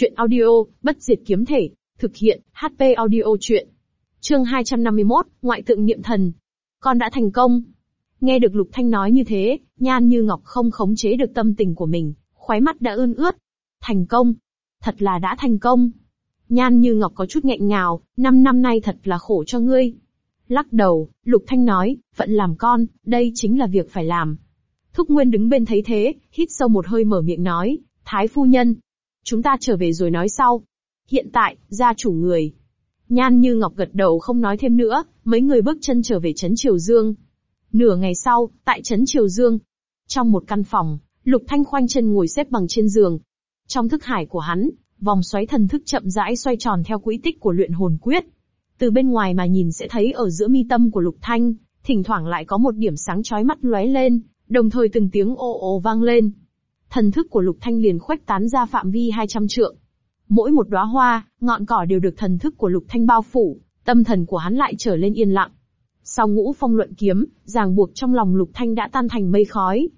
Chuyện audio, bất diệt kiếm thể, thực hiện, HP audio chuyện. Chương 251, ngoại tượng niệm thần. Con đã thành công. Nghe được Lục Thanh nói như thế, Nhan Như Ngọc không khống chế được tâm tình của mình, khóe mắt đã ươn ướt. Thành công. Thật là đã thành công. Nhan Như Ngọc có chút nghẹn ngào, năm năm nay thật là khổ cho ngươi. Lắc đầu, Lục Thanh nói, vẫn làm con, đây chính là việc phải làm. Thúc Nguyên đứng bên thấy thế, hít sâu một hơi mở miệng nói, Thái phu nhân, chúng ta trở về rồi nói sau. Hiện tại, gia chủ người. Nhan như ngọc gật đầu không nói thêm nữa, mấy người bước chân trở về Trấn Triều Dương. Nửa ngày sau, tại Trấn Triều Dương, trong một căn phòng, Lục Thanh khoanh chân ngồi xếp bằng trên giường. Trong thức hải của hắn, vòng xoáy thần thức chậm rãi xoay tròn theo quỹ tích của luyện hồn quyết. Từ bên ngoài mà nhìn sẽ thấy ở giữa mi tâm của Lục Thanh, thỉnh thoảng lại có một điểm sáng chói mắt lóe lên, đồng thời từng tiếng ồ ồ vang lên. Thần thức của Lục Thanh liền khuếch tán ra phạm vi 200 trượng. Mỗi một đóa hoa, ngọn cỏ đều được thần thức của Lục Thanh bao phủ, tâm thần của hắn lại trở lên yên lặng. Sau ngũ phong luận kiếm, ràng buộc trong lòng Lục Thanh đã tan thành mây khói.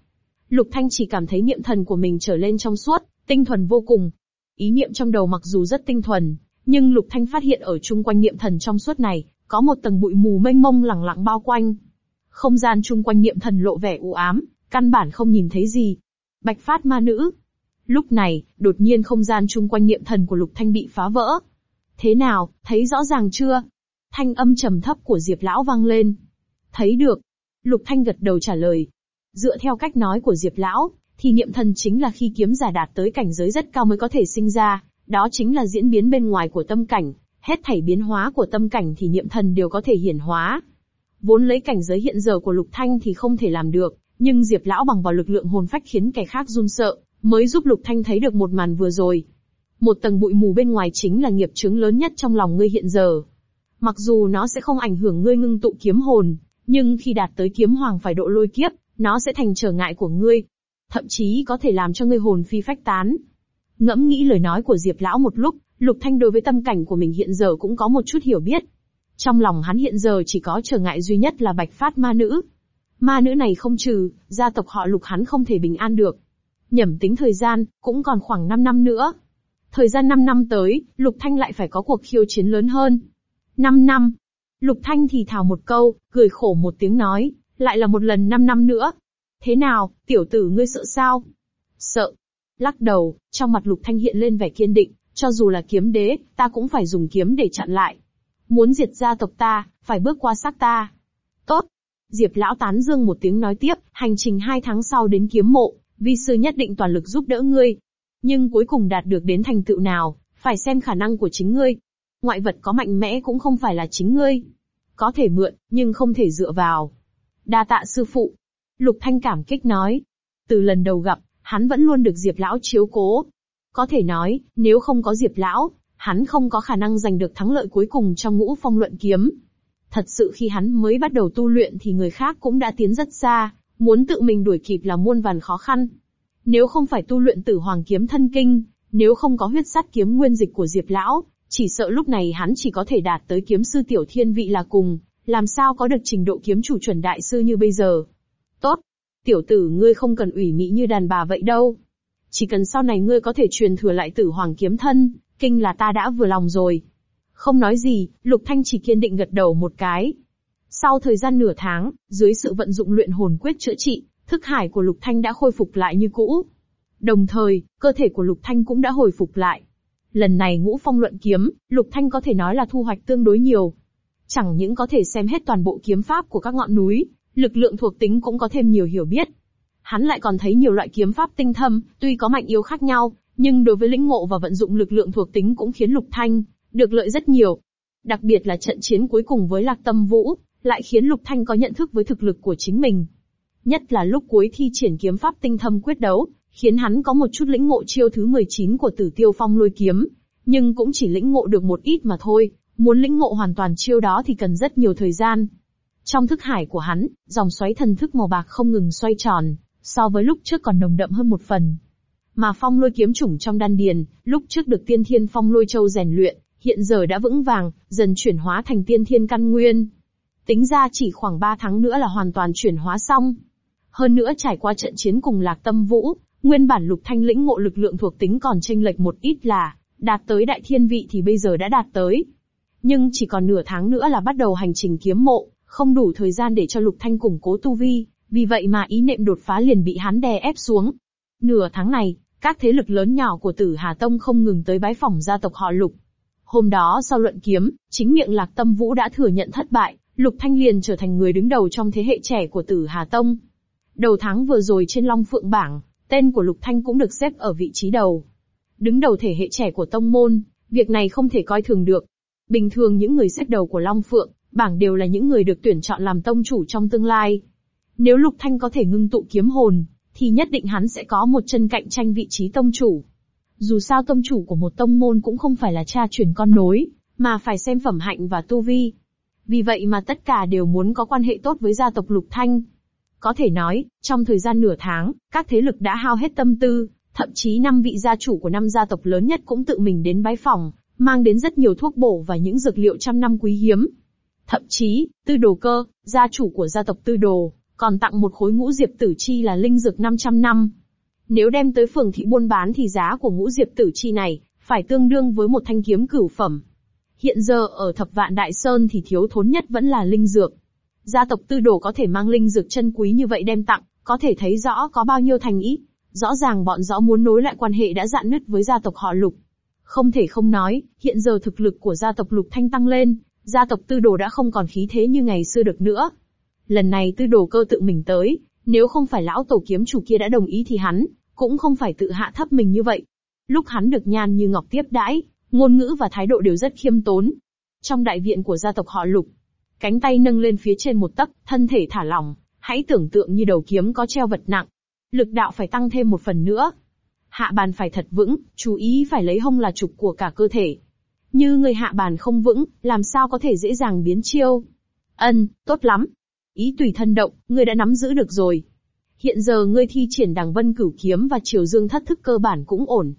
Lục Thanh chỉ cảm thấy niệm thần của mình trở lên trong suốt, tinh thuần vô cùng. Ý niệm trong đầu mặc dù rất tinh thuần, nhưng Lục Thanh phát hiện ở chung quanh niệm thần trong suốt này, có một tầng bụi mù mênh mông lẳng lặng bao quanh. Không gian chung quanh niệm thần lộ vẻ u ám, căn bản không nhìn thấy gì. Bạch phát ma nữ. Lúc này, đột nhiên không gian chung quanh niệm thần của Lục Thanh bị phá vỡ. Thế nào, thấy rõ ràng chưa? Thanh âm trầm thấp của Diệp Lão vang lên. Thấy được. Lục Thanh gật đầu trả lời. Dựa theo cách nói của Diệp Lão, thì niệm thần chính là khi kiếm giả đạt tới cảnh giới rất cao mới có thể sinh ra, đó chính là diễn biến bên ngoài của tâm cảnh, hết thảy biến hóa của tâm cảnh thì niệm thần đều có thể hiển hóa. Vốn lấy cảnh giới hiện giờ của Lục Thanh thì không thể làm được, nhưng Diệp Lão bằng vào lực lượng hồn phách khiến kẻ khác run sợ, mới giúp Lục Thanh thấy được một màn vừa rồi. Một tầng bụi mù bên ngoài chính là nghiệp chướng lớn nhất trong lòng ngươi hiện giờ. Mặc dù nó sẽ không ảnh hưởng ngươi ngưng tụ kiếm hồn, nhưng khi đạt tới kiếm hoàng phải độ lôi kiếp, nó sẽ thành trở ngại của ngươi. Thậm chí có thể làm cho ngươi hồn phi phách tán. Ngẫm nghĩ lời nói của Diệp Lão một lúc, Lục Thanh đối với tâm cảnh của mình hiện giờ cũng có một chút hiểu biết. Trong lòng hắn hiện giờ chỉ có trở ngại duy nhất là bạch phát ma nữ. Ma nữ này không trừ, gia tộc họ lục hắn không thể bình an được. Nhẩm tính thời gian, cũng còn khoảng 5 năm nữa. Thời gian 5 năm tới, Lục Thanh lại phải có cuộc khiêu chiến lớn hơn. 5 năm. Lục Thanh thì thào một câu, cười khổ một tiếng nói, lại là một lần 5 năm nữa. Thế nào, tiểu tử ngươi sợ sao? Sợ. Lắc đầu, trong mặt Lục Thanh hiện lên vẻ kiên định, cho dù là kiếm đế, ta cũng phải dùng kiếm để chặn lại. Muốn diệt gia tộc ta, phải bước qua xác ta. Tốt. Diệp lão tán dương một tiếng nói tiếp, hành trình hai tháng sau đến kiếm mộ, vi sư nhất định toàn lực giúp đỡ ngươi. Nhưng cuối cùng đạt được đến thành tựu nào, phải xem khả năng của chính ngươi. Ngoại vật có mạnh mẽ cũng không phải là chính ngươi. Có thể mượn, nhưng không thể dựa vào. Đa tạ sư phụ. Lục Thanh cảm kích nói. Từ lần đầu gặp, hắn vẫn luôn được Diệp lão chiếu cố. Có thể nói, nếu không có Diệp lão, hắn không có khả năng giành được thắng lợi cuối cùng trong ngũ phong luận kiếm. Thật sự khi hắn mới bắt đầu tu luyện thì người khác cũng đã tiến rất xa, muốn tự mình đuổi kịp là muôn vàn khó khăn. Nếu không phải tu luyện tử hoàng kiếm thân kinh, nếu không có huyết sát kiếm nguyên dịch của Diệp Lão, chỉ sợ lúc này hắn chỉ có thể đạt tới kiếm sư tiểu thiên vị là cùng, làm sao có được trình độ kiếm chủ chuẩn đại sư như bây giờ. Tốt, tiểu tử ngươi không cần ủy mị như đàn bà vậy đâu. Chỉ cần sau này ngươi có thể truyền thừa lại tử hoàng kiếm thân, kinh là ta đã vừa lòng rồi. Không nói gì, Lục Thanh chỉ kiên định gật đầu một cái. Sau thời gian nửa tháng, dưới sự vận dụng luyện hồn quyết chữa trị, thức hải của Lục Thanh đã khôi phục lại như cũ. Đồng thời, cơ thể của Lục Thanh cũng đã hồi phục lại. Lần này ngũ phong luận kiếm, Lục Thanh có thể nói là thu hoạch tương đối nhiều. Chẳng những có thể xem hết toàn bộ kiếm pháp của các ngọn núi, lực lượng thuộc tính cũng có thêm nhiều hiểu biết. Hắn lại còn thấy nhiều loại kiếm pháp tinh thâm, tuy có mạnh yếu khác nhau, nhưng đối với lĩnh ngộ và vận dụng lực lượng thuộc tính cũng khiến Lục Thanh được lợi rất nhiều. Đặc biệt là trận chiến cuối cùng với Lạc Tâm Vũ, lại khiến Lục Thanh có nhận thức với thực lực của chính mình. Nhất là lúc cuối thi triển kiếm pháp tinh thâm quyết đấu, khiến hắn có một chút lĩnh ngộ chiêu thứ 19 của Tử Tiêu Phong lôi kiếm, nhưng cũng chỉ lĩnh ngộ được một ít mà thôi, muốn lĩnh ngộ hoàn toàn chiêu đó thì cần rất nhiều thời gian. Trong thức hải của hắn, dòng xoáy thần thức màu bạc không ngừng xoay tròn, so với lúc trước còn nồng đậm hơn một phần. Mà phong lôi kiếm chủng trong đan điền, lúc trước được tiên thiên phong lôi châu rèn luyện, hiện giờ đã vững vàng, dần chuyển hóa thành tiên thiên căn nguyên. Tính ra chỉ khoảng 3 tháng nữa là hoàn toàn chuyển hóa xong. Hơn nữa trải qua trận chiến cùng Lạc Tâm Vũ, nguyên bản lục thanh lĩnh ngộ lực lượng thuộc tính còn chênh lệch một ít là, Đạt tới đại thiên vị thì bây giờ đã đạt tới. Nhưng chỉ còn nửa tháng nữa là bắt đầu hành trình kiếm mộ, không đủ thời gian để cho Lục Thanh củng cố tu vi, vì vậy mà ý niệm đột phá liền bị hắn đè ép xuống. Nửa tháng này, các thế lực lớn nhỏ của Tử Hà Tông không ngừng tới bái phỏng gia tộc họ Lục. Hôm đó sau luận kiếm, chính miệng Lạc Tâm Vũ đã thừa nhận thất bại, Lục Thanh liền trở thành người đứng đầu trong thế hệ trẻ của Tử Hà Tông. Đầu tháng vừa rồi trên Long Phượng bảng, tên của Lục Thanh cũng được xếp ở vị trí đầu. Đứng đầu thể hệ trẻ của tông môn, việc này không thể coi thường được. Bình thường những người xếp đầu của Long Phượng, bảng đều là những người được tuyển chọn làm tông chủ trong tương lai. Nếu Lục Thanh có thể ngưng tụ kiếm hồn, thì nhất định hắn sẽ có một chân cạnh tranh vị trí tông chủ. Dù sao tông chủ của một tông môn cũng không phải là cha truyền con nối, mà phải xem phẩm hạnh và tu vi. Vì vậy mà tất cả đều muốn có quan hệ tốt với gia tộc Lục Thanh. Có thể nói, trong thời gian nửa tháng, các thế lực đã hao hết tâm tư, thậm chí năm vị gia chủ của năm gia tộc lớn nhất cũng tự mình đến bái phòng, mang đến rất nhiều thuốc bổ và những dược liệu trăm năm quý hiếm. Thậm chí, tư đồ cơ, gia chủ của gia tộc tư đồ, còn tặng một khối ngũ diệp tử chi là linh dược 500 năm. Nếu đem tới phường thị buôn bán thì giá của ngũ diệp tử chi này, phải tương đương với một thanh kiếm cửu phẩm. Hiện giờ ở thập vạn đại sơn thì thiếu thốn nhất vẫn là linh dược. Gia tộc tư đồ có thể mang linh dược chân quý như vậy đem tặng, có thể thấy rõ có bao nhiêu thành ý. Rõ ràng bọn rõ muốn nối lại quan hệ đã dạn nứt với gia tộc họ lục. Không thể không nói, hiện giờ thực lực của gia tộc lục thanh tăng lên, gia tộc tư đồ đã không còn khí thế như ngày xưa được nữa. Lần này tư đồ cơ tự mình tới, nếu không phải lão tổ kiếm chủ kia đã đồng ý thì hắn, cũng không phải tự hạ thấp mình như vậy. Lúc hắn được nhan như ngọc tiếp đãi, ngôn ngữ và thái độ đều rất khiêm tốn. Trong đại viện của gia tộc họ lục, cánh tay nâng lên phía trên một tấc, thân thể thả lỏng, hãy tưởng tượng như đầu kiếm có treo vật nặng. Lực đạo phải tăng thêm một phần nữa. Hạ bàn phải thật vững, chú ý phải lấy hông là trục của cả cơ thể. Như người hạ bàn không vững, làm sao có thể dễ dàng biến chiêu. Ân, tốt lắm, Ý tùy thân động, người đã nắm giữ được rồi. Hiện giờ ngươi thi triển đằng vân cửu kiếm và triều dương thất thức cơ bản cũng ổn.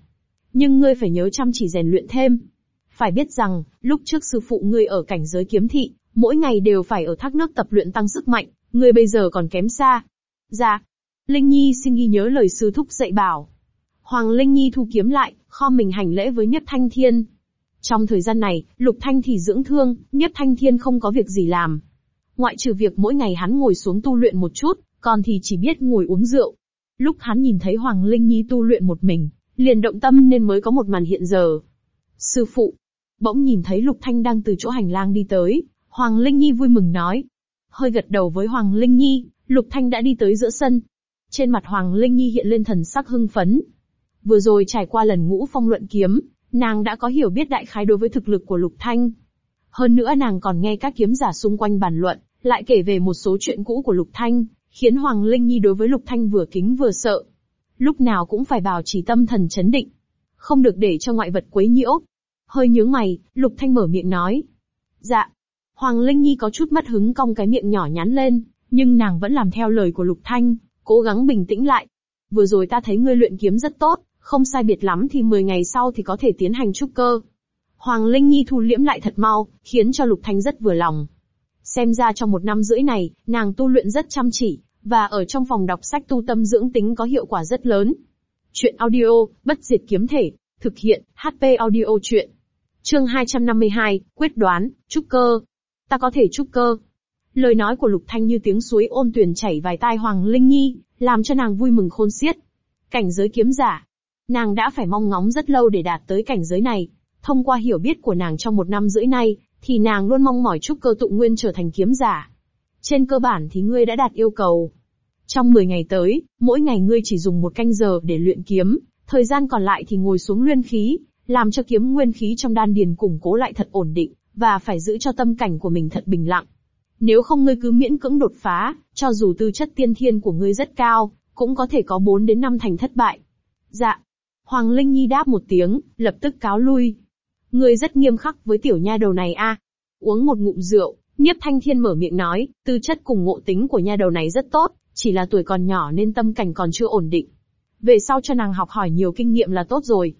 Nhưng ngươi phải nhớ chăm chỉ rèn luyện thêm. Phải biết rằng, lúc trước sư phụ ngươi ở cảnh giới kiếm thị, mỗi ngày đều phải ở thác nước tập luyện tăng sức mạnh, ngươi bây giờ còn kém xa. Dạ. Linh Nhi xin ghi nhớ lời sư thúc dạy bảo. Hoàng Linh Nhi thu kiếm lại, kho mình hành lễ với Nhất Thanh Thiên. Trong thời gian này, Lục Thanh thì dưỡng thương, Nhất Thanh Thiên không có việc gì làm, Ngoại trừ việc mỗi ngày hắn ngồi xuống tu luyện một chút, còn thì chỉ biết ngồi uống rượu. Lúc hắn nhìn thấy Hoàng Linh Nhi tu luyện một mình, liền động tâm nên mới có một màn hiện giờ. Sư phụ, bỗng nhìn thấy Lục Thanh đang từ chỗ hành lang đi tới, Hoàng Linh Nhi vui mừng nói. Hơi gật đầu với Hoàng Linh Nhi, Lục Thanh đã đi tới giữa sân. Trên mặt Hoàng Linh Nhi hiện lên thần sắc hưng phấn. Vừa rồi trải qua lần ngũ phong luận kiếm, nàng đã có hiểu biết đại khái đối với thực lực của Lục Thanh. Hơn nữa nàng còn nghe các kiếm giả xung quanh bàn luận, lại kể về một số chuyện cũ của Lục Thanh, khiến Hoàng Linh Nhi đối với Lục Thanh vừa kính vừa sợ. Lúc nào cũng phải bảo trì tâm thần chấn định, không được để cho ngoại vật quấy nhiễu. Hơi nhướng mày, Lục Thanh mở miệng nói. Dạ. Hoàng Linh Nhi có chút mất hứng cong cái miệng nhỏ nhắn lên, nhưng nàng vẫn làm theo lời của Lục Thanh, cố gắng bình tĩnh lại. Vừa rồi ta thấy ngươi luyện kiếm rất tốt, không sai biệt lắm thì 10 ngày sau thì có thể tiến hành trúc cơ. Hoàng Linh Nhi thu liễm lại thật mau, khiến cho Lục Thanh rất vừa lòng. Xem ra trong một năm rưỡi này, nàng tu luyện rất chăm chỉ, và ở trong phòng đọc sách tu tâm dưỡng tính có hiệu quả rất lớn. Chuyện audio, bất diệt kiếm thể, thực hiện, HP audio chuyện. Chương 252, quyết đoán, trúc cơ. Ta có thể trúc cơ. Lời nói của Lục Thanh như tiếng suối ôn tuyển chảy vài tai Hoàng Linh Nhi, làm cho nàng vui mừng khôn xiết. Cảnh giới kiếm giả. Nàng đã phải mong ngóng rất lâu để đạt tới cảnh giới này. Thông qua hiểu biết của nàng trong một năm rưỡi nay, thì nàng luôn mong mỏi trúc cơ tụ nguyên trở thành kiếm giả. Trên cơ bản thì ngươi đã đạt yêu cầu. Trong 10 ngày tới, mỗi ngày ngươi chỉ dùng một canh giờ để luyện kiếm, thời gian còn lại thì ngồi xuống luyện khí, làm cho kiếm nguyên khí trong đan điền củng cố lại thật ổn định, và phải giữ cho tâm cảnh của mình thật bình lặng. Nếu không ngươi cứ miễn cưỡng đột phá, cho dù tư chất tiên thiên của ngươi rất cao, cũng có thể có 4 đến 5 thành thất bại. Dạ. Hoàng Linh Nhi đáp một tiếng, lập tức cáo lui. Ngươi rất nghiêm khắc với tiểu nha đầu này a. Uống một ngụm rượu, Niếp Thanh Thiên mở miệng nói, tư chất cùng ngộ tính của nha đầu này rất tốt, chỉ là tuổi còn nhỏ nên tâm cảnh còn chưa ổn định. Về sau cho nàng học hỏi nhiều kinh nghiệm là tốt rồi.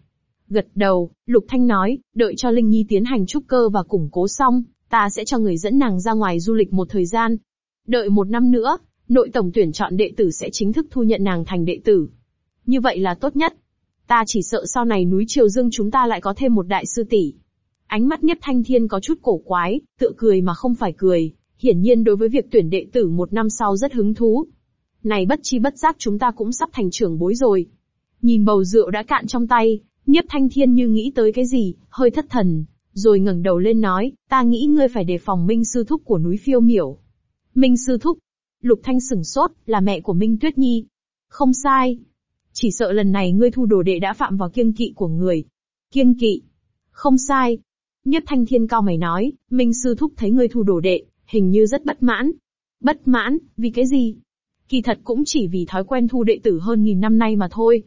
Gật đầu, Lục Thanh nói, đợi cho Linh Nhi tiến hành trúc cơ và củng cố xong, ta sẽ cho người dẫn nàng ra ngoài du lịch một thời gian. Đợi một năm nữa, nội tổng tuyển chọn đệ tử sẽ chính thức thu nhận nàng thành đệ tử. Như vậy là tốt nhất. Ta chỉ sợ sau này núi Triều Dương chúng ta lại có thêm một đại sư tỷ. Ánh mắt Nhiếp Thanh Thiên có chút cổ quái, tựa cười mà không phải cười, hiển nhiên đối với việc tuyển đệ tử một năm sau rất hứng thú. Này bất chi bất giác chúng ta cũng sắp thành trưởng bối rồi. Nhìn bầu rượu đã cạn trong tay, Nhiếp Thanh Thiên như nghĩ tới cái gì, hơi thất thần, rồi ngẩng đầu lên nói, ta nghĩ ngươi phải đề phòng Minh Sư Thúc của núi Phiêu Miểu. Minh Sư Thúc. Lục Thanh sửng sốt, là mẹ của Minh Tuyết Nhi. Không sai. Chỉ sợ lần này ngươi thu đồ đệ đã phạm vào kiêng kỵ của người. Kiêng kỵ. Không sai. Nhất Thanh Thiên cao mày nói, Minh Sư Thúc thấy ngươi thu đồ đệ, hình như rất bất mãn. Bất mãn, vì cái gì? Kỳ thật cũng chỉ vì thói quen thu đệ tử hơn nghìn năm nay mà thôi.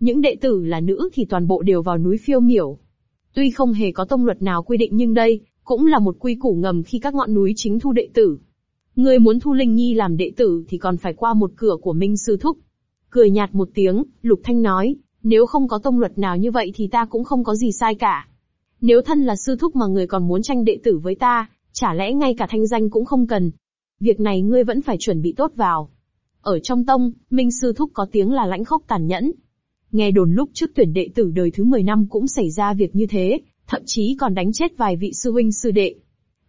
Những đệ tử là nữ thì toàn bộ đều vào núi phiêu miểu. Tuy không hề có tông luật nào quy định nhưng đây, cũng là một quy củ ngầm khi các ngọn núi chính thu đệ tử. Người muốn thu Linh Nhi làm đệ tử thì còn phải qua một cửa của Minh Sư Thúc. Cười nhạt một tiếng, Lục Thanh nói, nếu không có tông luật nào như vậy thì ta cũng không có gì sai cả. Nếu thân là sư thúc mà người còn muốn tranh đệ tử với ta, chả lẽ ngay cả thanh danh cũng không cần. Việc này ngươi vẫn phải chuẩn bị tốt vào. Ở trong tông, Minh Sư Thúc có tiếng là lãnh khốc tàn nhẫn. Nghe đồn lúc trước tuyển đệ tử đời thứ 10 năm cũng xảy ra việc như thế, thậm chí còn đánh chết vài vị sư huynh sư đệ.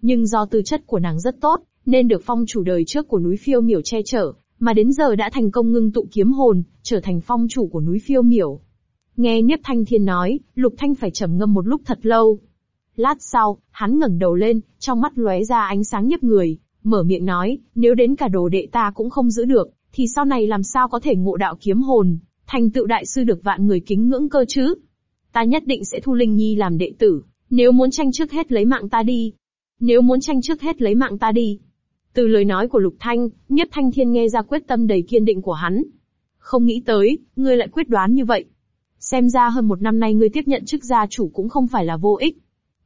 Nhưng do tư chất của nàng rất tốt, nên được phong chủ đời trước của núi phiêu miểu che chở, mà đến giờ đã thành công ngưng tụ kiếm hồn, trở thành phong chủ của núi phiêu miểu. Nghe Niếp Thanh Thiên nói, Lục Thanh phải trầm ngâm một lúc thật lâu. Lát sau, hắn ngẩng đầu lên, trong mắt lóe ra ánh sáng nhấp người, mở miệng nói, nếu đến cả đồ đệ ta cũng không giữ được, thì sau này làm sao có thể ngộ đạo kiếm hồn, thành tựu đại sư được vạn người kính ngưỡng cơ chứ? Ta nhất định sẽ thu Linh Nhi làm đệ tử, nếu muốn tranh trước hết lấy mạng ta đi. Nếu muốn tranh trước hết lấy mạng ta đi. Từ lời nói của Lục Thanh, Nhất Thanh Thiên nghe ra quyết tâm đầy kiên định của hắn. Không nghĩ tới, ngươi lại quyết đoán như vậy. Xem ra hơn một năm nay ngươi tiếp nhận chức gia chủ cũng không phải là vô ích.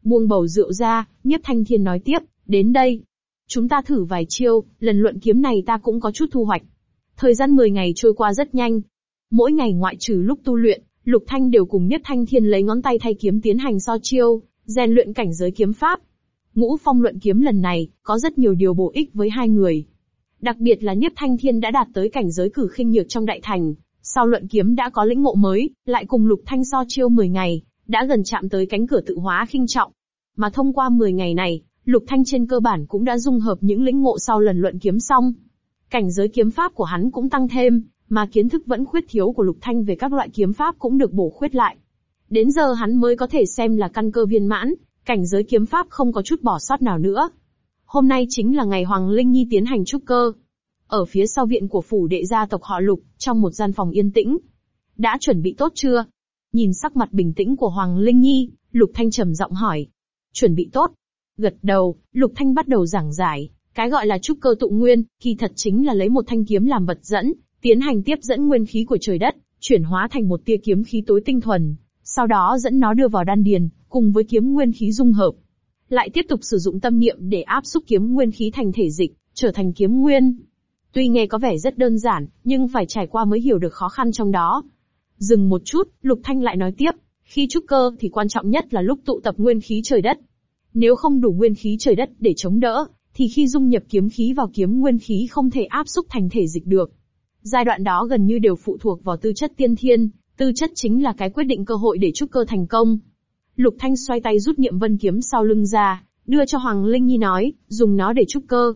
Buông bầu rượu ra, Nhất Thanh Thiên nói tiếp, đến đây. Chúng ta thử vài chiêu, lần luận kiếm này ta cũng có chút thu hoạch. Thời gian 10 ngày trôi qua rất nhanh. Mỗi ngày ngoại trừ lúc tu luyện, Lục Thanh đều cùng Nhất Thanh Thiên lấy ngón tay thay kiếm tiến hành so chiêu, rèn luyện cảnh giới kiếm pháp. Ngũ phong luận kiếm lần này, có rất nhiều điều bổ ích với hai người. Đặc biệt là Nhiếp Thanh Thiên đã đạt tới cảnh giới cử khinh nhược trong đại thành, sau luận kiếm đã có lĩnh ngộ mới, lại cùng Lục Thanh so chiêu 10 ngày, đã gần chạm tới cánh cửa tự hóa khinh trọng. Mà thông qua 10 ngày này, Lục Thanh trên cơ bản cũng đã dung hợp những lĩnh ngộ sau lần luận kiếm xong. Cảnh giới kiếm pháp của hắn cũng tăng thêm, mà kiến thức vẫn khuyết thiếu của Lục Thanh về các loại kiếm pháp cũng được bổ khuyết lại. Đến giờ hắn mới có thể xem là căn cơ viên mãn, cảnh giới kiếm pháp không có chút bỏ sót nào nữa. Hôm nay chính là ngày Hoàng Linh Nhi tiến hành trúc cơ. Ở phía sau viện của phủ đệ gia tộc họ Lục, trong một gian phòng yên tĩnh. Đã chuẩn bị tốt chưa? Nhìn sắc mặt bình tĩnh của Hoàng Linh Nhi, Lục Thanh trầm giọng hỏi. Chuẩn bị tốt. Gật đầu, Lục Thanh bắt đầu giảng giải. Cái gọi là trúc cơ tụ nguyên, kỳ thật chính là lấy một thanh kiếm làm vật dẫn, tiến hành tiếp dẫn nguyên khí của trời đất, chuyển hóa thành một tia kiếm khí tối tinh thuần, sau đó dẫn nó đưa vào đan điền, cùng với kiếm nguyên khí dung hợp. Lại tiếp tục sử dụng tâm niệm để áp xúc kiếm nguyên khí thành thể dịch, trở thành kiếm nguyên. Tuy nghe có vẻ rất đơn giản, nhưng phải trải qua mới hiểu được khó khăn trong đó. Dừng một chút, Lục Thanh lại nói tiếp, khi trúc cơ thì quan trọng nhất là lúc tụ tập nguyên khí trời đất. Nếu không đủ nguyên khí trời đất để chống đỡ, thì khi dung nhập kiếm khí vào kiếm nguyên khí không thể áp xúc thành thể dịch được. Giai đoạn đó gần như đều phụ thuộc vào tư chất tiên thiên, tư chất chính là cái quyết định cơ hội để trúc cơ thành công. Lục Thanh xoay tay rút niệm vân kiếm sau lưng ra, đưa cho Hoàng Linh Nhi nói, dùng nó để trúc cơ.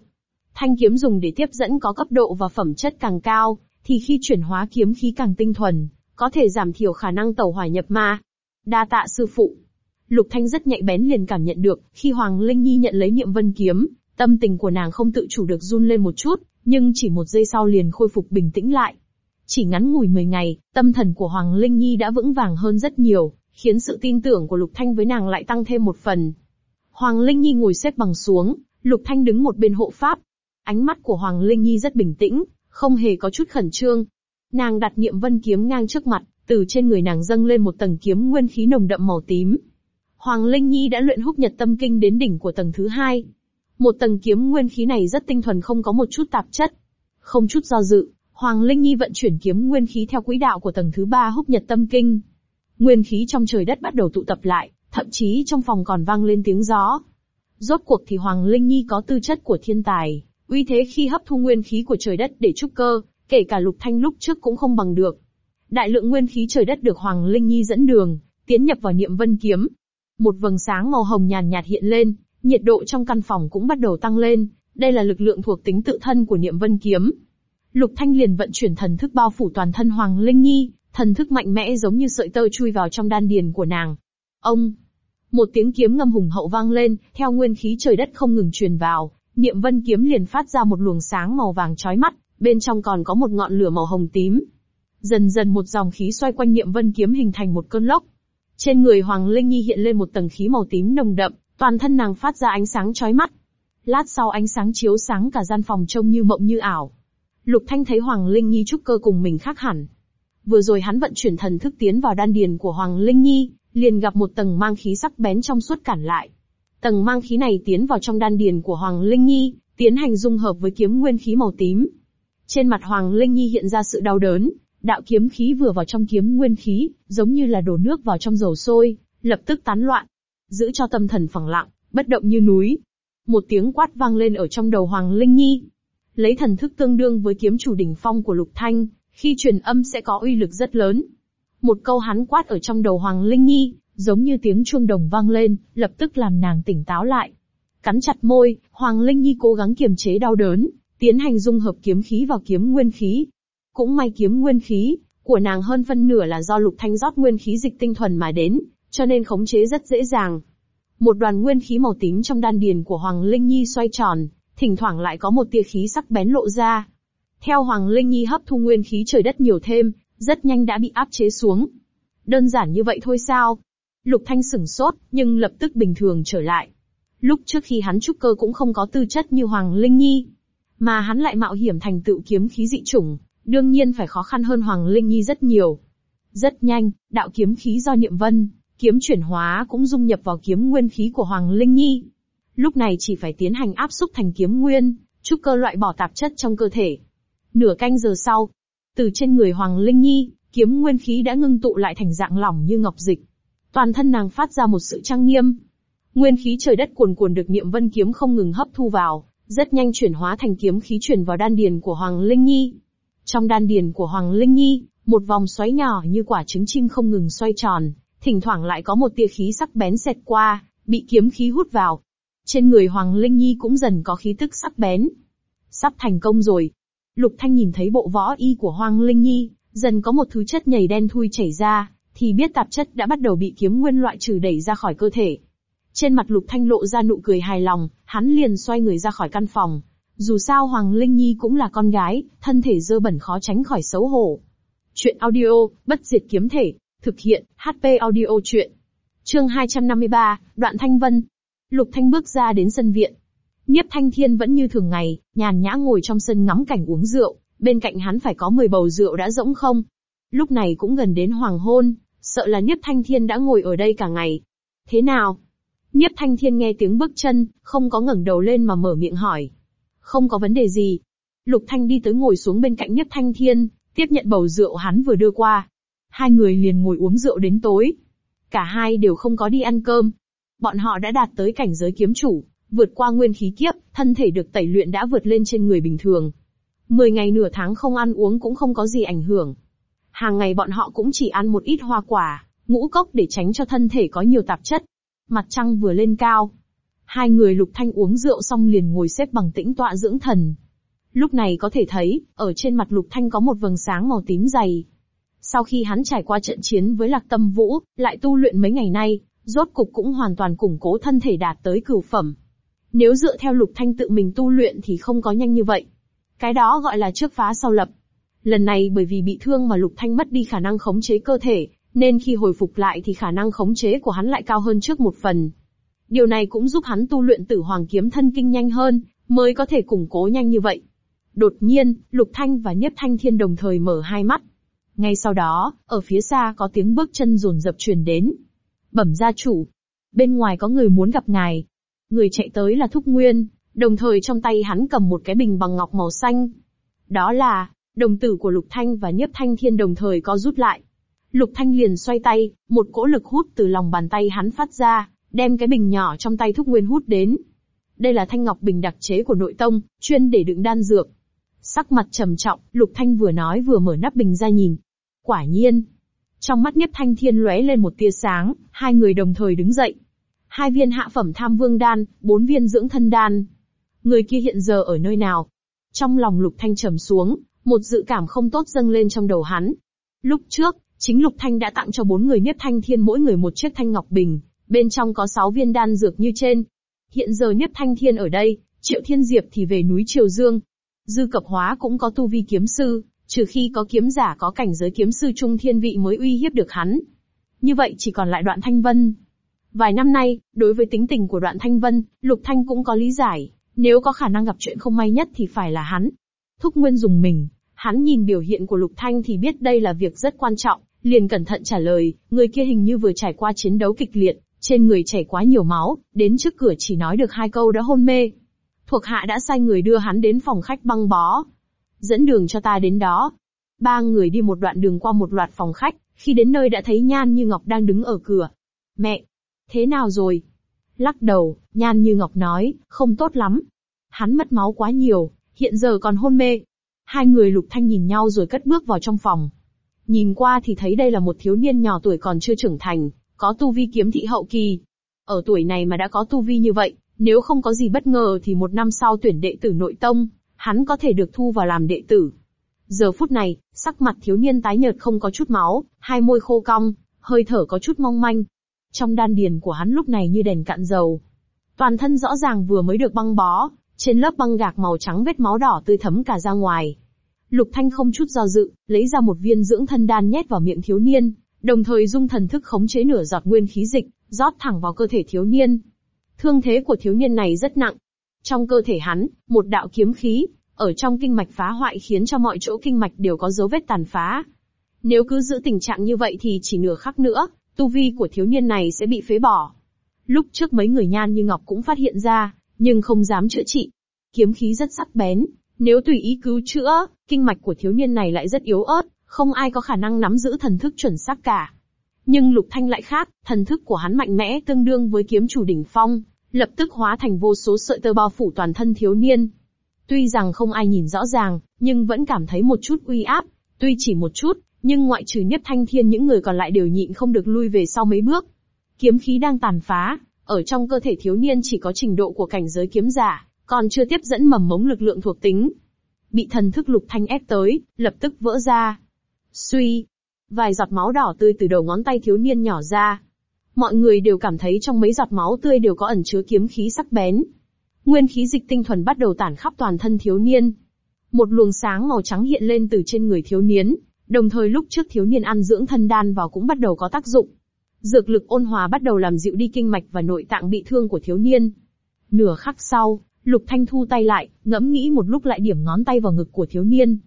Thanh kiếm dùng để tiếp dẫn có cấp độ và phẩm chất càng cao, thì khi chuyển hóa kiếm khí càng tinh thuần, có thể giảm thiểu khả năng tẩu hỏa nhập ma. Đa tạ sư phụ. Lục Thanh rất nhạy bén liền cảm nhận được, khi Hoàng Linh Nhi nhận lấy niệm vân kiếm, tâm tình của nàng không tự chủ được run lên một chút, nhưng chỉ một giây sau liền khôi phục bình tĩnh lại. Chỉ ngắn ngủi 10 ngày, tâm thần của Hoàng Linh Nhi đã vững vàng hơn rất nhiều, khiến sự tin tưởng của Lục Thanh với nàng lại tăng thêm một phần. Hoàng Linh Nhi ngồi xếp bằng xuống, Lục Thanh đứng một bên hộ pháp. Ánh mắt của Hoàng Linh Nhi rất bình tĩnh, không hề có chút khẩn trương. Nàng đặt niệm vân kiếm ngang trước mặt, từ trên người nàng dâng lên một tầng kiếm nguyên khí nồng đậm màu tím. Hoàng Linh Nhi đã luyện húc nhật tâm kinh đến đỉnh của tầng thứ hai. Một tầng kiếm nguyên khí này rất tinh thuần không có một chút tạp chất. Không chút do dự, Hoàng Linh Nhi vận chuyển kiếm nguyên khí theo quỹ đạo của tầng thứ ba húc nhật tâm kinh. Nguyên khí trong trời đất bắt đầu tụ tập lại, thậm chí trong phòng còn vang lên tiếng gió. Rốt cuộc thì Hoàng Linh Nhi có tư chất của thiên tài, uy thế khi hấp thu nguyên khí của trời đất để trúc cơ, kể cả Lục Thanh lúc trước cũng không bằng được. Đại lượng nguyên khí trời đất được Hoàng Linh Nhi dẫn đường, tiến nhập vào niệm vân kiếm. Một vầng sáng màu hồng nhàn nhạt hiện lên, nhiệt độ trong căn phòng cũng bắt đầu tăng lên, đây là lực lượng thuộc tính tự thân của niệm vân kiếm. Lục Thanh liền vận chuyển thần thức bao phủ toàn thân Hoàng Linh Nhi, thần thức mạnh mẽ giống như sợi tơ chui vào trong đan điền của nàng. Ông, một tiếng kiếm ngâm hùng hậu vang lên, theo nguyên khí trời đất không ngừng truyền vào, niệm vân kiếm liền phát ra một luồng sáng màu vàng chói mắt, bên trong còn có một ngọn lửa màu hồng tím. Dần dần một dòng khí xoay quanh niệm vân kiếm hình thành một cơn lốc. Trên người Hoàng Linh Nhi hiện lên một tầng khí màu tím nồng đậm, toàn thân nàng phát ra ánh sáng chói mắt. Lát sau ánh sáng chiếu sáng cả gian phòng trông như mộng như ảo. Lục Thanh thấy Hoàng Linh Nhi trúc cơ cùng mình khác hẳn. Vừa rồi hắn vận chuyển thần thức tiến vào đan điền của Hoàng Linh Nhi, liền gặp một tầng mang khí sắc bén trong suốt cản lại. Tầng mang khí này tiến vào trong đan điền của Hoàng Linh Nhi, tiến hành dung hợp với kiếm nguyên khí màu tím. Trên mặt Hoàng Linh Nhi hiện ra sự đau đớn, đạo kiếm khí vừa vào trong kiếm nguyên khí, giống như là đổ nước vào trong dầu sôi, lập tức tán loạn. Giữ cho tâm thần phẳng lặng, bất động như núi. Một tiếng quát vang lên ở trong đầu Hoàng Linh Nhi. Lấy thần thức tương đương với kiếm chủ đỉnh phong của Lục Thanh, khi truyền âm sẽ có uy lực rất lớn. Một câu hắn quát ở trong đầu Hoàng Linh Nhi, giống như tiếng chuông đồng vang lên, lập tức làm nàng tỉnh táo lại. Cắn chặt môi, Hoàng Linh Nhi cố gắng kiềm chế đau đớn, tiến hành dung hợp kiếm khí vào kiếm nguyên khí. Cũng may kiếm nguyên khí của nàng hơn phân nửa là do Lục Thanh rót nguyên khí dịch tinh thuần mà đến, cho nên khống chế rất dễ dàng. Một đoàn nguyên khí màu tím trong đan điền của Hoàng Linh Nhi xoay tròn, thỉnh thoảng lại có một tia khí sắc bén lộ ra. Theo Hoàng Linh Nhi hấp thu nguyên khí trời đất nhiều thêm, rất nhanh đã bị áp chế xuống. Đơn giản như vậy thôi sao? Lục Thanh sửng sốt, nhưng lập tức bình thường trở lại. Lúc trước khi hắn trúc cơ cũng không có tư chất như Hoàng Linh Nhi. Mà hắn lại mạo hiểm thành tựu kiếm khí dị chủng, đương nhiên phải khó khăn hơn Hoàng Linh Nhi rất nhiều. Rất nhanh, đạo kiếm khí do niệm vân, kiếm chuyển hóa cũng dung nhập vào kiếm nguyên khí của Hoàng Linh Nhi. Lúc này chỉ phải tiến hành áp xúc thành kiếm nguyên, trúc cơ loại bỏ tạp chất trong cơ thể. Nửa canh giờ sau, từ trên người Hoàng Linh Nhi, kiếm nguyên khí đã ngưng tụ lại thành dạng lỏng như ngọc dịch. Toàn thân nàng phát ra một sự trang nghiêm. Nguyên khí trời đất cuồn cuồn được niệm vân kiếm không ngừng hấp thu vào, rất nhanh chuyển hóa thành kiếm khí truyền vào đan điền của Hoàng Linh Nhi. Trong đan điền của Hoàng Linh Nhi, một vòng xoáy nhỏ như quả trứng chim không ngừng xoay tròn, thỉnh thoảng lại có một tia khí sắc bén xẹt qua, bị kiếm khí hút vào. Trên người Hoàng Linh Nhi cũng dần có khí tức sắc bén. Sắp thành công rồi, Lục Thanh nhìn thấy bộ võ y của Hoang Linh Nhi, dần có một thứ chất nhầy đen thui chảy ra, thì biết tạp chất đã bắt đầu bị kiếm nguyên loại trừ đẩy ra khỏi cơ thể. Trên mặt Lục Thanh lộ ra nụ cười hài lòng, hắn liền xoay người ra khỏi căn phòng. Dù sao Hoàng Linh Nhi cũng là con gái, thân thể dơ bẩn khó tránh khỏi xấu hổ. Chuyện audio, bất diệt kiếm thể, thực hiện, HP audio chuyện. Chương 253, Đoạn Thanh Vân. Lục Thanh bước ra đến sân viện, Nhiếp Thanh Thiên vẫn như thường ngày, nhàn nhã ngồi trong sân ngắm cảnh uống rượu, bên cạnh hắn phải có 10 bầu rượu đã rỗng không. Lúc này cũng gần đến hoàng hôn, sợ là Nhiếp Thanh Thiên đã ngồi ở đây cả ngày. Thế nào? Nhiếp Thanh Thiên nghe tiếng bước chân, không có ngẩng đầu lên mà mở miệng hỏi. Không có vấn đề gì. Lục Thanh đi tới ngồi xuống bên cạnh Nhiếp Thanh Thiên, tiếp nhận bầu rượu hắn vừa đưa qua. Hai người liền ngồi uống rượu đến tối. Cả hai đều không có đi ăn cơm. Bọn họ đã đạt tới cảnh giới kiếm chủ, Vượt qua nguyên khí kiếp, thân thể được tẩy luyện đã vượt lên trên người bình thường. Mười ngày nửa tháng không ăn uống cũng không có gì ảnh hưởng. Hàng ngày bọn họ cũng chỉ ăn một ít hoa quả, ngũ cốc để tránh cho thân thể có nhiều tạp chất. Mặt trăng vừa lên cao. Hai người lục thanh uống rượu xong liền ngồi xếp bằng tĩnh tọa dưỡng thần. Lúc này có thể thấy, ở trên mặt lục thanh có một vầng sáng màu tím dày. Sau khi hắn trải qua trận chiến với lạc tâm vũ, lại tu luyện mấy ngày nay, rốt cục cũng hoàn toàn củng cố thân thể đạt tới cửu phẩm. Nếu dựa theo lục thanh tự mình tu luyện thì không có nhanh như vậy. Cái đó gọi là trước phá sau lập. Lần này bởi vì bị thương mà lục thanh mất đi khả năng khống chế cơ thể, nên khi hồi phục lại thì khả năng khống chế của hắn lại cao hơn trước một phần. Điều này cũng giúp hắn tu luyện tử hoàng kiếm thân kinh nhanh hơn, mới có thể củng cố nhanh như vậy. Đột nhiên, Lục Thanh và Niếp Thanh Thiên đồng thời mở hai mắt. Ngay sau đó, ở phía xa có tiếng bước chân rồn rập truyền đến. Bẩm gia chủ. Bên ngoài có người muốn gặp ngài. Người chạy tới là Thúc Nguyên, đồng thời trong tay hắn cầm một cái bình bằng ngọc màu xanh. Đó là, đồng tử của Lục Thanh và Nhiếp Thanh Thiên đồng thời có rút lại. Lục Thanh liền xoay tay, một cỗ lực hút từ lòng bàn tay hắn phát ra, đem cái bình nhỏ trong tay Thúc Nguyên hút đến. Đây là thanh ngọc bình đặc chế của nội tông, chuyên để đựng đan dược. Sắc mặt trầm trọng, Lục Thanh vừa nói vừa mở nắp bình ra nhìn. Quả nhiên. Trong mắt Nhiếp Thanh Thiên lóe lên một tia sáng, hai người đồng thời đứng dậy. Hai viên hạ phẩm tham vương đan, bốn viên dưỡng thân đan. Người kia hiện giờ ở nơi nào? Trong lòng Lục Thanh trầm xuống, một dự cảm không tốt dâng lên trong đầu hắn. Lúc trước, chính Lục Thanh đã tặng cho bốn người Niếp Thanh Thiên mỗi người một chiếc thanh ngọc bình, bên trong có sáu viên đan dược như trên. Hiện giờ Niếp Thanh Thiên ở đây, Triệu Thiên Diệp thì về núi Triều Dương. Dư Cập Hóa cũng có tu vi kiếm sư, trừ khi có kiếm giả có cảnh giới kiếm sư trung thiên vị mới uy hiếp được hắn. Như vậy chỉ còn lại đoạn Thanh Vân. Vài năm nay, đối với tính tình của đoạn Thanh Vân, Lục Thanh cũng có lý giải, nếu có khả năng gặp chuyện không may nhất thì phải là hắn. Thúc Nguyên dùng mình, hắn nhìn biểu hiện của Lục Thanh thì biết đây là việc rất quan trọng, liền cẩn thận trả lời, người kia hình như vừa trải qua chiến đấu kịch liệt, trên người chảy quá nhiều máu, đến trước cửa chỉ nói được hai câu đã hôn mê. Thuộc hạ đã sai người đưa hắn đến phòng khách băng bó. Dẫn đường cho ta đến đó. Ba người đi một đoạn đường qua một loạt phòng khách, khi đến nơi đã thấy Nhan Như Ngọc đang đứng ở cửa. Mẹ! Thế nào rồi? Lắc đầu, Nhan Như Ngọc nói, không tốt lắm. Hắn mất máu quá nhiều, hiện giờ còn hôn mê. Hai người lục thanh nhìn nhau rồi cất bước vào trong phòng. Nhìn qua thì thấy đây là một thiếu niên nhỏ tuổi còn chưa trưởng thành, có tu vi kiếm thị hậu kỳ. Ở tuổi này mà đã có tu vi như vậy, nếu không có gì bất ngờ thì một năm sau tuyển đệ tử nội tông, hắn có thể được thu vào làm đệ tử. Giờ phút này, sắc mặt thiếu niên tái nhợt không có chút máu, hai môi khô cong, hơi thở có chút mong manh. Trong đan điền của hắn lúc này như đèn cạn dầu. Toàn thân rõ ràng vừa mới được băng bó, trên lớp băng gạc màu trắng vết máu đỏ tươi thấm cả ra ngoài. Lục Thanh không chút do dự, lấy ra một viên dưỡng thân đan nhét vào miệng thiếu niên, đồng thời dung thần thức khống chế nửa giọt nguyên khí dịch, rót thẳng vào cơ thể thiếu niên. Thương thế của thiếu niên này rất nặng. Trong cơ thể hắn, một đạo kiếm khí, ở trong kinh mạch phá hoại khiến cho mọi chỗ kinh mạch đều có dấu vết tàn phá. Nếu cứ giữ tình trạng như vậy thì chỉ nửa khắc nữa, tu vi của thiếu niên này sẽ bị phế bỏ. Lúc trước mấy người nhan như ngọc cũng phát hiện ra, nhưng không dám chữa trị. Kiếm khí rất sắc bén, nếu tùy ý cứu chữa, kinh mạch của thiếu niên này lại rất yếu ớt, không ai có khả năng nắm giữ thần thức chuẩn xác cả. Nhưng Lục Thanh lại khác, thần thức của hắn mạnh mẽ tương đương với kiếm chủ đỉnh phong, lập tức hóa thành vô số sợi tơ bao phủ toàn thân thiếu niên. Tuy rằng không ai nhìn rõ ràng, nhưng vẫn cảm thấy một chút uy áp, tuy chỉ một chút, nhưng ngoại trừ Nhất Thanh Thiên những người còn lại đều nhịn không được lui về sau mấy bước. Kiếm khí đang tàn phá, ở trong cơ thể thiếu niên chỉ có trình độ của cảnh giới kiếm giả, còn chưa tiếp dẫn mầm mống lực lượng thuộc tính. Bị thần thức lục thanh ép tới, lập tức vỡ ra. Suy, vài giọt máu đỏ tươi từ đầu ngón tay thiếu niên nhỏ ra. Mọi người đều cảm thấy trong mấy giọt máu tươi đều có ẩn chứa kiếm khí sắc bén. Nguyên khí dịch tinh thuần bắt đầu tản khắp toàn thân thiếu niên. Một luồng sáng màu trắng hiện lên từ trên người thiếu niên, đồng thời lúc trước thiếu niên ăn dưỡng thân đan vào cũng bắt đầu có tác dụng. Dược lực ôn hòa bắt đầu làm dịu đi kinh mạch và nội tạng bị thương của thiếu niên. Nửa khắc sau, Lục Thanh thu tay lại, ngẫm nghĩ một lúc lại điểm ngón tay vào ngực của thiếu niên.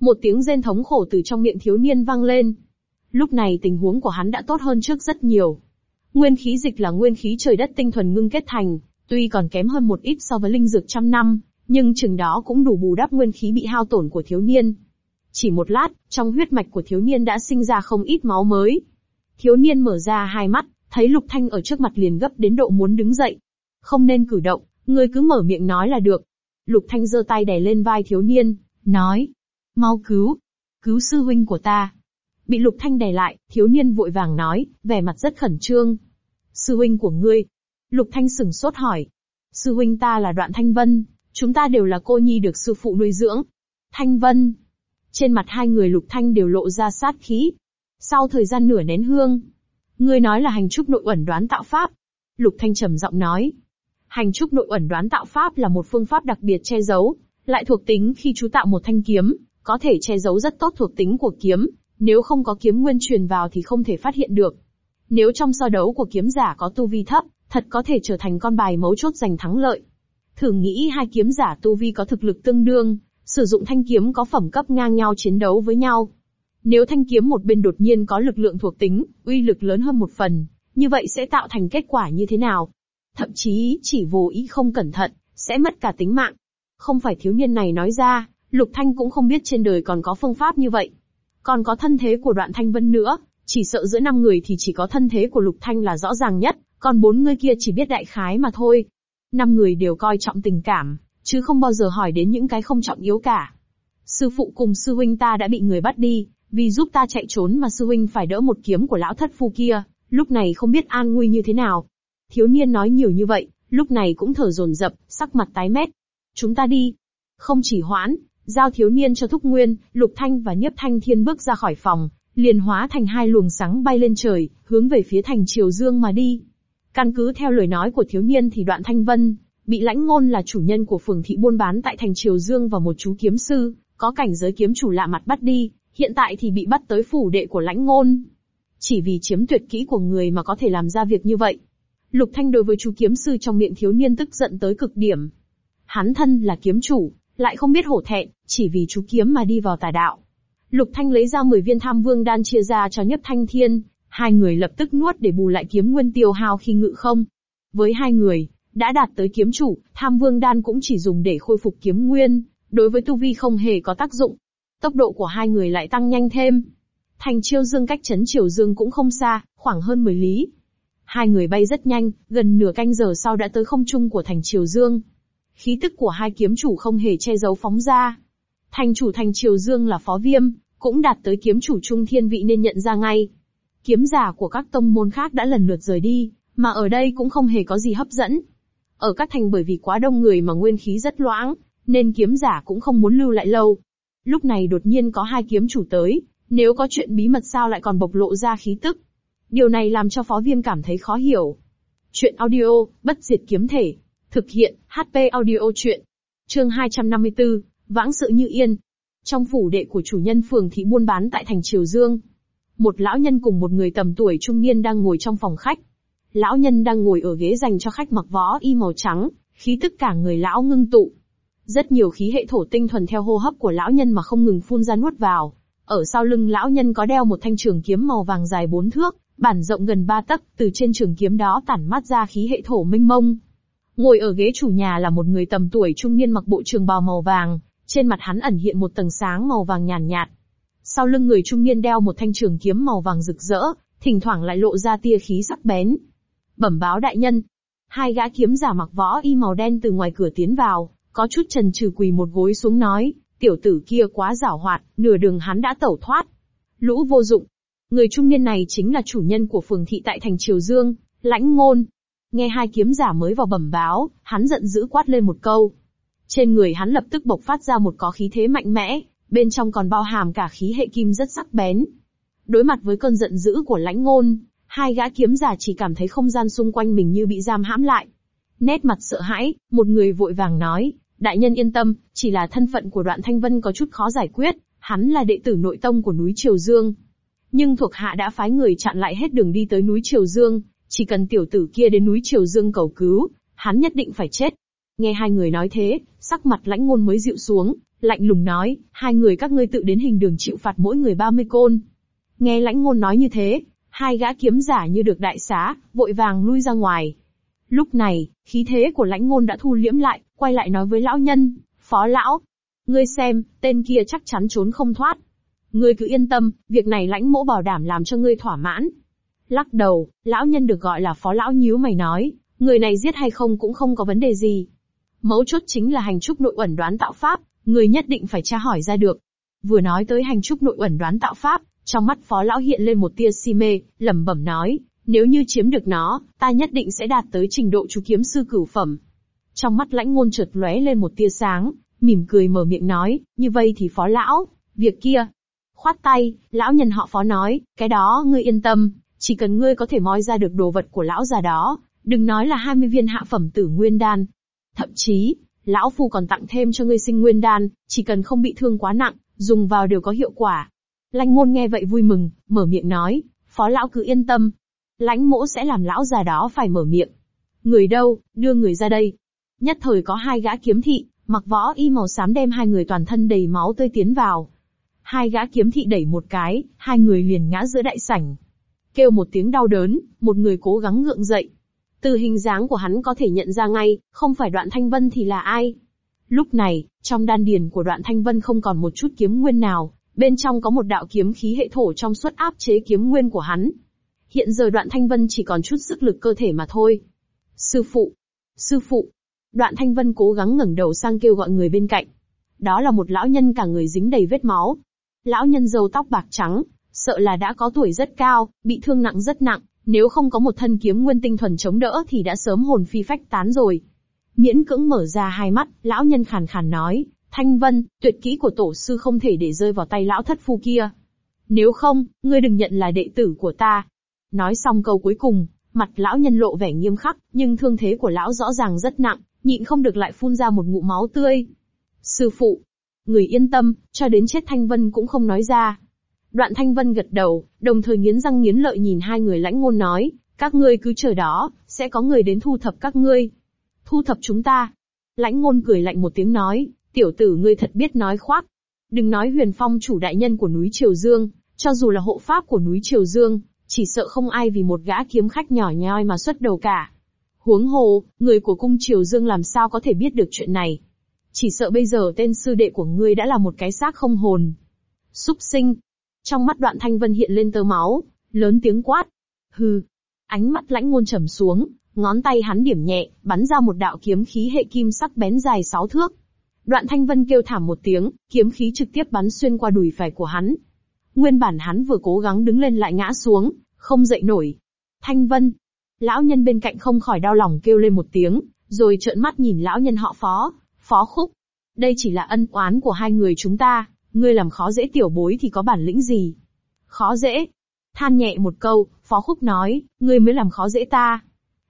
Một tiếng rên thống khổ từ trong miệng thiếu niên vang lên. Lúc này tình huống của hắn đã tốt hơn trước rất nhiều. Nguyên khí dịch là nguyên khí trời đất tinh thuần ngưng kết thành, tuy còn kém hơn một ít so với linh dược trăm năm, nhưng chừng đó cũng đủ bù đắp nguyên khí bị hao tổn của thiếu niên. Chỉ một lát, trong huyết mạch của thiếu niên đã sinh ra không ít máu mới, Thiếu niên mở ra hai mắt, thấy Lục Thanh ở trước mặt liền gấp đến độ muốn đứng dậy. Không nên cử động, ngươi cứ mở miệng nói là được. Lục Thanh giơ tay đè lên vai thiếu niên, nói. Mau cứu. Cứu sư huynh của ta. Bị Lục Thanh đè lại, thiếu niên vội vàng nói, vẻ mặt rất khẩn trương. Sư huynh của ngươi. Lục Thanh sừng sốt hỏi. Sư huynh ta là Đoạn Thanh Vân, chúng ta đều là cô nhi được sư phụ nuôi dưỡng. Thanh Vân. Trên mặt hai người Lục Thanh đều lộ ra sát khí, sau thời gian nửa nén hương, ngươi nói là hành trúc nội ẩn đoán tạo pháp. Lục Thanh trầm giọng nói. Hành trúc nội ẩn đoán tạo pháp là một phương pháp đặc biệt che giấu, lại thuộc tính khi chú tạo một thanh kiếm, có thể che giấu rất tốt thuộc tính của kiếm, nếu không có kiếm nguyên truyền vào thì không thể phát hiện được. Nếu trong so đấu của kiếm giả có tu vi thấp, thật có thể trở thành con bài mấu chốt giành thắng lợi. Thử nghĩ hai kiếm giả tu vi có thực lực tương đương, sử dụng thanh kiếm có phẩm cấp ngang nhau chiến đấu với nhau, nếu thanh kiếm một bên đột nhiên có lực lượng thuộc tính, uy lực lớn hơn một phần, như vậy sẽ tạo thành kết quả như thế nào? Thậm chí, chỉ vô ý không cẩn thận, sẽ mất cả tính mạng. Không phải thiếu niên này nói ra, Lục Thanh cũng không biết trên đời còn có phương pháp như vậy. Còn có thân thế của đoạn Thanh Vân nữa, chỉ sợ giữa năm người thì chỉ có thân thế của Lục Thanh là rõ ràng nhất, còn bốn người kia chỉ biết đại khái mà thôi. Năm người đều coi trọng tình cảm, chứ không bao giờ hỏi đến những cái không trọng yếu cả. Sư phụ cùng sư huynh ta đã bị người bắt đi, Vì giúp ta chạy trốn mà sư huynh phải đỡ một kiếm của lão thất phu kia, lúc này không biết an nguy như thế nào. Thiếu niên nói nhiều như vậy, lúc này cũng thở dồn dập, sắc mặt tái mét. Chúng ta đi. Không chỉ hoãn, giao thiếu niên cho Thúc Nguyên, Lục Thanh và Niếp Thanh Thiên bước ra khỏi phòng, liền hóa thành hai luồng sáng bay lên trời, hướng về phía thành Triều Dương mà đi. Căn cứ theo lời nói của thiếu niên thì đoạn Thanh Vân, bị lãnh ngôn là chủ nhân của phường thị buôn bán tại thành Triều Dương và một chú kiếm sư, có cảnh giới kiếm chủ lạ mặt bắt đi, hiện tại thì bị bắt tới phủ đệ của lãnh ngôn. Chỉ vì chiếm tuyệt kỹ của người mà có thể làm ra việc như vậy. Lục Thanh đối với chú kiếm sư trong miệng thiếu niên tức giận tới cực điểm. Hắn thân là kiếm chủ, lại không biết hổ thẹn, chỉ vì chú kiếm mà đi vào tà đạo. Lục Thanh lấy ra 10 viên tham vương đan chia ra cho Nhấp Thanh Thiên, hai người lập tức nuốt để bù lại kiếm nguyên tiêu hao khi ngự không. Với hai người, đã đạt tới kiếm chủ, tham vương đan cũng chỉ dùng để khôi phục kiếm nguyên, đối với tu vi không hề có tác dụng. Tốc độ của hai người lại tăng nhanh thêm. Thành chiêu dương cách chấn triều dương cũng không xa, khoảng hơn 10 lý. Hai người bay rất nhanh, gần nửa canh giờ sau đã tới không trung của thành triều dương. Khí tức của hai kiếm chủ không hề che giấu phóng ra. Thành chủ thành triều dương là phó viêm, cũng đạt tới kiếm chủ trung thiên vị nên nhận ra ngay. Kiếm giả của các tông môn khác đã lần lượt rời đi, mà ở đây cũng không hề có gì hấp dẫn. Ở các thành bởi vì quá đông người mà nguyên khí rất loãng, nên kiếm giả cũng không muốn lưu lại lâu. Lúc này đột nhiên có hai kiếm chủ tới, nếu có chuyện bí mật sao lại còn bộc lộ ra khí tức. Điều này làm cho phó viêm cảm thấy khó hiểu. Chuyện audio, bất diệt kiếm thể. Thực hiện, HP audio chuyện. Chương 254, Vãng sự như yên. Trong phủ đệ của chủ nhân phường thị buôn bán tại thành Triều Dương, một lão nhân cùng một người tầm tuổi trung niên đang ngồi trong phòng khách. Lão nhân đang ngồi ở ghế dành cho khách mặc võ y màu trắng, khí tức cả người lão ngưng tụ. Rất nhiều khí hệ thổ tinh thuần theo hô hấp của lão nhân mà không ngừng phun ra nuốt vào. Ở sau lưng lão nhân có đeo một thanh trường kiếm màu vàng dài bốn thước, bản rộng gần ba tấc, từ trên trường kiếm đó tản mát ra khí hệ thổ minh mông. Ngồi ở ghế chủ nhà là một người tầm tuổi trung niên mặc bộ trường bào màu vàng, trên mặt hắn ẩn hiện một tầng sáng màu vàng nhàn nhạt, Sau lưng người trung niên đeo một thanh trường kiếm màu vàng rực rỡ, thỉnh thoảng lại lộ ra tia khí sắc bén. Bẩm báo đại nhân. Hai gã kiếm giả mặc võ y màu đen từ ngoài cửa tiến vào, có chút trần trừ quỳ một gối xuống nói, tiểu tử kia quá giảo hoạt, nửa đường hắn đã tẩu thoát. Lũ vô dụng. Người trung niên này chính là chủ nhân của phường thị tại thành Triều Dương, lãnh ngôn. Nghe hai kiếm giả mới vào bẩm báo, hắn giận dữ quát lên một câu. Trên người hắn lập tức bộc phát ra một có khí thế mạnh mẽ, bên trong còn bao hàm cả khí hệ kim rất sắc bén. Đối mặt với cơn giận dữ của lãnh ngôn, hai gã kiếm giả chỉ cảm thấy không gian xung quanh mình như bị giam hãm lại. Nét mặt sợ hãi, một người vội vàng nói, đại nhân yên tâm, chỉ là thân phận của đoạn thanh vân có chút khó giải quyết, hắn là đệ tử nội tông của núi Triều Dương. Nhưng thuộc hạ đã phái người chặn lại hết đường đi tới núi Triều Dương, chỉ cần tiểu tử kia đến núi Triều Dương cầu cứu, hắn nhất định phải chết. Nghe hai người nói thế, sắc mặt lãnh ngôn mới dịu xuống, lạnh lùng nói, hai người các ngươi tự đến hình đường chịu phạt mỗi người 30 côn. Nghe lãnh ngôn nói như thế, hai gã kiếm giả như được đại xá, vội vàng lui ra ngoài. Lúc này, khí thế của lãnh ngôn đã thu liễm lại, quay lại nói với lão nhân, phó lão. Ngươi xem, tên kia chắc chắn trốn không thoát. Ngươi cứ yên tâm, việc này lãnh mỗ bảo đảm làm cho ngươi thỏa mãn. Lắc đầu, lão nhân được gọi là phó lão nhíu mày nói, người này giết hay không cũng không có vấn đề gì. Mấu chốt chính là hành trúc nội ẩn đoán tạo pháp, người nhất định phải tra hỏi ra được. Vừa nói tới hành trúc nội ẩn đoán tạo pháp, trong mắt phó lão hiện lên một tia si mê, lẩm bẩm nói, nếu như chiếm được nó, ta nhất định sẽ đạt tới trình độ chú kiếm sư cửu phẩm. Trong mắt lãnh ngôn chợt lóe lên một tia sáng, mỉm cười mở miệng nói, như vậy thì phó lão, việc kia. Khoát tay, lão nhân họ phó nói, cái đó ngươi yên tâm, chỉ cần ngươi có thể moi ra được đồ vật của lão già đó, đừng nói là 20 viên hạ phẩm tử nguyên đan. Thậm chí, lão phu còn tặng thêm cho ngươi sinh nguyên đan, chỉ cần không bị thương quá nặng, dùng vào đều có hiệu quả. Lãnh ngôn nghe vậy vui mừng, mở miệng nói, phó lão cứ yên tâm. Lãnh mỗ sẽ làm lão già đó phải mở miệng. Người đâu, đưa người ra đây. Nhất thời có hai gã kiếm thị, mặc võ y màu xám đem hai người toàn thân đầy máu tươi tiến vào. Hai gã kiếm thị đẩy một cái, hai người liền ngã giữa đại sảnh. Kêu một tiếng đau đớn, một người cố gắng ngượng dậy. Từ hình dáng của hắn có thể nhận ra ngay, không phải đoạn thanh vân thì là ai. Lúc này, trong đan điền của đoạn thanh vân không còn một chút kiếm nguyên nào, bên trong có một đạo kiếm khí hệ thổ trong suốt áp chế kiếm nguyên của hắn. Hiện giờ đoạn thanh vân chỉ còn chút sức lực cơ thể mà thôi. Sư phụ! Sư phụ! Đoạn thanh vân cố gắng ngẩng đầu sang kêu gọi người bên cạnh. Đó là một lão nhân cả người dính đầy vết máu. Lão nhân râu tóc bạc trắng, sợ là đã có tuổi rất cao, bị thương nặng rất nặng, nếu không có một thân kiếm nguyên tinh thuần chống đỡ thì đã sớm hồn phi phách tán rồi. Miễn cưỡng mở ra hai mắt, lão nhân khàn khàn nói, Thanh Vân, tuyệt kỹ của tổ sư không thể để rơi vào tay lão thất phu kia. Nếu không, ngươi đừng nhận là đệ tử của ta. Nói xong câu cuối cùng, mặt lão nhân lộ vẻ nghiêm khắc, nhưng thương thế của lão rõ ràng rất nặng, nhịn không được lại phun ra một ngụm máu tươi. Sư phụ, người yên tâm, cho đến chết Thanh Vân cũng không nói ra. Đoạn Thanh Vân gật đầu, đồng thời nghiến răng nghiến lợi nhìn hai người lãnh ngôn nói, các ngươi cứ chờ đó, sẽ có người đến thu thập các ngươi. Thu thập chúng ta. Lãnh ngôn cười lạnh một tiếng nói, tiểu tử ngươi thật biết nói khoác. Đừng nói huyền phong chủ đại nhân của núi Triều Dương, cho dù là hộ pháp của núi Triều Dương, chỉ sợ không ai vì một gã kiếm khách nhỏ nhoi mà xuất đầu cả. Huống hồ, người của cung Triều Dương làm sao có thể biết được chuyện này. Chỉ sợ bây giờ tên sư đệ của ngươi đã là một cái xác không hồn. Súc sinh. Trong mắt đoạn thanh vân hiện lên tơ máu, lớn tiếng quát. Hừ. Ánh mắt lãnh ngôn trầm xuống, ngón tay hắn điểm nhẹ, bắn ra một đạo kiếm khí hệ kim sắc bén dài sáu thước. Đoạn thanh vân kêu thảm một tiếng, kiếm khí trực tiếp bắn xuyên qua đùi phải của hắn. Nguyên bản hắn vừa cố gắng đứng lên lại ngã xuống, không dậy nổi. Thanh vân. Lão nhân bên cạnh không khỏi đau lòng kêu lên một tiếng, rồi trợn mắt nhìn lão nhân họ phó, phó khúc. Đây chỉ là ân oán của hai người chúng ta, ngươi làm khó dễ tiểu bối thì có bản lĩnh gì? Khó dễ. Than nhẹ một câu, phó khúc nói, ngươi mới làm khó dễ ta.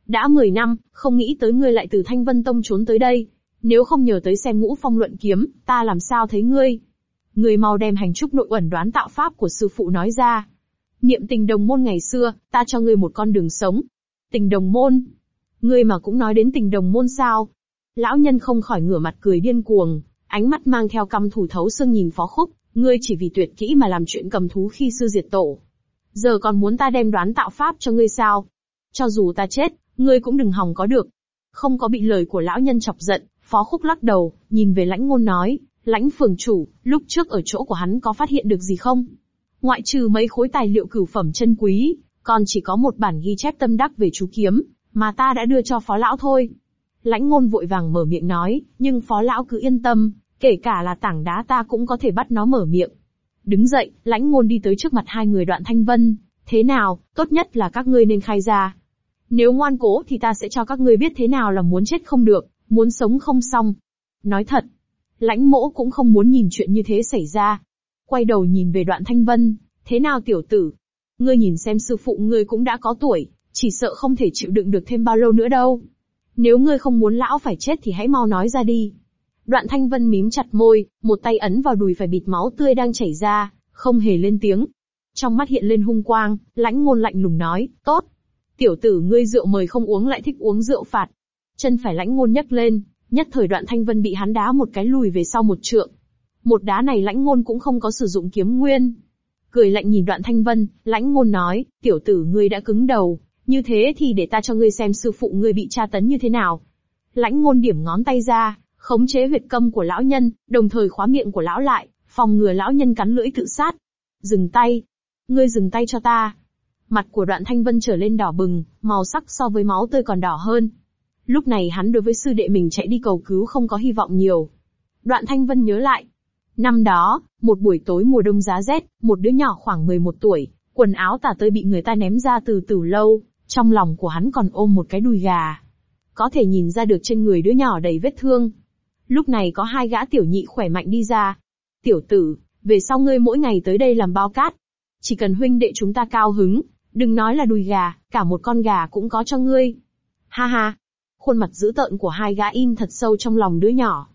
Đã 10 năm, không nghĩ tới ngươi lại từ Thanh Vân Tông trốn tới đây. Nếu không nhờ tới xem ngũ phong luận kiếm, ta làm sao thấy ngươi? Người mau đem hành trúc nội ẩn đoán tạo pháp của sư phụ nói ra. Niệm tình đồng môn ngày xưa, ta cho ngươi một con đường sống. Tình đồng môn. Ngươi mà cũng nói đến tình đồng môn sao? Lão nhân không khỏi ngửa mặt cười điên cuồng, ánh mắt mang theo căm thủ thấu xương nhìn phó khúc, ngươi chỉ vì tuyệt kỹ mà làm chuyện cầm thú khi sư diệt tổ. Giờ còn muốn ta đem đoán tạo pháp cho ngươi sao? Cho dù ta chết, ngươi cũng đừng hòng có được. Không có bị lời của lão nhân chọc giận, phó khúc lắc đầu, nhìn về lãnh ngôn nói, lãnh phường chủ, lúc trước ở chỗ của hắn có phát hiện được gì không? Ngoại trừ mấy khối tài liệu cửu phẩm chân quý, còn chỉ có một bản ghi chép tâm đắc về chú kiếm, mà ta đã đưa cho phó lão thôi. Lãnh ngôn vội vàng mở miệng nói, nhưng phó lão cứ yên tâm, kể cả là tảng đá ta cũng có thể bắt nó mở miệng. Đứng dậy, lãnh ngôn đi tới trước mặt hai người đoạn thanh vân. Thế nào, tốt nhất là các ngươi nên khai ra. Nếu ngoan cố thì ta sẽ cho các ngươi biết thế nào là muốn chết không được, muốn sống không xong. Nói thật, lãnh mỗ cũng không muốn nhìn chuyện như thế xảy ra. Quay đầu nhìn về đoạn thanh vân, thế nào tiểu tử? Ngươi nhìn xem sư phụ ngươi cũng đã có tuổi, chỉ sợ không thể chịu đựng được thêm bao lâu nữa đâu. Nếu ngươi không muốn lão phải chết thì hãy mau nói ra đi. Đoạn thanh vân mím chặt môi, một tay ấn vào đùi phải bịt máu tươi đang chảy ra, không hề lên tiếng. Trong mắt hiện lên hung quang, lãnh ngôn lạnh lùng nói, tốt. Tiểu tử ngươi rượu mời không uống lại thích uống rượu phạt. Chân phải lãnh ngôn nhấc lên, nhất thời đoạn thanh vân bị hắn đá một cái lùi về sau một trượng. Một đá này lãnh ngôn cũng không có sử dụng kiếm nguyên. Cười lạnh nhìn đoạn thanh vân, lãnh ngôn nói, tiểu tử ngươi đã cứng đầu, như thế thì để ta cho ngươi xem sư phụ ngươi bị tra tấn như thế nào. Lãnh ngôn điểm ngón tay ra, khống chế huyệt câm của lão nhân, đồng thời khóa miệng của lão lại, phòng ngừa lão nhân cắn lưỡi tự sát. Dừng tay. Ngươi dừng tay cho ta. Mặt của đoạn thanh vân trở lên đỏ bừng, màu sắc so với máu tươi còn đỏ hơn. Lúc này hắn đối với sư đệ mình chạy đi cầu cứu không có hy vọng nhiều. Đoạn thanh vân nhớ lại. Năm đó, một buổi tối mùa đông giá rét, một đứa nhỏ khoảng 11 tuổi, quần áo tả tơi bị người ta ném ra từ từ lâu, trong lòng của hắn còn ôm một cái đùi gà. Có thể nhìn ra được trên người đứa nhỏ đầy vết thương. Lúc này có hai gã tiểu nhị khỏe mạnh đi ra. Tiểu tử, về sau ngươi mỗi ngày tới đây làm bao cát. Chỉ cần huynh đệ chúng ta cao hứng, đừng nói là đùi gà, cả một con gà cũng có cho ngươi. Ha ha. Khuôn mặt dữ tợn của hai gã in thật sâu trong lòng đứa nhỏ.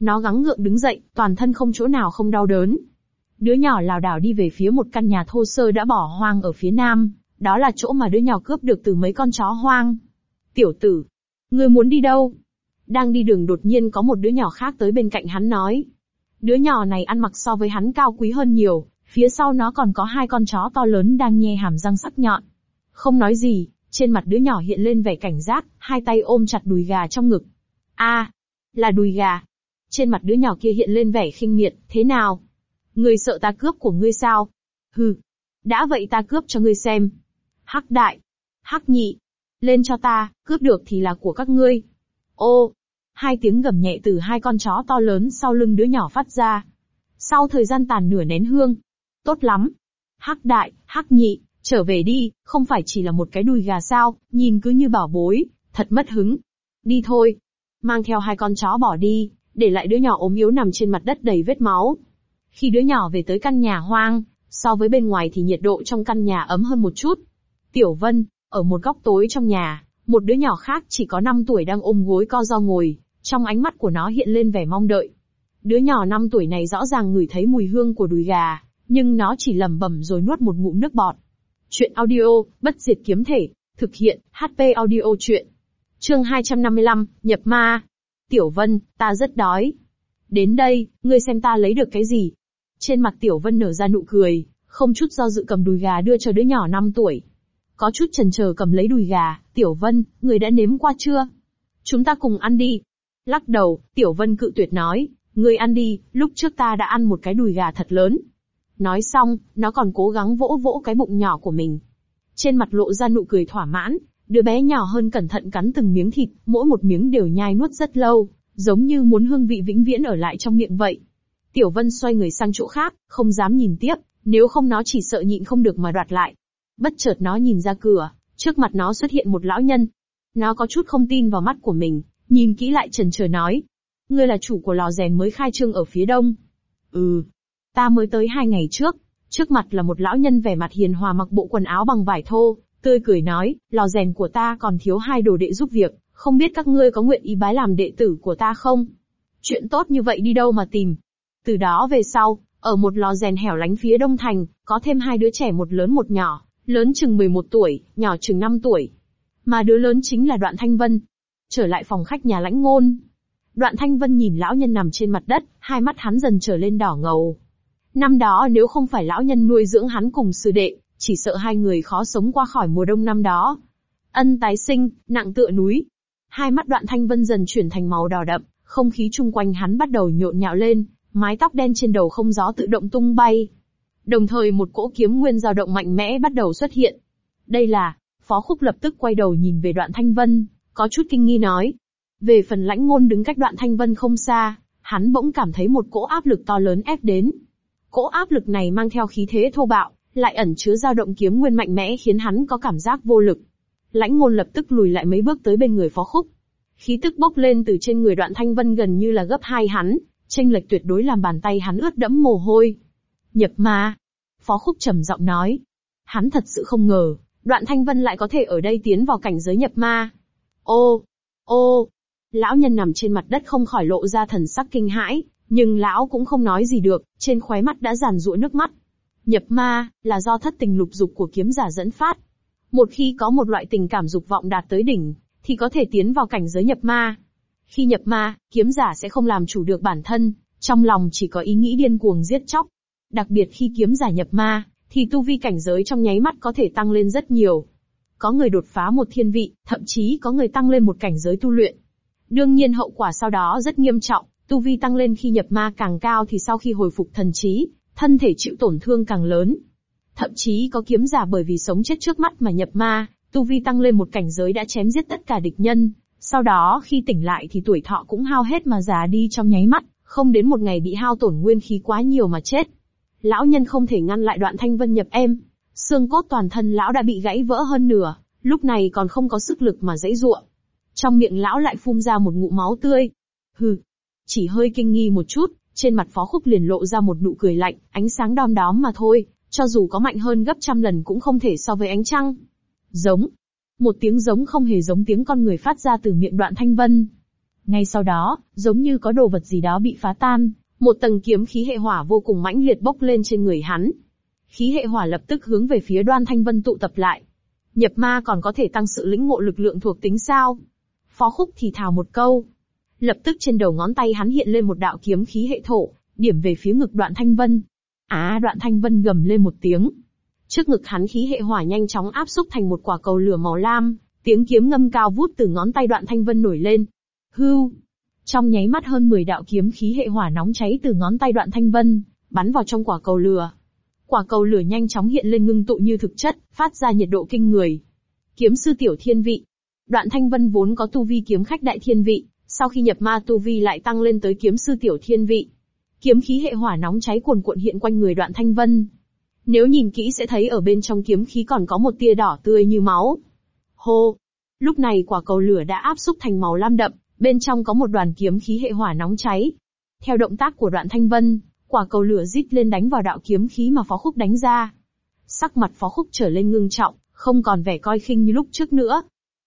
Nó gắng gượng đứng dậy, toàn thân không chỗ nào không đau đớn. Đứa nhỏ lảo đảo đi về phía một căn nhà thô sơ đã bỏ hoang ở phía nam. Đó là chỗ mà đứa nhỏ cướp được từ mấy con chó hoang. Tiểu tử, ngươi muốn đi đâu? Đang đi đường đột nhiên có một đứa nhỏ khác tới bên cạnh hắn nói. Đứa nhỏ này ăn mặc so với hắn cao quý hơn nhiều, phía sau nó còn có hai con chó to lớn đang nhe hàm răng sắc nhọn. Không nói gì, trên mặt đứa nhỏ hiện lên vẻ cảnh giác, hai tay ôm chặt đùi gà trong ngực. a là đùi gà. Trên mặt đứa nhỏ kia hiện lên vẻ khinh miệt, thế nào? Ngươi sợ ta cướp của ngươi sao? Hừ. Đã vậy ta cướp cho ngươi xem. Hắc đại. Hắc nhị. Lên cho ta, cướp được thì là của các ngươi. Ô. Hai tiếng gầm nhẹ từ hai con chó to lớn sau lưng đứa nhỏ phát ra. Sau thời gian tàn nửa nén hương. Tốt lắm. Hắc đại, hắc nhị, trở về đi, không phải chỉ là một cái đùi gà sao, nhìn cứ như bảo bối, thật mất hứng. Đi thôi. Mang theo hai con chó bỏ đi, để lại đứa nhỏ ốm yếu nằm trên mặt đất đầy vết máu. Khi đứa nhỏ về tới căn nhà hoang, so với bên ngoài thì nhiệt độ trong căn nhà ấm hơn một chút. Tiểu Vân, ở một góc tối trong nhà, một đứa nhỏ khác chỉ có 5 tuổi đang ôm gối co do ngồi, trong ánh mắt của nó hiện lên vẻ mong đợi. Đứa nhỏ 5 tuổi này rõ ràng ngửi thấy mùi hương của đùi gà, nhưng nó chỉ lẩm bẩm rồi nuốt một ngụm nước bọt. Chuyện audio, bất diệt kiếm thể, thực hiện, HP audio chuyện. Chương 255, nhập ma. Tiểu Vân, ta rất đói. Đến đây, ngươi xem ta lấy được cái gì? Trên mặt Tiểu Vân nở ra nụ cười, không chút do dự cầm đùi gà đưa cho đứa nhỏ 5 tuổi. Có chút chần chờ cầm lấy đùi gà, Tiểu Vân, người đã nếm qua chưa? Chúng ta cùng ăn đi. Lắc đầu, Tiểu Vân cự tuyệt nói, người ăn đi, lúc trước ta đã ăn một cái đùi gà thật lớn. Nói xong, nó còn cố gắng vỗ vỗ cái bụng nhỏ của mình. Trên mặt lộ ra nụ cười thỏa mãn, đứa bé nhỏ hơn cẩn thận cắn từng miếng thịt, mỗi một miếng đều nhai nuốt rất lâu, giống như muốn hương vị vĩnh viễn ở lại trong miệng vậy. Tiểu Vân xoay người sang chỗ khác, không dám nhìn tiếp, nếu không nó chỉ sợ nhịn không được mà đoạt lại. Bất chợt nó nhìn ra cửa, trước mặt nó xuất hiện một lão nhân. Nó có chút không tin vào mắt của mình, nhìn kỹ lại trần chờ nói. Ngươi là chủ của lò rèn mới khai trương ở phía đông. Ừ. Ta mới tới hai ngày trước. Trước mặt là một lão nhân vẻ mặt hiền hòa mặc bộ quần áo bằng vải thô, tươi cười nói, lò rèn của ta còn thiếu hai đồ đệ giúp việc, không biết các ngươi có nguyện ý bái làm đệ tử của ta không? Chuyện tốt như vậy đi đâu mà tìm? Từ đó về sau, ở một lò rèn hẻo lánh phía đông thành, có thêm hai đứa trẻ một lớn một nhỏ, lớn chừng 11 tuổi, nhỏ chừng 5 tuổi. Mà đứa lớn chính là Đoạn Thanh Vân. Trở lại phòng khách nhà lãnh ngôn. Đoạn Thanh Vân nhìn lão nhân nằm trên mặt đất, hai mắt hắn dần trở lên đỏ ngầu. Năm đó nếu không phải lão nhân nuôi dưỡng hắn cùng sư đệ, chỉ sợ hai người khó sống qua khỏi mùa đông năm đó. Ân tái sinh, nặng tựa núi. Hai mắt đoạn thanh vân dần chuyển thành màu đỏ đậm, không khí chung quanh hắn bắt đầu nhộn nhạo lên, mái tóc đen trên đầu không gió tự động tung bay. Đồng thời một cỗ kiếm nguyên dao động mạnh mẽ bắt đầu xuất hiện. Đây là, Phó Khúc lập tức quay đầu nhìn về đoạn thanh vân, có chút kinh nghi nói. Về phần lãnh ngôn đứng cách đoạn thanh vân không xa, hắn bỗng cảm thấy một cỗ áp lực to lớn ép đến. Cỗ áp lực này mang theo khí thế thô bạo, lại ẩn chứa dao động kiếm nguyên mạnh mẽ khiến hắn có cảm giác vô lực. Lãnh ngôn lập tức lùi lại mấy bước tới bên người phó khúc. Khí tức bốc lên từ trên người đoạn thanh vân gần như là gấp hai hắn, tranh lệch tuyệt đối làm bàn tay hắn ướt đẫm mồ hôi. Nhập ma. Phó khúc trầm giọng nói. Hắn thật sự không ngờ, đoạn thanh vân lại có thể ở đây tiến vào cảnh giới nhập ma. Ô, ô, lão nhân nằm trên mặt đất không khỏi lộ ra thần sắc kinh hãi, nhưng lão cũng không nói gì được, trên khóe mắt đã giàn rụa nước mắt. Nhập ma, là do thất tình lục dục của kiếm giả dẫn phát. Một khi có một loại tình cảm dục vọng đạt tới đỉnh, thì có thể tiến vào cảnh giới nhập ma. Khi nhập ma, kiếm giả sẽ không làm chủ được bản thân, trong lòng chỉ có ý nghĩ điên cuồng giết chóc. Đặc biệt khi kiếm giả nhập ma, thì tu vi cảnh giới trong nháy mắt có thể tăng lên rất nhiều. Có người đột phá một thiên vị, thậm chí có người tăng lên một cảnh giới tu luyện. Đương nhiên hậu quả sau đó rất nghiêm trọng, tu vi tăng lên khi nhập ma càng cao thì sau khi hồi phục thần trí, thân thể chịu tổn thương càng lớn. Thậm chí có kiếm giả bởi vì sống chết trước mắt mà nhập ma, tu vi tăng lên một cảnh giới đã chém giết tất cả địch nhân, sau đó khi tỉnh lại thì tuổi thọ cũng hao hết mà già đi trong nháy mắt, không đến một ngày bị hao tổn nguyên khí quá nhiều mà chết. Lão nhân không thể ngăn lại đoạn thanh vân nhập em, xương cốt toàn thân lão đã bị gãy vỡ hơn nửa, lúc này còn không có sức lực mà dãy ruộng. Trong miệng lão lại phun ra một ngụm máu tươi. Hừ, chỉ hơi kinh nghi một chút, trên mặt phó khúc liền lộ ra một nụ cười lạnh, ánh sáng đom đóm mà thôi, cho dù có mạnh hơn gấp trăm lần cũng không thể so với ánh trăng. Giống. Một tiếng giống không hề giống tiếng con người phát ra từ miệng đoạn thanh vân. Ngay sau đó, giống như có đồ vật gì đó bị phá tan, một tầng kiếm khí hệ hỏa vô cùng mãnh liệt bốc lên trên người hắn. Khí hệ hỏa lập tức hướng về phía đoan thanh vân tụ tập lại. Nhập ma còn có thể tăng sự lĩnh ngộ lực lượng thuộc tính sao? Phó khúc thì thào một câu, Lập tức trên đầu ngón tay hắn hiện lên một đạo kiếm khí hệ thổ, điểm về phía ngực đoạn thanh vân. Á đoạn thanh vân gầm lên một tiếng. Trước ngực hắn khí hệ hỏa nhanh chóng áp xúc thành một quả cầu lửa màu lam, tiếng kiếm ngâm cao vút từ ngón tay đoạn thanh vân nổi lên. Hưu! Trong nháy mắt hơn 10 đạo kiếm khí hệ hỏa nóng cháy từ ngón tay đoạn thanh vân, bắn vào trong quả cầu lửa. Quả cầu lửa nhanh chóng hiện lên ngưng tụ như thực chất, phát ra nhiệt độ kinh người. Kiếm sư tiểu thiên vị. Đoạn thanh vân vốn có tu vi kiếm khách đại thiên vị, sau khi nhập ma tu vi lại tăng lên tới kiếm sư tiểu thiên vị. kiếm khí hệ hỏa nóng cháy cuồn cuộn hiện quanh người đoạn thanh vân. Nếu nhìn kỹ sẽ thấy ở bên trong kiếm khí còn có một tia đỏ tươi như máu. Hô! Lúc này quả cầu lửa đã áp xúc thành màu lam đậm, bên trong có một đoàn kiếm khí hệ hỏa nóng cháy. Theo động tác của đoạn thanh vân, quả cầu lửa rít lên đánh vào đạo kiếm khí mà phó khúc đánh ra. Sắc mặt phó khúc trở lên ngưng trọng, không còn vẻ coi khinh như lúc trước nữa.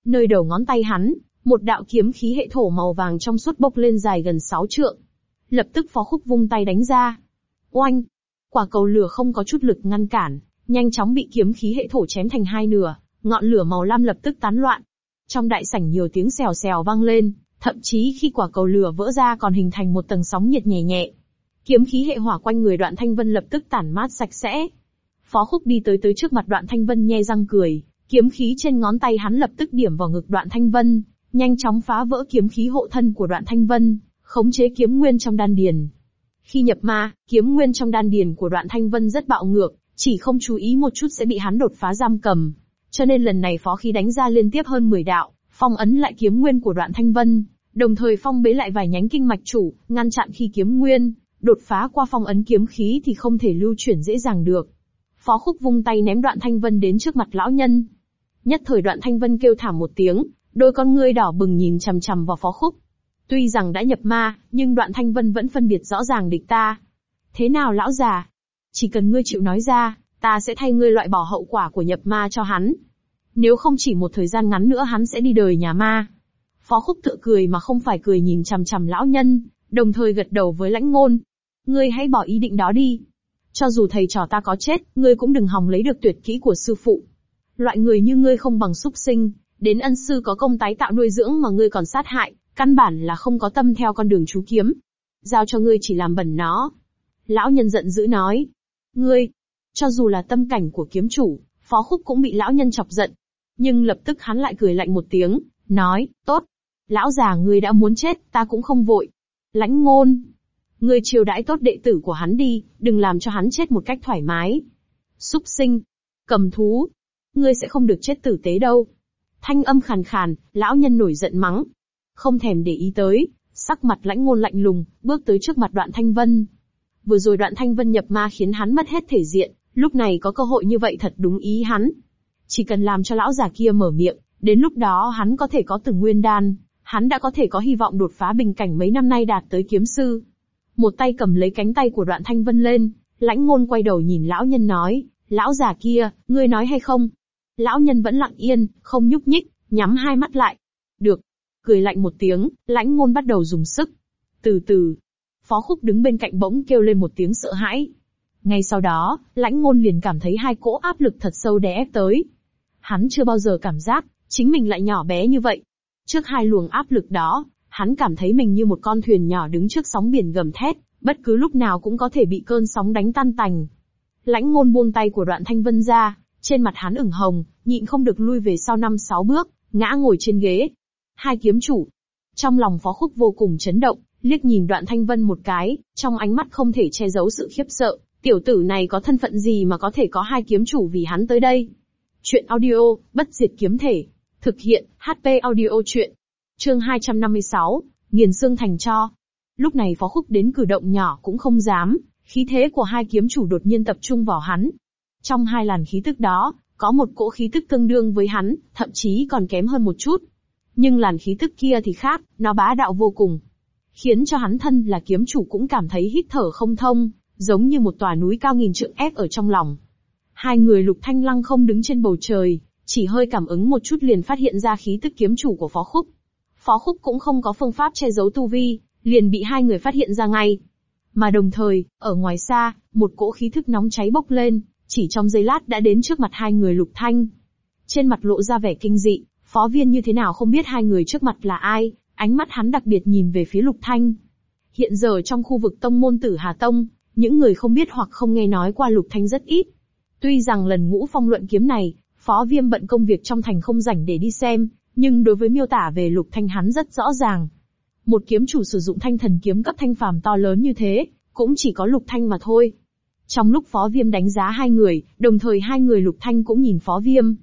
Nơi đầu ngón tay hắn, một đạo kiếm khí hệ thổ màu vàng trong suốt bốc lên dài gần 6 trượng. Lập tức phó khúc vung tay đánh ra. Oanh! Quả cầu lửa không có chút lực ngăn cản, nhanh chóng bị kiếm khí hệ thổ chém thành hai nửa, ngọn lửa màu lam lập tức tán loạn. Trong đại sảnh nhiều tiếng xèo xèo vang lên, thậm chí khi quả cầu lửa vỡ ra còn hình thành một tầng sóng nhiệt nhẹ nhẹ. Kiếm khí hệ hỏa quanh người đoạn thanh vân lập tức tản mát sạch sẽ. Phó khúc đi tới tới trước mặt đoạn thanh vân nhe răng cười, kiếm khí trên ngón tay hắn lập tức điểm vào ngực đoạn thanh vân, nhanh chóng phá vỡ kiếm khí hộ thân của đoạn thanh vân, khống chế kiếm nguyên trong đan điền. Khi nhập ma, kiếm nguyên trong đan điền của đoạn thanh vân rất bạo ngược, chỉ không chú ý một chút sẽ bị hắn đột phá giam cầm. Cho nên lần này phó khí đánh ra liên tiếp hơn 10 đạo, phong ấn lại kiếm nguyên của đoạn thanh vân, đồng thời phong bế lại vài nhánh kinh mạch chủ, ngăn chặn khi kiếm nguyên, đột phá qua phong ấn kiếm khí thì không thể lưu chuyển dễ dàng được. Phó khúc vung tay ném đoạn thanh vân đến trước mặt lão nhân. Nhất thời đoạn thanh vân kêu thảm một tiếng, đôi con ngươi đỏ bừng nhìn chằm chằm vào phó khúc. Tuy rằng đã nhập ma, nhưng đoạn thanh vân vẫn phân biệt rõ ràng địch ta. Thế nào lão già? Chỉ cần ngươi chịu nói ra, ta sẽ thay ngươi loại bỏ hậu quả của nhập ma cho hắn. Nếu không chỉ một thời gian ngắn nữa hắn sẽ đi đời nhà ma. Phó khúc tự cười mà không phải cười nhìn chằm chằm lão nhân, đồng thời gật đầu với lãnh ngôn. Ngươi hãy bỏ ý định đó đi. Cho dù thầy trò ta có chết, ngươi cũng đừng hòng lấy được tuyệt kỹ của sư phụ. Loại người như ngươi không bằng súc sinh, đến ân sư có công tái tạo nuôi dưỡng mà ngươi còn sát hại, căn bản là không có tâm theo con đường chú kiếm. Giao cho ngươi chỉ làm bẩn nó. Lão nhân giận dữ nói. Ngươi, cho dù là tâm cảnh của kiếm chủ, phó khúc cũng bị lão nhân chọc giận. Nhưng lập tức hắn lại cười lạnh một tiếng, nói, tốt. Lão già ngươi đã muốn chết, ta cũng không vội. Lãnh ngôn. Ngươi chiều đãi tốt đệ tử của hắn đi, đừng làm cho hắn chết một cách thoải mái. Súc sinh. Cầm thú. Ngươi sẽ không được chết tử tế đâu. Thanh âm khàn khàn, lão nhân nổi giận mắng. Không thèm để ý tới, sắc mặt lãnh ngôn lạnh lùng, bước tới trước mặt đoạn thanh vân. Vừa rồi đoạn thanh vân nhập ma khiến hắn mất hết thể diện, lúc này có cơ hội như vậy thật đúng ý hắn. Chỉ cần làm cho lão già kia mở miệng, đến lúc đó hắn có thể có từng nguyên đan, hắn đã có thể có hy vọng đột phá bình cảnh mấy năm nay đạt tới kiếm sư. Một tay cầm lấy cánh tay của đoạn thanh vân lên, lãnh ngôn quay đầu nhìn lão nhân nói, lão già kia, ngươi nói hay không? Lão nhân vẫn lặng yên, không nhúc nhích, nhắm hai mắt lại. Được. Cười lạnh một tiếng, lãnh ngôn bắt đầu dùng sức. Từ từ. Phó khúc đứng bên cạnh bỗng kêu lên một tiếng sợ hãi. Ngay sau đó, lãnh ngôn liền cảm thấy hai cỗ áp lực thật sâu đè ép tới. Hắn chưa bao giờ cảm giác, chính mình lại nhỏ bé như vậy. Trước hai luồng áp lực đó, hắn cảm thấy mình như một con thuyền nhỏ đứng trước sóng biển gầm thét, bất cứ lúc nào cũng có thể bị cơn sóng đánh tan tành. Lãnh ngôn buông tay của đoạn thanh vân ra, trên mặt hắn ửng hồng, nhịn không được lui về sau năm sáu bước, ngã ngồi trên ghế. Hai kiếm chủ. Trong lòng phó khúc vô cùng chấn động, liếc nhìn đoạn thanh vân một cái, trong ánh mắt không thể che giấu sự khiếp sợ, tiểu tử này có thân phận gì mà có thể có hai kiếm chủ vì hắn tới đây. Chuyện audio, bất diệt kiếm thể. Thực hiện, HP audio chuyện. Chương 256, nghiền xương thành cho. Lúc này phó khúc đến cử động nhỏ cũng không dám, khí thế của hai kiếm chủ đột nhiên tập trung vào hắn, trong hai làn khí tức đó, có một cỗ khí tức tương đương với hắn, thậm chí còn kém hơn một chút. Nhưng làn khí tức kia thì khác, nó bá đạo vô cùng. Khiến cho hắn thân là kiếm chủ cũng cảm thấy hít thở không thông, giống như một tòa núi cao nghìn trượng ép ở trong lòng. Hai người lục thanh lăng không đứng trên bầu trời, chỉ hơi cảm ứng một chút liền phát hiện ra khí tức kiếm chủ của phó khúc. Phó khúc cũng không có phương pháp che giấu tu vi, liền bị hai người phát hiện ra ngay. Mà đồng thời, ở ngoài xa, một cỗ khí thức nóng cháy bốc lên, chỉ trong giây lát đã đến trước mặt hai người lục thanh. Trên mặt lộ ra vẻ kinh dị, phó viên như thế nào không biết hai người trước mặt là ai, ánh mắt hắn đặc biệt nhìn về phía lục thanh. Hiện giờ trong khu vực tông môn tử Hà Tông, những người không biết hoặc không nghe nói qua lục thanh rất ít. Tuy rằng lần ngũ phong luận kiếm này, phó viêm bận công việc trong thành không rảnh để đi xem, nhưng đối với miêu tả về lục thanh hắn rất rõ ràng. Một kiếm chủ sử dụng thanh thần kiếm cấp thanh phàm to lớn như thế, cũng chỉ có lục thanh mà thôi. Trong lúc Phó Viêm đánh giá hai người, đồng thời hai người Lục Thanh cũng nhìn Phó Viêm.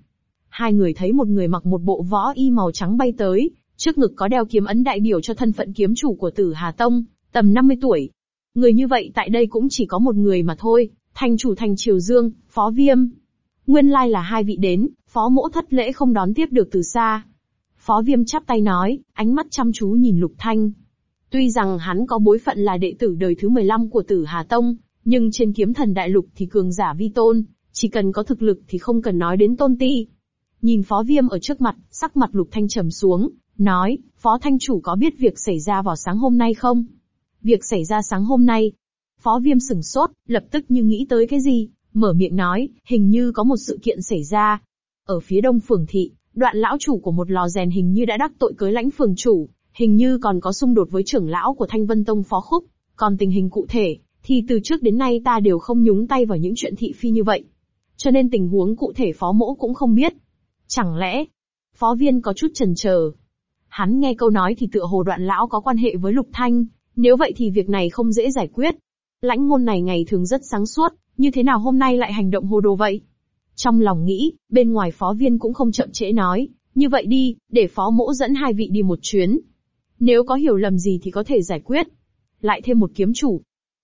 Hai người thấy một người mặc một bộ võ y màu trắng bay tới, trước ngực có đeo kiếm ấn đại biểu cho thân phận kiếm chủ của Tử Hà Tông, tầm 50 tuổi. Người như vậy tại đây cũng chỉ có một người mà thôi, thành chủ thành Triều Dương, Phó Viêm. Nguyên lai là hai vị đến, Phó Mỗ thất lễ không đón tiếp được từ xa. Phó Viêm chắp tay nói, ánh mắt chăm chú nhìn Lục Thanh. Tuy rằng hắn có bối phận là đệ tử đời thứ 15 của Tử Hà Tông, nhưng trên kiếm thần đại lục thì cường giả vi tôn, chỉ cần có thực lực thì không cần nói đến tôn ti. Nhìn Phó Viêm ở trước mặt, sắc mặt Lục Thanh trầm xuống, nói, Phó Thanh Chủ có biết việc xảy ra vào sáng hôm nay không? Việc xảy ra sáng hôm nay. Phó Viêm sửng sốt, lập tức như nghĩ tới cái gì, mở miệng nói, hình như có một sự kiện xảy ra. Ở phía đông phường thị, đoạn lão chủ của một lò rèn hình như đã đắc tội cưới lãnh phường chủ, hình như còn có xung đột với trưởng lão của Thanh Vân Tông Phó Khúc. Còn tình hình cụ thể, thì từ trước đến nay ta đều không nhúng tay vào những chuyện thị phi như vậy. Cho nên tình huống cụ thể phó mỗ cũng không biết. Chẳng lẽ, phó viên có chút chần chờ. Hắn nghe câu nói thì tựa hồ đoạn lão có quan hệ với Lục Thanh, nếu vậy thì việc này không dễ giải quyết. Lãnh ngôn này ngày thường rất sáng suốt, như thế nào hôm nay lại hành động hồ đồ vậy? Trong lòng nghĩ, bên ngoài phó viên cũng không chậm trễ nói, như vậy đi, để phó mỗ dẫn hai vị đi một chuyến. Nếu có hiểu lầm gì thì có thể giải quyết. Lại thêm một kiếm chủ.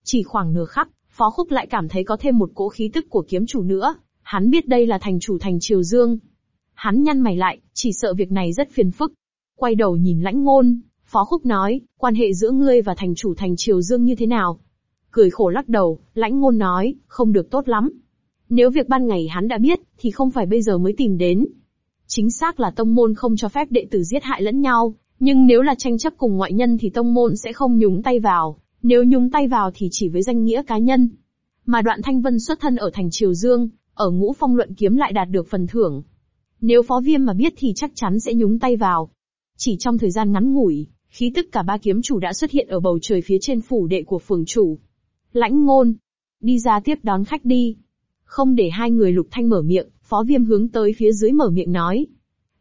Chỉ khoảng nửa khắc, phó khúc lại cảm thấy có thêm một cỗ khí tức của kiếm chủ nữa. Hắn biết đây là thành chủ thành Triều Dương. Hắn nhăn mày lại, chỉ sợ việc này rất phiền phức. Quay đầu nhìn lãnh ngôn, phó khúc nói, quan hệ giữa ngươi và thành chủ thành Triều Dương như thế nào? Cười khổ lắc đầu, lãnh ngôn nói, không được tốt lắm. Nếu việc ban ngày hắn đã biết, thì không phải bây giờ mới tìm đến. Chính xác là tông môn không cho phép đệ tử giết hại lẫn nhau, nhưng nếu là tranh chấp cùng ngoại nhân thì tông môn sẽ không nhúng tay vào, nếu nhúng tay vào thì chỉ với danh nghĩa cá nhân. Mà đoạn thanh vân xuất thân ở thành Triều Dương, ở ngũ phong luận kiếm lại đạt được phần thưởng. Nếu phó viêm mà biết thì chắc chắn sẽ nhúng tay vào. Chỉ trong thời gian ngắn ngủi, khí tức cả ba kiếm chủ đã xuất hiện ở bầu trời phía trên phủ đệ của phường chủ. Lãnh ngôn, đi ra tiếp đón khách đi. Không để hai người lục thanh mở miệng, phó viêm hướng tới phía dưới mở miệng nói.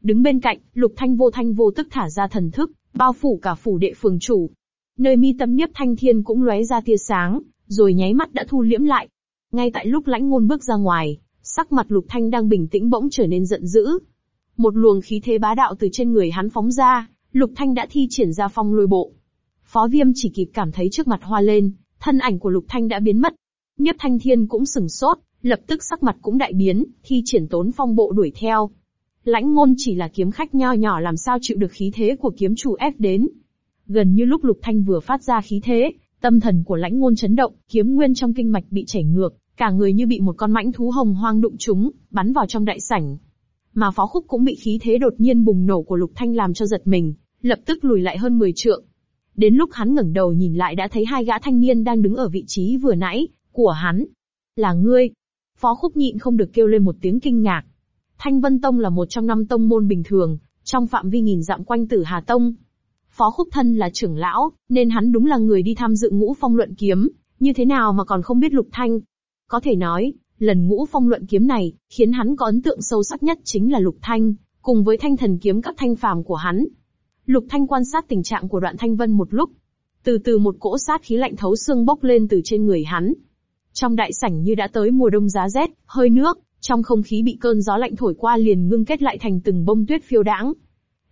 Đứng bên cạnh, lục thanh vô thanh vô tức thả ra thần thức, bao phủ cả phủ đệ phường chủ. Nơi mi tâm nhiếp thanh thiên cũng lóe ra tia sáng, rồi nháy mắt đã thu liễm lại. Ngay tại lúc lãnh ngôn bước ra ngoài, sắc mặt lục thanh đang bình tĩnh bỗng trở nên giận dữ. Một luồng khí thế bá đạo từ trên người hắn phóng ra, lục thanh đã thi triển ra phong lôi bộ. Phó viêm chỉ kịp cảm thấy trước mặt hoa lên, thân ảnh của lục thanh đã biến mất. Nhiếp thanh thiên cũng sừng sốt, lập tức sắc mặt cũng đại biến, thi triển tốn phong bộ đuổi theo. Lãnh ngôn chỉ là kiếm khách nho nhỏ làm sao chịu được khí thế của kiếm chủ ép đến. Gần như lúc lục thanh vừa phát ra khí thế, tâm thần của lãnh ngôn chấn động, kiếm nguyên trong kinh mạch bị chảy ngược, cả người như bị một con mãnh thú hồng hoang đụng trúng, bắn vào trong đại sảnh. Mà phó khúc cũng bị khí thế đột nhiên bùng nổ của lục thanh làm cho giật mình, lập tức lùi lại hơn 10 trượng. Đến lúc hắn ngẩng đầu nhìn lại đã thấy hai gã thanh niên đang đứng ở vị trí vừa nãy, của hắn. Là ngươi. Phó khúc nhịn không được kêu lên một tiếng kinh ngạc. Thanh Vân Tông là một trong năm tông môn bình thường, trong phạm vi nghìn dặm quanh tử Hà Tông. Phó khúc thân là trưởng lão, nên hắn đúng là người đi tham dự ngũ phong luận kiếm, như thế nào mà còn không biết lục thanh. Có thể nói, lần ngũ phong luận kiếm này, khiến hắn có ấn tượng sâu sắc nhất chính là lục thanh, cùng với thanh thần kiếm các thanh phàm của hắn. Lục Thanh quan sát tình trạng của đoạn thanh vân một lúc. Từ từ một cỗ sát khí lạnh thấu xương bốc lên từ trên người hắn. Trong đại sảnh như đã tới mùa đông giá rét, hơi nước, trong không khí bị cơn gió lạnh thổi qua liền ngưng kết lại thành từng bông tuyết phiêu đãng.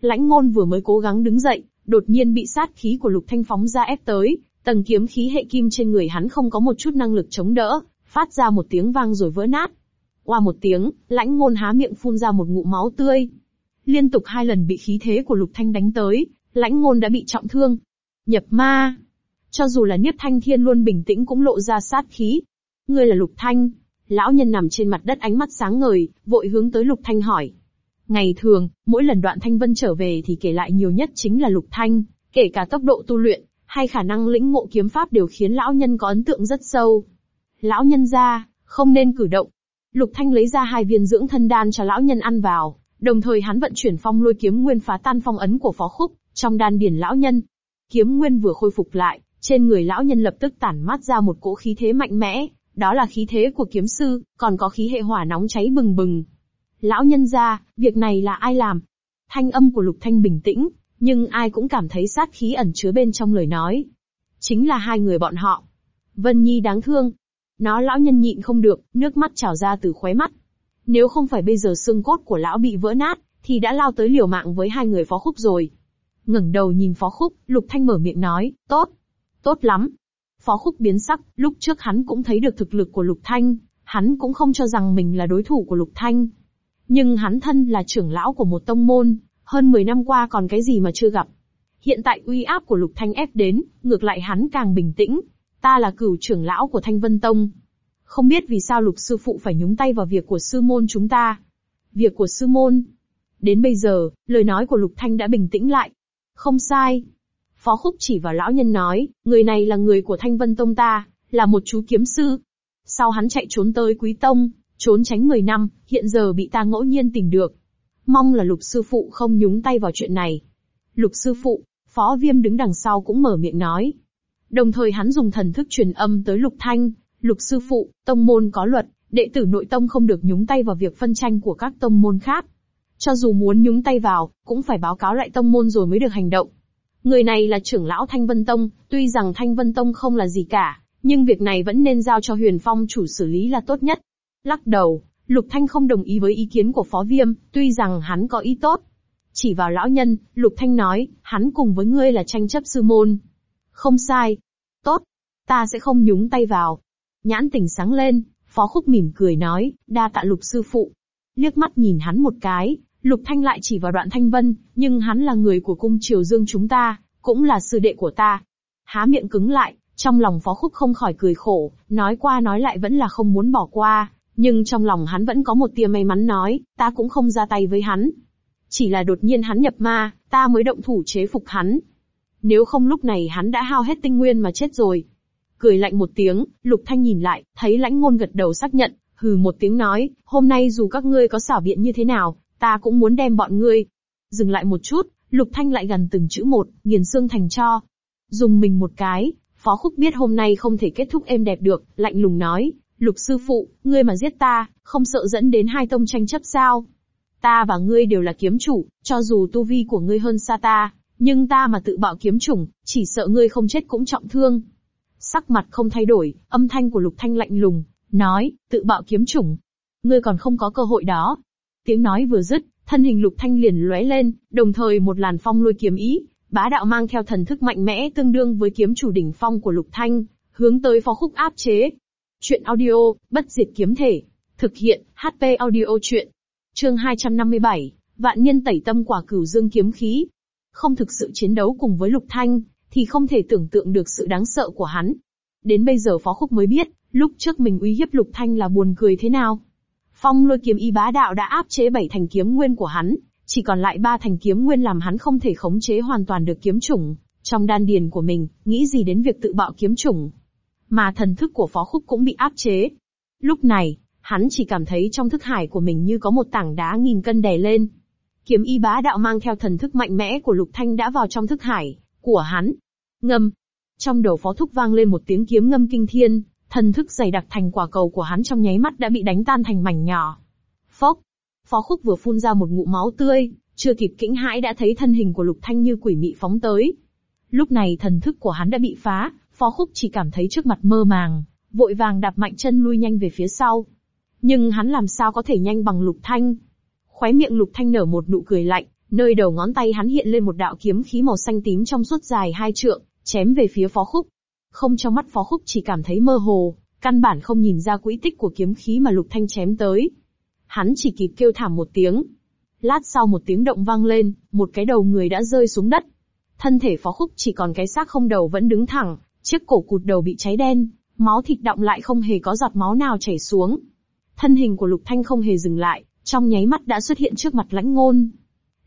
Lãnh ngôn vừa mới cố gắng đứng dậy, đột nhiên bị sát khí của lục thanh phóng ra ép tới, tầng kiếm khí hệ kim trên người hắn không có một chút năng lực chống đỡ, phát ra một tiếng vang rồi vỡ nát. Qua một tiếng, lãnh ngôn há miệng phun ra một ngụm máu tươi. Liên tục hai lần bị khí thế của Lục Thanh đánh tới, lãnh ngôn đã bị trọng thương. Nhập ma. Cho dù là Niếp Thanh Thiên luôn bình tĩnh cũng lộ ra sát khí. Ngươi là Lục Thanh. Lão nhân nằm trên mặt đất ánh mắt sáng ngời, vội hướng tới Lục Thanh hỏi. Ngày thường, mỗi lần đoạn Thanh Vân trở về thì kể lại nhiều nhất chính là Lục Thanh, kể cả tốc độ tu luyện, hay khả năng lĩnh ngộ kiếm pháp đều khiến lão nhân có ấn tượng rất sâu. Lão nhân ra, không nên cử động. Lục Thanh lấy ra hai viên dưỡng thân đan cho lão nhân ăn vào, Đồng thời hắn vận chuyển phong lôi kiếm nguyên phá tan phong ấn của phó khúc, trong đan điển lão nhân. Kiếm nguyên vừa khôi phục lại, trên người lão nhân lập tức tản mát ra một cỗ khí thế mạnh mẽ, đó là khí thế của kiếm sư, còn có khí hệ hỏa nóng cháy bừng bừng. Lão nhân ra, việc này là ai làm? Thanh âm của Lục Thanh bình tĩnh, nhưng ai cũng cảm thấy sát khí ẩn chứa bên trong lời nói. Chính là hai người bọn họ. Vân Nhi đáng thương. Nó lão nhân nhịn không được, nước mắt trào ra từ khóe mắt. Nếu không phải bây giờ xương cốt của lão bị vỡ nát, thì đã lao tới liều mạng với hai người phó khúc rồi. ngẩng đầu nhìn phó khúc, Lục Thanh mở miệng nói, tốt, tốt lắm. Phó Khúc biến sắc, lúc trước hắn cũng thấy được thực lực của Lục Thanh, hắn cũng không cho rằng mình là đối thủ của Lục Thanh. Nhưng hắn thân là trưởng lão của một tông môn, hơn 10 năm qua còn cái gì mà chưa gặp. Hiện tại uy áp của Lục Thanh ép đến, ngược lại hắn càng bình tĩnh. Ta là cửu trưởng lão của Thanh Vân Tông. Không biết vì sao Lục sư phụ phải nhúng tay vào việc của sư môn chúng ta. Việc của sư môn. Đến bây giờ, lời nói của Lục Thanh đã bình tĩnh lại. Không sai. Phó Khúc chỉ vào lão nhân nói, người này là người của Thanh Vân Tông ta, là một chú kiếm sư. Sau hắn chạy trốn tới Quý Tông, trốn tránh 10 năm, hiện giờ bị ta ngẫu nhiên tìm được. Mong là lục sư phụ không nhúng tay vào chuyện này. Lục sư phụ, phó viêm đứng đằng sau cũng mở miệng nói. Đồng thời hắn dùng thần thức truyền âm tới lục thanh, lục sư phụ, tông môn có luật, đệ tử nội tông không được nhúng tay vào việc phân tranh của các tông môn khác. Cho dù muốn nhúng tay vào, cũng phải báo cáo lại tông môn rồi mới được hành động. Người này là trưởng lão Thanh Vân Tông, tuy rằng Thanh Vân Tông không là gì cả, nhưng việc này vẫn nên giao cho Huyền Phong chủ xử lý là tốt nhất. Lắc đầu, Lục Thanh không đồng ý với ý kiến của Phó Viêm, tuy rằng hắn có ý tốt. Chỉ vào lão nhân, Lục Thanh nói, hắn cùng với ngươi là tranh chấp sư môn. Không sai. Tốt. Ta sẽ không nhúng tay vào. Nhãn tỉnh sáng lên, Phó Khúc mỉm cười nói, đa tạ Lục sư phụ. Liếc mắt nhìn hắn một cái, Lục Thanh lại chỉ vào đoạn Thanh Vân, nhưng hắn là người của cung triều dương chúng ta, cũng là sư đệ của ta. Há miệng cứng lại, trong lòng Phó Khúc không khỏi cười khổ, nói qua nói lại vẫn là không muốn bỏ qua, nhưng trong lòng hắn vẫn có một tia may mắn nói, ta cũng không ra tay với hắn. Chỉ là đột nhiên hắn nhập ma, ta mới động thủ chế phục hắn. Nếu không lúc này hắn đã hao hết tinh nguyên mà chết rồi. Cười lạnh một tiếng, Lục Thanh nhìn lại, thấy lãnh ngôn gật đầu xác nhận, hừ một tiếng nói, hôm nay dù các ngươi có xảo biện như thế nào, ta cũng muốn đem bọn ngươi. Dừng lại một chút, Lục Thanh lại gần từng chữ một, nghiền xương thành cho. Dùng mình một cái, Phó Khúc biết hôm nay không thể kết thúc êm đẹp được, lạnh lùng nói, Lục sư phụ, ngươi mà giết ta, không sợ dẫn đến hai tông tranh chấp sao? Ta và ngươi đều là kiếm chủ, cho dù tu vi của ngươi hơn xa ta, nhưng ta mà tự bạo kiếm chủng, chỉ sợ ngươi không chết cũng trọng thương. Sắc mặt không thay đổi, âm thanh của Lục Thanh lạnh lùng, nói, tự bạo kiếm chủng. Ngươi còn không có cơ hội đó. Tiếng nói vừa dứt, thân hình Lục Thanh liền lóe lên, đồng thời một làn phong lôi kiếm ý, bá đạo mang theo thần thức mạnh mẽ tương đương với kiếm chủ đỉnh phong của Lục Thanh, hướng tới phó khúc áp chế. Chuyện audio, bất diệt kiếm thể. Thực hiện, HP audio chuyện. Chương 257, vạn nhân tẩy tâm quả cửu dương kiếm khí. Không thực sự chiến đấu cùng với Lục Thanh, thì không thể tưởng tượng được sự đáng sợ của hắn. Đến bây giờ Phó Khúc mới biết, lúc trước mình uy hiếp Lục Thanh là buồn cười thế nào. Phong lôi kiếm y bá đạo đã áp chế bảy thành kiếm nguyên của hắn, chỉ còn lại ba thành kiếm nguyên làm hắn không thể khống chế hoàn toàn được kiếm chủng. Trong đan điền của mình, nghĩ gì đến việc tự bạo kiếm chủng, mà thần thức của Phó Khúc cũng bị áp chế. Lúc này, hắn chỉ cảm thấy trong thức hải của mình như có một tảng đá nghìn cân đè lên. Kiếm y bá đạo mang theo thần thức mạnh mẽ của Lục Thanh đã vào trong thức hải của hắn. Ngâm. Trong đầu Phó Thúc vang lên một tiếng kiếm ngâm kinh thiên, thần thức dày đặc thành quả cầu của hắn trong nháy mắt đã bị đánh tan thành mảnh nhỏ. Phốc. Phó Khúc vừa phun ra một ngụm máu tươi, chưa kịp kĩnh hãi đã thấy thân hình của Lục Thanh như quỷ mị phóng tới. Lúc này thần thức của hắn đã bị phá, Phó Khúc chỉ cảm thấy trước mặt mơ màng, vội vàng đạp mạnh chân lui nhanh về phía sau. Nhưng hắn làm sao có thể nhanh bằng Lục Thanh? Khóe miệng Lục Thanh nở một nụ cười lạnh, nơi đầu ngón tay hắn hiện lên một đạo kiếm khí màu xanh tím trong suốt dài hai trượng, chém về phía Phó Khúc. Không trong mắt Phó Khúc chỉ cảm thấy mơ hồ, căn bản không nhìn ra quỹ tích của kiếm khí mà Lục Thanh chém tới. Hắn chỉ kịp kêu thảm một tiếng. Lát sau một tiếng động vang lên, một cái đầu người đã rơi xuống đất. Thân thể Phó Khúc chỉ còn cái xác không đầu vẫn đứng thẳng, Chiếc cổ cụt đầu bị cháy đen, máu thịt đọng lại không hề có giọt máu nào chảy xuống. Thân hình của Lục Thanh không hề dừng lại, trong nháy mắt đã xuất hiện trước mặt lãnh ngôn.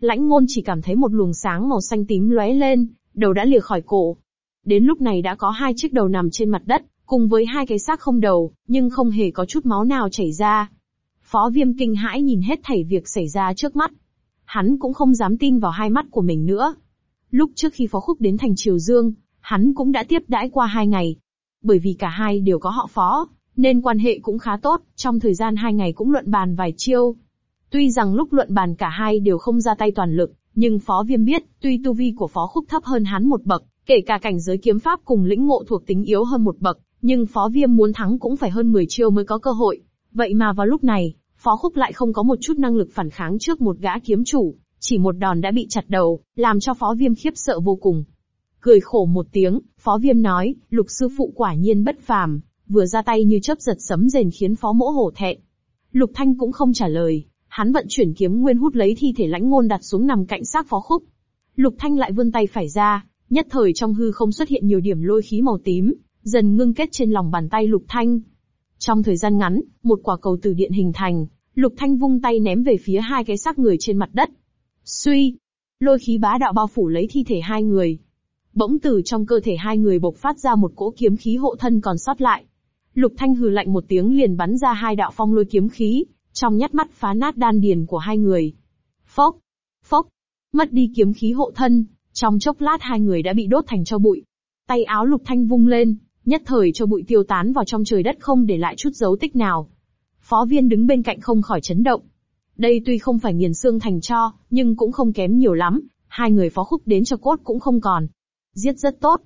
Lãnh ngôn chỉ cảm thấy một luồng sáng màu xanh tím lóe lên, đầu đã lìa khỏi cổ. Đến lúc này đã có hai chiếc đầu nằm trên mặt đất, cùng với hai cái xác không đầu, nhưng không hề có chút máu nào chảy ra. Phó viêm kinh hãi nhìn hết thảy việc xảy ra trước mắt. Hắn cũng không dám tin vào hai mắt của mình nữa. Lúc trước khi Phó Khúc đến thành Triều Dương, hắn cũng đã tiếp đãi qua hai ngày. Bởi vì cả hai đều có họ phó, nên quan hệ cũng khá tốt, trong thời gian hai ngày cũng luận bàn vài chiêu. Tuy rằng lúc luận bàn cả hai đều không ra tay toàn lực, nhưng Phó Viêm biết, tuy tu vi của Phó Khúc thấp hơn hắn một bậc, kể cả cảnh giới kiếm pháp cùng lĩnh ngộ thuộc tính yếu hơn một bậc, nhưng Phó Viêm muốn thắng cũng phải hơn 10 chiêu mới có cơ hội. Vậy mà vào lúc này, Phó Khúc lại không có một chút năng lực phản kháng trước một gã kiếm chủ, chỉ một đòn đã bị chặt đầu, làm cho Phó Viêm khiếp sợ vô cùng. Cười khổ một tiếng, phó viêm nói, lục sư phụ quả nhiên bất phàm, vừa ra tay như chớp giật sấm rền khiến phó mỗ hổ thẹn. Lục Thanh cũng không trả lời, hắn vận chuyển kiếm nguyên hút lấy thi thể lãnh ngôn đặt xuống nằm cạnh xác phó khúc. Lục Thanh lại vươn tay phải ra, nhất thời trong hư không xuất hiện nhiều điểm lôi khí màu tím, dần ngưng kết trên lòng bàn tay Lục Thanh. Trong thời gian ngắn, một quả cầu từ điện hình thành, Lục Thanh vung tay ném về phía hai cái xác người trên mặt đất. Suy, lôi khí bá đạo bao phủ lấy thi thể hai người. Bỗng từ trong cơ thể hai người bộc phát ra một cỗ kiếm khí hộ thân còn sót lại. Lục Thanh hừ lạnh một tiếng liền bắn ra hai đạo phong lôi kiếm khí, trong nhát mắt phá nát đan điền của hai người. Phốc, phốc, mất đi kiếm khí hộ thân, trong chốc lát hai người đã bị đốt thành cho bụi. Tay áo Lục Thanh vung lên, nhất thời cho bụi tiêu tán vào trong trời đất không để lại chút dấu tích nào. Phó viên đứng bên cạnh không khỏi chấn động. Đây tuy không phải nghiền xương thành cho, nhưng cũng không kém nhiều lắm, hai người phó khúc đến cho cốt cũng không còn. Giết rất tốt.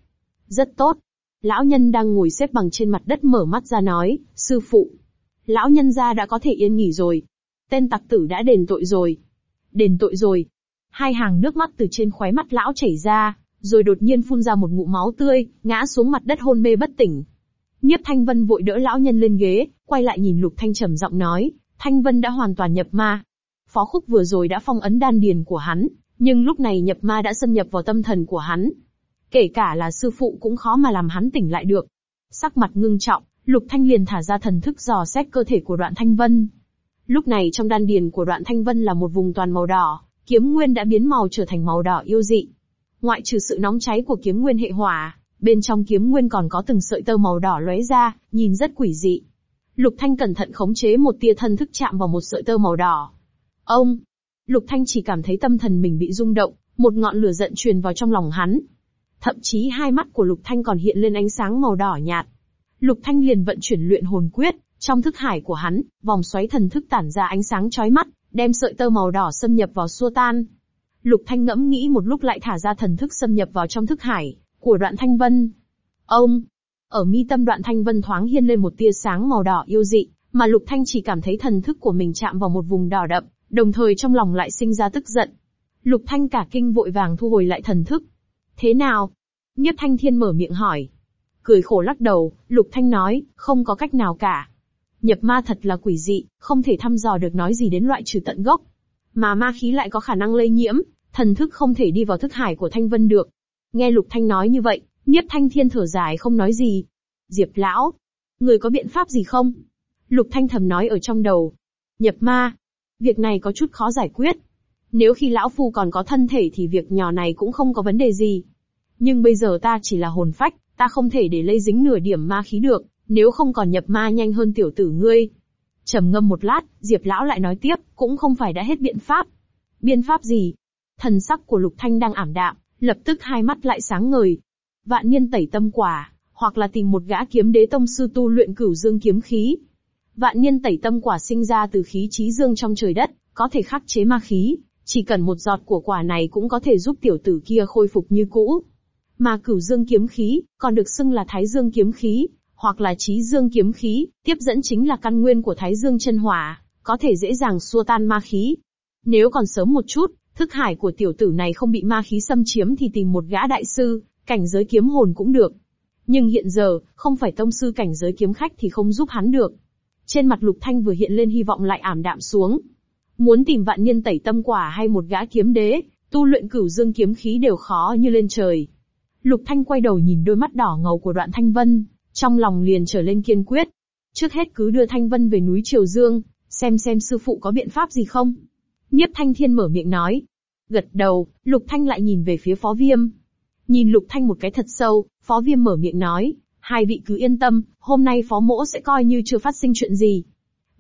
Rất tốt. Lão nhân đang ngồi xếp bằng trên mặt đất mở mắt ra nói, sư phụ. Lão nhân gia đã có thể yên nghỉ rồi. Tên tặc tử đã đền tội rồi. Đền tội rồi. Hai hàng nước mắt từ trên khóe mắt lão chảy ra, rồi đột nhiên phun ra một ngụm máu tươi, ngã xuống mặt đất hôn mê bất tỉnh. Nhiếp Thanh Vân vội đỡ lão nhân lên ghế, quay lại nhìn Lục Thanh trầm giọng nói, Thanh Vân đã hoàn toàn nhập ma. Phó Khúc vừa rồi đã phong ấn đan điền của hắn, nhưng lúc này nhập ma đã xâm nhập vào tâm thần của hắn. Kể cả là sư phụ cũng khó mà làm hắn tỉnh lại được. Sắc mặt ngưng trọng, Lục Thanh liền thả ra thần thức dò xét cơ thể của đoạn Thanh Vân. Lúc này trong đan điền của đoạn Thanh Vân là một vùng toàn màu đỏ, kiếm nguyên đã biến màu trở thành màu đỏ yêu dị. Ngoại trừ sự nóng cháy của kiếm nguyên hệ hỏa, bên trong kiếm nguyên còn có từng sợi tơ màu đỏ lóe ra, nhìn rất quỷ dị. Lục Thanh cẩn thận khống chế một tia thân thức chạm vào một sợi tơ màu đỏ. Ông! Lục Thanh chỉ cảm thấy tâm thần mình bị rung động, một ngọn lửa giận truyền vào trong lòng hắn. Thậm chí hai mắt của Lục Thanh còn hiện lên ánh sáng màu đỏ nhạt. Lục Thanh liền vận chuyển luyện hồn quyết, trong thức hải của hắn, vòng xoáy thần thức tản ra ánh sáng chói mắt, đem sợi tơ màu đỏ xâm nhập vào xua tan. Lục Thanh ngẫm nghĩ một lúc lại thả ra thần thức xâm nhập vào trong thức hải của Đoạn Thanh Vân. Ông, ở mi tâm Đoạn Thanh Vân thoáng hiên lên một tia sáng màu đỏ yêu dị, mà Lục Thanh chỉ cảm thấy thần thức của mình chạm vào một vùng đỏ đậm, đồng thời trong lòng lại sinh ra tức giận. Lục Thanh cả kinh vội vàng thu hồi lại thần thức. Thế nào? Nhiếp Thanh Thiên mở miệng hỏi. Cười khổ lắc đầu, Lục Thanh nói, không có cách nào cả. Nhập ma thật là quỷ dị, không thể thăm dò được nói gì đến loại trừ tận gốc. Mà ma khí lại có khả năng lây nhiễm, thần thức không thể đi vào thức hải của Thanh Vân được. Nghe Lục Thanh nói như vậy, Nhiếp Thanh Thiên thở dài không nói gì. Diệp lão, người có biện pháp gì không? Lục Thanh thầm nói ở trong đầu. Nhập ma, việc này có chút khó giải quyết. Nếu khi lão phu còn có thân thể thì việc nhỏ này cũng không có vấn đề gì. Nhưng bây giờ ta chỉ là hồn phách, ta không thể để lây dính nửa điểm ma khí được, nếu không còn nhập ma nhanh hơn tiểu tử ngươi. trầm ngâm một lát, Diệp lão lại nói tiếp, cũng không phải đã hết biện pháp. Biện pháp gì? Thần sắc của Lục Thanh đang ảm đạm, lập tức hai mắt lại sáng ngời. Vạn niên tẩy tâm quả, hoặc là tìm một gã kiếm đế tông sư tu luyện cửu dương kiếm khí. Vạn niên tẩy tâm quả sinh ra từ khí trí dương trong trời đất, có thể khắc chế ma khí, chỉ cần một giọt của quả này cũng có thể giúp tiểu tử kia khôi phục như cũ. Mà cửu dương kiếm khí, còn được xưng là thái dương kiếm khí, hoặc là trí dương kiếm khí, tiếp dẫn chính là căn nguyên của thái dương chân hỏa, có thể dễ dàng xua tan ma khí. Nếu còn sớm một chút, thức hải của tiểu tử này không bị ma khí xâm chiếm thì tìm một gã đại sư, cảnh giới kiếm hồn cũng được. Nhưng hiện giờ, không phải tông sư cảnh giới kiếm khách thì không giúp hắn được. Trên mặt Lục Thanh vừa hiện lên hy vọng lại ảm đạm xuống. Muốn tìm vạn niên tẩy tâm quả hay một gã kiếm đế, tu luyện cửu dương kiếm khí đều khó như lên trời. Lục Thanh quay đầu nhìn đôi mắt đỏ ngầu của đoạn Thanh Vân, trong lòng liền trở lên kiên quyết. Trước hết cứ đưa Thanh Vân về núi Triều Dương, xem xem sư phụ có biện pháp gì không. Nhiếp Thanh Thiên mở miệng nói. Gật đầu, Lục Thanh lại nhìn về phía Phó Viêm. Nhìn Lục Thanh một cái thật sâu, Phó Viêm mở miệng nói. Hai vị cứ yên tâm, hôm nay Phó Mỗ sẽ coi như chưa phát sinh chuyện gì.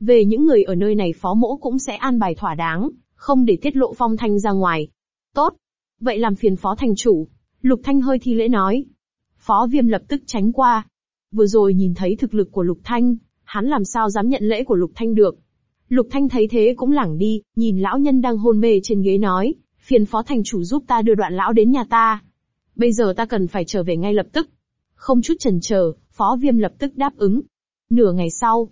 Về những người ở nơi này Phó Mỗ cũng sẽ an bài thỏa đáng, không để tiết lộ phong thanh ra ngoài. Tốt. Vậy làm phiền Phó Thành Chủ. Lục Thanh hơi thi lễ nói. Phó Viêm lập tức tránh qua. Vừa rồi nhìn thấy thực lực của Lục Thanh, hắn làm sao dám nhận lễ của Lục Thanh được. Lục Thanh thấy thế cũng lẳng đi, nhìn lão nhân đang hôn mê trên ghế nói, phiền phó thành chủ giúp ta đưa đoạn lão đến nhà ta. Bây giờ ta cần phải trở về ngay lập tức. Không chút chần chờ, phó viêm lập tức đáp ứng. Nửa ngày sau,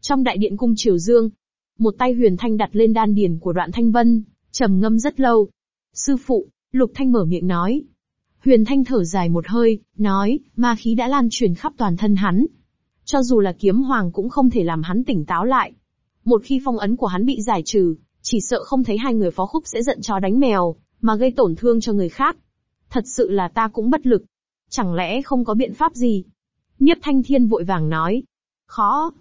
trong đại điện cung Triều Dương, một tay huyền thanh đặt lên đan điền của đoạn thanh vân, trầm ngâm rất lâu. Sư phụ, Lục Thanh mở miệng nói. Huyền Thanh thở dài một hơi, nói, ma khí đã lan truyền khắp toàn thân hắn. Cho dù là kiếm hoàng cũng không thể làm hắn tỉnh táo lại. Một khi phong ấn của hắn bị giải trừ, chỉ sợ không thấy hai người phó khúc sẽ giận chó đánh mèo, mà gây tổn thương cho người khác. Thật sự là ta cũng bất lực. Chẳng lẽ không có biện pháp gì? Niếp Thanh Thiên vội vàng nói. Khó.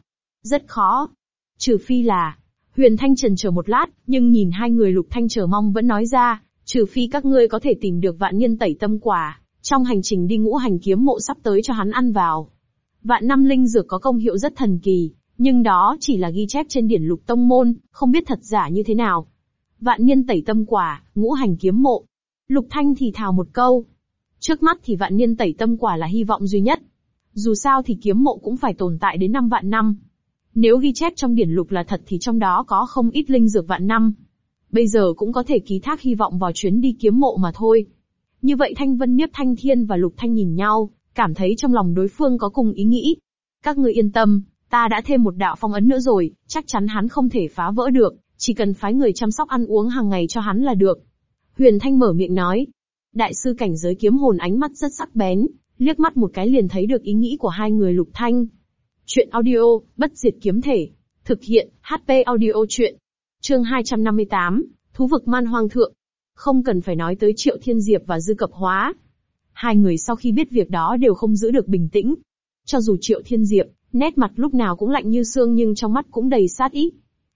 Rất khó. Trừ phi là, Huyền Thanh trần chờ một lát, nhưng nhìn hai người Lục Thanh chờ mong vẫn nói ra, trừ phi các ngươi có thể tìm được vạn niên tẩy tâm quả, trong hành trình đi ngũ hành kiếm mộ sắp tới cho hắn ăn vào. Vạn năm linh dược có công hiệu rất thần kỳ, nhưng đó chỉ là ghi chép trên điển lục tông môn, không biết thật giả như thế nào. Vạn niên tẩy tâm quả, ngũ hành kiếm mộ. Lục Thanh thì thào một câu. Trước mắt thì vạn niên tẩy tâm quả là hy vọng duy nhất. Dù sao thì kiếm mộ cũng phải tồn tại đến năm vạn năm. Nếu ghi chép trong điển lục là thật thì trong đó có không ít linh dược vạn năm. Bây giờ cũng có thể ký thác hy vọng vào chuyến đi kiếm mộ mà thôi. Như vậy Thanh Vân Niếp Thanh Thiên và Lục Thanh nhìn nhau, cảm thấy trong lòng đối phương có cùng ý nghĩ. Các ngươi yên tâm, ta đã thêm một đạo phong ấn nữa rồi, chắc chắn hắn không thể phá vỡ được, chỉ cần phái người chăm sóc ăn uống hàng ngày cho hắn là được. Huyền Thanh mở miệng nói. Đại sư cảnh giới kiếm hồn ánh mắt rất sắc bén, liếc mắt một cái liền thấy được ý nghĩ của hai người Lục Thanh. Chuyện audio, bất diệt kiếm thể. Thực hiện, HP audio chuyện. Chương 258, Thú vực man hoang thượng. Không cần phải nói tới Triệu Thiên Diệp và Dư Cập Hóa. Hai người sau khi biết việc đó đều không giữ được bình tĩnh. Cho dù Triệu Thiên Diệp, nét mặt lúc nào cũng lạnh như xương nhưng trong mắt cũng đầy sát ý.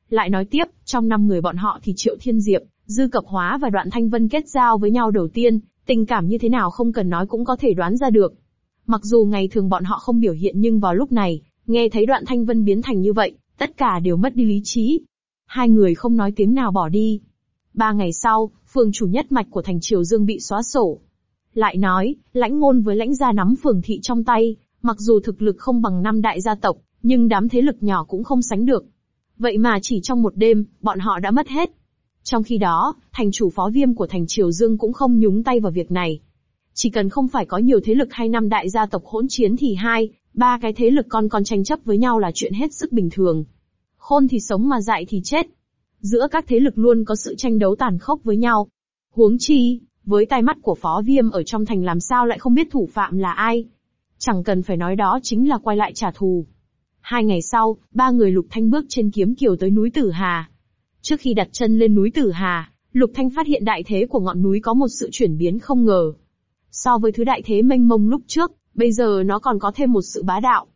Lại nói tiếp, trong năm người bọn họ thì Triệu Thiên Diệp, Dư Cập Hóa và Đoạn Thanh Vân kết giao với nhau đầu tiên, tình cảm như thế nào không cần nói cũng có thể đoán ra được. Mặc dù ngày thường bọn họ không biểu hiện nhưng vào lúc này, nghe thấy Đoạn Thanh Vân biến thành như vậy, tất cả đều mất đi lý trí. Hai người không nói tiếng nào bỏ đi. Ba ngày sau, phường chủ nhất mạch của thành Triều Dương bị xóa sổ. Lại nói, lãnh ngôn với lãnh gia nắm phường thị trong tay, mặc dù thực lực không bằng năm đại gia tộc, nhưng đám thế lực nhỏ cũng không sánh được. Vậy mà chỉ trong một đêm, bọn họ đã mất hết. Trong khi đó, thành chủ phó viêm của thành Triều Dương cũng không nhúng tay vào việc này. Chỉ cần không phải có nhiều thế lực hay năm đại gia tộc hỗn chiến thì hai, ba cái thế lực con con tranh chấp với nhau là chuyện hết sức bình thường. Khôn thì sống mà dại thì chết. Giữa các thế lực luôn có sự tranh đấu tàn khốc với nhau. Huống chi, với tai mắt của phó viêm ở trong thành làm sao lại không biết thủ phạm là ai. Chẳng cần phải nói đó chính là quay lại trả thù. Hai ngày sau, ba người Lục Thanh bước trên kiếm kiều tới núi Tử Hà. Trước khi đặt chân lên núi Tử Hà, Lục Thanh phát hiện đại thế của ngọn núi có một sự chuyển biến không ngờ. So với thứ đại thế mênh mông lúc trước, bây giờ nó còn có thêm một sự bá đạo.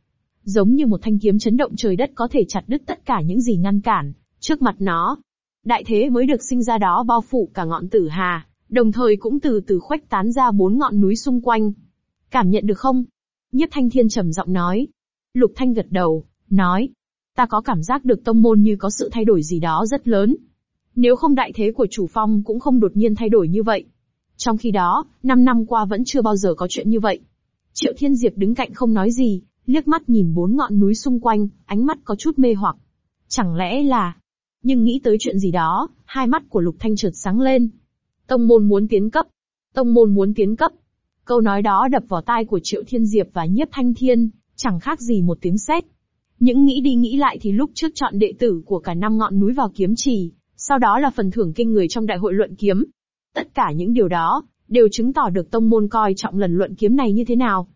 Giống như một thanh kiếm chấn động trời đất có thể chặt đứt tất cả những gì ngăn cản, trước mặt nó. Đại thế mới được sinh ra đó bao phủ cả ngọn Tử Hà, đồng thời cũng từ từ khuếch tán ra bốn ngọn núi xung quanh. Cảm nhận được không? Nhiếp Thanh Thiên trầm giọng nói. Lục Thanh gật đầu, nói. Ta có cảm giác được tông môn như có sự thay đổi gì đó rất lớn. Nếu không đại thế của chủ phong cũng không đột nhiên thay đổi như vậy. Trong khi đó, năm năm qua vẫn chưa bao giờ có chuyện như vậy. Triệu Thiên Diệp đứng cạnh không nói gì, liếc mắt nhìn bốn ngọn núi xung quanh, ánh mắt có chút mê hoặc. Chẳng lẽ là... Nhưng nghĩ tới chuyện gì đó, hai mắt của Lục Thanh chợt sáng lên. Tông môn muốn tiến cấp. Tông môn muốn tiến cấp. Câu nói đó đập vào tai của Triệu Thiên Diệp và Nhiếp Thanh Thiên, chẳng khác gì một tiếng sét. Những nghĩ đi nghĩ lại thì lúc trước chọn đệ tử của cả năm ngọn núi vào kiếm trì, sau đó là phần thưởng kinh người trong đại hội luận kiếm. Tất cả những điều đó, đều chứng tỏ được tông môn coi trọng lần luận kiếm này như thế nào.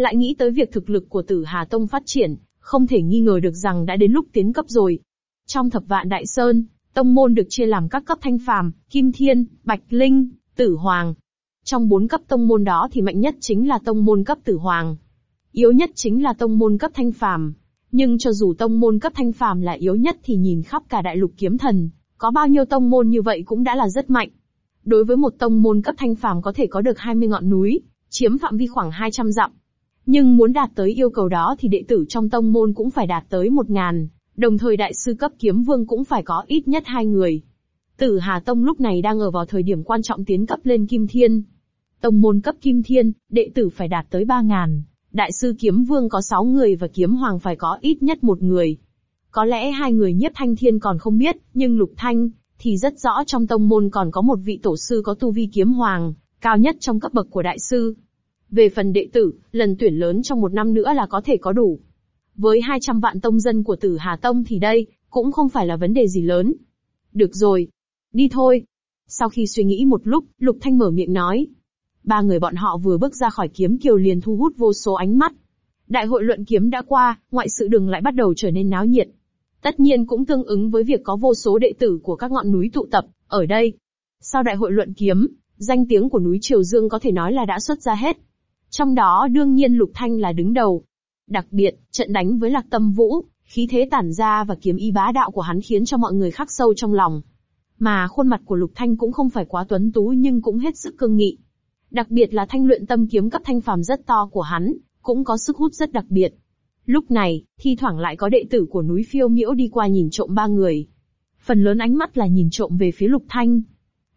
Lại nghĩ tới việc thực lực của tử Hà Tông phát triển, không thể nghi ngờ được rằng đã đến lúc tiến cấp rồi. Trong thập vạn đại sơn, tông môn được chia làm các cấp thanh phàm, kim thiên, bạch linh, tử hoàng. Trong bốn cấp tông môn đó thì mạnh nhất chính là tông môn cấp tử hoàng. Yếu nhất chính là tông môn cấp thanh phàm. Nhưng cho dù tông môn cấp thanh phàm là yếu nhất thì nhìn khắp cả đại lục kiếm thần, có bao nhiêu tông môn như vậy cũng đã là rất mạnh. Đối với một tông môn cấp thanh phàm có thể có được 20 ngọn núi, chiếm phạm vi khoảng 200 dặm. Nhưng muốn đạt tới yêu cầu đó thì đệ tử trong tông môn cũng phải đạt tới một ngàn đồng thời đại sư cấp kiếm vương cũng phải có ít nhất hai người. Tử Hà Tông lúc này đang ở vào thời điểm quan trọng tiến cấp lên Kim Thiên. Tông môn cấp Kim Thiên, đệ tử phải đạt tới ba ngàn đại sư kiếm vương có sáu người và kiếm hoàng phải có ít nhất một người. Có lẽ hai người nhiếp thanh thiên còn không biết, nhưng lục thanh, thì rất rõ trong tông môn còn có một vị tổ sư có tu vi kiếm hoàng, cao nhất trong cấp bậc của đại sư. Về phần đệ tử, lần tuyển lớn trong một năm nữa là có thể có đủ. Với 200 vạn tông dân của tử Hà Tông thì đây, cũng không phải là vấn đề gì lớn. Được rồi. Đi thôi. Sau khi suy nghĩ một lúc, Lục Thanh mở miệng nói. Ba người bọn họ vừa bước ra khỏi kiếm kiều liền thu hút vô số ánh mắt. Đại hội luận kiếm đã qua, ngoại sự đường lại bắt đầu trở nên náo nhiệt. Tất nhiên cũng tương ứng với việc có vô số đệ tử của các ngọn núi tụ tập, ở đây. Sau đại hội luận kiếm, danh tiếng của núi Triều Dương có thể nói là đã xuất ra hết. Trong đó đương nhiên Lục Thanh là đứng đầu. Đặc biệt, trận đánh với Lạc Tâm Vũ, khí thế tản ra và kiếm y bá đạo của hắn khiến cho mọi người khắc sâu trong lòng. Mà khuôn mặt của Lục Thanh cũng không phải quá tuấn tú nhưng cũng hết sức cương nghị. Đặc biệt là thanh luyện tâm kiếm cấp thanh phàm rất to của hắn, cũng có sức hút rất đặc biệt. Lúc này, thi thoảng lại có đệ tử của núi phiêu miễu đi qua nhìn trộm ba người. Phần lớn ánh mắt là nhìn trộm về phía Lục Thanh.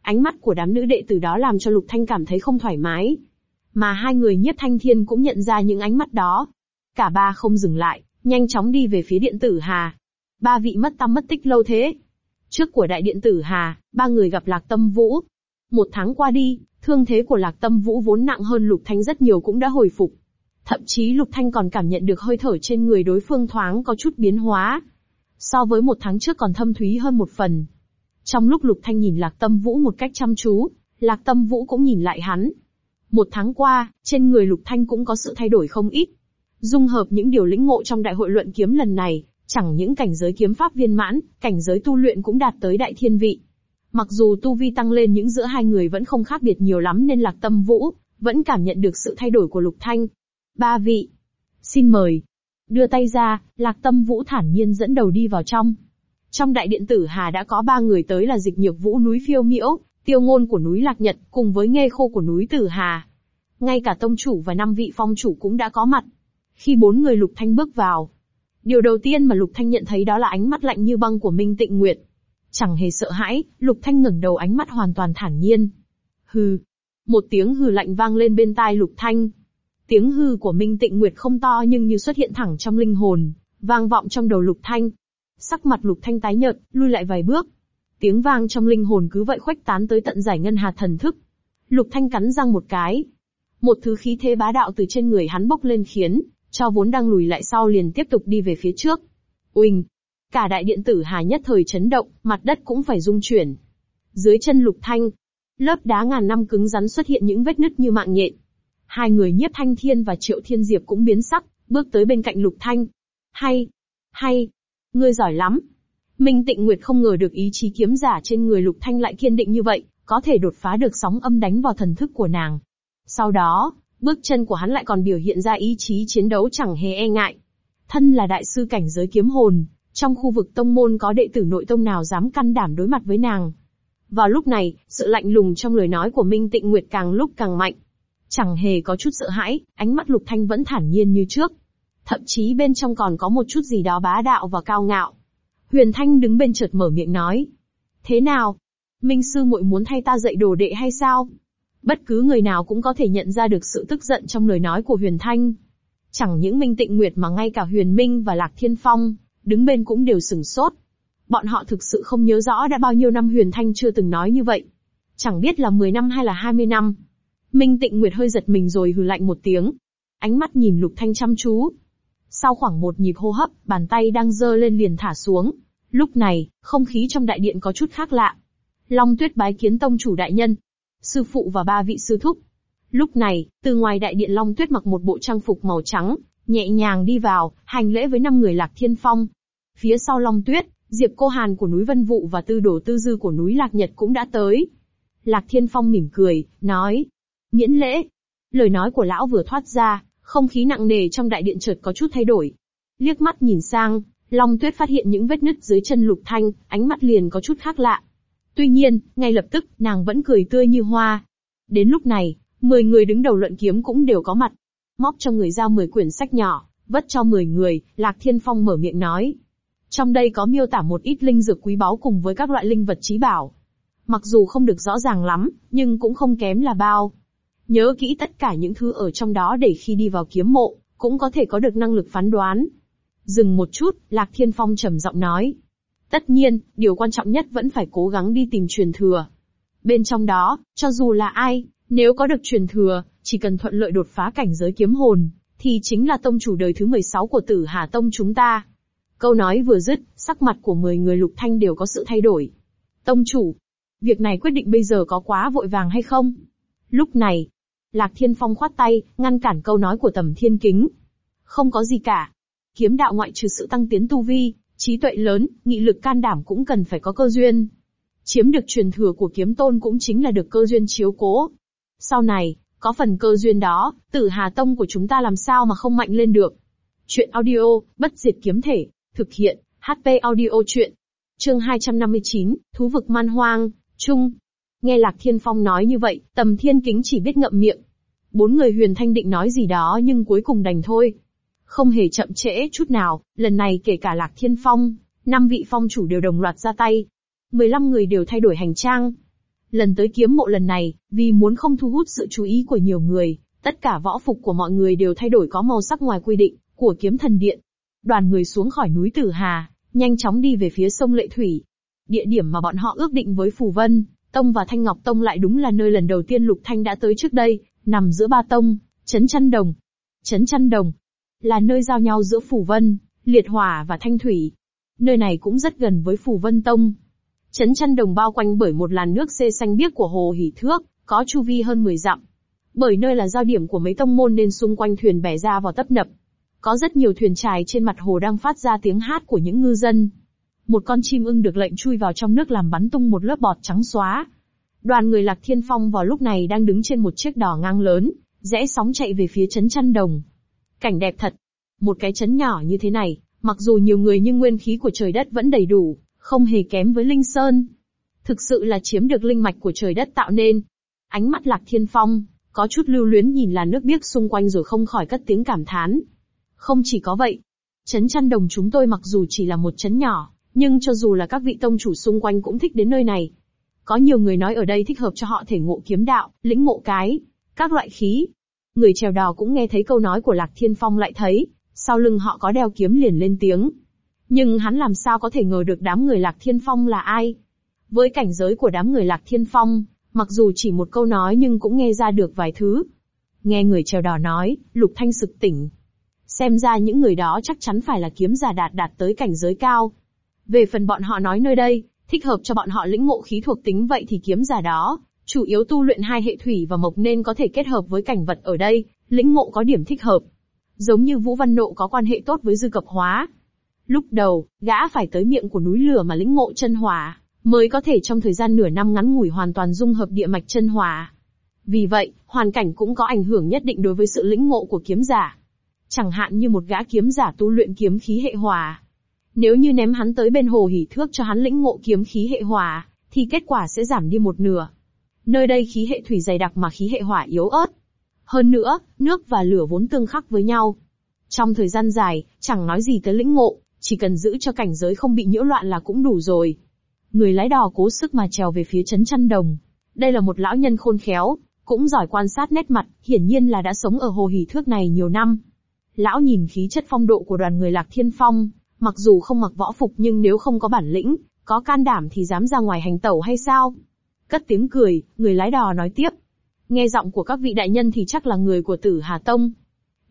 Ánh mắt của đám nữ đệ tử đó làm cho Lục Thanh cảm thấy không thoải mái. Mà hai người nhiếp thanh thiên cũng nhận ra những ánh mắt đó. Cả ba không dừng lại, nhanh chóng đi về phía điện tử Hà. Ba vị mất tâm mất tích lâu thế. Trước của đại điện tử Hà, ba người gặp Lạc Tâm Vũ. Một tháng qua đi, thương thế của Lạc Tâm Vũ vốn nặng hơn Lục Thanh rất nhiều cũng đã hồi phục. Thậm chí Lục Thanh còn cảm nhận được hơi thở trên người đối phương thoáng có chút biến hóa. So với một tháng trước còn thâm thúy hơn một phần. Trong lúc Lục Thanh nhìn Lạc Tâm Vũ một cách chăm chú, Lạc Tâm Vũ cũng nhìn lại hắn. Một tháng qua, trên người Lục Thanh cũng có sự thay đổi không ít. Dung hợp những điều lĩnh ngộ trong đại hội luận kiếm lần này, chẳng những cảnh giới kiếm pháp viên mãn, cảnh giới tu luyện cũng đạt tới đại thiên vị. Mặc dù tu vi tăng lên những giữa hai người vẫn không khác biệt nhiều lắm nên Lạc Tâm Vũ vẫn cảm nhận được sự thay đổi của Lục Thanh. Ba vị. Xin mời. Đưa tay ra, Lạc Tâm Vũ thản nhiên dẫn đầu đi vào trong. Trong đại điện tử Hà đã có ba người tới là dịch nhược vũ núi phiêu miễu, tiêu ngôn của núi Lạc Nhật, cùng với nghe khô của núi Tử Hà. Ngay cả tông chủ và năm vị phong chủ cũng đã có mặt. Khi bốn người Lục Thanh bước vào, điều đầu tiên mà Lục Thanh nhận thấy đó là ánh mắt lạnh như băng của Minh Tịnh Nguyệt. Chẳng hề sợ hãi, Lục Thanh ngẩng đầu ánh mắt hoàn toàn thản nhiên. Hừ. Một tiếng hừ lạnh vang lên bên tai Lục Thanh. Tiếng hừ của Minh Tịnh Nguyệt không to nhưng như xuất hiện thẳng trong linh hồn, vang vọng trong đầu Lục Thanh. Sắc mặt Lục Thanh tái nhợt, lui lại vài bước. Tiếng vang trong linh hồn cứ vậy khuếch tán tới tận giải ngân hà thần thức. Lục Thanh cắn răng một cái. Một thứ khí thế bá đạo từ trên người hắn bốc lên khiến, cho vốn đang lùi lại sau liền tiếp tục đi về phía trước. Uỳnh! Cả đại điện tử hà nhất thời chấn động, mặt đất cũng phải rung chuyển. Dưới chân Lục Thanh, lớp đá ngàn năm cứng rắn xuất hiện những vết nứt như mạng nhện. Hai người nhiếp thanh thiên và triệu thiên diệp cũng biến sắc, bước tới bên cạnh Lục Thanh. Hay! Hay! Ngươi giỏi lắm! Minh Tịnh Nguyệt không ngờ được ý chí kiếm giả trên người Lục Thanh lại kiên định như vậy, có thể đột phá được sóng âm đánh vào thần thức của nàng. Sau đó, bước chân của hắn lại còn biểu hiện ra ý chí chiến đấu chẳng hề e ngại. Thân là đại sư cảnh giới kiếm hồn, trong khu vực tông môn có đệ tử nội tông nào dám can đảm đối mặt với nàng. Vào lúc này, sự lạnh lùng trong lời nói của Minh Tịnh Nguyệt càng lúc càng mạnh. Chẳng hề có chút sợ hãi, ánh mắt Lục Thanh vẫn thản nhiên như trước. Thậm chí bên trong còn có một chút gì đó bá đạo và cao ngạo. Huyền Thanh đứng bên chợt mở miệng nói. Thế nào? Minh sư muội muốn thay ta dạy đồ đệ hay sao? Bất cứ người nào cũng có thể nhận ra được sự tức giận trong lời nói của Huyền Thanh. Chẳng những Minh Tịnh Nguyệt mà ngay cả Huyền Minh và Lạc Thiên Phong, đứng bên cũng đều sừng sốt. Bọn họ thực sự không nhớ rõ đã bao nhiêu năm Huyền Thanh chưa từng nói như vậy. Chẳng biết là 10 năm hay là 20 năm. Minh Tịnh Nguyệt hơi giật mình rồi hừ lạnh một tiếng. Ánh mắt nhìn Lục Thanh chăm chú. Sau khoảng một nhịp hô hấp, bàn tay đang dơ lên liền thả xuống. Lúc này, không khí trong đại điện có chút khác lạ. Long Tuyết bái kiến tông chủ đại nhân, sư phụ và ba vị sư thúc. Lúc này, từ ngoài đại điện Long Tuyết mặc một bộ trang phục màu trắng, nhẹ nhàng đi vào, hành lễ với năm người Lạc Thiên Phong. Phía sau Long Tuyết, Diệp Cô Hàn của núi Vân Vụ và Tư Đồ Tư Dư của núi Lạc Nhật cũng đã tới. Lạc Thiên Phong mỉm cười, nói, miễn lễ. Lời nói của lão vừa thoát ra, không khí nặng nề trong đại điện chợt có chút thay đổi. Liếc mắt nhìn sang, Long Tuyết phát hiện những vết nứt dưới chân Lục Thanh, ánh mắt liền có chút khác lạ. Tuy nhiên, ngay lập tức, nàng vẫn cười tươi như hoa. Đến lúc này, 10 người đứng đầu luận kiếm cũng đều có mặt. Móc cho người ra 10 quyển sách nhỏ, vất cho 10 người, Lạc Thiên Phong mở miệng nói. Trong đây có miêu tả một ít linh dược quý báu cùng với các loại linh vật trí bảo. Mặc dù không được rõ ràng lắm, nhưng cũng không kém là bao. Nhớ kỹ tất cả những thứ ở trong đó để khi đi vào kiếm mộ, cũng có thể có được năng lực phán đoán. Dừng một chút, Lạc Thiên Phong trầm giọng nói. Tất nhiên, điều quan trọng nhất vẫn phải cố gắng đi tìm truyền thừa. Bên trong đó, cho dù là ai, nếu có được truyền thừa, chỉ cần thuận lợi đột phá cảnh giới kiếm hồn, thì chính là tông chủ đời thứ 16 của tử Hà Tông chúng ta. Câu nói vừa dứt, sắc mặt của 10 người lục thanh đều có sự thay đổi. Tông chủ, việc này quyết định bây giờ có quá vội vàng hay không? Lúc này, Lạc Thiên Phong khoát tay, ngăn cản câu nói của tầm thiên kính. Không có gì cả. Kiếm đạo ngoại trừ sự tăng tiến tu vi, trí tuệ lớn, nghị lực can đảm cũng cần phải có cơ duyên. Chiếm được truyền thừa của kiếm tôn cũng chính là được cơ duyên chiếu cố. Sau này, có phần cơ duyên đó, tử Hà Tông của chúng ta làm sao mà không mạnh lên được. Chuyện audio, bất diệt kiếm thể, thực hiện, HP audio chuyện. Chương 259, Thú vực man hoang, Trung. Nghe Lạc Thiên Phong nói như vậy, tầm thiên kính chỉ biết ngậm miệng. Bốn người huyền thanh định nói gì đó nhưng cuối cùng đành thôi. Không hề chậm trễ chút nào, lần này kể cả Lạc Thiên Phong, năm vị phong chủ đều đồng loạt ra tay. 15 người đều thay đổi hành trang. Lần tới kiếm mộ lần này, vì muốn không thu hút sự chú ý của nhiều người, tất cả võ phục của mọi người đều thay đổi có màu sắc ngoài quy định, của kiếm thần điện. Đoàn người xuống khỏi núi Tử Hà, nhanh chóng đi về phía sông Lệ Thủy. Địa điểm mà bọn họ ước định với Phù Vân, Tông và Thanh Ngọc Tông lại đúng là nơi lần đầu tiên Lục Thanh đã tới trước đây, nằm giữa ba tông, Trấn Chăn Đồng. Trấn Chăn Đồng là nơi giao nhau giữa Phù Vân, Liệt Hỏa và Thanh Thủy. Nơi này cũng rất gần với Phù Vân Tông. Trấn Chăn Đồng bao quanh bởi một làn nước xê xanh biếc của hồ hỉ thước, có chu vi hơn 10 dặm. Bởi nơi là giao điểm của mấy tông môn nên xung quanh thuyền bè ra vào tấp nập. Có rất nhiều thuyền trài trên mặt hồ đang phát ra tiếng hát của những ngư dân. Một con chim ưng được lệnh chui vào trong nước làm bắn tung một lớp bọt trắng xóa. Đoàn người Lạc Thiên Phong vào lúc này đang đứng trên một chiếc đò ngang lớn, rẽ sóng chạy về phía chấn chăn đồng. Cảnh đẹp thật. Một cái chấn nhỏ như thế này, mặc dù nhiều người nhưng nguyên khí của trời đất vẫn đầy đủ, không hề kém với Linh Sơn. Thực sự là chiếm được linh mạch của trời đất tạo nên. Ánh mắt Lạc Thiên Phong, có chút lưu luyến nhìn là nước biếc xung quanh rồi không khỏi cất tiếng cảm thán. Không chỉ có vậy, chấn chăn đồng chúng tôi mặc dù chỉ là một chấn nhỏ, nhưng cho dù là các vị tông chủ xung quanh cũng thích đến nơi này. Có nhiều người nói ở đây thích hợp cho họ thể ngộ kiếm đạo, lĩnh ngộ cái, các loại khí. Người trèo đò cũng nghe thấy câu nói của Lạc Thiên Phong lại thấy, sau lưng họ có đeo kiếm liền lên tiếng. Nhưng hắn làm sao có thể ngờ được đám người Lạc Thiên Phong là ai? Với cảnh giới của đám người Lạc Thiên Phong, mặc dù chỉ một câu nói nhưng cũng nghe ra được vài thứ. Nghe người trèo đò nói, Lục Thanh sực tỉnh. Xem ra những người đó chắc chắn phải là kiếm giả đạt đạt tới cảnh giới cao. Về phần bọn họ nói nơi đây, thích hợp cho bọn họ lĩnh ngộ khí thuộc tính vậy thì kiếm giả đó, chủ yếu tu luyện hai hệ thủy và mộc nên có thể kết hợp với cảnh vật ở đây, lĩnh ngộ có điểm thích hợp. Giống như Vũ Văn Nộ có quan hệ tốt với dư cập hóa. Lúc đầu, gã phải tới miệng của núi lửa mà lĩnh ngộ chân hỏa, mới có thể trong thời gian nửa năm ngắn ngủi hoàn toàn dung hợp địa mạch chân hỏa. Vì vậy, hoàn cảnh cũng có ảnh hưởng nhất định đối với sự lĩnh ngộ của kiếm giả. Chẳng hạn như một gã kiếm giả tu luyện kiếm khí hệ hỏa, nếu như ném hắn tới bên hồ hỉ thước cho hắn lĩnh ngộ kiếm khí hệ hỏa, thì kết quả sẽ giảm đi một nửa. Nơi đây khí hệ thủy dày đặc mà khí hệ hỏa yếu ớt. Hơn nữa, nước và lửa vốn tương khắc với nhau. Trong thời gian dài, chẳng nói gì tới lĩnh ngộ, chỉ cần giữ cho cảnh giới không bị nhiễu loạn là cũng đủ rồi. Người lái đò cố sức mà trèo về phía chấn chăn đồng. Đây là một lão nhân khôn khéo, cũng giỏi quan sát nét mặt, hiển nhiên là đã sống ở hồ hỉ thước này nhiều năm. Lão nhìn khí chất phong độ của đoàn người lạc thiên phong, Mặc dù không mặc võ phục nhưng nếu không có bản lĩnh, có can đảm thì dám ra ngoài hành tẩu hay sao? Cất tiếng cười, người lái đò nói tiếp. Nghe giọng của các vị đại nhân thì chắc là người của tử Hà Tông.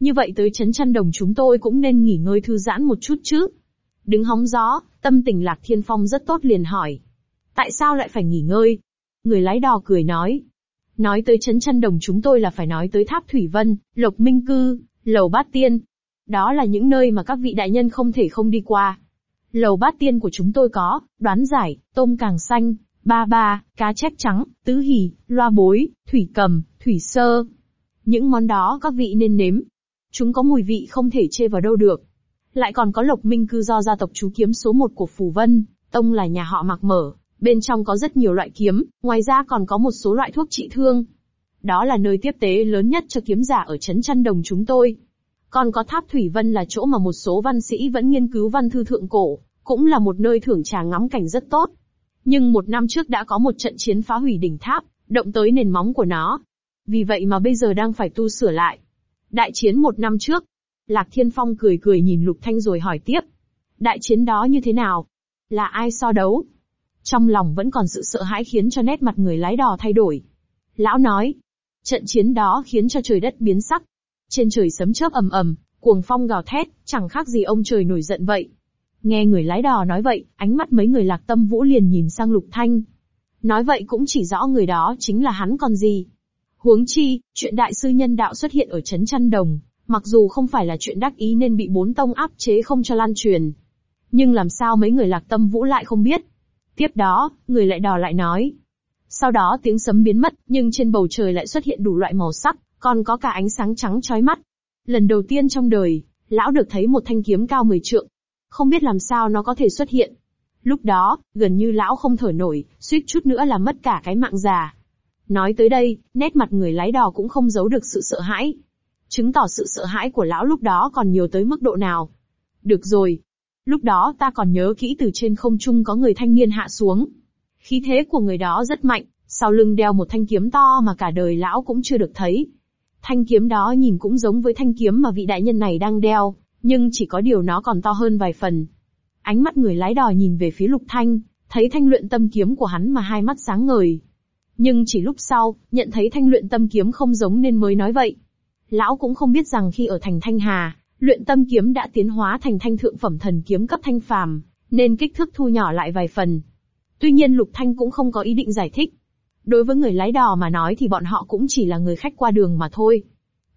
Như vậy tới chấn chăn đồng chúng tôi cũng nên nghỉ ngơi thư giãn một chút chứ. Đứng hóng gió, tâm tình Lạc Thiên Phong rất tốt liền hỏi. Tại sao lại phải nghỉ ngơi? Người lái đò cười nói. Nói tới chấn chăn đồng chúng tôi là phải nói tới tháp Thủy Vân, Lộc Minh Cư, Lầu Bát Tiên, đó là những nơi mà các vị đại nhân không thể không đi qua. Lầu bát tiên của chúng tôi có, đoán giải, tôm càng xanh, ba ba, cá chép trắng, tứ hỉ, loa bối, thủy cầm, thủy sơ. Những món đó các vị nên nếm. Chúng có mùi vị không thể chê vào đâu được. Lại còn có lộc minh cư do gia tộc chú kiếm số một của Phù Vân, tông là nhà họ mặc mở, bên trong có rất nhiều loại kiếm, ngoài ra còn có một số loại thuốc trị thương. Đó là nơi tiếp tế lớn nhất cho kiếm giả ở Trấn Chăn Đồng chúng tôi. Còn có tháp Thủy Vân là chỗ mà một số văn sĩ vẫn nghiên cứu văn thư thượng cổ, cũng là một nơi thưởng trà ngắm cảnh rất tốt. Nhưng một năm trước đã có một trận chiến phá hủy đỉnh tháp, động tới nền móng của nó. Vì vậy mà bây giờ đang phải tu sửa lại. Đại chiến một năm trước. Lạc Thiên Phong cười cười nhìn Lục Thanh rồi hỏi tiếp. Đại chiến đó như thế nào? Là ai so đấu? Trong lòng vẫn còn sự sợ hãi khiến cho nét mặt người lái đò thay đổi. Lão nói, trận chiến đó khiến cho trời đất biến sắc, trên trời sấm chớp ầm ầm, cuồng phong gào thét, chẳng khác gì ông trời nổi giận vậy. Nghe người lái đò nói vậy, ánh mắt mấy người lạc tâm vũ liền nhìn sang lục thanh. Nói vậy cũng chỉ rõ người đó chính là hắn còn gì. Huống chi, chuyện đại sư nhân đạo xuất hiện ở Trấn Chăn Đồng, mặc dù không phải là chuyện đắc ý nên bị bốn tông áp chế không cho lan truyền. Nhưng làm sao mấy người lạc tâm vũ lại không biết. Tiếp đó, người lại đò lại nói. Sau đó tiếng sấm biến mất, nhưng trên bầu trời lại xuất hiện đủ loại màu sắc, còn có cả ánh sáng trắng chói mắt. Lần đầu tiên trong đời, lão được thấy một thanh kiếm cao 10 trượng. Không biết làm sao nó có thể xuất hiện. Lúc đó, gần như lão không thở nổi, suýt chút nữa là mất cả cái mạng già. Nói tới đây, nét mặt người lái đò cũng không giấu được sự sợ hãi. Chứng tỏ sự sợ hãi của lão lúc đó còn nhiều tới mức độ nào. Được rồi. Lúc đó ta còn nhớ kỹ từ trên không trung có người thanh niên hạ xuống. Khí thế của người đó rất mạnh, sau lưng đeo một thanh kiếm to mà cả đời lão cũng chưa được thấy. Thanh kiếm đó nhìn cũng giống với thanh kiếm mà vị đại nhân này đang đeo, nhưng chỉ có điều nó còn to hơn vài phần. Ánh mắt người lái đò nhìn về phía lục thanh, thấy thanh luyện tâm kiếm của hắn mà hai mắt sáng ngời. Nhưng chỉ lúc sau, nhận thấy thanh luyện tâm kiếm không giống nên mới nói vậy. Lão cũng không biết rằng khi ở thành Thanh Hà, luyện tâm kiếm đã tiến hóa thành thanh thượng phẩm thần kiếm cấp thanh phàm, nên kích thước thu nhỏ lại vài phần. Tuy nhiên Lục Thanh cũng không có ý định giải thích. Đối với người lái đò mà nói thì bọn họ cũng chỉ là người khách qua đường mà thôi.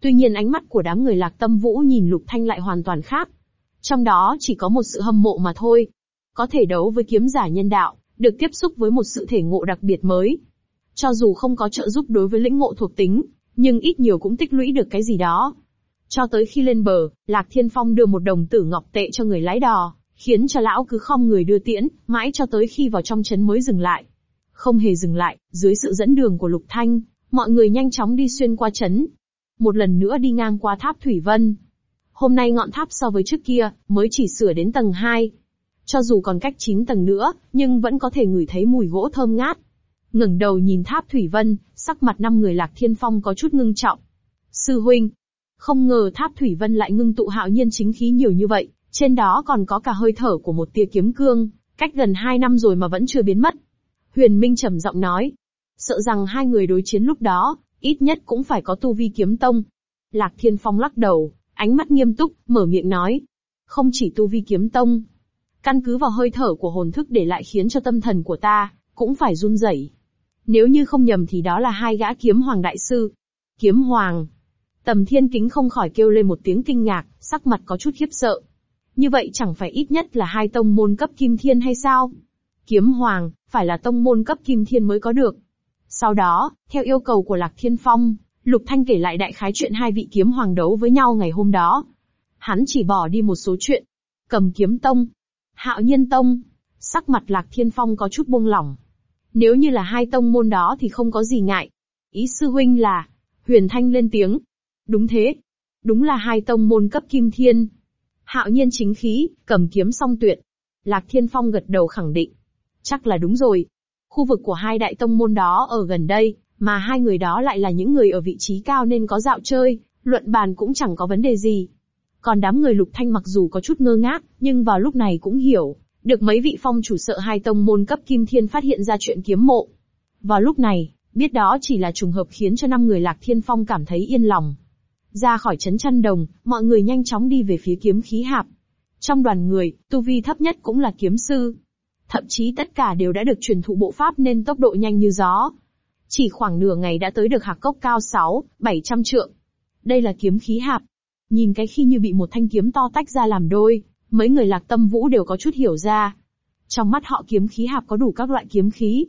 Tuy nhiên ánh mắt của đám người lạc tâm vũ nhìn Lục Thanh lại hoàn toàn khác. Trong đó chỉ có một sự hâm mộ mà thôi. Có thể đấu với kiếm giả nhân đạo, được tiếp xúc với một sự thể ngộ đặc biệt mới. Cho dù không có trợ giúp đối với lĩnh ngộ thuộc tính, nhưng ít nhiều cũng tích lũy được cái gì đó. Cho tới khi lên bờ, Lạc Thiên Phong đưa một đồng tử ngọc tệ cho người lái đò, khiến cho lão cứ không người đưa tiễn, mãi cho tới khi vào trong trấn mới dừng lại. Không hề dừng lại, dưới sự dẫn đường của Lục Thanh, mọi người nhanh chóng đi xuyên qua trấn. Một lần nữa đi ngang qua tháp Thủy Vân. Hôm nay ngọn tháp so với trước kia, mới chỉ sửa đến tầng 2. Cho dù còn cách 9 tầng nữa, nhưng vẫn có thể ngửi thấy mùi gỗ thơm ngát. ngẩng đầu nhìn tháp Thủy Vân, sắc mặt năm người Lạc Thiên Phong có chút ngưng trọng. Sư huynh, không ngờ tháp Thủy Vân lại ngưng tụ hạo nhiên chính khí nhiều như vậy, trên đó còn có cả hơi thở của một tia kiếm cương, cách gần hai năm rồi mà vẫn chưa biến mất. Huyền Minh trầm giọng nói, sợ rằng hai người đối chiến lúc đó, ít nhất cũng phải có tu vi kiếm tông. Lạc Thiên Phong lắc đầu, ánh mắt nghiêm túc, mở miệng nói, không chỉ tu vi kiếm tông, căn cứ vào hơi thở của hồn thức để lại khiến cho tâm thần của ta, cũng phải run rẩy. Nếu như không nhầm thì đó là hai gã kiếm hoàng đại sư. Kiếm hoàng. Tầm thiên kính không khỏi kêu lên một tiếng kinh ngạc, sắc mặt có chút khiếp sợ. Như vậy chẳng phải ít nhất là hai tông môn cấp kim thiên hay sao? Kiếm hoàng, phải là tông môn cấp kim thiên mới có được. Sau đó, theo yêu cầu của Lạc Thiên Phong, Lục Thanh kể lại đại khái chuyện hai vị kiếm hoàng đấu với nhau ngày hôm đó. Hắn chỉ bỏ đi một số chuyện. Cầm kiếm tông, hạo nhiên tông, sắc mặt Lạc Thiên Phong có chút buông lỏng. Nếu như là hai tông môn đó thì không có gì ngại. Ý sư huynh là, huyền thanh lên tiếng. Đúng thế. Đúng là hai tông môn cấp kim thiên. Hạo nhiên chính khí, cầm kiếm song tuyệt. Lạc Thiên Phong gật đầu khẳng định. Chắc là đúng rồi. Khu vực của hai đại tông môn đó ở gần đây, mà hai người đó lại là những người ở vị trí cao nên có dạo chơi, luận bàn cũng chẳng có vấn đề gì. Còn đám người lục thanh mặc dù có chút ngơ ngác, nhưng vào lúc này cũng hiểu, được mấy vị phong chủ sợ hai tông môn cấp kim thiên phát hiện ra chuyện kiếm mộ. Vào lúc này, biết đó chỉ là trùng hợp khiến cho năm người lạc thiên phong cảm thấy yên lòng. Ra khỏi chấn chăn đồng, mọi người nhanh chóng đi về phía kiếm khí hạp. Trong đoàn người, tu vi thấp nhất cũng là kiếm sư. Thậm chí tất cả đều đã được truyền thụ bộ pháp nên tốc độ nhanh như gió. Chỉ khoảng nửa ngày đã tới được hạc cốc cao 6, 700 trượng. Đây là kiếm khí hạp. Nhìn cái khi như bị một thanh kiếm to tách ra làm đôi, mấy người lạc tâm vũ đều có chút hiểu ra. Trong mắt họ kiếm khí hạp có đủ các loại kiếm khí.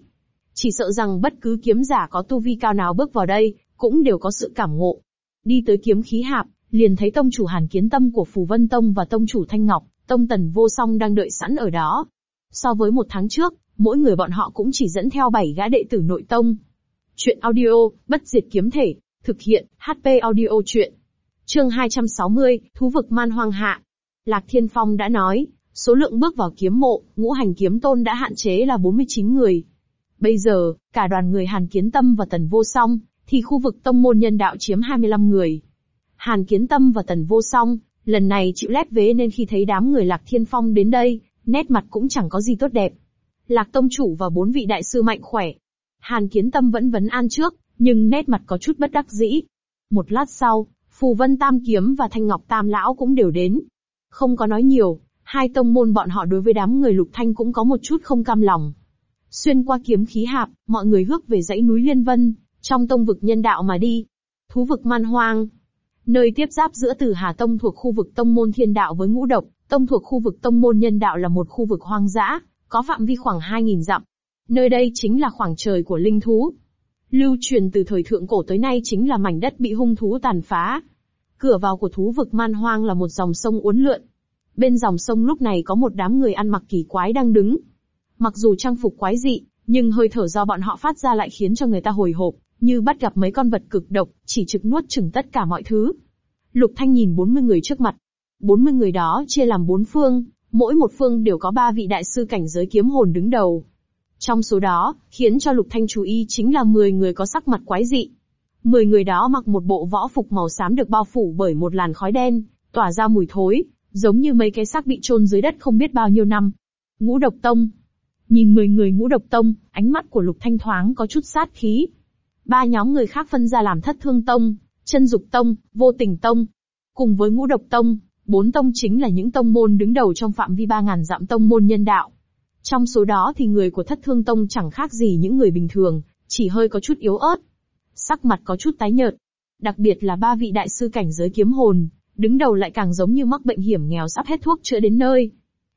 Chỉ sợ rằng bất cứ kiếm giả có tu vi cao nào bước vào đây, cũng đều có sự cảm ngộ. Đi tới kiếm khí hạp, liền thấy tông chủ Hàn Kiến Tâm của Phù Vân Tông và tông chủ Thanh Ngọc, tông tần vô song đang đợi sẵn ở đó. So với một tháng trước, mỗi người bọn họ cũng chỉ dẫn theo bảy gã đệ tử nội tông. Chuyện audio, bất diệt kiếm thể, thực hiện, HP audio chuyện. Chương 260, Thú vực man hoang hạ. Lạc Thiên Phong đã nói, số lượng bước vào kiếm mộ, ngũ hành kiếm tôn đã hạn chế là 49 người. Bây giờ, cả đoàn người Hàn Kiến Tâm và Tần Vô Song, thì khu vực tông môn nhân đạo chiếm 25 người. Hàn Kiến Tâm và Tần Vô Song, lần này chịu lép vế nên khi thấy đám người Lạc Thiên Phong đến đây, nét mặt cũng chẳng có gì tốt đẹp. Lạc Tông Chủ và bốn vị đại sư mạnh khỏe. Hàn Kiến Tâm vẫn vấn an trước, nhưng nét mặt có chút bất đắc dĩ. Một lát sau, Phù Vân Tam Kiếm và Thanh Ngọc Tam Lão cũng đều đến. Không có nói nhiều, hai tông môn bọn họ đối với đám người lục thanh cũng có một chút không cam lòng. Xuyên qua kiếm khí hạp, mọi người hước về dãy núi Liên Vân, Trong tông vực nhân đạo mà đi. Thú vực man hoang. Nơi tiếp giáp giữa Tử Hà Tông thuộc khu vực tông môn thiên đạo với ngũ độc, tông thuộc khu vực tông môn nhân đạo là một khu vực hoang dã, có phạm vi khoảng 2.000 dặm. Nơi đây chính là khoảng trời của linh thú. Lưu truyền từ thời thượng cổ tới nay chính là mảnh đất bị hung thú tàn phá. Cửa vào của thú vực man hoang là một dòng sông uốn lượn. Bên dòng sông lúc này có một đám người ăn mặc kỳ quái đang đứng. Mặc dù trang phục quái dị, nhưng hơi thở do bọn họ phát ra lại khiến cho người ta hồi hộp, như bắt gặp mấy con vật cực độc, chỉ trực nuốt chửng tất cả mọi thứ. Lục Thanh nhìn 40 người trước mặt. 40 người đó chia làm bốn phương, mỗi một phương đều có ba vị đại sư cảnh giới kiếm hồn đứng đầu. Trong số đó, khiến cho Lục Thanh chú ý chính là 10 người có sắc mặt quái dị. 10 người đó mặc một bộ võ phục màu xám được bao phủ bởi một làn khói đen, tỏa ra mùi thối, giống như mấy cái xác bị chôn dưới đất không biết bao nhiêu năm. Ngũ độc tông. Nhìn 10 người ngũ độc tông, ánh mắt của Lục Thanh thoáng có chút sát khí. Ba nhóm người khác phân ra làm thất thương tông, chân dục tông, vô tình tông. Cùng với ngũ độc tông, bốn tông chính là những tông môn đứng đầu trong phạm vi 3.000 dặm tông môn nhân đạo. Trong số đó thì người của thất thương tông chẳng khác gì những người bình thường, chỉ hơi có chút yếu ớt. Sắc mặt có chút tái nhợt. Đặc biệt là ba vị đại sư cảnh giới kiếm hồn, đứng đầu lại càng giống như mắc bệnh hiểm nghèo sắp hết thuốc chữa đến nơi.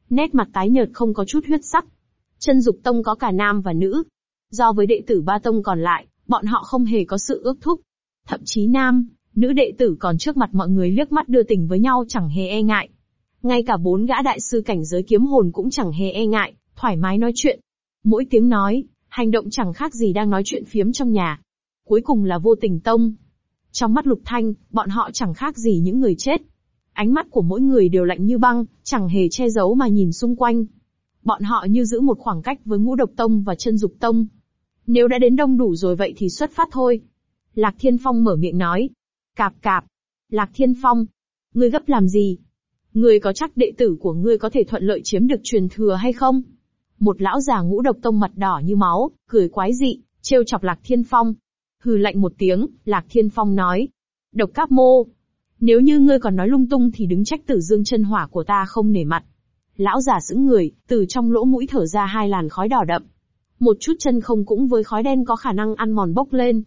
Nét mặt tái nhợt không có chút huyết sắc. Chân dục tông có cả nam và nữ. Do với đệ tử ba tông còn lại, bọn họ không hề có sự ước thúc. Thậm chí nam, nữ đệ tử còn trước mặt mọi người liếc mắt đưa tình với nhau chẳng hề e ngại. Ngay cả bốn gã đại sư cảnh giới kiếm hồn cũng chẳng hề e ngại, thoải mái nói chuyện. Mỗi tiếng nói, hành động chẳng khác gì đang nói chuyện phiếm trong nhà. Cuối cùng là vô tình tông. Trong mắt lục thanh, bọn họ chẳng khác gì những người chết. Ánh mắt của mỗi người đều lạnh như băng, chẳng hề che giấu mà nhìn xung quanh. Bọn họ như giữ một khoảng cách với ngũ độc tông và chân dục tông. Nếu đã đến đông đủ rồi vậy thì xuất phát thôi. Lạc Thiên Phong mở miệng nói. Cạp cạp. Lạc Thiên Phong. Ngươi gấp làm gì? Ngươi có chắc đệ tử của ngươi có thể thuận lợi chiếm được truyền thừa hay không? Một lão già ngũ độc tông mặt đỏ như máu, cười quái dị, trêu chọc Lạc Thiên Phong. Hừ lạnh một tiếng, Lạc Thiên Phong nói. Độc cáp mô. Nếu như ngươi còn nói lung tung thì đứng trách tử dương chân hỏa của ta không nể mặt. Lão già sững người, từ trong lỗ mũi thở ra hai làn khói đỏ đậm. Một chút chân không cũng với khói đen có khả năng ăn mòn bốc lên.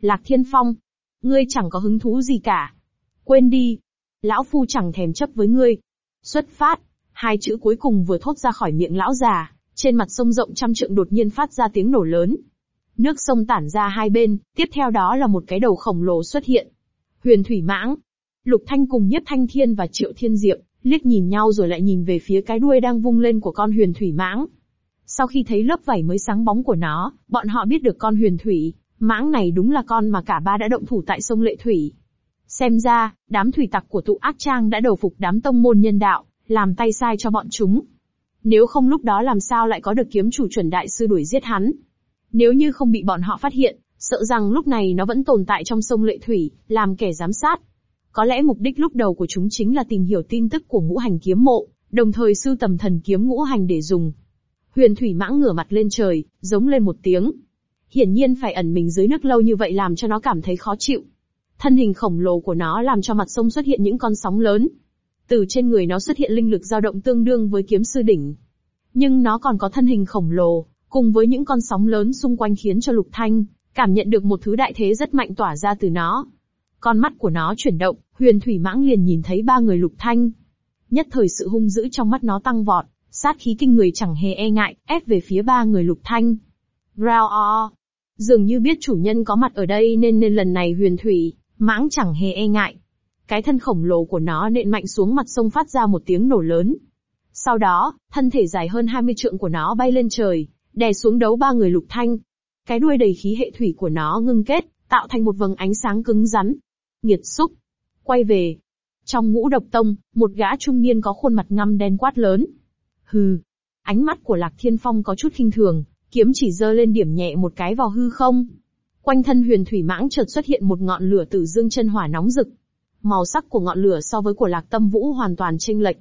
Lạc Thiên Phong. Ngươi chẳng có hứng thú gì cả. Quên đi. Lão Phu chẳng thèm chấp với ngươi. Xuất phát. Hai chữ cuối cùng vừa thốt ra khỏi miệng lão già, trên mặt sông rộng trăm trượng đột nhiên phát ra tiếng nổ lớn. Nước sông tản ra hai bên, tiếp theo đó là một cái đầu khổng lồ xuất hiện. Huyền Thủy Mãng. Lục Thanh cùng Nhất Thanh Thiên và Triệu Thiên Diệp, liếc nhìn nhau rồi lại nhìn về phía cái đuôi đang vung lên của con huyền thủy mãng. Sau khi thấy lớp vảy mới sáng bóng của nó, bọn họ biết được con huyền thủy, mãng này đúng là con mà cả ba đã động thủ tại sông Lệ Thủy. Xem ra, đám thủy tặc của tụ ác trang đã đầu phục đám tông môn nhân đạo, làm tay sai cho bọn chúng. Nếu không lúc đó làm sao lại có được kiếm chủ chuẩn đại sư đuổi giết hắn. Nếu như không bị bọn họ phát hiện, sợ rằng lúc này nó vẫn tồn tại trong sông Lệ Thủy, làm kẻ giám sát. Có lẽ mục đích lúc đầu của chúng chính là tìm hiểu tin tức của ngũ hành kiếm mộ, đồng thời sưu tầm thần kiếm ngũ hành để dùng. Huyền Thủy Mãng ngửa mặt lên trời, giống lên một tiếng. Hiển nhiên phải ẩn mình dưới nước lâu như vậy làm cho nó cảm thấy khó chịu. Thân hình khổng lồ của nó làm cho mặt sông xuất hiện những con sóng lớn. Từ trên người nó xuất hiện linh lực dao động tương đương với kiếm sư đỉnh. Nhưng nó còn có thân hình khổng lồ, cùng với những con sóng lớn xung quanh khiến cho Lục Thanh cảm nhận được một thứ đại thế rất mạnh tỏa ra từ nó. Con mắt của nó chuyển động, huyền thủy mãng liền nhìn thấy ba người lục thanh. Nhất thời sự hung dữ trong mắt nó tăng vọt, sát khí kinh người chẳng hề e ngại, ép về phía ba người lục thanh. Rao o. Dường như biết chủ nhân có mặt ở đây nên nên lần này huyền thủy, mãng chẳng hề e ngại. Cái thân khổng lồ của nó nện mạnh xuống mặt sông phát ra một tiếng nổ lớn. Sau đó, thân thể dài hơn 20 trượng của nó bay lên trời, đè xuống đấu ba người lục thanh. Cái đuôi đầy khí hệ thủy của nó ngưng kết, tạo thành một vầng ánh sáng cứng rắn, Nghiệt xúc. Quay về. Trong ngũ độc tông, một gã trung niên có khuôn mặt ngăm đen quát lớn. Hừ. Ánh mắt của Lạc Thiên Phong có chút khinh thường, kiếm chỉ dơ lên điểm nhẹ một cái vào hư không. Quanh thân huyền thủy mãng chợt xuất hiện một ngọn lửa tử dương chân hỏa nóng rực. Màu sắc của ngọn lửa so với của Lạc Tâm Vũ hoàn toàn chênh lệch.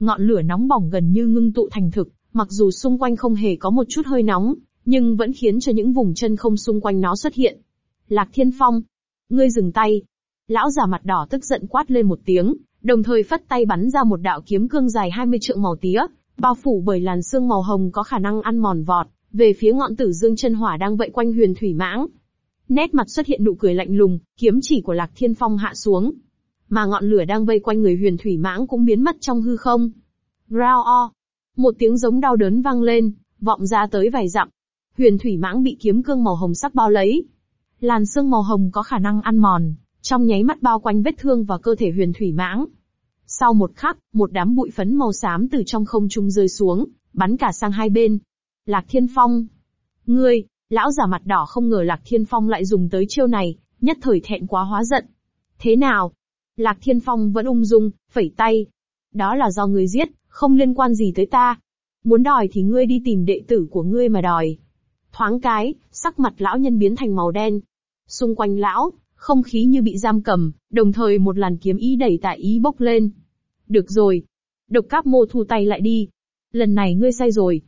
Ngọn lửa nóng bỏng gần như ngưng tụ thành thực, mặc dù xung quanh không hề có một chút hơi nóng, nhưng vẫn khiến cho những vùng chân không xung quanh nó xuất hiện. Lạc Thiên Phong, ngươi dừng tay, Lão già mặt đỏ tức giận quát lên một tiếng, đồng thời phất tay bắn ra một đạo kiếm cương dài 20 trượng màu tía, bao phủ bởi làn xương màu hồng có khả năng ăn mòn vọt, về phía ngọn tử dương chân hỏa đang vây quanh huyền thủy mãng. Nét mặt xuất hiện nụ cười lạnh lùng, kiếm chỉ của Lạc Thiên Phong hạ xuống. Mà ngọn lửa đang vây quanh người huyền thủy mãng cũng biến mất trong hư không. Rao o. Một tiếng giống đau đớn vang lên, vọng ra tới vài dặm. Huyền thủy mãng bị kiếm cương màu hồng sắc bao lấy. Làn xương màu hồng có khả năng ăn mòn, trong nháy mắt bao quanh vết thương và cơ thể huyền thủy mãng. Sau một khắc, một đám bụi phấn màu xám từ trong không trung rơi xuống, bắn cả sang hai bên. Lạc Thiên Phong. Ngươi, lão giả mặt đỏ không ngờ Lạc Thiên Phong lại dùng tới chiêu này, nhất thời thẹn quá hóa giận. Thế nào? Lạc Thiên Phong vẫn ung dung, phẩy tay. Đó là do ngươi giết, không liên quan gì tới ta. Muốn đòi thì ngươi đi tìm đệ tử của ngươi mà đòi. Thoáng cái, sắc mặt lão nhân biến thành màu đen. Xung quanh lão, không khí như bị giam cầm, đồng thời một làn kiếm ý đẩy tại ý bốc lên. Được rồi. Độc cáp mô thu tay lại đi. Lần này ngươi sai rồi.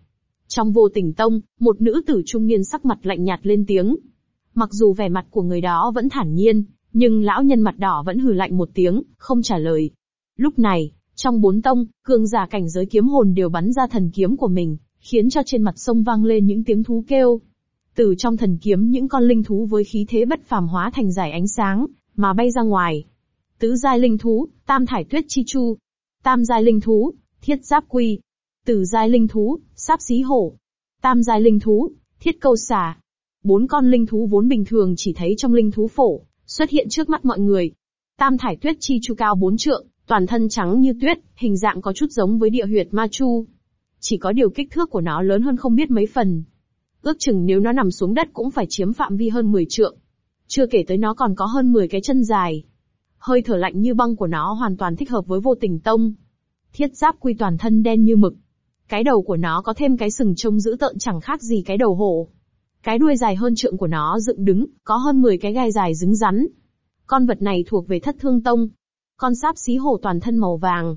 Trong vô tình tông, một nữ tử trung niên sắc mặt lạnh nhạt lên tiếng. Mặc dù vẻ mặt của người đó vẫn thản nhiên, nhưng lão nhân mặt đỏ vẫn hừ lạnh một tiếng, không trả lời. Lúc này, trong bốn tông, cường giả cảnh giới kiếm hồn đều bắn ra thần kiếm của mình, khiến cho trên mặt sông vang lên những tiếng thú kêu. Từ trong thần kiếm những con linh thú với khí thế bất phàm hóa thành giải ánh sáng, mà bay ra ngoài. Tứ giai linh thú, tam thải tuyết chi chu. Tam giai linh thú, thiết giáp quy. Tử giai linh thú, sáp xí hổ. Tam giai linh thú, thiết câu xà. Bốn con linh thú vốn bình thường chỉ thấy trong linh thú phổ, xuất hiện trước mắt mọi người. Tam thải tuyết chi chu cao bốn trượng, toàn thân trắng như tuyết, hình dạng có chút giống với địa huyệt ma chu. Chỉ có điều kích thước của nó lớn hơn không biết mấy phần. Ước chừng nếu nó nằm xuống đất cũng phải chiếm phạm vi hơn 10 trượng. Chưa kể tới nó còn có hơn 10 cái chân dài. Hơi thở lạnh như băng của nó hoàn toàn thích hợp với vô tình tông. Thiết giáp quy toàn thân đen như mực. Cái đầu của nó có thêm cái sừng trông dữ tợn chẳng khác gì cái đầu hổ. Cái đuôi dài hơn trượng của nó dựng đứng, có hơn 10 cái gai dài cứng rắn. Con vật này thuộc về thất thương tông. Con sáp xí hổ toàn thân màu vàng.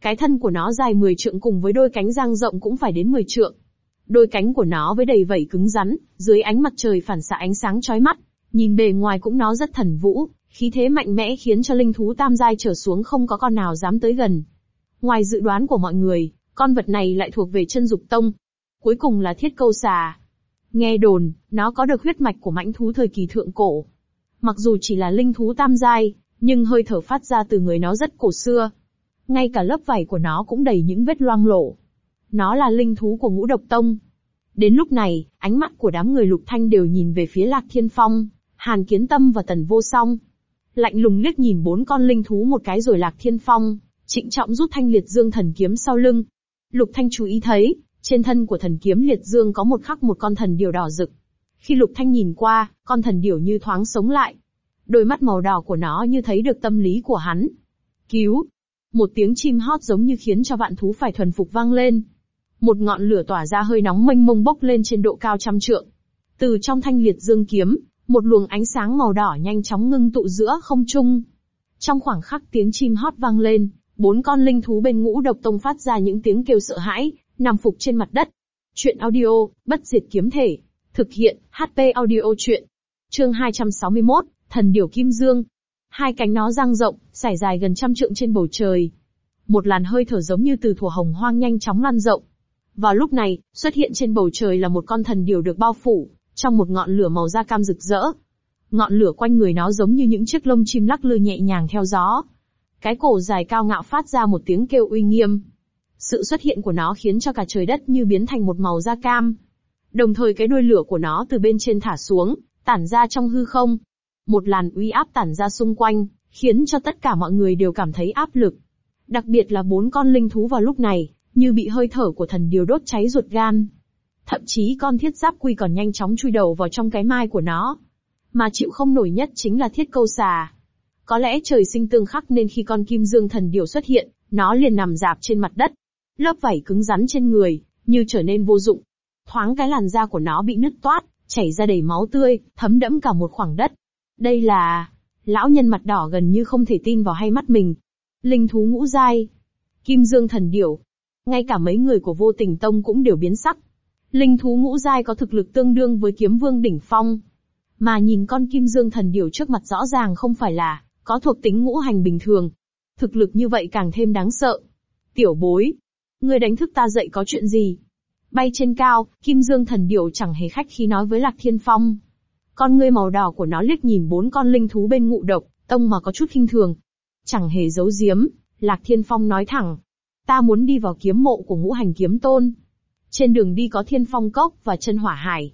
Cái thân của nó dài 10 trượng cùng với đôi cánh giang rộng cũng phải đến 10 trượng. Đôi cánh của nó với đầy vảy cứng rắn, dưới ánh mặt trời phản xạ ánh sáng chói mắt, nhìn bề ngoài cũng nó rất thần vũ, khí thế mạnh mẽ khiến cho linh thú tam giai trở xuống không có con nào dám tới gần. Ngoài dự đoán của mọi người, con vật này lại thuộc về chân dục tông. Cuối cùng là thiết câu xà. Nghe đồn, nó có được huyết mạch của mãnh thú thời kỳ thượng cổ. Mặc dù chỉ là linh thú tam giai, nhưng hơi thở phát ra từ người nó rất cổ xưa. Ngay cả lớp vảy của nó cũng đầy những vết loang lổ. Nó là linh thú của ngũ độc tông. Đến lúc này, ánh mắt của đám người lục thanh đều nhìn về phía Lạc Thiên Phong, Hàn Kiến Tâm và Tần Vô Song. Lạnh lùng liếc nhìn bốn con linh thú một cái rồi Lạc Thiên Phong, trịnh trọng rút thanh liệt dương thần kiếm sau lưng. Lục Thanh chú ý thấy, trên thân của thần kiếm liệt dương có một khắc một con thần điểu đỏ rực. Khi Lục Thanh nhìn qua, con thần điểu như thoáng sống lại. Đôi mắt màu đỏ của nó như thấy được tâm lý của hắn. Cứu! Một tiếng chim hót giống như khiến cho vạn thú phải thuần phục vang lên. Một ngọn lửa tỏa ra hơi nóng mênh mông bốc lên trên độ cao trăm trượng. Từ trong thanh liệt dương kiếm, một luồng ánh sáng màu đỏ nhanh chóng ngưng tụ giữa không trung. Trong khoảng khắc tiếng chim hót vang lên, bốn con linh thú bên ngũ độc tông phát ra những tiếng kêu sợ hãi, nằm phục trên mặt đất. Chuyện audio, bất diệt kiếm thể. Thực hiện, HP audio chuyện. Chương 261, Thần Điểu Kim Dương. Hai cánh nó răng rộng, sải dài gần trăm trượng trên bầu trời. Một làn hơi thở giống như từ thủa hồng hoang nhanh chóng lan rộng. Vào lúc này, xuất hiện trên bầu trời là một con thần điểu được bao phủ, trong một ngọn lửa màu da cam rực rỡ. Ngọn lửa quanh người nó giống như những chiếc lông chim lắc lư nhẹ nhàng theo gió. Cái cổ dài cao ngạo phát ra một tiếng kêu uy nghiêm. Sự xuất hiện của nó khiến cho cả trời đất như biến thành một màu da cam. Đồng thời cái đuôi lửa của nó từ bên trên thả xuống, tản ra trong hư không. Một làn uy áp tản ra xung quanh, khiến cho tất cả mọi người đều cảm thấy áp lực. Đặc biệt là bốn con linh thú vào lúc này, như bị hơi thở của thần điều đốt cháy ruột gan. Thậm chí con thiết giáp quy còn nhanh chóng chui đầu vào trong cái mai của nó. Mà chịu không nổi nhất chính là thiết câu xà. Có lẽ trời sinh tương khắc nên khi con kim dương thần điểu xuất hiện, nó liền nằm dạp trên mặt đất. Lớp vảy cứng rắn trên người, như trở nên vô dụng. Thoáng cái làn da của nó bị nứt toát, chảy ra đầy máu tươi, thấm đẫm cả một khoảng đất. Đây là... Lão nhân mặt đỏ gần như không thể tin vào hai mắt mình. Linh thú ngũ giai. Kim dương thần điểu. Ngay cả mấy người của vô tình tông cũng đều biến sắc. Linh thú ngũ giai có thực lực tương đương với kiếm vương đỉnh phong. Mà nhìn con kim dương thần điểu trước mặt rõ ràng không phải là có thuộc tính ngũ hành bình thường. Thực lực như vậy càng thêm đáng sợ. Tiểu bối. Ngươi đánh thức ta dậy có chuyện gì? Bay trên cao, Kim Dương thần điểu chẳng hề khách khi nói với Lạc Thiên Phong. Con ngươi màu đỏ của nó liếc nhìn bốn con linh thú bên ngụ độc, tông mà có chút khinh thường. Chẳng hề giấu giếm, Lạc Thiên Phong nói thẳng. Ta muốn đi vào kiếm mộ của ngũ hành kiếm tôn. Trên đường đi có thiên phong cốc và chân hỏa hải.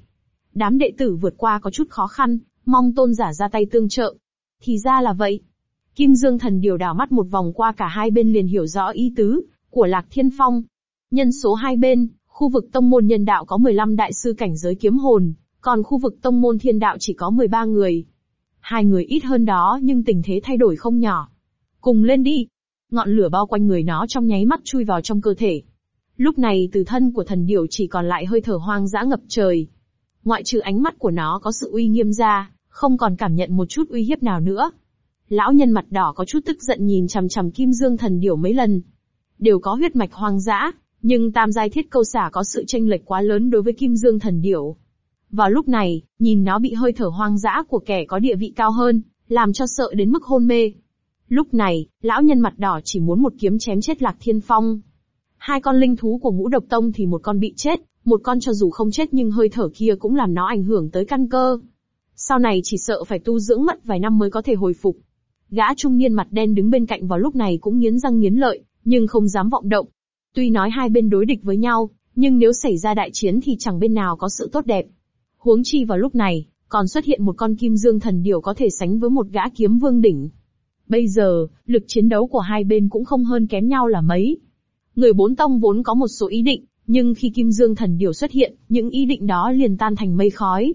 Đám đệ tử vượt qua có chút khó khăn, mong tôn giả ra tay tương trợ. Thì ra là vậy. Kim Dương thần điều đảo mắt một vòng qua cả hai bên liền hiểu rõ ý tứ của Lạc Thiên Phong. Nhân số hai bên, khu vực tông môn nhân đạo có 15 đại sư cảnh giới kiếm hồn, còn khu vực tông môn thiên đạo chỉ có 13 người. Hai người ít hơn đó nhưng tình thế thay đổi không nhỏ. Cùng lên đi. Ngọn lửa bao quanh người nó trong nháy mắt chui vào trong cơ thể. Lúc này từ thân của thần điểu chỉ còn lại hơi thở hoang dã ngập trời. Ngoại trừ ánh mắt của nó có sự uy nghiêm ra, không còn cảm nhận một chút uy hiếp nào nữa. Lão nhân mặt đỏ có chút tức giận nhìn chằm chằm kim dương thần điểu mấy lần. Đều có huyết mạch hoang dã, nhưng tam giai thiết câu xả có sự tranh lệch quá lớn đối với kim dương thần điểu. Vào lúc này, nhìn nó bị hơi thở hoang dã của kẻ có địa vị cao hơn, làm cho sợ đến mức hôn mê. Lúc này, lão nhân mặt đỏ chỉ muốn một kiếm chém chết Lạc Thiên Phong. Hai con linh thú của ngũ độc tông thì một con bị chết, một con cho dù không chết nhưng hơi thở kia cũng làm nó ảnh hưởng tới căn cơ. Sau này chỉ sợ phải tu dưỡng mất vài năm mới có thể hồi phục. Gã trung niên mặt đen đứng bên cạnh vào lúc này cũng nghiến răng nghiến lợi, nhưng không dám vọng động. Tuy nói hai bên đối địch với nhau, nhưng nếu xảy ra đại chiến thì chẳng bên nào có sự tốt đẹp. Huống chi vào lúc này, còn xuất hiện một con kim dương thần điểu có thể sánh với một gã kiếm vương đỉnh. Bây giờ, lực chiến đấu của hai bên cũng không hơn kém nhau là mấy. Người bốn tông vốn có một số ý định, nhưng khi kim dương thần điểu xuất hiện, những ý định đó liền tan thành mây khói.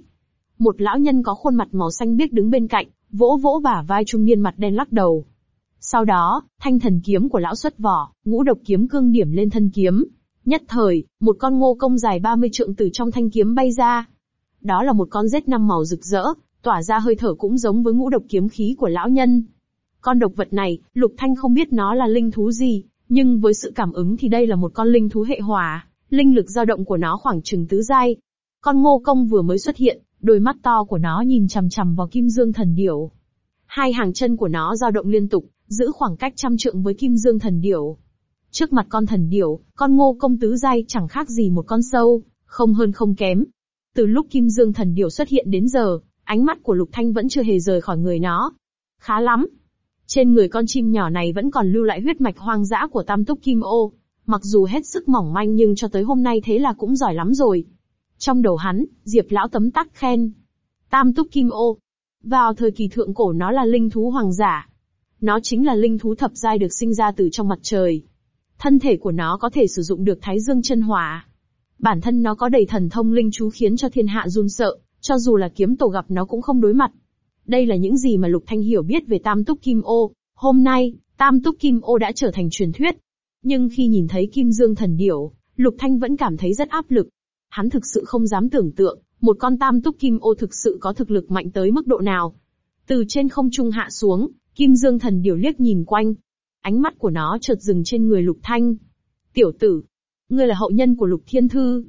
Một lão nhân có khuôn mặt màu xanh biếc đứng bên cạnh, vỗ vỗ bả vai trung niên mặt đen lắc đầu. Sau đó, thanh thần kiếm của lão xuất vỏ, ngũ độc kiếm cương điểm lên thân kiếm. Nhất thời, một con ngô công dài 30 trượng từ trong thanh kiếm bay ra. Đó là một con rết năm màu rực rỡ, tỏa ra hơi thở cũng giống với ngũ độc kiếm khí của lão nhân. Con độc vật này, Lục Thanh không biết nó là linh thú gì, nhưng với sự cảm ứng thì đây là một con linh thú hệ hỏa, linh lực dao động của nó khoảng chừng tứ giai. Con ngô công vừa mới xuất hiện, đôi mắt to của nó nhìn chằm chằm vào kim dương thần điểu. Hai hàng chân của nó dao động liên tục, giữ khoảng cách trăm trượng với kim dương thần điểu. Trước mặt con thần điểu, con ngô công tứ dai chẳng khác gì một con sâu, không hơn không kém. Từ lúc kim dương thần điểu xuất hiện đến giờ, ánh mắt của Lục Thanh vẫn chưa hề rời khỏi người nó. Khá lắm. Trên người con chim nhỏ này vẫn còn lưu lại huyết mạch hoang dã của tam túc kim ô. Mặc dù hết sức mỏng manh nhưng cho tới hôm nay thế là cũng giỏi lắm rồi. Trong đầu hắn, Diệp lão tấm tắc khen. Tam túc kim ô. Vào thời kỳ thượng cổ nó là linh thú hoàng giả. Nó chính là linh thú thập giai được sinh ra từ trong mặt trời. Thân thể của nó có thể sử dụng được thái dương chân hỏa. Bản thân nó có đầy thần thông linh chú khiến cho thiên hạ run sợ, cho dù là kiếm tổ gặp nó cũng không đối mặt. Đây là những gì mà Lục Thanh hiểu biết về Tam Túc Kim Ô. Hôm nay, Tam Túc Kim Ô đã trở thành truyền thuyết. Nhưng khi nhìn thấy Kim Dương Thần Điểu, Lục Thanh vẫn cảm thấy rất áp lực. Hắn thực sự không dám tưởng tượng, một con Tam Túc Kim Ô thực sự có thực lực mạnh tới mức độ nào. Từ trên không trung hạ xuống, Kim Dương Thần điều liếc nhìn quanh. Ánh mắt của nó chợt dừng trên người Lục Thanh. Tiểu tử, ngươi là hậu nhân của Lục Thiên Thư.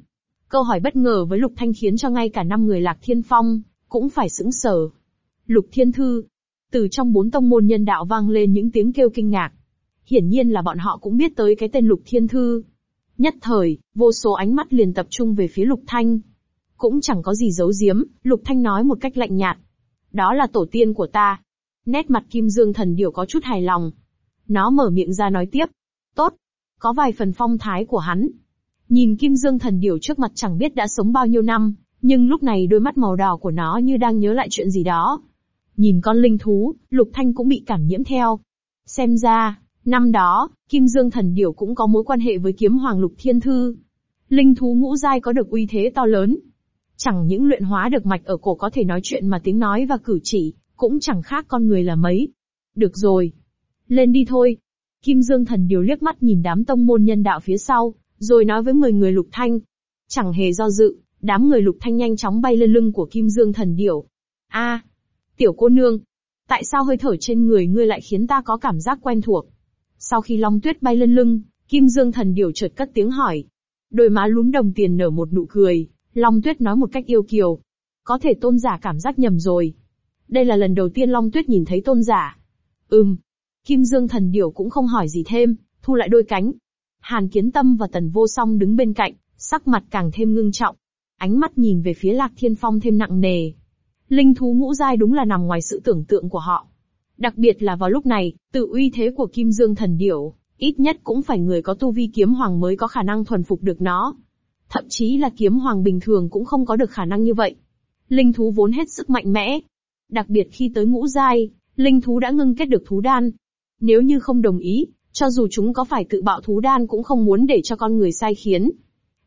Câu hỏi bất ngờ với Lục Thanh khiến cho ngay cả năm người Lạc Thiên Phong, cũng phải sững sờ. Lục Thiên Thư. Từ trong bốn tông môn nhân đạo vang lên những tiếng kêu kinh ngạc. Hiển nhiên là bọn họ cũng biết tới cái tên Lục Thiên Thư. Nhất thời, vô số ánh mắt liền tập trung về phía Lục Thanh. Cũng chẳng có gì giấu giếm, Lục Thanh nói một cách lạnh nhạt. Đó là tổ tiên của ta. Nét mặt Kim Dương thần điểu có chút hài lòng. Nó mở miệng ra nói tiếp. Tốt. Có vài phần phong thái của hắn. Nhìn Kim Dương thần điểu trước mặt chẳng biết đã sống bao nhiêu năm, nhưng lúc này đôi mắt màu đỏ của nó như đang nhớ lại chuyện gì đó. Nhìn con linh thú, Lục Thanh cũng bị cảm nhiễm theo. Xem ra, năm đó, Kim Dương Thần Điểu cũng có mối quan hệ với kiếm hoàng Lục Thiên Thư. Linh thú ngũ giai có được uy thế to lớn. Chẳng những luyện hóa được mạch ở cổ có thể nói chuyện mà tiếng nói và cử chỉ, cũng chẳng khác con người là mấy. Được rồi. Lên đi thôi. Kim Dương Thần Điểu liếc mắt nhìn đám tông môn nhân đạo phía sau, rồi nói với 10 người Lục Thanh. Chẳng hề do dự, đám người Lục Thanh nhanh chóng bay lên lưng của Kim Dương Thần Điểu. A, Tiểu cô nương, tại sao hơi thở trên người ngươi lại khiến ta có cảm giác quen thuộc? Sau khi Long Tuyết bay lên lưng, Kim Dương thần điều chợt cất tiếng hỏi. Đôi má lúm đồng tiền nở một nụ cười, Long Tuyết nói một cách yêu kiều. Có thể tôn giả cảm giác nhầm rồi. Đây là lần đầu tiên Long Tuyết nhìn thấy tôn giả. Ừm. Kim Dương thần điểu cũng không hỏi gì thêm, thu lại đôi cánh. Hàn Kiến Tâm và Tần Vô Song đứng bên cạnh, sắc mặt càng thêm ngưng trọng. Ánh mắt nhìn về phía Lạc Thiên Phong thêm nặng nề. Linh thú ngũ giai đúng là nằm ngoài sự tưởng tượng của họ. Đặc biệt là vào lúc này, tự uy thế của Kim Dương thần điểu, ít nhất cũng phải người có tu vi kiếm hoàng mới có khả năng thuần phục được nó. Thậm chí là kiếm hoàng bình thường cũng không có được khả năng như vậy. Linh thú vốn hết sức mạnh mẽ. Đặc biệt khi tới ngũ giai, linh thú đã ngưng kết được thú đan. Nếu như không đồng ý, cho dù chúng có phải tự bạo thú đan cũng không muốn để cho con người sai khiến.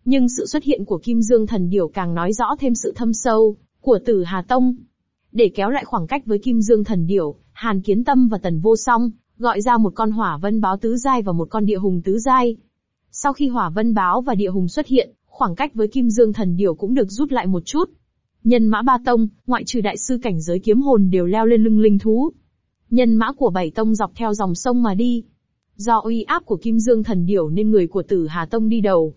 Nhưng sự xuất hiện của Kim Dương thần điểu càng nói rõ thêm sự thâm sâu của Tử Hà Tông. Để kéo lại khoảng cách với Kim Dương thần điểu, Hàn Kiến Tâm và Tần Vô Song gọi ra một con hỏa vân báo tứ giai và một con địa hùng tứ giai. Sau khi hỏa vân báo và địa hùng xuất hiện, khoảng cách với Kim Dương thần điểu cũng được rút lại một chút. Nhân mã ba tông, ngoại trừ đại sư cảnh giới kiếm hồn đều leo lên lưng linh thú. Nhân mã của bảy tông dọc theo dòng sông mà đi. Do uy áp của Kim Dương thần điểu nên người của Tử Hà Tông đi đầu.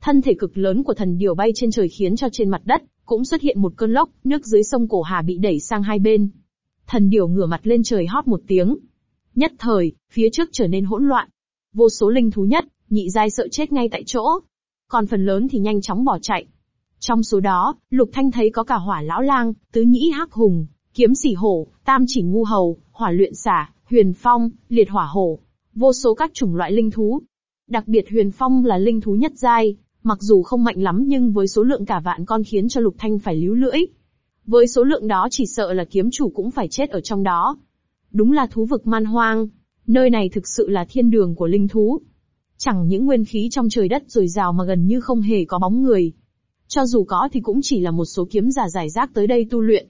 Thân thể cực lớn của thần điểu bay trên trời khiến cho trên mặt đất cũng xuất hiện một cơn lốc, nước dưới sông cổ Hà bị đẩy sang hai bên. Thần điểu ngửa mặt lên trời hót một tiếng. Nhất thời, phía trước trở nên hỗn loạn. Vô số linh thú nhất, nhị giai sợ chết ngay tại chỗ. Còn phần lớn thì nhanh chóng bỏ chạy. Trong số đó, Lục Thanh thấy có cả hỏa lão lang, tứ nhĩ hắc hùng, kiếm sỉ hổ, tam chỉ ngu hầu, hỏa luyện xả, huyền phong, liệt hỏa hổ. Vô số các chủng loại linh thú. Đặc biệt huyền phong là linh thú nhất giai, mặc dù không mạnh lắm nhưng với số lượng cả vạn con khiến cho Lục Thanh phải líu lưỡi. Với số lượng đó chỉ sợ là kiếm chủ cũng phải chết ở trong đó. Đúng là thú vực man hoang. Nơi này thực sự là thiên đường của linh thú. Chẳng những nguyên khí trong trời đất dồi dào mà gần như không hề có bóng người. Cho dù có thì cũng chỉ là một số kiếm giả giải rác tới đây tu luyện.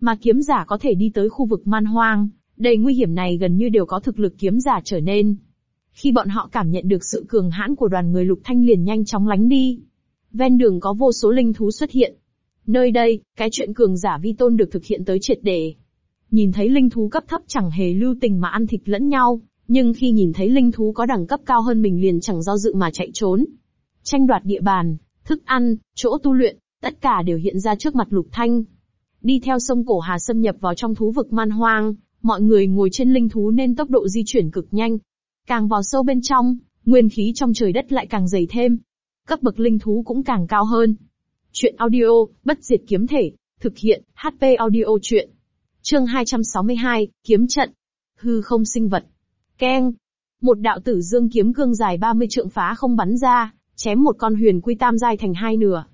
Mà kiếm giả có thể đi tới khu vực man hoang, đầy nguy hiểm này gần như đều có thực lực kiếm giả trở nên. Khi bọn họ cảm nhận được sự cường hãn của đoàn người lục thanh liền nhanh chóng lánh đi. Ven đường có vô số linh thú xuất hiện. Nơi đây, cái chuyện cường giả vi tôn được thực hiện tới triệt để. Nhìn thấy linh thú cấp thấp chẳng hề lưu tình mà ăn thịt lẫn nhau, nhưng khi nhìn thấy linh thú có đẳng cấp cao hơn mình liền chẳng do dự mà chạy trốn. Tranh đoạt địa bàn, thức ăn, chỗ tu luyện, tất cả đều hiện ra trước mặt lục thanh. Đi theo sông Cổ Hà xâm nhập vào trong thú vực man hoang, mọi người ngồi trên linh thú nên tốc độ di chuyển cực nhanh. Càng vào sâu bên trong, nguyên khí trong trời đất lại càng dày thêm. Cấp bậc linh thú cũng càng cao hơn. Chuyện audio, bất diệt kiếm thể, thực hiện, HP audio chuyện. Chương 262, kiếm trận. Hư không sinh vật. Keng. Một đạo tử dương kiếm cương dài 30 trượng phá không bắn ra, chém một con huyền quy tam giai thành hai nửa.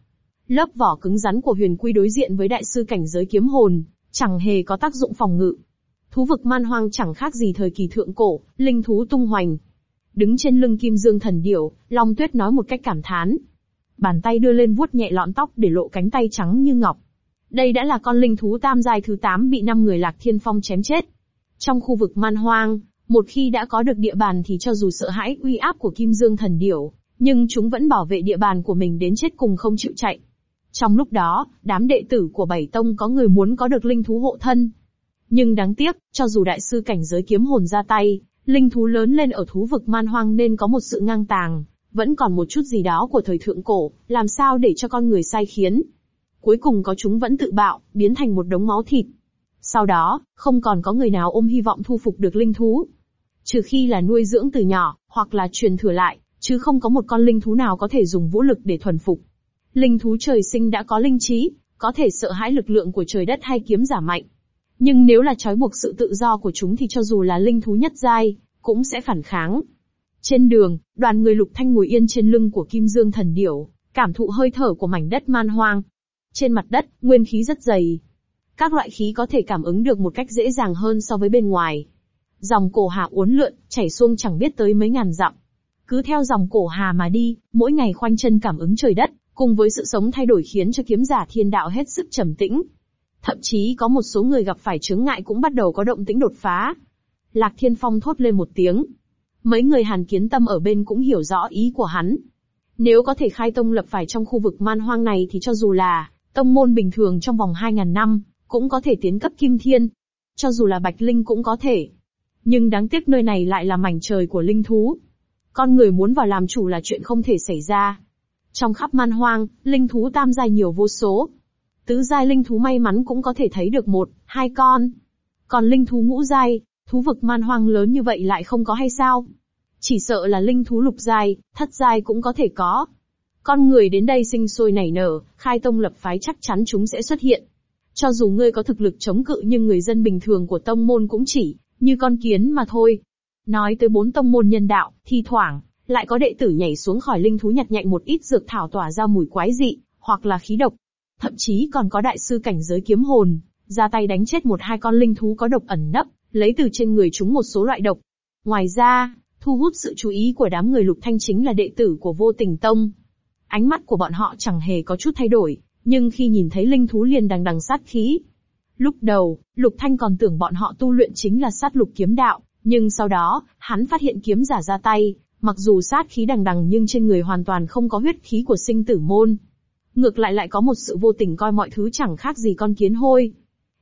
Lớp vỏ cứng rắn của huyền quy đối diện với đại sư cảnh giới kiếm hồn, chẳng hề có tác dụng phòng ngự. Thú vực man hoang chẳng khác gì thời kỳ thượng cổ, linh thú tung hoành. Đứng trên lưng kim dương thần điểu, Long Tuyết nói một cách cảm thán. Bàn tay đưa lên vuốt nhẹ lọn tóc để lộ cánh tay trắng như ngọc. Đây đã là con linh thú tam giai thứ 8 bị năm người lạc thiên phong chém chết. Trong khu vực man hoang, một khi đã có được địa bàn thì cho dù sợ hãi uy áp của kim dương thần điểu, nhưng chúng vẫn bảo vệ địa bàn của mình đến chết cùng không chịu chạy. Trong lúc đó, đám đệ tử của Bảy Tông có người muốn có được linh thú hộ thân. Nhưng đáng tiếc, cho dù đại sư cảnh giới kiếm hồn ra tay, linh thú lớn lên ở thú vực man hoang nên có một sự ngang tàng, vẫn còn một chút gì đó của thời thượng cổ, làm sao để cho con người sai khiến. Cuối cùng có chúng vẫn tự bạo, biến thành một đống máu thịt. Sau đó, không còn có người nào ôm hy vọng thu phục được linh thú. Trừ khi là nuôi dưỡng từ nhỏ, hoặc là truyền thừa lại, chứ không có một con linh thú nào có thể dùng vũ lực để thuần phục. Linh thú trời sinh đã có linh trí, có thể sợ hãi lực lượng của trời đất hay kiếm giả mạnh. Nhưng nếu là trói buộc sự tự do của chúng thì cho dù là linh thú nhất giai, cũng sẽ phản kháng. Trên đường, đoàn người lục thanh ngồi yên trên lưng của kim dương thần điểu, cảm thụ hơi thở của mảnh đất man hoang. Trên mặt đất, nguyên khí rất dày. Các loại khí có thể cảm ứng được một cách dễ dàng hơn so với bên ngoài. Dòng cổ hà uốn lượn, chảy xuông chẳng biết tới mấy ngàn dặm. Cứ theo dòng cổ hà mà đi, mỗi ngày khoanh chân cảm ứng trời đất, cùng với sự sống thay đổi khiến cho kiếm giả thiên đạo hết sức trầm tĩnh. Thậm chí có một số người gặp phải chướng ngại cũng bắt đầu có động tĩnh đột phá. Lạc Thiên Phong thốt lên một tiếng. Mấy người hàn kiến tâm ở bên cũng hiểu rõ ý của hắn. Nếu có thể khai tông lập phải trong khu vực man hoang này thì cho dù là tông môn bình thường trong vòng 2.000 năm, cũng có thể tiến cấp kim thiên. Cho dù là bạch linh cũng có thể. Nhưng đáng tiếc nơi này lại là mảnh trời của linh thú. Con người muốn vào làm chủ là chuyện không thể xảy ra. Trong khắp man hoang, linh thú tam giai nhiều vô số. Tứ giai linh thú may mắn cũng có thể thấy được một, hai con. Còn linh thú ngũ giai, thú vực man hoang lớn như vậy lại không có hay sao? Chỉ sợ là linh thú lục giai, thất giai cũng có thể có. Con người đến đây sinh sôi nảy nở, khai tông lập phái chắc chắn chúng sẽ xuất hiện. Cho dù ngươi có thực lực chống cự nhưng người dân bình thường của tông môn cũng chỉ như con kiến mà thôi. Nói tới bốn tông môn nhân đạo, thi thoảng, lại có đệ tử nhảy xuống khỏi linh thú nhặt nhạnh một ít dược thảo tỏa ra mùi quái dị, hoặc là khí độc. Thậm chí còn có đại sư cảnh giới kiếm hồn, ra tay đánh chết một hai con linh thú có độc ẩn nấp, lấy từ trên người chúng một số loại độc. Ngoài ra, thu hút sự chú ý của đám người lục thanh chính là đệ tử của vô tình tông. Ánh mắt của bọn họ chẳng hề có chút thay đổi, nhưng khi nhìn thấy linh thú liền đằng đằng sát khí. Lúc đầu, lục thanh còn tưởng bọn họ tu luyện chính là sát lục kiếm đạo, nhưng sau đó, hắn phát hiện kiếm giả ra tay, mặc dù sát khí đằng đằng nhưng trên người hoàn toàn không có huyết khí của sinh tử môn. Ngược lại lại có một sự vô tình coi mọi thứ chẳng khác gì con kiến hôi.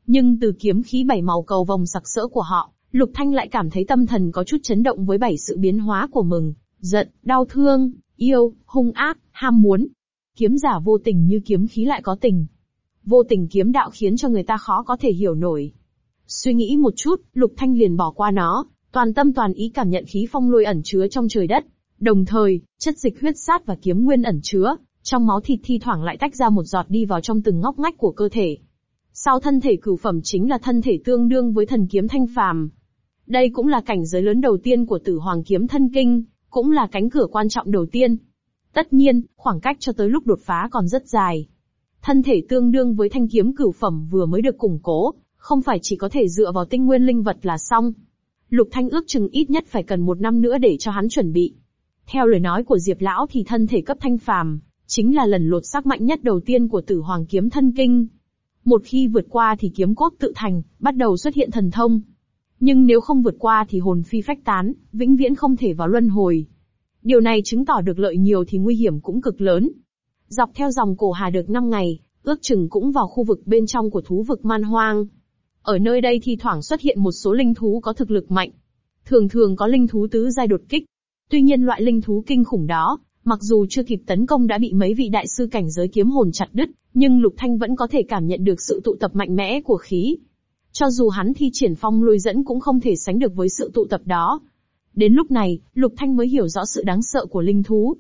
Nhưng từ kiếm khí bảy màu cầu vòng sặc sỡ của họ, Lục Thanh lại cảm thấy tâm thần có chút chấn động với bảy sự biến hóa của mừng, giận, đau thương, yêu, hung ác, ham muốn. Kiếm giả vô tình như kiếm khí lại có tình. Vô tình kiếm đạo khiến cho người ta khó có thể hiểu nổi. Suy nghĩ một chút, Lục Thanh liền bỏ qua nó, toàn tâm toàn ý cảm nhận khí phong lôi ẩn chứa trong trời đất. Đồng thời, chất dịch huyết sát và kiếm nguyên ẩn chứa, trong máu thịt thi thoảng lại tách ra một giọt đi vào trong từng ngóc ngách của cơ thể. Sau thân thể cửu phẩm chính là thân thể tương đương với thần kiếm thanh phàm. Đây cũng là cảnh giới lớn đầu tiên của tử hoàng kiếm thân kinh, cũng là cánh cửa quan trọng đầu tiên. Tất nhiên, khoảng cách cho tới lúc đột phá còn rất dài. Thân thể tương đương với thanh kiếm cửu phẩm vừa mới được củng cố, không phải chỉ có thể dựa vào tinh nguyên linh vật là xong. Lục Thanh ước chừng ít nhất phải cần một năm nữa để cho hắn chuẩn bị. Theo lời nói của Diệp Lão thì thân thể cấp thanh phàm, chính là lần lột xác mạnh nhất đầu tiên của tử hoàng kiếm thân kinh. Một khi vượt qua thì kiếm cốt tự thành, bắt đầu xuất hiện thần thông. Nhưng nếu không vượt qua thì hồn phi phách tán, vĩnh viễn không thể vào luân hồi. Điều này chứng tỏ được lợi nhiều thì nguy hiểm cũng cực lớn. Dọc theo dòng cổ hà được 5 ngày, ước chừng cũng vào khu vực bên trong của thú vực man hoang. Ở nơi đây thì thoảng xuất hiện một số linh thú có thực lực mạnh. Thường thường có linh thú tứ giai đột kích. Tuy nhiên loại linh thú kinh khủng đó, mặc dù chưa kịp tấn công đã bị mấy vị đại sư cảnh giới kiếm hồn chặt đứt, nhưng Lục Thanh vẫn có thể cảm nhận được sự tụ tập mạnh mẽ của khí. Cho dù hắn thi triển phong lôi dẫn cũng không thể sánh được với sự tụ tập đó. Đến lúc này, Lục Thanh mới hiểu rõ sự đáng sợ của linh thú.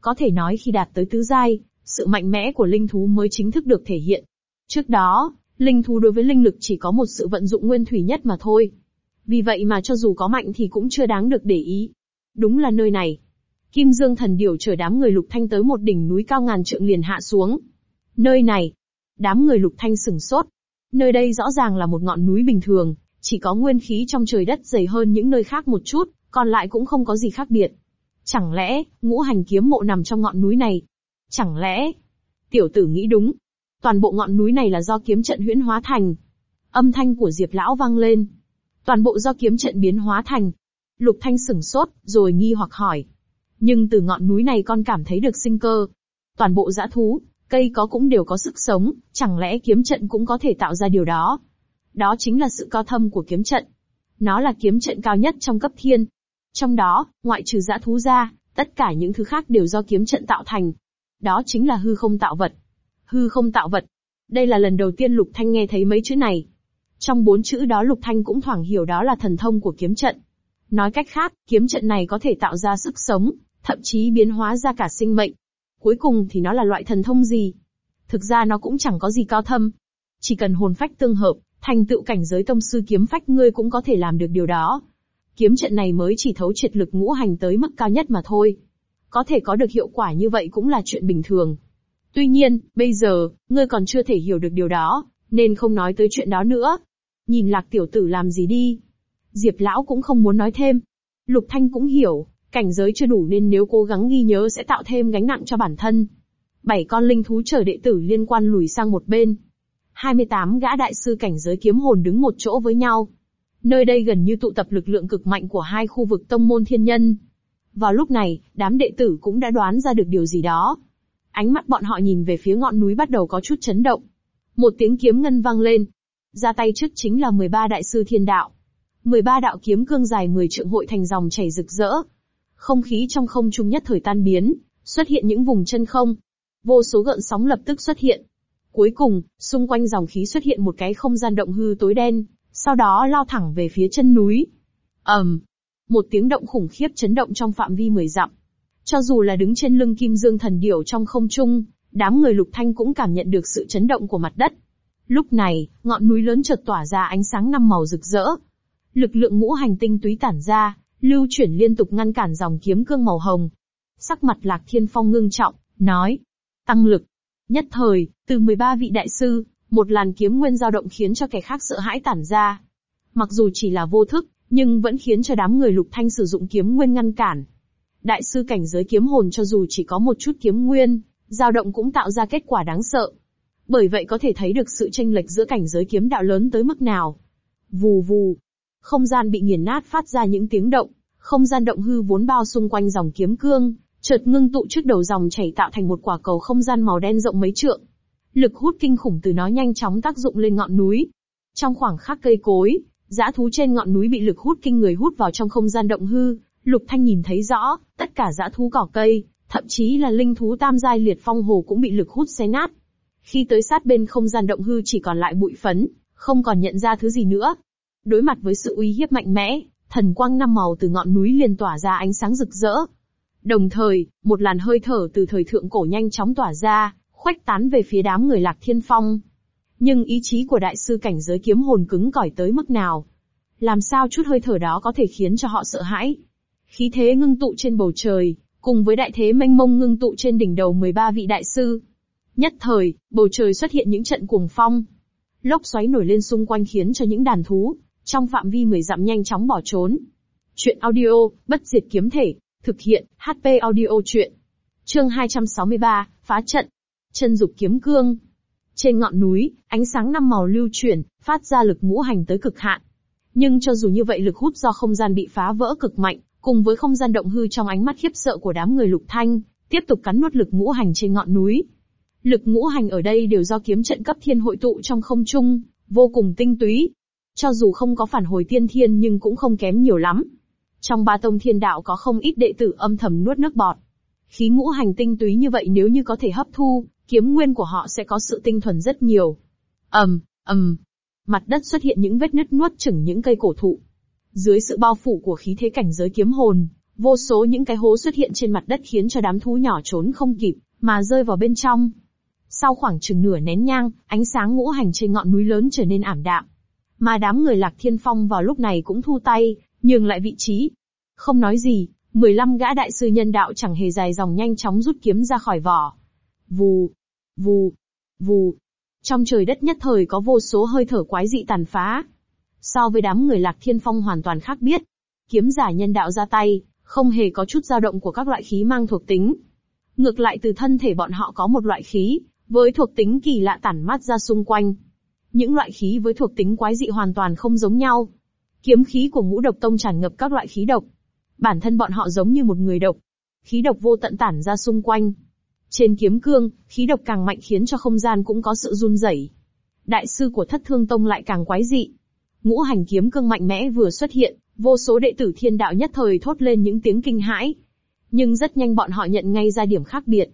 Có thể nói khi đạt tới tứ giai, sự mạnh mẽ của linh thú mới chính thức được thể hiện. Trước đó, linh thú đối với linh lực chỉ có một sự vận dụng nguyên thủy nhất mà thôi. Vì vậy mà cho dù có mạnh thì cũng chưa đáng được để ý. Đúng là nơi này. Kim Dương thần điểu chở đám người lục thanh tới một đỉnh núi cao ngàn trượng liền hạ xuống. Nơi này. Đám người lục thanh sừng sốt. Nơi đây rõ ràng là một ngọn núi bình thường, chỉ có nguyên khí trong trời đất dày hơn những nơi khác một chút, còn lại cũng không có gì khác biệt. Chẳng lẽ, ngũ hành kiếm mộ nằm trong ngọn núi này? Chẳng lẽ? Tiểu tử nghĩ đúng. Toàn bộ ngọn núi này là do kiếm trận huyễn hóa thành. Âm thanh của Diệp Lão vang lên. Toàn bộ do kiếm trận biến hóa thành. Lục Thanh sửng sốt, rồi nghi hoặc hỏi. Nhưng từ ngọn núi này con cảm thấy được sinh cơ. Toàn bộ dã thú, cây có cũng đều có sức sống, chẳng lẽ kiếm trận cũng có thể tạo ra điều đó? Đó chính là sự cao thâm của kiếm trận. Nó là kiếm trận cao nhất trong cấp thiên. Trong đó, ngoại trừ dã thú ra, tất cả những thứ khác đều do kiếm trận tạo thành. Đó chính là hư không tạo vật. Hư không tạo vật. Đây là lần đầu tiên Lục Thanh nghe thấy mấy chữ này. Trong bốn chữ đó Lục Thanh cũng thoảng hiểu đó là thần thông của kiếm trận. Nói cách khác, kiếm trận này có thể tạo ra sức sống, thậm chí biến hóa ra cả sinh mệnh. Cuối cùng thì nó là loại thần thông gì? Thực ra nó cũng chẳng có gì cao thâm. Chỉ cần hồn phách tương hợp, thành tựu cảnh giới tông sư kiếm phách ngươi cũng có thể làm được điều đó. Kiếm trận này mới chỉ thấu triệt lực ngũ hành tới mức cao nhất mà thôi. Có thể có được hiệu quả như vậy cũng là chuyện bình thường. Tuy nhiên, bây giờ, ngươi còn chưa thể hiểu được điều đó, nên không nói tới chuyện đó nữa. Nhìn lạc tiểu tử làm gì đi. Diệp lão cũng không muốn nói thêm. Lục Thanh cũng hiểu, Cảnh giới chưa đủ nên nếu cố gắng ghi nhớ sẽ tạo thêm gánh nặng cho bản thân. Bảy con linh thú chờ đệ tử liên quan lùi sang một bên. 28 gã đại sư cảnh giới kiếm hồn đứng một chỗ với nhau. Nơi đây gần như tụ tập lực lượng cực mạnh của hai khu vực tông môn thiên nhân. Vào lúc này, đám đệ tử cũng đã đoán ra được điều gì đó. Ánh mắt bọn họ nhìn về phía ngọn núi bắt đầu có chút chấn động. Một tiếng kiếm ngân vang lên. Ra tay trước chính là 13 đại sư thiên đạo. 13 đạo kiếm cương dài 10 trượng hội thành dòng chảy rực rỡ, không khí trong không trung nhất thời tan biến, xuất hiện những vùng chân không. Vô số gợn sóng lập tức xuất hiện. Cuối cùng, xung quanh dòng khí xuất hiện một cái không gian động hư tối đen, sau đó lao thẳng về phía chân núi. ầm, um, một tiếng động khủng khiếp chấn động trong phạm vi mười dặm. Cho dù là đứng trên lưng kim dương thần điểu trong không trung, đám người lục thanh cũng cảm nhận được sự chấn động của mặt đất. Lúc này, ngọn núi lớn chợt tỏa ra ánh sáng năm màu rực rỡ. Lực lượng ngũ hành tinh túy tản ra, lưu chuyển liên tục ngăn cản dòng kiếm cương màu hồng. Sắc mặt Lạc Thiên Phong ngưng trọng, nói, tăng lực. Nhất thời, từ 13 vị đại sư, một làn kiếm nguyên dao động khiến cho kẻ khác sợ hãi tản ra. Mặc dù chỉ là vô thức, nhưng vẫn khiến cho đám người lục thanh sử dụng kiếm nguyên ngăn cản. Đại sư cảnh giới kiếm hồn cho dù chỉ có một chút kiếm nguyên, dao động cũng tạo ra kết quả đáng sợ. Bởi vậy có thể thấy được sự tranh lệch giữa cảnh giới kiếm đạo lớn tới mức nào. Vù vù. Không gian bị nghiền nát phát ra những tiếng động, không gian động hư vốn bao xung quanh dòng kiếm cương, chợt ngưng tụ trước đầu dòng chảy tạo thành một quả cầu không gian màu đen rộng mấy trượng. Lực hút kinh khủng từ nó nhanh chóng tác dụng lên ngọn núi. Trong khoảng khắc cây cối, dã thú trên ngọn núi bị lực hút kinh người hút vào trong không gian động hư, Lục Thanh nhìn thấy rõ, tất cả dã thú cỏ cây, thậm chí là linh thú tam giai liệt phong hồ cũng bị lực hút xé nát. Khi tới sát bên không gian động hư chỉ còn lại bụi phấn, không còn nhận ra thứ gì nữa. Đối mặt với sự uy hiếp mạnh mẽ, thần quang năm màu từ ngọn núi liền tỏa ra ánh sáng rực rỡ. Đồng thời, một làn hơi thở từ thời thượng cổ nhanh chóng tỏa ra, khuếch tán về phía đám người lạc thiên phong. Nhưng ý chí của đại sư cảnh giới kiếm hồn cứng cỏi tới mức nào? Làm sao chút hơi thở đó có thể khiến cho họ sợ hãi? Khí thế ngưng tụ trên bầu trời, cùng với đại thế mênh mông ngưng tụ trên đỉnh đầu 13 vị đại sư. Nhất thời, bầu trời xuất hiện những trận cuồng phong. Lốc xoáy nổi lên xung quanh khiến cho những đàn thú, trong phạm vi 10 dặm nhanh chóng bỏ trốn. Chuyện audio, bất diệt kiếm thể, thực hiện, HP audio chuyện. Chương 263, phá trận. Chân dục kiếm cương. Trên ngọn núi, ánh sáng năm màu lưu chuyển, phát ra lực ngũ hành tới cực hạn. Nhưng cho dù như vậy lực hút do không gian bị phá vỡ cực mạnh, cùng với không gian động hư trong ánh mắt khiếp sợ của đám người lục thanh, tiếp tục cắn nuốt lực ngũ hành trên ngọn núi. Lực ngũ hành ở đây đều do kiếm trận cấp thiên hội tụ trong không trung, vô cùng tinh túy. Cho dù không có phản hồi tiên thiên nhưng cũng không kém nhiều lắm. Trong ba tông thiên đạo có không ít đệ tử âm thầm nuốt nước bọt. Khí ngũ hành tinh túy như vậy nếu như có thể hấp thu, kiếm nguyên của họ sẽ có sự tinh thuần rất nhiều. ầm, ầm, mặt đất xuất hiện những vết nứt nuốt chửng những cây cổ thụ. Dưới sự bao phủ của khí thế cảnh giới kiếm hồn, vô số những cái hố xuất hiện trên mặt đất khiến cho đám thú nhỏ trốn không kịp, mà rơi vào bên trong. Sau khoảng chừng nửa nén nhang, ánh sáng ngũ hành trên ngọn núi lớn trở nên ảm đạm. Mà đám người lạc thiên phong vào lúc này cũng thu tay, nhường lại vị trí. Không nói gì, 15 gã đại sư nhân đạo chẳng hề dài dòng nhanh chóng rút kiếm ra khỏi vỏ. Vù, vù, vù. Trong trời đất nhất thời có vô số hơi thở quái dị tàn phá. So với đám người lạc thiên phong hoàn toàn khác biết. Kiếm giả nhân đạo ra tay, không hề có chút dao động của các loại khí mang thuộc tính. Ngược lại từ thân thể bọn họ có một loại khí, với thuộc tính kỳ lạ tản mát ra xung quanh. Những loại khí với thuộc tính quái dị hoàn toàn không giống nhau. Kiếm khí của ngũ độc tông tràn ngập các loại khí độc. Bản thân bọn họ giống như một người độc. Khí độc vô tận tản ra xung quanh. Trên kiếm cương, khí độc càng mạnh khiến cho không gian cũng có sự run rẩy. Đại sư của thất thương tông lại càng quái dị. Ngũ hành kiếm cương mạnh mẽ vừa xuất hiện, vô số đệ tử thiên đạo nhất thời thốt lên những tiếng kinh hãi. Nhưng rất nhanh bọn họ nhận ngay ra điểm khác biệt.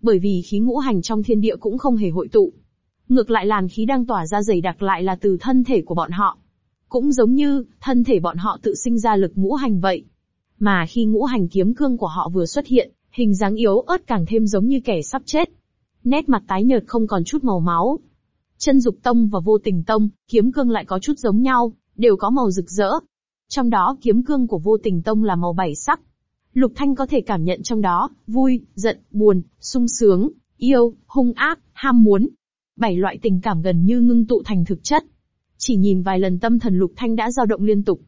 Bởi vì khí ngũ hành trong thiên địa cũng không hề hội tụ. Ngược lại làn khí đang tỏa ra dày đặc lại là từ thân thể của bọn họ. Cũng giống như, thân thể bọn họ tự sinh ra lực ngũ hành vậy. Mà khi ngũ hành kiếm cương của họ vừa xuất hiện, hình dáng yếu ớt càng thêm giống như kẻ sắp chết. Nét mặt tái nhợt không còn chút màu máu. Chân dục tông và vô tình tông, kiếm cương lại có chút giống nhau, đều có màu rực rỡ. Trong đó kiếm cương của vô tình tông là màu bảy sắc. Lục Thanh có thể cảm nhận trong đó, vui, giận, buồn, sung sướng, yêu, hung ác, ham muốn. Bảy loại tình cảm gần như ngưng tụ thành thực chất. Chỉ nhìn vài lần tâm thần Lục Thanh đã dao động liên tục.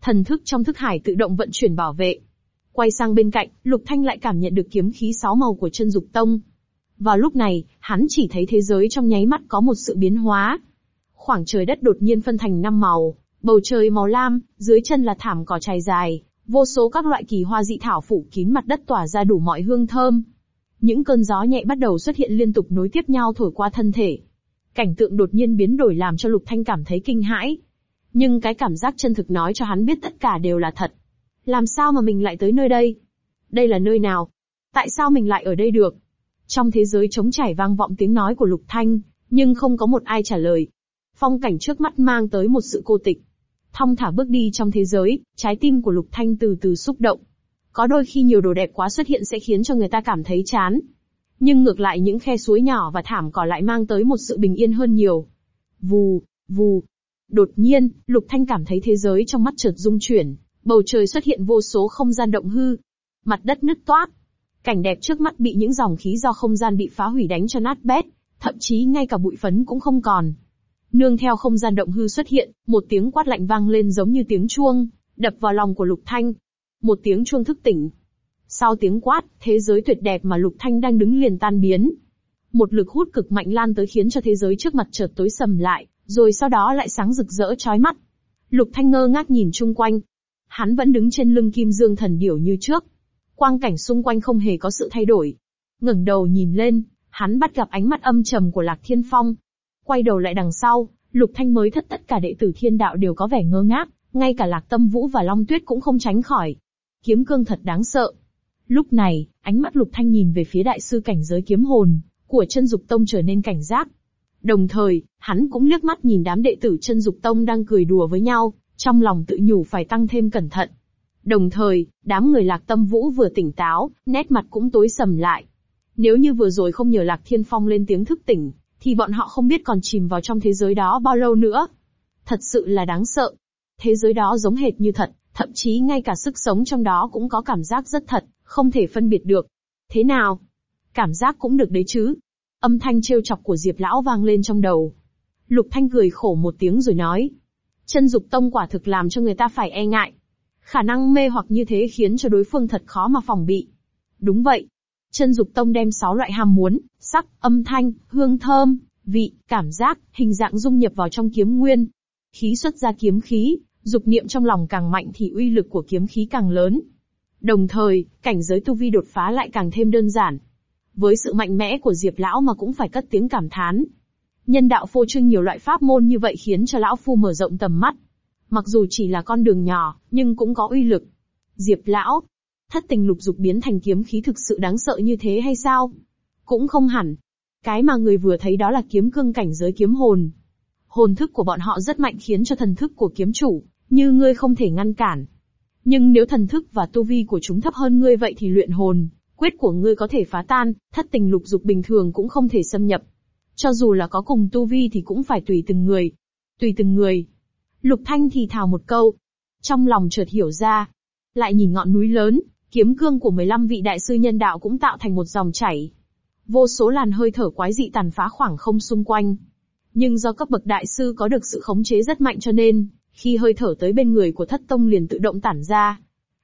Thần thức trong thức hải tự động vận chuyển bảo vệ. Quay sang bên cạnh, Lục Thanh lại cảm nhận được kiếm khí sáu màu của chân dục tông. Vào lúc này, hắn chỉ thấy thế giới trong nháy mắt có một sự biến hóa. Khoảng trời đất đột nhiên phân thành năm màu, bầu trời màu lam, dưới chân là thảm cỏ trải dài, vô số các loại kỳ hoa dị thảo phủ kín mặt đất tỏa ra đủ mọi hương thơm. Những cơn gió nhẹ bắt đầu xuất hiện liên tục nối tiếp nhau thổi qua thân thể. Cảnh tượng đột nhiên biến đổi làm cho Lục Thanh cảm thấy kinh hãi. Nhưng cái cảm giác chân thực nói cho hắn biết tất cả đều là thật. Làm sao mà mình lại tới nơi đây? Đây là nơi nào? Tại sao mình lại ở đây được? Trong thế giới trống trải vang vọng tiếng nói của Lục Thanh, nhưng không có một ai trả lời. Phong cảnh trước mắt mang tới một sự cô tịch. Thong thả bước đi trong thế giới, trái tim của Lục Thanh từ từ xúc động. Có đôi khi nhiều đồ đẹp quá xuất hiện sẽ khiến cho người ta cảm thấy chán. Nhưng ngược lại những khe suối nhỏ và thảm cỏ lại mang tới một sự bình yên hơn nhiều. Vù, vù. Đột nhiên, Lục Thanh cảm thấy thế giới trong mắt chợt rung chuyển, bầu trời xuất hiện vô số không gian động hư. Mặt đất nứt toát. Cảnh đẹp trước mắt bị những dòng khí do không gian bị phá hủy đánh cho nát bét, thậm chí ngay cả bụi phấn cũng không còn. Nương theo không gian động hư xuất hiện, một tiếng quát lạnh vang lên giống như tiếng chuông, đập vào lòng của Lục Thanh. Một tiếng chuông thức tỉnh. Sau tiếng quát, thế giới tuyệt đẹp mà Lục Thanh đang đứng liền tan biến. Một lực hút cực mạnh lan tới khiến cho thế giới trước mặt chợt tối sầm lại, rồi sau đó lại sáng rực rỡ chói mắt. Lục Thanh ngơ ngác nhìn chung quanh. Hắn vẫn đứng trên lưng kim dương thần điểu như trước. Quang cảnh xung quanh không hề có sự thay đổi. ngẩng đầu nhìn lên, hắn bắt gặp ánh mắt âm trầm của Lạc Thiên Phong. Quay đầu lại đằng sau, Lục Thanh mới thất tất cả đệ tử thiên đạo đều có vẻ ngơ ngác, ngay cả Lạc Tâm Vũ và Long Tuyết cũng không tránh khỏi. Kiếm cương thật đáng sợ. Lúc này, ánh mắt Lục Thanh nhìn về phía đại sư cảnh giới kiếm hồn, của chân dục tông trở nên cảnh giác. Đồng thời, hắn cũng liếc mắt nhìn đám đệ tử chân dục tông đang cười đùa với nhau, trong lòng tự nhủ phải tăng thêm cẩn thận. Đồng thời, đám người lạc tâm vũ vừa tỉnh táo, nét mặt cũng tối sầm lại. Nếu như vừa rồi không nhờ lạc thiên phong lên tiếng thức tỉnh, thì bọn họ không biết còn chìm vào trong thế giới đó bao lâu nữa. Thật sự là đáng sợ. Thế giới đó giống hệt như thật, thậm chí ngay cả sức sống trong đó cũng có cảm giác rất thật, không thể phân biệt được. Thế nào? Cảm giác cũng được đấy chứ. Âm thanh trêu chọc của Diệp Lão vang lên trong đầu. Lục Thanh cười khổ một tiếng rồi nói. Chân dục tông quả thực làm cho người ta phải e ngại. Khả năng mê hoặc như thế khiến cho đối phương thật khó mà phòng bị. Đúng vậy. Chân dục tông đem 6 loại ham muốn, sắc, âm thanh, hương thơm, vị, cảm giác, hình dạng dung nhập vào trong kiếm nguyên. Khí xuất ra kiếm khí, dục niệm trong lòng càng mạnh thì uy lực của kiếm khí càng lớn. Đồng thời, cảnh giới tu vi đột phá lại càng thêm đơn giản. Với sự mạnh mẽ của Diệp Lão mà cũng phải cất tiếng cảm thán. Nhân đạo phô trương nhiều loại pháp môn như vậy khiến cho Lão Phu mở rộng tầm mắt. Mặc dù chỉ là con đường nhỏ, nhưng cũng có uy lực. Diệp Lão, thất tình lục dục biến thành kiếm khí thực sự đáng sợ như thế hay sao? Cũng không hẳn. Cái mà người vừa thấy đó là kiếm cương cảnh giới kiếm hồn. Hồn thức của bọn họ rất mạnh khiến cho thần thức của kiếm chủ, như ngươi không thể ngăn cản. Nhưng nếu thần thức và tu vi của chúng thấp hơn ngươi vậy thì luyện hồn, quyết của ngươi có thể phá tan, thất tình lục dục bình thường cũng không thể xâm nhập. Cho dù là có cùng tu vi thì cũng phải tùy từng người. Tùy từng người. Lục Thanh thì thào một câu. Trong lòng chợt hiểu ra. Lại nhìn ngọn núi lớn, kiếm cương của 15 vị đại sư nhân đạo cũng tạo thành một dòng chảy. Vô số làn hơi thở quái dị tàn phá khoảng không xung quanh. Nhưng do cấp bậc đại sư có được sự khống chế rất mạnh cho nên, khi hơi thở tới bên người của thất tông liền tự động tản ra.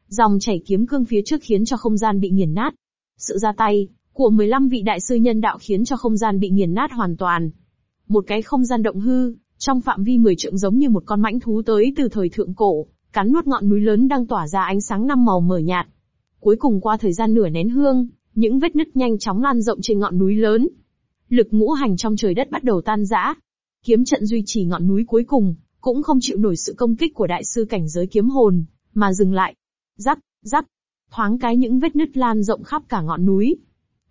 Dòng chảy kiếm cương phía trước khiến cho không gian bị nghiền nát. Sự ra tay của 15 vị đại sư nhân đạo khiến cho không gian bị nghiền nát hoàn toàn. Một cái không gian động hư, trong phạm vi 10 trượng giống như một con mãnh thú tới từ thời thượng cổ, cắn nuốt ngọn núi lớn đang tỏa ra ánh sáng năm màu mờ nhạt. Cuối cùng qua thời gian nửa nén hương, những vết nứt nhanh chóng lan rộng trên ngọn núi lớn. Lực ngũ hành trong trời đất bắt đầu tan rã. Kiếm trận duy trì ngọn núi cuối cùng, cũng không chịu nổi sự công kích của đại sư cảnh giới kiếm hồn, mà dừng lại. Rắc, rắc, thoáng cái những vết nứt lan rộng khắp cả ngọn núi.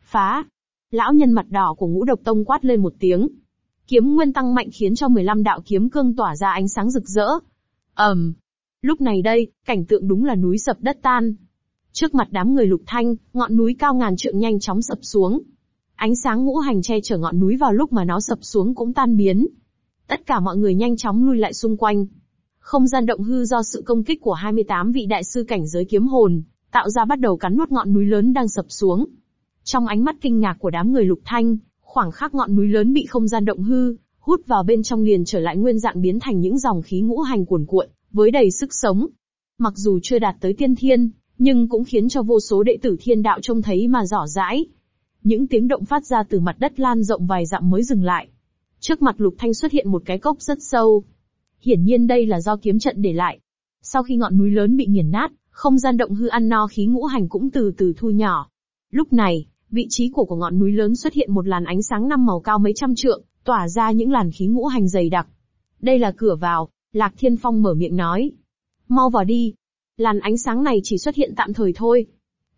Phá! Lão nhân mặt đỏ của ngũ độc tông quát lên một tiếng. Kiếm nguyên tăng mạnh khiến cho 15 đạo kiếm cương tỏa ra ánh sáng rực rỡ. ầm, um. Lúc này đây, cảnh tượng đúng là núi sập đất tan. Trước mặt đám người lục thanh, ngọn núi cao ngàn trượng nhanh chóng sập xuống. Ánh sáng ngũ hành che chở ngọn núi vào lúc mà nó sập xuống cũng tan biến. Tất cả mọi người nhanh chóng lui lại xung quanh. Không gian động hư do sự công kích của 28 vị đại sư cảnh giới kiếm hồn, tạo ra bắt đầu cắn nuốt ngọn núi lớn đang sập xuống. Trong ánh mắt kinh ngạc của đám người lục thanh, khoảng khắc ngọn núi lớn bị không gian động hư, hút vào bên trong liền trở lại nguyên dạng biến thành những dòng khí ngũ hành cuồn cuộn, với đầy sức sống. Mặc dù chưa đạt tới tiên thiên, nhưng cũng khiến cho vô số đệ tử thiên đạo trông thấy mà rõ rãi. Những tiếng động phát ra từ mặt đất lan rộng vài dặm mới dừng lại. Trước mặt Lục Thanh xuất hiện một cái cốc rất sâu. Hiển nhiên đây là do kiếm trận để lại. Sau khi ngọn núi lớn bị nghiền nát, không gian động hư ăn no khí ngũ hành cũng từ từ thu nhỏ. Lúc này, vị trí của của ngọn núi lớn xuất hiện một làn ánh sáng năm màu cao mấy trăm trượng, tỏa ra những làn khí ngũ hành dày đặc. Đây là cửa vào, Lạc Thiên Phong mở miệng nói. Mau vào đi. Làn ánh sáng này chỉ xuất hiện tạm thời thôi.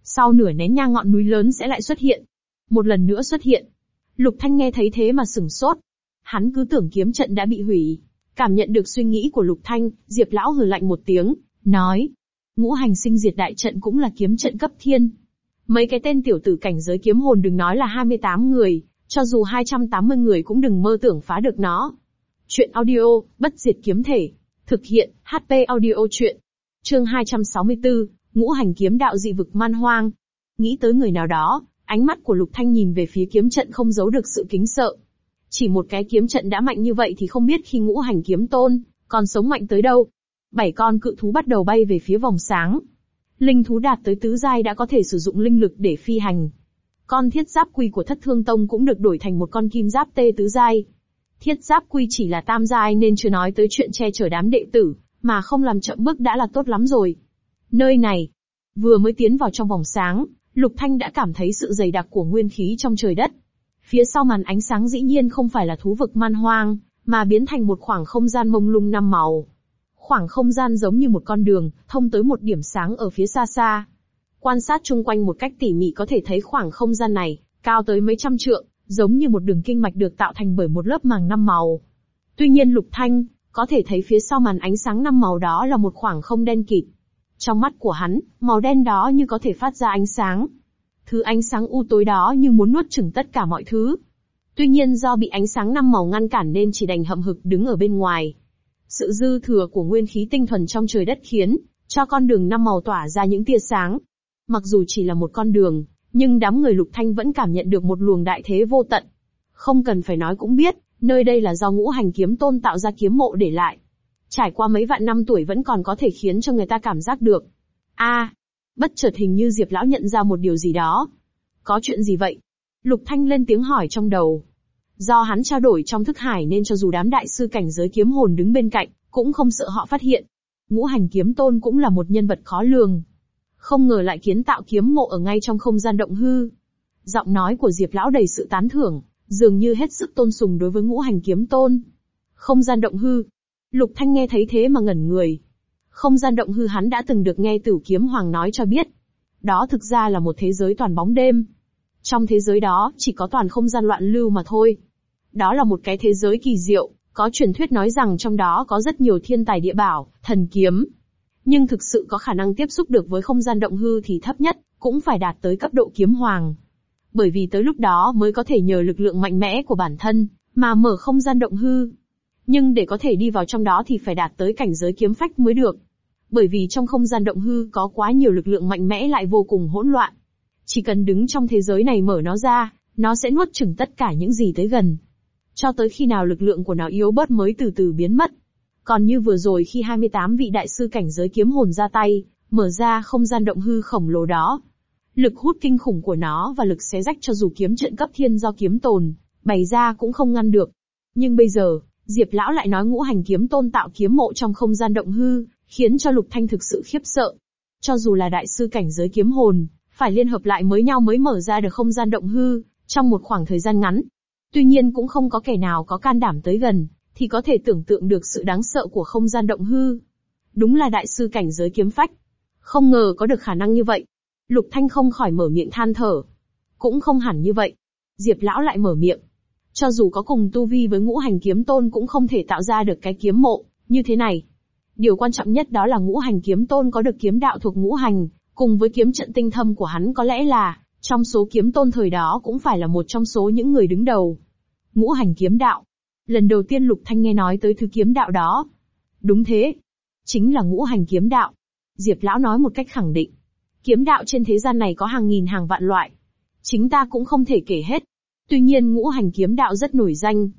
Sau nửa nén nhang ngọn núi lớn sẽ lại xuất hiện. Một lần nữa xuất hiện. Lục Thanh nghe thấy thế mà sừng sốt. Hắn cứ tưởng kiếm trận đã bị hủy. Cảm nhận được suy nghĩ của Lục Thanh, Diệp Lão hừ lạnh một tiếng, nói. Ngũ hành sinh diệt đại trận cũng là kiếm trận cấp thiên. Mấy cái tên tiểu tử cảnh giới kiếm hồn đừng nói là 28 người, cho dù 280 người cũng đừng mơ tưởng phá được nó. Chuyện audio, bất diệt kiếm thể. Thực hiện, HP audio chuyện. Chương 264, ngũ hành kiếm đạo dị vực man hoang. Nghĩ tới người nào đó, ánh mắt của Lục Thanh nhìn về phía kiếm trận không giấu được sự kính sợ. Chỉ một cái kiếm trận đã mạnh như vậy thì không biết khi ngũ hành kiếm tôn, còn sống mạnh tới đâu. Bảy con cự thú bắt đầu bay về phía vòng sáng. Linh thú đạt tới tứ giai đã có thể sử dụng linh lực để phi hành. Con thiết giáp quy của thất thương tông cũng được đổi thành một con kim giáp tê tứ giai. Thiết giáp quy chỉ là tam giai nên chưa nói tới chuyện che chở đám đệ tử, mà không làm chậm bước đã là tốt lắm rồi. Nơi này, vừa mới tiến vào trong vòng sáng, Lục Thanh đã cảm thấy sự dày đặc của nguyên khí trong trời đất. Phía sau màn ánh sáng dĩ nhiên không phải là thú vực man hoang, mà biến thành một khoảng không gian mông lung năm màu. Khoảng không gian giống như một con đường, thông tới một điểm sáng ở phía xa xa. Quan sát chung quanh một cách tỉ mỉ có thể thấy khoảng không gian này, cao tới mấy trăm trượng, giống như một đường kinh mạch được tạo thành bởi một lớp màng năm màu. Tuy nhiên Lục Thanh, có thể thấy phía sau màn ánh sáng năm màu đó là một khoảng không đen kịt. Trong mắt của hắn, màu đen đó như có thể phát ra ánh sáng. Thứ ánh sáng u tối đó như muốn nuốt chửng tất cả mọi thứ. Tuy nhiên do bị ánh sáng năm màu ngăn cản nên chỉ đành hậm hực đứng ở bên ngoài. Sự dư thừa của nguyên khí tinh thuần trong trời đất khiến cho con đường năm màu tỏa ra những tia sáng. Mặc dù chỉ là một con đường, nhưng đám người lục thanh vẫn cảm nhận được một luồng đại thế vô tận. Không cần phải nói cũng biết, nơi đây là do ngũ hành kiếm tôn tạo ra kiếm mộ để lại. Trải qua mấy vạn năm tuổi vẫn còn có thể khiến cho người ta cảm giác được. a bất chợt hình như Diệp Lão nhận ra một điều gì đó. Có chuyện gì vậy? Lục Thanh lên tiếng hỏi trong đầu. Do hắn trao đổi trong thức hải nên cho dù đám đại sư cảnh giới kiếm hồn đứng bên cạnh, cũng không sợ họ phát hiện. Ngũ hành kiếm tôn cũng là một nhân vật khó lường. Không ngờ lại kiến tạo kiếm mộ ở ngay trong không gian động hư. Giọng nói của Diệp Lão đầy sự tán thưởng, dường như hết sức tôn sùng đối với ngũ hành kiếm tôn. Không gian động hư. Lục Thanh nghe thấy thế mà ngẩn người. Không gian động hư hắn đã từng được nghe Tử Kiếm Hoàng nói cho biết. Đó thực ra là một thế giới toàn bóng đêm. Trong thế giới đó, chỉ có toàn không gian loạn lưu mà thôi. Đó là một cái thế giới kỳ diệu, có truyền thuyết nói rằng trong đó có rất nhiều thiên tài địa bảo, thần kiếm. Nhưng thực sự có khả năng tiếp xúc được với không gian động hư thì thấp nhất, cũng phải đạt tới cấp độ kiếm hoàng. Bởi vì tới lúc đó mới có thể nhờ lực lượng mạnh mẽ của bản thân, mà mở không gian động hư. Nhưng để có thể đi vào trong đó thì phải đạt tới cảnh giới kiếm phách mới được. Bởi vì trong không gian động hư có quá nhiều lực lượng mạnh mẽ lại vô cùng hỗn loạn. Chỉ cần đứng trong thế giới này mở nó ra, nó sẽ nuốt chửng tất cả những gì tới gần. Cho tới khi nào lực lượng của nó yếu bớt mới từ từ biến mất. Còn như vừa rồi khi 28 vị đại sư cảnh giới kiếm hồn ra tay, mở ra không gian động hư khổng lồ đó. Lực hút kinh khủng của nó và lực xé rách cho dù kiếm trận cấp thiên do kiếm tồn, bày ra cũng không ngăn được. Nhưng bây giờ, Diệp Lão lại nói ngũ hành kiếm tôn tạo kiếm mộ trong không gian động hư, khiến cho Lục Thanh thực sự khiếp sợ. Cho dù là đại sư cảnh giới kiếm hồn, phải liên hợp lại mới nhau mới mở ra được không gian động hư, trong một khoảng thời gian ngắn. Tuy nhiên cũng không có kẻ nào có can đảm tới gần, thì có thể tưởng tượng được sự đáng sợ của không gian động hư. Đúng là đại sư cảnh giới kiếm phách. Không ngờ có được khả năng như vậy. Lục Thanh không khỏi mở miệng than thở. Cũng không hẳn như vậy. Diệp Lão lại mở miệng. Cho dù có cùng tu vi với ngũ hành kiếm tôn cũng không thể tạo ra được cái kiếm mộ, như thế này. Điều quan trọng nhất đó là ngũ hành kiếm tôn có được kiếm đạo thuộc ngũ hành, cùng với kiếm trận tinh thâm của hắn có lẽ là, trong số kiếm tôn thời đó cũng phải là một trong số những người đứng đầu. Ngũ hành kiếm đạo. Lần đầu tiên Lục Thanh nghe nói tới thứ kiếm đạo đó. Đúng thế. Chính là ngũ hành kiếm đạo. Diệp Lão nói một cách khẳng định. Kiếm đạo trên thế gian này có hàng nghìn hàng vạn loại. Chính ta cũng không thể kể hết. Tuy nhiên ngũ hành kiếm đạo rất nổi danh.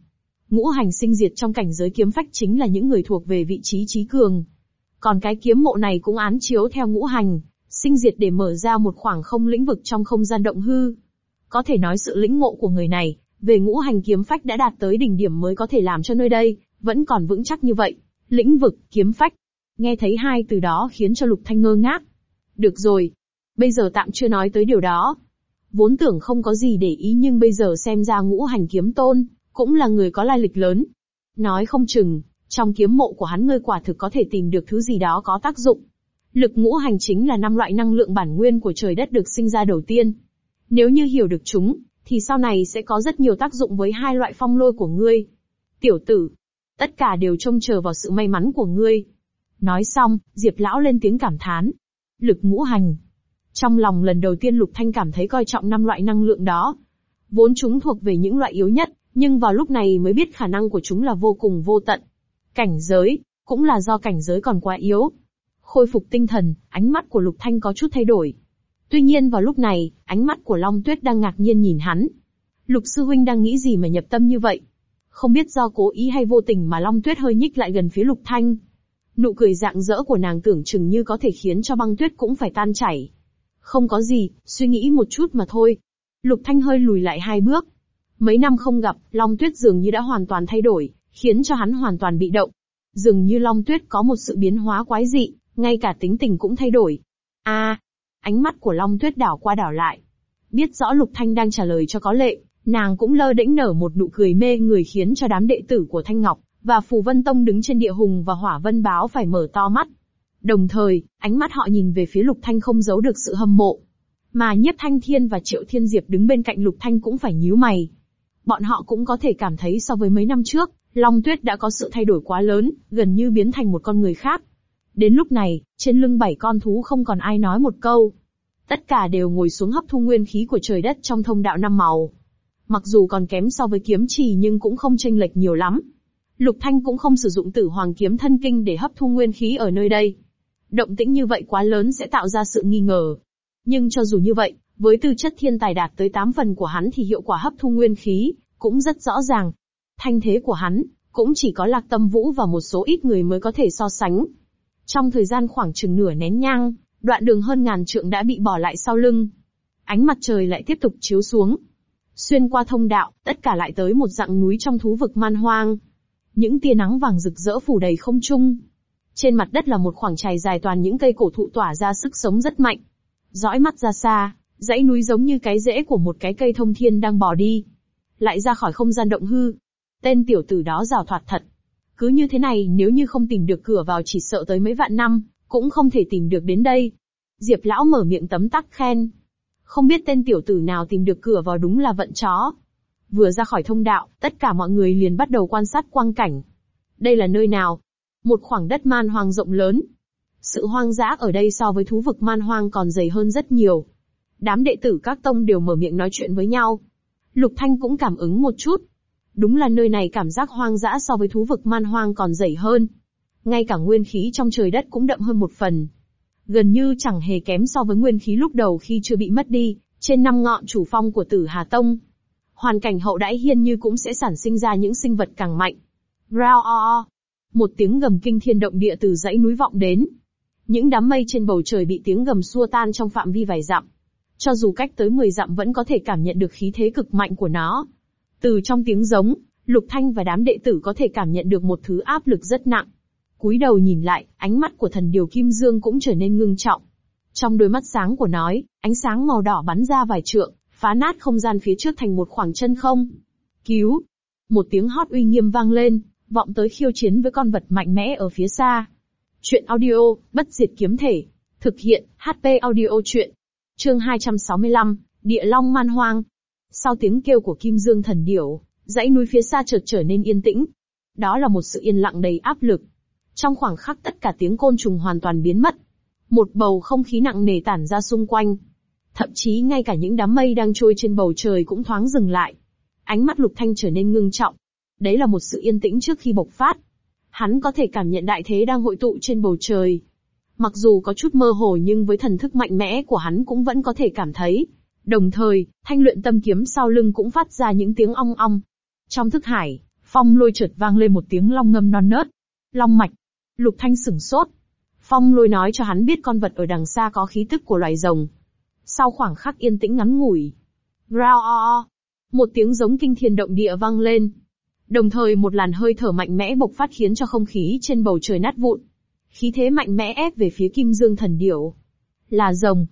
Ngũ hành sinh diệt trong cảnh giới kiếm phách chính là những người thuộc về vị trí trí cường. Còn cái kiếm mộ này cũng án chiếu theo ngũ hành, sinh diệt để mở ra một khoảng không lĩnh vực trong không gian động hư. Có thể nói sự lĩnh ngộ của người này, về ngũ hành kiếm phách đã đạt tới đỉnh điểm mới có thể làm cho nơi đây, vẫn còn vững chắc như vậy. Lĩnh vực, kiếm phách. Nghe thấy hai từ đó khiến cho Lục Thanh ngơ ngác. Được rồi. Bây giờ tạm chưa nói tới điều đó. Vốn tưởng không có gì để ý nhưng bây giờ xem ra ngũ hành kiếm tôn, cũng là người có lai lịch lớn. Nói không chừng, trong kiếm mộ của hắn ngươi quả thực có thể tìm được thứ gì đó có tác dụng. Lực ngũ hành chính là năm loại năng lượng bản nguyên của trời đất được sinh ra đầu tiên. Nếu như hiểu được chúng, thì sau này sẽ có rất nhiều tác dụng với hai loại phong lôi của ngươi. Tiểu tử, tất cả đều trông chờ vào sự may mắn của ngươi. Nói xong, Diệp Lão lên tiếng cảm thán. Lực ngũ hành. Trong lòng lần đầu tiên Lục Thanh cảm thấy coi trọng năm loại năng lượng đó. Vốn chúng thuộc về những loại yếu nhất, Nhưng vào lúc này mới biết khả năng của chúng là vô cùng vô tận. Cảnh giới, cũng là do cảnh giới còn quá yếu. Khôi phục tinh thần, ánh mắt của Lục Thanh có chút thay đổi. Tuy nhiên vào lúc này, ánh mắt của Long Tuyết đang ngạc nhiên nhìn hắn. Lục sư huynh đang nghĩ gì mà nhập tâm như vậy? Không biết do cố ý hay vô tình mà Long Tuyết hơi nhích lại gần phía Lục Thanh. Nụ cười dạng dỡ của nàng tưởng chừng như có thể khiến cho băng tuyết cũng phải tan chảy. Không có gì, suy nghĩ một chút mà thôi. Lục Thanh hơi lùi lại hai bước. Mấy năm không gặp, Long Tuyết dường như đã hoàn toàn thay đổi, khiến cho hắn hoàn toàn bị động. Dường như Long Tuyết có một sự biến hóa quái dị, ngay cả tính tình cũng thay đổi. A, à, ánh mắt của Long Tuyết đảo qua đảo lại. Biết rõ Lục Thanh đang trả lời cho có lệ, nàng cũng lơ đễnh nở một nụ cười mê người khiến cho đám đệ tử của Thanh Ngọc và Phù Vân Tông đứng trên địa hùng và Hỏa Vân Báo phải mở to mắt. Đồng thời, ánh mắt họ nhìn về phía Lục Thanh không giấu được sự hâm mộ. Mà Nhiếp Thanh Thiên và Triệu Thiên Diệp đứng bên cạnh Lục Thanh cũng phải nhíu mày. Bọn họ cũng có thể cảm thấy so với mấy năm trước, Long Tuyết đã có sự thay đổi quá lớn, gần như biến thành một con người khác. Đến lúc này, trên lưng bảy con thú không còn ai nói một câu. Tất cả đều ngồi xuống hấp thu nguyên khí của trời đất trong thông đạo năm màu. Mặc dù còn kém so với kiếm trì nhưng cũng không chênh lệch nhiều lắm. Lục Thanh cũng không sử dụng tử hoàng kiếm thân kinh để hấp thu nguyên khí ở nơi đây. Động tĩnh như vậy quá lớn sẽ tạo ra sự nghi ngờ. Nhưng cho dù như vậy, với tư chất thiên tài đạt tới 8 phần của hắn thì hiệu quả hấp thu nguyên khí, cũng rất rõ ràng. Thanh thế của hắn, cũng chỉ có lạc tâm vũ và một số ít người mới có thể so sánh. Trong thời gian khoảng chừng nửa nén nhang, đoạn đường hơn ngàn trượng đã bị bỏ lại sau lưng. Ánh mặt trời lại tiếp tục chiếu xuống. Xuyên qua thông đạo, tất cả lại tới một dạng núi trong thú vực man hoang. Những tia nắng vàng rực rỡ phủ đầy không trung. Trên mặt đất là một khoảng trải dài toàn những cây cổ thụ tỏa ra sức sống rất mạnh. Dõi mắt ra xa, dãy núi giống như cái rễ của một cái cây thông thiên đang bò đi. Lại ra khỏi không gian động hư. Tên tiểu tử đó rào thoạt thật. Cứ như thế này nếu như không tìm được cửa vào chỉ sợ tới mấy vạn năm, cũng không thể tìm được đến đây. Diệp lão mở miệng tấm tắc khen. Không biết tên tiểu tử nào tìm được cửa vào đúng là vận chó. Vừa ra khỏi thông đạo, tất cả mọi người liền bắt đầu quan sát quang cảnh. Đây là nơi nào? Một khoảng đất man hoang rộng lớn. Sự hoang dã ở đây so với thú vực man hoang còn dày hơn rất nhiều. Đám đệ tử các tông đều mở miệng nói chuyện với nhau. Lục Thanh cũng cảm ứng một chút. Đúng là nơi này cảm giác hoang dã so với thú vực man hoang còn dày hơn. Ngay cả nguyên khí trong trời đất cũng đậm hơn một phần. Gần như chẳng hề kém so với nguyên khí lúc đầu khi chưa bị mất đi, trên năm ngọn chủ phong của tử Hà Tông. Hoàn cảnh hậu đãi hiên như cũng sẽ sản sinh ra những sinh vật càng mạnh. Rao o o. Một tiếng gầm kinh thiên động địa từ dãy núi vọng đến. Những đám mây trên bầu trời bị tiếng gầm xua tan trong phạm vi vài dặm. Cho dù cách tới 10 dặm vẫn có thể cảm nhận được khí thế cực mạnh của nó. Từ trong tiếng giống, Lục Thanh và đám đệ tử có thể cảm nhận được một thứ áp lực rất nặng. Cúi đầu nhìn lại, ánh mắt của thần điều Kim Dương cũng trở nên ngưng trọng. Trong đôi mắt sáng của nói, ánh sáng màu đỏ bắn ra vài trượng, phá nát không gian phía trước thành một khoảng chân không. Cứu! Một tiếng hót uy nghiêm vang lên, vọng tới khiêu chiến với con vật mạnh mẽ ở phía xa. Chuyện audio, bất diệt kiếm thể. Thực hiện, HP audio chuyện. Chương 265, Địa Long Man Hoang. Sau tiếng kêu của Kim Dương thần điểu, dãy núi phía xa chợt trở nên yên tĩnh. Đó là một sự yên lặng đầy áp lực. Trong khoảng khắc tất cả tiếng côn trùng hoàn toàn biến mất. Một bầu không khí nặng nề tản ra xung quanh. Thậm chí ngay cả những đám mây đang trôi trên bầu trời cũng thoáng dừng lại. Ánh mắt lục thanh trở nên ngưng trọng. Đấy là một sự yên tĩnh trước khi bộc phát. Hắn có thể cảm nhận đại thế đang hội tụ trên bầu trời. Mặc dù có chút mơ hồ nhưng với thần thức mạnh mẽ của hắn cũng vẫn có thể cảm thấy. Đồng thời, thanh luyện tâm kiếm sau lưng cũng phát ra những tiếng ong ong. Trong thức hải, phong lôi chợt vang lên một tiếng long ngâm non nớt. Long mạch. Lục Thanh sửng sốt. Phong lôi nói cho hắn biết con vật ở đằng xa có khí tức của loài rồng. Sau khoảng khắc yên tĩnh ngắn ngủi. Rao o o. Một tiếng giống kinh thiên động địa vang lên. Đồng thời một làn hơi thở mạnh mẽ bộc phát khiến cho không khí trên bầu trời nát vụn. Khí thế mạnh mẽ ép về phía kim dương thần điểu. Là rồng.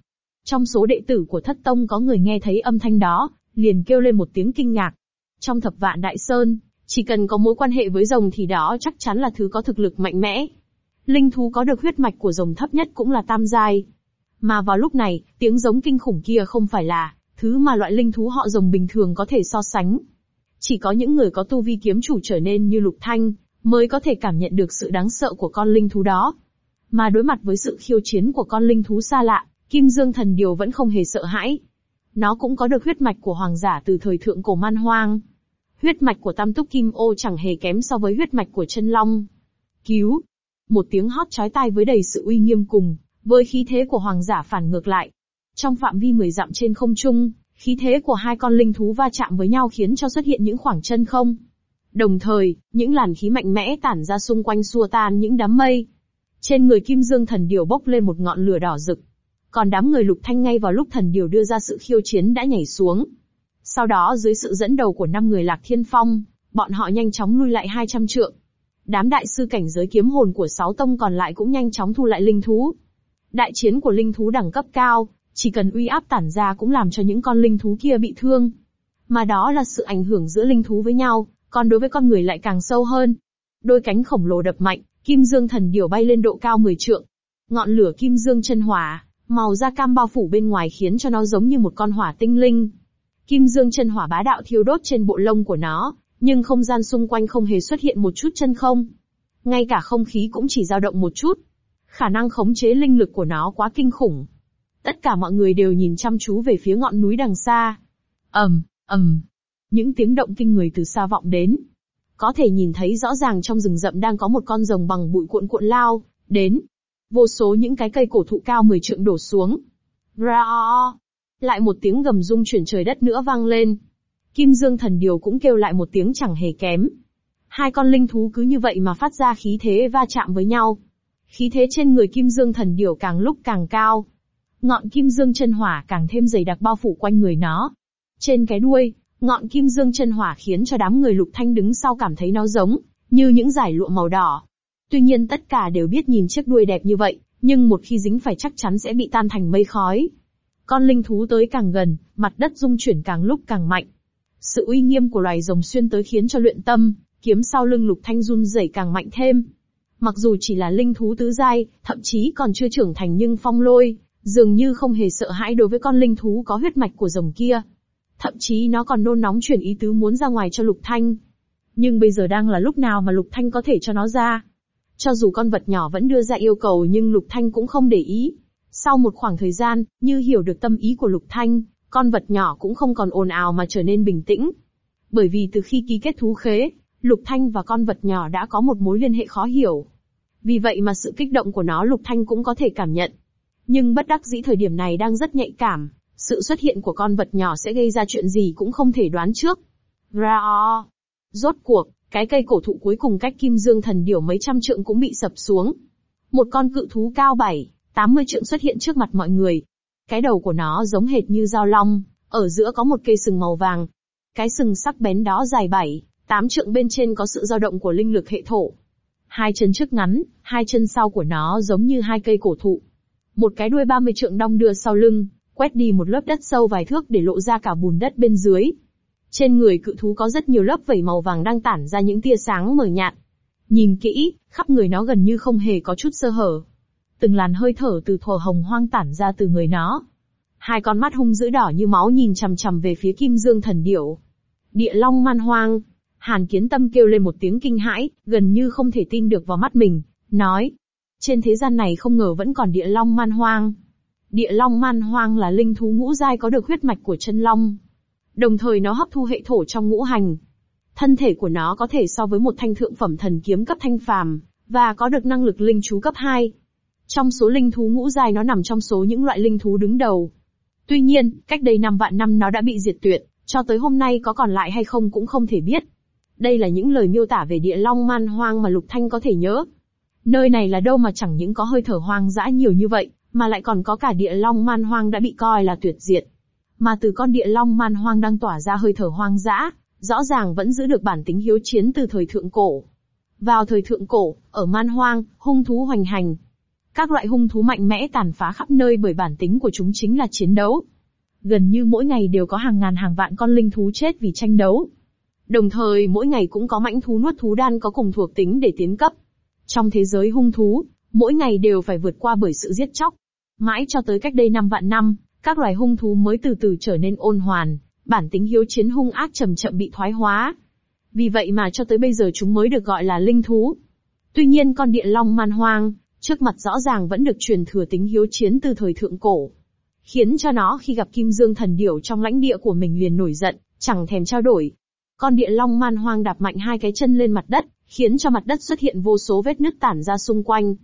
Trong số đệ tử của thất tông có người nghe thấy âm thanh đó, liền kêu lên một tiếng kinh ngạc. Trong thập vạn đại sơn, chỉ cần có mối quan hệ với rồng thì đó chắc chắn là thứ có thực lực mạnh mẽ. Linh thú có được huyết mạch của rồng thấp nhất cũng là tam giai. Mà vào lúc này, tiếng giống kinh khủng kia không phải là thứ mà loại linh thú họ rồng bình thường có thể so sánh. Chỉ có những người có tu vi kiếm chủ trở nên như Lục Thanh, mới có thể cảm nhận được sự đáng sợ của con linh thú đó. Mà đối mặt với sự khiêu chiến của con linh thú xa lạ, Kim Dương Thần Điều vẫn không hề sợ hãi. Nó cũng có được huyết mạch của hoàng giả từ thời thượng cổ man hoang. Huyết mạch của tam túc kim ô chẳng hề kém so với huyết mạch của chân long. Cứu! Một tiếng hót chói tai với đầy sự uy nghiêm cùng, với khí thế của hoàng giả phản ngược lại. Trong phạm vi 10 dặm trên không trung, khí thế của hai con linh thú va chạm với nhau khiến cho xuất hiện những khoảng chân không. Đồng thời, những làn khí mạnh mẽ tản ra xung quanh xua tan những đám mây. Trên người Kim Dương thần điều bốc lên một ngọn lửa đỏ rực. Còn đám người lục thanh ngay vào lúc thần điều đưa ra sự khiêu chiến đã nhảy xuống. Sau đó dưới sự dẫn đầu của năm người lạc thiên phong, bọn họ nhanh chóng lui lại 200 trượng. Đám đại sư cảnh giới kiếm hồn của sáu tông còn lại cũng nhanh chóng thu lại linh thú. Đại chiến của linh thú đẳng cấp cao, chỉ cần uy áp tản ra cũng làm cho những con linh thú kia bị thương. Mà đó là sự ảnh hưởng giữa linh thú với nhau, còn đối với con người lại càng sâu hơn. Đôi cánh khổng lồ đập mạnh, kim dương thần điểu bay lên độ cao 10 trượng. Ngọn lửa kim dương chân hỏa, màu da cam bao phủ bên ngoài khiến cho nó giống như một con hỏa tinh linh. Kim dương chân hỏa bá đạo thiêu đốt trên bộ lông của nó, nhưng không gian xung quanh không hề xuất hiện một chút chân không. Ngay cả không khí cũng chỉ dao động một chút. Khả năng khống chế linh lực của nó quá kinh khủng. Tất cả mọi người đều nhìn chăm chú về phía ngọn núi đằng xa. ầm, ầm, những tiếng động kinh người từ xa vọng đến. Có thể nhìn thấy rõ ràng trong rừng rậm đang có một con rồng bằng bụi cuộn cuộn lao, đến. Vô số những cái cây cổ thụ cao 10 trượng đổ xuống. Rao! Lại một tiếng gầm rung chuyển trời đất nữa vang lên. Kim Dương thần điều cũng kêu lại một tiếng chẳng hề kém. Hai con linh thú cứ như vậy mà phát ra khí thế va chạm với nhau. Khí thế trên người Kim Dương thần điểu càng lúc càng cao. Ngọn Kim Dương chân hỏa càng thêm dày đặc bao phủ quanh người nó. Trên cái đuôi, ngọn Kim Dương chân hỏa khiến cho đám người lục thanh đứng sau cảm thấy nó giống, như những giải lụa màu đỏ. Tuy nhiên tất cả đều biết nhìn chiếc đuôi đẹp như vậy, nhưng một khi dính phải chắc chắn sẽ bị tan thành mây khói. Con linh thú tới càng gần, mặt đất rung chuyển càng lúc càng mạnh. Sự uy nghiêm của loài rồng xuyên tới khiến cho luyện tâm, kiếm sau lưng lục thanh run rẩy càng mạnh thêm. Mặc dù chỉ là linh thú tứ giai, thậm chí còn chưa trưởng thành nhưng phong lôi, dường như không hề sợ hãi đối với con linh thú có huyết mạch của rồng kia. Thậm chí nó còn nôn nóng chuyển ý tứ muốn ra ngoài cho Lục Thanh. Nhưng bây giờ đang là lúc nào mà Lục Thanh có thể cho nó ra. Cho dù con vật nhỏ vẫn đưa ra yêu cầu nhưng Lục Thanh cũng không để ý. Sau một khoảng thời gian, như hiểu được tâm ý của Lục Thanh, con vật nhỏ cũng không còn ồn ào mà trở nên bình tĩnh. Bởi vì từ khi ký kết thú khế, Lục Thanh và con vật nhỏ đã có một mối liên hệ khó hiểu. Vì vậy mà sự kích động của nó Lục Thanh cũng có thể cảm nhận. Nhưng bất đắc dĩ thời điểm này đang rất nhạy cảm, sự xuất hiện của con vật nhỏ sẽ gây ra chuyện gì cũng không thể đoán trước. Rao! Rốt cuộc, cái cây cổ thụ cuối cùng cách kim dương thần điểu mấy trăm trượng cũng bị sập xuống. Một con cự thú cao 7, 80 trượng xuất hiện trước mặt mọi người. Cái đầu của nó giống hệt như dao long, ở giữa có một cây sừng màu vàng. Cái sừng sắc bén đó dài 7, 8 trượng bên trên có sự dao động của linh lực hệ thổ. Hai chân trước ngắn, hai chân sau của nó giống như hai cây cổ thụ. Một cái đuôi 30 trượng đong đưa sau lưng, quét đi một lớp đất sâu vài thước để lộ ra cả bùn đất bên dưới. Trên người cự thú có rất nhiều lớp vảy màu vàng đang tản ra những tia sáng mờ nhạt. Nhìn kỹ, khắp người nó gần như không hề có chút sơ hở. Từng làn hơi thở từ thổ hồng hoang tản ra từ người nó. Hai con mắt hung dữ đỏ như máu nhìn chằm chằm về phía kim dương thần điểu. Địa long man hoang. Hàn kiến tâm kêu lên một tiếng kinh hãi, gần như không thể tin được vào mắt mình, nói. Trên thế gian này không ngờ vẫn còn địa long man hoang. Địa long man hoang là linh thú ngũ giai có được huyết mạch của chân long. Đồng thời nó hấp thu hệ thổ trong ngũ hành. Thân thể của nó có thể so với một thanh thượng phẩm thần kiếm cấp thanh phàm, và có được năng lực linh chú cấp 2. Trong số linh thú ngũ giai nó nằm trong số những loại linh thú đứng đầu. Tuy nhiên, cách đây 5 vạn năm nó đã bị diệt tuyệt, cho tới hôm nay có còn lại hay không cũng không thể biết. Đây là những lời miêu tả về địa long man hoang mà Lục Thanh có thể nhớ. Nơi này là đâu mà chẳng những có hơi thở hoang dã nhiều như vậy, mà lại còn có cả địa long man hoang đã bị coi là tuyệt diệt. Mà từ con địa long man hoang đang tỏa ra hơi thở hoang dã, rõ ràng vẫn giữ được bản tính hiếu chiến từ thời thượng cổ. Vào thời thượng cổ, ở man hoang, hung thú hoành hành. Các loại hung thú mạnh mẽ tàn phá khắp nơi bởi bản tính của chúng chính là chiến đấu. Gần như mỗi ngày đều có hàng ngàn hàng vạn con linh thú chết vì tranh đấu. Đồng thời mỗi ngày cũng có mãnh thú nuốt thú đan có cùng thuộc tính để tiến cấp. Trong thế giới hung thú, mỗi ngày đều phải vượt qua bởi sự giết chóc. Mãi cho tới cách đây năm vạn năm, các loài hung thú mới từ từ trở nên ôn hoàn, bản tính hiếu chiến hung ác chậm chậm bị thoái hóa. Vì vậy mà cho tới bây giờ chúng mới được gọi là linh thú. Tuy nhiên con địa long man hoang, trước mặt rõ ràng vẫn được truyền thừa tính hiếu chiến từ thời thượng cổ. Khiến cho nó khi gặp Kim Dương thần điểu trong lãnh địa của mình liền nổi giận, chẳng thèm trao đổi. Con địa long man hoang đạp mạnh hai cái chân lên mặt đất, khiến cho mặt đất xuất hiện vô số vết nứt tản ra xung quanh.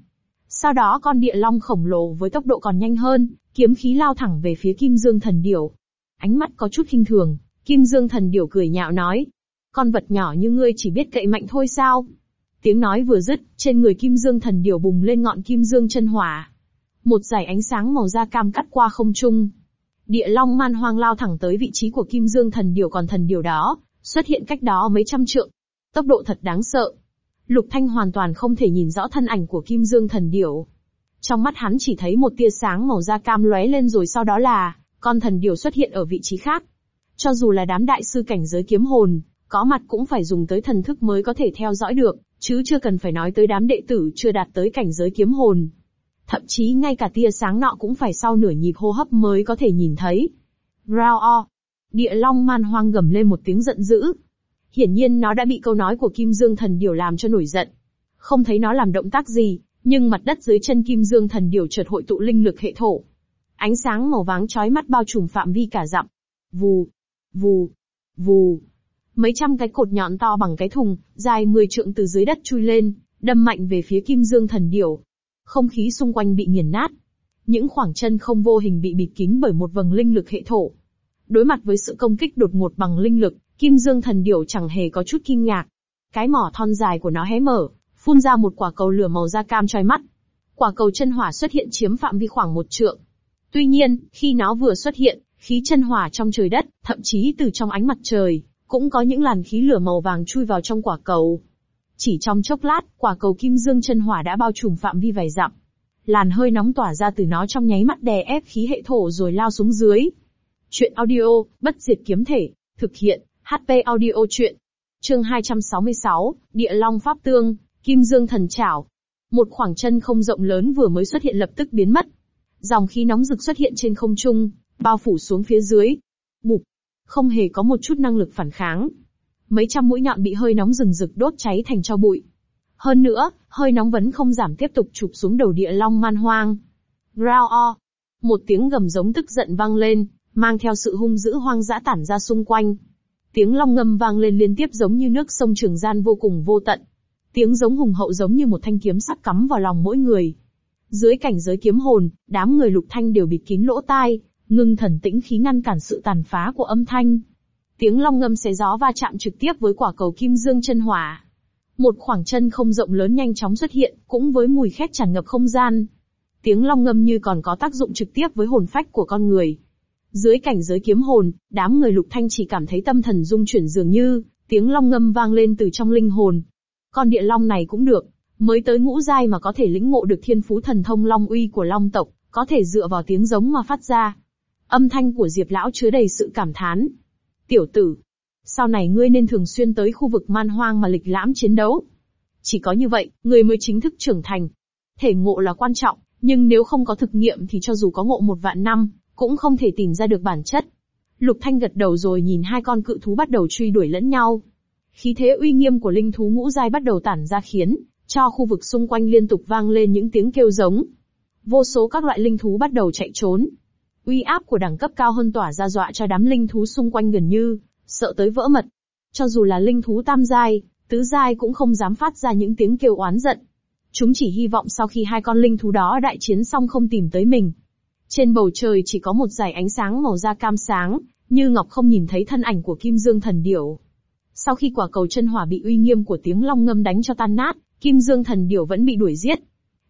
Sau đó con địa long khổng lồ với tốc độ còn nhanh hơn, kiếm khí lao thẳng về phía Kim Dương Thần Điểu. Ánh mắt có chút khinh thường, Kim Dương Thần Điểu cười nhạo nói. Con vật nhỏ như ngươi chỉ biết cậy mạnh thôi sao? Tiếng nói vừa dứt, trên người Kim Dương Thần Điểu bùng lên ngọn Kim Dương chân hỏa. Một dải ánh sáng màu da cam cắt qua không trung. Địa long man hoang lao thẳng tới vị trí của Kim Dương Thần Điểu còn thần điểu đó, xuất hiện cách đó mấy trăm trượng. Tốc độ thật đáng sợ. Lục Thanh hoàn toàn không thể nhìn rõ thân ảnh của Kim Dương Thần Điểu. Trong mắt hắn chỉ thấy một tia sáng màu da cam lóe lên rồi sau đó là, con thần điểu xuất hiện ở vị trí khác. Cho dù là đám đại sư cảnh giới kiếm hồn, có mặt cũng phải dùng tới thần thức mới có thể theo dõi được, chứ chưa cần phải nói tới đám đệ tử chưa đạt tới cảnh giới kiếm hồn. Thậm chí ngay cả tia sáng nọ cũng phải sau nửa nhịp hô hấp mới có thể nhìn thấy. Rao o. Địa long man hoang gầm lên một tiếng giận dữ. Hiển nhiên nó đã bị câu nói của Kim Dương thần điểu làm cho nổi giận. Không thấy nó làm động tác gì, nhưng mặt đất dưới chân Kim Dương thần điểu chợt hội tụ linh lực hệ thổ. Ánh sáng màu vàng chói mắt bao trùm phạm vi cả dặm. Vù, vù, vù. Mấy trăm cái cột nhọn to bằng cái thùng, dài 10 trượng từ dưới đất chui lên, đâm mạnh về phía Kim Dương thần điểu. Không khí xung quanh bị nghiền nát. Những khoảng chân không vô hình bị bịt kín bởi một vầng linh lực hệ thổ. Đối mặt với sự công kích đột ngột bằng linh lực, Kim Dương thần điểu chẳng hề có chút kinh ngạc. Cái mỏ thon dài của nó hé mở, phun ra một quả cầu lửa màu da cam chói mắt. Quả cầu chân hỏa xuất hiện chiếm phạm vi khoảng một trượng. Tuy nhiên, khi nó vừa xuất hiện, khí chân hỏa trong trời đất, thậm chí từ trong ánh mặt trời, cũng có những làn khí lửa màu vàng chui vào trong quả cầu. Chỉ trong chốc lát, quả cầu kim dương chân hỏa đã bao trùm phạm vi vài dặm. Làn hơi nóng tỏa ra từ nó trong nháy mắt đè ép khí hệ thổ rồi lao xuống dưới. Chuyện audio, bất diệt kiếm thể, thực hiện, HP audio chuyện. Chương 266, Địa Long Pháp Tương, Kim Dương Thần Chảo. Một khoảng chân không rộng lớn vừa mới xuất hiện lập tức biến mất. Dòng khí nóng rực xuất hiện trên không trung, bao phủ xuống phía dưới. Bụp, không hề có một chút năng lực phản kháng. Mấy trăm mũi nhọn bị hơi nóng rừng rực đốt cháy thành cho bụi. Hơn nữa, hơi nóng vẫn không giảm tiếp tục chụp xuống đầu địa long man hoang. Rao o. Một tiếng gầm giống tức giận vang lên, mang theo sự hung dữ hoang dã tản ra xung quanh. Tiếng long ngâm vang lên liên tiếp giống như nước sông Trường Gian vô cùng vô tận. Tiếng giống hùng hậu giống như một thanh kiếm sắc cắm vào lòng mỗi người. Dưới cảnh giới kiếm hồn, đám người lục thanh đều bịt kín lỗ tai, ngưng thần tĩnh khí ngăn cản sự tàn phá của âm thanh. Tiếng long ngâm xé gió va chạm trực tiếp với quả cầu kim dương chân hỏa. Một khoảng chân không rộng lớn nhanh chóng xuất hiện, cũng với mùi khét tràn ngập không gian. Tiếng long ngâm như còn có tác dụng trực tiếp với hồn phách của con người. Dưới cảnh giới kiếm hồn, đám người lục thanh chỉ cảm thấy tâm thần rung chuyển dường như, tiếng long ngâm vang lên từ trong linh hồn. Con địa long này cũng được, mới tới ngũ giai mà có thể lĩnh ngộ được thiên phú thần thông long uy của long tộc, có thể dựa vào tiếng giống mà phát ra. Âm thanh của Diệp Lão chứa đầy sự cảm thán. Tiểu tử, sau này ngươi nên thường xuyên tới khu vực man hoang mà lịch lãm chiến đấu. Chỉ có như vậy, ngươi mới chính thức trưởng thành. Thể ngộ là quan trọng, nhưng nếu không có thực nghiệm thì cho dù có ngộ một vạn năm, cũng không thể tìm ra được bản chất. Lục Thanh gật đầu rồi nhìn hai con cự thú bắt đầu truy đuổi lẫn nhau. Khí thế uy nghiêm của linh thú ngũ giai bắt đầu tản ra khiến cho khu vực xung quanh liên tục vang lên những tiếng kêu giống. Vô số các loại linh thú bắt đầu chạy trốn. Uy áp của đẳng cấp cao hơn tỏa ra dọa cho đám linh thú xung quanh gần như sợ tới vỡ mật. Cho dù là linh thú tam giai, tứ giai cũng không dám phát ra những tiếng kêu oán giận. Chúng chỉ hy vọng sau khi hai con linh thú đó đại chiến xong không tìm tới mình. Trên bầu trời chỉ có một dải ánh sáng màu da cam sáng, như ngọc không nhìn thấy thân ảnh của Kim Dương thần điểu. Sau khi quả cầu chân hỏa bị uy nghiêm của tiếng long ngâm đánh cho tan nát, Kim Dương thần điểu vẫn bị đuổi giết.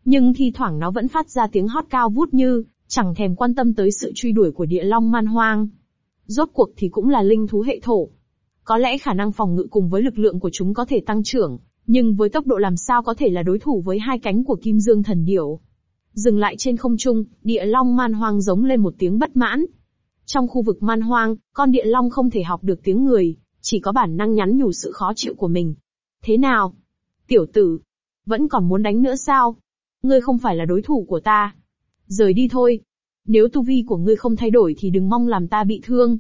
Nhưng thi thoảng nó vẫn phát ra tiếng hót cao vút như, chẳng thèm quan tâm tới sự truy đuổi của địa long man hoang. Rốt cuộc thì cũng là linh thú hệ thổ. Có lẽ khả năng phòng ngự cùng với lực lượng của chúng có thể tăng trưởng, nhưng với tốc độ làm sao có thể là đối thủ với hai cánh của Kim Dương thần điểu. Dừng lại trên không trung, địa long man hoang giống lên một tiếng bất mãn. Trong khu vực man hoang, con địa long không thể học được tiếng người, chỉ có bản năng nhắn nhủ sự khó chịu của mình. Thế nào? Tiểu tử, vẫn còn muốn đánh nữa sao? Ngươi không phải là đối thủ của ta. Rời đi thôi. Nếu tu vi của ngươi không thay đổi thì đừng mong làm ta bị thương.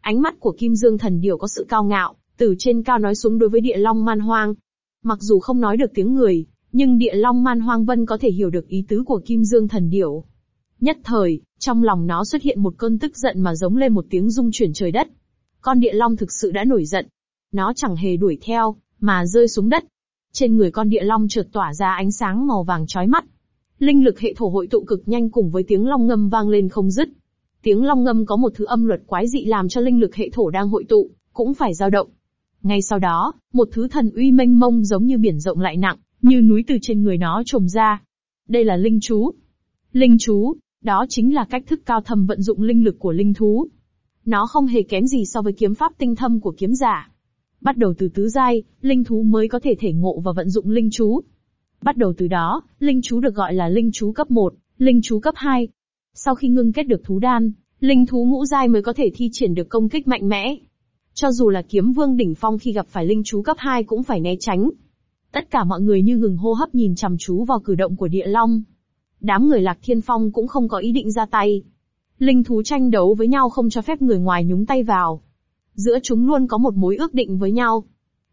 Ánh mắt của Kim Dương thần điểu có sự cao ngạo, từ trên cao nói xuống đối với địa long man hoang. Mặc dù không nói được tiếng người, nhưng địa long man hoang vân có thể hiểu được ý tứ của Kim Dương thần điểu. Nhất thời, trong lòng nó xuất hiện một cơn tức giận mà giống lên một tiếng rung chuyển trời đất. Con địa long thực sự đã nổi giận. Nó chẳng hề đuổi theo, mà rơi xuống đất. Trên người con địa long chợt tỏa ra ánh sáng màu vàng chói mắt. Linh lực hệ thổ hội tụ cực nhanh cùng với tiếng long ngâm vang lên không dứt. Tiếng long ngâm có một thứ âm luật quái dị làm cho linh lực hệ thổ đang hội tụ, cũng phải dao động. Ngay sau đó, một thứ thần uy mênh mông giống như biển rộng lại nặng, như núi từ trên người nó trồm ra. Đây là linh chú. Linh chú, đó chính là cách thức cao thầm vận dụng linh lực của linh thú. Nó không hề kém gì so với kiếm pháp tinh thâm của kiếm giả. Bắt đầu từ tứ giai, linh thú mới có thể thể ngộ và vận dụng linh chú. Bắt đầu từ đó, linh chú được gọi là linh chú cấp 1, linh chú cấp 2. Sau khi ngưng kết được thú đan, linh thú ngũ giai mới có thể thi triển được công kích mạnh mẽ. Cho dù là kiếm vương đỉnh phong khi gặp phải linh chú cấp 2 cũng phải né tránh. Tất cả mọi người như ngừng hô hấp nhìn chăm chú vào cử động của địa long. Đám người lạc thiên phong cũng không có ý định ra tay. Linh thú tranh đấu với nhau không cho phép người ngoài nhúng tay vào. Giữa chúng luôn có một mối ước định với nhau.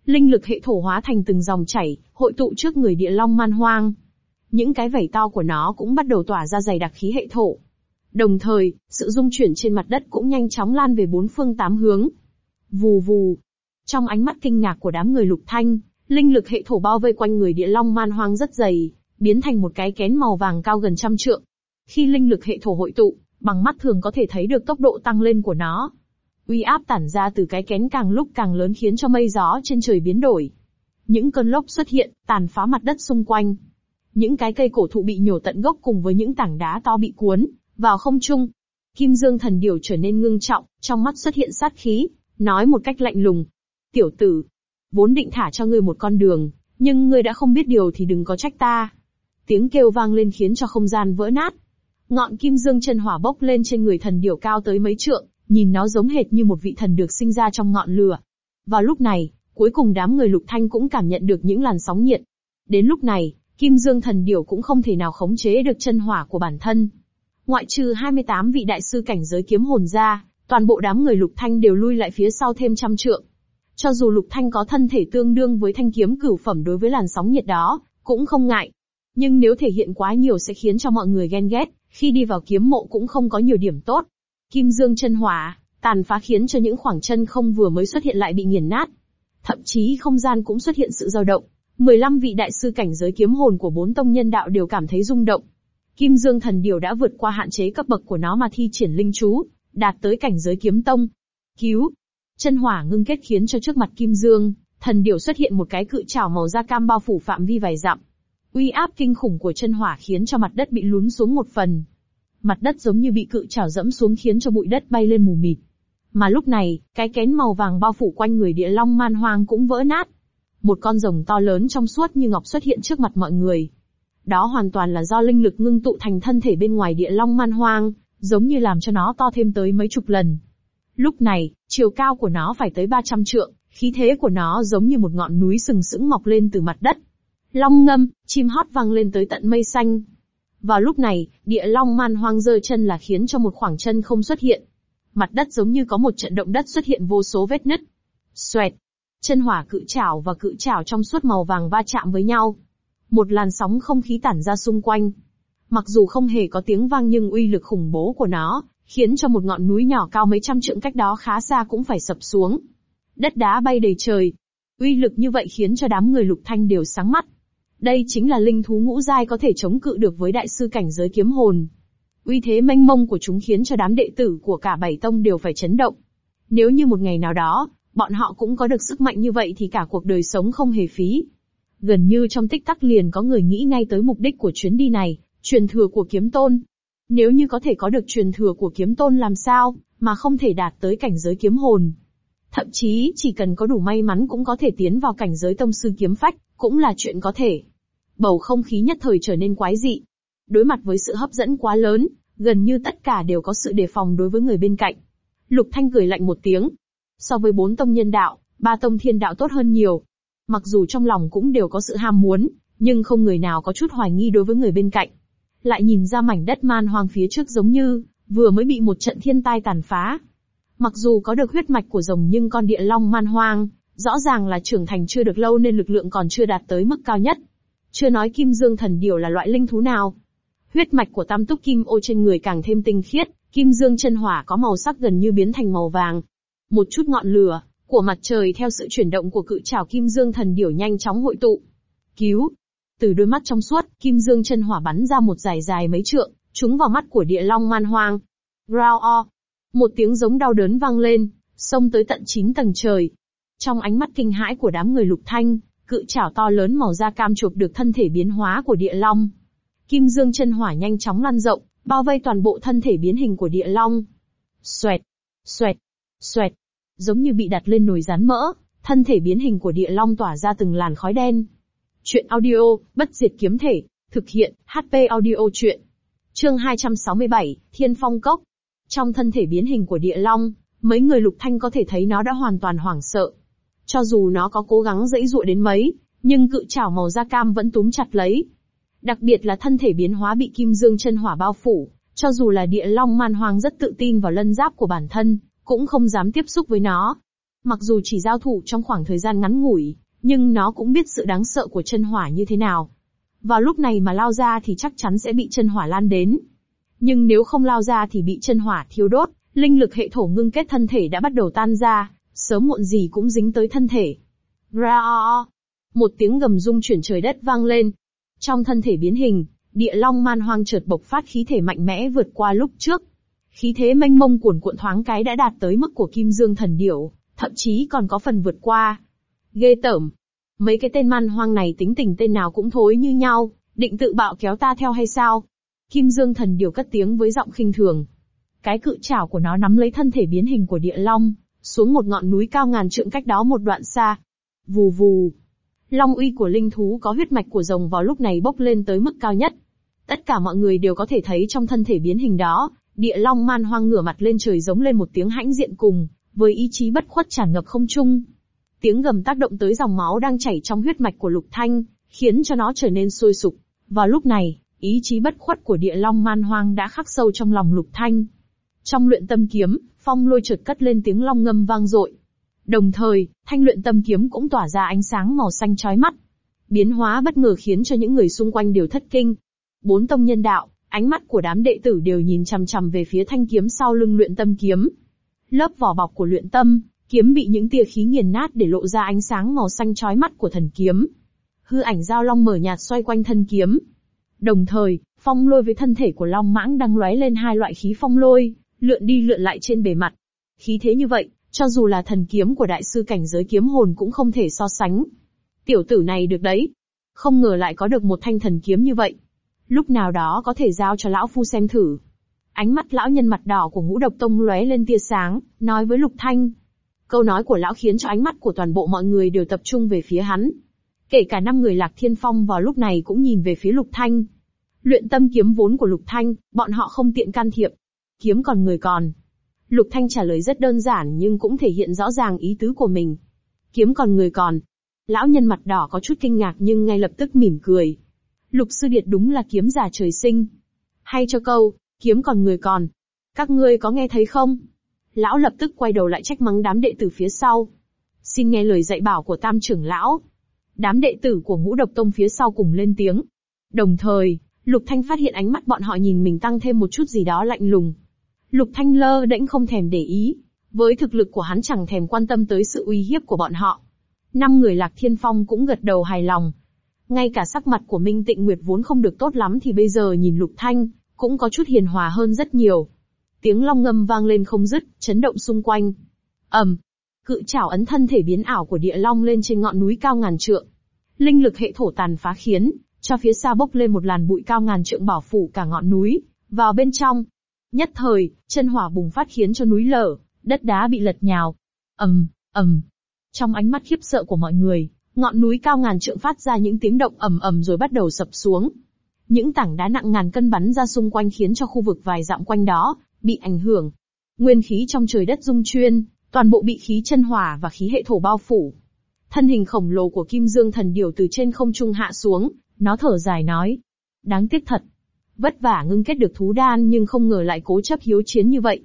Linh lực hệ thổ hóa thành từng dòng chảy, hội tụ trước người địa long man hoang. Những cái vảy to của nó cũng bắt đầu tỏa ra dày đặc khí hệ thổ. Đồng thời, sự dung chuyển trên mặt đất cũng nhanh chóng lan về bốn phương tám hướng. Vù vù. Trong ánh mắt kinh ngạc của đám người lục thanh, linh lực hệ thổ bao vây quanh người địa long man hoang rất dày, biến thành một cái kén màu vàng cao gần trăm trượng. Khi linh lực hệ thổ hội tụ, bằng mắt thường có thể thấy được tốc độ tăng lên của nó. Uy áp tản ra từ cái kén càng lúc càng lớn khiến cho mây gió trên trời biến đổi. Những cơn lốc xuất hiện, tàn phá mặt đất xung quanh. Những cái cây cổ thụ bị nhổ tận gốc cùng với những tảng đá to bị cuốn vào không trung. Kim Dương thần điểu trở nên ngưng trọng, trong mắt xuất hiện sát khí, nói một cách lạnh lùng. Tiểu tử, vốn định thả cho ngươi một con đường, nhưng ngươi đã không biết điều thì đừng có trách ta. Tiếng kêu vang lên khiến cho không gian vỡ nát. Ngọn kim dương chân hỏa bốc lên trên người thần điểu cao tới mấy trượng, nhìn nó giống hệt như một vị thần được sinh ra trong ngọn lửa. Vào lúc này, cuối cùng đám người lục thanh cũng cảm nhận được những làn sóng nhiệt. Đến lúc này, kim dương thần điểu cũng không thể nào khống chế được chân hỏa của bản thân. Ngoại trừ 28 vị đại sư cảnh giới kiếm hồn ra, toàn bộ đám người lục thanh đều lui lại phía sau thêm trăm trượng. Cho dù lục thanh có thân thể tương đương với thanh kiếm cửu phẩm đối với làn sóng nhiệt đó, cũng không ngại. Nhưng nếu thể hiện quá nhiều sẽ khiến cho mọi người ghen ghét, khi đi vào kiếm mộ cũng không có nhiều điểm tốt. Kim dương chân hỏa, tàn phá khiến cho những khoảng chân không vừa mới xuất hiện lại bị nghiền nát. Thậm chí không gian cũng xuất hiện sự dao động. 15 vị đại sư cảnh giới kiếm hồn của bốn tông nhân đạo đều cảm thấy rung động. Kim Dương thần điều đã vượt qua hạn chế cấp bậc của nó mà thi triển linh chú, đạt tới cảnh giới kiếm tông. Cứu! Chân hỏa ngưng kết khiến cho trước mặt Kim Dương, thần điểu xuất hiện một cái cự trảo màu da cam bao phủ phạm vi vài dặm. Uy áp kinh khủng của chân hỏa khiến cho mặt đất bị lún xuống một phần. Mặt đất giống như bị cự trảo dẫm xuống khiến cho bụi đất bay lên mù mịt. Mà lúc này, cái kén màu vàng bao phủ quanh người địa long man hoang cũng vỡ nát. Một con rồng to lớn trong suốt như ngọc xuất hiện trước mặt mọi người. Đó hoàn toàn là do linh lực ngưng tụ thành thân thể bên ngoài địa long man hoang, giống như làm cho nó to thêm tới mấy chục lần. Lúc này, chiều cao của nó phải tới 300 trượng, khí thế của nó giống như một ngọn núi sừng sững mọc lên từ mặt đất. Long ngâm, chim hót vang lên tới tận mây xanh. Vào lúc này, địa long man hoang rơi chân là khiến cho một khoảng chân không xuất hiện. Mặt đất giống như có một trận động đất xuất hiện vô số vết nứt. Xoẹt. Chân hỏa cự chảo và cự chảo trong suốt màu vàng va chạm với nhau. Một làn sóng không khí tản ra xung quanh. Mặc dù không hề có tiếng vang nhưng uy lực khủng bố của nó, khiến cho một ngọn núi nhỏ cao mấy trăm trượng cách đó khá xa cũng phải sập xuống. Đất đá bay đầy trời. Uy lực như vậy khiến cho đám người lục thanh đều sáng mắt. Đây chính là linh thú ngũ giai có thể chống cự được với đại sư cảnh giới kiếm hồn. Uy thế mênh mông của chúng khiến cho đám đệ tử của cả bảy tông đều phải chấn động. Nếu như một ngày nào đó, bọn họ cũng có được sức mạnh như vậy thì cả cuộc đời sống không hề phí. Gần như trong tích tắc liền có người nghĩ ngay tới mục đích của chuyến đi này, truyền thừa của kiếm tôn. Nếu như có thể có được truyền thừa của kiếm tôn làm sao, mà không thể đạt tới cảnh giới kiếm hồn. Thậm chí chỉ cần có đủ may mắn cũng có thể tiến vào cảnh giới tông sư kiếm phách, cũng là chuyện có thể. Bầu không khí nhất thời trở nên quái dị. Đối mặt với sự hấp dẫn quá lớn, gần như tất cả đều có sự đề phòng đối với người bên cạnh. Lục Thanh cười lạnh một tiếng. So với bốn tông nhân đạo, ba tông thiên đạo tốt hơn nhiều. Mặc dù trong lòng cũng đều có sự ham muốn, nhưng không người nào có chút hoài nghi đối với người bên cạnh. Lại nhìn ra mảnh đất man hoang phía trước giống như, vừa mới bị một trận thiên tai tàn phá. Mặc dù có được huyết mạch của rồng nhưng con địa long man hoang, rõ ràng là trưởng thành chưa được lâu nên lực lượng còn chưa đạt tới mức cao nhất. Chưa nói kim dương thần điểu là loại linh thú nào. Huyết mạch của tam túc kim ô trên người càng thêm tinh khiết, kim dương chân hỏa có màu sắc gần như biến thành màu vàng. Một chút ngọn lửa, của mặt trời theo sự chuyển động của cự trảo kim dương thần điểu nhanh chóng hội tụ. Cứu! Từ đôi mắt trong suốt, kim dương chân hỏa bắn ra một dài dài mấy trượng, trúng vào mắt của địa long man hoang. Rao o! Một tiếng giống đau đớn vang lên, xông tới tận chín tầng trời. Trong ánh mắt kinh hãi của đám người lục thanh, cự chảo to lớn màu da cam chụp được thân thể biến hóa của địa long. Kim dương chân hỏa nhanh chóng lan rộng, bao vây toàn bộ thân thể biến hình của địa long. Xoẹt, xoẹt, xoẹt, giống như bị đặt lên nồi rán mỡ, thân thể biến hình của địa long tỏa ra từng làn khói đen. Chuyện audio, bất diệt kiếm thể, thực hiện, HP audio chuyện. Chương 267, Thiên Phong Cốc. Trong thân thể biến hình của địa long, mấy người lục thanh có thể thấy nó đã hoàn toàn hoảng sợ. Cho dù nó có cố gắng dãy dụa đến mấy, nhưng cự chảo màu da cam vẫn túm chặt lấy. Đặc biệt là thân thể biến hóa bị kim dương chân hỏa bao phủ, cho dù là địa long man hoang rất tự tin vào lân giáp của bản thân, cũng không dám tiếp xúc với nó. Mặc dù chỉ giao thủ trong khoảng thời gian ngắn ngủi, nhưng nó cũng biết sự đáng sợ của chân hỏa như thế nào. Vào lúc này mà lao ra thì chắc chắn sẽ bị chân hỏa lan đến. Nhưng nếu không lao ra thì bị chân hỏa thiêu đốt, linh lực hệ thổ ngưng kết thân thể đã bắt đầu tan ra, sớm muộn gì cũng dính tới thân thể. Ra Một tiếng gầm rung chuyển trời đất vang lên. Trong thân thể biến hình, địa long man hoang chợt bộc phát khí thể mạnh mẽ vượt qua lúc trước. Khí thế mênh mông cuồn cuộn thoáng cái đã đạt tới mức của kim dương thần điểu, thậm chí còn có phần vượt qua. Ghê tởm. Mấy cái tên man hoang này tính tình tên nào cũng thối như nhau, định tự bạo kéo ta theo hay sao? Kim dương thần điều cất tiếng với giọng khinh thường. Cái cự chảo của nó nắm lấy thân thể biến hình của địa long, xuống một ngọn núi cao ngàn trượng cách đó một đoạn xa. Vù vù. Long uy của linh thú có huyết mạch của rồng vào lúc này bốc lên tới mức cao nhất. Tất cả mọi người đều có thể thấy trong thân thể biến hình đó, địa long man hoang ngửa mặt lên trời giống lên một tiếng hãnh diện cùng, với ý chí bất khuất tràn ngập không trung. Tiếng gầm tác động tới dòng máu đang chảy trong huyết mạch của lục thanh, khiến cho nó trở nên sôi sục. Vào lúc này, ý chí bất khuất của địa long man hoang đã khắc sâu trong lòng lục thanh. Trong luyện tâm kiếm, phong lôi chợt cất lên tiếng long ngâm vang dội. Đồng thời, thanh luyện tâm kiếm cũng tỏa ra ánh sáng màu xanh chói mắt. Biến hóa bất ngờ khiến cho những người xung quanh đều thất kinh. Bốn tông nhân đạo, ánh mắt của đám đệ tử đều nhìn chằm chằm về phía thanh kiếm sau lưng luyện tâm kiếm. Lớp vỏ bọc của luyện tâm, kiếm bị những tia khí nghiền nát để lộ ra ánh sáng màu xanh chói mắt của thần kiếm. Hư ảnh giao long mở nhạt xoay quanh thân kiếm. Đồng thời, phong lôi với thân thể của long mãng đang lóe lên hai loại khí phong lôi, lượn đi lượn lại trên bề mặt. Khí thế như vậy, cho dù là thần kiếm của đại sư cảnh giới kiếm hồn cũng không thể so sánh. Tiểu tử này được đấy. Không ngờ lại có được một thanh thần kiếm như vậy. Lúc nào đó có thể giao cho lão phu xem thử. Ánh mắt lão nhân mặt đỏ của ngũ độc tông lóe lên tia sáng, nói với Lục Thanh. Câu nói của lão khiến cho ánh mắt của toàn bộ mọi người đều tập trung về phía hắn. Kể cả năm người lạc thiên phong vào lúc này cũng nhìn về phía Lục Thanh. Luyện tâm kiếm vốn của Lục Thanh, bọn họ không tiện can thiệp. Kiếm còn người còn. Lục Thanh trả lời rất đơn giản nhưng cũng thể hiện rõ ràng ý tứ của mình. Kiếm còn người còn. Lão nhân mặt đỏ có chút kinh ngạc nhưng ngay lập tức mỉm cười. Lục sư điệt đúng là kiếm giả trời sinh. Hay cho câu, kiếm còn người còn. Các ngươi có nghe thấy không? Lão lập tức quay đầu lại trách mắng đám đệ tử phía sau. Xin nghe lời dạy bảo của tam trưởng lão. Đám đệ tử của ngũ độc tông phía sau cùng lên tiếng. Đồng thời, Lục Thanh phát hiện ánh mắt bọn họ nhìn mình tăng thêm một chút gì đó lạnh lùng. Lục Thanh lơ đễnh không thèm để ý. Với thực lực của hắn chẳng thèm quan tâm tới sự uy hiếp của bọn họ. Năm người Lạc Thiên Phong cũng gật đầu hài lòng. Ngay cả sắc mặt của Minh Tịnh Nguyệt vốn không được tốt lắm thì bây giờ nhìn Lục Thanh, cũng có chút hiền hòa hơn rất nhiều. Tiếng long ngâm vang lên không dứt, chấn động xung quanh. ầm, cự chảo ấn thân thể biến ảo của địa long lên trên ngọn núi cao ngàn trượng. Linh lực hệ thổ tàn phá khiến, cho phía xa bốc lên một làn bụi cao ngàn trượng bảo phủ cả ngọn núi, vào bên trong. Nhất thời, chân hỏa bùng phát khiến cho núi lở, đất đá bị lật nhào. ầm, ầm. Trong ánh mắt khiếp sợ của mọi người, ngọn núi cao ngàn trượng phát ra những tiếng động ầm ầm rồi bắt đầu sập xuống. Những tảng đá nặng ngàn cân bắn ra xung quanh khiến cho khu vực vài dặm quanh đó bị ảnh hưởng. Nguyên khí trong trời đất dung chuyên, toàn bộ bị khí chân hỏa và khí hệ thổ bao phủ. Thân hình khổng lồ của Kim Dương thần điểu từ trên không trung hạ xuống, nó thở dài nói. Đáng tiếc thật. Vất vả ngưng kết được thú đan nhưng không ngờ lại cố chấp hiếu chiến như vậy.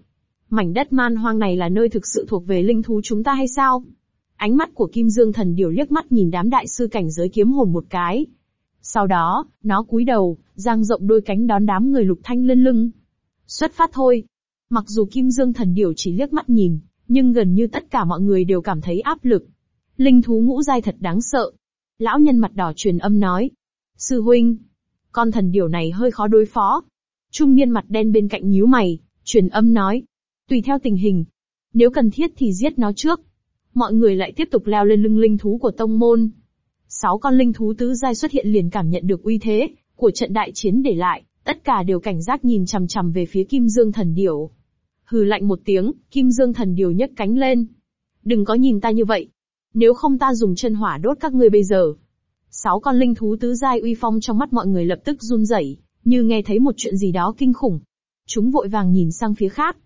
Mảnh đất man hoang này là nơi thực sự thuộc về linh thú chúng ta hay sao? Ánh mắt của Kim Dương thần điểu liếc mắt nhìn đám đại sư cảnh giới kiếm hồn một cái. Sau đó, nó cúi đầu, giang rộng đôi cánh đón đám người lục thanh lên lưng. Xuất phát thôi. Mặc dù Kim Dương thần điểu chỉ liếc mắt nhìn, Nhưng gần như tất cả mọi người đều cảm thấy áp lực. Linh thú ngũ giai thật đáng sợ. Lão nhân mặt đỏ truyền âm nói. Sư huynh, con thần điểu này hơi khó đối phó. Trung niên mặt đen bên cạnh nhíu mày, truyền âm nói. Tùy theo tình hình. Nếu cần thiết thì giết nó trước. Mọi người lại tiếp tục leo lên lưng linh thú của tông môn. Sáu con linh thú tứ giai xuất hiện liền cảm nhận được uy thế của trận đại chiến để lại, tất cả đều cảnh giác nhìn chằm chằm về phía Kim Dương thần điểu. Hừ lạnh một tiếng, Kim Dương thần điểu nhấc cánh lên. Đừng có nhìn ta như vậy. Nếu không ta dùng chân hỏa đốt các ngươi bây giờ. Sáu con linh thú tứ giai uy phong trong mắt mọi người lập tức run rẩy, như nghe thấy một chuyện gì đó kinh khủng. Chúng vội vàng nhìn sang phía khác.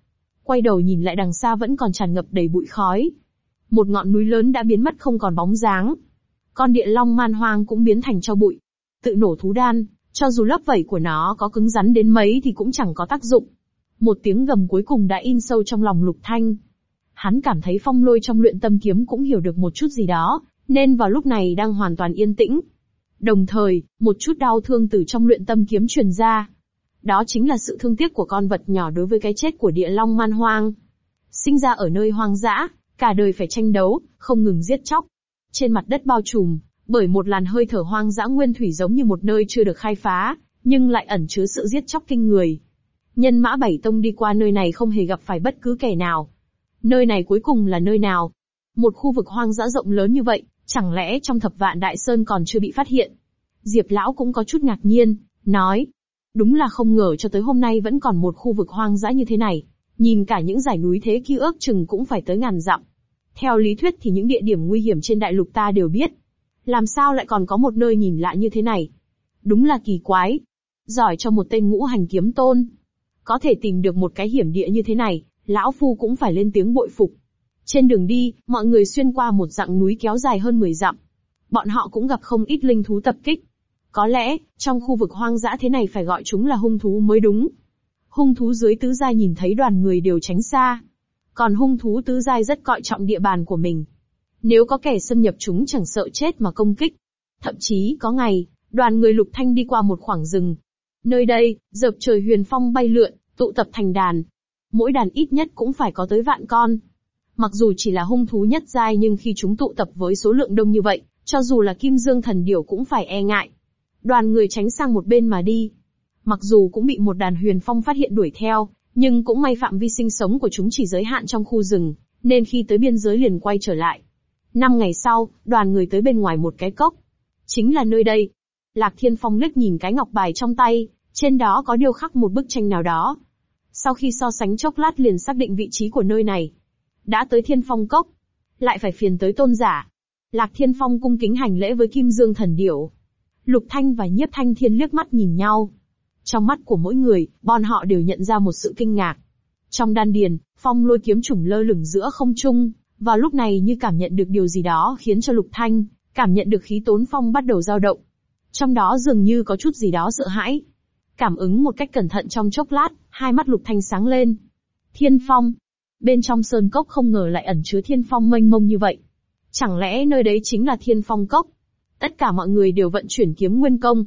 Quay đầu nhìn lại đằng xa vẫn còn tràn ngập đầy bụi khói. Một ngọn núi lớn đã biến mất không còn bóng dáng. Con địa long man hoang cũng biến thành cho bụi. Tự nổ thú đan, cho dù lớp vảy của nó có cứng rắn đến mấy thì cũng chẳng có tác dụng. Một tiếng gầm cuối cùng đã in sâu trong lòng lục thanh. Hắn cảm thấy phong lôi trong luyện tâm kiếm cũng hiểu được một chút gì đó, nên vào lúc này đang hoàn toàn yên tĩnh. Đồng thời, một chút đau thương từ trong luyện tâm kiếm truyền ra. Đó chính là sự thương tiếc của con vật nhỏ đối với cái chết của địa long man hoang. Sinh ra ở nơi hoang dã, cả đời phải tranh đấu, không ngừng giết chóc. Trên mặt đất bao trùm, bởi một làn hơi thở hoang dã nguyên thủy giống như một nơi chưa được khai phá, nhưng lại ẩn chứa sự giết chóc kinh người. Nhân mã bảy tông đi qua nơi này không hề gặp phải bất cứ kẻ nào. Nơi này cuối cùng là nơi nào? Một khu vực hoang dã rộng lớn như vậy, chẳng lẽ trong thập vạn đại sơn còn chưa bị phát hiện? Diệp lão cũng có chút ngạc nhiên, nói. Đúng là không ngờ cho tới hôm nay vẫn còn một khu vực hoang dã như thế này. Nhìn cả những dải núi thế kia ước chừng cũng phải tới ngàn dặm. Theo lý thuyết thì những địa điểm nguy hiểm trên đại lục ta đều biết, làm sao lại còn có một nơi nhìn lạ như thế này? Đúng là kỳ quái. Giỏi cho một tên ngũ hành kiếm tôn. Có thể tìm được một cái hiểm địa như thế này, lão phu cũng phải lên tiếng bội phục. Trên đường đi, mọi người xuyên qua một dặng núi kéo dài hơn 10 dặm. Bọn họ cũng gặp không ít linh thú tập kích. Có lẽ, trong khu vực hoang dã thế này phải gọi chúng là hung thú mới đúng. Hung thú dưới tứ giai nhìn thấy đoàn người đều tránh xa. Còn hung thú tứ giai rất coi trọng địa bàn của mình. Nếu có kẻ xâm nhập chúng chẳng sợ chết mà công kích. Thậm chí có ngày, đoàn người lục thanh đi qua một khoảng rừng. Nơi đây, dợp trời huyền phong bay lượn, tụ tập thành đàn. Mỗi đàn ít nhất cũng phải có tới vạn con. Mặc dù chỉ là hung thú nhất giai nhưng khi chúng tụ tập với số lượng đông như vậy, cho dù là kim dương thần điểu cũng phải e ngại. Đoàn người tránh sang một bên mà đi. Mặc dù cũng bị một đàn huyền phong phát hiện đuổi theo, nhưng cũng may phạm vi sinh sống của chúng chỉ giới hạn trong khu rừng, nên khi tới biên giới liền quay trở lại. Năm ngày sau, đoàn người tới bên ngoài một cái cốc. Chính là nơi đây. Lạc Thiên Phong liếc nhìn cái ngọc bài trong tay, trên đó có điêu khắc một bức tranh nào đó. Sau khi so sánh chốc lát liền xác định vị trí của nơi này. Đã tới Thiên Phong cốc. Lại phải phiền tới tôn giả. Lạc Thiên Phong cung kính hành lễ với Kim Dương thần điểu. Lục Thanh và Nhiếp Thanh Thiên liếc mắt nhìn nhau. Trong mắt của mỗi người, bọn họ đều nhận ra một sự kinh ngạc. Trong đan điền, phong lôi kiếm trùng lơ lửng giữa không trung, vào lúc này như cảm nhận được điều gì đó khiến cho Lục Thanh, cảm nhận được khí tốn phong bắt đầu dao động. Trong đó dường như có chút gì đó sợ hãi. Cảm ứng một cách cẩn thận trong chốc lát, hai mắt Lục Thanh sáng lên. Thiên phong. Bên trong sơn cốc không ngờ lại ẩn chứa thiên phong mênh mông như vậy. Chẳng lẽ nơi đấy chính là thiên phong cốc? Tất cả mọi người đều vận chuyển kiếm nguyên công.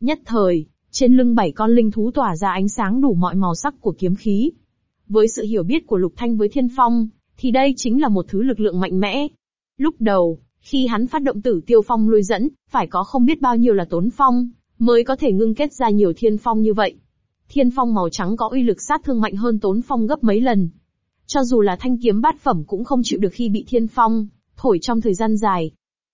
Nhất thời, trên lưng bảy con linh thú tỏa ra ánh sáng đủ mọi màu sắc của kiếm khí. Với sự hiểu biết của Lục Thanh với thiên phong, thì đây chính là một thứ lực lượng mạnh mẽ. Lúc đầu, khi hắn phát động tử tiêu phong lôi dẫn, phải có không biết bao nhiêu là tốn phong, mới có thể ngưng kết ra nhiều thiên phong như vậy. Thiên phong màu trắng có uy lực sát thương mạnh hơn tốn phong gấp mấy lần. Cho dù là thanh kiếm bát phẩm cũng không chịu được khi bị thiên phong, thổi trong thời gian dài.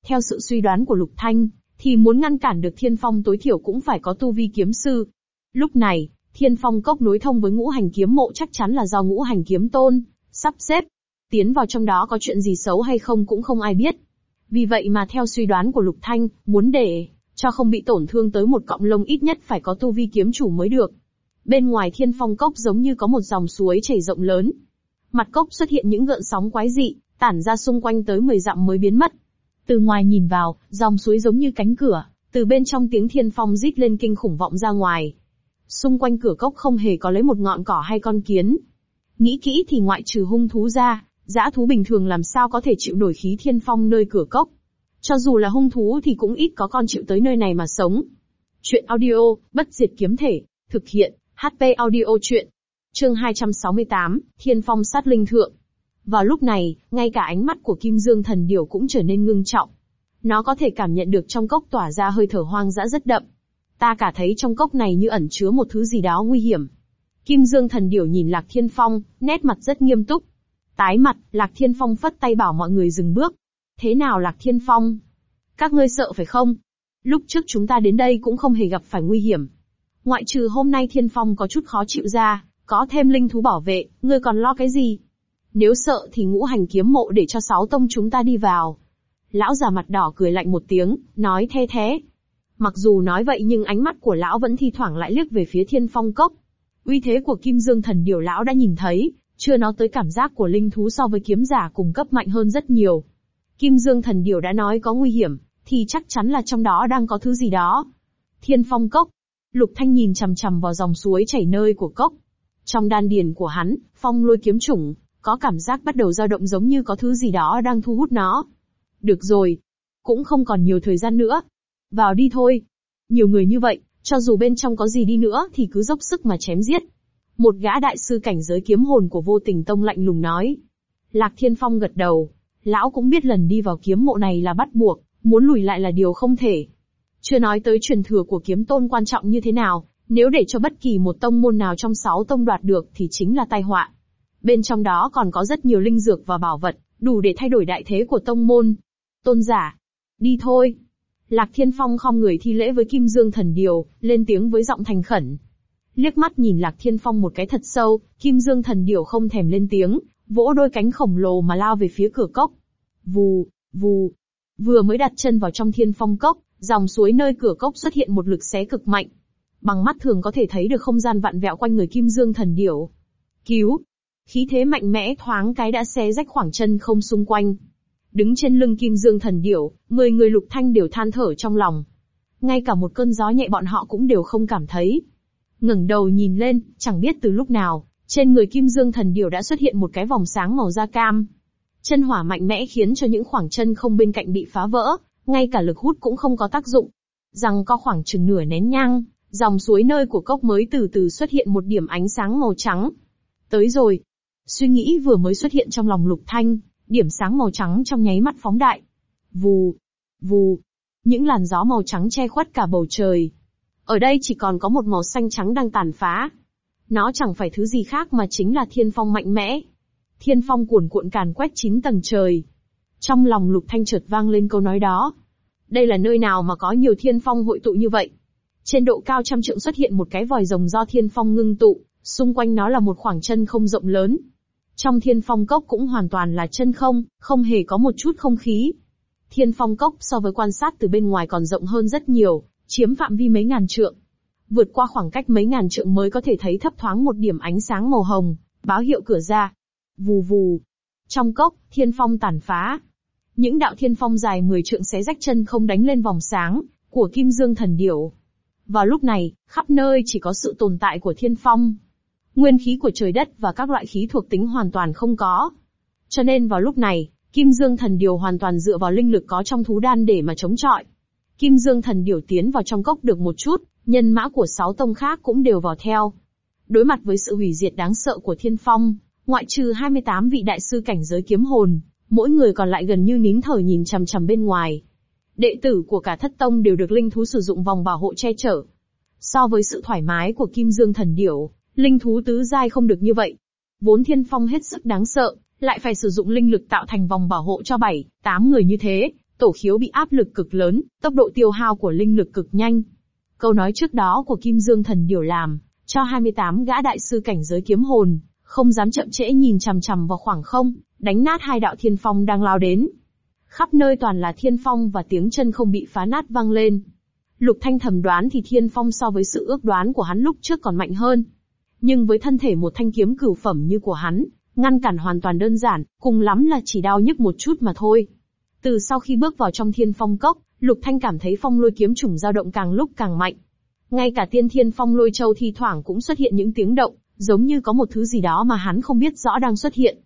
Theo sự suy đoán của Lục Thanh, thì muốn ngăn cản được thiên phong tối thiểu cũng phải có tu vi kiếm sư. Lúc này, thiên phong cốc nối thông với ngũ hành kiếm mộ chắc chắn là do ngũ hành kiếm tôn, sắp xếp, tiến vào trong đó có chuyện gì xấu hay không cũng không ai biết. Vì vậy mà theo suy đoán của Lục Thanh, muốn để cho không bị tổn thương tới một cọng lông ít nhất phải có tu vi kiếm chủ mới được. Bên ngoài thiên phong cốc giống như có một dòng suối chảy rộng lớn. Mặt cốc xuất hiện những gợn sóng quái dị, tản ra xung quanh tới 10 dặm mới biến mất. Từ ngoài nhìn vào, dòng suối giống như cánh cửa, từ bên trong tiếng thiên phong rít lên kinh khủng vọng ra ngoài. Xung quanh cửa cốc không hề có lấy một ngọn cỏ hay con kiến. Nghĩ kỹ thì ngoại trừ hung thú ra, Dã thú bình thường làm sao có thể chịu nổi khí thiên phong nơi cửa cốc. Cho dù là hung thú thì cũng ít có con chịu tới nơi này mà sống. Chuyện audio, bất diệt kiếm thể, thực hiện, HP audio chuyện. Chương 268, Thiên phong sát linh thượng. Vào lúc này, ngay cả ánh mắt của Kim Dương thần điểu cũng trở nên ngưng trọng. Nó có thể cảm nhận được trong cốc tỏa ra hơi thở hoang dã rất đậm. Ta cả thấy trong cốc này như ẩn chứa một thứ gì đó nguy hiểm. Kim Dương thần điểu nhìn Lạc Thiên Phong, nét mặt rất nghiêm túc. Tái mặt, Lạc Thiên Phong phất tay bảo mọi người dừng bước. Thế nào Lạc Thiên Phong? Các ngươi sợ phải không? Lúc trước chúng ta đến đây cũng không hề gặp phải nguy hiểm. Ngoại trừ hôm nay Thiên Phong có chút khó chịu ra, có thêm linh thú bảo vệ, ngươi còn lo cái gì? Nếu sợ thì ngũ hành kiếm mộ để cho sáu tông chúng ta đi vào. Lão già mặt đỏ cười lạnh một tiếng, nói the thế. Mặc dù nói vậy nhưng ánh mắt của lão vẫn thi thoảng lại liếc về phía thiên phong cốc. Uy thế của kim dương thần điều lão đã nhìn thấy, chưa nói tới cảm giác của linh thú so với kiếm giả cùng cấp mạnh hơn rất nhiều. Kim dương thần điều đã nói có nguy hiểm, thì chắc chắn là trong đó đang có thứ gì đó. Thiên phong cốc. Lục Thanh nhìn chằm chằm vào dòng suối chảy nơi của cốc. Trong đan điền của hắn, phong lôi kiếm chủng, có cảm giác bắt đầu dao động giống như có thứ gì đó đang thu hút nó. Được rồi. Cũng không còn nhiều thời gian nữa. Vào đi thôi. Nhiều người như vậy, cho dù bên trong có gì đi nữa thì cứ dốc sức mà chém giết. Một gã đại sư cảnh giới kiếm hồn của vô tình tông lạnh lùng nói. Lạc Thiên Phong gật đầu. Lão cũng biết lần đi vào kiếm mộ này là bắt buộc, muốn lùi lại là điều không thể. Chưa nói tới truyền thừa của kiếm tôn quan trọng như thế nào, nếu để cho bất kỳ một tông môn nào trong sáu tông đoạt được thì chính là tai họa. Bên trong đó còn có rất nhiều linh dược và bảo vật, đủ để thay đổi đại thế của tông môn. Tôn giả, đi thôi. Lạc Thiên Phong không người thi lễ với Kim Dương Thần Điều, lên tiếng với giọng thành khẩn. Liếc mắt nhìn Lạc Thiên Phong một cái thật sâu, Kim Dương Thần Điều không thèm lên tiếng, vỗ đôi cánh khổng lồ mà lao về phía cửa cốc. Vù, vù. Vừa mới đặt chân vào trong Thiên Phong cốc, dòng suối nơi cửa cốc xuất hiện một lực xé cực mạnh. Bằng mắt thường có thể thấy được không gian vặn vẹo quanh người Kim Dương Thần Điểu. Cứu, Khí thế mạnh mẽ thoáng cái đã xé rách khoảng chân không xung quanh. Đứng trên lưng kim dương thần điểu, mười người lục thanh đều than thở trong lòng. Ngay cả một cơn gió nhẹ bọn họ cũng đều không cảm thấy. ngẩng đầu nhìn lên, chẳng biết từ lúc nào, trên người kim dương thần điểu đã xuất hiện một cái vòng sáng màu da cam. Chân hỏa mạnh mẽ khiến cho những khoảng chân không bên cạnh bị phá vỡ, ngay cả lực hút cũng không có tác dụng. Rằng có khoảng chừng nửa nén nhang, dòng suối nơi của cốc mới từ từ xuất hiện một điểm ánh sáng màu trắng. Tới rồi, Suy nghĩ vừa mới xuất hiện trong lòng lục thanh, điểm sáng màu trắng trong nháy mắt phóng đại. Vù, vù, những làn gió màu trắng che khuất cả bầu trời. Ở đây chỉ còn có một màu xanh trắng đang tàn phá. Nó chẳng phải thứ gì khác mà chính là thiên phong mạnh mẽ. Thiên phong cuồn cuộn càn quét chín tầng trời. Trong lòng lục thanh chợt vang lên câu nói đó. Đây là nơi nào mà có nhiều thiên phong hội tụ như vậy? Trên độ cao trăm trượng xuất hiện một cái vòi rồng do thiên phong ngưng tụ, xung quanh nó là một khoảng chân không rộng lớn, trong thiên phong cốc cũng hoàn toàn là chân không, không hề có một chút không khí. Thiên phong cốc so với quan sát từ bên ngoài còn rộng hơn rất nhiều, chiếm phạm vi mấy ngàn trượng. Vượt qua khoảng cách mấy ngàn trượng mới có thể thấy thấp thoáng một điểm ánh sáng màu hồng, báo hiệu cửa ra. Vù vù. Trong cốc, thiên phong tàn phá. Những đạo thiên phong dài 10 trượng xé rách chân không đánh lên vòng sáng, của kim dương thần điểu. Vào lúc này, khắp nơi chỉ có sự tồn tại của thiên phong. Nguyên khí của trời đất và các loại khí thuộc tính hoàn toàn không có. Cho nên vào lúc này, Kim Dương Thần Điều hoàn toàn dựa vào linh lực có trong thú đan để mà chống chọi. Kim Dương Thần Điều tiến vào trong cốc được một chút, nhân mã của sáu tông khác cũng đều vào theo. Đối mặt với sự hủy diệt đáng sợ của Thiên Phong, ngoại trừ 28 vị đại sư cảnh giới kiếm hồn, mỗi người còn lại gần như nín thở nhìn chằm chằm bên ngoài. Đệ tử của cả thất tông đều được linh thú sử dụng vòng bảo hộ che chở. So với sự thoải mái của Kim Dương Thần Điểu, Linh thú tứ giai không được như vậy. Vốn thiên phong hết sức đáng sợ, lại phải sử dụng linh lực tạo thành vòng bảo hộ cho bảy, tám người như thế, tổ khiếu bị áp lực cực lớn, tốc độ tiêu hao của linh lực cực nhanh. Câu nói trước đó của Kim Dương Thần điều làm, cho 28 gã đại sư cảnh giới kiếm hồn, không dám chậm trễ nhìn chằm chằm vào khoảng không, đánh nát hai đạo thiên phong đang lao đến. Khắp nơi toàn là thiên phong và tiếng chân không bị phá nát vang lên. Lục Thanh thầm đoán thì thiên phong so với sự ước đoán của hắn lúc trước còn mạnh hơn. Nhưng với thân thể một thanh kiếm cửu phẩm như của hắn, ngăn cản hoàn toàn đơn giản, cùng lắm là chỉ đau nhức một chút mà thôi. Từ sau khi bước vào trong thiên phong cốc, Lục Thanh cảm thấy phong lôi kiếm trùng dao động càng lúc càng mạnh. Ngay cả tiên thiên phong lôi châu thi thoảng cũng xuất hiện những tiếng động, giống như có một thứ gì đó mà hắn không biết rõ đang xuất hiện.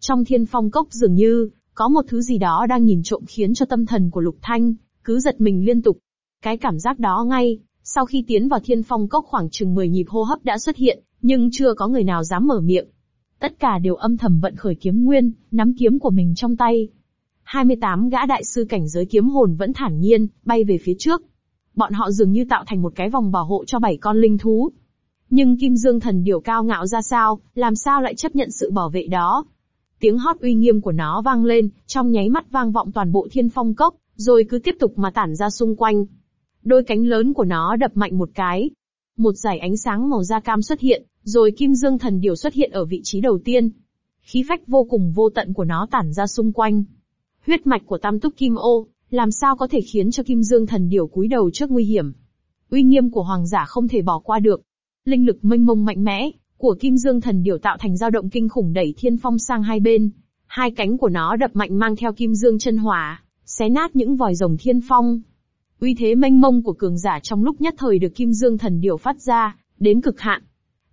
Trong thiên phong cốc dường như, có một thứ gì đó đang nhìn trộm khiến cho tâm thần của Lục Thanh, cứ giật mình liên tục. Cái cảm giác đó ngay, sau khi tiến vào thiên phong cốc khoảng chừng 10 nhịp hô hấp đã xuất hiện, nhưng chưa có người nào dám mở miệng. tất cả đều âm thầm vận khởi kiếm nguyên, nắm kiếm của mình trong tay. 28 gã đại sư cảnh giới kiếm hồn vẫn thản nhiên, bay về phía trước. Bọn họ dường như tạo thành một cái vòng bảo hộ cho bảy con linh thú. Nhưng Kim Dương thần điều cao ngạo ra sao, làm sao lại chấp nhận sự bảo vệ đó? Tiếng hót uy nghiêm của nó vang lên, trong nháy mắt vang vọng toàn bộ thiên phong cốc, rồi cứ tiếp tục mà tản ra xung quanh. Đôi cánh lớn của nó đập mạnh một cái. Một dải ánh sáng màu da cam xuất hiện, rồi Kim Dương thần điểu xuất hiện ở vị trí đầu tiên. Khí phách vô cùng vô tận của nó tản ra xung quanh. Huyết mạch của Tam Túc Kim Ô, làm sao có thể khiến cho Kim Dương thần điểu cúi đầu trước nguy hiểm. Uy nghiêm của hoàng giả không thể bỏ qua được. Linh lực mênh mông mạnh mẽ, của Kim Dương thần điểu tạo thành dao động kinh khủng đẩy thiên phong sang hai bên. Hai cánh của nó đập mạnh mang theo Kim Dương chân hỏa, xé nát những vòi rồng thiên phong. Uy thế mênh mông của cường giả trong lúc nhất thời được Kim Dương thần điểu phát ra, đến cực hạn.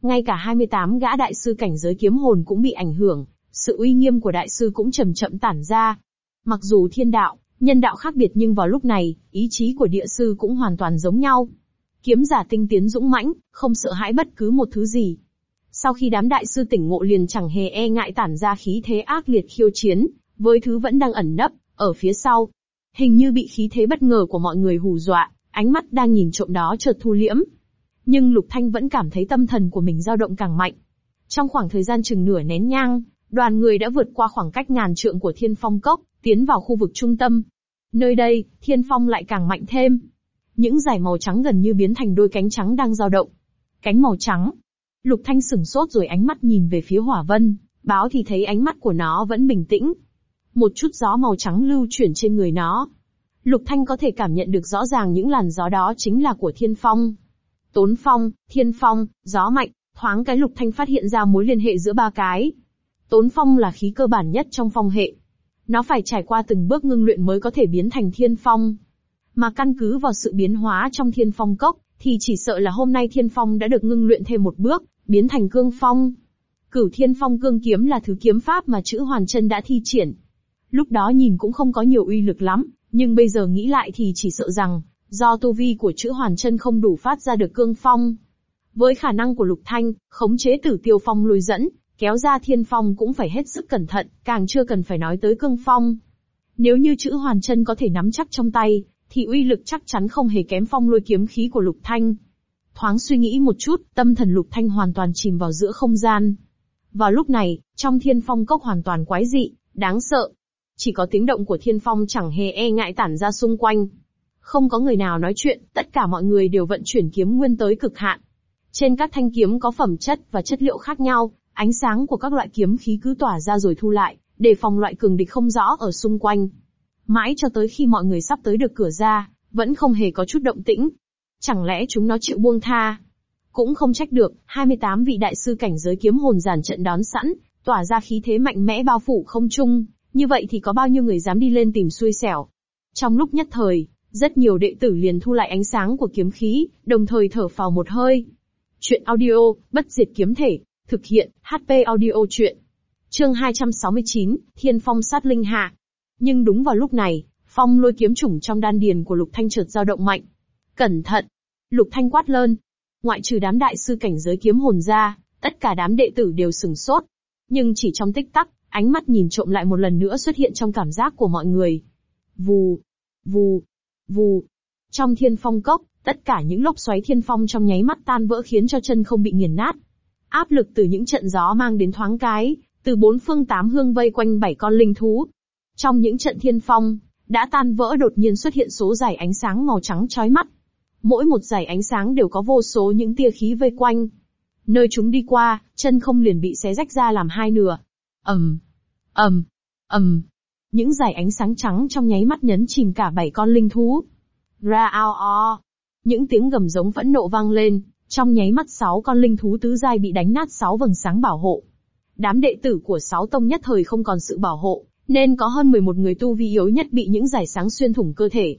Ngay cả 28 gã đại sư cảnh giới kiếm hồn cũng bị ảnh hưởng, sự uy nghiêm của đại sư cũng chậm chậm tản ra. Mặc dù thiên đạo, nhân đạo khác biệt nhưng vào lúc này, ý chí của địa sư cũng hoàn toàn giống nhau. Kiếm giả tinh tiến dũng mãnh, không sợ hãi bất cứ một thứ gì. Sau khi đám đại sư tỉnh ngộ liền chẳng hề e ngại tản ra khí thế ác liệt khiêu chiến, với thứ vẫn đang ẩn nấp, ở phía sau. Hình như bị khí thế bất ngờ của mọi người hù dọa, ánh mắt đang nhìn trộm đó chợt thu liễm. Nhưng Lục Thanh vẫn cảm thấy tâm thần của mình dao động càng mạnh. Trong khoảng thời gian chừng nửa nén nhang, đoàn người đã vượt qua khoảng cách ngàn trượng của thiên phong cốc, tiến vào khu vực trung tâm. Nơi đây, thiên phong lại càng mạnh thêm. Những dải màu trắng gần như biến thành đôi cánh trắng đang dao động. Cánh màu trắng. Lục Thanh sửng sốt rồi ánh mắt nhìn về phía hỏa vân, báo thì thấy ánh mắt của nó vẫn bình tĩnh. Một chút gió màu trắng lưu chuyển trên người nó. Lục Thanh có thể cảm nhận được rõ ràng những làn gió đó chính là của thiên phong. Tốn phong, thiên phong, gió mạnh, thoáng cái Lục Thanh phát hiện ra mối liên hệ giữa ba cái. Tốn phong là khí cơ bản nhất trong phong hệ. Nó phải trải qua từng bước ngưng luyện mới có thể biến thành thiên phong. Mà căn cứ vào sự biến hóa trong thiên phong cốc, thì chỉ sợ là hôm nay thiên phong đã được ngưng luyện thêm một bước, biến thành cương phong. Cửu thiên phong cương kiếm là thứ kiếm pháp mà chữ hoàn chân đã thi triển. Lúc đó nhìn cũng không có nhiều uy lực lắm, nhưng bây giờ nghĩ lại thì chỉ sợ rằng, do tu vi của chữ hoàn chân không đủ phát ra được cương phong. Với khả năng của lục thanh, khống chế tử tiêu phong lùi dẫn, kéo ra thiên phong cũng phải hết sức cẩn thận, càng chưa cần phải nói tới cương phong. Nếu như chữ hoàn chân có thể nắm chắc trong tay, thì uy lực chắc chắn không hề kém phong lôi kiếm khí của lục thanh. Thoáng suy nghĩ một chút, tâm thần lục thanh hoàn toàn chìm vào giữa không gian. Vào lúc này, trong thiên phong cốc hoàn toàn quái dị, đáng sợ. Chỉ có tiếng động của thiên phong chẳng hề e ngại tản ra xung quanh. Không có người nào nói chuyện, tất cả mọi người đều vận chuyển kiếm nguyên tới cực hạn. Trên các thanh kiếm có phẩm chất và chất liệu khác nhau, ánh sáng của các loại kiếm khí cứ tỏa ra rồi thu lại, để phòng loại cường địch không rõ ở xung quanh. Mãi cho tới khi mọi người sắp tới được cửa ra, vẫn không hề có chút động tĩnh. Chẳng lẽ chúng nó chịu buông tha? Cũng không trách được, 28 vị đại sư cảnh giới kiếm hồn giàn trận đón sẵn, tỏa ra khí thế mạnh mẽ bao phủ không trung, như vậy thì có bao nhiêu người dám đi lên tìm xui xẻo. Trong lúc nhất thời, rất nhiều đệ tử liền thu lại ánh sáng của kiếm khí, đồng thời thở phào một hơi. Chuyện audio, bất diệt kiếm thể, thực hiện, HP audio chuyện. Chương 269, Thiên Phong sát linh hạ. Nhưng đúng vào lúc này, phong lôi kiếm chủng trong đan điền của Lục Thanh chợt dao động mạnh. Cẩn thận! Lục Thanh quát lơn. Ngoại trừ đám đại sư cảnh giới kiếm hồn ra, tất cả đám đệ tử đều sừng sốt. Nhưng chỉ trong tích tắc, ánh mắt nhìn trộm lại một lần nữa xuất hiện trong cảm giác của mọi người. Vù, vù, vù. Trong thiên phong cốc, tất cả những lốc xoáy thiên phong trong nháy mắt tan vỡ khiến cho chân không bị nghiền nát. Áp lực từ những trận gió mang đến thoáng cái, từ bốn phương tám hương vây quanh bảy con linh thú, trong những trận thiên phong, đã tan vỡ đột nhiên xuất hiện số dải ánh sáng màu trắng chói mắt. Mỗi một dải ánh sáng đều có vô số những tia khí vây quanh. Nơi chúng đi qua, chân không liền bị xé rách ra làm hai nửa. ầm, ầm, ầm. Những dải ánh sáng trắng trong nháy mắt nhấn chìm cả bảy con linh thú. Ra ao o. Những tiếng gầm giống phẫn nộ vang lên, trong nháy mắt sáu con linh thú tứ giai bị đánh nát sáu vầng sáng bảo hộ. Đám đệ tử của sáu tông nhất thời không còn sự bảo hộ, nên có hơn 11 người tu vi yếu nhất bị những giải sáng xuyên thủng cơ thể.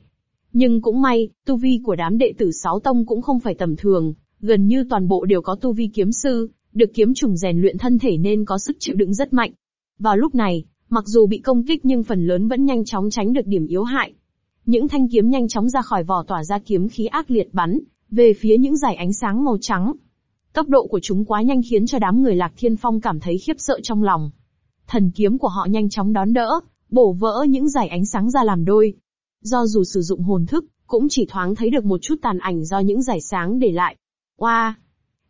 Nhưng cũng may, tu vi của đám đệ tử sáu tông cũng không phải tầm thường, gần như toàn bộ đều có tu vi kiếm sư, được kiếm trùng rèn luyện thân thể nên có sức chịu đựng rất mạnh. Vào lúc này, mặc dù bị công kích nhưng phần lớn vẫn nhanh chóng tránh được điểm yếu hại. Những thanh kiếm nhanh chóng ra khỏi vỏ tỏa ra kiếm khí ác liệt bắn về phía những dải ánh sáng màu trắng. Tốc độ của chúng quá nhanh khiến cho đám người Lạc Thiên Phong cảm thấy khiếp sợ trong lòng. Thần kiếm của họ nhanh chóng đón đỡ, bổ vỡ những dải ánh sáng ra làm đôi. Do dù sử dụng hồn thức, cũng chỉ thoáng thấy được một chút tàn ảnh do những dải sáng để lại. Oa! Wow.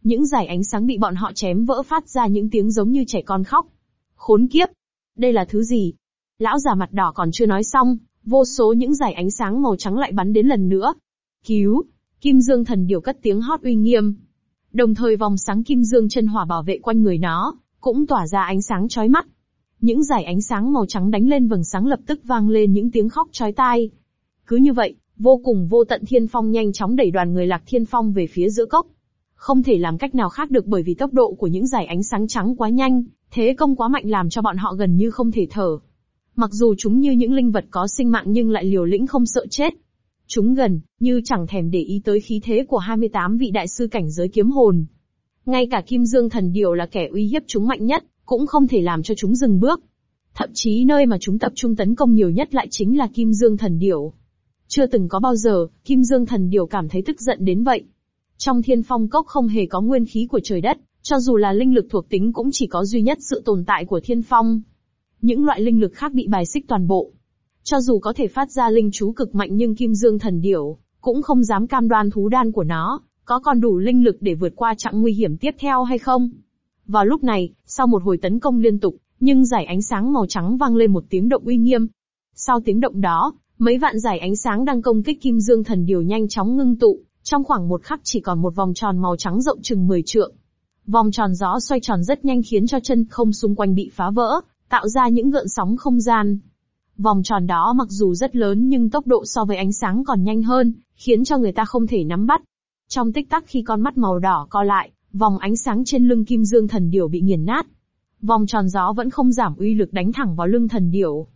Những dải ánh sáng bị bọn họ chém vỡ phát ra những tiếng giống như trẻ con khóc. Khốn kiếp! Đây là thứ gì? Lão già mặt đỏ còn chưa nói xong, vô số những dải ánh sáng màu trắng lại bắn đến lần nữa. Cứu! Kim Dương thần điều cất tiếng hót uy nghiêm. Đồng thời vòng sáng kim dương chân hỏa bảo vệ quanh người nó, cũng tỏa ra ánh sáng chói mắt. Những dải ánh sáng màu trắng đánh lên vầng sáng lập tức vang lên những tiếng khóc chói tai. Cứ như vậy, vô cùng vô tận thiên phong nhanh chóng đẩy đoàn người lạc thiên phong về phía giữa cốc. Không thể làm cách nào khác được bởi vì tốc độ của những dải ánh sáng trắng quá nhanh, thế công quá mạnh làm cho bọn họ gần như không thể thở. Mặc dù chúng như những linh vật có sinh mạng nhưng lại liều lĩnh không sợ chết. Chúng gần, như chẳng thèm để ý tới khí thế của 28 vị đại sư cảnh giới kiếm hồn. Ngay cả Kim Dương thần điều là kẻ uy hiếp chúng mạnh nhất, cũng không thể làm cho chúng dừng bước. Thậm chí nơi mà chúng tập trung tấn công nhiều nhất lại chính là Kim Dương thần điểu. Chưa từng có bao giờ, Kim Dương thần điểu cảm thấy tức giận đến vậy. Trong thiên phong cốc không hề có nguyên khí của trời đất, cho dù là linh lực thuộc tính cũng chỉ có duy nhất sự tồn tại của thiên phong. Những loại linh lực khác bị bài xích toàn bộ. Cho dù có thể phát ra linh chú cực mạnh nhưng Kim Dương thần điểu, cũng không dám cam đoan thú đan của nó, có còn đủ linh lực để vượt qua chặng nguy hiểm tiếp theo hay không. Vào lúc này, sau một hồi tấn công liên tục, nhưng giải ánh sáng màu trắng vang lên một tiếng động uy nghiêm. Sau tiếng động đó, mấy vạn giải ánh sáng đang công kích Kim Dương thần điều nhanh chóng ngưng tụ, trong khoảng một khắc chỉ còn một vòng tròn màu trắng rộng chừng 10 trượng. Vòng tròn gió xoay tròn rất nhanh khiến cho chân không xung quanh bị phá vỡ, tạo ra những gợn sóng không gian. Vòng tròn đó mặc dù rất lớn nhưng tốc độ so với ánh sáng còn nhanh hơn, khiến cho người ta không thể nắm bắt. Trong tích tắc khi con mắt màu đỏ co lại, vòng ánh sáng trên lưng kim dương thần điểu bị nghiền nát. Vòng tròn gió vẫn không giảm uy lực đánh thẳng vào lưng thần điểu.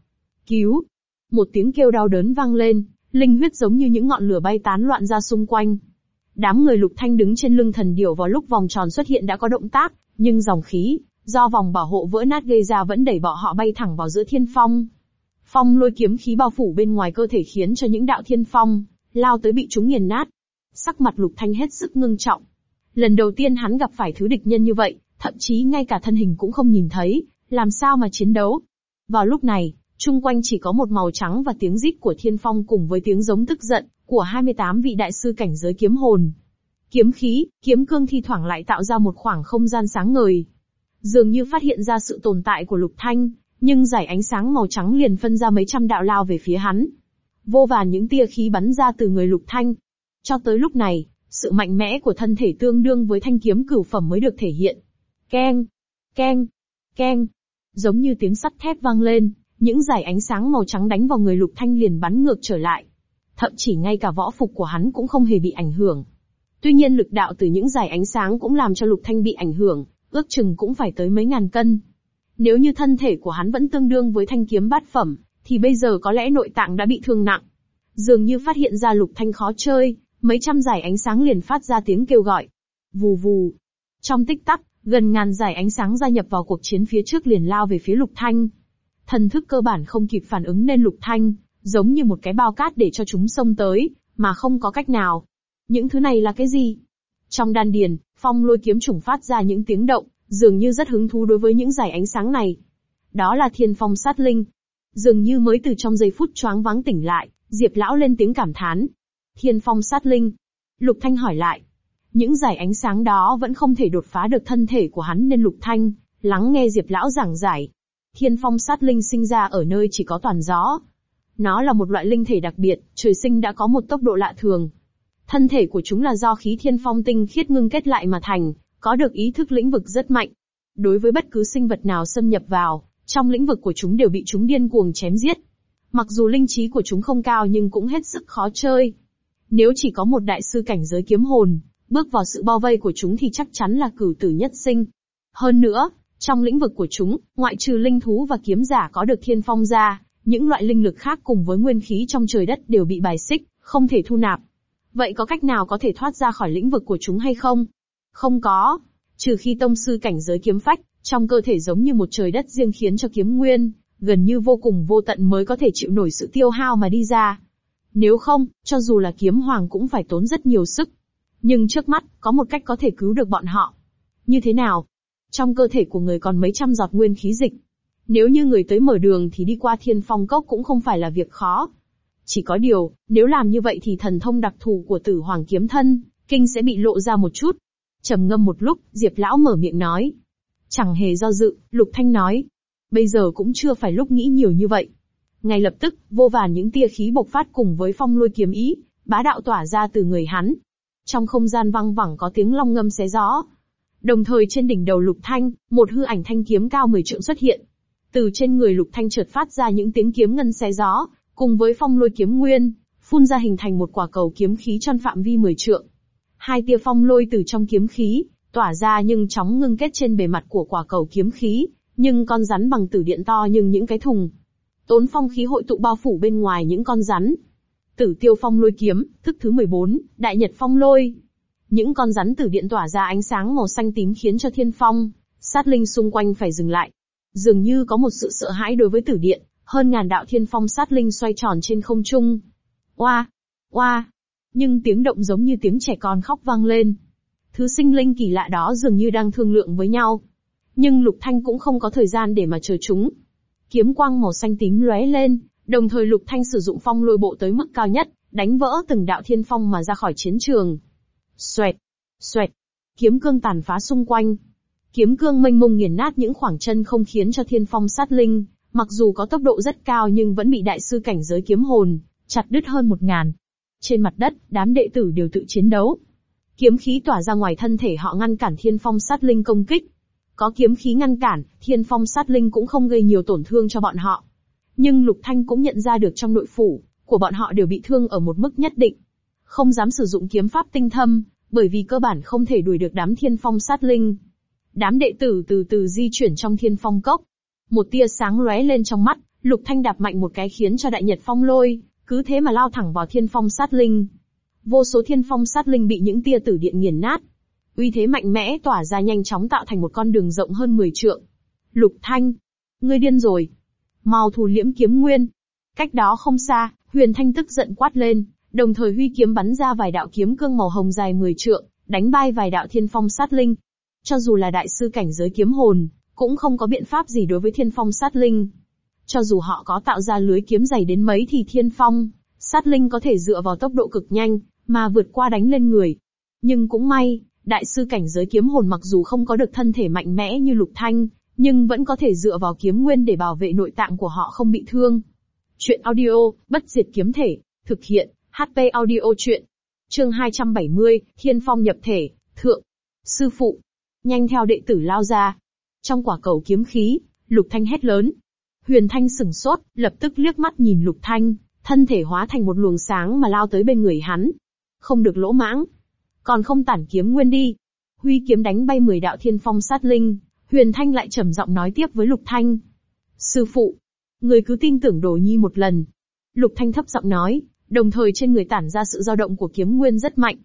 Cứu! Một tiếng kêu đau đớn vang lên, linh huyết giống như những ngọn lửa bay tán loạn ra xung quanh. Đám người lục thanh đứng trên lưng thần điểu vào lúc vòng tròn xuất hiện đã có động tác, nhưng dòng khí, do vòng bảo hộ vỡ nát gây ra vẫn đẩy bọn họ bay thẳng vào giữa thiên phong. Phong lôi kiếm khí bao phủ bên ngoài cơ thể khiến cho những đạo thiên phong, lao tới bị chúng nghiền nát. Sắc mặt lục thanh hết sức ngưng trọng. Lần đầu tiên hắn gặp phải thứ địch nhân như vậy, thậm chí ngay cả thân hình cũng không nhìn thấy, làm sao mà chiến đấu. Vào lúc này, chung quanh chỉ có một màu trắng và tiếng rít của thiên phong cùng với tiếng giống tức giận của 28 vị đại sư cảnh giới kiếm hồn. Kiếm khí, kiếm cương thi thoảng lại tạo ra một khoảng không gian sáng ngời. Dường như phát hiện ra sự tồn tại của lục thanh, nhưng giải ánh sáng màu trắng liền phân ra mấy trăm đạo lao về phía hắn. Vô vàn những tia khí bắn ra từ người lục thanh. Cho tới lúc này, sự mạnh mẽ của thân thể tương đương với thanh kiếm cửu phẩm mới được thể hiện. Keng, keng, keng. Giống như tiếng sắt thép vang lên, những giải ánh sáng màu trắng đánh vào người lục thanh liền bắn ngược trở lại. Thậm chí ngay cả võ phục của hắn cũng không hề bị ảnh hưởng. Tuy nhiên lực đạo từ những giải ánh sáng cũng làm cho lục thanh bị ảnh hưởng, ước chừng cũng phải tới mấy ngàn cân. Nếu như thân thể của hắn vẫn tương đương với thanh kiếm bát phẩm, thì bây giờ có lẽ nội tạng đã bị thương nặng. Dường như phát hiện ra lục thanh khó chơi, mấy trăm giải ánh sáng liền phát ra tiếng kêu gọi. Vù vù. Trong tích tắc, gần ngàn giải ánh sáng gia nhập vào cuộc chiến phía trước liền lao về phía lục thanh. Thần thức cơ bản không kịp phản ứng nên lục thanh, giống như một cái bao cát để cho chúng xông tới, mà không có cách nào. Những thứ này là cái gì? Trong đan điền, phong lôi kiếm trùng phát ra những tiếng động, dường như rất hứng thú đối với những giải ánh sáng này. Đó là thiên phong sát linh. Dường như mới từ trong giây phút choáng váng tỉnh lại, Diệp lão lên tiếng cảm thán. Thiên phong sát linh. Lục Thanh hỏi lại. Những giải ánh sáng đó vẫn không thể đột phá được thân thể của hắn nên Lục Thanh, lắng nghe Diệp lão giảng giải. Thiên phong sát linh sinh ra ở nơi chỉ có toàn gió. Nó là một loại linh thể đặc biệt, trời sinh đã có một tốc độ lạ thường. Thân thể của chúng là do khí thiên phong tinh khiết ngưng kết lại mà thành, có được ý thức lĩnh vực rất mạnh. Đối với bất cứ sinh vật nào xâm nhập vào, trong lĩnh vực của chúng đều bị chúng điên cuồng chém giết. Mặc dù linh trí của chúng không cao nhưng cũng hết sức khó chơi. Nếu chỉ có một đại sư cảnh giới kiếm hồn, bước vào sự bao vây của chúng thì chắc chắn là cửu tử nhất sinh. Hơn nữa, trong lĩnh vực của chúng, ngoại trừ linh thú và kiếm giả có được thiên phong ra, những loại linh lực khác cùng với nguyên khí trong trời đất đều bị bài xích, không thể thu nạp. Vậy có cách nào có thể thoát ra khỏi lĩnh vực của chúng hay không? Không có. Trừ khi tông sư cảnh giới kiếm phách, trong cơ thể giống như một trời đất riêng khiến cho kiếm nguyên, gần như vô cùng vô tận mới có thể chịu nổi sự tiêu hao mà đi ra. Nếu không, cho dù là kiếm hoàng cũng phải tốn rất nhiều sức. Nhưng trước mắt, có một cách có thể cứu được bọn họ. Như thế nào? Trong cơ thể của người còn mấy trăm giọt nguyên khí dịch. Nếu như người tới mở đường thì đi qua thiên phong cốc cũng không phải là việc khó. Chỉ có điều, nếu làm như vậy thì thần thông đặc thù của tử hoàng kiếm thân, kinh sẽ bị lộ ra một chút. trầm ngâm một lúc, Diệp Lão mở miệng nói. Chẳng hề do dự, Lục Thanh nói. Bây giờ cũng chưa phải lúc nghĩ nhiều như vậy. Ngay lập tức, vô vàn những tia khí bộc phát cùng với phong lôi kiếm ý, bá đạo tỏa ra từ người hắn. Trong không gian vang vẳng có tiếng long ngâm xé gió. Đồng thời trên đỉnh đầu Lục Thanh, một hư ảnh thanh kiếm cao 10 trượng xuất hiện. Từ trên người Lục Thanh chợt phát ra những tiếng kiếm ngân xé gió, cùng với phong lôi kiếm nguyên, phun ra hình thành một quả cầu kiếm khí tròn phạm vi 10 trượng. Hai tia phong lôi từ trong kiếm khí, tỏa ra nhưng chóng ngưng kết trên bề mặt của quả cầu kiếm khí, nhưng con rắn bằng tử điện to nhưng những cái thùng. Tốn phong khí hội tụ bao phủ bên ngoài những con rắn. Tử tiêu phong lôi kiếm, thức thứ 14, đại nhật phong lôi. Những con rắn tử điện tỏa ra ánh sáng màu xanh tím khiến cho thiên phong, sát linh xung quanh phải dừng lại. Dường như có một sự sợ hãi đối với tử điện, hơn ngàn đạo thiên phong sát linh xoay tròn trên không trung. Oa! Oa! Nhưng tiếng động giống như tiếng trẻ con khóc vang lên. Thứ sinh linh kỳ lạ đó dường như đang thương lượng với nhau. Nhưng Lục Thanh cũng không có thời gian để mà chờ chúng. Kiếm quang màu xanh tím lóe lên, đồng thời Lục Thanh sử dụng phong lôi bộ tới mức cao nhất, đánh vỡ từng đạo thiên phong mà ra khỏi chiến trường. Xoẹt! Xoẹt! Kiếm cương tàn phá xung quanh. Kiếm cương mênh mông nghiền nát những khoảng chân không khiến cho thiên phong sát linh, mặc dù có tốc độ rất cao nhưng vẫn bị đại sư cảnh giới kiếm hồn, chặt đứt hơn một ngàn. Trên mặt đất, đám đệ tử đều tự chiến đấu. Kiếm khí tỏa ra ngoài thân thể họ ngăn cản thiên phong sát linh công kích. Có kiếm khí ngăn cản, thiên phong sát linh cũng không gây nhiều tổn thương cho bọn họ. Nhưng Lục Thanh cũng nhận ra được trong nội phủ, của bọn họ đều bị thương ở một mức nhất định. Không dám sử dụng kiếm pháp tinh thâm, bởi vì cơ bản không thể đuổi được đám thiên phong sát linh. Đám đệ tử từ từ di chuyển trong thiên phong cốc. Một tia sáng lóe lên trong mắt, Lục Thanh đạp mạnh một cái khiến cho đại nhật phong lôi, cứ thế mà lao thẳng vào thiên phong sát linh. Vô số thiên phong sát linh bị những tia tử điện nghiền nát. Uy thế mạnh mẽ tỏa ra nhanh chóng tạo thành một con đường rộng hơn 10 trượng. Lục Thanh, ngươi điên rồi. Mau thủ liễm kiếm nguyên. Cách đó không xa, Huyền Thanh tức giận quát lên, đồng thời huy kiếm bắn ra vài đạo kiếm cương màu hồng dài 10 trượng, đánh bay vài đạo thiên phong sát linh. Cho dù là đại sư cảnh giới kiếm hồn, cũng không có biện pháp gì đối với thiên phong sát linh. Cho dù họ có tạo ra lưới kiếm dày đến mấy thì thiên phong, sát linh có thể dựa vào tốc độ cực nhanh, mà vượt qua đánh lên người. Nhưng cũng may, đại sư cảnh giới kiếm hồn mặc dù không có được thân thể mạnh mẽ như lục thanh, nhưng vẫn có thể dựa vào kiếm nguyên để bảo vệ nội tạng của họ không bị thương. Chuyện audio, bất diệt kiếm thể, thực hiện, HP audio chuyện. Chương 270, Thiên Phong nhập thể, thượng. Sư phụ, nhanh theo đệ tử lao ra. Trong quả cầu kiếm khí, Lục Thanh hét lớn, Huyền Thanh sừng sốt, lập tức liếc mắt nhìn Lục Thanh, thân thể hóa thành một luồng sáng mà lao tới bên người hắn. Không được lỗ mãng. Còn không tản kiếm nguyên đi. Huy kiếm đánh bay 10 đạo thiên phong sát linh, Huyền Thanh lại trầm giọng nói tiếp với Lục Thanh. Sư phụ, người cứ tin tưởng đồ nhi một lần. Lục Thanh thấp giọng nói, đồng thời trên người tản ra sự dao động của kiếm nguyên rất mạnh.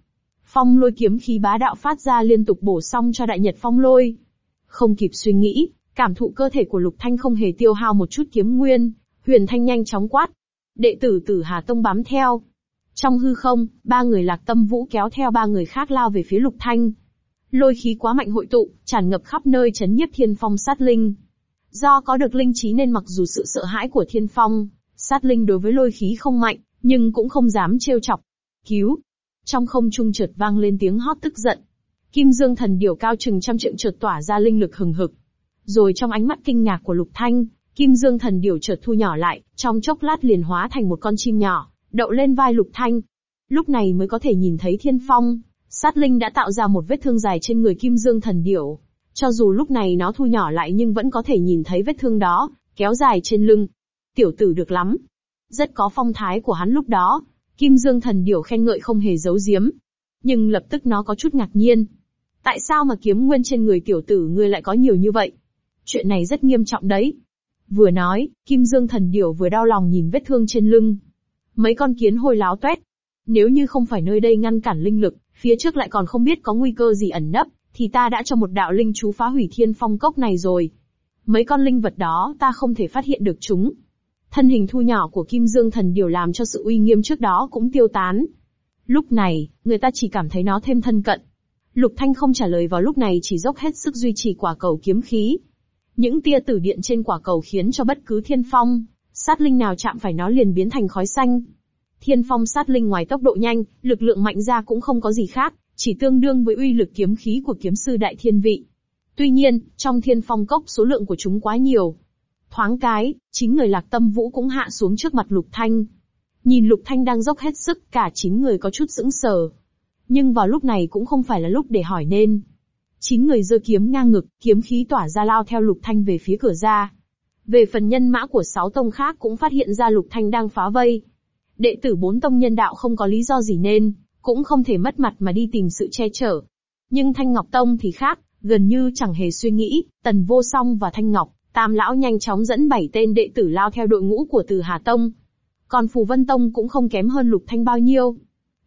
Phong lôi kiếm khí bá đạo phát ra liên tục bổ xong cho đại nhật phong lôi. Không kịp suy nghĩ, Cảm thụ cơ thể của Lục Thanh không hề tiêu hao một chút kiếm nguyên, Huyền Thanh nhanh chóng quát. Đệ tử Tử Hà Tông bám theo. Trong hư không, ba người Lạc Tâm Vũ kéo theo ba người khác lao về phía Lục Thanh. Lôi khí quá mạnh hội tụ, tràn ngập khắp nơi chấn nhiếp Thiên Phong sát linh. Do có được linh trí nên mặc dù sự sợ hãi của Thiên Phong, sát linh đối với lôi khí không mạnh, nhưng cũng không dám trêu chọc. Cứu! Trong không trung chợt vang lên tiếng hót tức giận. Kim Dương thần điểu cao chừng trăm trượng chợt tỏa ra linh lực hừng hực, rồi trong ánh mắt kinh ngạc của Lục Thanh, Kim Dương thần điểu chợt thu nhỏ lại, trong chốc lát liền hóa thành một con chim nhỏ, đậu lên vai Lục Thanh. Lúc này mới có thể nhìn thấy thiên phong, sát linh đã tạo ra một vết thương dài trên người Kim Dương thần điểu. Cho dù lúc này nó thu nhỏ lại nhưng vẫn có thể nhìn thấy vết thương đó, kéo dài trên lưng. Tiểu tử được lắm. Rất có phong thái của hắn lúc đó. Kim Dương thần điểu khen ngợi không hề giấu giếm. Nhưng lập tức nó có chút ngạc nhiên. Tại sao mà kiếm nguyên trên người tiểu tử ngươi lại có nhiều như vậy? Chuyện này rất nghiêm trọng đấy. Vừa nói, Kim Dương thần điểu vừa đau lòng nhìn vết thương trên lưng. Mấy con kiến hôi láo tuét. Nếu như không phải nơi đây ngăn cản linh lực, phía trước lại còn không biết có nguy cơ gì ẩn nấp, thì ta đã cho một đạo linh chú phá hủy thiên phong cốc này rồi. Mấy con linh vật đó ta không thể phát hiện được chúng. Thân hình thu nhỏ của Kim Dương thần điều làm cho sự uy nghiêm trước đó cũng tiêu tán. Lúc này, người ta chỉ cảm thấy nó thêm thân cận. Lục Thanh không trả lời vào lúc này chỉ dốc hết sức duy trì quả cầu kiếm khí. Những tia tử điện trên quả cầu khiến cho bất cứ thiên phong, sát linh nào chạm phải nó liền biến thành khói xanh. Thiên phong sát linh ngoài tốc độ nhanh, lực lượng mạnh ra cũng không có gì khác, chỉ tương đương với uy lực kiếm khí của kiếm sư đại thiên vị. Tuy nhiên, trong thiên phong cốc số lượng của chúng quá nhiều. Thoáng cái, chính người lạc tâm vũ cũng hạ xuống trước mặt lục thanh. Nhìn lục thanh đang dốc hết sức, cả chín người có chút sững sờ. Nhưng vào lúc này cũng không phải là lúc để hỏi nên. Chín người giơ kiếm ngang ngực, kiếm khí tỏa ra lao theo lục thanh về phía cửa ra. Về phần nhân mã của sáu tông khác cũng phát hiện ra lục thanh đang phá vây. Đệ tử bốn tông nhân đạo không có lý do gì nên, cũng không thể mất mặt mà đi tìm sự che chở. Nhưng Thanh Ngọc Tông thì khác, gần như chẳng hề suy nghĩ, Tần Vô Song và Thanh Ngọc, Tam Lão nhanh chóng dẫn bảy tên đệ tử lao theo đội ngũ của Từ Hà Tông. Còn Phù Vân Tông cũng không kém hơn Lục Thanh bao nhiêu.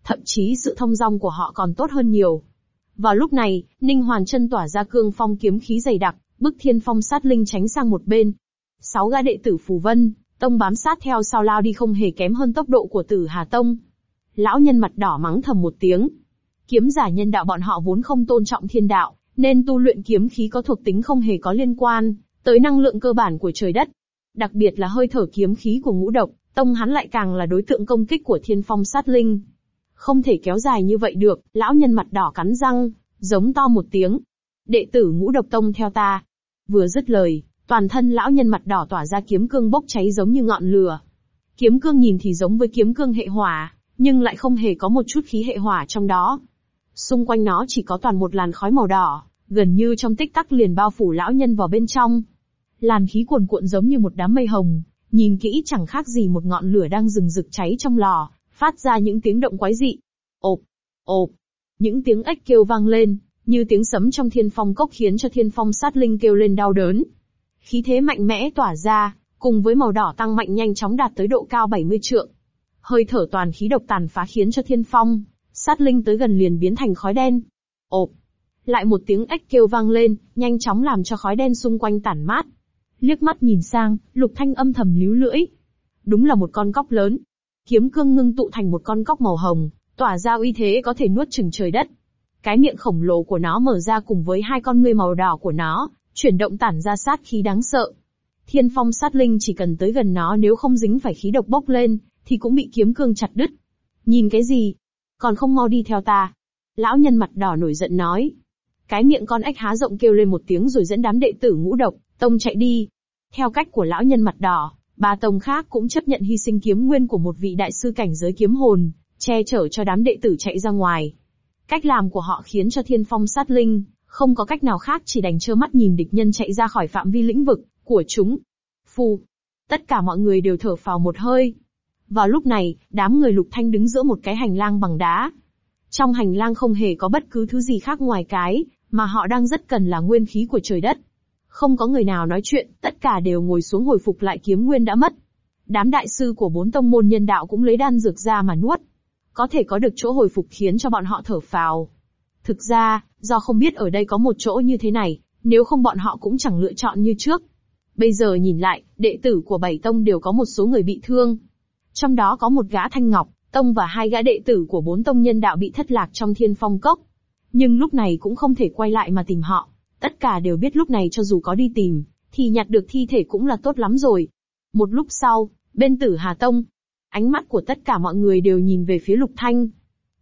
Thậm chí sự thông dong của họ còn tốt hơn nhiều. Vào lúc này, Ninh Hoàn chân tỏa ra cương phong kiếm khí dày đặc, bức thiên phong sát linh tránh sang một bên. Sáu gã đệ tử Phù Vân, Tông bám sát theo sau lao đi không hề kém hơn tốc độ của Tử Hà Tông. Lão nhân mặt đỏ mắng thầm một tiếng. Kiếm giả nhân đạo bọn họ vốn không tôn trọng thiên đạo, nên tu luyện kiếm khí có thuộc tính không hề có liên quan tới năng lượng cơ bản của trời đất. Đặc biệt là hơi thở kiếm khí của ngũ độc, tông hắn lại càng là đối tượng công kích của thiên phong sát linh. Không thể kéo dài như vậy được, lão nhân mặt đỏ cắn răng, giống to một tiếng. Đệ tử ngũ độc tông theo ta. Vừa dứt lời, toàn thân lão nhân mặt đỏ tỏa ra kiếm cương bốc cháy giống như ngọn lửa. Kiếm cương nhìn thì giống với kiếm cương hệ hỏa, nhưng lại không hề có một chút khí hệ hỏa trong đó. Xung quanh nó chỉ có toàn một làn khói màu đỏ, gần như trong tích tắc liền bao phủ lão nhân vào bên trong. Làn khí cuồn cuộn giống như một đám mây hồng, nhìn kỹ chẳng khác gì một ngọn lửa đang rừng rực cháy trong lò, phát ra những tiếng động quái dị. Ộp, ộp, những tiếng ếch kêu vang lên, như tiếng sấm trong thiên phong cốc khiến cho thiên phong sát linh kêu lên đau đớn. Khí thế mạnh mẽ tỏa ra, cùng với màu đỏ tăng mạnh nhanh chóng đạt tới độ cao 70 trượng. Hơi thở toàn khí độc tàn phá khiến cho thiên phong, sát linh tới gần liền biến thành khói đen. Ộp, lại một tiếng ếch kêu vang lên, nhanh chóng làm cho khói đen xung quanh tản mát. Liếc mắt nhìn sang, lục thanh âm thầm líu lưỡi. Đúng là một con cóc lớn. Kiếm cương ngưng tụ thành một con cóc màu hồng, tỏa ra uy thế có thể nuốt chừng trời đất. Cái miệng khổng lồ của nó mở ra cùng với hai con ngươi màu đỏ của nó, chuyển động tản ra sát khí đáng sợ. Thiên phong sát linh chỉ cần tới gần nó nếu không dính phải khí độc bốc lên, thì cũng bị kiếm cương chặt đứt. Nhìn cái gì? Còn không mau đi theo ta. Lão nhân mặt đỏ nổi giận nói. Cái miệng con ếch há rộng kêu lên một tiếng rồi dẫn đám đệ tử ngũ độc, tông chạy đi. Theo cách của lão nhân mặt đỏ, ba tông khác cũng chấp nhận hy sinh kiếm nguyên của một vị đại sư cảnh giới kiếm hồn, che chở cho đám đệ tử chạy ra ngoài. Cách làm của họ khiến cho thiên phong sát linh, không có cách nào khác chỉ đành trơ mắt nhìn địch nhân chạy ra khỏi phạm vi lĩnh vực của chúng. Phù. Tất cả mọi người đều thở phào một hơi. Vào lúc này, đám người lục thanh đứng giữa một cái hành lang bằng đá. Trong hành lang không hề có bất cứ thứ gì khác ngoài cái, mà họ đang rất cần là nguyên khí của trời đất. Không có người nào nói chuyện, tất cả đều ngồi xuống hồi phục lại kiếm nguyên đã mất. Đám đại sư của bốn tông môn nhân đạo cũng lấy đan dược ra mà nuốt. Có thể có được chỗ hồi phục khiến cho bọn họ thở phào. Thực ra, do không biết ở đây có một chỗ như thế này, nếu không bọn họ cũng chẳng lựa chọn như trước. Bây giờ nhìn lại, đệ tử của bảy tông đều có một số người bị thương. Trong đó có một gã thanh ngọc, tông và hai gã đệ tử của bốn tông nhân đạo bị thất lạc trong thiên phong cốc. Nhưng lúc này cũng không thể quay lại mà tìm họ. Tất cả đều biết lúc này cho dù có đi tìm, thì nhặt được thi thể cũng là tốt lắm rồi. Một lúc sau, bên tử Hà Tông, ánh mắt của tất cả mọi người đều nhìn về phía Lục Thanh.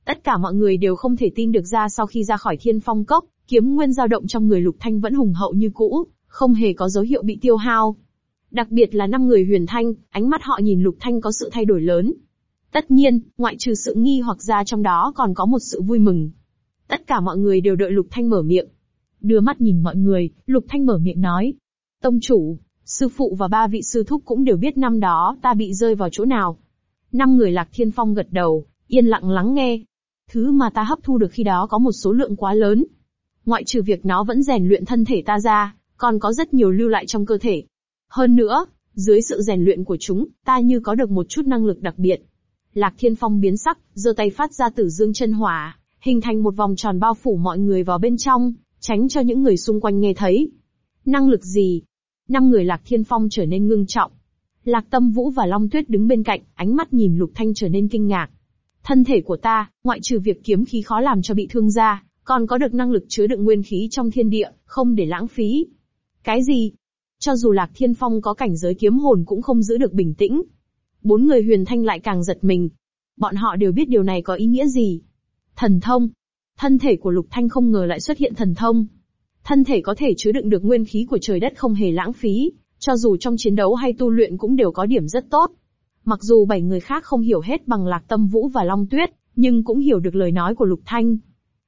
Tất cả mọi người đều không thể tin được ra sau khi ra khỏi thiên phong cốc, kiếm nguyên dao động trong người Lục Thanh vẫn hùng hậu như cũ, không hề có dấu hiệu bị tiêu hao. Đặc biệt là năm người huyền thanh, ánh mắt họ nhìn Lục Thanh có sự thay đổi lớn. Tất nhiên, ngoại trừ sự nghi hoặc ra trong đó còn có một sự vui mừng. Tất cả mọi người đều đợi Lục Thanh mở miệng. Đưa mắt nhìn mọi người, Lục Thanh mở miệng nói. Tông chủ, sư phụ và ba vị sư thúc cũng đều biết năm đó ta bị rơi vào chỗ nào. Năm người lạc thiên phong gật đầu, yên lặng lắng nghe. Thứ mà ta hấp thu được khi đó có một số lượng quá lớn. Ngoại trừ việc nó vẫn rèn luyện thân thể ta ra, còn có rất nhiều lưu lại trong cơ thể. Hơn nữa, dưới sự rèn luyện của chúng, ta như có được một chút năng lực đặc biệt. Lạc Thiên Phong biến sắc, giơ tay phát ra tử dương chân hỏa, hình thành một vòng tròn bao phủ mọi người vào bên trong, tránh cho những người xung quanh nghe thấy. Năng lực gì? Năm người Lạc Thiên Phong trở nên ngưng trọng. Lạc Tâm Vũ và Long Tuyết đứng bên cạnh, ánh mắt nhìn Lục Thanh trở nên kinh ngạc. Thân thể của ta, ngoại trừ việc kiếm khí khó làm cho bị thương ra, còn có được năng lực chứa đựng nguyên khí trong thiên địa, không để lãng phí. Cái gì? Cho dù Lạc Thiên Phong có cảnh giới kiếm hồn cũng không giữ được bình tĩnh. Bốn người huyền thanh lại càng giật mình. Bọn họ đều biết điều này có ý nghĩa gì. Thần thông. Thân thể của Lục Thanh không ngờ lại xuất hiện thần thông. Thân thể có thể chứa đựng được nguyên khí của trời đất không hề lãng phí, cho dù trong chiến đấu hay tu luyện cũng đều có điểm rất tốt. Mặc dù bảy người khác không hiểu hết bằng Lạc Tâm Vũ và Long Tuyết, nhưng cũng hiểu được lời nói của Lục Thanh.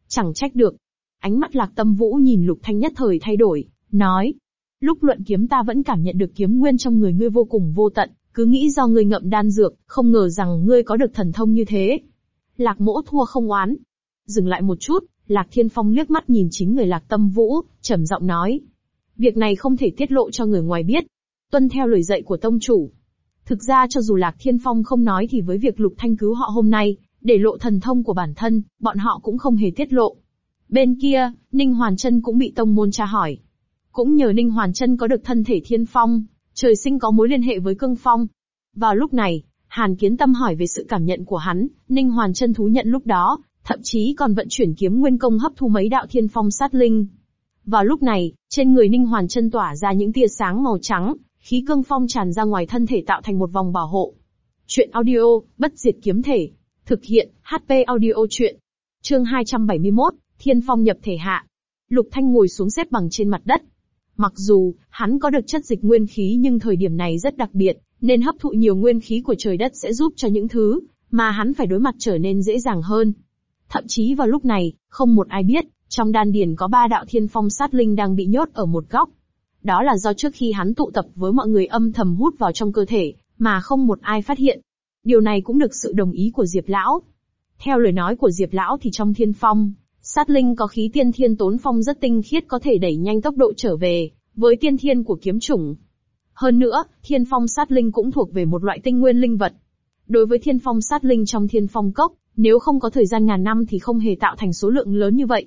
Chẳng trách được. Ánh mắt Lạc Tâm Vũ nhìn Lục Thanh nhất thời thay đổi, nói. Lúc luận kiếm ta vẫn cảm nhận được kiếm nguyên trong người ngươi vô cùng vô tận, cứ nghĩ do ngươi ngậm đan dược, không ngờ rằng ngươi có được thần thông như thế. Lạc mỗ thua không oán. Dừng lại một chút, Lạc Thiên Phong liếc mắt nhìn chính người Lạc Tâm Vũ, trầm giọng nói. Việc này không thể tiết lộ cho người ngoài biết. Tuân theo lời dạy của tông chủ. Thực ra cho dù Lạc Thiên Phong không nói thì với việc Lục Thanh cứu họ hôm nay, để lộ thần thông của bản thân, bọn họ cũng không hề tiết lộ. Bên kia, Ninh Hoàn Trân cũng bị tông môn tra hỏi. Cũng nhờ Ninh Hoàn Trân có được thân thể thiên phong, trời sinh có mối liên hệ với cương phong. Vào lúc này, Hàn Kiến Tâm hỏi về sự cảm nhận của hắn, Ninh Hoàn Trân thú nhận lúc đó, thậm chí còn vận chuyển kiếm nguyên công hấp thu mấy đạo thiên phong sát linh. Vào lúc này, trên người Ninh Hoàn chân tỏa ra những tia sáng màu trắng, khí cương phong tràn ra ngoài thân thể tạo thành một vòng bảo hộ. Chuyện audio, bất diệt kiếm thể. Thực hiện, HP audio chuyện. Chương 271, Thiên Phong nhập thể hạ. Lục Thanh ngồi xuống xếp bằng trên mặt đất. Mặc dù, hắn có được chất dịch nguyên khí nhưng thời điểm này rất đặc biệt, nên hấp thụ nhiều nguyên khí của trời đất sẽ giúp cho những thứ mà hắn phải đối mặt trở nên dễ dàng hơn. Thậm chí vào lúc này, không một ai biết, trong đan điền có ba đạo thiên phong sát linh đang bị nhốt ở một góc. Đó là do trước khi hắn tụ tập với mọi người âm thầm hút vào trong cơ thể, mà không một ai phát hiện. Điều này cũng được sự đồng ý của Diệp Lão. Theo lời nói của Diệp Lão thì trong thiên phong, sát linh có khí tiên thiên tốn phong rất tinh khiết có thể đẩy nhanh tốc độ trở về, với tiên thiên của kiếm chủng. Hơn nữa, thiên phong sát linh cũng thuộc về một loại tinh nguyên linh vật. Đối với thiên phong sát linh trong thiên phong cốc, nếu không có thời gian ngàn năm thì không hề tạo thành số lượng lớn như vậy.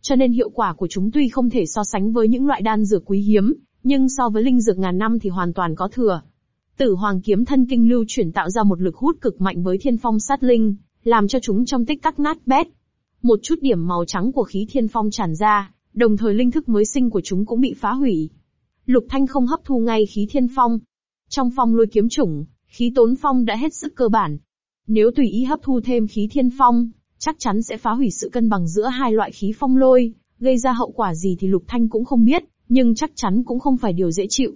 Cho nên hiệu quả của chúng tuy không thể so sánh với những loại đan dược quý hiếm, nhưng so với linh dược ngàn năm thì hoàn toàn có thừa. Tử Hoàng kiếm thân kinh lưu chuyển tạo ra một lực hút cực mạnh với thiên phong sát linh, làm cho chúng trong tích tắc nát bét. Một chút điểm màu trắng của khí thiên phong tràn ra, đồng thời linh thức mới sinh của chúng cũng bị phá hủy. Lục Thanh không hấp thu ngay khí thiên phong. Trong phong lôi kiếm chủng, khí tốn phong đã hết sức cơ bản. Nếu tùy ý hấp thu thêm khí thiên phong, chắc chắn sẽ phá hủy sự cân bằng giữa hai loại khí phong lôi, gây ra hậu quả gì thì Lục Thanh cũng không biết, nhưng chắc chắn cũng không phải điều dễ chịu.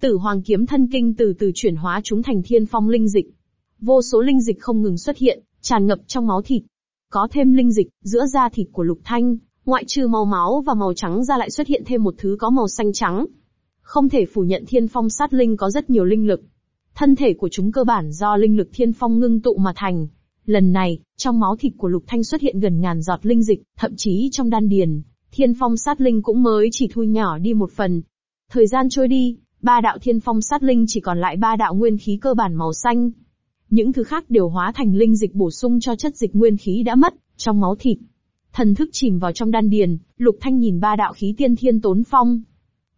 Tử Hoàng kiếm thân kinh từ từ chuyển hóa chúng thành thiên phong linh dịch. Vô số linh dịch không ngừng xuất hiện, tràn ngập trong máu thịt. Có thêm linh dịch, giữa da thịt của Lục Thanh, ngoại trừ màu máu và màu trắng ra lại xuất hiện thêm một thứ có màu xanh trắng. Không thể phủ nhận thiên phong sát linh có rất nhiều linh lực. Thân thể của chúng cơ bản do linh lực thiên phong ngưng tụ mà thành. Lần này, trong máu thịt của Lục Thanh xuất hiện gần ngàn giọt linh dịch, thậm chí trong đan điền, thiên phong sát linh cũng mới chỉ thu nhỏ đi một phần. Thời gian trôi đi, ba đạo thiên phong sát linh chỉ còn lại ba đạo nguyên khí cơ bản màu xanh. Những thứ khác đều hóa thành linh dịch bổ sung cho chất dịch nguyên khí đã mất, trong máu thịt. Thần thức chìm vào trong đan điền, Lục Thanh nhìn ba đạo khí tiên thiên tốn phong.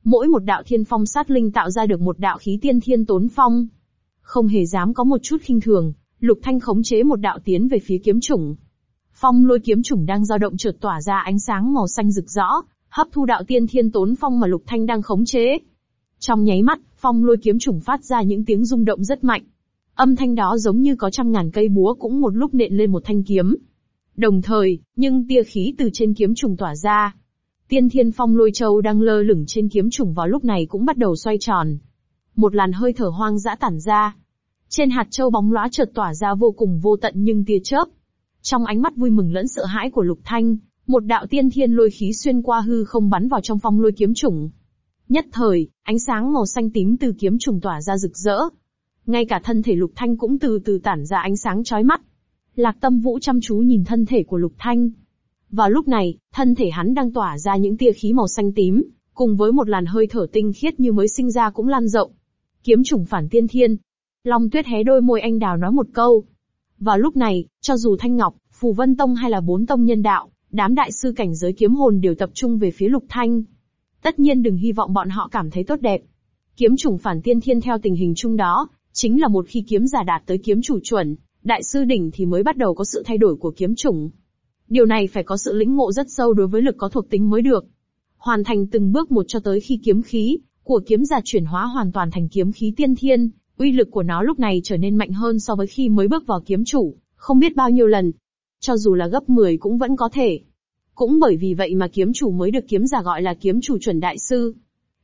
Mỗi một đạo thiên phong sát linh tạo ra được một đạo khí tiên thiên tốn phong. Không hề dám có một chút khinh thường, Lục Thanh khống chế một đạo tiến về phía kiếm chủng. Phong lôi kiếm chủng đang dao động chợt tỏa ra ánh sáng màu xanh rực rõ, hấp thu đạo tiên thiên tốn phong mà Lục Thanh đang khống chế. Trong nháy mắt, phong lôi kiếm chủng phát ra những tiếng rung động rất mạnh. Âm thanh đó giống như có trăm ngàn cây búa cũng một lúc nện lên một thanh kiếm. Đồng thời, nhưng tia khí từ trên kiếm trùng tỏa ra. Tiên thiên phong lôi châu đang lơ lửng trên kiếm trùng vào lúc này cũng bắt đầu xoay tròn. Một làn hơi thở hoang dã tản ra. Trên hạt châu bóng lóa chợt tỏa ra vô cùng vô tận nhưng tia chớp. Trong ánh mắt vui mừng lẫn sợ hãi của Lục Thanh, một đạo tiên thiên lôi khí xuyên qua hư không bắn vào trong phong lôi kiếm trùng. Nhất thời, ánh sáng màu xanh tím từ kiếm trùng tỏa ra rực rỡ. Ngay cả thân thể Lục Thanh cũng từ từ tản ra ánh sáng chói mắt. Lạc Tâm Vũ chăm chú nhìn thân thể của Lục Thanh. Vào lúc này, thân thể hắn đang tỏa ra những tia khí màu xanh tím, cùng với một làn hơi thở tinh khiết như mới sinh ra cũng lan rộng. Kiếm trùng phản tiên thiên. Long Tuyết hé đôi môi anh đào nói một câu. Vào lúc này, cho dù Thanh Ngọc, Phù Vân Tông hay là bốn tông nhân đạo, đám đại sư cảnh giới kiếm hồn đều tập trung về phía Lục Thanh. Tất nhiên đừng hy vọng bọn họ cảm thấy tốt đẹp. Kiếm trùng phản tiên thiên theo tình hình chung đó, chính là một khi kiếm giả đạt tới kiếm chủ chuẩn, đại sư đỉnh thì mới bắt đầu có sự thay đổi của kiếm chủng. Điều này phải có sự lĩnh ngộ rất sâu đối với lực có thuộc tính mới được. Hoàn thành từng bước một cho tới khi kiếm khí của kiếm giả chuyển hóa hoàn toàn thành kiếm khí tiên thiên, uy lực của nó lúc này trở nên mạnh hơn so với khi mới bước vào kiếm chủ, không biết bao nhiêu lần. Cho dù là gấp 10 cũng vẫn có thể. Cũng bởi vì vậy mà kiếm chủ mới được kiếm giả gọi là kiếm chủ chuẩn đại sư.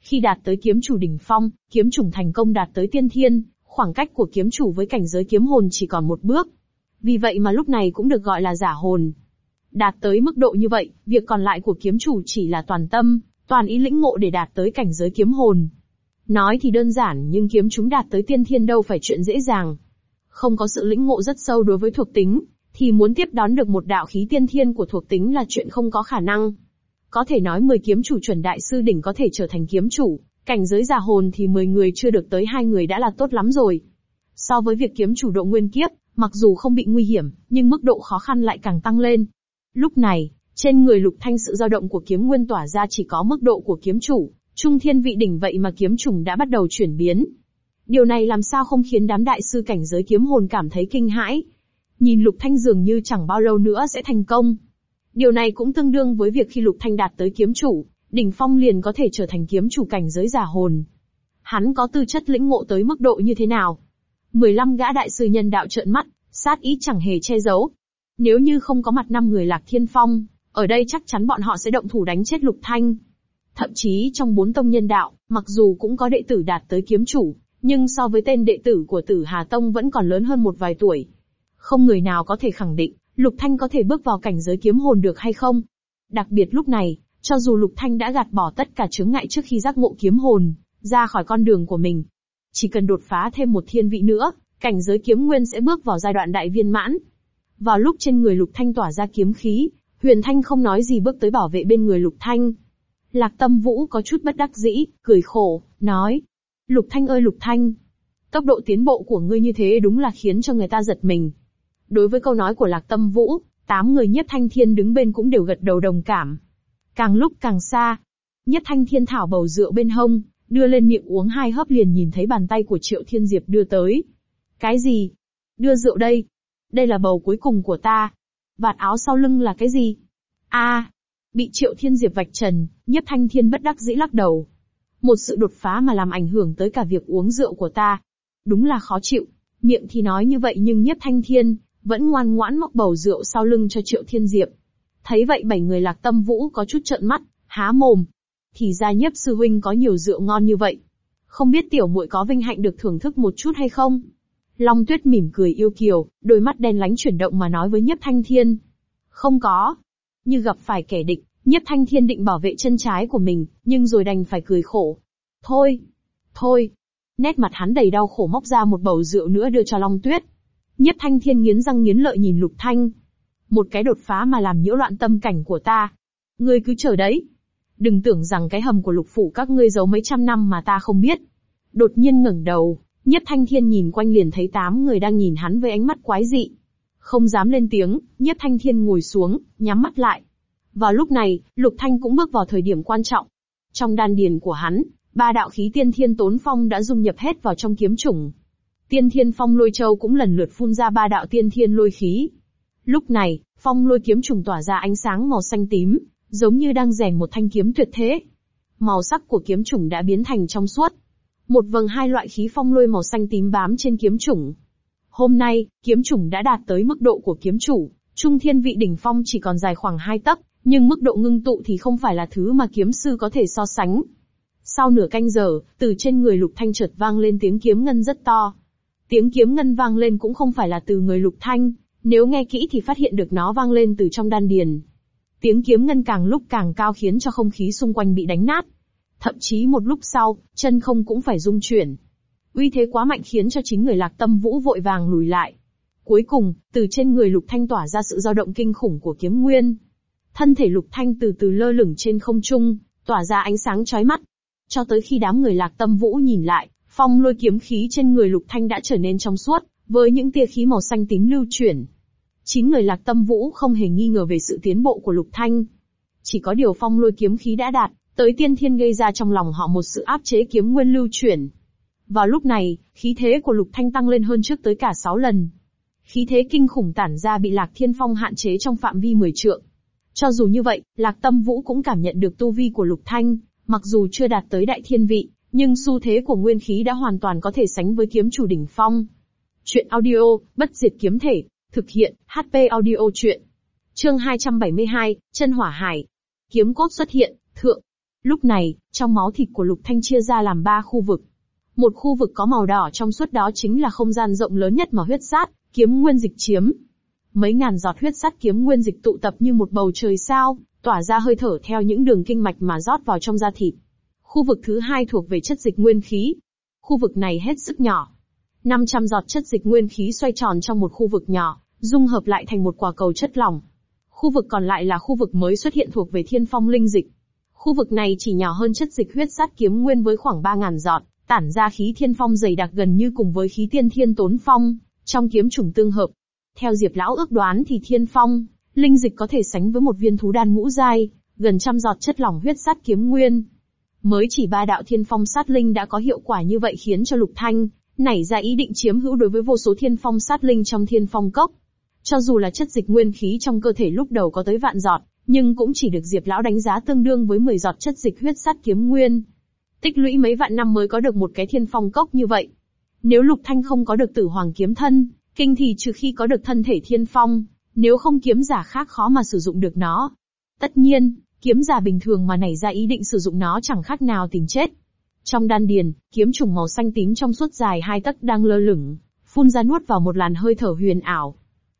Khi đạt tới kiếm chủ đỉnh phong, kiếm chủng thành công đạt tới tiên thiên, khoảng cách của kiếm chủ với cảnh giới kiếm hồn chỉ còn một bước. Vì vậy mà lúc này cũng được gọi là giả hồn. Đạt tới mức độ như vậy, việc còn lại của kiếm chủ chỉ là toàn tâm, toàn ý lĩnh ngộ để đạt tới cảnh giới kiếm hồn. Nói thì đơn giản nhưng kiếm chúng đạt tới tiên thiên đâu phải chuyện dễ dàng. Không có sự lĩnh ngộ rất sâu đối với thuộc tính, thì muốn tiếp đón được một đạo khí tiên thiên của thuộc tính là chuyện không có khả năng. Có thể nói 10 kiếm chủ chuẩn đại sư đỉnh có thể trở thành kiếm chủ, cảnh giới già hồn thì 10 người chưa được tới hai người đã là tốt lắm rồi. So với việc kiếm chủ độ nguyên kiếp, mặc dù không bị nguy hiểm, nhưng mức độ khó khăn lại càng tăng lên. Lúc này, trên người lục thanh sự dao động của kiếm nguyên tỏa ra chỉ có mức độ của kiếm chủ, trung thiên vị đỉnh vậy mà kiếm trùng đã bắt đầu chuyển biến. Điều này làm sao không khiến đám đại sư cảnh giới kiếm hồn cảm thấy kinh hãi. Nhìn lục thanh dường như chẳng bao lâu nữa sẽ thành công. Điều này cũng tương đương với việc khi lục thanh đạt tới kiếm chủ, đỉnh phong liền có thể trở thành kiếm chủ cảnh giới giả hồn. Hắn có tư chất lĩnh ngộ tới mức độ như thế nào? 15 gã đại sư nhân đạo trợn mắt, sát ý chẳng hề che giấu. Nếu như không có mặt năm người lạc thiên phong, ở đây chắc chắn bọn họ sẽ động thủ đánh chết Lục Thanh. Thậm chí trong bốn tông nhân đạo, mặc dù cũng có đệ tử đạt tới kiếm chủ, nhưng so với tên đệ tử của tử Hà Tông vẫn còn lớn hơn một vài tuổi. Không người nào có thể khẳng định, Lục Thanh có thể bước vào cảnh giới kiếm hồn được hay không. Đặc biệt lúc này, cho dù Lục Thanh đã gạt bỏ tất cả chướng ngại trước khi giác ngộ kiếm hồn, ra khỏi con đường của mình. Chỉ cần đột phá thêm một thiên vị nữa, cảnh giới kiếm nguyên sẽ bước vào giai đoạn đại viên mãn. Vào lúc trên người Lục Thanh tỏa ra kiếm khí, Huyền Thanh không nói gì bước tới bảo vệ bên người Lục Thanh. Lạc Tâm Vũ có chút bất đắc dĩ, cười khổ, nói. Lục Thanh ơi Lục Thanh, tốc độ tiến bộ của ngươi như thế đúng là khiến cho người ta giật mình. Đối với câu nói của Lạc Tâm Vũ, tám người nhất thanh thiên đứng bên cũng đều gật đầu đồng cảm. Càng lúc càng xa, nhất thanh thiên thảo bầu rượu bên hông, đưa lên miệng uống hai hớp liền nhìn thấy bàn tay của Triệu Thiên Diệp đưa tới. Cái gì? Đưa rượu đây. Đây là bầu cuối cùng của ta. Vạt áo sau lưng là cái gì? A, bị Triệu Thiên Diệp vạch trần, Nhiếp Thanh Thiên bất đắc dĩ lắc đầu. Một sự đột phá mà làm ảnh hưởng tới cả việc uống rượu của ta. Đúng là khó chịu. Miệng thì nói như vậy nhưng Nhiếp Thanh Thiên vẫn ngoan ngoãn móc bầu rượu sau lưng cho Triệu Thiên Diệp. Thấy vậy bảy người lạc tâm vũ có chút trợn mắt, há mồm. Thì ra nhiếp sư huynh có nhiều rượu ngon như vậy. Không biết tiểu muội có vinh hạnh được thưởng thức một chút hay không? Long tuyết mỉm cười yêu kiều, đôi mắt đen lánh chuyển động mà nói với nhiếp thanh thiên. Không có. Như gặp phải kẻ địch, nhiếp thanh thiên định bảo vệ chân trái của mình, nhưng rồi đành phải cười khổ. Thôi. Thôi. Nét mặt hắn đầy đau khổ móc ra một bầu rượu nữa đưa cho Long tuyết. Nhiếp thanh thiên nghiến răng nghiến lợi nhìn lục thanh. Một cái đột phá mà làm nhiễu loạn tâm cảnh của ta. Ngươi cứ chờ đấy. Đừng tưởng rằng cái hầm của lục phủ các ngươi giấu mấy trăm năm mà ta không biết. Đột nhiên ngẩng đầu, Nhất Thanh Thiên nhìn quanh liền thấy tám người đang nhìn hắn với ánh mắt quái dị. Không dám lên tiếng, Nhất Thanh Thiên ngồi xuống, nhắm mắt lại. Vào lúc này, Lục Thanh cũng bước vào thời điểm quan trọng. Trong đan điền của hắn, ba đạo khí tiên thiên tốn phong đã dung nhập hết vào trong kiếm chủng. Tiên thiên phong lôi châu cũng lần lượt phun ra ba đạo tiên thiên lôi khí. Lúc này, phong lôi kiếm trùng tỏa ra ánh sáng màu xanh tím, giống như đang rèn một thanh kiếm tuyệt thế. Màu sắc của kiếm trùng đã biến thành trong suốt, một vầng hai loại khí phong lôi màu xanh tím bám trên kiếm chủng. Hôm nay, kiếm chủng đã đạt tới mức độ của kiếm chủ, trung thiên vị đỉnh phong chỉ còn dài khoảng hai tấc, nhưng mức độ ngưng tụ thì không phải là thứ mà kiếm sư có thể so sánh. Sau nửa canh giờ, từ trên người lục thanh chợt vang lên tiếng kiếm ngân rất to. Tiếng kiếm ngân vang lên cũng không phải là từ người lục thanh, nếu nghe kỹ thì phát hiện được nó vang lên từ trong đan điền. Tiếng kiếm ngân càng lúc càng cao khiến cho không khí xung quanh bị đánh nát. Thậm chí một lúc sau, chân không cũng phải rung chuyển. Uy thế quá mạnh khiến cho chính người lạc tâm vũ vội vàng lùi lại. Cuối cùng, từ trên người lục thanh tỏa ra sự dao động kinh khủng của kiếm nguyên. Thân thể lục thanh từ từ lơ lửng trên không trung, tỏa ra ánh sáng chói mắt. Cho tới khi đám người lạc tâm vũ nhìn lại, phong lôi kiếm khí trên người lục thanh đã trở nên trong suốt, với những tia khí màu xanh tím lưu chuyển. Chín người lạc tâm vũ không hề nghi ngờ về sự tiến bộ của lục thanh. Chỉ có điều phong lôi kiếm khí đã đạt, Tới tiên thiên gây ra trong lòng họ một sự áp chế kiếm nguyên lưu chuyển. Vào lúc này, khí thế của Lục Thanh tăng lên hơn trước tới cả sáu lần. Khí thế kinh khủng tản ra bị Lạc Thiên Phong hạn chế trong phạm vi 10 trượng. Cho dù như vậy, Lạc Tâm Vũ cũng cảm nhận được tu vi của Lục Thanh, mặc dù chưa đạt tới đại thiên vị, nhưng xu thế của nguyên khí đã hoàn toàn có thể sánh với kiếm chủ đỉnh phong. Chuyện audio, bất diệt kiếm thể, thực hiện, HP audio chuyện. Chương 272, chân hỏa hải. Kiếm cốt xuất hiện, thượng. Lúc này, trong máu thịt của Lục Thanh chia ra làm ba khu vực. Một khu vực có màu đỏ trong suốt đó chính là không gian rộng lớn nhất mà huyết sát, kiếm nguyên dịch chiếm. Mấy ngàn giọt huyết sát kiếm nguyên dịch tụ tập như một bầu trời sao, tỏa ra hơi thở theo những đường kinh mạch mà rót vào trong da thịt. Khu vực thứ hai thuộc về chất dịch nguyên khí. Khu vực này hết sức nhỏ. 500 giọt chất dịch nguyên khí xoay tròn trong một khu vực nhỏ, dung hợp lại thành một quả cầu chất lỏng. Khu vực còn lại là khu vực mới xuất hiện thuộc về thiên phong linh dịch. Khu vực này chỉ nhỏ hơn chất dịch huyết sát kiếm nguyên với khoảng 3.000 giọt, tản ra khí thiên phong dày đặc gần như cùng với khí tiên thiên tốn phong, trong kiếm trùng tương hợp. Theo Diệp Lão ước đoán thì thiên phong, linh dịch có thể sánh với một viên thú đan ngũ giai, gần trăm giọt chất lỏng huyết sát kiếm nguyên. Mới chỉ ba đạo thiên phong sát linh đã có hiệu quả như vậy khiến cho Lục Thanh, nảy ra ý định chiếm hữu đối với vô số thiên phong sát linh trong thiên phong cốc. Cho dù là chất dịch nguyên khí trong cơ thể lúc đầu có tới vạn giọt, nhưng cũng chỉ được Diệp Lão đánh giá tương đương với 10 giọt chất dịch huyết sát kiếm nguyên. Tích lũy mấy vạn năm mới có được một cái thiên phong cốc như vậy. Nếu Lục Thanh không có được tử hoàng kiếm thân, kinh thì trừ khi có được thân thể thiên phong, nếu không kiếm giả khác khó mà sử dụng được nó. Tất nhiên, kiếm giả bình thường mà nảy ra ý định sử dụng nó chẳng khác nào tìm chết. Trong đan điền, kiếm trùng màu xanh tím trong suốt dài hai tấc đang lơ lửng, phun ra nuốt vào một làn hơi thở huyền ảo.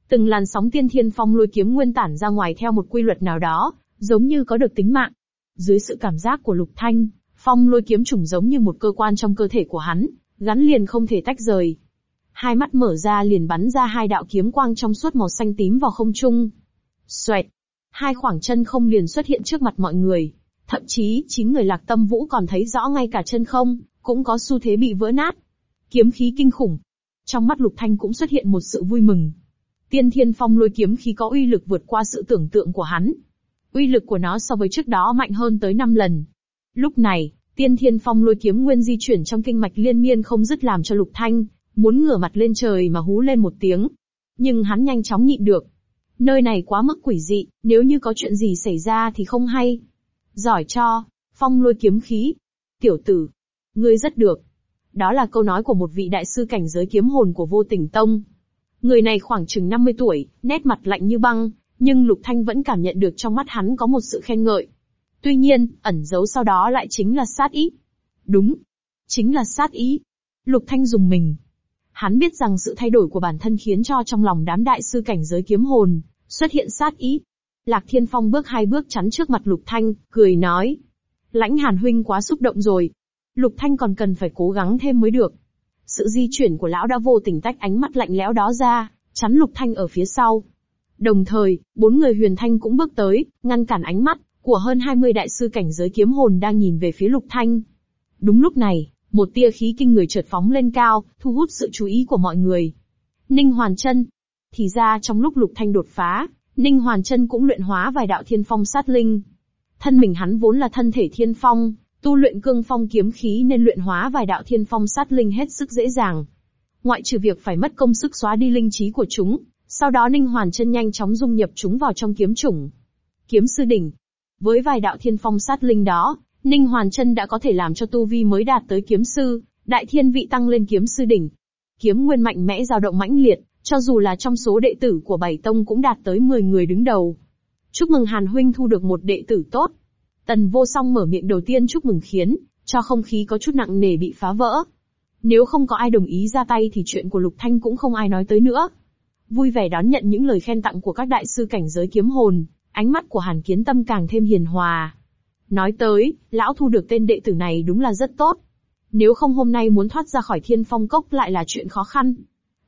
Từng làn sóng tiên thiên phong lôi kiếm nguyên tản ra ngoài theo một quy luật nào đó, giống như có được tính mạng. Dưới sự cảm giác của Lục Thanh, phong lôi kiếm trùng giống như một cơ quan trong cơ thể của hắn, gắn liền không thể tách rời. Hai mắt mở ra liền bắn ra hai đạo kiếm quang trong suốt màu xanh tím vào không trung. Xoẹt! Hai khoảng chân không liền xuất hiện trước mặt mọi người. Thậm chí, chính người lạc tâm vũ còn thấy rõ ngay cả chân không, cũng có xu thế bị vỡ nát. Kiếm khí kinh khủng. Trong mắt lục thanh cũng xuất hiện một sự vui mừng. Tiên thiên phong lôi kiếm khí có uy lực vượt qua sự tưởng tượng của hắn. Uy lực của nó so với trước đó mạnh hơn tới 5 lần. Lúc này, tiên thiên phong lôi kiếm nguyên di chuyển trong kinh mạch liên miên không dứt làm cho lục thanh, muốn ngửa mặt lên trời mà hú lên một tiếng. Nhưng hắn nhanh chóng nhịn được. Nơi này quá mức quỷ dị, nếu như có chuyện gì xảy ra thì không hay. Giỏi cho, phong lôi kiếm khí. Tiểu tử, ngươi rất được. Đó là câu nói của một vị đại sư cảnh giới kiếm hồn của vô tình tông. Người này khoảng chừng 50 tuổi, nét mặt lạnh như băng, nhưng Lục Thanh vẫn cảm nhận được trong mắt hắn có một sự khen ngợi. Tuy nhiên, ẩn giấu sau đó lại chính là sát ý. Đúng, chính là sát ý. Lục Thanh dùng mình. Hắn biết rằng sự thay đổi của bản thân khiến cho trong lòng đám đại sư cảnh giới kiếm hồn, xuất hiện sát ý. Lạc Thiên Phong bước hai bước chắn trước mặt Lục Thanh, cười nói. Lãnh Hàn Huynh quá xúc động rồi. Lục Thanh còn cần phải cố gắng thêm mới được. Sự di chuyển của lão đã vô tình tách ánh mắt lạnh lẽo đó ra, chắn Lục Thanh ở phía sau. Đồng thời, bốn người huyền thanh cũng bước tới, ngăn cản ánh mắt của hơn 20 đại sư cảnh giới kiếm hồn đang nhìn về phía Lục Thanh. Đúng lúc này, một tia khí kinh người chợt phóng lên cao, thu hút sự chú ý của mọi người. Ninh Hoàn Chân. Thì ra trong lúc Lục Thanh đột phá, Ninh Hoàn Chân cũng luyện hóa vài đạo thiên phong sát linh. Thân mình hắn vốn là thân thể thiên phong, tu luyện cương phong kiếm khí nên luyện hóa vài đạo thiên phong sát linh hết sức dễ dàng. Ngoại trừ việc phải mất công sức xóa đi linh trí của chúng, sau đó Ninh Hoàn Chân nhanh chóng dung nhập chúng vào trong kiếm chủng. Kiếm sư đỉnh. Với vài đạo thiên phong sát linh đó, Ninh Hoàn Chân đã có thể làm cho tu vi mới đạt tới kiếm sư, đại thiên vị tăng lên kiếm sư đỉnh. Kiếm nguyên mạnh mẽ dao động mãnh liệt, cho dù là trong số đệ tử của bảy tông cũng đạt tới 10 người đứng đầu. Chúc mừng Hàn huynh thu được một đệ tử tốt. Tần Vô Song mở miệng đầu tiên chúc mừng khiến cho không khí có chút nặng nề bị phá vỡ. Nếu không có ai đồng ý ra tay thì chuyện của Lục Thanh cũng không ai nói tới nữa. Vui vẻ đón nhận những lời khen tặng của các đại sư cảnh giới kiếm hồn, ánh mắt của Hàn Kiến Tâm càng thêm hiền hòa. Nói tới, lão thu được tên đệ tử này đúng là rất tốt. Nếu không hôm nay muốn thoát ra khỏi thiên phong cốc lại là chuyện khó khăn.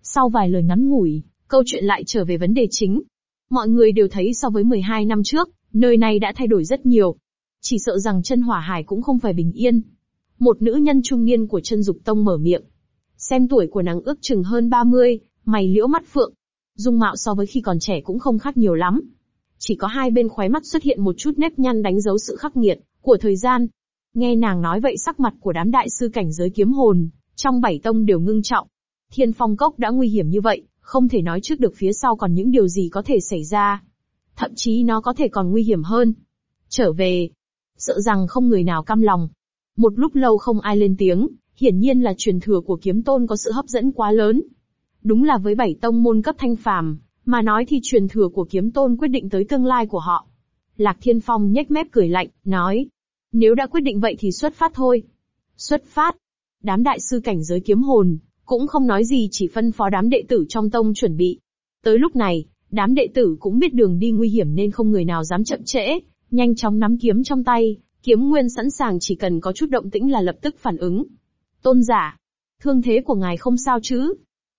Sau vài lời ngắn ngủi, câu chuyện lại trở về vấn đề chính. Mọi người đều thấy so với 12 năm trước, nơi này đã thay đổi rất nhiều. Chỉ sợ rằng chân hỏa hải cũng không phải bình yên. Một nữ nhân trung niên của chân dục tông mở miệng. Xem tuổi của nàng ước chừng hơn 30, mày liễu mắt phượng. Dung mạo so với khi còn trẻ cũng không khác nhiều lắm. Chỉ có hai bên khóe mắt xuất hiện một chút nếp nhăn đánh dấu sự khắc nghiệt của thời gian. Nghe nàng nói vậy sắc mặt của đám đại sư cảnh giới kiếm hồn, trong bảy tông đều ngưng trọng. Thiên phong cốc đã nguy hiểm như vậy, không thể nói trước được phía sau còn những điều gì có thể xảy ra. Thậm chí nó có thể còn nguy hiểm hơn. Trở về, sợ rằng không người nào cam lòng. Một lúc lâu không ai lên tiếng, hiển nhiên là truyền thừa của kiếm tôn có sự hấp dẫn quá lớn. Đúng là với bảy tông môn cấp thanh phàm, mà nói thì truyền thừa của kiếm tôn quyết định tới tương lai của họ. Lạc Thiên Phong nhếch mép cười lạnh, nói. Nếu đã quyết định vậy thì xuất phát thôi. Xuất phát. Đám đại sư cảnh giới kiếm hồn, cũng không nói gì chỉ phân phó đám đệ tử trong tông chuẩn bị. Tới lúc này, đám đệ tử cũng biết đường đi nguy hiểm nên không người nào dám chậm trễ, nhanh chóng nắm kiếm trong tay, kiếm nguyên sẵn sàng chỉ cần có chút động tĩnh là lập tức phản ứng. Tôn giả, thương thế của ngài không sao chứ?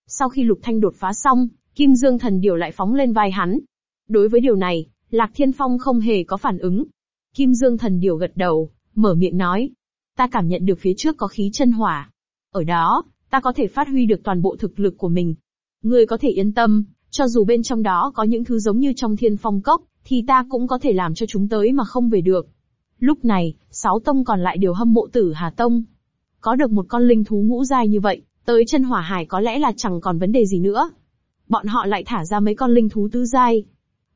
Sau khi Lục Thanh đột phá xong, Kim Dương thần điều lại phóng lên vai hắn. Đối với điều này, Lạc Thiên Phong không hề có phản ứng. Kim Dương thần điều gật đầu, mở miệng nói. Ta cảm nhận được phía trước có khí chân hỏa. Ở đó, ta có thể phát huy được toàn bộ thực lực của mình. Ngươi có thể yên tâm, cho dù bên trong đó có những thứ giống như trong thiên phong cốc, thì ta cũng có thể làm cho chúng tới mà không về được. Lúc này, sáu tông còn lại đều hâm mộ tử Hà Tông. Có được một con linh thú ngũ giai như vậy, tới chân hỏa hải có lẽ là chẳng còn vấn đề gì nữa. Bọn họ lại thả ra mấy con linh thú tứ giai.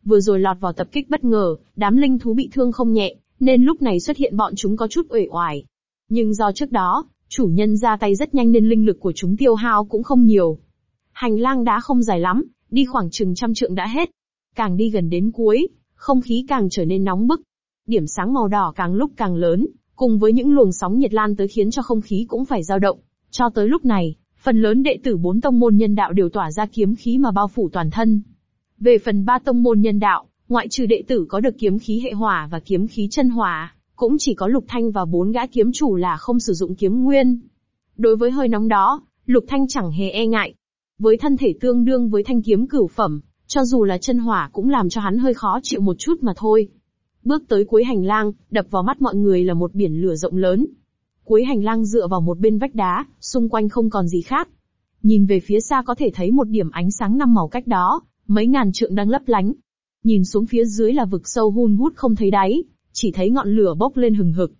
Vừa rồi lọt vào tập kích bất ngờ, đám linh thú bị thương không nhẹ, nên lúc này xuất hiện bọn chúng có chút uể oải. Nhưng do trước đó, chủ nhân ra tay rất nhanh nên linh lực của chúng tiêu hao cũng không nhiều. Hành lang đá không dài lắm, đi khoảng chừng trăm trượng đã hết. Càng đi gần đến cuối, không khí càng trở nên nóng bức. Điểm sáng màu đỏ càng lúc càng lớn, cùng với những luồng sóng nhiệt lan tới khiến cho không khí cũng phải dao động. Cho tới lúc này, phần lớn đệ tử bốn tông môn nhân đạo đều tỏa ra kiếm khí mà bao phủ toàn thân. Về phần ba tông môn nhân đạo, ngoại trừ đệ tử có được kiếm khí hệ hỏa và kiếm khí chân hỏa, cũng chỉ có Lục Thanh và bốn gã kiếm chủ là không sử dụng kiếm nguyên. Đối với hơi nóng đó, Lục Thanh chẳng hề e ngại. Với thân thể tương đương với thanh kiếm cửu phẩm, cho dù là chân hỏa cũng làm cho hắn hơi khó chịu một chút mà thôi. Bước tới cuối hành lang, đập vào mắt mọi người là một biển lửa rộng lớn. Cuối hành lang dựa vào một bên vách đá, xung quanh không còn gì khác. Nhìn về phía xa có thể thấy một điểm ánh sáng năm màu cách đó, mấy ngàn trượng đang lấp lánh. Nhìn xuống phía dưới là vực sâu hun hút không thấy đáy, chỉ thấy ngọn lửa bốc lên hừng hực.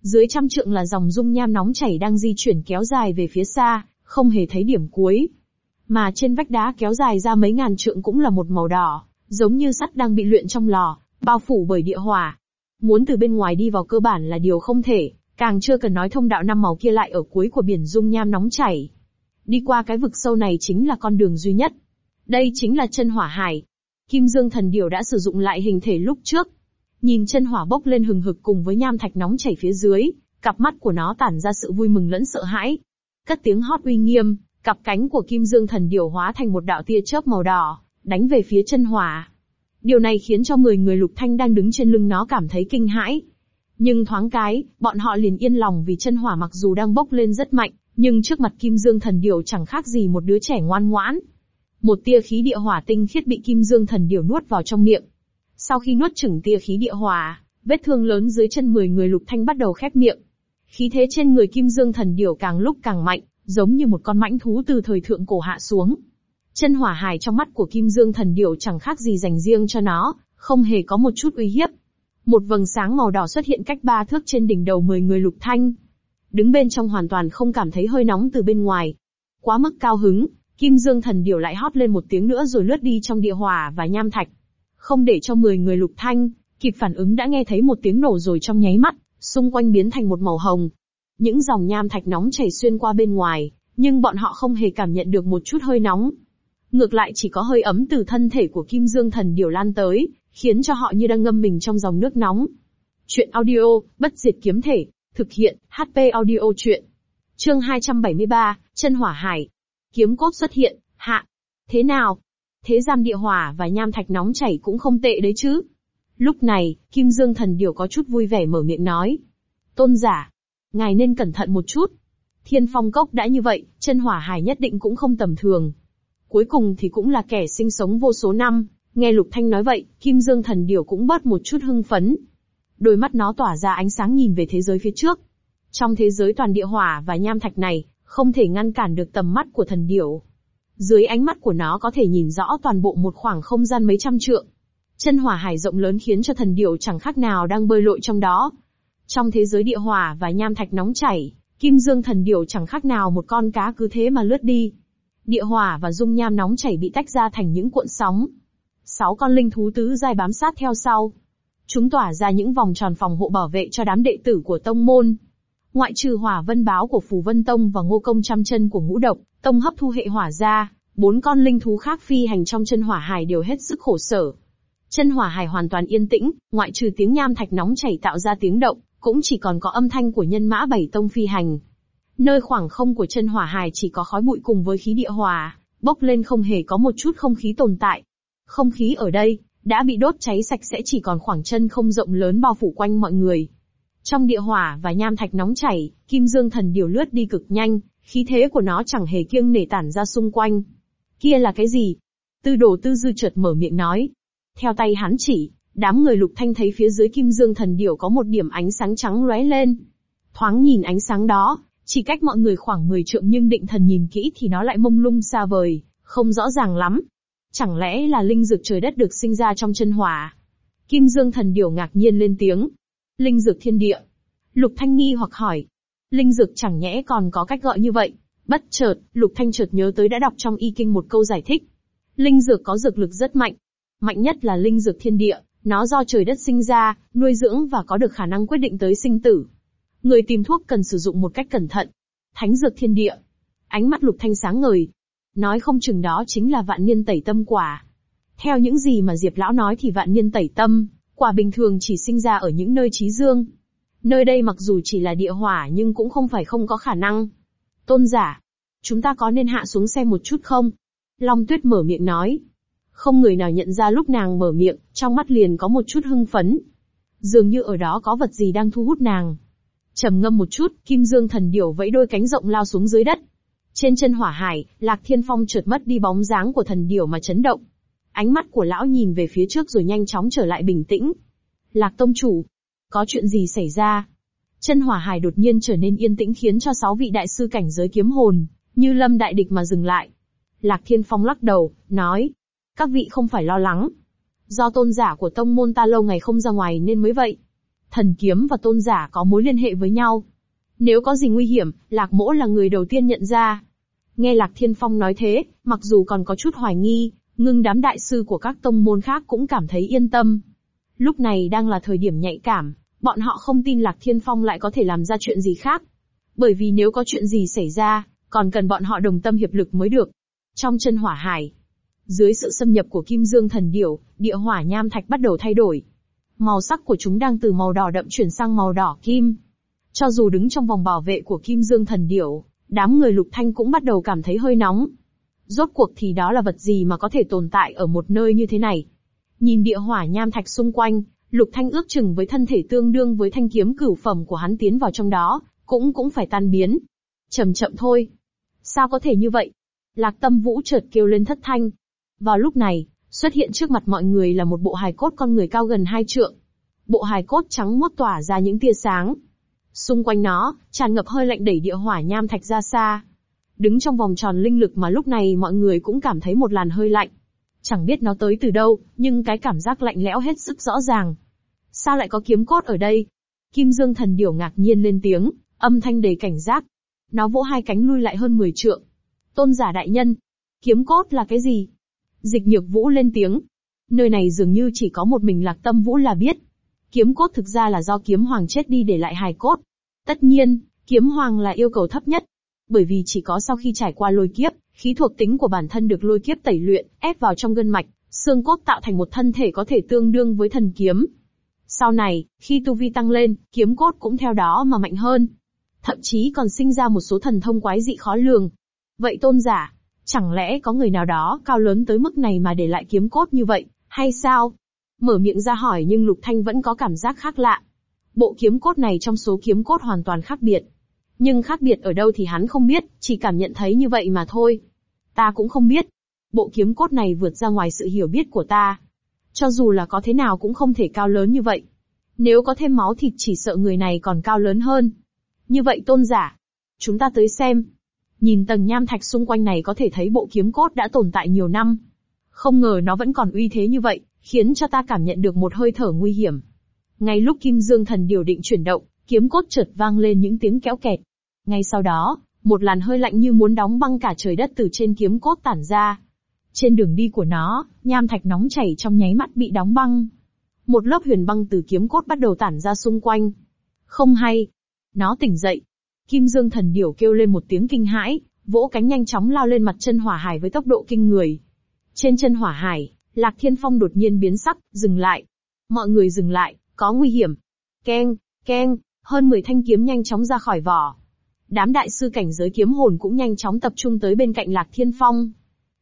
Dưới trăm trượng là dòng dung nham nóng chảy đang di chuyển kéo dài về phía xa, không hề thấy điểm cuối. Mà trên vách đá kéo dài ra mấy ngàn trượng cũng là một màu đỏ, giống như sắt đang bị luyện trong lò, bao phủ bởi địa hỏa. Muốn từ bên ngoài đi vào cơ bản là điều không thể, càng chưa cần nói thông đạo năm màu kia lại ở cuối của biển dung nham nóng chảy. Đi qua cái vực sâu này chính là con đường duy nhất. Đây chính là chân hỏa hải. Kim Dương thần điểu đã sử dụng lại hình thể lúc trước. Nhìn chân hỏa bốc lên hừng hực cùng với nham thạch nóng chảy phía dưới, cặp mắt của nó tản ra sự vui mừng lẫn sợ hãi. Cất tiếng hót uy nghiêm, Cặp cánh của Kim Dương Thần Điểu hóa thành một đạo tia chớp màu đỏ, đánh về phía chân hỏa. Điều này khiến cho 10 người lục thanh đang đứng trên lưng nó cảm thấy kinh hãi. Nhưng thoáng cái, bọn họ liền yên lòng vì chân hỏa mặc dù đang bốc lên rất mạnh, nhưng trước mặt Kim Dương Thần Điểu chẳng khác gì một đứa trẻ ngoan ngoãn. Một tia khí địa hỏa tinh khiết bị Kim Dương Thần Điểu nuốt vào trong miệng. Sau khi nuốt chửng tia khí địa hỏa, vết thương lớn dưới chân 10 người lục thanh bắt đầu khép miệng. Khí thế trên người Kim Dương Thần Điểu càng lúc càng mạnh, giống như một con mãnh thú từ thời thượng cổ hạ xuống. Chân hỏa hải trong mắt của Kim Dương thần điểu chẳng khác gì dành riêng cho nó, không hề có một chút uy hiếp. Một vầng sáng màu đỏ xuất hiện cách ba thước trên đỉnh đầu mười người lục thanh. Đứng bên trong hoàn toàn không cảm thấy hơi nóng từ bên ngoài. Quá mức cao hứng, Kim Dương thần điểu lại hót lên một tiếng nữa rồi lướt đi trong địa hỏa và nham thạch. Không để cho mười người lục thanh, kịp phản ứng đã nghe thấy một tiếng nổ rồi trong nháy mắt, xung quanh biến thành một màu hồng, những dòng nham thạch nóng chảy xuyên qua bên ngoài, nhưng bọn họ không hề cảm nhận được một chút hơi nóng. Ngược lại chỉ có hơi ấm từ thân thể của Kim Dương Thần Điều lan tới, khiến cho họ như đang ngâm mình trong dòng nước nóng. Chuyện audio, bất diệt kiếm thể, thực hiện, HP audio chuyện. Chương 273, chân hỏa hải. Kiếm cốt xuất hiện, hạ. Thế nào? Thế giam địa hỏa và nham thạch nóng chảy cũng không tệ đấy chứ. Lúc này, Kim Dương Thần Điều có chút vui vẻ mở miệng nói. Tôn giả, ngài nên cẩn thận một chút. Thiên phong cốc đã như vậy, chân hỏa hải nhất định cũng không tầm thường. Cuối cùng thì cũng là kẻ sinh sống vô số năm, nghe Lục Thanh nói vậy, Kim Dương thần điểu cũng bớt một chút hưng phấn. Đôi mắt nó tỏa ra ánh sáng nhìn về thế giới phía trước. Trong thế giới toàn địa hỏa và nham thạch này, không thể ngăn cản được tầm mắt của thần điểu. Dưới ánh mắt của nó có thể nhìn rõ toàn bộ một khoảng không gian mấy trăm trượng. Chân hỏa hải rộng lớn khiến cho thần điểu chẳng khác nào đang bơi lội trong đó, trong thế giới địa hỏa và nham thạch nóng chảy, Kim Dương thần điểu chẳng khác nào một con cá cứ thế mà lướt đi. địa hỏa và dung nham nóng chảy bị tách ra thành những cuộn sóng. Sáu con linh thú tứ giai bám sát theo sau. Chúng tỏa ra những vòng tròn phòng hộ bảo vệ cho đám đệ tử của tông môn. Ngoại trừ hỏa vân báo của Phù Vân Tông và ngô công trăm chân của ngũ độc, tông hấp thu hệ hỏa ra, bốn con linh thú khác phi hành trong chân hỏa hải đều hết sức khổ sở. Chân hỏa hải hoàn toàn yên tĩnh, ngoại trừ tiếng nham thạch nóng chảy tạo ra tiếng động, cũng chỉ còn có âm thanh của nhân mã bảy tông phi hành. Nơi khoảng không của chân hỏa hải chỉ có khói bụi cùng với khí địa hỏa, bốc lên không hề có một chút không khí tồn tại. Không khí ở đây, đã bị đốt cháy sạch sẽ chỉ còn khoảng chân không rộng lớn bao phủ quanh mọi người. Trong địa hỏa và nham thạch nóng chảy, kim dương thần điều lướt đi cực nhanh, khí thế của nó chẳng hề kiêng nể tản ra xung quanh. Kia là cái gì? Tư đồ tư dư chợt mở miệng nói. Theo tay hắn chỉ, đám người lục thanh thấy phía dưới kim dương thần điểu có một điểm ánh sáng trắng lóe lên. Thoáng nhìn ánh sáng đó, chỉ cách mọi người khoảng 10 trượng nhưng định thần nhìn kỹ thì nó lại mông lung xa vời, không rõ ràng lắm. Chẳng lẽ là linh dược trời đất được sinh ra trong chân hỏa? Kim Dương thần điểu ngạc nhiên lên tiếng. Linh dược thiên địa. Lục Thanh nghi hoặc hỏi. Linh dược chẳng nhẽ còn có cách gọi như vậy. Bất chợt, Lục Thanh chợt nhớ tới đã đọc trong y kinh một câu giải thích. Linh dược có dược lực rất mạnh. Mạnh nhất là linh dược thiên địa, nó do trời đất sinh ra, nuôi dưỡng và có được khả năng quyết định tới sinh tử. Người tìm thuốc cần sử dụng một cách cẩn thận. Thánh dược thiên địa. Ánh mắt Lục Thanh sáng ngời. Nói không chừng đó chính là vạn niên tẩy tâm quả. Theo những gì mà Diệp Lão nói thì vạn niên tẩy tâm, quả bình thường chỉ sinh ra ở những nơi trí dương. Nơi đây mặc dù chỉ là địa hỏa nhưng cũng không phải không có khả năng. Tôn giả, chúng ta có nên hạ xuống xem một chút không? Long Tuyết mở miệng nói. Không người nào nhận ra lúc nàng mở miệng, trong mắt liền có một chút hưng phấn. Dường như ở đó có vật gì đang thu hút nàng. trầm ngâm một chút, Kim Dương thần điểu vẫy đôi cánh rộng lao xuống dưới đất. Trên chân hỏa hải, Lạc Thiên Phong trượt mất đi bóng dáng của thần điểu mà chấn động. Ánh mắt của lão nhìn về phía trước rồi nhanh chóng trở lại bình tĩnh. Lạc Tông Chủ, có chuyện gì xảy ra? Chân hỏa hải đột nhiên trở nên yên tĩnh khiến cho sáu vị đại sư cảnh giới kiếm hồn, như lâm đại địch mà dừng lại. Lạc Thiên Phong lắc đầu, nói, các vị không phải lo lắng. Do tôn giả của tông môn ta lâu ngày không ra ngoài nên mới vậy. Thần kiếm và tôn giả có mối liên hệ với nhau. Nếu có gì nguy hiểm, Lạc Mỗ là người đầu tiên nhận ra. Nghe Lạc Thiên Phong nói thế, mặc dù còn có chút hoài nghi, ngưng đám đại sư của các tông môn khác cũng cảm thấy yên tâm. Lúc này đang là thời điểm nhạy cảm, bọn họ không tin Lạc Thiên Phong lại có thể làm ra chuyện gì khác. Bởi vì nếu có chuyện gì xảy ra, còn cần bọn họ đồng tâm hiệp lực mới được. Trong chân hỏa hải, dưới sự xâm nhập của Kim Dương thần điểu, địa hỏa nham thạch bắt đầu thay đổi. Màu sắc của chúng đang từ màu đỏ đậm chuyển sang màu đỏ kim. Cho dù đứng trong vòng bảo vệ của Kim Dương thần điểu, đám người lục thanh cũng bắt đầu cảm thấy hơi nóng. Rốt cuộc thì đó là vật gì mà có thể tồn tại ở một nơi như thế này? Nhìn địa hỏa nham thạch xung quanh, lục thanh ước chừng với thân thể tương đương với thanh kiếm cửu phẩm của hắn tiến vào trong đó, cũng cũng phải tan biến. Chậm chậm thôi. Sao có thể như vậy? Lạc tâm vũ chợt kêu lên thất thanh. Vào lúc này, xuất hiện trước mặt mọi người là một bộ hài cốt con người cao gần hai trượng. Bộ hài cốt trắng muốt tỏa ra những tia sáng. Xung quanh nó, tràn ngập hơi lạnh đẩy địa hỏa nham thạch ra xa. Đứng trong vòng tròn linh lực mà lúc này mọi người cũng cảm thấy một làn hơi lạnh. Chẳng biết nó tới từ đâu, nhưng cái cảm giác lạnh lẽo hết sức rõ ràng. Sao lại có kiếm cốt ở đây? Kim Dương thần điểu ngạc nhiên lên tiếng, âm thanh đầy cảnh giác. Nó vỗ hai cánh lui lại hơn 10 trượng. Tôn giả đại nhân, kiếm cốt là cái gì? Dịch nhược vũ lên tiếng. Nơi này dường như chỉ có một mình lạc tâm vũ là biết. Kiếm cốt thực ra là do kiếm hoàng chết đi để lại hài cốt. Tất nhiên, kiếm hoàng là yêu cầu thấp nhất. Bởi vì chỉ có sau khi trải qua lôi kiếp, khí thuộc tính của bản thân được lôi kiếp tẩy luyện, ép vào trong gân mạch, xương cốt tạo thành một thân thể có thể tương đương với thần kiếm. Sau này, khi tu vi tăng lên, kiếm cốt cũng theo đó mà mạnh hơn. Thậm chí còn sinh ra một số thần thông quái dị khó lường. Vậy tôn giả, chẳng lẽ có người nào đó cao lớn tới mức này mà để lại kiếm cốt như vậy, hay sao? Mở miệng ra hỏi nhưng Lục Thanh vẫn có cảm giác khác lạ. Bộ kiếm cốt này trong số kiếm cốt hoàn toàn khác biệt. Nhưng khác biệt ở đâu thì hắn không biết, chỉ cảm nhận thấy như vậy mà thôi. Ta cũng không biết. Bộ kiếm cốt này vượt ra ngoài sự hiểu biết của ta. Cho dù là có thế nào cũng không thể cao lớn như vậy. Nếu có thêm máu thịt chỉ sợ người này còn cao lớn hơn. Như vậy tôn giả. Chúng ta tới xem. Nhìn tầng nham thạch xung quanh này có thể thấy bộ kiếm cốt đã tồn tại nhiều năm. Không ngờ nó vẫn còn uy thế như vậy, khiến cho ta cảm nhận được một hơi thở nguy hiểm. Ngay lúc Kim Dương Thần điều định chuyển động, kiếm cốt chợt vang lên những tiếng kéo kẹt. Ngay sau đó, Một làn hơi lạnh như muốn đóng băng cả trời đất từ trên kiếm cốt tản ra. Trên đường đi của nó, nham thạch nóng chảy trong nháy mắt bị đóng băng. Một lớp huyền băng từ kiếm cốt bắt đầu tản ra xung quanh. Không hay. Nó tỉnh dậy. Kim Dương thần điểu kêu lên một tiếng kinh hãi, vỗ cánh nhanh chóng lao lên mặt chân hỏa hải với tốc độ kinh người. Trên chân hỏa hải, Lạc Thiên Phong đột nhiên biến sắc, dừng lại. Mọi người dừng lại, có nguy hiểm. Keng, keng, hơn 10 thanh kiếm nhanh chóng ra khỏi vỏ. Đám đại sư cảnh giới kiếm hồn cũng nhanh chóng tập trung tới bên cạnh Lạc Thiên Phong.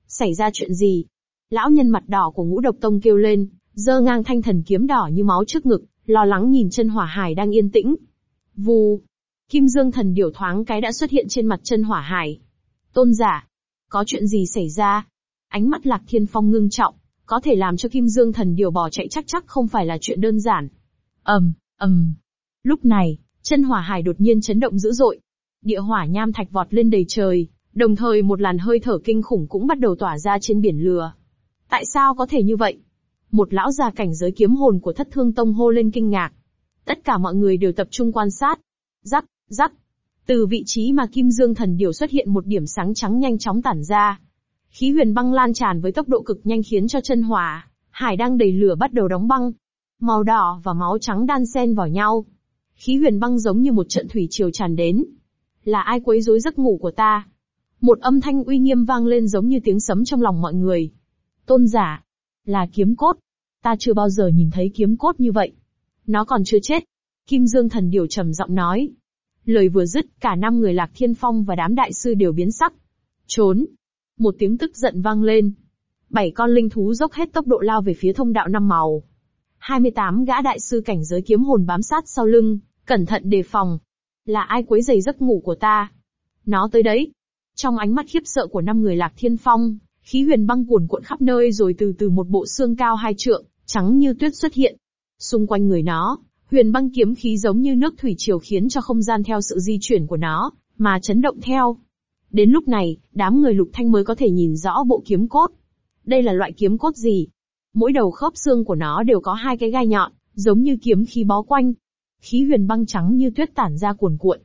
Xảy ra chuyện gì? Lão nhân mặt đỏ của ngũ độc tông kêu lên, giơ ngang thanh thần kiếm đỏ như máu trước ngực, lo lắng nhìn chân hỏa hải đang yên tĩnh. Vù! Kim Dương thần điểu thoáng cái đã xuất hiện trên mặt chân hỏa hải. Tôn giả! Có chuyện gì xảy ra? Ánh mắt Lạc Thiên Phong ngưng trọng, có thể làm cho Kim Dương thần điểu bỏ chạy chắc chắc không phải là chuyện đơn giản. ầm, ầm. Lúc này, chân hỏa hải đột nhiên chấn động dữ dội. Địa hỏa nham thạch vọt lên đầy trời, đồng thời một làn hơi thở kinh khủng cũng bắt đầu tỏa ra trên biển lửa. Tại sao có thể như vậy? Một lão già cảnh giới kiếm hồn của thất thương tông hô lên kinh ngạc. Tất cả mọi người đều tập trung quan sát. Rắc, rắc. Từ vị trí mà Kim Dương thần điều xuất hiện một điểm sáng trắng nhanh chóng tản ra. Khí huyền băng lan tràn với tốc độ cực nhanh khiến cho chân hỏa, hải đang đầy lửa bắt đầu đóng băng. Màu đỏ và máu trắng đan xen vào nhau. Khí huyền băng giống như một trận thủy triều tràn đến. Là ai quấy rối giấc ngủ của ta? Một âm thanh uy nghiêm vang lên giống như tiếng sấm trong lòng mọi người. Tôn giả, là kiếm cốt. Ta chưa bao giờ nhìn thấy kiếm cốt như vậy. Nó còn chưa chết. Kim Dương thần điều trầm giọng nói. Lời vừa dứt, cả năm người lạc thiên phong và đám đại sư đều biến sắc. Trốn. Một tiếng tức giận vang lên. Bảy con linh thú dốc hết tốc độ lao về phía thông đạo năm màu. 28 gã đại sư cảnh giới kiếm hồn bám sát sau lưng, cẩn thận đề phòng. Là ai quấy giày giấc ngủ của ta? Nó tới đấy. Trong ánh mắt khiếp sợ của năm người lạc thiên phong, khí huyền băng cuồn cuộn khắp nơi rồi từ từ một bộ xương cao hai trượng, trắng như tuyết xuất hiện. Xung quanh người nó, huyền băng kiếm khí giống như nước thủy triều khiến cho không gian theo sự di chuyển của nó, mà chấn động theo. Đến lúc này, đám người lục thanh mới có thể nhìn rõ bộ kiếm cốt. Đây là loại kiếm cốt gì? Mỗi đầu khớp xương của nó đều có hai cái gai nhọn, giống như kiếm khí bó quanh. Khí huyền băng trắng như tuyết tản ra cuồn cuộn.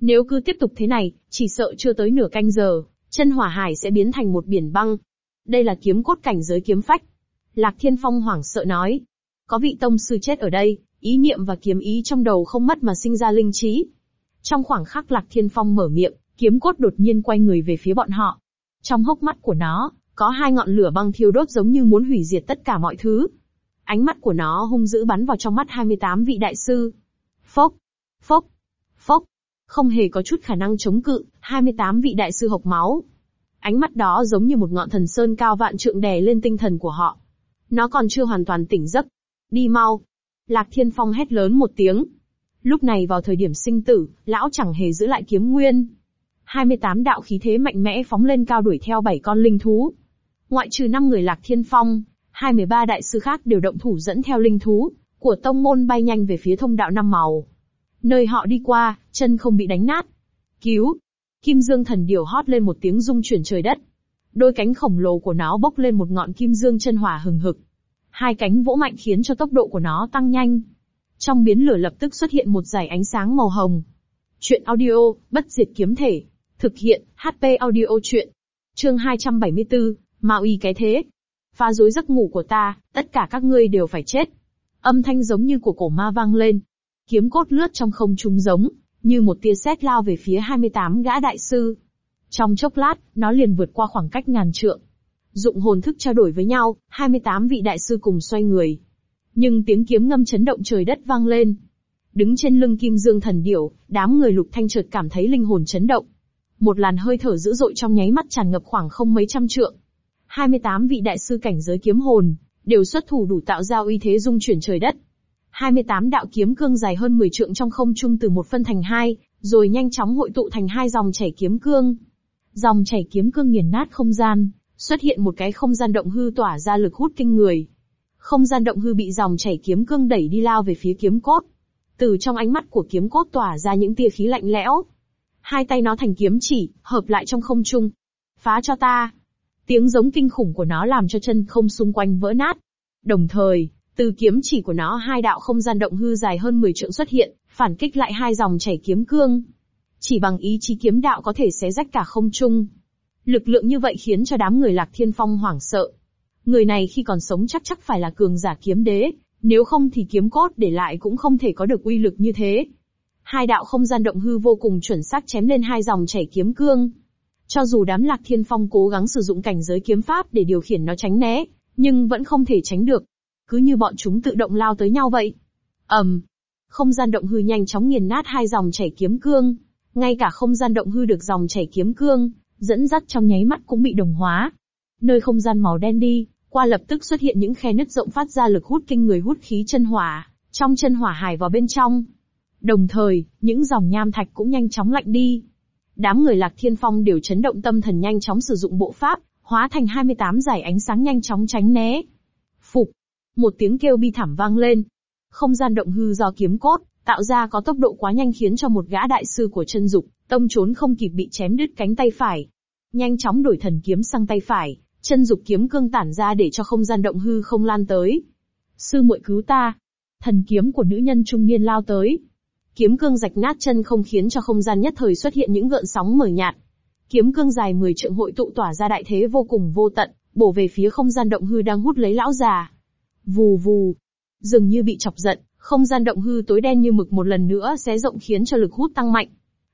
Nếu cứ tiếp tục thế này, chỉ sợ chưa tới nửa canh giờ, chân hỏa hải sẽ biến thành một biển băng. Đây là kiếm cốt cảnh giới kiếm phách. Lạc Thiên Phong hoảng sợ nói. Có vị tông sư chết ở đây, ý niệm và kiếm ý trong đầu không mất mà sinh ra linh trí. Trong khoảng khắc Lạc Thiên Phong mở miệng, kiếm cốt đột nhiên quay người về phía bọn họ. Trong hốc mắt của nó, có hai ngọn lửa băng thiêu đốt giống như muốn hủy diệt tất cả mọi thứ. Ánh mắt của nó hung dữ bắn vào trong mắt 28 vị đại sư. Phốc, phốc, phốc. Không hề có chút khả năng chống cự, 28 vị đại sư hộc máu. Ánh mắt đó giống như một ngọn thần sơn cao vạn trượng đè lên tinh thần của họ. Nó còn chưa hoàn toàn tỉnh giấc. Đi mau. Lạc Thiên Phong hét lớn một tiếng. Lúc này vào thời điểm sinh tử, lão chẳng hề giữ lại kiếm nguyên. 28 đạo khí thế mạnh mẽ phóng lên cao đuổi theo bảy con linh thú. Ngoại trừ 5 người Lạc Thiên Phong, 23 đại sư khác đều động thủ dẫn theo linh thú, của tông môn bay nhanh về phía thông đạo năm màu. Nơi họ đi qua, chân không bị đánh nát. Cứu! Kim Dương thần điểu hót lên một tiếng rung chuyển trời đất. Đôi cánh khổng lồ của nó bốc lên một ngọn kim dương chân hỏa hừng hực. Hai cánh vỗ mạnh khiến cho tốc độ của nó tăng nhanh. Trong biến lửa lập tức xuất hiện một dải ánh sáng màu hồng. Chuyện audio, bất diệt kiếm thể. Thực hiện, HP audio chuyện. Chương 274, Ma uy cái thế. Phá rối giấc ngủ của ta, tất cả các ngươi đều phải chết. Âm thanh giống như của cổ ma vang lên. Kiếm cốt lướt trong không trung giống, như một tia sét lao về phía 28 gã đại sư. Trong chốc lát, nó liền vượt qua khoảng cách ngàn trượng. Dụng hồn thức trao đổi với nhau, 28 vị đại sư cùng xoay người. Nhưng tiếng kiếm ngâm chấn động trời đất vang lên. Đứng trên lưng kim dương thần điểu, đám người lục thanh chợt cảm thấy linh hồn chấn động. Một làn hơi thở dữ dội trong nháy mắt tràn ngập khoảng không mấy trăm trượng. 28 vị đại sư cảnh giới kiếm hồn, đều xuất thủ đủ tạo ra uy thế dung chuyển trời đất. 28 đạo kiếm cương dài hơn 10 trượng trong không trung từ một phân thành hai, rồi nhanh chóng hội tụ thành hai dòng chảy kiếm cương. Dòng chảy kiếm cương nghiền nát không gian, xuất hiện một cái không gian động hư tỏa ra lực hút kinh người. Không gian động hư bị dòng chảy kiếm cương đẩy đi lao về phía kiếm cốt. Từ trong ánh mắt của kiếm cốt tỏa ra những tia khí lạnh lẽo. Hai tay nó thành kiếm chỉ, hợp lại trong không trung. Phá cho ta. Tiếng giống kinh khủng của nó làm cho chân không xung quanh vỡ nát. Đồng thời, từ kiếm chỉ của nó hai đạo không gian động hư dài hơn 10 trượng xuất hiện, phản kích lại hai dòng chảy kiếm cương. Chỉ bằng ý chí kiếm đạo có thể xé rách cả không trung. Lực lượng như vậy khiến cho đám người Lạc Thiên Phong hoảng sợ. Người này khi còn sống chắc chắc phải là cường giả kiếm đế, nếu không thì kiếm cốt để lại cũng không thể có được uy lực như thế. Hai đạo không gian động hư vô cùng chuẩn xác chém lên hai dòng chảy kiếm cương. Cho dù đám Lạc Thiên Phong cố gắng sử dụng cảnh giới kiếm pháp để điều khiển nó tránh né, nhưng vẫn không thể tránh được. Cứ như bọn chúng tự động lao tới nhau vậy. ầm, um, không gian động hư nhanh chóng nghiền nát hai dòng chảy kiếm cương. Ngay cả không gian động hư được dòng chảy kiếm cương, dẫn dắt trong nháy mắt cũng bị đồng hóa. Nơi không gian màu đen đi, qua lập tức xuất hiện những khe nứt rộng phát ra lực hút kinh người hút khí chân hỏa, trong chân hỏa hải vào bên trong. Đồng thời, những dòng nham thạch cũng nhanh chóng lạnh đi. Đám người lạc thiên phong đều chấn động tâm thần nhanh chóng sử dụng bộ pháp, hóa thành 28 giải ánh sáng nhanh chóng tránh né. Phục! Một tiếng kêu bi thảm vang lên. Không gian động hư do kiếm cốt, tạo ra có tốc độ quá nhanh khiến cho một gã đại sư của chân dục, tông trốn không kịp bị chém đứt cánh tay phải. Nhanh chóng đổi thần kiếm sang tay phải, chân dục kiếm cương tản ra để cho không gian động hư không lan tới. Sư muội cứu ta. Thần kiếm của nữ nhân trung niên lao tới. Kiếm cương rạch nát chân không khiến cho không gian nhất thời xuất hiện những gợn sóng mờ nhạt. Kiếm cương dài 10 trượng hội tụ tỏa ra đại thế vô cùng vô tận, bổ về phía không gian động hư đang hút lấy lão già. Vù vù. Dường như bị chọc giận, không gian động hư tối đen như mực một lần nữa xé rộng khiến cho lực hút tăng mạnh.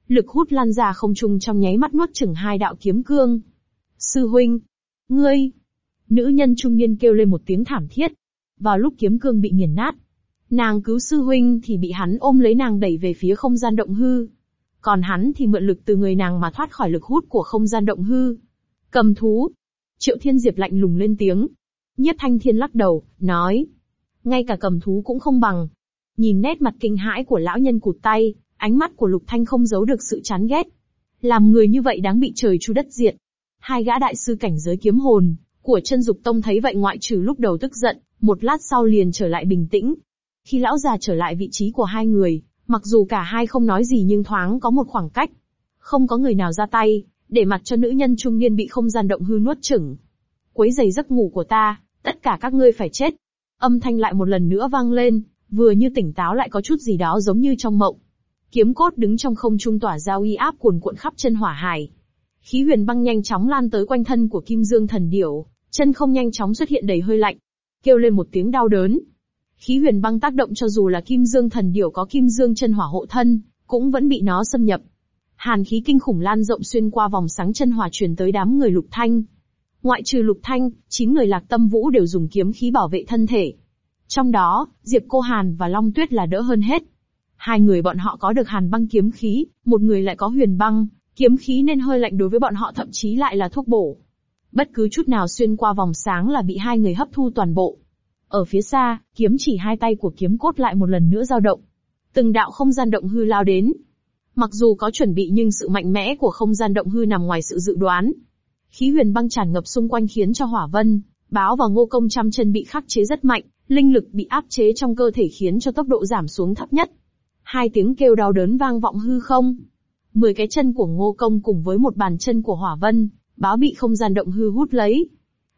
Lực hút lan ra không trung trong nháy mắt nuốt chửng hai đạo kiếm cương. Sư huynh, ngươi, nữ nhân trung niên kêu lên một tiếng thảm thiết. Vào lúc kiếm cương bị nghiền nát, nàng cứu sư huynh thì bị hắn ôm lấy nàng đẩy về phía không gian động hư. Còn hắn thì mượn lực từ người nàng mà thoát khỏi lực hút của không gian động hư. Cầm thú. Triệu Thiên Diệp lạnh lùng lên tiếng. nhất Thanh Thiên lắc đầu, nói. Ngay cả cầm thú cũng không bằng. Nhìn nét mặt kinh hãi của lão nhân cụt tay, ánh mắt của Lục Thanh không giấu được sự chán ghét. Làm người như vậy đáng bị trời chu đất diệt. Hai gã đại sư cảnh giới kiếm hồn, của chân dục tông thấy vậy ngoại trừ lúc đầu tức giận, một lát sau liền trở lại bình tĩnh. Khi lão già trở lại vị trí của hai người, mặc dù cả hai không nói gì nhưng thoáng có một khoảng cách. Không có người nào ra tay, để mặt cho nữ nhân trung niên bị không gian động hư nuốt chửng. Quấy giày giấc ngủ của ta, tất cả các ngươi phải chết. Âm thanh lại một lần nữa vang lên, vừa như tỉnh táo lại có chút gì đó giống như trong mộng. Kiếm cốt đứng trong không trung tỏa ra uy áp cuồn cuộn khắp chân hỏa hải. Khí huyền băng nhanh chóng lan tới quanh thân của Kim Dương thần điểu, chân không nhanh chóng xuất hiện đầy hơi lạnh. Kêu lên một tiếng đau đớn. Khí huyền băng tác động cho dù là Kim Dương thần điểu có Kim Dương chân hỏa hộ thân, cũng vẫn bị nó xâm nhập. Hàn khí kinh khủng lan rộng xuyên qua vòng sáng chân hỏa truyền tới đám người lục thanh. Ngoại trừ lục thanh, chín người lạc tâm vũ đều dùng kiếm khí bảo vệ thân thể. Trong đó, Diệp Cô Hàn và Long Tuyết là đỡ hơn hết. Hai người bọn họ có được hàn băng kiếm khí, một người lại có huyền băng, kiếm khí nên hơi lạnh đối với bọn họ thậm chí lại là thuốc bổ. Bất cứ chút nào xuyên qua vòng sáng là bị hai người hấp thu toàn bộ. Ở phía xa, kiếm chỉ hai tay của kiếm cốt lại một lần nữa dao động. Từng đạo không gian động hư lao đến. Mặc dù có chuẩn bị nhưng sự mạnh mẽ của không gian động hư nằm ngoài sự dự đoán. Khí huyền băng tràn ngập xung quanh khiến cho hỏa vân, báo và ngô công trăm chân bị khắc chế rất mạnh, linh lực bị áp chế trong cơ thể khiến cho tốc độ giảm xuống thấp nhất. Hai tiếng kêu đau đớn vang vọng hư không. Mười cái chân của ngô công cùng với một bàn chân của hỏa vân, báo bị không gian động hư hút lấy.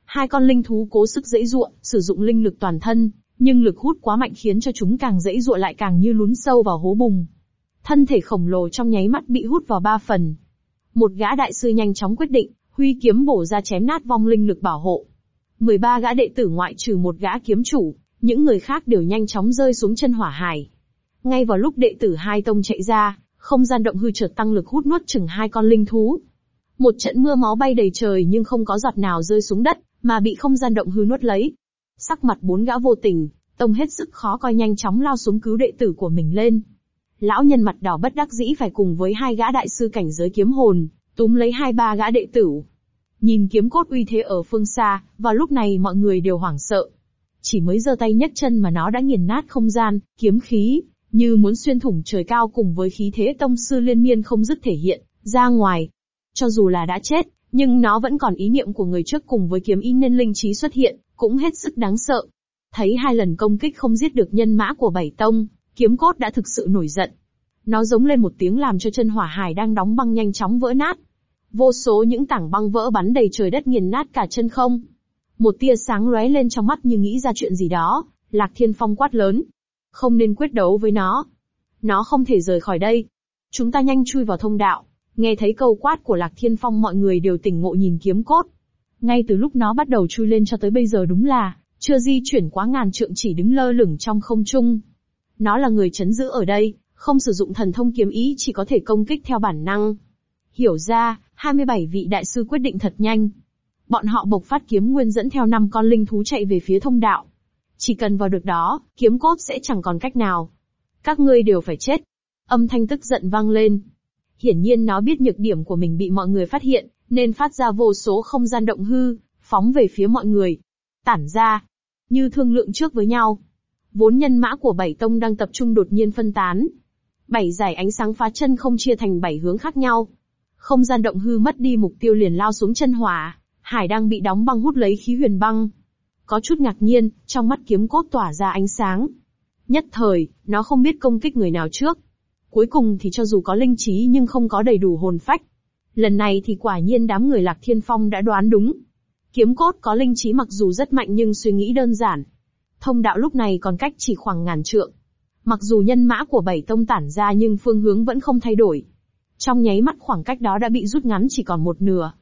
Hai con linh thú cố sức dễ dụa, sử dụng linh lực toàn thân, nhưng lực hút quá mạnh khiến cho chúng càng dễ dụa lại càng như lún sâu vào hố bùng. Thân thể khổng lồ trong nháy mắt bị hút vào ba phần. Một gã đại sư nhanh chóng quyết định, huy kiếm bổ ra chém nát vong linh lực bảo hộ. 13 gã đệ tử ngoại trừ một gã kiếm chủ, những người khác đều nhanh chóng rơi xuống chân hỏa hải. Ngay vào lúc đệ tử hai tông chạy ra, không gian động hư chợt tăng lực hút nuốt chừng hai con linh thú. Một trận mưa máu bay đầy trời nhưng không có giọt nào rơi xuống đất, mà bị không gian động hư nuốt lấy. Sắc mặt bốn gã vô tình, tông hết sức khó coi nhanh chóng lao xuống cứu đệ tử của mình lên. Lão nhân mặt đỏ bất đắc dĩ phải cùng với hai gã đại sư cảnh giới kiếm hồn, túm lấy hai ba gã đệ tử. Nhìn kiếm cốt uy thế ở phương xa, vào lúc này mọi người đều hoảng sợ. Chỉ mới giơ tay nhấc chân mà nó đã nghiền nát không gian, kiếm khí, như muốn xuyên thủng trời cao cùng với khí thế tông sư liên miên không dứt thể hiện, ra ngoài. Cho dù là đã chết, nhưng nó vẫn còn ý niệm của người trước cùng với kiếm in nên linh trí xuất hiện, cũng hết sức đáng sợ. Thấy hai lần công kích không giết được nhân mã của bảy tông, kiếm cốt đã thực sự nổi giận. Nó giống lên một tiếng làm cho chân hỏa hải đang đóng băng nhanh chóng vỡ nát. Vô số những tảng băng vỡ bắn đầy trời đất nghiền nát cả chân không. Một tia sáng lóe lên trong mắt như nghĩ ra chuyện gì đó, Lạc Thiên Phong quát lớn. Không nên quyết đấu với nó. Nó không thể rời khỏi đây. Chúng ta nhanh chui vào thông đạo. Nghe thấy câu quát của Lạc Thiên Phong mọi người đều tỉnh ngộ nhìn kiếm cốt. Ngay từ lúc nó bắt đầu chui lên cho tới bây giờ đúng là, chưa di chuyển quá ngàn trượng chỉ đứng lơ lửng trong không trung. Nó là người chấn giữ ở đây, không sử dụng thần thông kiếm ý chỉ có thể công kích theo bản năng. Hiểu ra, 27 vị đại sư quyết định thật nhanh. Bọn họ bộc phát kiếm nguyên dẫn theo năm con linh thú chạy về phía thông đạo. Chỉ cần vào được đó, kiếm cốt sẽ chẳng còn cách nào. Các ngươi đều phải chết. Âm thanh tức giận vang lên. Hiển nhiên nó biết nhược điểm của mình bị mọi người phát hiện, nên phát ra vô số không gian động hư, phóng về phía mọi người. Tản ra. Như thương lượng trước với nhau. Vốn nhân mã của bảy tông đang tập trung đột nhiên phân tán. Bảy giải ánh sáng phá chân không chia thành bảy hướng khác nhau. Không gian động hư mất đi mục tiêu liền lao xuống chân hỏa. Hải đang bị đóng băng hút lấy khí huyền băng. Có chút ngạc nhiên, trong mắt kiếm cốt tỏa ra ánh sáng. Nhất thời, nó không biết công kích người nào trước. Cuối cùng thì cho dù có linh trí nhưng không có đầy đủ hồn phách. Lần này thì quả nhiên đám người Lạc Thiên Phong đã đoán đúng. Kiếm cốt có linh trí mặc dù rất mạnh nhưng suy nghĩ đơn giản. Thông đạo lúc này còn cách chỉ khoảng ngàn trượng. Mặc dù nhân mã của bảy tông tản ra nhưng phương hướng vẫn không thay đổi. Trong nháy mắt khoảng cách đó đã bị rút ngắn chỉ còn một nửa.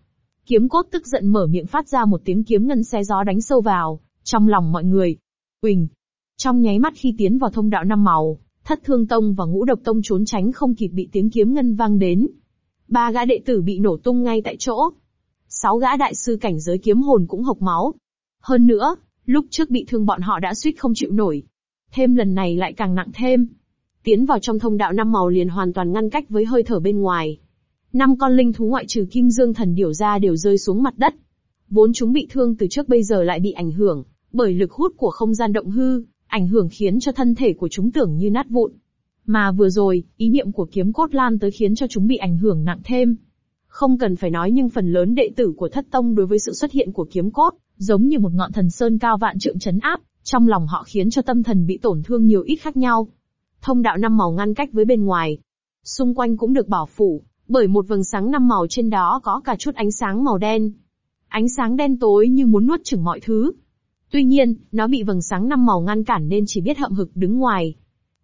Kiếm cốt tức giận mở miệng phát ra một tiếng kiếm ngân xe gió đánh sâu vào, trong lòng mọi người. Quỳnh. Trong nháy mắt khi tiến vào thông đạo năm màu, thất thương tông và ngũ độc tông trốn tránh không kịp bị tiếng kiếm ngân vang đến. Ba gã đệ tử bị nổ tung ngay tại chỗ. Sáu gã đại sư cảnh giới kiếm hồn cũng hộc máu. Hơn nữa, lúc trước bị thương bọn họ đã suýt không chịu nổi. Thêm lần này lại càng nặng thêm. Tiến vào trong thông đạo năm màu liền hoàn toàn ngăn cách với hơi thở bên ngoài. Năm con linh thú ngoại trừ kim dương thần điểu ra đều rơi xuống mặt đất. Vốn chúng bị thương từ trước bây giờ lại bị ảnh hưởng, bởi lực hút của không gian động hư, ảnh hưởng khiến cho thân thể của chúng tưởng như nát vụn. Mà vừa rồi, ý niệm của kiếm cốt lan tới khiến cho chúng bị ảnh hưởng nặng thêm. Không cần phải nói nhưng phần lớn đệ tử của thất tông đối với sự xuất hiện của kiếm cốt, giống như một ngọn thần sơn cao vạn trượng chấn áp, trong lòng họ khiến cho tâm thần bị tổn thương nhiều ít khác nhau. Thông đạo năm màu ngăn cách với bên ngoài. Xung quanh cũng được bảo phủ, bởi một vầng sáng năm màu trên đó có cả chút ánh sáng màu đen. Ánh sáng đen tối như muốn nuốt chửng mọi thứ. Tuy nhiên, nó bị vầng sáng năm màu ngăn cản nên chỉ biết hậm hực đứng ngoài.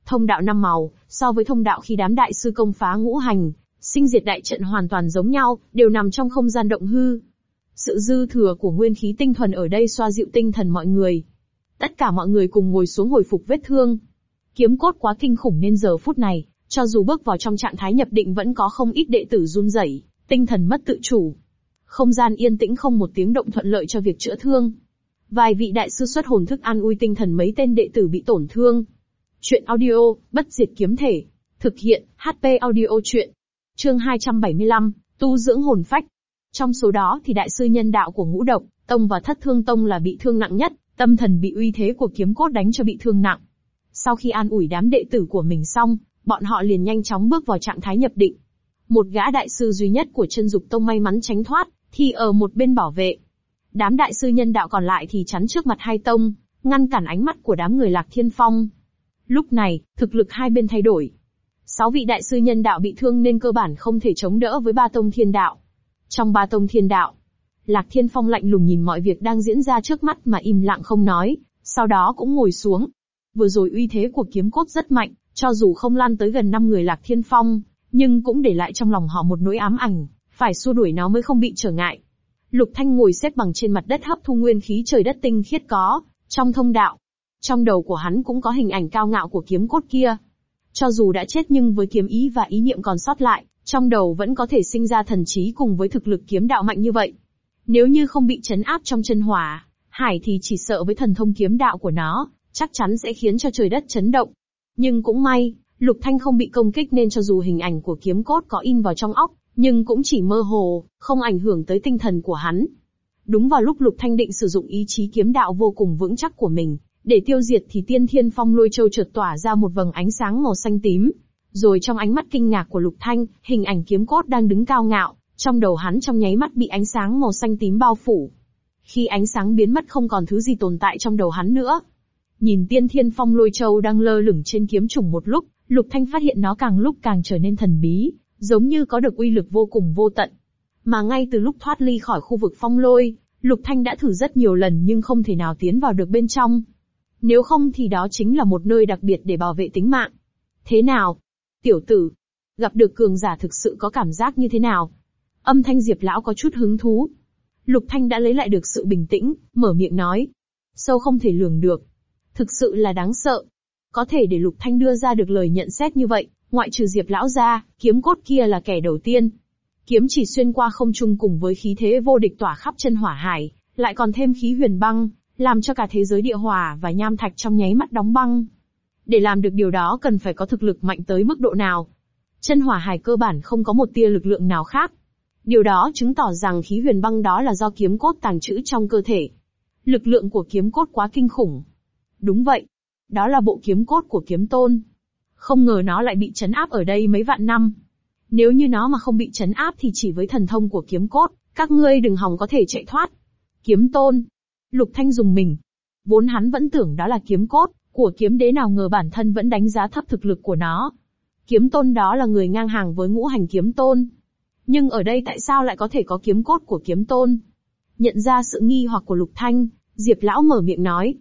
Thông đạo năm màu, so với thông đạo khi đám đại sư công phá ngũ hành, sinh diệt đại trận hoàn toàn giống nhau, đều nằm trong không gian động hư. Sự dư thừa của nguyên khí tinh thuần ở đây xoa dịu tinh thần mọi người. Tất cả mọi người cùng ngồi xuống hồi phục vết thương. Kiếm cốt quá kinh khủng nên giờ phút này, cho dù bước vào trong trạng thái nhập định vẫn có không ít đệ tử run rẩy, tinh thần mất tự chủ. Không gian yên tĩnh không một tiếng động thuận lợi cho việc chữa thương. Vài vị đại sư xuất hồn thức an ui tinh thần mấy tên đệ tử bị tổn thương. Chuyện audio, bất diệt kiếm thể. Thực hiện, HP audio chuyện. Chương 275, tu dưỡng hồn phách. Trong số đó thì đại sư nhân đạo của ngũ độc, tông và thất thương tông là bị thương nặng nhất, tâm thần bị uy thế của kiếm cốt đánh cho bị thương nặng. Sau khi an ủi đám đệ tử của mình xong, bọn họ liền nhanh chóng bước vào trạng thái nhập định. Một gã đại sư duy nhất của chân dục tông may mắn tránh thoát, thì ở một bên bảo vệ. Đám đại sư nhân đạo còn lại thì chắn trước mặt hai tông, ngăn cản ánh mắt của đám người lạc thiên phong. Lúc này, thực lực hai bên thay đổi. Sáu vị đại sư nhân đạo bị thương nên cơ bản không thể chống đỡ với ba tông thiên đạo. Trong ba tông thiên đạo, Lạc Thiên Phong lạnh lùng nhìn mọi việc đang diễn ra trước mắt mà im lặng không nói, sau đó cũng ngồi xuống. Vừa rồi uy thế của kiếm cốt rất mạnh, cho dù không lan tới gần năm người Lạc Thiên Phong, nhưng cũng để lại trong lòng họ một nỗi ám ảnh, phải xua đuổi nó mới không bị trở ngại. Lục Thanh ngồi xếp bằng trên mặt đất hấp thu nguyên khí trời đất tinh khiết có, trong thông đạo. Trong đầu của hắn cũng có hình ảnh cao ngạo của kiếm cốt kia. Cho dù đã chết nhưng với kiếm ý và ý niệm còn sót lại, trong đầu vẫn có thể sinh ra thần trí cùng với thực lực kiếm đạo mạnh như vậy. Nếu như không bị chấn áp trong chân hỏa, Hải thì chỉ sợ với thần thông kiếm đạo của nó, chắc chắn sẽ khiến cho trời đất chấn động. Nhưng cũng may, Lục Thanh không bị công kích nên cho dù hình ảnh của kiếm cốt có in vào trong óc, nhưng cũng chỉ mơ hồ, không ảnh hưởng tới tinh thần của hắn. Đúng vào lúc Lục Thanh định sử dụng ý chí kiếm đạo vô cùng vững chắc của mình, để tiêu diệt thì tiên thiên phong lôi châu chợt tỏa ra một vầng ánh sáng màu xanh tím. Rồi trong ánh mắt kinh ngạc của Lục Thanh, hình ảnh kiếm cốt đang đứng cao ngạo, trong đầu hắn trong nháy mắt bị ánh sáng màu xanh tím bao phủ. Khi ánh sáng biến mất không còn thứ gì tồn tại trong đầu hắn nữa. Nhìn tiên thiên phong lôi châu đang lơ lửng trên kiếm trùng một lúc, Lục Thanh phát hiện nó càng lúc càng trở nên thần bí, giống như có được uy lực vô cùng vô tận. Mà ngay từ lúc thoát ly khỏi khu vực phong lôi, Lục Thanh đã thử rất nhiều lần nhưng không thể nào tiến vào được bên trong. Nếu không thì đó chính là một nơi đặc biệt để bảo vệ tính mạng. Thế nào? Tiểu tử. Gặp được cường giả thực sự có cảm giác như thế nào? Âm thanh Diệp lão có chút hứng thú. Lục Thanh đã lấy lại được sự bình tĩnh, mở miệng nói. Sâu không thể lường được. Thực sự là đáng sợ. Có thể để Lục Thanh đưa ra được lời nhận xét như vậy, ngoại trừ Diệp lão ra, kiếm cốt kia là kẻ đầu tiên. Kiếm chỉ xuyên qua không trung cùng với khí thế vô địch tỏa khắp chân hỏa hải, lại còn thêm khí huyền băng, làm cho cả thế giới địa hỏa và nham thạch trong nháy mắt đóng băng. Để làm được điều đó cần phải có thực lực mạnh tới mức độ nào. Chân hỏa hải cơ bản không có một tia lực lượng nào khác. Điều đó chứng tỏ rằng khí huyền băng đó là do kiếm cốt tàng trữ trong cơ thể. Lực lượng của kiếm cốt quá kinh khủng. Đúng vậy. Đó là bộ kiếm cốt của kiếm tôn. Không ngờ nó lại bị chấn áp ở đây mấy vạn năm. Nếu như nó mà không bị chấn áp thì chỉ với thần thông của kiếm cốt, các ngươi đừng hòng có thể chạy thoát. Kiếm tôn. Lục Thanh dùng mình. Vốn hắn vẫn tưởng đó là kiếm cốt, của kiếm đế nào ngờ bản thân vẫn đánh giá thấp thực lực của nó. Kiếm tôn đó là người ngang hàng với ngũ hành kiếm tôn. Nhưng ở đây tại sao lại có thể có kiếm cốt của kiếm tôn? Nhận ra sự nghi hoặc của Lục Thanh, Diệp Lão mở miệng nói.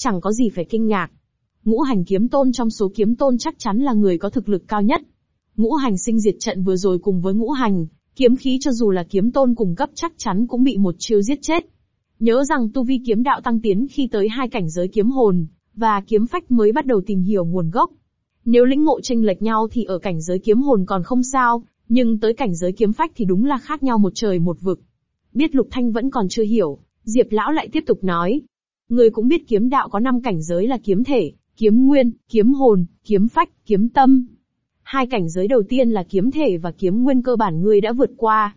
Chẳng có gì phải kinh ngạc. Ngũ hành kiếm tôn trong số kiếm tôn chắc chắn là người có thực lực cao nhất. Ngũ hành sinh diệt trận vừa rồi cùng với ngũ hành, kiếm khí cho dù là kiếm tôn cùng cấp chắc chắn cũng bị một chiêu giết chết. Nhớ rằng tu vi kiếm đạo tăng tiến khi tới hai cảnh giới kiếm hồn, và kiếm phách mới bắt đầu tìm hiểu nguồn gốc. Nếu lĩnh ngộ tranh lệch nhau thì ở cảnh giới kiếm hồn còn không sao, nhưng tới cảnh giới kiếm phách thì đúng là khác nhau một trời một vực. Biết Lục Thanh vẫn còn chưa hiểu, Diệp Lão lại tiếp tục nói. Người cũng biết kiếm đạo có năm cảnh giới là kiếm thể, kiếm nguyên, kiếm hồn, kiếm phách, kiếm tâm. Hai cảnh giới đầu tiên là kiếm thể và kiếm nguyên cơ bản ngươi đã vượt qua.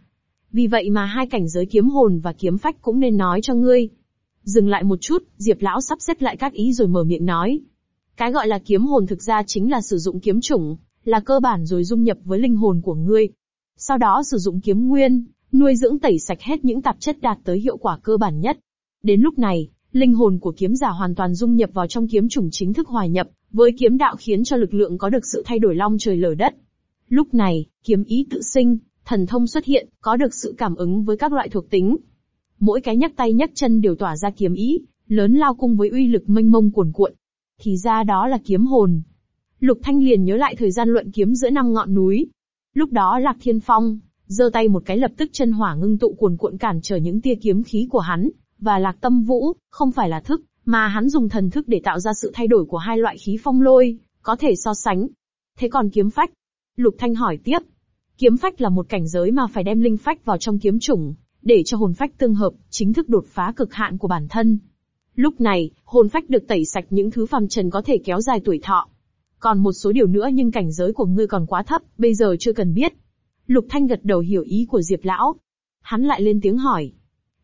Vì vậy mà hai cảnh giới kiếm hồn và kiếm phách cũng nên nói cho ngươi. Dừng lại một chút, Diệp Lão sắp xếp lại các ý rồi mở miệng nói. Cái gọi là kiếm hồn thực ra chính là sử dụng kiếm chủng, là cơ bản rồi dung nhập với linh hồn của ngươi. Sau đó sử dụng kiếm nguyên, nuôi dưỡng tẩy sạch hết những tạp chất đạt tới hiệu quả cơ bản nhất. Đến lúc này, linh hồn của kiếm giả hoàn toàn dung nhập vào trong kiếm chủng chính thức hòa nhập, với kiếm đạo khiến cho lực lượng có được sự thay đổi long trời lở đất. Lúc này, kiếm ý tự sinh, thần thông xuất hiện, có được sự cảm ứng với các loại thuộc tính. Mỗi cái nhấc tay nhấc chân đều tỏa ra kiếm ý, lớn lao cung với uy lực mênh mông cuồn cuộn. Thì ra đó là kiếm hồn. Lục Thanh liền nhớ lại thời gian luận kiếm giữa năm ngọn núi. Lúc đó Lạc Thiên Phong, giơ tay một cái lập tức chân hỏa ngưng tụ cuồn cuộn cản trở những tia kiếm khí của hắn, và Lạc Tâm Vũ, không phải là thức, mà hắn dùng thần thức để tạo ra sự thay đổi của hai loại khí phong lôi, có thể so sánh. Thế còn kiếm phách? Lục Thanh hỏi tiếp. Kiếm phách là một cảnh giới mà phải đem linh phách vào trong kiếm chủng, để cho hồn phách tương hợp, chính thức đột phá cực hạn của bản thân. Lúc này, hồn phách được tẩy sạch những thứ phàm trần có thể kéo dài tuổi thọ. Còn một số điều nữa nhưng cảnh giới của ngươi còn quá thấp, bây giờ chưa cần biết. Lục Thanh gật đầu hiểu ý của Diệp Lão. Hắn lại lên tiếng hỏi.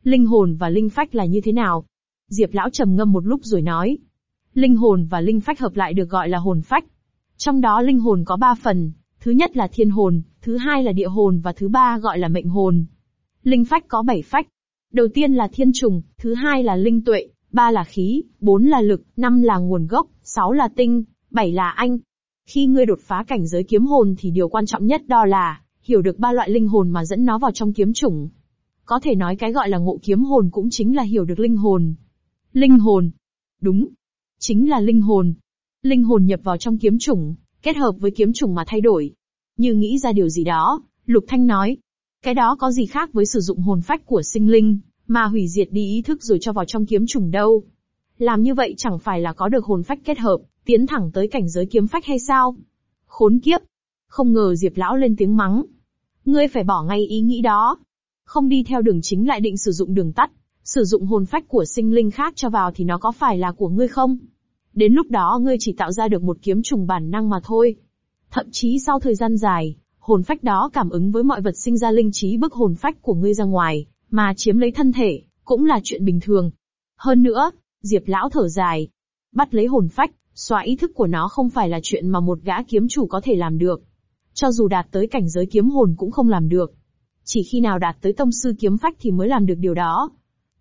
Linh hồn và linh phách là như thế nào? Diệp Lão trầm ngâm một lúc rồi nói. Linh hồn và linh phách hợp lại được gọi là hồn phách. Trong đó linh hồn có ba phần, thứ nhất là thiên hồn, thứ hai là địa hồn và thứ ba gọi là mệnh hồn. Linh phách có bảy phách. Đầu tiên là thiên trùng, thứ hai là linh tuệ, ba là khí, bốn là lực, năm là nguồn gốc, sáu là tinh, bảy là anh. Khi ngươi đột phá cảnh giới kiếm hồn thì điều quan trọng nhất đó là hiểu được ba loại linh hồn mà dẫn nó vào trong kiếm chủng. Có thể nói cái gọi là ngộ kiếm hồn cũng chính là hiểu được linh hồn. Linh hồn. Đúng. Chính là linh hồn. Linh hồn nhập vào trong kiếm chủng, kết hợp với kiếm chủng mà thay đổi. Như nghĩ ra điều gì đó, Lục Thanh nói. Cái đó có gì khác với sử dụng hồn phách của sinh linh, mà hủy diệt đi ý thức rồi cho vào trong kiếm chủng đâu. Làm như vậy chẳng phải là có được hồn phách kết hợp, tiến thẳng tới cảnh giới kiếm phách hay sao? Khốn kiếp! Không ngờ Diệp Lão lên tiếng mắng. Ngươi phải bỏ ngay ý nghĩ đó. Không đi theo đường chính lại định sử dụng đường tắt, sử dụng hồn phách của sinh linh khác cho vào thì nó có phải là của ngươi không? Đến lúc đó ngươi chỉ tạo ra được một kiếm trùng bản năng mà thôi. Thậm chí sau thời gian dài, hồn phách đó cảm ứng với mọi vật sinh ra linh trí bức hồn phách của ngươi ra ngoài, mà chiếm lấy thân thể, cũng là chuyện bình thường. Hơn nữa, Diệp Lão thở dài. Bắt lấy hồn phách, xóa ý thức của nó không phải là chuyện mà một gã kiếm chủ có thể làm được. Cho dù đạt tới cảnh giới kiếm hồn cũng không làm được. Chỉ khi nào đạt tới tông sư kiếm phách thì mới làm được điều đó.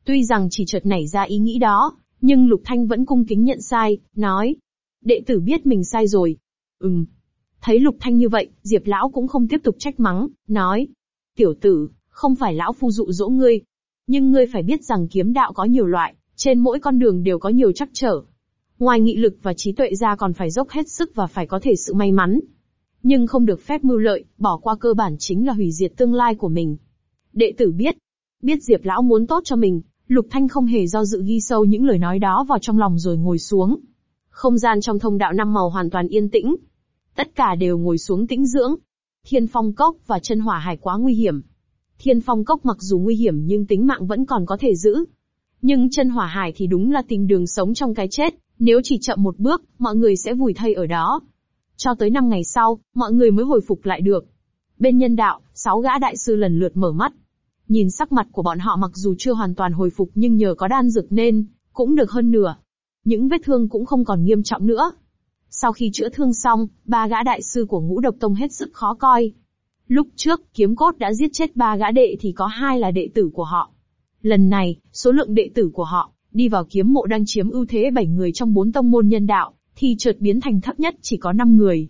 Tuy rằng chỉ chợt nảy ra ý nghĩ đó, nhưng Lục Thanh vẫn cung kính nhận sai, nói. Đệ tử biết mình sai rồi. Ừm. Thấy Lục Thanh như vậy, Diệp Lão cũng không tiếp tục trách mắng, nói. Tiểu tử, không phải Lão Phu dụ dỗ ngươi. Nhưng ngươi phải biết rằng kiếm đạo có nhiều loại, trên mỗi con đường đều có nhiều trắc trở. Ngoài nghị lực và trí tuệ ra còn phải dốc hết sức và phải có thể sự may mắn nhưng không được phép mưu lợi, bỏ qua cơ bản chính là hủy diệt tương lai của mình. Đệ tử biết, biết Diệp lão muốn tốt cho mình, Lục Thanh không hề do dự ghi sâu những lời nói đó vào trong lòng rồi ngồi xuống. Không gian trong thông đạo năm màu hoàn toàn yên tĩnh. Tất cả đều ngồi xuống tĩnh dưỡng. Thiên phong cốc và chân hỏa hải quá nguy hiểm. Thiên phong cốc mặc dù nguy hiểm nhưng tính mạng vẫn còn có thể giữ. Nhưng chân hỏa hải thì đúng là tìm đường sống trong cái chết, nếu chỉ chậm một bước, mọi người sẽ vùi thây ở đó. Cho tới năm ngày sau, mọi người mới hồi phục lại được. Bên nhân đạo, sáu gã đại sư lần lượt mở mắt. Nhìn sắc mặt của bọn họ mặc dù chưa hoàn toàn hồi phục nhưng nhờ có đan dược nên, cũng được hơn nửa. Những vết thương cũng không còn nghiêm trọng nữa. Sau khi chữa thương xong, ba gã đại sư của ngũ độc tông hết sức khó coi. Lúc trước, kiếm cốt đã giết chết ba gã đệ thì có hai là đệ tử của họ. Lần này, số lượng đệ tử của họ, đi vào kiếm mộ đang chiếm ưu thế bảy người trong bốn tông môn nhân đạo, thì chợt biến thành thấp nhất chỉ có năm người.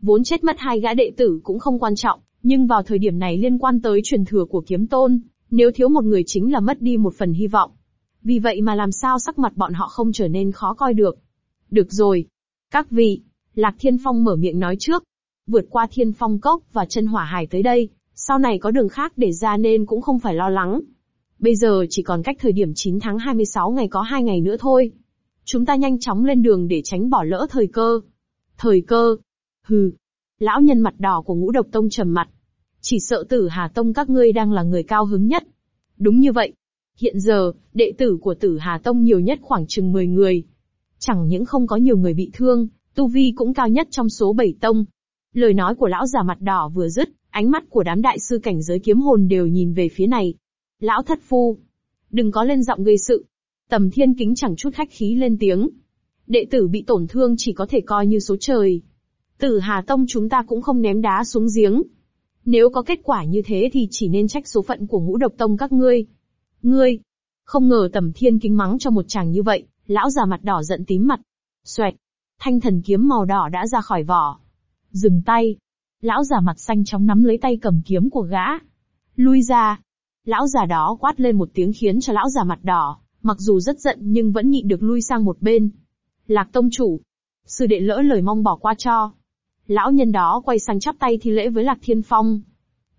Vốn chết mất hai gã đệ tử cũng không quan trọng, nhưng vào thời điểm này liên quan tới truyền thừa của kiếm tôn, nếu thiếu một người chính là mất đi một phần hy vọng. Vì vậy mà làm sao sắc mặt bọn họ không trở nên khó coi được. Được rồi. Các vị, Lạc Thiên Phong mở miệng nói trước. Vượt qua Thiên Phong Cốc và chân hỏa hải tới đây, sau này có đường khác để ra nên cũng không phải lo lắng. Bây giờ chỉ còn cách thời điểm 9 tháng 26 ngày có 2 ngày nữa thôi. Chúng ta nhanh chóng lên đường để tránh bỏ lỡ thời cơ. Thời cơ? Hừ. Lão nhân mặt đỏ của ngũ độc tông trầm mặt. Chỉ sợ tử Hà Tông các ngươi đang là người cao hứng nhất. Đúng như vậy. Hiện giờ, đệ tử của tử Hà Tông nhiều nhất khoảng chừng 10 người. Chẳng những không có nhiều người bị thương, Tu Vi cũng cao nhất trong số 7 tông. Lời nói của lão già mặt đỏ vừa dứt, ánh mắt của đám đại sư cảnh giới kiếm hồn đều nhìn về phía này. Lão thất phu. Đừng có lên giọng gây sự. Tầm thiên kính chẳng chút khách khí lên tiếng. Đệ tử bị tổn thương chỉ có thể coi như số trời. Tử Hà Tông chúng ta cũng không ném đá xuống giếng. Nếu có kết quả như thế thì chỉ nên trách số phận của ngũ độc tông các ngươi. Ngươi! Không ngờ tầm thiên kính mắng cho một chàng như vậy, lão già mặt đỏ giận tím mặt. Xoẹt! Thanh thần kiếm màu đỏ đã ra khỏi vỏ. Dừng tay! Lão già mặt xanh chóng nắm lấy tay cầm kiếm của gã. Lui ra! Lão già đó quát lên một tiếng khiến cho lão già mặt đỏ, mặc dù rất giận nhưng vẫn nhịn được lui sang một bên. Lạc tông chủ! Sư đệ lỡ lời mong bỏ qua cho. Lão nhân đó quay sang chắp tay thi lễ với Lạc Thiên Phong.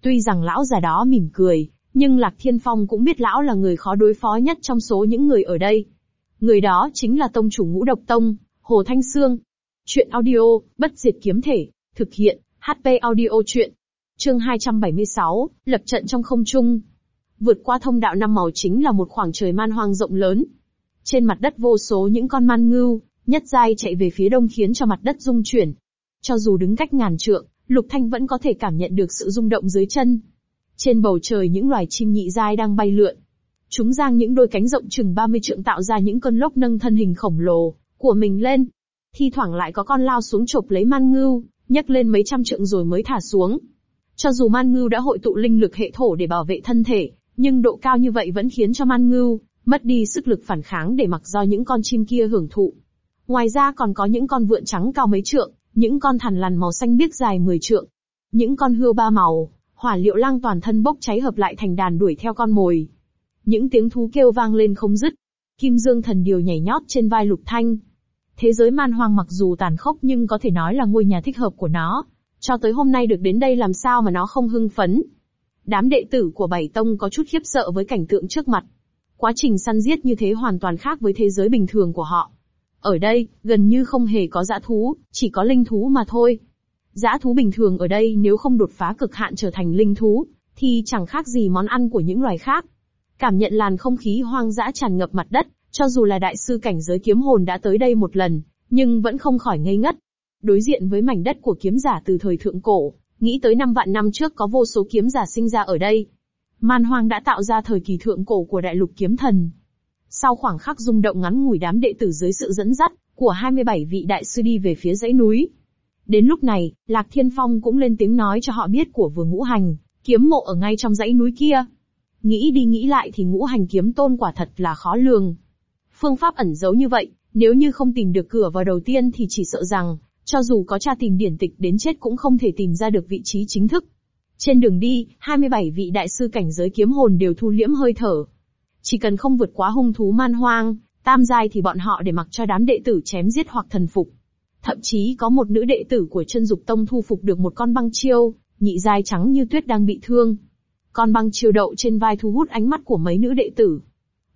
Tuy rằng lão già đó mỉm cười, nhưng Lạc Thiên Phong cũng biết lão là người khó đối phó nhất trong số những người ở đây. Người đó chính là tông chủ ngũ độc tông, Hồ Thanh Sương. Chuyện audio, bất diệt kiếm thể, thực hiện, HP audio chuyện. Chương 276, lập trận trong không trung. Vượt qua thông đạo năm màu chính là một khoảng trời man hoang rộng lớn. Trên mặt đất vô số những con man ngưu, nhất giai chạy về phía đông khiến cho mặt đất rung chuyển. Cho dù đứng cách ngàn trượng, Lục Thanh vẫn có thể cảm nhận được sự rung động dưới chân. Trên bầu trời những loài chim nhị giai đang bay lượn. Chúng giang những đôi cánh rộng chừng 30 trượng tạo ra những cơn lốc nâng thân hình khổng lồ của mình lên. Thi thoảng lại có con lao xuống chộp lấy man ngưu, nhấc lên mấy trăm trượng rồi mới thả xuống. Cho dù man ngưu đã hội tụ linh lực hệ thổ để bảo vệ thân thể, nhưng độ cao như vậy vẫn khiến cho man ngưu mất đi sức lực phản kháng để mặc do những con chim kia hưởng thụ. Ngoài ra còn có những con vượn trắng cao mấy trượng, những con thằn lằn màu xanh biếc dài 10 trượng, những con hươu ba màu, hỏa liệu lang toàn thân bốc cháy hợp lại thành đàn đuổi theo con mồi. Những tiếng thú kêu vang lên không dứt. Kim Dương thần điều nhảy nhót trên vai Lục Thanh. Thế giới man hoang mặc dù tàn khốc nhưng có thể nói là ngôi nhà thích hợp của nó. Cho tới hôm nay được đến đây làm sao mà nó không hưng phấn. Đám đệ tử của Bảy Tông có chút khiếp sợ với cảnh tượng trước mặt. Quá trình săn giết như thế hoàn toàn khác với thế giới bình thường của họ. Ở đây, gần như không hề có dã thú, chỉ có linh thú mà thôi. Dã thú bình thường ở đây nếu không đột phá cực hạn trở thành linh thú, thì chẳng khác gì món ăn của những loài khác. Cảm nhận làn không khí hoang dã tràn ngập mặt đất, cho dù là đại sư cảnh giới kiếm hồn đã tới đây một lần, nhưng vẫn không khỏi ngây ngất. Đối diện với mảnh đất của kiếm giả từ thời thượng cổ, nghĩ tới năm vạn năm trước có vô số kiếm giả sinh ra ở đây. Man hoang đã tạo ra thời kỳ thượng cổ của đại lục kiếm thần, sau khoảng khắc rung động ngắn ngủi đám đệ tử dưới sự dẫn dắt của 27 vị đại sư đi về phía dãy núi. Đến lúc này, Lạc Thiên Phong cũng lên tiếng nói cho họ biết của vừa ngũ hành, kiếm mộ ở ngay trong dãy núi kia. Nghĩ đi nghĩ lại thì ngũ hành kiếm tôn quả thật là khó lường. Phương pháp ẩn giấu như vậy, nếu như không tìm được cửa vào đầu tiên thì chỉ sợ rằng, cho dù có tra tìm điển tịch đến chết cũng không thể tìm ra được vị trí chính thức. Trên đường đi, 27 vị đại sư cảnh giới kiếm hồn đều thu liễm hơi thở, chỉ cần không vượt quá hung thú man hoang, tam giai thì bọn họ để mặc cho đám đệ tử chém giết hoặc thần phục. Thậm chí có một nữ đệ tử của chân dục tông thu phục được một con băng chiêu, nhị giai trắng như tuyết đang bị thương. Con băng chiêu đậu trên vai thu hút ánh mắt của mấy nữ đệ tử.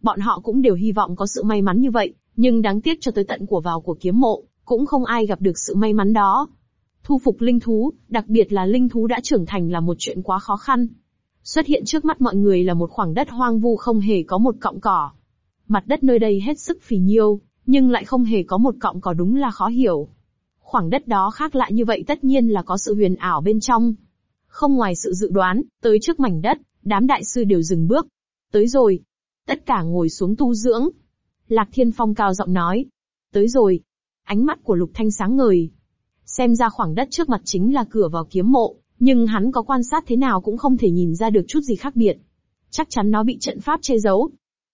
Bọn họ cũng đều hy vọng có sự may mắn như vậy, nhưng đáng tiếc cho tới tận của vào của kiếm mộ, cũng không ai gặp được sự may mắn đó. Thu phục linh thú, đặc biệt là linh thú đã trưởng thành là một chuyện quá khó khăn. Xuất hiện trước mắt mọi người là một khoảng đất hoang vu không hề có một cọng cỏ. Mặt đất nơi đây hết sức phì nhiêu, nhưng lại không hề có một cọng cỏ đúng là khó hiểu. Khoảng đất đó khác lạ như vậy tất nhiên là có sự huyền ảo bên trong. Không ngoài sự dự đoán, tới trước mảnh đất, đám đại sư đều dừng bước. Tới rồi. Tất cả ngồi xuống tu dưỡng. Lạc Thiên Phong cao giọng nói. Tới rồi. Ánh mắt của Lục Thanh sáng ngời. Xem ra khoảng đất trước mặt chính là cửa vào kiếm mộ, nhưng hắn có quan sát thế nào cũng không thể nhìn ra được chút gì khác biệt. Chắc chắn nó bị trận pháp che giấu.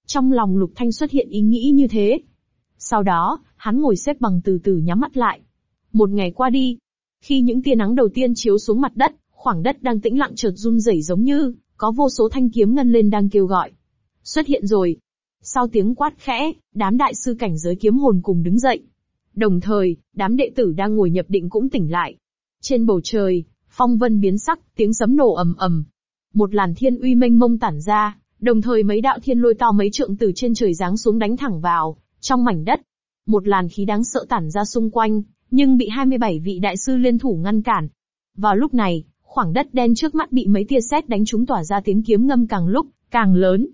Trong lòng Lục Thanh xuất hiện ý nghĩ như thế. Sau đó, hắn ngồi xếp bằng từ từ nhắm mắt lại. Một ngày qua đi, khi những tia nắng đầu tiên chiếu xuống mặt đất, khoảng đất đang tĩnh lặng chợt run rẩy giống như có vô số thanh kiếm ngân lên đang kêu gọi. Xuất hiện rồi. Sau tiếng quát khẽ, đám đại sư cảnh giới kiếm hồn cùng đứng dậy. Đồng thời, đám đệ tử đang ngồi nhập định cũng tỉnh lại. Trên bầu trời, phong vân biến sắc, tiếng sấm nổ ầm ầm. Một làn thiên uy mênh mông tản ra, đồng thời mấy đạo thiên lôi to mấy trượng từ trên trời giáng xuống đánh thẳng vào, trong mảnh đất. Một làn khí đáng sợ tản ra xung quanh, nhưng bị 27 vị đại sư liên thủ ngăn cản. Vào lúc này, khoảng đất đen trước mắt bị mấy tia sét đánh trúng tỏa ra tiếng kiếm ngâm càng lúc, càng lớn.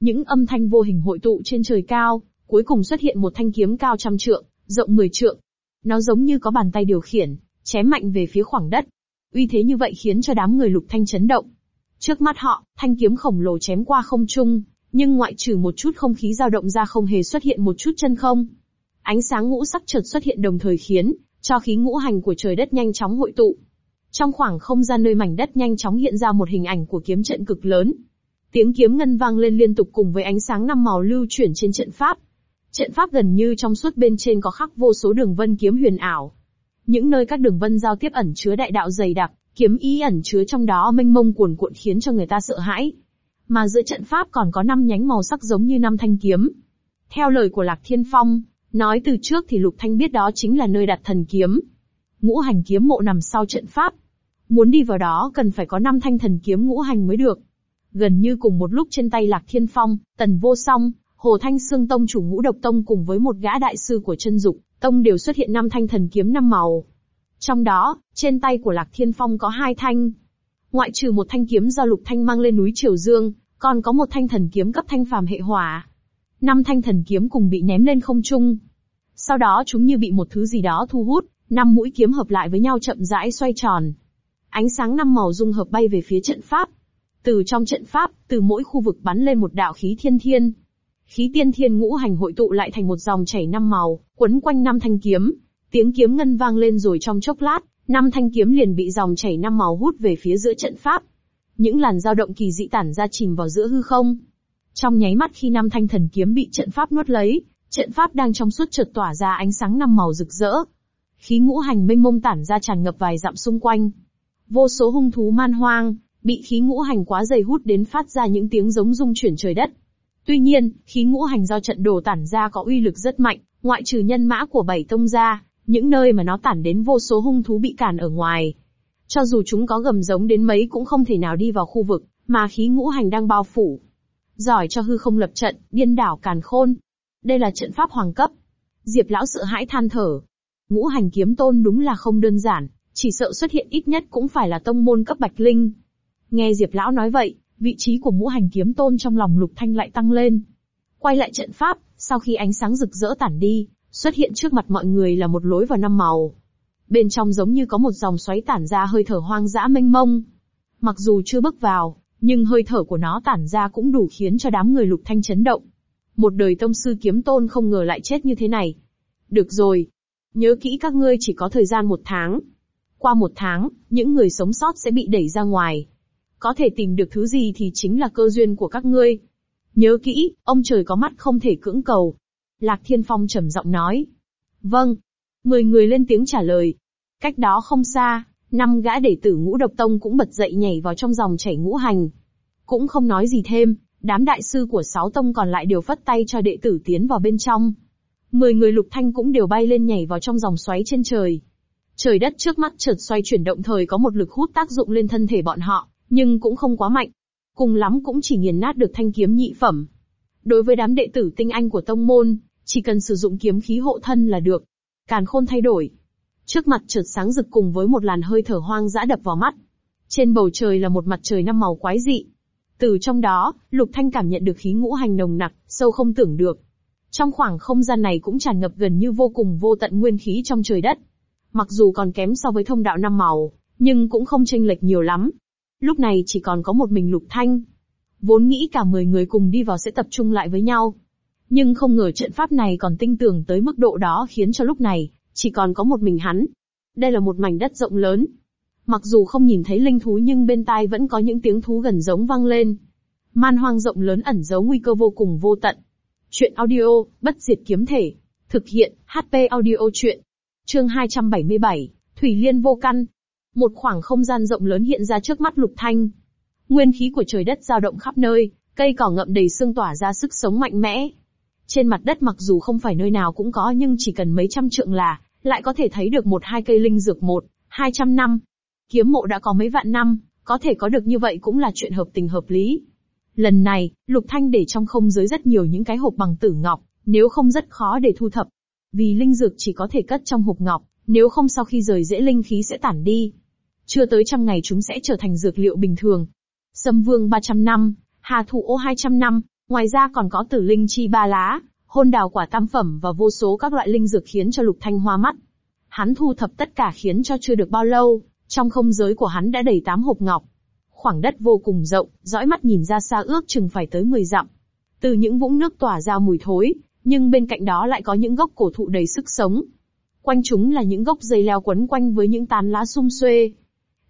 Những âm thanh vô hình hội tụ trên trời cao, cuối cùng xuất hiện một thanh kiếm cao trăm trượng, rộng 10 trượng. Nó giống như có bàn tay điều khiển, chém mạnh về phía khoảng đất. Uy thế như vậy khiến cho đám người lục thanh chấn động. Trước mắt họ, thanh kiếm khổng lồ chém qua không trung, nhưng ngoại trừ một chút không khí dao động ra không hề xuất hiện một chút chân không. Ánh sáng ngũ sắc chợt xuất hiện đồng thời khiến cho khí ngũ hành của trời đất nhanh chóng hội tụ. Trong khoảng không gian nơi mảnh đất nhanh chóng hiện ra một hình ảnh của kiếm trận cực lớn. Tiếng kiếm ngân vang lên liên tục cùng với ánh sáng năm màu lưu chuyển trên trận pháp. Trận pháp gần như trong suốt bên trên có khắc vô số đường vân kiếm huyền ảo. Những nơi các đường vân giao tiếp ẩn chứa đại đạo dày đặc, kiếm ý ẩn chứa trong đó mênh mông cuồn cuộn khiến cho người ta sợ hãi. Mà giữa trận pháp còn có năm nhánh màu sắc giống như năm thanh kiếm. Theo lời của Lạc Thiên Phong, nói từ trước thì Lục Thanh biết đó chính là nơi đặt thần kiếm. Ngũ hành kiếm mộ nằm sau trận pháp. Muốn đi vào đó cần phải có năm thanh thần kiếm ngũ hành mới được. Gần như cùng một lúc trên tay Lạc Thiên Phong, Tần Vô Song, Hồ Thanh Sương Tông chủ ngũ độc tông cùng với một gã đại sư của chân dục, tông đều xuất hiện năm thanh thần kiếm năm màu. Trong đó, trên tay của Lạc Thiên Phong có hai thanh. Ngoại trừ một thanh kiếm do Lục Thanh mang lên núi Triều Dương, còn có một thanh thần kiếm cấp thanh phàm hệ hỏa. Năm thanh thần kiếm cùng bị ném lên không trung. Sau đó chúng như bị một thứ gì đó thu hút, năm mũi kiếm hợp lại với nhau chậm rãi xoay tròn. Ánh sáng năm màu dung hợp bay về phía trận pháp. Từ trong trận pháp, từ mỗi khu vực bắn lên một đạo khí thiên thiên. Khí tiên thiên ngũ hành hội tụ lại thành một dòng chảy năm màu, quấn quanh năm thanh kiếm. Tiếng kiếm ngân vang lên rồi trong chốc lát, năm thanh kiếm liền bị dòng chảy năm màu hút về phía giữa trận pháp. Những làn dao động kỳ dị tản ra chìm vào giữa hư không. Trong nháy mắt khi năm thanh thần kiếm bị trận pháp nuốt lấy, trận pháp đang trong suốt chợt tỏa ra ánh sáng năm màu rực rỡ. Khí ngũ hành mênh mông tản ra tràn ngập vài dặm xung quanh. Vô số hung thú man hoang, bị khí ngũ hành quá dày hút đến phát ra những tiếng giống rung chuyển trời đất. Tuy nhiên, khí ngũ hành do trận đồ tản ra có uy lực rất mạnh, ngoại trừ nhân mã của bảy tông gia, những nơi mà nó tản đến vô số hung thú bị cản ở ngoài. Cho dù chúng có gầm giống đến mấy cũng không thể nào đi vào khu vực, mà khí ngũ hành đang bao phủ. Giỏi cho hư không lập trận, điên đảo càn khôn. Đây là trận pháp hoàng cấp. Diệp lão sợ hãi than thở. Ngũ hành kiếm tôn đúng là không đơn giản, chỉ sợ xuất hiện ít nhất cũng phải là tông môn cấp bạch linh. Nghe Diệp lão nói vậy, vị trí của ngũ hành kiếm tôn trong lòng lục thanh lại tăng lên. Quay lại trận pháp, sau khi ánh sáng rực rỡ tản đi, xuất hiện trước mặt mọi người là một lối vào năm màu. Bên trong giống như có một dòng xoáy tản ra hơi thở hoang dã mênh mông. Mặc dù chưa bước vào, nhưng hơi thở của nó tản ra cũng đủ khiến cho đám người lục thanh chấn động. Một đời tông sư kiếm tôn không ngờ lại chết như thế này. Được rồi. Nhớ kỹ các ngươi chỉ có thời gian một tháng. Qua một tháng, những người sống sót sẽ bị đẩy ra ngoài. Có thể tìm được thứ gì thì chính là cơ duyên của các ngươi. Nhớ kỹ, ông trời có mắt không thể cưỡng cầu. Lạc Thiên Phong trầm giọng nói. Vâng. Mười người lên tiếng trả lời. Cách đó không xa, năm gã đệ tử ngũ độc tông cũng bật dậy nhảy vào trong dòng chảy ngũ hành. Cũng không nói gì thêm, đám đại sư của sáu tông còn lại đều phất tay cho đệ tử tiến vào bên trong. Mười người lục thanh cũng đều bay lên nhảy vào trong dòng xoáy trên trời. Trời đất trước mắt chợt xoay chuyển động thời có một lực hút tác dụng lên thân thể bọn họ, nhưng cũng không quá mạnh. Cùng lắm cũng chỉ nghiền nát được thanh kiếm nhị phẩm. Đối với đám đệ tử tinh anh của tông môn, chỉ cần sử dụng kiếm khí hộ thân là được. Càn khôn thay đổi. Trước mặt chợt sáng rực cùng với một làn hơi thở hoang dã đập vào mắt. Trên bầu trời là một mặt trời năm màu quái dị. Từ trong đó, Lục Thanh cảm nhận được khí ngũ hành nồng nặc, sâu không tưởng được. Trong khoảng không gian này cũng tràn ngập gần như vô cùng vô tận nguyên khí trong trời đất. Mặc dù còn kém so với thông đạo năm màu, nhưng cũng không chênh lệch nhiều lắm. Lúc này chỉ còn có một mình Lục Thanh. Vốn nghĩ cả 10 người cùng đi vào sẽ tập trung lại với nhau. Nhưng không ngờ trận pháp này còn tinh tường tới mức độ đó khiến cho lúc này, chỉ còn có một mình hắn. Đây là một mảnh đất rộng lớn. Mặc dù không nhìn thấy linh thú nhưng bên tai vẫn có những tiếng thú gần giống vang lên. Man hoang rộng lớn ẩn giấu nguy cơ vô cùng vô tận. Chuyện audio, bất diệt kiếm thể. Thực hiện, HP audio chuyện. Chương 277, Thủy Liên vô căn. Một khoảng không gian rộng lớn hiện ra trước mắt Lục Thanh. Nguyên khí của trời đất dao động khắp nơi, cây cỏ ngậm đầy xương tỏa ra sức sống mạnh mẽ. Trên mặt đất mặc dù không phải nơi nào cũng có nhưng chỉ cần mấy trăm trượng là, lại có thể thấy được một hai cây linh dược một, hai trăm năm. Kiếm mộ đã có mấy vạn năm, có thể có được như vậy cũng là chuyện hợp tình hợp lý. Lần này, Lục Thanh để trong không giới rất nhiều những cái hộp bằng tử ngọc, nếu không rất khó để thu thập. Vì linh dược chỉ có thể cất trong hộp ngọc, nếu không sau khi rời dễ linh khí sẽ tản đi. Chưa tới trăm ngày chúng sẽ trở thành dược liệu bình thường. Sâm vương 300 năm, Hà thủ ô 200 năm, ngoài ra còn có tử linh chi ba lá, hôn đào quả tam phẩm và vô số các loại linh dược khiến cho Lục Thanh hoa mắt. Hắn thu thập tất cả khiến cho chưa được bao lâu, trong không giới của hắn đã đầy tám hộp ngọc. Khoảng đất vô cùng rộng, dõi mắt nhìn ra xa ước chừng phải tới 10 dặm. Từ những vũng nước tỏa ra mùi thối, nhưng bên cạnh đó lại có những gốc cổ thụ đầy sức sống. Quanh chúng là những gốc dây leo quấn quanh với những tán lá sum xuê.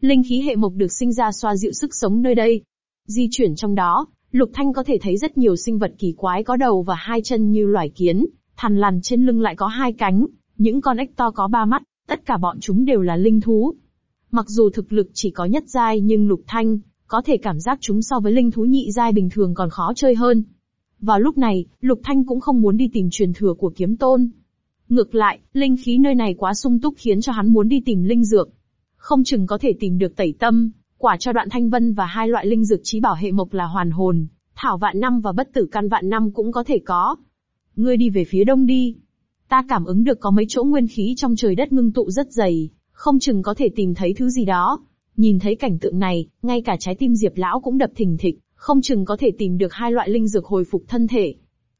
Linh khí hệ mộc được sinh ra xoa dịu sức sống nơi đây. Di chuyển trong đó, Lục Thanh có thể thấy rất nhiều sinh vật kỳ quái có đầu và hai chân như loài kiến, thằn lằn trên lưng lại có hai cánh, những con ếch to có ba mắt, tất cả bọn chúng đều là linh thú. Mặc dù thực lực chỉ có nhất giai nhưng Lục Thanh, có thể cảm giác chúng so với linh thú nhị giai bình thường còn khó chơi hơn. Vào lúc này, Lục Thanh cũng không muốn đi tìm truyền thừa của kiếm tôn. Ngược lại, linh khí nơi này quá sung túc khiến cho hắn muốn đi tìm linh dược. Không chừng có thể tìm được tẩy tâm, quả cho đoạn thanh vân và hai loại linh dược trí bảo hệ mộc là hoàn hồn, thảo vạn năm và bất tử căn vạn năm cũng có thể có. Ngươi đi về phía đông đi. Ta cảm ứng được có mấy chỗ nguyên khí trong trời đất ngưng tụ rất dày, không chừng có thể tìm thấy thứ gì đó. Nhìn thấy cảnh tượng này, ngay cả trái tim Diệp Lão cũng đập thình thịch, không chừng có thể tìm được hai loại linh dược hồi phục thân thể.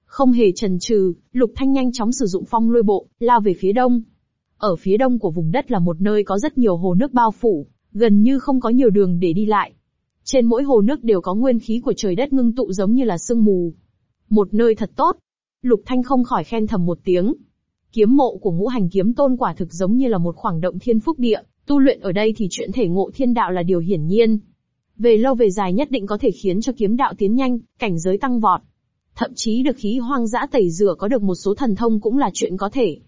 Không hề chần chừ, Lục Thanh nhanh chóng sử dụng phong lôi bộ, lao về phía đông. Ở phía đông của vùng đất là một nơi có rất nhiều hồ nước bao phủ, gần như không có nhiều đường để đi lại. Trên mỗi hồ nước đều có nguyên khí của trời đất ngưng tụ giống như là sương mù. Một nơi thật tốt. Lục Thanh không khỏi khen thầm một tiếng. Kiếm mộ của ngũ hành kiếm tôn quả thực giống như là một khoảng động thiên phúc địa, tu luyện ở đây thì chuyện thể ngộ thiên đạo là điều hiển nhiên. Về lâu về dài nhất định có thể khiến cho kiếm đạo tiến nhanh, cảnh giới tăng vọt. Thậm chí được khí hoang dã tẩy rửa có được một số thần thông cũng là chuyện có thể.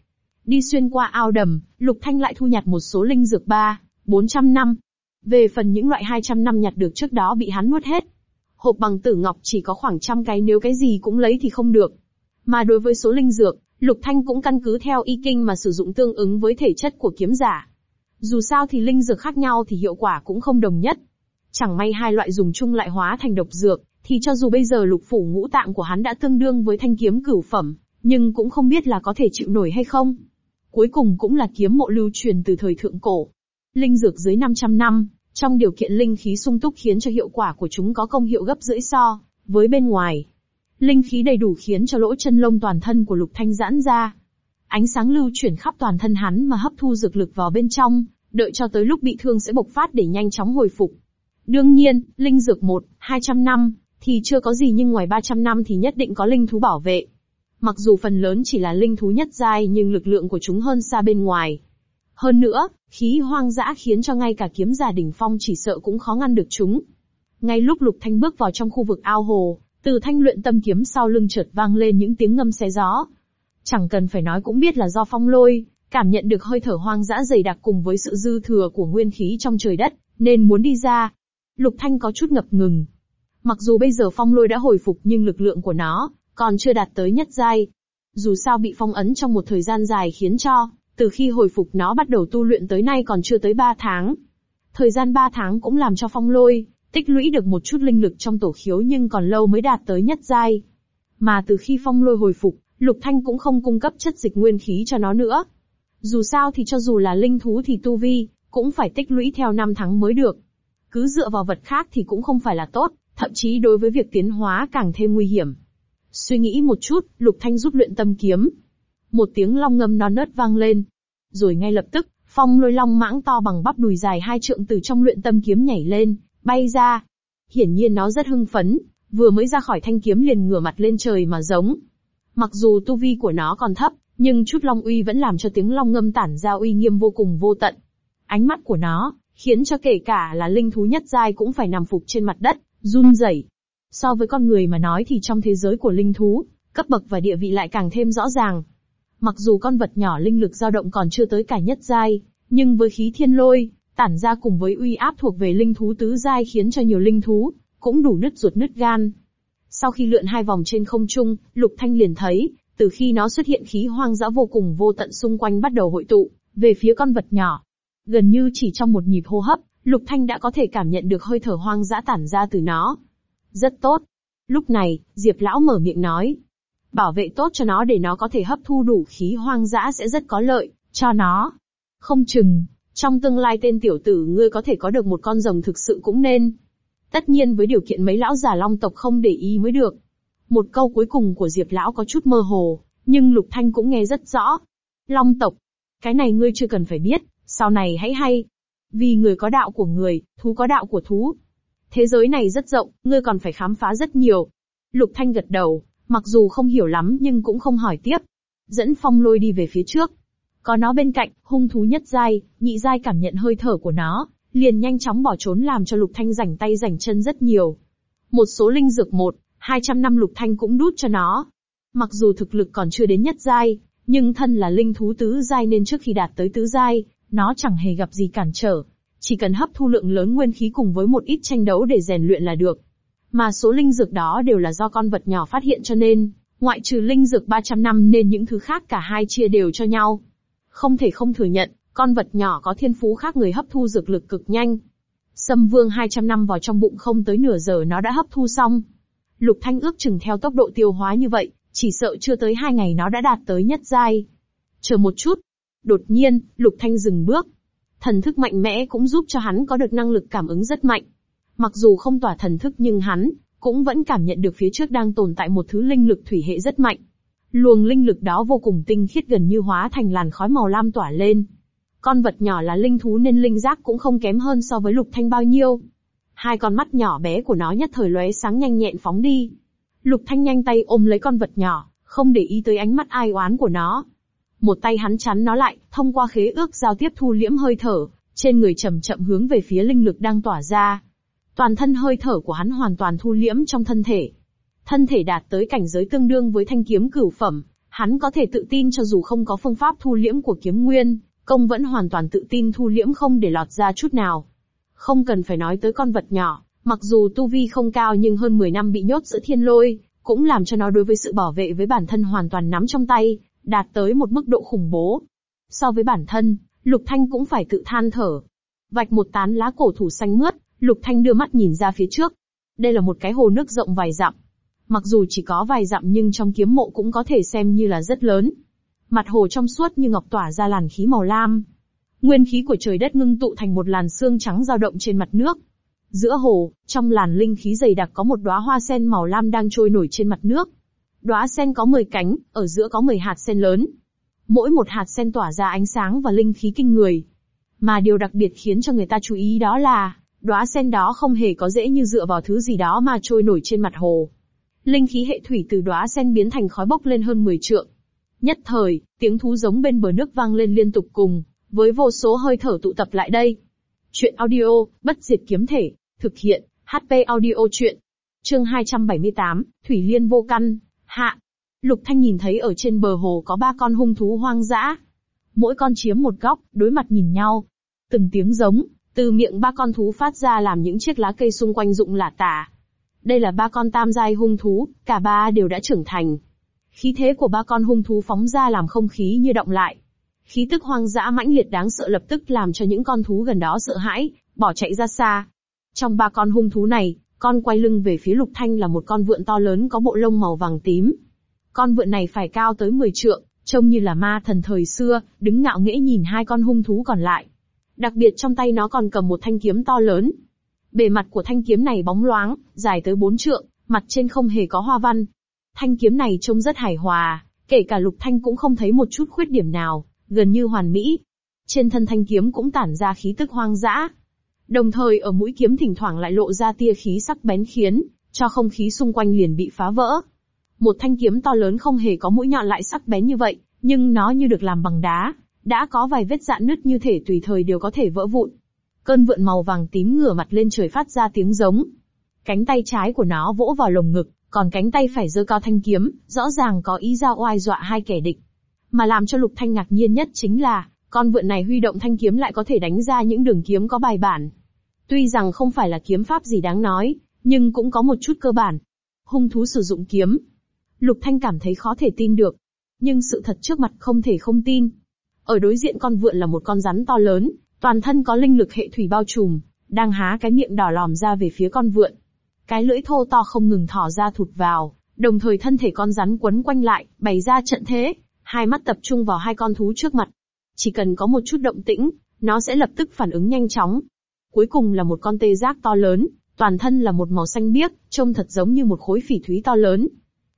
Đi xuyên qua ao đầm, Lục Thanh lại thu nhặt một số linh dược ba, 400 năm. Về phần những loại 200 năm nhặt được trước đó bị hắn nuốt hết. Hộp bằng tử ngọc chỉ có khoảng trăm cái nếu cái gì cũng lấy thì không được. Mà đối với số linh dược, Lục Thanh cũng căn cứ theo y kinh mà sử dụng tương ứng với thể chất của kiếm giả. Dù sao thì linh dược khác nhau thì hiệu quả cũng không đồng nhất. Chẳng may hai loại dùng chung lại hóa thành độc dược, thì cho dù bây giờ lục phủ ngũ tạng của hắn đã tương đương với thanh kiếm cửu phẩm, nhưng cũng không biết là có thể chịu nổi hay không. Cuối cùng cũng là kiếm mộ lưu truyền từ thời thượng cổ. Linh dược dưới 500 năm, trong điều kiện linh khí sung túc khiến cho hiệu quả của chúng có công hiệu gấp rưỡi so với bên ngoài. Linh khí đầy đủ khiến cho lỗ chân lông toàn thân của Lục Thanh giãn ra. Ánh sáng lưu chuyển khắp toàn thân hắn mà hấp thu dược lực vào bên trong, đợi cho tới lúc bị thương sẽ bộc phát để nhanh chóng hồi phục. Đương nhiên, linh dược một, 200 năm, thì chưa có gì nhưng ngoài 300 năm thì nhất định có linh thú bảo vệ. Mặc dù phần lớn chỉ là linh thú nhất giai nhưng lực lượng của chúng hơn xa bên ngoài. Hơn nữa, khí hoang dã khiến cho ngay cả kiếm giả đỉnh phong chỉ sợ cũng khó ngăn được chúng. Ngay lúc Lục Thanh bước vào trong khu vực ao hồ, từ thanh luyện tâm kiếm sau lưng chợt vang lên những tiếng ngâm xé gió. Chẳng cần phải nói cũng biết là do phong lôi, cảm nhận được hơi thở hoang dã dày đặc cùng với sự dư thừa của nguyên khí trong trời đất, nên muốn đi ra. Lục Thanh có chút ngập ngừng. Mặc dù bây giờ phong lôi đã hồi phục nhưng lực lượng của nó, còn chưa đạt tới nhất giai. Dù sao bị phong ấn trong một thời gian dài khiến cho, từ khi hồi phục nó bắt đầu tu luyện tới nay còn chưa tới 3 tháng. Thời gian 3 tháng cũng làm cho phong lôi, tích lũy được một chút linh lực trong tổ khiếu nhưng còn lâu mới đạt tới nhất giai. Mà từ khi phong lôi hồi phục, Lục Thanh cũng không cung cấp chất dịch nguyên khí cho nó nữa. Dù sao thì cho dù là linh thú thì tu vi, cũng phải tích lũy theo năm tháng mới được. Cứ dựa vào vật khác thì cũng không phải là tốt, thậm chí đối với việc tiến hóa càng thêm nguy hiểm. Suy nghĩ một chút, Lục Thanh rút luyện tâm kiếm. Một tiếng long ngâm non nớt vang lên. Rồi ngay lập tức, phong lôi long mãng to bằng bắp đùi dài hai trượng từ trong luyện tâm kiếm nhảy lên, bay ra. Hiển nhiên nó rất hưng phấn, vừa mới ra khỏi thanh kiếm liền ngửa mặt lên trời mà giống. Mặc dù tu vi của nó còn thấp, nhưng chút long uy vẫn làm cho tiếng long ngâm tản ra uy nghiêm vô cùng vô tận. Ánh mắt của nó, khiến cho kể cả là linh thú nhất giai cũng phải nằm phục trên mặt đất, run rẩy. So với con người mà nói thì trong thế giới của linh thú, cấp bậc và địa vị lại càng thêm rõ ràng. Mặc dù con vật nhỏ linh lực dao động còn chưa tới cả nhất giai, nhưng với khí thiên lôi, tản ra cùng với uy áp thuộc về linh thú tứ giai khiến cho nhiều linh thú, cũng đủ nứt ruột nứt gan. Sau khi lượn hai vòng trên không trung, Lục Thanh liền thấy, từ khi nó xuất hiện khí hoang dã vô cùng vô tận xung quanh bắt đầu hội tụ, về phía con vật nhỏ. Gần như chỉ trong một nhịp hô hấp, Lục Thanh đã có thể cảm nhận được hơi thở hoang dã tản ra từ nó. Rất tốt. Lúc này, Diệp Lão mở miệng nói. Bảo vệ tốt cho nó để nó có thể hấp thu đủ khí hoang dã sẽ rất có lợi, cho nó. Không chừng, trong tương lai tên tiểu tử ngươi có thể có được một con rồng thực sự cũng nên. Tất nhiên với điều kiện mấy lão già long tộc không để ý mới được. Một câu cuối cùng của Diệp Lão có chút mơ hồ, nhưng Lục Thanh cũng nghe rất rõ. Long tộc. Cái này ngươi chưa cần phải biết, sau này hãy hay. Vì người có đạo của người, thú có đạo của thú. Thế giới này rất rộng, ngươi còn phải khám phá rất nhiều. Lục Thanh gật đầu, mặc dù không hiểu lắm nhưng cũng không hỏi tiếp. Dẫn phong lôi đi về phía trước. Có nó bên cạnh, hung thú nhất giai, nhị giai cảm nhận hơi thở của nó, liền nhanh chóng bỏ trốn làm cho Lục Thanh rảnh tay rảnh chân rất nhiều. Một số linh dược một, 200 năm Lục Thanh cũng đút cho nó. Mặc dù thực lực còn chưa đến nhất giai, nhưng thân là linh thú tứ giai nên trước khi đạt tới tứ giai, nó chẳng hề gặp gì cản trở. Chỉ cần hấp thu lượng lớn nguyên khí cùng với một ít tranh đấu để rèn luyện là được. Mà số linh dược đó đều là do con vật nhỏ phát hiện cho nên, ngoại trừ linh dược 300 năm nên những thứ khác cả hai chia đều cho nhau. Không thể không thừa nhận, con vật nhỏ có thiên phú khác người hấp thu dược lực cực nhanh. Sâm vương 200 năm vào trong bụng không tới nửa giờ nó đã hấp thu xong. Lục Thanh ước chừng theo tốc độ tiêu hóa như vậy, chỉ sợ chưa tới hai ngày nó đã đạt tới nhất giai. Chờ một chút. Đột nhiên, Lục Thanh dừng bước. Thần thức mạnh mẽ cũng giúp cho hắn có được năng lực cảm ứng rất mạnh. Mặc dù không tỏa thần thức nhưng hắn, cũng vẫn cảm nhận được phía trước đang tồn tại một thứ linh lực thủy hệ rất mạnh. Luồng linh lực đó vô cùng tinh khiết gần như hóa thành làn khói màu lam tỏa lên. Con vật nhỏ là linh thú nên linh giác cũng không kém hơn so với lục thanh bao nhiêu. Hai con mắt nhỏ bé của nó nhất thời lóe sáng nhanh nhẹn phóng đi. Lục thanh nhanh tay ôm lấy con vật nhỏ, không để ý tới ánh mắt ai oán của nó. Một tay hắn chắn nó lại, thông qua khế ước giao tiếp thu liễm hơi thở, trên người chậm chậm hướng về phía linh lực đang tỏa ra. Toàn thân hơi thở của hắn hoàn toàn thu liễm trong thân thể. Thân thể đạt tới cảnh giới tương đương với thanh kiếm cửu phẩm, hắn có thể tự tin cho dù không có phương pháp thu liễm của kiếm nguyên, công vẫn hoàn toàn tự tin thu liễm không để lọt ra chút nào. Không cần phải nói tới con vật nhỏ, mặc dù tu vi không cao nhưng hơn 10 năm bị nhốt giữa thiên lôi, cũng làm cho nó đối với sự bảo vệ với bản thân hoàn toàn nắm trong tay, đạt tới một mức độ khủng bố. So với bản thân, Lục Thanh cũng phải tự than thở. Vạch một tán lá cổ thủ xanh mướt, Lục Thanh đưa mắt nhìn ra phía trước. Đây là một cái hồ nước rộng vài dặm. Mặc dù chỉ có vài dặm nhưng trong kiếm mộ cũng có thể xem như là rất lớn. Mặt hồ trong suốt như ngọc tỏa ra làn khí màu lam. Nguyên khí của trời đất ngưng tụ thành một làn xương trắng dao động trên mặt nước. Giữa hồ, trong làn linh khí dày đặc có một đóa hoa sen màu lam đang trôi nổi trên mặt nước. Đóa sen có 10 cánh, ở giữa có 10 hạt sen lớn. Mỗi một hạt sen tỏa ra ánh sáng và linh khí kinh người. Mà điều đặc biệt khiến cho người ta chú ý đó là, đóa sen đó không hề có dễ như dựa vào thứ gì đó mà trôi nổi trên mặt hồ. Linh khí hệ thủy từ đóa sen biến thành khói bốc lên hơn 10 trượng. Nhất thời, tiếng thú giống bên bờ nước vang lên liên tục cùng, với vô số hơi thở tụ tập lại đây. Chuyện audio, bất diệt kiếm thể, thực hiện, HP audio chuyện. Chương 278, Thủy Liên vô căn, hạ. Lục Thanh nhìn thấy ở trên bờ hồ có ba con hung thú hoang dã. Mỗi con chiếm một góc, đối mặt nhìn nhau. Từng tiếng giống, từ miệng ba con thú phát ra làm những chiếc lá cây xung quanh rụng lả tả. Đây là ba con tam giai hung thú, cả ba đều đã trưởng thành. Khí thế của ba con hung thú phóng ra làm không khí như động lại. Khí tức hoang dã mãnh liệt đáng sợ lập tức làm cho những con thú gần đó sợ hãi, bỏ chạy ra xa. Trong ba con hung thú này, con quay lưng về phía Lục Thanh là một con vượn to lớn có bộ lông màu vàng tím. Con vượn này phải cao tới 10 trượng, trông như là ma thần thời xưa, đứng ngạo nghễ nhìn hai con hung thú còn lại. Đặc biệt trong tay nó còn cầm một thanh kiếm to lớn. Bề mặt của thanh kiếm này bóng loáng, dài tới 4 trượng, mặt trên không hề có hoa văn. Thanh kiếm này trông rất hài hòa, kể cả Lục Thanh cũng không thấy một chút khuyết điểm nào, gần như hoàn mỹ. Trên thân thanh kiếm cũng tản ra khí tức hoang dã. Đồng thời ở mũi kiếm thỉnh thoảng lại lộ ra tia khí sắc bén khiến cho không khí xung quanh liền bị phá vỡ. Một thanh kiếm to lớn không hề có mũi nhọn lại sắc bén như vậy, nhưng nó như được làm bằng đá, đã có vài vết dạn nứt như thể tùy thời đều có thể vỡ vụn. Cơn vượn màu vàng tím ngửa mặt lên trời phát ra tiếng giống. Cánh tay trái của nó vỗ vào lồng ngực, còn cánh tay phải giơ cao thanh kiếm, rõ ràng có ý ra oai dọa hai kẻ địch. Mà làm cho Lục Thanh ngạc nhiên nhất chính là, con vượn này huy động thanh kiếm lại có thể đánh ra những đường kiếm có bài bản. Tuy rằng không phải là kiếm pháp gì đáng nói, nhưng cũng có một chút cơ bản. Hung thú sử dụng kiếm. Lục Thanh cảm thấy khó thể tin được. Nhưng sự thật trước mặt không thể không tin. Ở đối diện con vượn là một con rắn to lớn, toàn thân có linh lực hệ thủy bao trùm, đang há cái miệng đỏ lòm ra về phía con vượn. Cái lưỡi thô to không ngừng thỏ ra thụt vào, đồng thời thân thể con rắn quấn quanh lại, bày ra trận thế, hai mắt tập trung vào hai con thú trước mặt. Chỉ cần có một chút động tĩnh, nó sẽ lập tức phản ứng nhanh chóng. Cuối cùng là một con tê giác to lớn, toàn thân là một màu xanh biếc, trông thật giống như một khối phỉ thúy to lớn.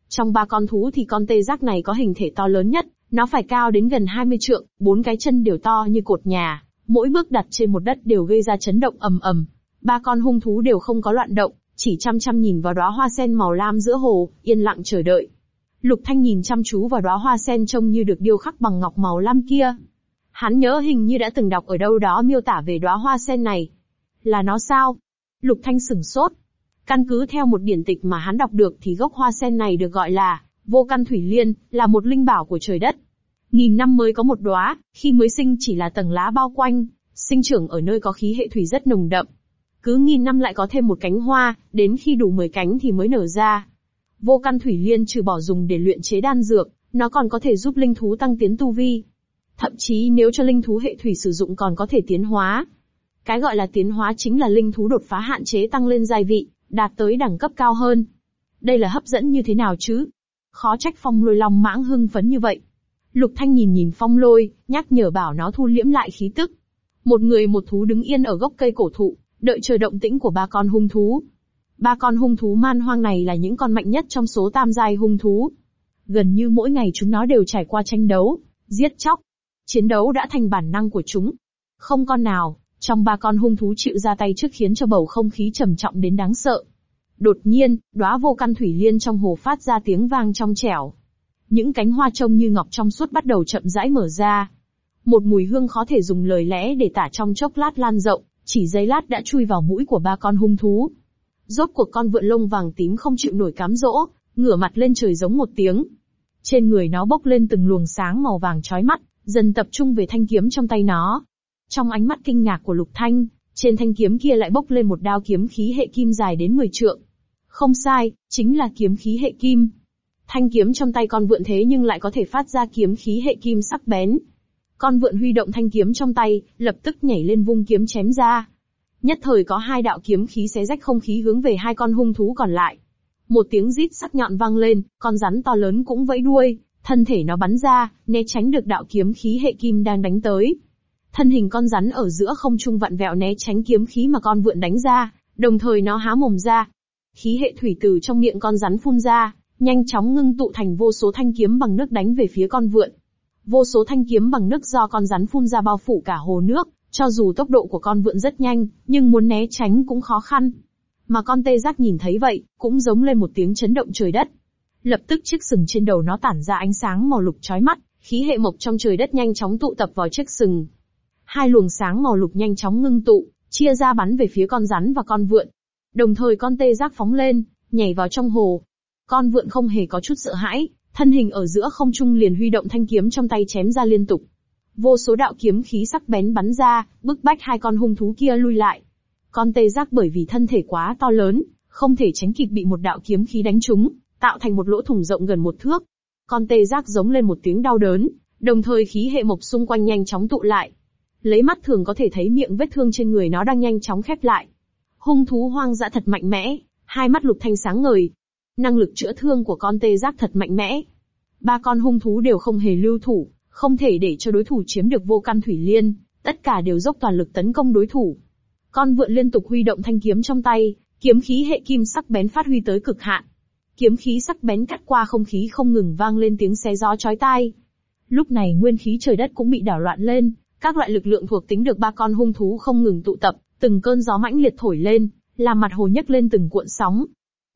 Trong ba con thú thì con tê giác này có hình thể to lớn nhất, nó phải cao đến gần 20 trượng, bốn cái chân đều to như cột nhà, mỗi bước đặt trên một đất đều gây ra chấn động ầm ầm. Ba con hung thú đều không có loạn động, chỉ chăm chăm nhìn vào đóa hoa sen màu lam giữa hồ, yên lặng chờ đợi. Lục Thanh nhìn chăm chú vào đóa hoa sen trông như được điêu khắc bằng ngọc màu lam kia. Hắn nhớ hình như đã từng đọc ở đâu đó miêu tả về đóa hoa sen này. Là nó sao? Lục Thanh sửng sốt. Căn cứ theo một điển tịch mà hắn đọc được thì gốc hoa sen này được gọi là vô căn thủy liên, là một linh bảo của trời đất. Nghìn năm mới có một đóa, khi mới sinh chỉ là tầng lá bao quanh, sinh trưởng ở nơi có khí hệ thủy rất nồng đậm. Cứ nghìn năm lại có thêm một cánh hoa, đến khi đủ 10 cánh thì mới nở ra. Vô căn thủy liên trừ bỏ dùng để luyện chế đan dược, nó còn có thể giúp linh thú tăng tiến tu vi. Thậm chí nếu cho linh thú hệ thủy sử dụng còn có thể tiến hóa. Cái gọi là tiến hóa chính là linh thú đột phá hạn chế tăng lên giai vị, đạt tới đẳng cấp cao hơn. Đây là hấp dẫn như thế nào chứ? Khó trách phong lôi long mãng hưng phấn như vậy. Lục Thanh nhìn nhìn phong lôi, nhắc nhở bảo nó thu liễm lại khí tức. Một người một thú đứng yên ở gốc cây cổ thụ, đợi chờ động tĩnh của ba con hung thú. Ba con hung thú man hoang này là những con mạnh nhất trong số tam giai hung thú. Gần như mỗi ngày chúng nó đều trải qua tranh đấu, giết chóc. Chiến đấu đã thành bản năng của chúng. Không con nào, trong ba con hung thú chịu ra tay trước khiến cho bầu không khí trầm trọng đến đáng sợ. Đột nhiên, đóa vô căn thủy liên trong hồ phát ra tiếng vang trong trẻo. Những cánh hoa trông như ngọc trong suốt bắt đầu chậm rãi mở ra. Một mùi hương khó thể dùng lời lẽ để tả trong chốc lát lan rộng, chỉ giây lát đã chui vào mũi của ba con hung thú. Rốt cuộc con vượn lông vàng tím không chịu nổi cám dỗ, ngửa mặt lên trời giống một tiếng. Trên người nó bốc lên từng luồng sáng màu vàng chói mắt, dần tập trung về thanh kiếm trong tay nó. Trong ánh mắt kinh ngạc của Lục Thanh, trên thanh kiếm kia lại bốc lên một đao kiếm khí hệ kim dài đến 10 trượng. Không sai, chính là kiếm khí hệ kim. Thanh kiếm trong tay con vượn thế nhưng lại có thể phát ra kiếm khí hệ kim sắc bén. Con vượn huy động thanh kiếm trong tay, lập tức nhảy lên vung kiếm chém ra. Nhất thời có hai đạo kiếm khí xé rách không khí hướng về hai con hung thú còn lại. Một tiếng rít sắc nhọn vang lên, con rắn to lớn cũng vẫy đuôi, thân thể nó bắn ra, né tránh được đạo kiếm khí hệ kim đang đánh tới. Thân hình con rắn ở giữa không trung vặn vẹo né tránh kiếm khí mà con vượn đánh ra, đồng thời nó há mồm ra. Khí hệ thủy từ trong miệng con rắn phun ra, nhanh chóng ngưng tụ thành vô số thanh kiếm bằng nước đánh về phía con vượn. Vô số thanh kiếm bằng nước do con rắn phun ra bao phủ cả hồ nước, cho dù tốc độ của con vượn rất nhanh, nhưng muốn né tránh cũng khó khăn. Mà con tê giác nhìn thấy vậy, cũng giống lên một tiếng chấn động trời đất. Lập tức chiếc sừng trên đầu nó tản ra ánh sáng màu lục chói mắt, khí hệ mộc trong trời đất nhanh chóng tụ tập vào chiếc sừng. Hai luồng sáng màu lục nhanh chóng ngưng tụ, chia ra bắn về phía con rắn và con vượn. Đồng thời con tê giác phóng lên, nhảy vào trong hồ. Con vượn không hề có chút sợ hãi, thân hình ở giữa không trung liền huy động thanh kiếm trong tay chém ra liên tục. Vô số đạo kiếm khí sắc bén bắn ra, bức bách hai con hung thú kia lui lại. Con tê giác bởi vì thân thể quá to lớn, không thể tránh kịp bị một đạo kiếm khí đánh trúng, tạo thành một lỗ thủng rộng gần một thước. Con tê giác giống lên một tiếng đau đớn, đồng thời khí hệ mộc xung quanh nhanh chóng tụ lại. Lấy mắt thường có thể thấy miệng vết thương trên người nó đang nhanh chóng khép lại. Hung thú hoang dã thật mạnh mẽ, hai mắt lục thanh sáng ngời. Năng lực chữa thương của con tê giác thật mạnh mẽ. Ba con hung thú đều không hề lưu thủ, không thể để cho đối thủ chiếm được vô căn thủy liên, tất cả đều dốc toàn lực tấn công đối thủ. Con vượn liên tục huy động thanh kiếm trong tay, kiếm khí hệ kim sắc bén phát huy tới cực hạn. Kiếm khí sắc bén cắt qua không khí không ngừng vang lên tiếng xé gió chói tai. Lúc này nguyên khí trời đất cũng bị đảo loạn lên, các loại lực lượng thuộc tính được ba con hung thú không ngừng tụ tập, từng cơn gió mãnh liệt thổi lên, làm mặt hồ nhấc lên từng cuộn sóng.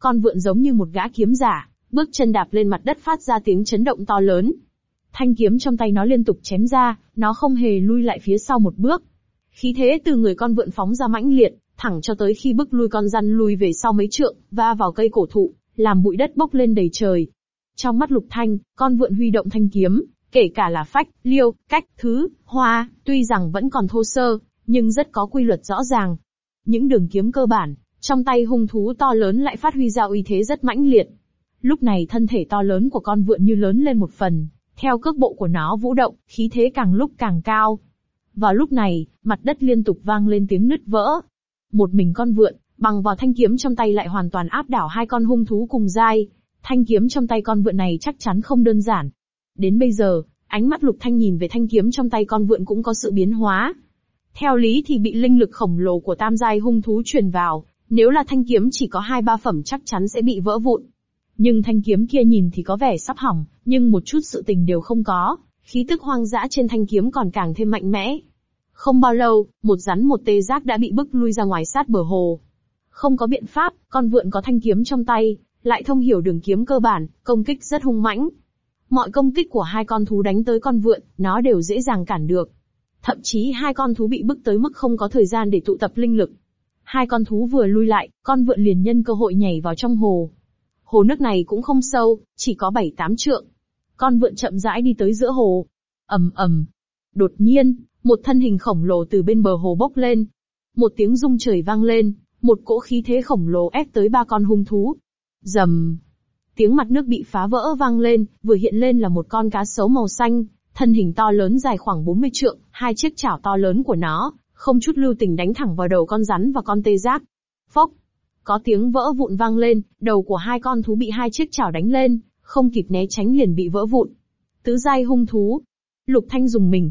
Con vượn giống như một gã kiếm giả, bước chân đạp lên mặt đất phát ra tiếng chấn động to lớn. Thanh kiếm trong tay nó liên tục chém ra, nó không hề lui lại phía sau một bước. Khí thế từ người con vượn phóng ra mãnh liệt, thẳng cho tới khi bức lui con răn lui về sau mấy trượng, va vào cây cổ thụ, làm bụi đất bốc lên đầy trời. Trong mắt lục thanh, con vượn huy động thanh kiếm, kể cả là phách, liêu, cách, thứ, hoa, tuy rằng vẫn còn thô sơ, nhưng rất có quy luật rõ ràng. Những đường kiếm cơ bản, trong tay hung thú to lớn lại phát huy ra uy thế rất mãnh liệt. Lúc này thân thể to lớn của con vượn như lớn lên một phần, theo cước bộ của nó vũ động, khí thế càng lúc càng cao. Vào lúc này, mặt đất liên tục vang lên tiếng nứt vỡ. Một mình con vượn, bằng vào thanh kiếm trong tay lại hoàn toàn áp đảo hai con hung thú cùng dai. Thanh kiếm trong tay con vượn này chắc chắn không đơn giản. Đến bây giờ, ánh mắt lục thanh nhìn về thanh kiếm trong tay con vượn cũng có sự biến hóa. Theo lý thì bị linh lực khổng lồ của tam giai hung thú truyền vào, nếu là thanh kiếm chỉ có hai ba phẩm chắc chắn sẽ bị vỡ vụn. Nhưng thanh kiếm kia nhìn thì có vẻ sắp hỏng, nhưng một chút sự tình đều không có, khí tức hoang dã trên thanh kiếm còn càng thêm mạnh mẽ. Không bao lâu, một rắn một tê giác đã bị bức lui ra ngoài sát bờ hồ. Không có biện pháp, con vượn có thanh kiếm trong tay, lại thông hiểu đường kiếm cơ bản, công kích rất hung mãnh. Mọi công kích của hai con thú đánh tới con vượn, nó đều dễ dàng cản được. Thậm chí hai con thú bị bức tới mức không có thời gian để tụ tập linh lực. Hai con thú vừa lui lại, con vượn liền nhân cơ hội nhảy vào trong hồ. Hồ nước này cũng không sâu, chỉ có 7-8 trượng. Con vượn chậm rãi đi tới giữa hồ. ầm ầm. Đột nhiên, một thân hình khổng lồ từ bên bờ hồ bốc lên. Một tiếng rung trời vang lên, một cỗ khí thế khổng lồ ép tới ba con hung thú. Dầm. Tiếng mặt nước bị phá vỡ vang lên, vừa hiện lên là một con cá sấu màu xanh, thân hình to lớn dài khoảng 40 trượng, hai chiếc chảo to lớn của nó, không chút lưu tình đánh thẳng vào đầu con rắn và con tê giác. Phốc. Có tiếng vỡ vụn vang lên, đầu của hai con thú bị hai chiếc chảo đánh lên, không kịp né tránh liền bị vỡ vụn. Tứ giai hung thú. Lục Thanh dùng mình.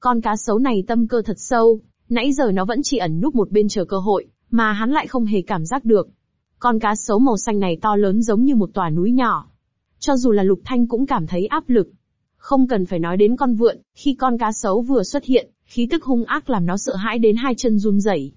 Con cá sấu này tâm cơ thật sâu, nãy giờ nó vẫn chỉ ẩn núp một bên chờ cơ hội, mà hắn lại không hề cảm giác được. Con cá sấu màu xanh này to lớn giống như một tòa núi nhỏ. Cho dù là Lục Thanh cũng cảm thấy áp lực. Không cần phải nói đến con vượn, khi con cá sấu vừa xuất hiện, khí tức hung ác làm nó sợ hãi đến hai chân run rẩy.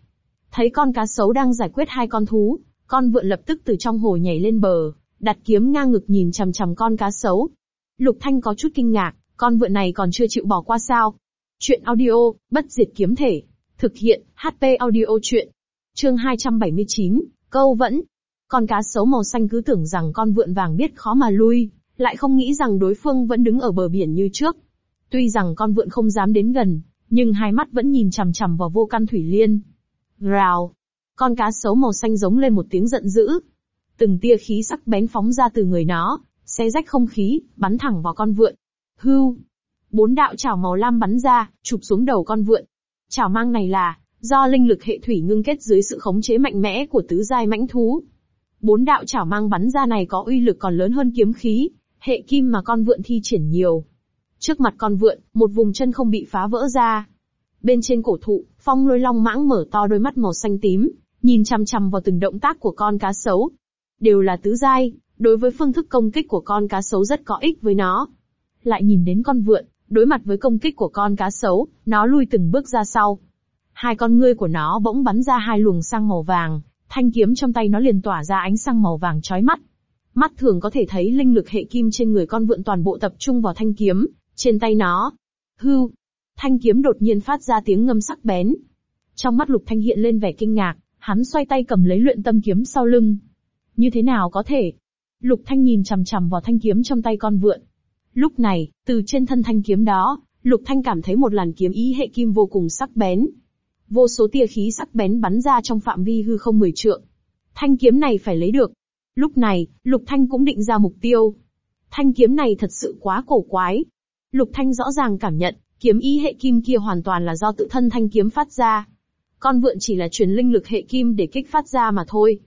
Thấy con cá sấu đang giải quyết hai con thú, con vượn lập tức từ trong hồ nhảy lên bờ, đặt kiếm ngang ngực nhìn chằm chằm con cá sấu. Lục Thanh có chút kinh ngạc, con vượn này còn chưa chịu bỏ qua sao? Chuyện audio, bất diệt kiếm thể. Thực hiện, HP audio chuyện. Chương 279, câu vẫn. Con cá sấu màu xanh cứ tưởng rằng con vượn vàng biết khó mà lui, lại không nghĩ rằng đối phương vẫn đứng ở bờ biển như trước. Tuy rằng con vượn không dám đến gần, nhưng hai mắt vẫn nhìn chằm chằm vào vô căn thủy liên. Rào. Con cá sấu màu xanh giống lên một tiếng giận dữ. Từng tia khí sắc bén phóng ra từ người nó, xé rách không khí, bắn thẳng vào con vượn. Hưu. Bốn đạo chảo màu lam bắn ra, chụp xuống đầu con vượn. Chảo mang này là, do linh lực hệ thủy ngưng kết dưới sự khống chế mạnh mẽ của tứ giai mãnh thú. Bốn đạo chảo mang bắn ra này có uy lực còn lớn hơn kiếm khí, hệ kim mà con vượn thi triển nhiều. Trước mặt con vượn, một vùng chân không bị phá vỡ ra. Bên trên cổ thụ, phong lôi long mãng mở to đôi mắt màu xanh tím, nhìn chằm chằm vào từng động tác của con cá sấu. Đều là tứ giai, đối với phương thức công kích của con cá sấu rất có ích với nó. Lại nhìn đến con vượn, đối mặt với công kích của con cá sấu, nó lui từng bước ra sau. Hai con ngươi của nó bỗng bắn ra hai luồng sang màu vàng, thanh kiếm trong tay nó liền tỏa ra ánh sáng màu vàng chói mắt. Mắt thường có thể thấy linh lực hệ kim trên người con vượn toàn bộ tập trung vào thanh kiếm, trên tay nó. Hưu. Thanh kiếm đột nhiên phát ra tiếng ngâm sắc bén. Trong mắt lục thanh hiện lên vẻ kinh ngạc, hắn xoay tay cầm lấy luyện tâm kiếm sau lưng. Như thế nào có thể? Lục thanh nhìn chằm chằm vào thanh kiếm trong tay con vượn. Lúc này, từ trên thân thanh kiếm đó, lục thanh cảm thấy một làn kiếm ý hệ kim vô cùng sắc bén. Vô số tia khí sắc bén bắn ra trong phạm vi hư không mười trượng. Thanh kiếm này phải lấy được. Lúc này, lục thanh cũng định ra mục tiêu. Thanh kiếm này thật sự quá cổ quái. Lục Thanh rõ ràng cảm nhận, kiếm ý hệ kim kia hoàn toàn là do tự thân thanh kiếm phát ra. Con vượn chỉ là truyền linh lực hệ kim để kích phát ra mà thôi.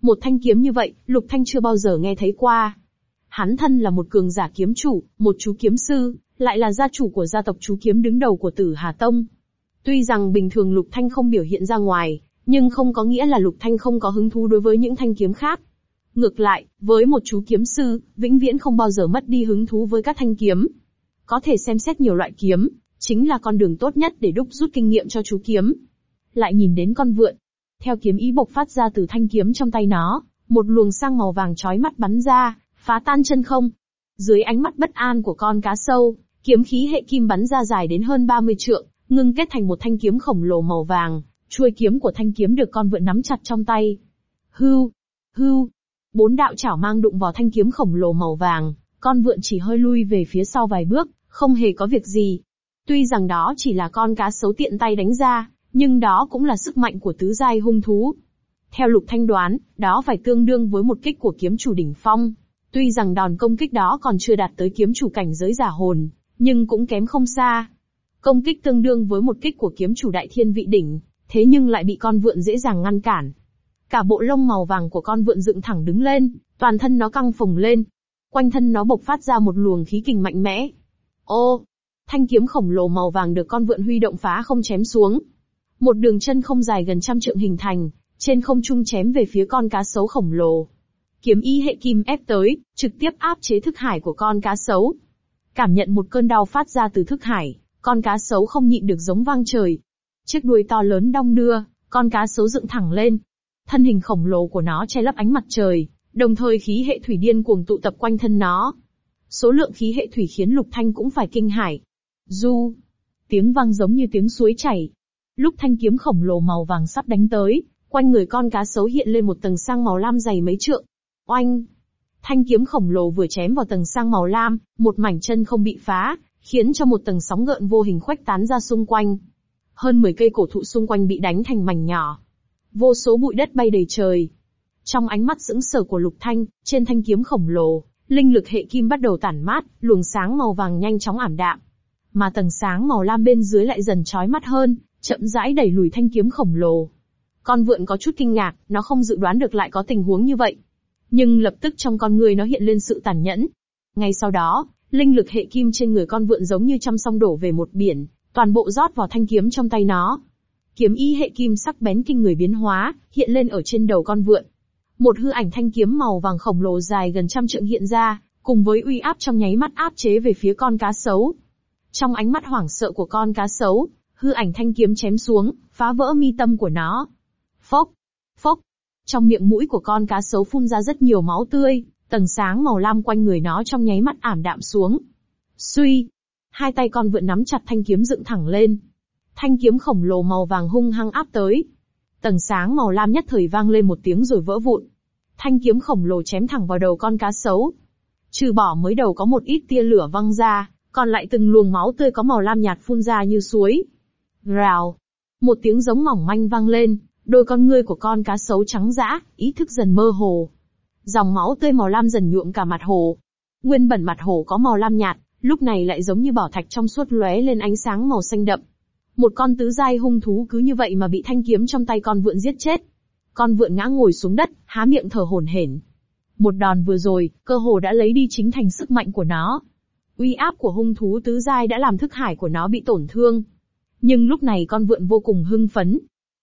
Một thanh kiếm như vậy, Lục Thanh chưa bao giờ nghe thấy qua. Hắn thân là một cường giả kiếm chủ, một chú kiếm sư, lại là gia chủ của gia tộc chú kiếm đứng đầu của Tử Hà Tông. Tuy rằng bình thường Lục Thanh không biểu hiện ra ngoài, nhưng không có nghĩa là Lục Thanh không có hứng thú đối với những thanh kiếm khác. Ngược lại, với một chú kiếm sư, vĩnh viễn không bao giờ mất đi hứng thú với các thanh kiếm. Có thể xem xét nhiều loại kiếm, chính là con đường tốt nhất để đúc rút kinh nghiệm cho chú kiếm. Lại nhìn đến con vượn. Theo kiếm ý bộc phát ra từ thanh kiếm trong tay nó, một luồng sang màu vàng chói mắt bắn ra, phá tan chân không. Dưới ánh mắt bất an của con cá sâu, kiếm khí hệ kim bắn ra dài đến hơn 30 trượng, ngưng kết thành một thanh kiếm khổng lồ màu vàng, chuôi kiếm của thanh kiếm được con vượn nắm chặt trong tay. Hưu, hưu, bốn đạo chảo mang đụng vào thanh kiếm khổng lồ màu vàng, con vượn chỉ hơi lui về phía sau vài bước, không hề có việc gì. Tuy rằng đó chỉ là con cá sấu tiện tay đánh ra, nhưng đó cũng là sức mạnh của tứ giai hung thú. Theo lục thanh đoán, đó phải tương đương với một kích của kiếm chủ đỉnh phong. Tuy rằng đòn công kích đó còn chưa đạt tới kiếm chủ cảnh giới giả hồn, nhưng cũng kém không xa. Công kích tương đương với một kích của kiếm chủ đại thiên vị đỉnh, thế nhưng lại bị con vượn dễ dàng ngăn cản. Cả bộ lông màu vàng của con vượn dựng thẳng đứng lên, toàn thân nó căng phồng lên. Quanh thân nó bộc phát ra một luồng khí kình mạnh mẽ. Ô! Thanh kiếm khổng lồ màu vàng được con vượn huy động phá không chém xuống. Một đường chân không dài gần trăm trượng hình thành, trên không trung chém về phía con cá sấu khổng lồ. Kiếm y hệ kim ép tới, trực tiếp áp chế thức hải của con cá sấu. Cảm nhận một cơn đau phát ra từ thức hải, con cá sấu không nhịn được giống vang trời. Chiếc đuôi to lớn đong đưa, con cá sấu dựng thẳng lên. Thân hình khổng lồ của nó che lấp ánh mặt trời, đồng thời khí hệ thủy điên cuồng tụ tập quanh thân nó. Số lượng khí hệ thủy khiến Lục Thanh cũng phải kinh hãi. Du, tiếng vang giống như tiếng suối chảy. Lúc thanh kiếm khổng lồ màu vàng sắp đánh tới, quanh người con cá sấu hiện lên một tầng sang màu lam dày mấy trượng. Oanh! Thanh kiếm khổng lồ vừa chém vào tầng sang màu lam, một mảnh chân không bị phá, khiến cho một tầng sóng gợn vô hình khuếch tán ra xung quanh. Hơn 10 cây cổ thụ xung quanh bị đánh thành mảnh nhỏ. Vô số bụi đất bay đầy trời. Trong ánh mắt sững sờ của Lục Thanh, trên thanh kiếm khổng lồ, linh lực hệ kim bắt đầu tản mát, luồng sáng màu vàng nhanh chóng ảm đạm. Mà tầng sáng màu lam bên dưới lại dần chói mắt hơn, chậm rãi đẩy lùi thanh kiếm khổng lồ. Con vượn có chút kinh ngạc, nó không dự đoán được lại có tình huống như vậy. Nhưng lập tức trong con người nó hiện lên sự tàn nhẫn. Ngay sau đó, linh lực hệ kim trên người con vượn giống như trăm sông đổ về một biển, toàn bộ rót vào thanh kiếm trong tay nó. Kiếm y hệ kim sắc bén kinh người biến hóa, hiện lên ở trên đầu con vượn. Một hư ảnh thanh kiếm màu vàng khổng lồ dài gần trăm trượng hiện ra, cùng với uy áp trong nháy mắt áp chế về phía con cá sấu. Trong ánh mắt hoảng sợ của con cá sấu, hư ảnh thanh kiếm chém xuống, phá vỡ mi tâm của nó. Phốc, phốc, trong miệng mũi của con cá sấu phun ra rất nhiều máu tươi, tầng sáng màu lam quanh người nó trong nháy mắt ảm đạm xuống. Suy, hai tay con vượn nắm chặt thanh kiếm dựng thẳng lên. Thanh kiếm khổng lồ màu vàng hung hăng áp tới. Tầng sáng màu lam nhất thời vang lên một tiếng rồi vỡ vụn. Thanh kiếm khổng lồ chém thẳng vào đầu con cá sấu. Trừ bỏ mới đầu có một ít tia lửa văng ra, còn lại từng luồng máu tươi có màu lam nhạt phun ra như suối. Rào. Một tiếng giống mỏng manh vang lên, đôi con ngươi của con cá sấu trắng dã, ý thức dần mơ hồ. Dòng máu tươi màu lam dần nhuộm cả mặt hồ. Nguyên bản mặt hồ có màu lam nhạt, lúc này lại giống như bảo thạch trong suốt lóe lên ánh sáng màu xanh đậm. Một con tứ giai hung thú cứ như vậy mà bị thanh kiếm trong tay con vượn giết chết. Con vượn ngã ngồi xuống đất, há miệng thở hổn hển. Một đòn vừa rồi, cơ hồ đã lấy đi chính thành sức mạnh của nó. Uy áp của hung thú tứ giai đã làm thức hải của nó bị tổn thương. Nhưng lúc này con vượn vô cùng hưng phấn.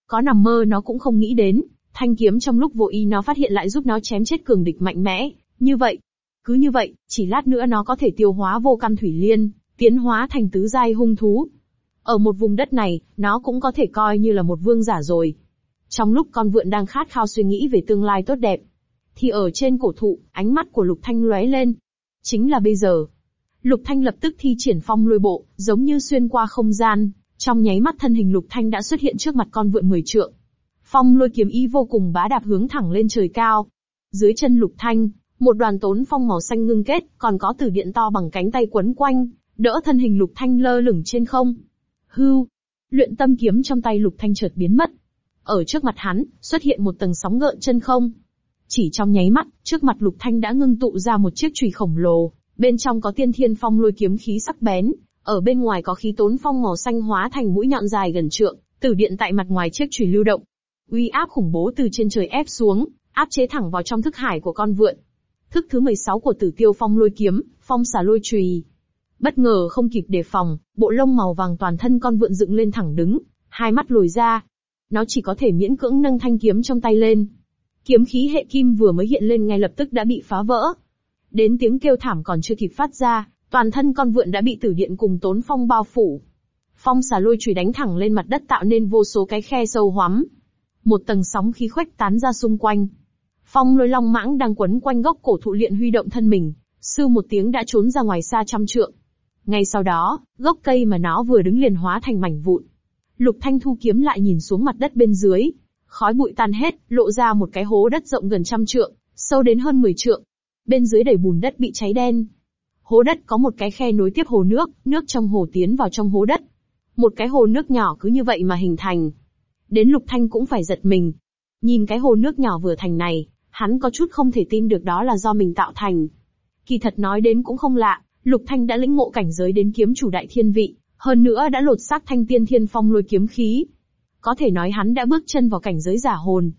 Có nằm mơ nó cũng không nghĩ đến, thanh kiếm trong lúc vô ý nó phát hiện lại giúp nó chém chết cường địch mạnh mẽ. Như vậy, cứ như vậy, chỉ lát nữa nó có thể tiêu hóa vô căn thủy liên, tiến hóa thành tứ giai hung thú. Ở một vùng đất này, nó cũng có thể coi như là một vương giả rồi. Trong lúc con vượn đang khát khao suy nghĩ về tương lai tốt đẹp, thì ở trên cổ thụ, ánh mắt của Lục Thanh lóe lên. Chính là bây giờ. Lục Thanh lập tức thi triển phong lôi bộ, giống như xuyên qua không gian, trong nháy mắt thân hình Lục Thanh đã xuất hiện trước mặt con vượn mười trượng. Phong lôi kiếm ý vô cùng bá đạp hướng thẳng lên trời cao. Dưới chân Lục Thanh, một đoàn tốn phong màu xanh ngưng kết, còn có từ điện to bằng cánh tay quấn quanh, đỡ thân hình Lục Thanh lơ lửng trên không. Hưu, luyện tâm kiếm trong tay Lục Thanh chợt biến mất. Ở trước mặt hắn, xuất hiện một tầng sóng gợn chân không. Chỉ trong nháy mắt, trước mặt Lục Thanh đã ngưng tụ ra một chiếc chùy khổng lồ, Bên trong có tiên thiên phong lôi kiếm khí sắc bén, ở bên ngoài có khí tốn phong màu xanh hóa thành mũi nhọn dài gần trượng, tử điện tại mặt ngoài chiếc chùy lưu động. Uy áp khủng bố từ trên trời ép xuống, áp chế thẳng vào trong thức hải của con vượn. Thức thứ 16 của Tử Tiêu Phong Lôi Kiếm, Phong Xà Lôi Chùy. Bất ngờ không kịp đề phòng, bộ lông màu vàng toàn thân con vượn dựng lên thẳng đứng, hai mắt lồi ra. Nó chỉ có thể miễn cưỡng nâng thanh kiếm trong tay lên. Kiếm khí hệ kim vừa mới hiện lên ngay lập tức đã bị phá vỡ. Đến tiếng kêu thảm còn chưa kịp phát ra, toàn thân con vượn đã bị tử điện cùng tốn phong bao phủ. Phong xà lôi chùy đánh thẳng lên mặt đất tạo nên vô số cái khe sâu hoắm. Một tầng sóng khí khuếch tán ra xung quanh. Phong lôi long mãng đang quấn quanh gốc cổ thụ luyện huy động thân mình, sư một tiếng đã trốn ra ngoài xa trăm trượng. Ngay sau đó, gốc cây mà nó vừa đứng liền hóa thành mảnh vụn. Lục Thanh thu kiếm lại nhìn xuống mặt đất bên dưới. Khói bụi tan hết, lộ ra một cái hố đất rộng gần trăm trượng, sâu đến hơn 10 trượng. Bên dưới đầy bùn đất bị cháy đen. Hố đất có một cái khe nối tiếp hồ nước, nước trong hồ tiến vào trong hố đất. Một cái hồ nước nhỏ cứ như vậy mà hình thành. Đến Lục Thanh cũng phải giật mình. Nhìn cái hồ nước nhỏ vừa thành này, hắn có chút không thể tin được đó là do mình tạo thành. Kỳ thật nói đến cũng không lạ, Lục Thanh đã lĩnh ngộ cảnh giới đến kiếm chủ đại thiên vị, hơn nữa đã lột xác thanh tiên thiên phong lôi kiếm khí. Có thể nói hắn đã bước chân vào cảnh giới giả hồn.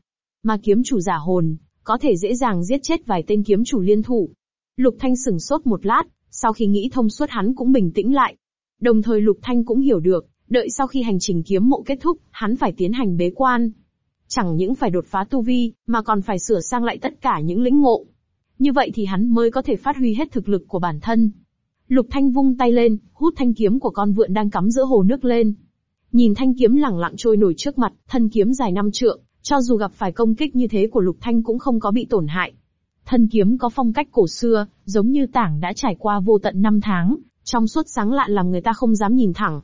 Mà kiếm chủ giả hồn, có thể dễ dàng giết chết vài tên kiếm chủ liên thủ. Lục Thanh sửng sốt một lát, sau khi nghĩ thông suốt hắn cũng bình tĩnh lại. Đồng thời Lục Thanh cũng hiểu được, đợi sau khi hành trình kiếm mộ kết thúc, hắn phải tiến hành bế quan. Chẳng những phải đột phá tu vi, mà còn phải sửa sang lại tất cả những lĩnh ngộ. Như vậy thì hắn mới có thể phát huy hết thực lực của bản thân. Lục Thanh vung tay lên, hút thanh kiếm của con vượn đang cắm giữa hồ nước lên. Nhìn thanh kiếm lẳng lặng trôi nổi trước mặt, thân kiếm dài năm trượng, cho dù gặp phải công kích như thế của Lục Thanh cũng không có bị tổn hại. Thân kiếm có phong cách cổ xưa, giống như tảng đã trải qua vô tận năm tháng, trong suốt sáng lạ làm người ta không dám nhìn thẳng.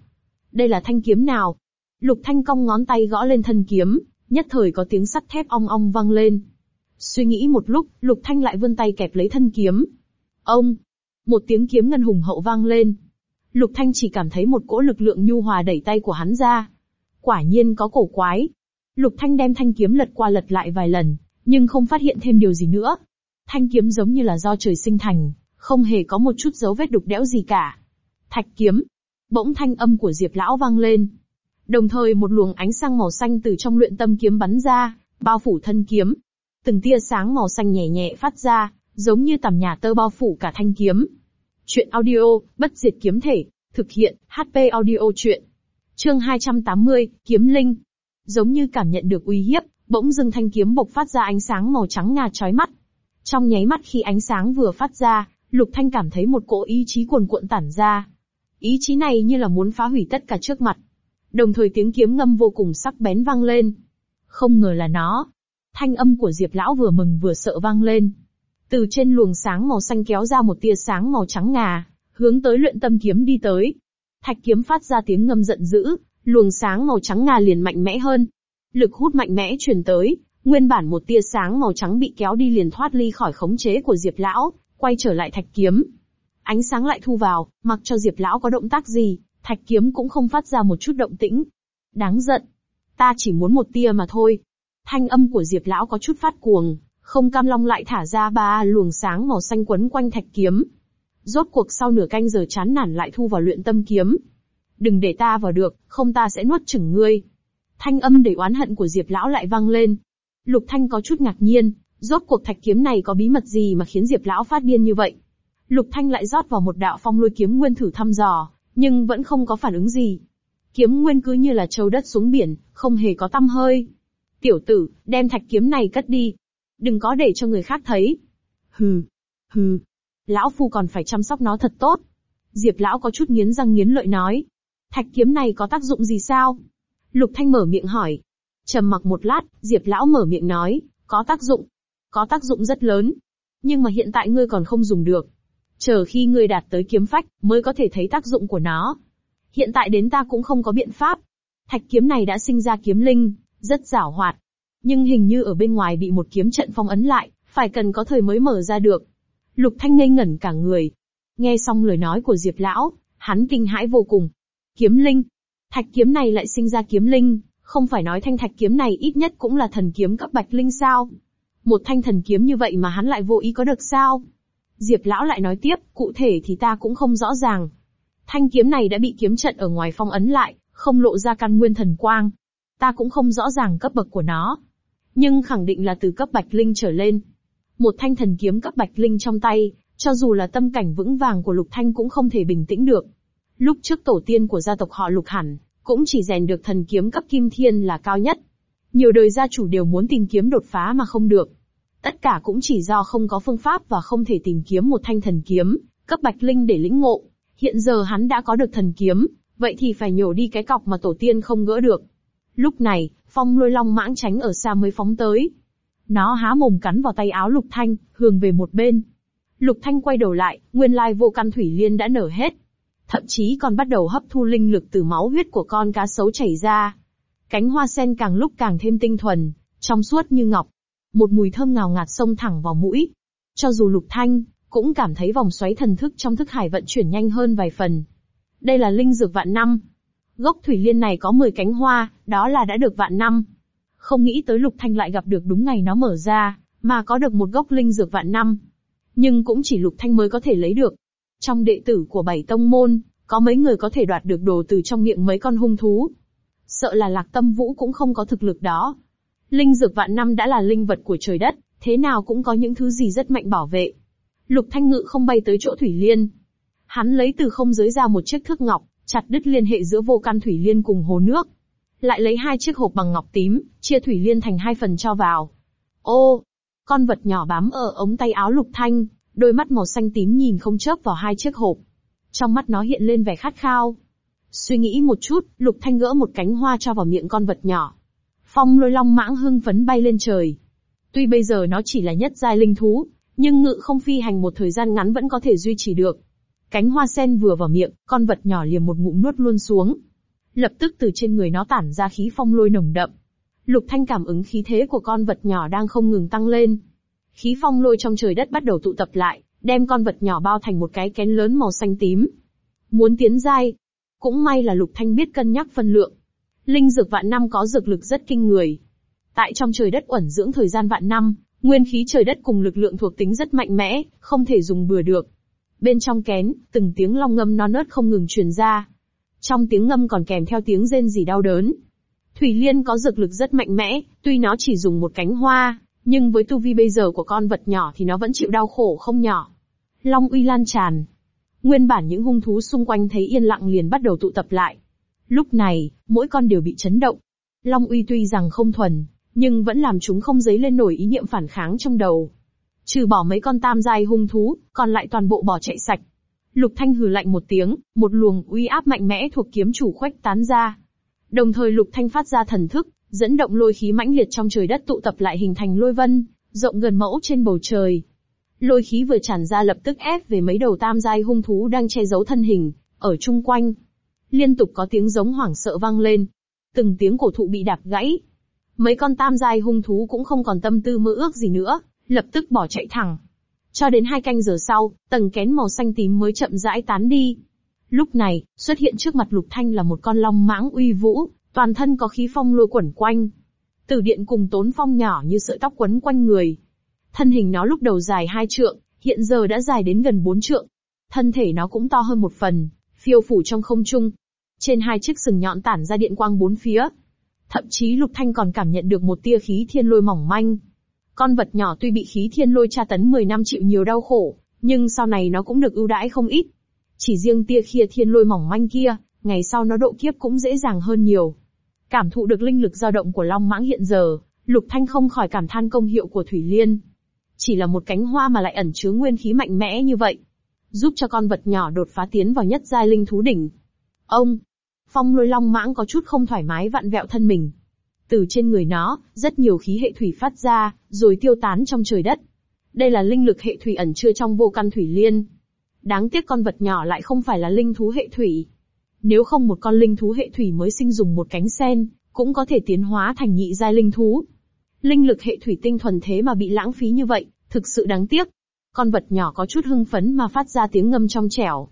Đây là thanh kiếm nào? Lục Thanh cong ngón tay gõ lên thân kiếm, nhất thời có tiếng sắt thép ong ong vang lên. Suy nghĩ một lúc, Lục Thanh lại vươn tay kẹp lấy thân kiếm. Ông! Một tiếng kiếm ngân hùng hậu vang lên. Lục Thanh chỉ cảm thấy một cỗ lực lượng nhu hòa đẩy tay của hắn ra. Quả nhiên có cổ quái. Lục Thanh đem thanh kiếm lật qua lật lại vài lần, nhưng không phát hiện thêm điều gì nữa. Thanh kiếm giống như là do trời sinh thành, không hề có một chút dấu vết đục đẽo gì cả. Thạch kiếm. Bỗng thanh âm của Diệp Lão vang lên. Đồng thời một luồng ánh sáng màu xanh từ trong luyện tâm kiếm bắn ra, bao phủ thân kiếm. Từng tia sáng màu xanh nhẹ nhẹ phát ra, giống như tầm nhà tơ bao phủ cả thanh kiếm. Chuyện audio, bất diệt kiếm thể, thực hiện, HP audio chuyện. Chương 280, Kiếm Linh. Giống như cảm nhận được uy hiếp, bỗng dưng thanh kiếm bộc phát ra ánh sáng màu trắng ngà chói mắt. Trong nháy mắt khi ánh sáng vừa phát ra, Lục Thanh cảm thấy một cỗ ý chí cuồn cuộn tản ra. Ý chí này như là muốn phá hủy tất cả trước mặt. Đồng thời tiếng kiếm ngâm vô cùng sắc bén vang lên. Không ngờ là nó. Thanh âm của Diệp Lão vừa mừng vừa sợ vang lên. Từ trên luồng sáng màu xanh kéo ra một tia sáng màu trắng ngà, hướng tới luyện tâm kiếm đi tới. Thạch kiếm phát ra tiếng ngâm giận dữ, luồng sáng màu trắng ngà liền mạnh mẽ hơn. Lực hút mạnh mẽ truyền tới, nguyên bản một tia sáng màu trắng bị kéo đi liền thoát ly khỏi khống chế của Diệp Lão, quay trở lại thạch kiếm. Ánh sáng lại thu vào, mặc cho Diệp Lão có động tác gì, thạch kiếm cũng không phát ra một chút động tĩnh. Đáng giận. Ta chỉ muốn một tia mà thôi. Thanh âm của Diệp Lão có chút phát cuồng, không cam long lại thả ra ba luồng sáng màu xanh quấn quanh thạch kiếm. Rốt cuộc sau nửa canh giờ chán nản lại thu vào luyện tâm kiếm. Đừng để ta vào được, không ta sẽ nuốt chửng ngươi. Thanh âm đầy oán hận của Diệp Lão lại vang lên. Lục Thanh có chút ngạc nhiên, rốt cuộc thạch kiếm này có bí mật gì mà khiến Diệp Lão phát điên như vậy. Lục Thanh lại rót vào một đạo phong lôi kiếm nguyên thử thăm dò, nhưng vẫn không có phản ứng gì. Kiếm nguyên cứ như là châu đất xuống biển, không hề có tâm hơi. Tiểu tử, đem thạch kiếm này cất đi, Đừng có để cho người khác thấy. Hừ, hừ. Lão Phu còn phải chăm sóc nó thật tốt. Diệp Lão có chút nghiến răng nghiến lợi nói. Thạch kiếm này có tác dụng gì sao? Lục Thanh mở miệng hỏi. trầm mặc một lát, Diệp Lão mở miệng nói, có tác dụng. Có tác dụng rất lớn. Nhưng mà hiện tại ngươi còn không dùng được. Chờ khi ngươi đạt tới kiếm phách, mới có thể thấy tác dụng của nó. Hiện tại đến ta cũng không có biện pháp. Thạch kiếm này đã sinh ra kiếm linh, rất giảo hoạt, nhưng hình như ở bên ngoài bị một kiếm trận phong ấn lại, phải cần có thời mới mở ra được. Lục Thanh ngây ngẩn cả người. Nghe xong lời nói của Diệp Lão, hắn kinh hãi vô cùng. Kiếm linh. Thạch kiếm này lại sinh ra kiếm linh, không phải nói thanh thạch kiếm này ít nhất cũng là thần kiếm cấp bạch linh sao? Một thanh thần kiếm như vậy mà hắn lại vô ý có được sao? Diệp lão lại nói tiếp, cụ thể thì ta cũng không rõ ràng. Thanh kiếm này đã bị kiếm trận ở ngoài phong ấn lại, không lộ ra căn nguyên thần quang. Ta cũng không rõ ràng cấp bậc của nó. Nhưng khẳng định là từ cấp bạch linh trở lên. Một thanh thần kiếm cấp bạch linh trong tay, cho dù là tâm cảnh vững vàng của Lục Thanh cũng không thể bình tĩnh được. Lúc trước tổ tiên của gia tộc họ Lục hẳn, cũng chỉ rèn được thần kiếm cấp kim thiên là cao nhất. Nhiều đời gia chủ đều muốn tìm kiếm đột phá mà không được. Tất cả cũng chỉ do không có phương pháp và không thể tìm kiếm một thanh thần kiếm, cấp bạch linh để lĩnh ngộ. Hiện giờ hắn đã có được thần kiếm, vậy thì phải nhổ đi cái cọc mà tổ tiên không gỡ được. Lúc này, phong lôi long mãng tránh ở xa mới phóng tới. Nó há mồm cắn vào tay áo lục thanh, hướng về một bên. Lục thanh quay đầu lại, nguyên lai vô căn thủy liên đã nở hết. Thậm chí còn bắt đầu hấp thu linh lực từ máu huyết của con cá sấu chảy ra. Cánh hoa sen càng lúc càng thêm tinh thuần, trong suốt như ngọc. Một mùi thơm ngào ngạt xông thẳng vào mũi. Cho dù lục thanh, cũng cảm thấy vòng xoáy thần thức trong thức hải vận chuyển nhanh hơn vài phần. Đây là linh dược vạn năm. Gốc thủy liên này có 10 cánh hoa, đó là đã được vạn năm. Không nghĩ tới lục thanh lại gặp được đúng ngày nó mở ra, mà có được một gốc linh dược vạn năm. Nhưng cũng chỉ lục thanh mới có thể lấy được. Trong đệ tử của bảy tông môn, có mấy người có thể đoạt được đồ từ trong miệng mấy con hung thú. Sợ là lạc tâm vũ cũng không có thực lực đó. Linh dược vạn năm đã là linh vật của trời đất, thế nào cũng có những thứ gì rất mạnh bảo vệ. Lục Thanh Ngự không bay tới chỗ Thủy Liên. Hắn lấy từ không giới ra một chiếc thước ngọc, chặt đứt liên hệ giữa vô căn Thủy Liên cùng hồ nước. Lại lấy hai chiếc hộp bằng ngọc tím, chia Thủy Liên thành hai phần cho vào. Ô! Con vật nhỏ bám ở ống tay áo Lục Thanh, đôi mắt màu xanh tím nhìn không chớp vào hai chiếc hộp. Trong mắt nó hiện lên vẻ khát khao. Suy nghĩ một chút, Lục Thanh gỡ một cánh hoa cho vào miệng con vật nhỏ. Phong lôi long mãng hưng phấn bay lên trời. Tuy bây giờ nó chỉ là nhất giai linh thú, nhưng ngự không phi hành một thời gian ngắn vẫn có thể duy trì được. Cánh hoa sen vừa vào miệng, con vật nhỏ liền một ngụm nuốt luôn xuống. Lập tức từ trên người nó tản ra khí phong lôi nồng đậm. Lục Thanh cảm ứng khí thế của con vật nhỏ đang không ngừng tăng lên. Khí phong lôi trong trời đất bắt đầu tụ tập lại, đem con vật nhỏ bao thành một cái kén lớn màu xanh tím. Muốn tiến giai, cũng may là Lục Thanh biết cân nhắc phân lượng. Linh dược vạn năm có dược lực rất kinh người. Tại trong trời đất ẩn dưỡng thời gian vạn năm, nguyên khí trời đất cùng lực lượng thuộc tính rất mạnh mẽ, không thể dùng bừa được. Bên trong kén, từng tiếng long ngâm non nớt không ngừng truyền ra. Trong tiếng ngâm còn kèm theo tiếng rên rỉ đau đớn. Thủy Liên có dược lực rất mạnh mẽ, tuy nó chỉ dùng một cánh hoa, nhưng với tu vi bây giờ của con vật nhỏ thì nó vẫn chịu đau khổ không nhỏ. Long uy lan tràn. Nguyên bản những hung thú xung quanh thấy yên lặng liền bắt đầu tụ tập lại. Lúc này, mỗi con đều bị chấn động. Long uy tuy rằng không thuần, nhưng vẫn làm chúng không dấy lên nổi ý niệm phản kháng trong đầu. Trừ bỏ mấy con tam giai hung thú, còn lại toàn bộ bỏ chạy sạch. Lục Thanh hừ lạnh một tiếng, một luồng uy áp mạnh mẽ thuộc kiếm chủ khuếch tán ra. Đồng thời Lục Thanh phát ra thần thức, dẫn động lôi khí mãnh liệt trong trời đất tụ tập lại hình thành lôi vân, rộng gần mẫu trên bầu trời. Lôi khí vừa tràn ra lập tức ép về mấy đầu tam giai hung thú đang che giấu thân hình, ở chung quanh. Liên tục có tiếng giống hoảng sợ vang lên. Từng tiếng cổ thụ bị đạp gãy. Mấy con tam giai hung thú cũng không còn tâm tư mơ ước gì nữa, lập tức bỏ chạy thẳng. Cho đến hai canh giờ sau, tầng kén màu xanh tím mới chậm rãi tán đi. Lúc này, xuất hiện trước mặt Lục Thanh là một con long mãng uy vũ, toàn thân có khí phong lôi quẩn quanh. Tử điện cùng tốn phong nhỏ như sợi tóc quấn quanh người. Thân hình nó lúc đầu dài hai trượng, hiện giờ đã dài đến gần bốn trượng. Thân thể nó cũng to hơn một phần, phiêu phủ trong không trung. Trên hai chiếc sừng nhọn tản ra điện quang bốn phía. Thậm chí Lục Thanh còn cảm nhận được một tia khí thiên lôi mỏng manh. Con vật nhỏ tuy bị khí thiên lôi tra tấn 10 năm chịu nhiều đau khổ, nhưng sau này nó cũng được ưu đãi không ít. Chỉ riêng tia khia thiên lôi mỏng manh kia, ngày sau nó độ kiếp cũng dễ dàng hơn nhiều. Cảm thụ được linh lực dao động của Long Mãng hiện giờ, Lục Thanh không khỏi cảm than công hiệu của Thủy Liên. Chỉ là một cánh hoa mà lại ẩn chứa nguyên khí mạnh mẽ như vậy, giúp cho con vật nhỏ đột phá tiến vào nhất giai linh thú đỉnh. Ông, Phong Lôi Long Mãng có chút không thoải mái vặn vẹo thân mình. Từ trên người nó, rất nhiều khí hệ thủy phát ra, rồi tiêu tán trong trời đất. Đây là linh lực hệ thủy ẩn chứa trong vô căn thủy liên. Đáng tiếc con vật nhỏ lại không phải là linh thú hệ thủy, nếu không một con linh thú hệ thủy mới sinh dùng một cánh sen, cũng có thể tiến hóa thành nhị giai linh thú. Linh lực hệ thủy tinh thuần thế mà bị lãng phí như vậy, thực sự đáng tiếc. Con vật nhỏ có chút hưng phấn mà phát ra tiếng ngâm trong trẻo.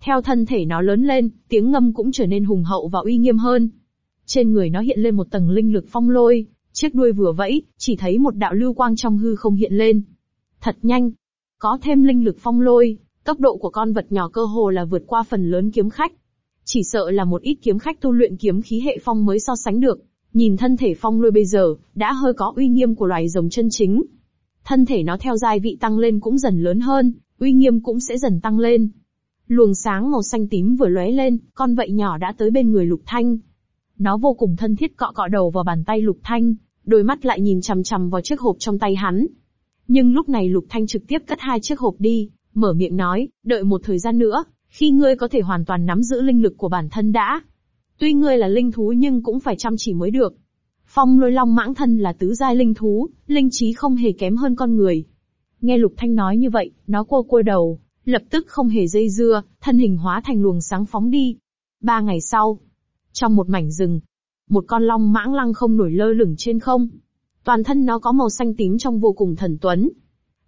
Theo thân thể nó lớn lên, tiếng ngâm cũng trở nên hùng hậu và uy nghiêm hơn. Trên người nó hiện lên một tầng linh lực phong lôi, chiếc đuôi vừa vẫy, chỉ thấy một đạo lưu quang trong hư không hiện lên. Thật nhanh. Có thêm linh lực phong lôi, tốc độ của con vật nhỏ cơ hồ là vượt qua phần lớn kiếm khách. Chỉ sợ là một ít kiếm khách tu luyện kiếm khí hệ phong mới so sánh được. Nhìn thân thể phong lôi bây giờ, đã hơi có uy nghiêm của loài rồng chân chính. Thân thể nó theo giai vị tăng lên cũng dần lớn hơn, uy nghiêm cũng sẽ dần tăng lên. Luồng sáng màu xanh tím vừa lóe lên, con vậy nhỏ đã tới bên người Lục Thanh. Nó vô cùng thân thiết cọ cọ đầu vào bàn tay Lục Thanh, đôi mắt lại nhìn chằm chằm vào chiếc hộp trong tay hắn. Nhưng lúc này Lục Thanh trực tiếp cất hai chiếc hộp đi, mở miệng nói, đợi một thời gian nữa, khi ngươi có thể hoàn toàn nắm giữ linh lực của bản thân đã. Tuy ngươi là linh thú nhưng cũng phải chăm chỉ mới được. Phong lôi long mãng thân là tứ giai linh thú, linh trí không hề kém hơn con người. Nghe Lục Thanh nói như vậy, nó cua cua đầu, lập tức không hề dây dưa, thân hình hóa thành luồng sáng phóng đi. Ba ngày sau, trong một mảnh rừng, một con long mãng lăng không nổi lơ lửng trên không. Toàn thân nó có màu xanh tím trong vô cùng thần tuấn.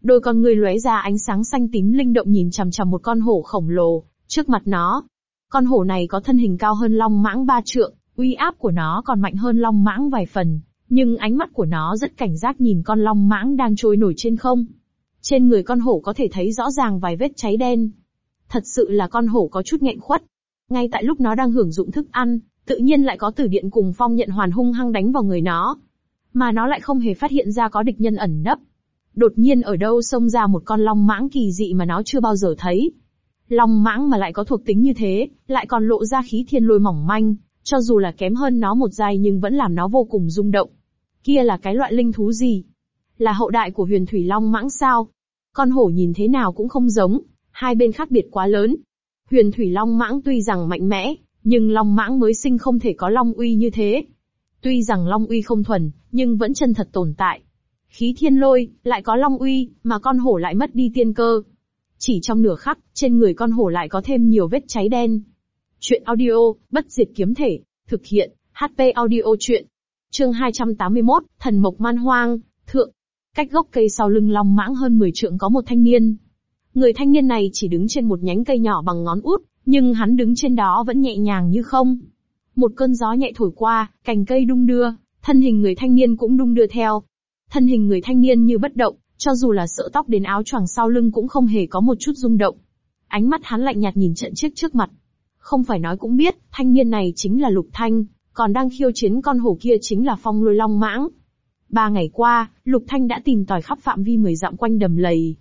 Đôi con người lóe ra ánh sáng xanh tím linh động nhìn chằm chằm một con hổ khổng lồ, trước mặt nó. Con hổ này có thân hình cao hơn long mãng ba trượng, uy áp của nó còn mạnh hơn long mãng vài phần, nhưng ánh mắt của nó rất cảnh giác nhìn con long mãng đang trôi nổi trên không. Trên người con hổ có thể thấy rõ ràng vài vết cháy đen. Thật sự là con hổ có chút nghẹn khuất. Ngay tại lúc nó đang hưởng dụng thức ăn, tự nhiên lại có tử điện cùng phong nhận hoàn hung hăng đánh vào người nó. Mà nó lại không hề phát hiện ra có địch nhân ẩn nấp. Đột nhiên ở đâu xông ra một con long mãng kỳ dị mà nó chưa bao giờ thấy. Long mãng mà lại có thuộc tính như thế, lại còn lộ ra khí thiên lôi mỏng manh, cho dù là kém hơn nó một giai nhưng vẫn làm nó vô cùng rung động. Kia là cái loại linh thú gì? Là hậu đại của huyền thủy long mãng sao? Con hổ nhìn thế nào cũng không giống, hai bên khác biệt quá lớn. Huyền thủy long mãng tuy rằng mạnh mẽ, nhưng long mãng mới sinh không thể có long uy như thế. Tuy rằng long uy không thuần, nhưng vẫn chân thật tồn tại. Khí thiên lôi, lại có long uy, mà con hổ lại mất đi tiên cơ. Chỉ trong nửa khắc, trên người con hổ lại có thêm nhiều vết cháy đen. Chuyện audio, bất diệt kiếm thể, thực hiện, HP audio chuyện. Chương 281, Thần Mộc Man Hoang, Thượng. Cách gốc cây sau lưng long mãng hơn 10 trượng có một thanh niên. Người thanh niên này chỉ đứng trên một nhánh cây nhỏ bằng ngón út, nhưng hắn đứng trên đó vẫn nhẹ nhàng như không. Một cơn gió nhẹ thổi qua, cành cây đung đưa, thân hình người thanh niên cũng đung đưa theo. Thân hình người thanh niên như bất động, cho dù là sợ tóc đến áo choàng sau lưng cũng không hề có một chút rung động. Ánh mắt hắn lạnh nhạt nhìn trận trước trước mặt. Không phải nói cũng biết, thanh niên này chính là Lục Thanh, còn đang khiêu chiến con hổ kia chính là Phong Lôi Long Mãng. Ba ngày qua, Lục Thanh đã tìm tòi khắp phạm vi mười dặm quanh đầm lầy,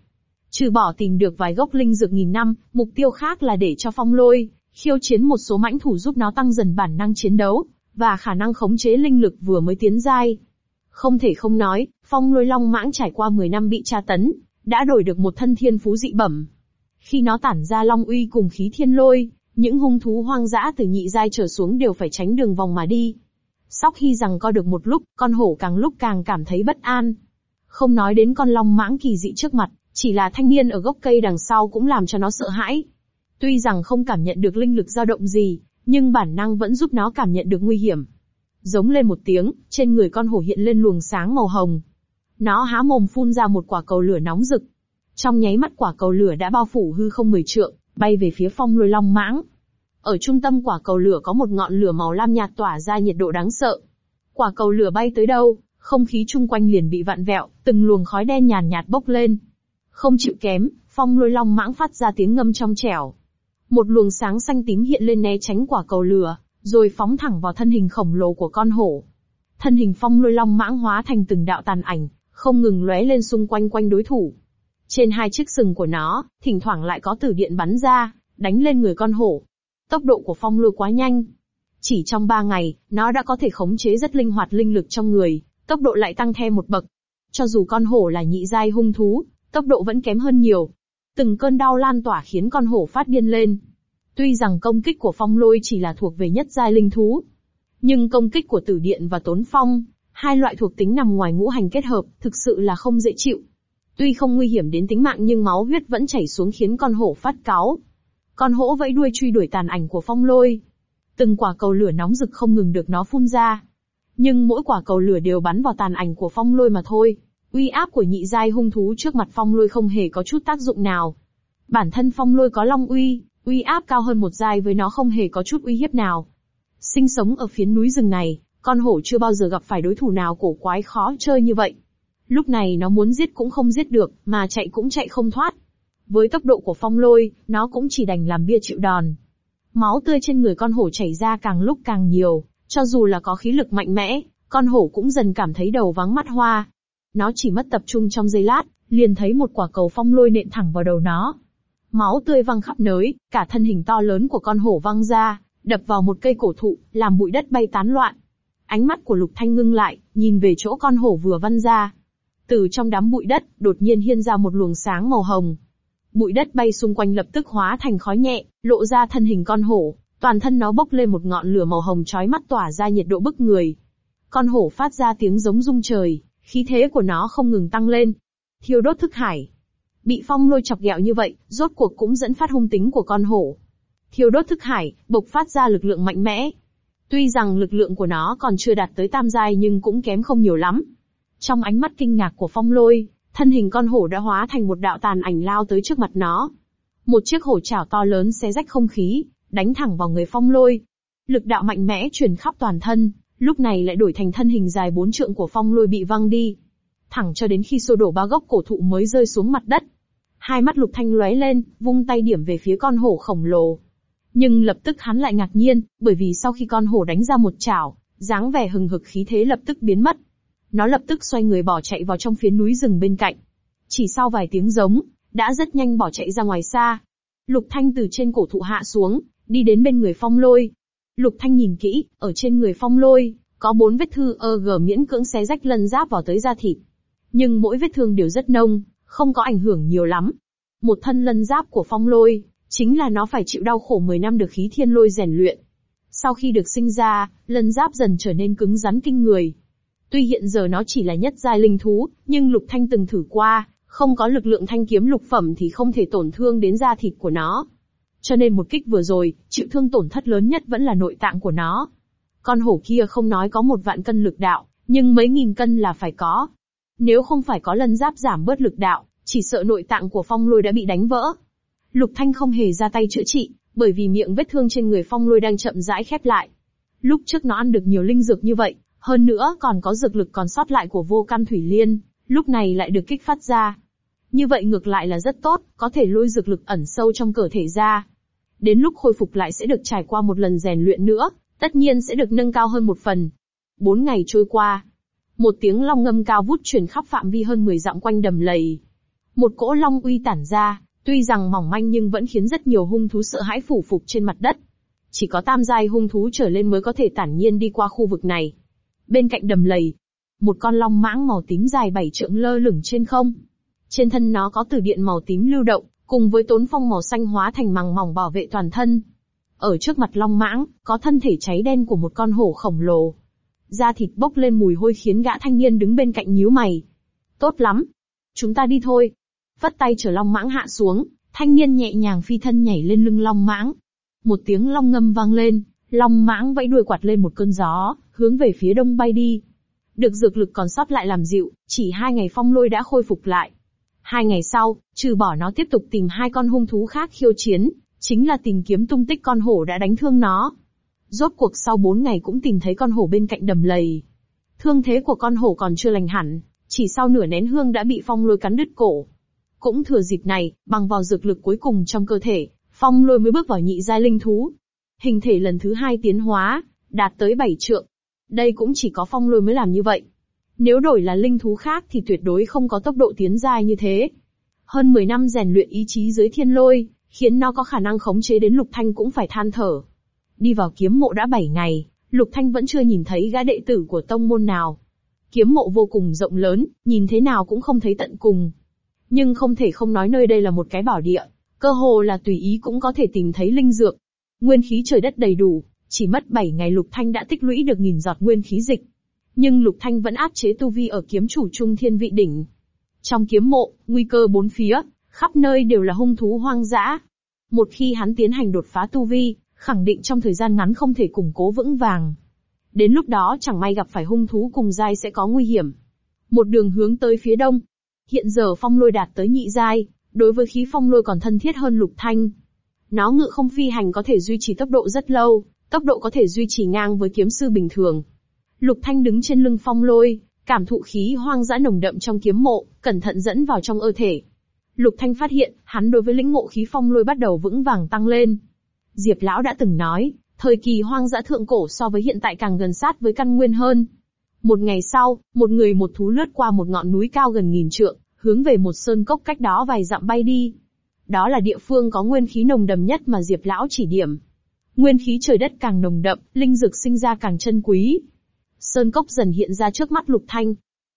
Trừ bỏ tìm được vài gốc linh dược nghìn năm, mục tiêu khác là để cho phong lôi, khiêu chiến một số mãnh thủ giúp nó tăng dần bản năng chiến đấu, và khả năng khống chế linh lực vừa mới tiến giai. Không thể không nói, phong lôi long mãng trải qua 10 năm bị tra tấn, đã đổi được một thân thiên phú dị bẩm. Khi nó tản ra long uy cùng khí thiên lôi, những hung thú hoang dã từ nhị giai trở xuống đều phải tránh đường vòng mà đi. Sau khi rằng co được một lúc, con hổ càng lúc càng cảm thấy bất an. Không nói đến con long mãng kỳ dị trước mặt, chỉ là thanh niên ở gốc cây đằng sau cũng làm cho nó sợ hãi. Tuy rằng không cảm nhận được linh lực dao động gì, nhưng bản năng vẫn giúp nó cảm nhận được nguy hiểm. Giống lên một tiếng, trên người con hổ hiện lên luồng sáng màu hồng. Nó há mồm phun ra một quả cầu lửa nóng rực. Trong nháy mắt quả cầu lửa đã bao phủ hư không mười trượng, bay về phía phong lôi long mãng. Ở trung tâm quả cầu lửa có một ngọn lửa màu lam nhạt tỏa ra nhiệt độ đáng sợ. Quả cầu lửa bay tới đâu, không khí chung quanh liền bị vặn vẹo, từng luồng khói đen nhàn nhạt bốc lên. Không chịu kém, phong lôi long mãng phát ra tiếng ngâm trong trẻo. Một luồng sáng xanh tím hiện lên né tránh quả cầu lửa, rồi phóng thẳng vào thân hình khổng lồ của con hổ. Thân hình phong lôi long mãng hóa thành từng đạo tàn ảnh, không ngừng lóe lên xung quanh quanh đối thủ. Trên hai chiếc sừng của nó, thỉnh thoảng lại có tử điện bắn ra, đánh lên người con hổ. Tốc độ của phong lôi quá nhanh. Chỉ trong ba ngày, nó đã có thể khống chế rất linh hoạt linh lực trong người, tốc độ lại tăng thêm một bậc. Cho dù con hổ là nhị giai hung thú, tốc độ vẫn kém hơn nhiều. Từng cơn đau lan tỏa khiến con hổ phát điên lên. Tuy rằng công kích của phong lôi chỉ là thuộc về nhất giai linh thú, nhưng công kích của tử điện và tốn phong, hai loại thuộc tính nằm ngoài ngũ hành kết hợp, thực sự là không dễ chịu. Tuy không nguy hiểm đến tính mạng nhưng máu huyết vẫn chảy xuống khiến con hổ phát cáu. Con hổ vẫy đuôi truy đuổi tàn ảnh của phong lôi. Từng quả cầu lửa nóng rực không ngừng được nó phun ra. Nhưng mỗi quả cầu lửa đều bắn vào tàn ảnh của phong lôi mà thôi. Uy áp của nhị giai hung thú trước mặt phong lôi không hề có chút tác dụng nào. Bản thân phong lôi có long uy, uy áp cao hơn một giai với nó không hề có chút uy hiếp nào. Sinh sống ở phía núi rừng này, con hổ chưa bao giờ gặp phải đối thủ nào cổ quái khó chơi như vậy. Lúc này nó muốn giết cũng không giết được, mà chạy cũng chạy không thoát. Với tốc độ của phong lôi, nó cũng chỉ đành làm bia chịu đòn. Máu tươi trên người con hổ chảy ra càng lúc càng nhiều, cho dù là có khí lực mạnh mẽ, con hổ cũng dần cảm thấy đầu vắng mắt hoa. Nó chỉ mất tập trung trong giây lát, liền thấy một quả cầu phong lôi nện thẳng vào đầu nó. Máu tươi văng khắp nơi cả thân hình to lớn của con hổ văng ra, đập vào một cây cổ thụ, làm bụi đất bay tán loạn. Ánh mắt của Lục Thanh ngưng lại, nhìn về chỗ con hổ vừa văng ra. Từ trong đám bụi đất, đột nhiên hiên ra một luồng sáng màu hồng. Bụi đất bay xung quanh lập tức hóa thành khói nhẹ, lộ ra thân hình con hổ, toàn thân nó bốc lên một ngọn lửa màu hồng chói mắt tỏa ra nhiệt độ bức người. Con hổ phát ra tiếng giống rung trời, khí thế của nó không ngừng tăng lên. Thiêu đốt thức hải. Bị phong lôi chọc ghẹo như vậy, rốt cuộc cũng dẫn phát hung tính của con hổ. Thiêu đốt thức hải, bộc phát ra lực lượng mạnh mẽ. Tuy rằng lực lượng của nó còn chưa đạt tới tam giai nhưng cũng kém không nhiều lắm. Trong ánh mắt kinh ngạc của phong lôi, thân hình con hổ đã hóa thành một đạo tàn ảnh lao tới trước mặt nó. Một chiếc hổ chảo to lớn xé rách không khí, đánh thẳng vào người phong lôi. Lực đạo mạnh mẽ truyền khắp toàn thân, lúc này lại đổi thành thân hình dài bốn trượng của phong lôi bị văng đi. Thẳng cho đến khi xô đổ ba gốc cổ thụ mới rơi xuống mặt đất. Hai mắt lục thanh lóe lên, vung tay điểm về phía con hổ khổng lồ. Nhưng lập tức hắn lại ngạc nhiên, bởi vì sau khi con hổ đánh ra một chảo, dáng vẻ hừng hực khí thế lập tức biến mất. Nó lập tức xoay người bỏ chạy vào trong phía núi rừng bên cạnh. Chỉ sau vài tiếng giống, đã rất nhanh bỏ chạy ra ngoài xa. Lục Thanh từ trên cổ thụ hạ xuống, đi đến bên người phong lôi. Lục Thanh nhìn kỹ, ở trên người phong lôi, có bốn vết thương ơ gờ miễn cưỡng xé rách lân giáp vào tới da thịt. Nhưng mỗi vết thương đều rất nông, không có ảnh hưởng nhiều lắm. Một thân lân giáp của phong lôi, chính là nó phải chịu đau khổ 10 năm được khí thiên lôi rèn luyện. Sau khi được sinh ra, lân giáp dần trở nên cứng rắn kinh người. Tuy hiện giờ nó chỉ là nhất giai linh thú, nhưng Lục Thanh từng thử qua, không có lực lượng thanh kiếm lục phẩm thì không thể tổn thương đến da thịt của nó. Cho nên một kích vừa rồi, chịu thương tổn thất lớn nhất vẫn là nội tạng của nó. Con hổ kia không nói có một vạn cân lực đạo, nhưng mấy nghìn cân là phải có. Nếu không phải có lân giáp giảm bớt lực đạo, chỉ sợ nội tạng của phong lôi đã bị đánh vỡ. Lục Thanh không hề ra tay chữa trị, bởi vì miệng vết thương trên người phong lôi đang chậm rãi khép lại. Lúc trước nó ăn được nhiều linh dược như vậy, hơn nữa còn có dược lực còn sót lại của vô căn thủy liên, lúc này lại được kích phát ra. Như vậy ngược lại là rất tốt, có thể lôi dược lực ẩn sâu trong cơ thể ra. Đến lúc khôi phục lại sẽ được trải qua một lần rèn luyện nữa, tất nhiên sẽ được nâng cao hơn một phần. Bốn ngày trôi qua, một tiếng long ngâm cao vút truyền khắp phạm vi hơn 10 dặm quanh đầm lầy. Một cỗ long uy tản ra, tuy rằng mỏng manh nhưng vẫn khiến rất nhiều hung thú sợ hãi phủ phục trên mặt đất. Chỉ có tam giai hung thú trở lên mới có thể tản nhiên đi qua khu vực này. Bên cạnh đầm lầy, một con long mãng màu tím dài bảy trượng lơ lửng trên không. Trên thân nó có tử điện màu tím lưu động, cùng với tốn phong màu xanh hóa thành màng mỏng bảo vệ toàn thân. Ở trước mặt long mãng, có thân thể cháy đen của một con hổ khổng lồ. Da thịt bốc lên mùi hôi khiến gã thanh niên đứng bên cạnh nhíu mày. Tốt lắm. Chúng ta đi thôi. Phất tay chở long mãng hạ xuống, thanh niên nhẹ nhàng phi thân nhảy lên lưng long mãng. Một tiếng long ngâm vang lên, long mãng vẫy đuôi quạt lên một cơn gió, hướng về phía đông bay đi. Được dược lực còn sót lại làm dịu, chỉ hai ngày phong lôi đã khôi phục lại. Hai ngày sau, trừ bỏ nó tiếp tục tìm hai con hung thú khác khiêu chiến, chính là tìm kiếm tung tích con hổ đã đánh thương nó. Rốt cuộc sau bốn ngày cũng tìm thấy con hổ bên cạnh đầm lầy. Thương thế của con hổ còn chưa lành hẳn, chỉ sau nửa nén hương đã bị phong lôi cắn đứt cổ. Cũng thừa dịp này, bằng vào dược lực cuối cùng trong cơ thể, phong lôi mới bước vào nhị giai linh thú. Hình thể lần thứ hai tiến hóa, đạt tới bảy trượng. Đây cũng chỉ có phong lôi mới làm như vậy. Nếu đổi là linh thú khác thì tuyệt đối không có tốc độ tiến dài như thế. Hơn 10 năm rèn luyện ý chí dưới thiên lôi, khiến nó có khả năng khống chế đến Lục Thanh cũng phải than thở. Đi vào kiếm mộ đã 7 ngày, Lục Thanh vẫn chưa nhìn thấy gã đệ tử của tông môn nào. Kiếm mộ vô cùng rộng lớn, nhìn thế nào cũng không thấy tận cùng. Nhưng không thể không nói nơi đây là một cái bảo địa, cơ hồ là tùy ý cũng có thể tìm thấy linh dược. Nguyên khí trời đất đầy đủ, chỉ mất 7 ngày Lục Thanh đã tích lũy được nghìn giọt nguyên khí dịch. Nhưng Lục Thanh vẫn áp chế tu vi ở kiếm chủ trung thiên vị đỉnh. Trong kiếm mộ, nguy cơ bốn phía, khắp nơi đều là hung thú hoang dã. Một khi hắn tiến hành đột phá tu vi, khẳng định trong thời gian ngắn không thể củng cố vững vàng. Đến lúc đó chẳng may gặp phải hung thú cùng giai sẽ có nguy hiểm. Một đường hướng tới phía đông. Hiện giờ phong lôi đạt tới nhị giai, đối với khí phong lôi còn thân thiết hơn lục thanh. Nó ngự không phi hành có thể duy trì tốc độ rất lâu, tốc độ có thể duy trì ngang với kiếm sư bình thường. Lục Thanh đứng trên lưng phong lôi, Cảm thụ khí hoang dã nồng đậm trong kiếm mộ, cẩn thận dẫn vào trong cơ thể. Lục Thanh phát hiện, hắn đối với lĩnh ngộ khí phong lôi bắt đầu vững vàng tăng lên. Diệp lão đã từng nói, thời kỳ hoang dã thượng cổ so với hiện tại càng gần sát với căn nguyên hơn. Một ngày sau, một người một thú lướt qua một ngọn núi cao gần nghìn trượng, hướng về một sơn cốc cách đó vài dặm bay đi. Đó là địa phương có nguyên khí nồng đậm nhất mà Diệp lão chỉ điểm. Nguyên khí trời đất càng nồng đậm, linh dược sinh ra càng chân quý. Sơn cốc dần hiện ra trước mắt Lục Thanh.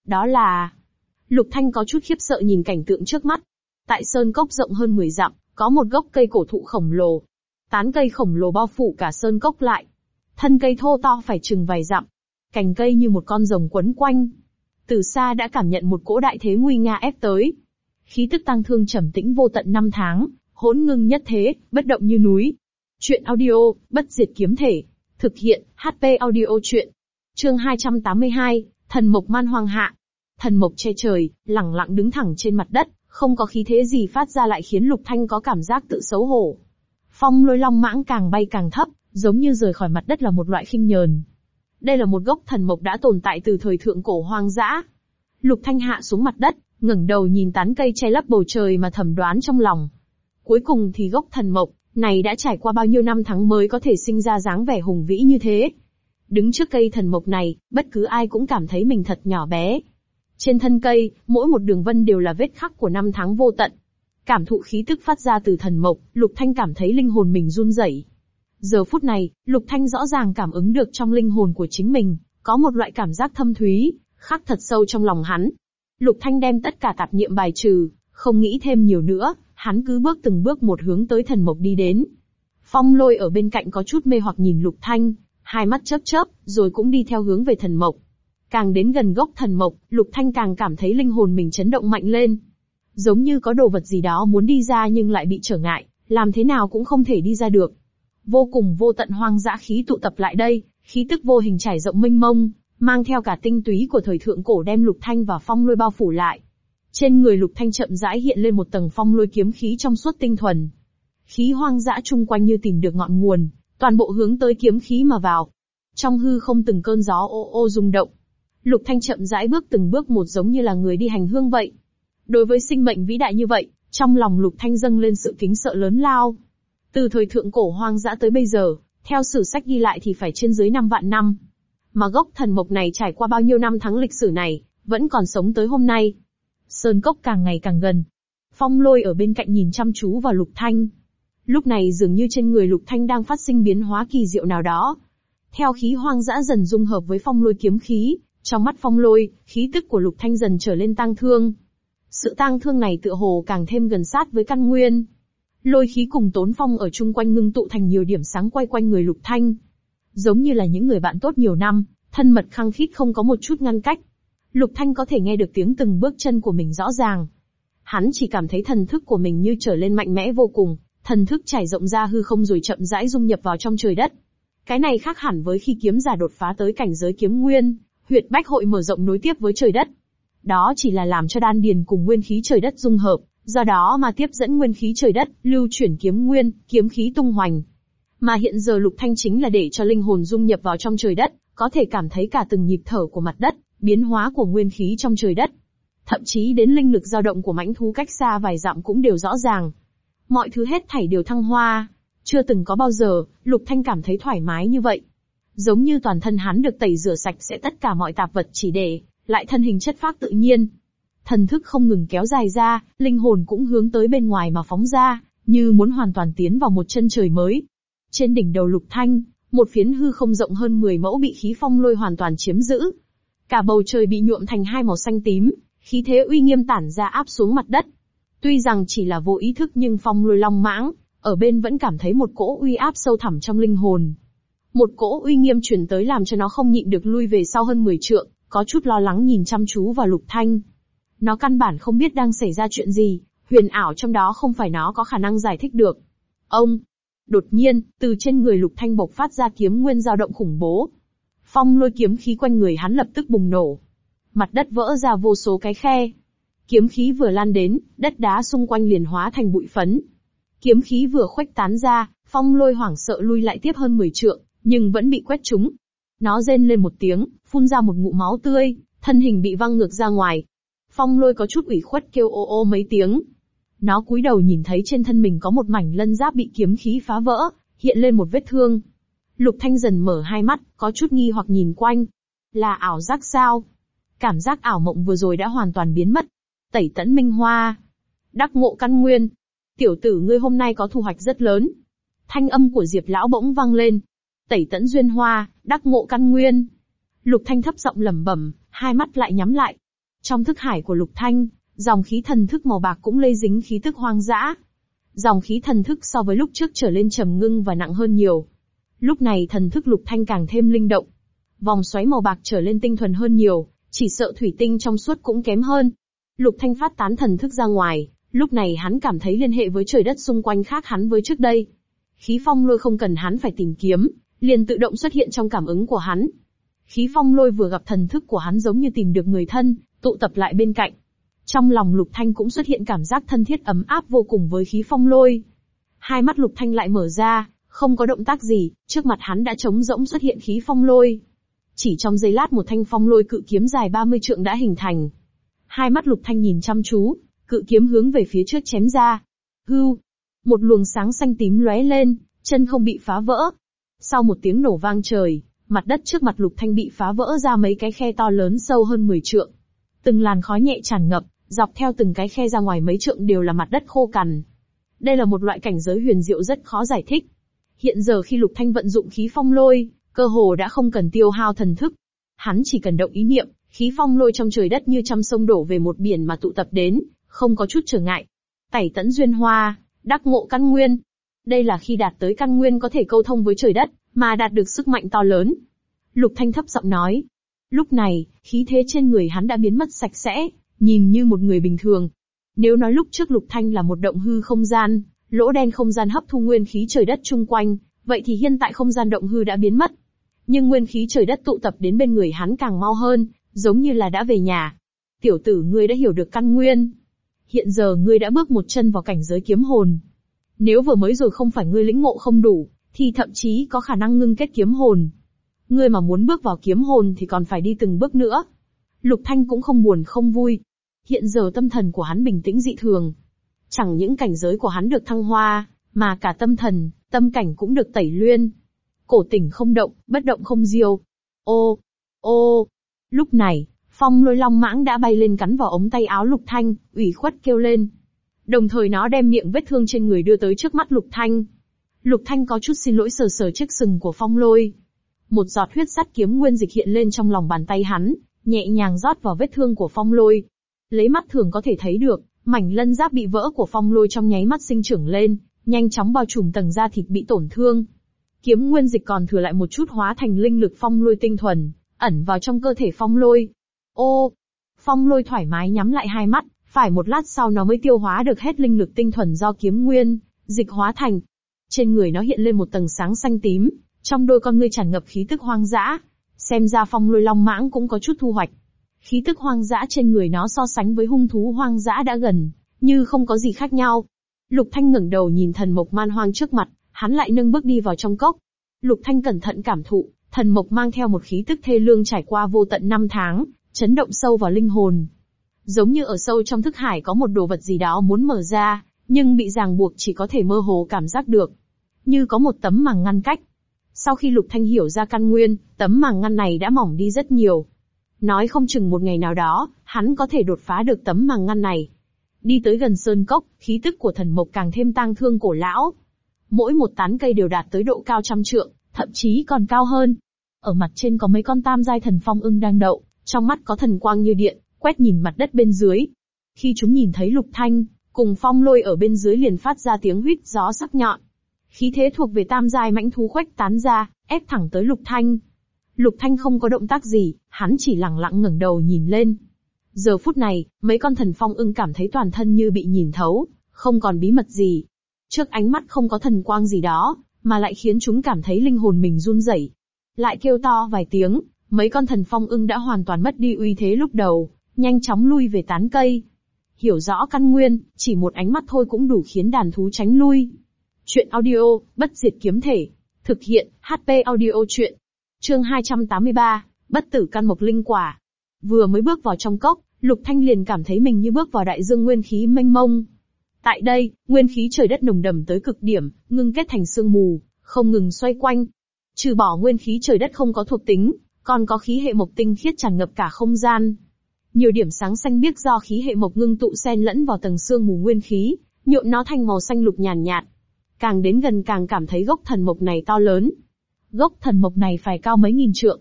Đó là... Lục Thanh có chút khiếp sợ nhìn cảnh tượng trước mắt. Tại sơn cốc rộng hơn 10 dặm, có một gốc cây cổ thụ khổng lồ. Tán cây khổng lồ bao phủ cả sơn cốc lại. Thân cây thô to phải chừng vài dặm. Cành cây như một con rồng quấn quanh. Từ xa đã cảm nhận một cỗ đại thế nguy nga ép tới. Khí tức tăng thương trầm tĩnh vô tận năm tháng, hỗn ngưng nhất thế, bất động như núi. Chuyện audio, bất diệt kiếm thể. Thực hiện, HP audio chuyện. Chương 282, Thần Mộc Man Hoàng Hạ. Thần Mộc che trời, lẳng lặng đứng thẳng trên mặt đất, không có khí thế gì phát ra lại khiến Lục Thanh có cảm giác tự xấu hổ. Phong lôi long mãng càng bay càng thấp, giống như rời khỏi mặt đất là một loại khinh nhờn. Đây là một gốc thần mộc đã tồn tại từ thời thượng cổ hoang dã. Lục Thanh hạ xuống mặt đất, ngẩng đầu nhìn tán cây che lấp bầu trời mà thầm đoán trong lòng. Cuối cùng thì gốc thần mộc này đã trải qua bao nhiêu năm tháng mới có thể sinh ra dáng vẻ hùng vĩ như thế. Đứng trước cây thần mộc này, bất cứ ai cũng cảm thấy mình thật nhỏ bé. Trên thân cây, mỗi một đường vân đều là vết khắc của năm tháng vô tận. Cảm thụ khí tức phát ra từ thần mộc, Lục Thanh cảm thấy linh hồn mình run rẩy. Giờ phút này, Lục Thanh rõ ràng cảm ứng được trong linh hồn của chính mình, có một loại cảm giác thâm thúy, khắc thật sâu trong lòng hắn. Lục Thanh đem tất cả tạp niệm bài trừ, không nghĩ thêm nhiều nữa, hắn cứ bước từng bước một hướng tới thần mộc đi đến. Phong lôi ở bên cạnh có chút mê hoặc nhìn Lục Thanh, hai mắt chớp chớp, rồi cũng đi theo hướng về thần mộc. Càng đến gần gốc thần mộc, Lục Thanh càng cảm thấy linh hồn mình chấn động mạnh lên. Giống như có đồ vật gì đó muốn đi ra nhưng lại bị trở ngại, làm thế nào cũng không thể đi ra được. Vô cùng vô tận hoang dã khí tụ tập lại đây, khí tức vô hình trải rộng mênh mông, mang theo cả tinh túy của thời thượng cổ đem Lục Thanh và phong lôi bao phủ lại. Trên người Lục Thanh chậm rãi hiện lên một tầng phong lôi kiếm khí trong suốt tinh thuần. Khí hoang dã chung quanh như tìm được ngọn nguồn, toàn bộ hướng tới kiếm khí mà vào. Trong hư không từng cơn gió ô ô rung động. Lục Thanh chậm rãi bước từng bước một giống như là người đi hành hương vậy. Đối với sinh mệnh vĩ đại như vậy, trong lòng Lục Thanh dâng lên sự kính sợ lớn lao. Từ thời thượng cổ hoang dã tới bây giờ, theo sử sách ghi lại thì phải trên dưới 5 vạn năm. Mà gốc thần mộc này trải qua bao nhiêu năm tháng lịch sử này, vẫn còn sống tới hôm nay. Sơn cốc càng ngày càng gần. Phong lôi ở bên cạnh nhìn chăm chú vào Lục Thanh. Lúc này dường như trên người Lục Thanh đang phát sinh biến hóa kỳ diệu nào đó. Theo khí hoang dã dần dung hợp với phong lôi kiếm khí, trong mắt phong lôi, khí tức của Lục Thanh dần trở lên tăng thương. Sự tăng thương này tựa hồ càng thêm gần sát với căn nguyên. Lôi khí cùng tốn phong ở chung quanh ngưng tụ thành nhiều điểm sáng quay quanh người Lục Thanh. Giống như là những người bạn tốt nhiều năm, thân mật khăng khít không có một chút ngăn cách. Lục Thanh có thể nghe được tiếng từng bước chân của mình rõ ràng. Hắn chỉ cảm thấy thần thức của mình như trở lên mạnh mẽ vô cùng, thần thức trải rộng ra hư không rồi chậm rãi dung nhập vào trong trời đất. Cái này khác hẳn với khi kiếm giả đột phá tới cảnh giới kiếm nguyên, huyệt bách hội mở rộng nối tiếp với trời đất. Đó chỉ là làm cho đan điền cùng nguyên khí trời đất dung hợp, do đó mà tiếp dẫn nguyên khí trời đất, lưu chuyển kiếm nguyên, kiếm khí tung hoành. Mà hiện giờ Lục Thanh chính là để cho linh hồn dung nhập vào trong trời đất, có thể cảm thấy cả từng nhịp thở của mặt đất, biến hóa của nguyên khí trong trời đất. Thậm chí đến linh lực dao động của mãnh thú cách xa vài dặm cũng đều rõ ràng. Mọi thứ hết thảy đều thăng hoa. Chưa từng có bao giờ, Lục Thanh cảm thấy thoải mái như vậy. Giống như toàn thân hắn được tẩy rửa sạch sẽ tất cả mọi tạp vật chỉ để, lại thân hình chất phác tự nhiên. Thần thức không ngừng kéo dài ra, linh hồn cũng hướng tới bên ngoài mà phóng ra, như muốn hoàn toàn tiến vào một chân trời mới. Trên đỉnh đầu Lục Thanh, một phiến hư không rộng hơn 10 mẫu bị khí phong lôi hoàn toàn chiếm giữ. Cả bầu trời bị nhuộm thành hai màu xanh tím, khí thế uy nghiêm tản ra áp xuống mặt đất. Tuy rằng chỉ là vô ý thức nhưng phong lôi long mãng, ở bên vẫn cảm thấy một cỗ uy áp sâu thẳm trong linh hồn. Một cỗ uy nghiêm truyền tới làm cho nó không nhịn được lui về sau hơn 10 trượng, có chút lo lắng nhìn chăm chú vào lục thanh. Nó căn bản không biết đang xảy ra chuyện gì, huyền ảo trong đó không phải nó có khả năng giải thích được. Ông! Đột nhiên, từ trên người lục thanh bộc phát ra kiếm nguyên dao động khủng bố. Phong lôi kiếm khí quanh người hắn lập tức bùng nổ. Mặt đất vỡ ra vô số cái khe. Kiếm khí vừa lan đến, đất đá xung quanh liền hóa thành bụi phấn. Kiếm khí vừa khuếch tán ra, phong lôi hoảng sợ lui lại tiếp hơn 10 trượng, nhưng vẫn bị quét trúng. Nó rên lên một tiếng, phun ra một ngụm máu tươi, thân hình bị văng ngược ra ngoài. Phong lôi có chút ủy khuất kêu ô ô mấy tiếng. Nó cúi đầu nhìn thấy trên thân mình có một mảnh lân giáp bị kiếm khí phá vỡ, hiện lên một vết thương. Lục Thanh dần mở hai mắt, có chút nghi hoặc nhìn quanh. Là ảo giác sao? Cảm giác ảo mộng vừa rồi đã hoàn toàn biến mất. Tẩy tẫn minh hoa. Đắc ngộ căn nguyên. Tiểu tử ngươi hôm nay có thu hoạch rất lớn. Thanh âm của Diệp lão bỗng vang lên. Tẩy tẫn duyên hoa, đắc ngộ căn nguyên. Lục Thanh thấp giọng lẩm bẩm, hai mắt lại nhắm lại. Trong thức hải của Lục Thanh, dòng khí thần thức màu bạc cũng lây dính khí tức hoang dã. Dòng khí thần thức so với lúc trước trở lên trầm ngưng và nặng hơn nhiều. Lúc này thần thức Lục Thanh càng thêm linh động. Vòng xoáy màu bạc trở lên tinh thuần hơn nhiều, chỉ sợ thủy tinh trong suốt cũng kém hơn. Lục Thanh phát tán thần thức ra ngoài, lúc này hắn cảm thấy liên hệ với trời đất xung quanh khác hắn với trước đây. Khí phong lôi không cần hắn phải tìm kiếm, liền tự động xuất hiện trong cảm ứng của hắn. Khí phong lôi vừa gặp thần thức của hắn giống như tìm được người thân, tụ tập lại bên cạnh. Trong lòng Lục Thanh cũng xuất hiện cảm giác thân thiết ấm áp vô cùng với khí phong lôi. Hai mắt Lục Thanh lại mở ra, không có động tác gì, trước mặt hắn đã trống rỗng xuất hiện khí phong lôi. Chỉ trong giây lát một thanh phong lôi cự kiếm dài 30 trượng đã hình thành. Hai mắt Lục Thanh nhìn chăm chú, cự kiếm hướng về phía trước chém ra. Hưu! Một luồng sáng xanh tím lóe lên, chân không bị phá vỡ. Sau một tiếng nổ vang trời, mặt đất trước mặt Lục Thanh bị phá vỡ ra mấy cái khe to lớn sâu hơn 10 trượng. Từng làn khói nhẹ tràn ngập, dọc theo từng cái khe ra ngoài mấy trượng đều là mặt đất khô cằn. Đây là một loại cảnh giới huyền diệu rất khó giải thích. Hiện giờ khi Lục Thanh vận dụng khí phong lôi, cơ hồ đã không cần tiêu hao thần thức. Hắn chỉ cần động ý niệm, khí phong lôi trong trời đất như trăm sông đổ về một biển mà tụ tập đến, không có chút trở ngại. Tẩy tẫn duyên hoa, đắc ngộ căn nguyên. Đây là khi đạt tới căn nguyên có thể câu thông với trời đất, mà đạt được sức mạnh to lớn. Lục Thanh thấp giọng nói. Lúc này, khí thế trên người hắn đã biến mất sạch sẽ, nhìn như một người bình thường. Nếu nói lúc trước Lục Thanh là một động hư không gian, lỗ đen không gian hấp thu nguyên khí trời đất chung quanh, vậy thì hiện tại không gian động hư đã biến mất. Nhưng nguyên khí trời đất tụ tập đến bên người hắn càng mau hơn, giống như là đã về nhà. Tiểu tử ngươi đã hiểu được căn nguyên. Hiện giờ ngươi đã bước một chân vào cảnh giới kiếm hồn. Nếu vừa mới rồi không phải ngươi lĩnh ngộ không đủ, thì thậm chí có khả năng ngưng kết kiếm hồn. Ngươi mà muốn bước vào kiếm hồn thì còn phải đi từng bước nữa. Lục Thanh cũng không buồn không vui. Hiện giờ tâm thần của hắn bình tĩnh dị thường. Chẳng những cảnh giới của hắn được thăng hoa, mà cả tâm thần, tâm cảnh cũng được tẩy luyên. Cổ tỉnh không động, bất động không diêu. Ô, ô. Lúc này, phong lôi long mãng đã bay lên cắn vào ống tay áo Lục Thanh, ủy khuất kêu lên. Đồng thời nó đem miệng vết thương trên người đưa tới trước mắt Lục Thanh. Lục Thanh có chút xin lỗi sờ sờ chiếc sừng của phong lôi. Một giọt huyết sắt kiếm nguyên dịch hiện lên trong lòng bàn tay hắn, nhẹ nhàng rót vào vết thương của phong lôi. Lấy mắt thường có thể thấy được, mảnh lân giáp bị vỡ của phong lôi trong nháy mắt sinh trưởng lên, nhanh chóng bao trùm tầng da thịt bị tổn thương. Kiếm nguyên dịch còn thừa lại một chút hóa thành linh lực phong lôi tinh thuần, ẩn vào trong cơ thể phong lôi. Ô! Phong lôi thoải mái nhắm lại hai mắt, phải một lát sau nó mới tiêu hóa được hết linh lực tinh thuần do kiếm nguyên, dịch hóa thành. Trên người nó hiện lên một tầng sáng xanh tím, trong đôi con ngươi tràn ngập khí tức hoang dã. Xem ra phong lôi long mãng cũng có chút thu hoạch. Khí tức hoang dã trên người nó so sánh với hung thú hoang dã đã gần, như không có gì khác nhau. Lục Thanh ngẩng đầu nhìn thần mộc man hoang trước mặt, hắn lại nâng bước đi vào trong cốc. Lục Thanh cẩn thận cảm thụ, thần mộc mang theo một khí tức thê lương trải qua vô tận năm tháng, chấn động sâu vào linh hồn. Giống như ở sâu trong thức hải có một đồ vật gì đó muốn mở ra, nhưng bị ràng buộc chỉ có thể mơ hồ cảm giác được. Như có một tấm màng ngăn cách. Sau khi Lục Thanh hiểu ra căn nguyên, tấm màng ngăn này đã mỏng đi rất nhiều. Nói không chừng một ngày nào đó, hắn có thể đột phá được tấm màng ngăn này. Đi tới gần sơn cốc, khí tức của thần mộc càng thêm tang thương cổ lão. Mỗi một tán cây đều đạt tới độ cao trăm trượng, thậm chí còn cao hơn. Ở mặt trên có mấy con tam giai thần phong ưng đang đậu, trong mắt có thần quang như điện, quét nhìn mặt đất bên dưới. Khi chúng nhìn thấy lục thanh, cùng phong lôi ở bên dưới liền phát ra tiếng huýt gió sắc nhọn. Khí thế thuộc về tam giai mãnh thú khuếch tán ra, ép thẳng tới lục thanh. Lục thanh không có động tác gì, hắn chỉ lặng lặng ngẩng đầu nhìn lên. Giờ phút này, mấy con thần phong ưng cảm thấy toàn thân như bị nhìn thấu, không còn bí mật gì. Trước ánh mắt không có thần quang gì đó, mà lại khiến chúng cảm thấy linh hồn mình run rẩy. Lại kêu to vài tiếng, mấy con thần phong ưng đã hoàn toàn mất đi uy thế lúc đầu, nhanh chóng lui về tán cây. Hiểu rõ căn nguyên, chỉ một ánh mắt thôi cũng đủ khiến đàn thú tránh lui. Chuyện audio, bất diệt kiếm thể. Thực hiện, HP audio chuyện. Chương 283, bất tử căn mộc linh quả. Vừa mới bước vào trong cốc, Lục Thanh liền cảm thấy mình như bước vào đại dương nguyên khí mênh mông. Tại đây, nguyên khí trời đất nồng đầm tới cực điểm, ngưng kết thành sương mù, không ngừng xoay quanh. Trừ bỏ nguyên khí trời đất không có thuộc tính, còn có khí hệ mộc tinh khiết tràn ngập cả không gian. Nhiều điểm sáng xanh biếc do khí hệ mộc ngưng tụ xen lẫn vào tầng sương mù nguyên khí, nhuộm nó thành màu xanh lục nhàn nhạt, Càng đến gần càng cảm thấy gốc thần mộc này to lớn. Gốc thần mộc này phải cao mấy nghìn trượng.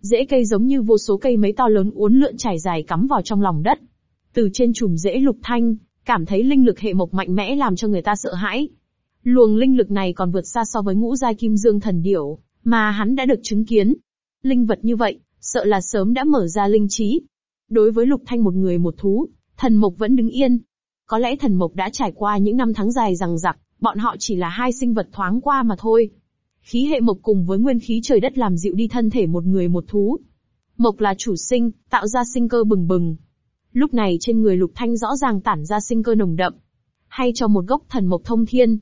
Rễ cây giống như vô số cây mấy to lớn uốn lượn trải dài cắm vào trong lòng đất. Từ trên chùm rễ lục thanh, cảm thấy linh lực hệ mộc mạnh mẽ làm cho người ta sợ hãi. Luồng linh lực này còn vượt xa so với ngũ giai kim dương thần điểu, mà hắn đã được chứng kiến. Linh vật như vậy, sợ là sớm đã mở ra linh trí. Đối với lục thanh một người một thú, thần mộc vẫn đứng yên. Có lẽ thần mộc đã trải qua những năm tháng dài rằng rặc, bọn họ chỉ là hai sinh vật thoáng qua mà thôi. Khí hệ mộc cùng với nguyên khí trời đất làm dịu đi thân thể một người một thú. Mộc là chủ sinh, tạo ra sinh cơ bừng bừng. Lúc này trên người lục thanh rõ ràng tản ra sinh cơ nồng đậm. Hay cho một gốc thần mộc thông thiên.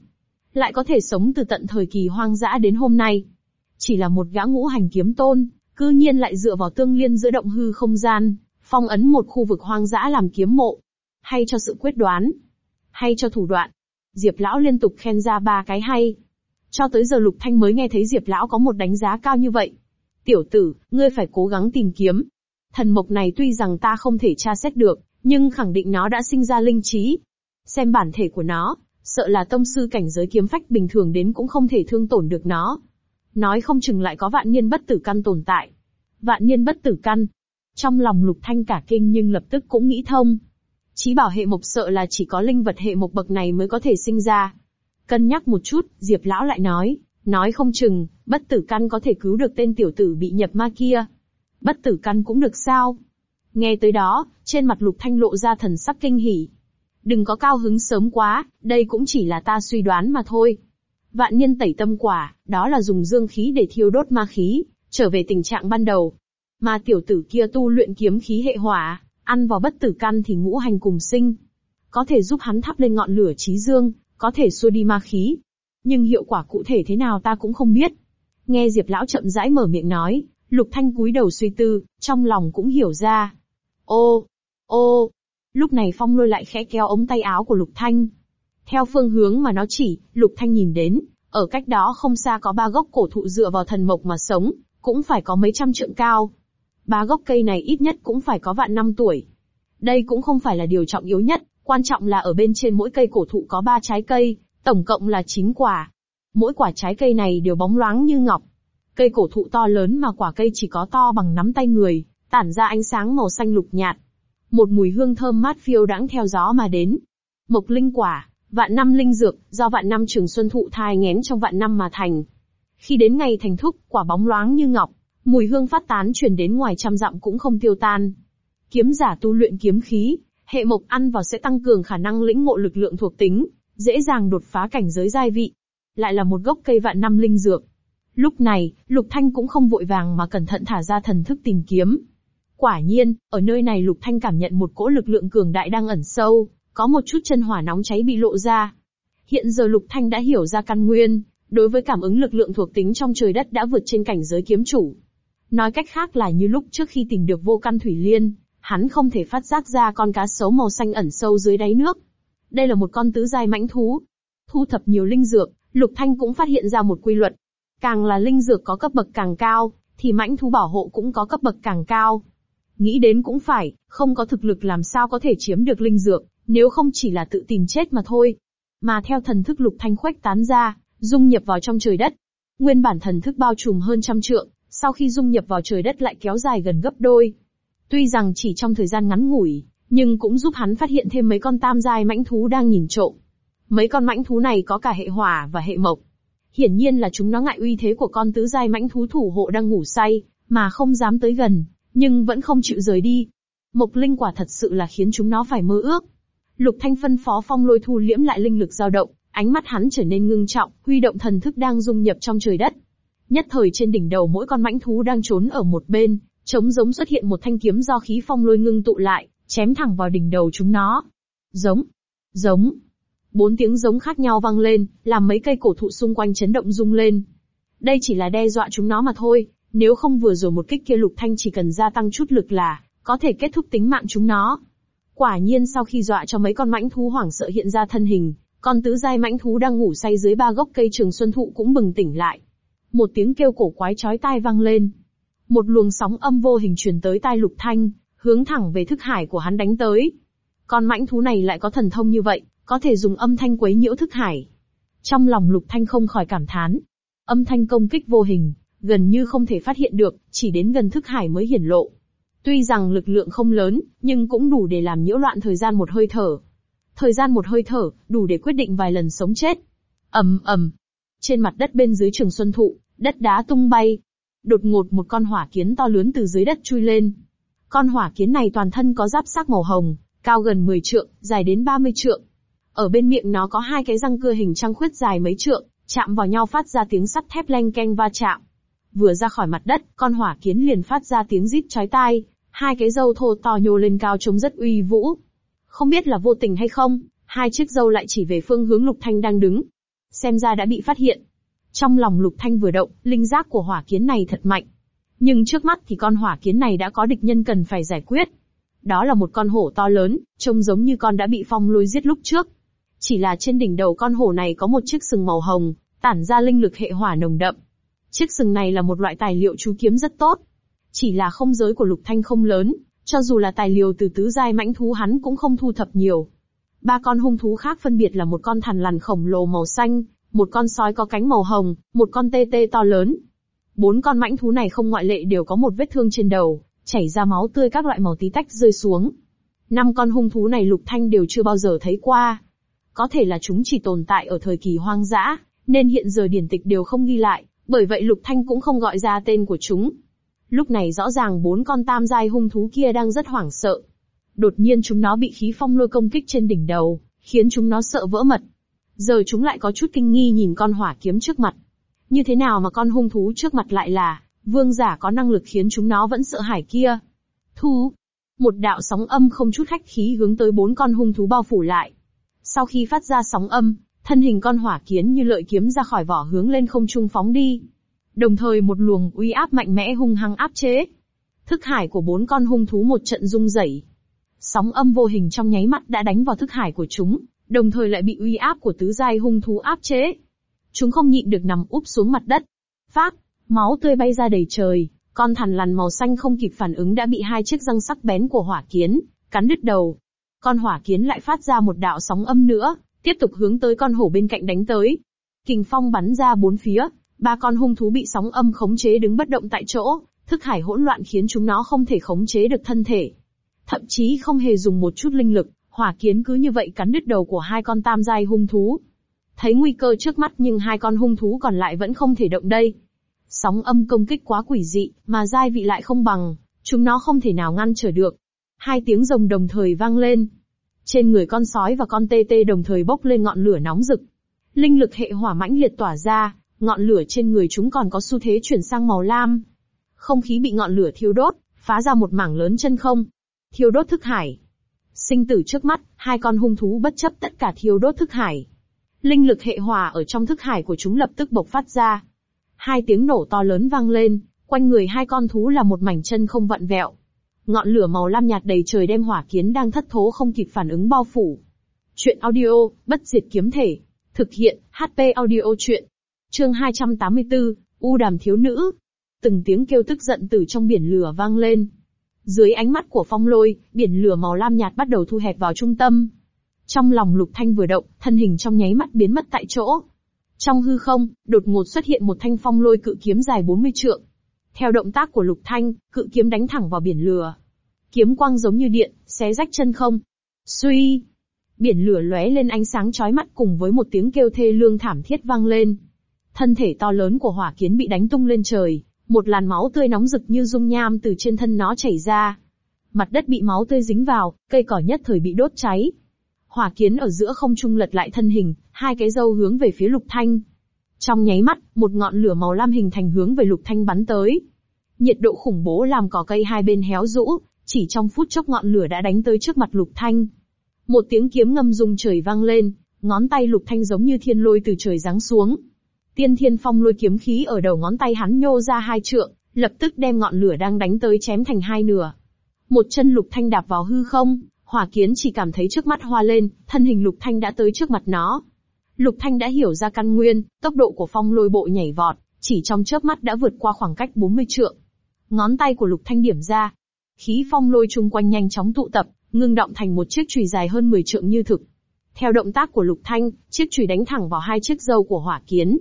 Lại có thể sống từ tận thời kỳ hoang dã đến hôm nay. Chỉ là một gã ngũ hành kiếm tôn, cư nhiên lại dựa vào tương liên giữa động hư không gian, phong ấn một khu vực hoang dã làm kiếm mộ. Hay cho sự quyết đoán. Hay cho thủ đoạn. Diệp Lão liên tục khen ra ba cái hay. Cho tới giờ Lục Thanh mới nghe thấy Diệp Lão có một đánh giá cao như vậy. Tiểu tử, ngươi phải cố gắng tìm kiếm. Thần mộc này tuy rằng ta không thể tra xét được, nhưng khẳng định nó đã sinh ra linh trí. Xem bản thể của nó, sợ là tông sư cảnh giới kiếm phách bình thường đến cũng không thể thương tổn được nó. Nói không chừng lại có vạn niên bất tử căn tồn tại. Vạn niên bất tử căn. Trong lòng lục thanh cả kinh nhưng lập tức cũng nghĩ thông. Chí bảo hệ mộc sợ là chỉ có linh vật hệ mộc bậc này mới có thể sinh ra. Cân nhắc một chút, Diệp Lão lại nói, nói không chừng, bất tử căn có thể cứu được tên tiểu tử bị nhập ma kia. Bất tử căn cũng được sao? Nghe tới đó, trên mặt lục thanh lộ ra thần sắc kinh hỉ. Đừng có cao hứng sớm quá, đây cũng chỉ là ta suy đoán mà thôi. Vạn nhân tẩy tâm quả, đó là dùng dương khí để thiêu đốt ma khí, trở về tình trạng ban đầu. Mà tiểu tử kia tu luyện kiếm khí hệ hỏa, Ăn vào bất tử căn thì ngũ hành cùng sinh. Có thể giúp hắn thắp lên ngọn lửa trí dương, có thể xua đi ma khí. Nhưng hiệu quả cụ thể thế nào ta cũng không biết. Nghe Diệp Lão chậm rãi mở miệng nói, Lục Thanh cúi đầu suy tư, trong lòng cũng hiểu ra. Ô, ô, lúc này Phong lôi lại khẽ kéo ống tay áo của Lục Thanh. Theo phương hướng mà nó chỉ, Lục Thanh nhìn đến, ở cách đó không xa có ba gốc cổ thụ dựa vào thần mộc mà sống, cũng phải có mấy trăm trượng cao. Ba gốc cây này ít nhất cũng phải có vạn năm tuổi. Đây cũng không phải là điều trọng yếu nhất, quan trọng là ở bên trên mỗi cây cổ thụ có ba trái cây, tổng cộng là chín quả. Mỗi quả trái cây này đều bóng loáng như ngọc. Cây cổ thụ to lớn mà quả cây chỉ có to bằng nắm tay người, tản ra ánh sáng màu xanh lục nhạt. Một mùi hương thơm mát phiêu đãng theo gió mà đến. Mộc linh quả, vạn năm linh dược, do vạn năm trường xuân thụ thai ngén trong vạn năm mà thành. Khi đến ngày thành thúc, quả bóng loáng như ngọc, Mùi hương phát tán truyền đến ngoài trăm dặm cũng không tiêu tan. Kiếm giả tu luyện kiếm khí, hệ mộc ăn vào sẽ tăng cường khả năng lĩnh ngộ lực lượng thuộc tính, dễ dàng đột phá cảnh giới giai vị. Lại là một gốc cây vạn năm linh dược. Lúc này, Lục Thanh cũng không vội vàng mà cẩn thận thả ra thần thức tìm kiếm. Quả nhiên, ở nơi này Lục Thanh cảm nhận một cỗ lực lượng cường đại đang ẩn sâu, có một chút chân hỏa nóng cháy bị lộ ra. Hiện giờ Lục Thanh đã hiểu ra căn nguyên, đối với cảm ứng lực lượng thuộc tính trong trời đất đã vượt trên cảnh giới kiếm chủ. Nói cách khác là như lúc trước khi tìm được vô căn thủy liên, hắn không thể phát giác ra con cá sấu màu xanh ẩn sâu dưới đáy nước. Đây là một con tứ giai mãnh thú. Thu thập nhiều linh dược, Lục Thanh cũng phát hiện ra một quy luật. Càng là linh dược có cấp bậc càng cao, thì mãnh thú bảo hộ cũng có cấp bậc càng cao. Nghĩ đến cũng phải, không có thực lực làm sao có thể chiếm được linh dược, nếu không chỉ là tự tìm chết mà thôi. Mà theo thần thức Lục Thanh khuếch tán ra, dung nhập vào trong trời đất. Nguyên bản thần thức bao trùm hơn trăm trượng, sau khi dung nhập vào trời đất lại kéo dài gần gấp đôi. Tuy rằng chỉ trong thời gian ngắn ngủi, nhưng cũng giúp hắn phát hiện thêm mấy con tam giai mãnh thú đang nhìn trộm. Mấy con mãnh thú này có cả hệ hỏa và hệ mộc. Hiển nhiên là chúng nó ngại uy thế của con tứ giai mãnh thú thủ hộ đang ngủ say, mà không dám tới gần, nhưng vẫn không chịu rời đi. Mộc linh quả thật sự là khiến chúng nó phải mơ ước. Lục Thanh phân phó phong lôi thu liễm lại linh lực dao động, ánh mắt hắn trở nên ngưng trọng, huy động thần thức đang dung nhập trong trời đất, Nhất thời trên đỉnh đầu mỗi con mãnh thú đang trốn ở một bên, trống giống xuất hiện một thanh kiếm do khí phong lôi ngưng tụ lại, chém thẳng vào đỉnh đầu chúng nó. Giống, giống. Bốn tiếng giống khác nhau vang lên, làm mấy cây cổ thụ xung quanh chấn động rung lên. Đây chỉ là đe dọa chúng nó mà thôi, nếu không vừa rồi một kích kia lục thanh chỉ cần gia tăng chút lực là, có thể kết thúc tính mạng chúng nó. Quả nhiên sau khi dọa cho mấy con mãnh thú hoảng sợ hiện ra thân hình, con tứ giai mãnh thú đang ngủ say dưới ba gốc cây trường xuân thụ cũng bừng tỉnh lại. Một tiếng kêu cổ quái chói tai vang lên. Một luồng sóng âm vô hình truyền tới tai Lục Thanh, hướng thẳng về thức hải của hắn đánh tới. Con mãnh thú này lại có thần thông như vậy, có thể dùng âm thanh quấy nhiễu thức hải. Trong lòng Lục Thanh không khỏi cảm thán. Âm thanh công kích vô hình, gần như không thể phát hiện được, chỉ đến gần thức hải mới hiển lộ. Tuy rằng lực lượng không lớn, nhưng cũng đủ để làm nhiễu loạn thời gian một hơi thở. Thời gian một hơi thở, đủ để quyết định vài lần sống chết. ầm ầm. Trên mặt đất bên dưới trường xuân thụ, đất đá tung bay. Đột ngột một con hỏa kiến to lớn từ dưới đất chui lên. Con hỏa kiến này toàn thân có giáp sắc màu hồng, cao gần 10 trượng, dài đến 30 trượng. Ở bên miệng nó có hai cái răng cưa hình trăng khuyết dài mấy trượng, chạm vào nhau phát ra tiếng sắt thép leng keng va chạm. Vừa ra khỏi mặt đất, con hỏa kiến liền phát ra tiếng rít chói tai, hai cái râu thô to nhô lên cao trông rất uy vũ. Không biết là vô tình hay không, hai chiếc râu lại chỉ về phương hướng Lục Thanh đang đứng. Xem ra đã bị phát hiện. Trong lòng Lục Thanh vừa động, linh giác của hỏa kiến này thật mạnh. Nhưng trước mắt thì con hỏa kiến này đã có địch nhân cần phải giải quyết. Đó là một con hổ to lớn, trông giống như con đã bị phong lôi giết lúc trước. Chỉ là trên đỉnh đầu con hổ này có một chiếc sừng màu hồng, tản ra linh lực hệ hỏa nồng đậm. Chiếc sừng này là một loại tài liệu chú kiếm rất tốt. Chỉ là không giới của Lục Thanh không lớn, cho dù là tài liệu từ tứ giai mãnh thú hắn cũng không thu thập nhiều. Ba con hung thú khác phân biệt là một con thằn lằn khổng lồ màu xanh, một con sói có cánh màu hồng, một con tê tê to lớn. Bốn con mãnh thú này không ngoại lệ đều có một vết thương trên đầu, chảy ra máu tươi các loại màu tí tách rơi xuống. Năm con hung thú này Lục Thanh đều chưa bao giờ thấy qua. Có thể là chúng chỉ tồn tại ở thời kỳ hoang dã, nên hiện giờ điển tịch đều không ghi lại, bởi vậy Lục Thanh cũng không gọi ra tên của chúng. Lúc này rõ ràng bốn con tam giai hung thú kia đang rất hoảng sợ. Đột nhiên chúng nó bị khí phong lôi công kích trên đỉnh đầu, khiến chúng nó sợ vỡ mật. Giờ chúng lại có chút kinh nghi nhìn con hỏa kiếm trước mặt. Như thế nào mà con hung thú trước mặt lại là, vương giả có năng lực khiến chúng nó vẫn sợ hãi kia. Thu! Một đạo sóng âm không chút khách khí hướng tới bốn con hung thú bao phủ lại. Sau khi phát ra sóng âm, thân hình con hỏa kiến như lợi kiếm ra khỏi vỏ hướng lên không trung phóng đi. Đồng thời một luồng uy áp mạnh mẽ hung hăng áp chế. Thức hải của bốn con hung thú một trận rung rẩy. Sóng âm vô hình trong nháy mắt đã đánh vào thức hải của chúng, đồng thời lại bị uy áp của tứ giai hung thú áp chế. Chúng không nhịn được nằm úp xuống mặt đất. Phát, máu tươi bay ra đầy trời, con thằn lằn màu xanh không kịp phản ứng đã bị hai chiếc răng sắc bén của hỏa kiến, cắn đứt đầu. Con hỏa kiến lại phát ra một đạo sóng âm nữa, tiếp tục hướng tới con hổ bên cạnh đánh tới. Kình phong bắn ra bốn phía, ba con hung thú bị sóng âm khống chế đứng bất động tại chỗ, thức hải hỗn loạn khiến chúng nó không thể khống chế được thân thể. Thậm chí không hề dùng một chút linh lực, hỏa kiến cứ như vậy cắn đứt đầu của hai con tam giai hung thú. Thấy nguy cơ trước mắt nhưng hai con hung thú còn lại vẫn không thể động đây. Sóng âm công kích quá quỷ dị, mà giai vị lại không bằng, chúng nó không thể nào ngăn trở được. Hai tiếng rồng đồng thời vang lên. Trên người con sói và con tê tê đồng thời bốc lên ngọn lửa nóng rực. Linh lực hệ hỏa mãnh liệt tỏa ra, ngọn lửa trên người chúng còn có xu thế chuyển sang màu lam. Không khí bị ngọn lửa thiêu đốt, phá ra một mảng lớn chân không. Thiêu đốt thức hải. Sinh tử trước mắt, hai con hung thú bất chấp tất cả thiêu đốt thức hải. Linh lực hệ hòa ở trong thức hải của chúng lập tức bộc phát ra. Hai tiếng nổ to lớn vang lên, quanh người hai con thú là một mảnh chân không vặn vẹo. Ngọn lửa màu lam nhạt đầy trời đem hỏa kiến đang thất thố không kịp phản ứng bao phủ. Chuyện audio, bất diệt kiếm thể. Thực hiện, HP audio chuyện. Chương 284, U đàm thiếu nữ. Từng tiếng kêu tức giận từ trong biển lửa vang lên. Dưới ánh mắt của phong lôi, biển lửa màu lam nhạt bắt đầu thu hẹp vào trung tâm. Trong lòng lục thanh vừa động, thân hình trong nháy mắt biến mất tại chỗ. Trong hư không, đột ngột xuất hiện một thanh phong lôi cự kiếm dài 40 trượng. Theo động tác của lục thanh, cự kiếm đánh thẳng vào biển lửa. Kiếm quang giống như điện, xé rách chân không. Suy! Biển lửa lóe lên ánh sáng chói mắt cùng với một tiếng kêu thê lương thảm thiết vang lên. Thân thể to lớn của hỏa kiến bị đánh tung lên trời, một làn máu tươi nóng rực như dung nham từ trên thân nó chảy ra. Mặt đất bị máu tươi dính vào, cây cỏ nhất thời bị đốt cháy. Hỏa kiến ở giữa không trung lật lại thân hình, hai cái râu hướng về phía lục thanh. Trong nháy mắt, một ngọn lửa màu lam hình thành hướng về lục thanh bắn tới. Nhiệt độ khủng bố làm cỏ cây hai bên héo rũ, chỉ trong phút chốc ngọn lửa đã đánh tới trước mặt lục thanh. Một tiếng kiếm ngâm rung trời vang lên, ngón tay lục thanh giống như thiên lôi từ trời giáng xuống. Tiên thiên phong lôi kiếm khí ở đầu ngón tay hắn nhô ra hai trượng, lập tức đem ngọn lửa đang đánh tới chém thành hai nửa. Một chân Lục Thanh đạp vào hư không, hỏa kiến chỉ cảm thấy trước mắt hoa lên, thân hình Lục Thanh đã tới trước mặt nó. Lục Thanh đã hiểu ra căn nguyên, tốc độ của phong lôi bộ nhảy vọt, chỉ trong chớp mắt đã vượt qua khoảng cách 40 trượng. Ngón tay của Lục Thanh điểm ra. Khí phong lôi chung quanh nhanh chóng tụ tập, ngưng động thành một chiếc chùy dài hơn 10 trượng như thực. Theo động tác của Lục Thanh, chiếc chùy đánh thẳng vào hai chiếc râu của hỏa kiến.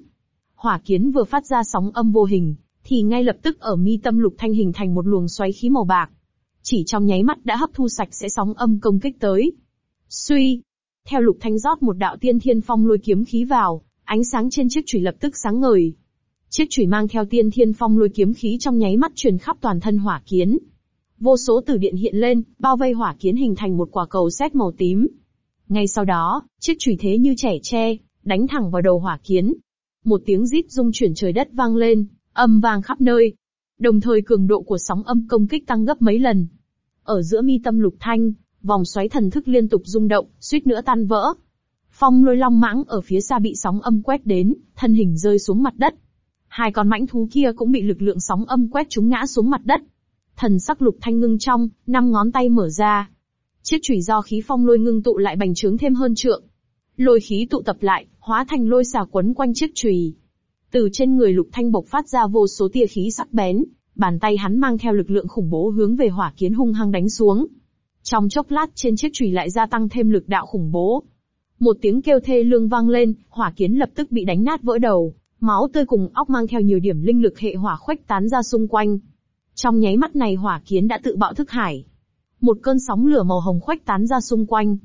Hỏa kiến vừa phát ra sóng âm vô hình, thì ngay lập tức ở mi tâm Lục Thanh hình thành một luồng xoáy khí màu bạc. Chỉ trong nháy mắt đã hấp thu sạch sẽ sóng âm công kích tới. Suy, theo Lục Thanh rót một đạo tiên thiên phong lôi kiếm khí vào, ánh sáng trên chiếc chùy lập tức sáng ngời. Chiếc chùy mang theo tiên thiên phong lôi kiếm khí trong nháy mắt truyền khắp toàn thân hỏa kiến. Vô số tử điện hiện lên, bao vây hỏa kiến hình thành một quả cầu sét màu tím. Ngay sau đó, chiếc chùy thế như trẻ tre, đánh thẳng vào đầu hỏa kiến. Một tiếng rít rung chuyển trời đất vang lên, âm vang khắp nơi. Đồng thời cường độ của sóng âm công kích tăng gấp mấy lần. Ở giữa mi tâm lục thanh, vòng xoáy thần thức liên tục rung động, suýt nữa tan vỡ. Phong lôi long mãng ở phía xa bị sóng âm quét đến, thân hình rơi xuống mặt đất. Hai con mãnh thú kia cũng bị lực lượng sóng âm quét chúng ngã xuống mặt đất. Thần sắc lục thanh ngưng trong, năm ngón tay mở ra. Chiếc chùy do khí phong lôi ngưng tụ lại bành trướng thêm hơn trượng. Lôi khí tụ tập lại, hóa thành lôi xà quấn quanh chiếc chùy. Từ trên người lục thanh bộc phát ra vô số tia khí sắc bén, bàn tay hắn mang theo lực lượng khủng bố hướng về hỏa kiến hung hăng đánh xuống. Trong chốc lát trên chiếc chùy lại gia tăng thêm lực đạo khủng bố. Một tiếng kêu thê lương vang lên, hỏa kiến lập tức bị đánh nát vỡ đầu, máu tươi cùng óc mang theo nhiều điểm linh lực hệ hỏa khuếch tán ra xung quanh. Trong nháy mắt này hỏa kiến đã tự bạo thức hải. Một cơn sóng lửa màu hồng khuếch tán ra xung quanh.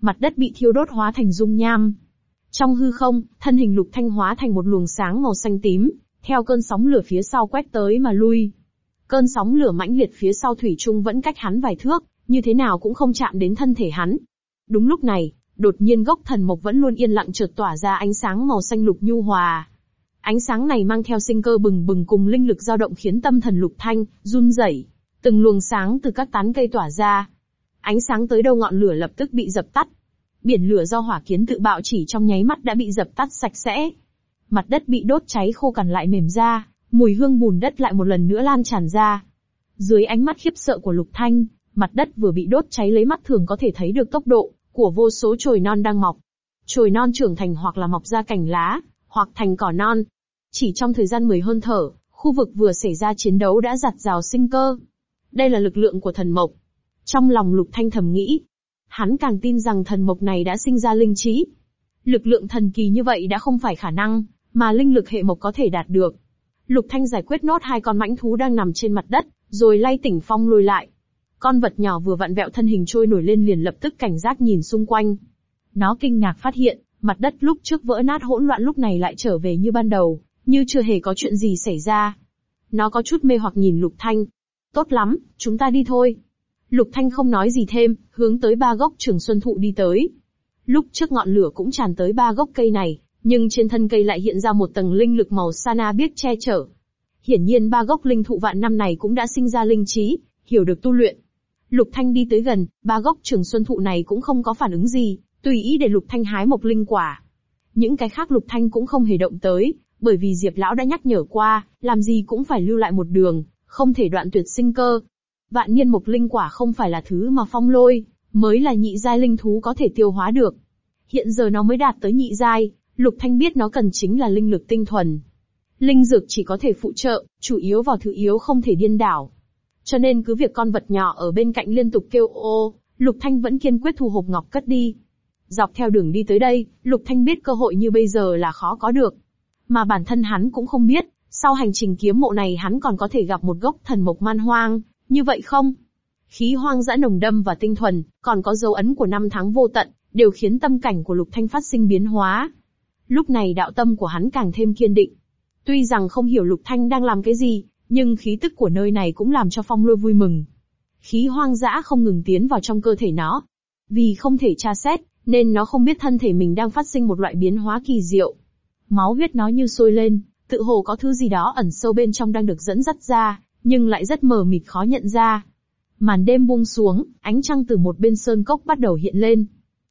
Mặt đất bị thiêu đốt hóa thành dung nham. Trong hư không, thân hình lục thanh hóa thành một luồng sáng màu xanh tím, theo cơn sóng lửa phía sau quét tới mà lui. Cơn sóng lửa mãnh liệt phía sau thủy trung vẫn cách hắn vài thước, như thế nào cũng không chạm đến thân thể hắn. Đúng lúc này, đột nhiên gốc thần mộc vẫn luôn yên lặng chợt tỏa ra ánh sáng màu xanh lục nhu hòa. Ánh sáng này mang theo sinh cơ bừng bừng cùng linh lực dao động khiến tâm thần lục thanh, run rẩy. Từng luồng sáng từ các tán cây tỏa ra. Ánh sáng tới đâu ngọn lửa lập tức bị dập tắt. Biển lửa do hỏa kiến tự bạo chỉ trong nháy mắt đã bị dập tắt sạch sẽ. Mặt đất bị đốt cháy khô cằn lại mềm ra, mùi hương bùn đất lại một lần nữa lan tràn ra. Dưới ánh mắt khiếp sợ của lục thanh, mặt đất vừa bị đốt cháy lấy mắt thường có thể thấy được tốc độ của vô số chồi non đang mọc. Chồi non trưởng thành hoặc là mọc ra cành lá, hoặc thành cỏ non. Chỉ trong thời gian mười hơn thở, khu vực vừa xảy ra chiến đấu đã giặt rào sinh cơ. Đây là lực lượng của thần mộc. Trong lòng lục thanh thầm nghĩ, hắn càng tin rằng thần mộc này đã sinh ra linh trí. Lực lượng thần kỳ như vậy đã không phải khả năng, mà linh lực hệ mộc có thể đạt được. Lục Thanh giải quyết nốt hai con mãnh thú đang nằm trên mặt đất, rồi lay tỉnh phong lùi lại. Con vật nhỏ vừa vặn vẹo thân hình trôi nổi lên liền lập tức cảnh giác nhìn xung quanh. Nó kinh ngạc phát hiện, mặt đất lúc trước vỡ nát hỗn loạn lúc này lại trở về như ban đầu, như chưa hề có chuyện gì xảy ra. Nó có chút mê hoặc nhìn Lục Thanh. Tốt lắm, chúng ta đi thôi. Lục Thanh không nói gì thêm, hướng tới ba gốc trường xuân thụ đi tới. Lúc trước ngọn lửa cũng tràn tới ba gốc cây này, nhưng trên thân cây lại hiện ra một tầng linh lực màu sana biết che chở. Hiển nhiên ba gốc linh thụ vạn năm này cũng đã sinh ra linh trí, hiểu được tu luyện. Lục Thanh đi tới gần, ba gốc trường xuân thụ này cũng không có phản ứng gì, tùy ý để Lục Thanh hái một linh quả. Những cái khác Lục Thanh cũng không hề động tới, bởi vì Diệp Lão đã nhắc nhở qua, làm gì cũng phải lưu lại một đường, không thể đoạn tuyệt sinh cơ. Vạn niên mục linh quả không phải là thứ mà phong lôi, mới là nhị giai linh thú có thể tiêu hóa được. Hiện giờ nó mới đạt tới nhị giai, Lục Thanh biết nó cần chính là linh lực tinh thuần. Linh dược chỉ có thể phụ trợ, chủ yếu vào thứ yếu không thể điên đảo. Cho nên cứ việc con vật nhỏ ở bên cạnh liên tục kêu ô, Lục Thanh vẫn kiên quyết thu hộp ngọc cất đi. Dọc theo đường đi tới đây, Lục Thanh biết cơ hội như bây giờ là khó có được. Mà bản thân hắn cũng không biết, sau hành trình kiếm mộ này hắn còn có thể gặp một gốc thần mộc man hoang, như vậy không? Khí hoang dã nồng đâm và tinh thuần, còn có dấu ấn của năm tháng vô tận, đều khiến tâm cảnh của Lục Thanh phát sinh biến hóa. Lúc này đạo tâm của hắn càng thêm kiên định. Tuy rằng không hiểu Lục Thanh đang làm cái gì, nhưng khí tức của nơi này cũng làm cho phong lôi vui mừng. Khí hoang dã không ngừng tiến vào trong cơ thể nó. Vì không thể tra xét, nên nó không biết thân thể mình đang phát sinh một loại biến hóa kỳ diệu. Máu huyết nó như sôi lên, tự hồ có thứ gì đó ẩn sâu bên trong đang được dẫn dắt ra, nhưng lại rất mờ mịt khó nhận ra. Màn đêm buông xuống, ánh trăng từ một bên sơn cốc bắt đầu hiện lên.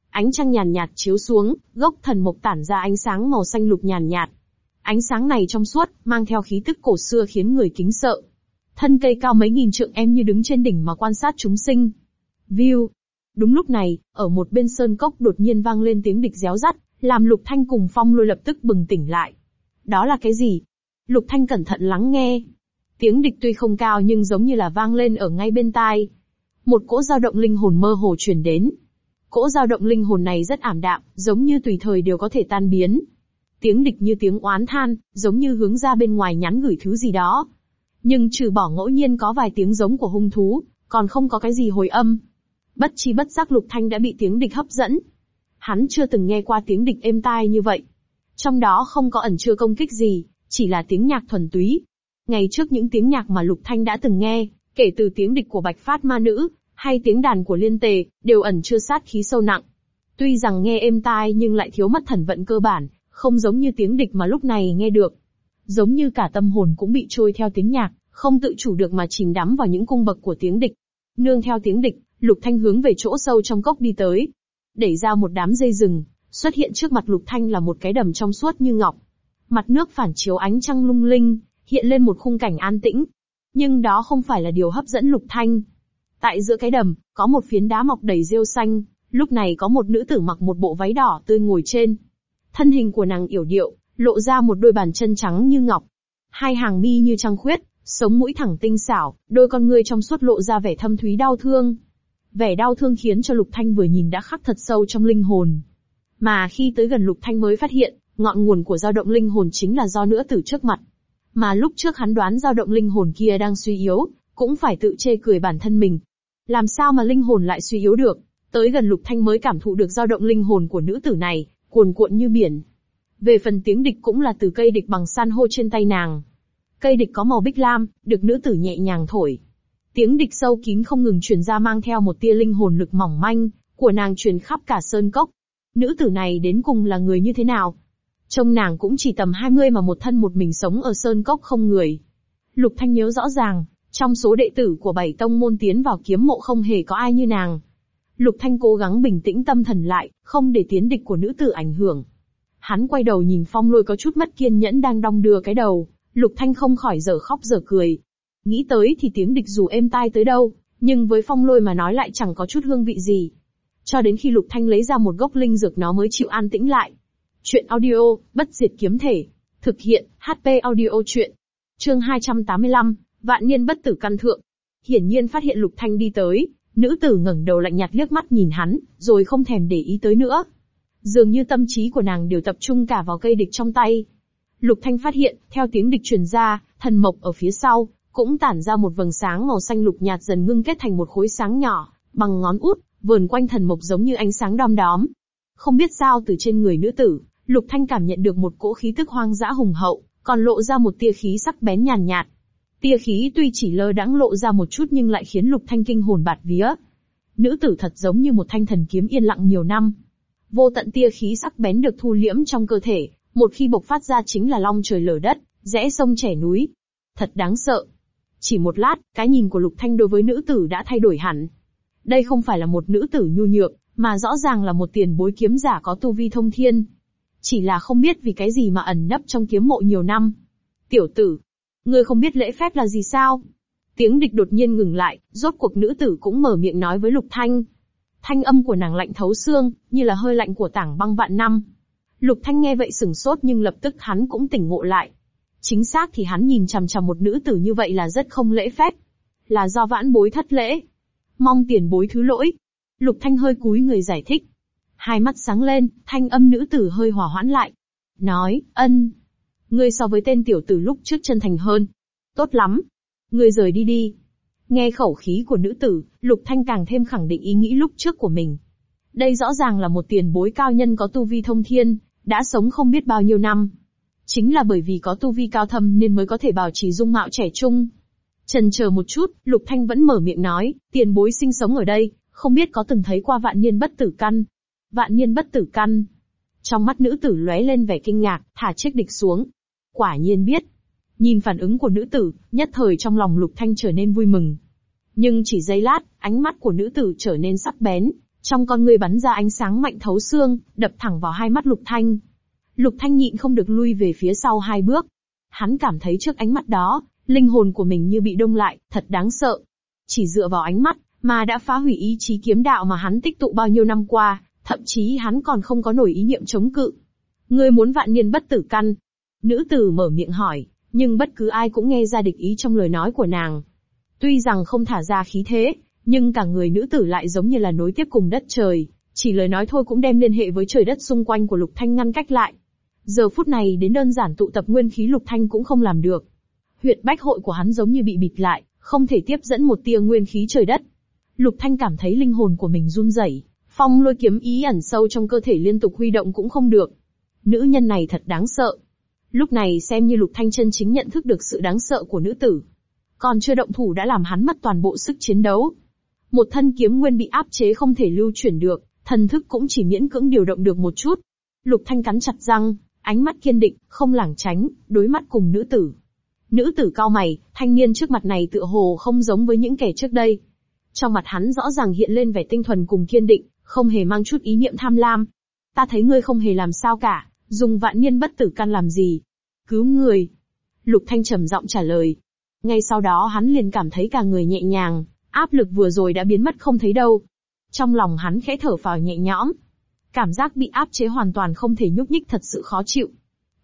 Ánh trăng nhàn nhạt chiếu xuống, gốc thần mộc tản ra ánh sáng màu xanh lục nhàn nhạt. Ánh sáng này trong suốt, mang theo khí tức cổ xưa khiến người kính sợ. Thân cây cao mấy nghìn trượng em như đứng trên đỉnh mà quan sát chúng sinh. View. Đúng lúc này, ở một bên sơn cốc đột nhiên vang lên tiếng địch réo rắt, làm Lục Thanh cùng Phong lôi lập tức bừng tỉnh lại. Đó là cái gì? Lục Thanh cẩn thận lắng nghe. Tiếng địch tuy không cao nhưng giống như là vang lên ở ngay bên tai. Một cỗ dao động linh hồn mơ hồ truyền đến. Cỗ dao động linh hồn này rất ảm đạm, giống như tùy thời đều có thể tan biến. Tiếng địch như tiếng oán than, giống như hướng ra bên ngoài nhắn gửi thứ gì đó. Nhưng trừ bỏ ngẫu nhiên có vài tiếng giống của hung thú, còn không có cái gì hồi âm. Bất chi bất giác Lục Thanh đã bị tiếng địch hấp dẫn. Hắn chưa từng nghe qua tiếng địch êm tai như vậy. Trong đó không có ẩn chứa công kích gì, chỉ là tiếng nhạc thuần túy. Ngày trước những tiếng nhạc mà Lục Thanh đã từng nghe, kể từ tiếng địch của Bạch Phát Ma Nữ, hay tiếng đàn của Liên Tề, đều ẩn chứa sát khí sâu nặng. Tuy rằng nghe êm tai nhưng lại thiếu mất thần vận cơ bản, không giống như tiếng địch mà lúc này nghe được. Giống như cả tâm hồn cũng bị trôi theo tiếng nhạc, không tự chủ được mà chìm đắm vào những cung bậc của tiếng địch. Nương theo tiếng địch, Lục Thanh hướng về chỗ sâu trong cốc đi tới. Đẩy ra một đám dây rừng, xuất hiện trước mặt Lục Thanh là một cái đầm trong suốt như ngọc. Mặt nước phản chiếu ánh trăng lung linh, hiện lên một khung cảnh an tĩnh. Nhưng đó không phải là điều hấp dẫn Lục Thanh. Tại giữa cái đầm, có một phiến đá mọc đầy rêu xanh, lúc này có một nữ tử mặc một bộ váy đỏ tươi ngồi trên. Thân hình của nàng yểu điệu, lộ ra một đôi bàn chân trắng như ngọc. Hai hàng mi như trăng khuyết, sống mũi thẳng tinh xảo, đôi con ngươi trong suốt lộ ra vẻ thâm thúy đau thương. Vẻ đau thương khiến cho Lục Thanh vừa nhìn đã khắc thật sâu trong linh hồn. Mà khi tới gần Lục Thanh mới phát hiện, ngọn nguồn của dao động linh hồn chính là do nữ tử trước mặt. Mà lúc trước hắn đoán dao động linh hồn kia đang suy yếu, cũng phải tự chê cười bản thân mình. Làm sao mà linh hồn lại suy yếu được? Tới gần Lục Thanh mới cảm thụ được dao động linh hồn của nữ tử này, cuồn cuộn như biển. Về phần tiếng địch cũng là từ cây địch bằng san hô trên tay nàng. Cây địch có màu bích lam, được nữ tử nhẹ nhàng thổi. Tiếng địch sâu kín không ngừng truyền ra mang theo một tia linh hồn lực mỏng manh, của nàng truyền khắp cả sơn cốc. Nữ tử này đến cùng là người như thế nào? Trông nàng cũng chỉ tầm 20 mà một thân một mình sống ở sơn cốc không người. Lục Thanh nhớ rõ ràng, trong số đệ tử của bảy tông môn tiến vào kiếm mộ không hề có ai như nàng. Lục Thanh cố gắng bình tĩnh tâm thần lại, không để tiến địch của nữ tử ảnh hưởng. Hắn quay đầu nhìn phong lôi có chút mất kiên nhẫn đang đong đưa cái đầu, Lục Thanh không khỏi giờ khóc giờ cười. Nghĩ tới thì tiếng địch dù êm tai tới đâu, nhưng với phong lôi mà nói lại chẳng có chút hương vị gì. Cho đến khi Lục Thanh lấy ra một gốc linh dược nó mới chịu an tĩnh lại. Chuyện audio, bất diệt kiếm thể. Thực hiện, HP audio chuyện. Chương 285, vạn niên bất tử căn thượng. Hiển nhiên phát hiện Lục Thanh đi tới, nữ tử ngẩng đầu lạnh nhạt liếc mắt nhìn hắn, rồi không thèm để ý tới nữa. Dường như tâm trí của nàng đều tập trung cả vào cây địch trong tay. Lục Thanh phát hiện, theo tiếng địch truyền ra, thần mộc ở phía sau, cũng tản ra một vầng sáng màu xanh lục nhạt dần ngưng kết thành một khối sáng nhỏ, bằng ngón út, vườn quanh thần mộc giống như ánh sáng đom đóm. Không biết sao từ trên người nữ tử, Lục Thanh cảm nhận được một cỗ khí tức hoang dã hùng hậu, còn lộ ra một tia khí sắc bén nhàn nhạt. Tia khí tuy chỉ lơ đãng lộ ra một chút nhưng lại khiến Lục Thanh kinh hồn bạt vía. Nữ tử thật giống như một thanh thần kiếm yên lặng nhiều năm. Vô tận tia khí sắc bén được thu liễm trong cơ thể, một khi bộc phát ra chính là long trời lở đất, rẽ sông chảy núi. Thật đáng sợ. Chỉ một lát, cái nhìn của Lục Thanh đối với nữ tử đã thay đổi hẳn. Đây không phải là một nữ tử nhu nhược, mà rõ ràng là một tiền bối kiếm giả có tu vi thông thiên. Chỉ là không biết vì cái gì mà ẩn nấp trong kiếm mộ nhiều năm. Tiểu tử, ngươi không biết lễ phép là gì sao? Tiếng địch đột nhiên ngừng lại, rốt cuộc nữ tử cũng mở miệng nói với Lục Thanh. Thanh âm của nàng lạnh thấu xương, như là hơi lạnh của tảng băng vạn năm. Lục Thanh nghe vậy sừng sốt nhưng lập tức hắn cũng tỉnh ngộ lại. Chính xác thì hắn nhìn chằm chằm một nữ tử như vậy là rất không lễ phép. Là do vãn bối thất lễ. Mong tiền bối thứ lỗi. Lục Thanh hơi cúi người giải thích. Hai mắt sáng lên, thanh âm nữ tử hơi hòa hoãn lại. Nói, ân. Ngươi so với tên tiểu tử lúc trước chân thành hơn. Tốt lắm. Ngươi rời đi đi. Nghe khẩu khí của nữ tử, Lục Thanh càng thêm khẳng định ý nghĩ lúc trước của mình. Đây rõ ràng là một tiền bối cao nhân có tu vi thông thiên, đã sống không biết bao nhiêu năm. Chính là bởi vì có tu vi cao thâm nên mới có thể bảo trì dung mạo trẻ trung. Trần chờ một chút, Lục Thanh vẫn mở miệng nói, tiền bối sinh sống ở đây, không biết có từng thấy qua vạn niên bất tử căn. Vạn niên bất tử căn. Trong mắt nữ tử lóe lên vẻ kinh ngạc, thả chiếc địch xuống. Quả nhiên biết. Nhìn phản ứng của nữ tử, nhất thời trong lòng Lục Thanh trở nên vui mừng. Nhưng chỉ giây lát, ánh mắt của nữ tử trở nên sắc bén, trong con người bắn ra ánh sáng mạnh thấu xương, đập thẳng vào hai mắt Lục Thanh. Lục Thanh nhịn không được lui về phía sau hai bước. Hắn cảm thấy trước ánh mắt đó, Linh hồn của mình như bị đông lại, thật đáng sợ. Chỉ dựa vào ánh mắt, mà đã phá hủy ý chí kiếm đạo mà hắn tích tụ bao nhiêu năm qua, thậm chí hắn còn không có nổi ý niệm chống cự. Ngươi muốn vạn niên bất tử căn. Nữ tử mở miệng hỏi, nhưng bất cứ ai cũng nghe ra địch ý trong lời nói của nàng. Tuy rằng không thả ra khí thế, nhưng cả người nữ tử lại giống như là nối tiếp cùng đất trời, chỉ lời nói thôi cũng đem liên hệ với trời đất xung quanh của Lục Thanh ngăn cách lại. Giờ phút này đến đơn giản tụ tập nguyên khí Lục Thanh cũng không làm được. Huyệt bách hội của hắn giống như bị bịt lại, không thể tiếp dẫn một tia nguyên khí trời đất. Lục Thanh cảm thấy linh hồn của mình run rẩy, phong lôi kiếm ý ẩn sâu trong cơ thể liên tục huy động cũng không được. Nữ nhân này thật đáng sợ. Lúc này xem như Lục Thanh chân chính nhận thức được sự đáng sợ của nữ tử. Còn chưa động thủ đã làm hắn mất toàn bộ sức chiến đấu. Một thân kiếm nguyên bị áp chế không thể lưu chuyển được, thần thức cũng chỉ miễn cưỡng điều động được một chút. Lục Thanh cắn chặt răng, ánh mắt kiên định, không lảng tránh, đối mắt cùng nữ tử. Nữ tử cao mày, thanh niên trước mặt này tựa hồ không giống với những kẻ trước đây. Trong mặt hắn rõ ràng hiện lên vẻ tinh thuần cùng kiên định, không hề mang chút ý niệm tham lam. Ta thấy ngươi không hề làm sao cả, dùng vạn niên bất tử căn làm gì? Cứu người. Lục Thanh trầm giọng trả lời. Ngay sau đó hắn liền cảm thấy cả người nhẹ nhàng, áp lực vừa rồi đã biến mất không thấy đâu. Trong lòng hắn khẽ thở phào nhẹ nhõm. Cảm giác bị áp chế hoàn toàn không thể nhúc nhích thật sự khó chịu.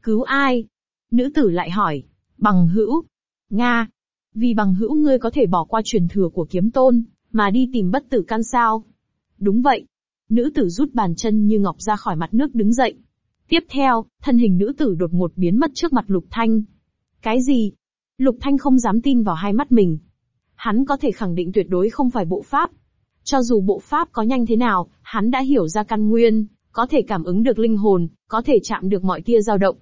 Cứu ai? Nữ tử lại hỏi. Bằng hữu. Nga. Vì bằng hữu ngươi có thể bỏ qua truyền thừa của kiếm tôn, mà đi tìm bất tử căn sao. Đúng vậy. Nữ tử rút bàn chân như ngọc ra khỏi mặt nước đứng dậy. Tiếp theo, thân hình nữ tử đột ngột biến mất trước mặt Lục Thanh. Cái gì? Lục Thanh không dám tin vào hai mắt mình. Hắn có thể khẳng định tuyệt đối không phải bộ pháp. Cho dù bộ pháp có nhanh thế nào, hắn đã hiểu ra căn nguyên, có thể cảm ứng được linh hồn, có thể chạm được mọi tia dao động.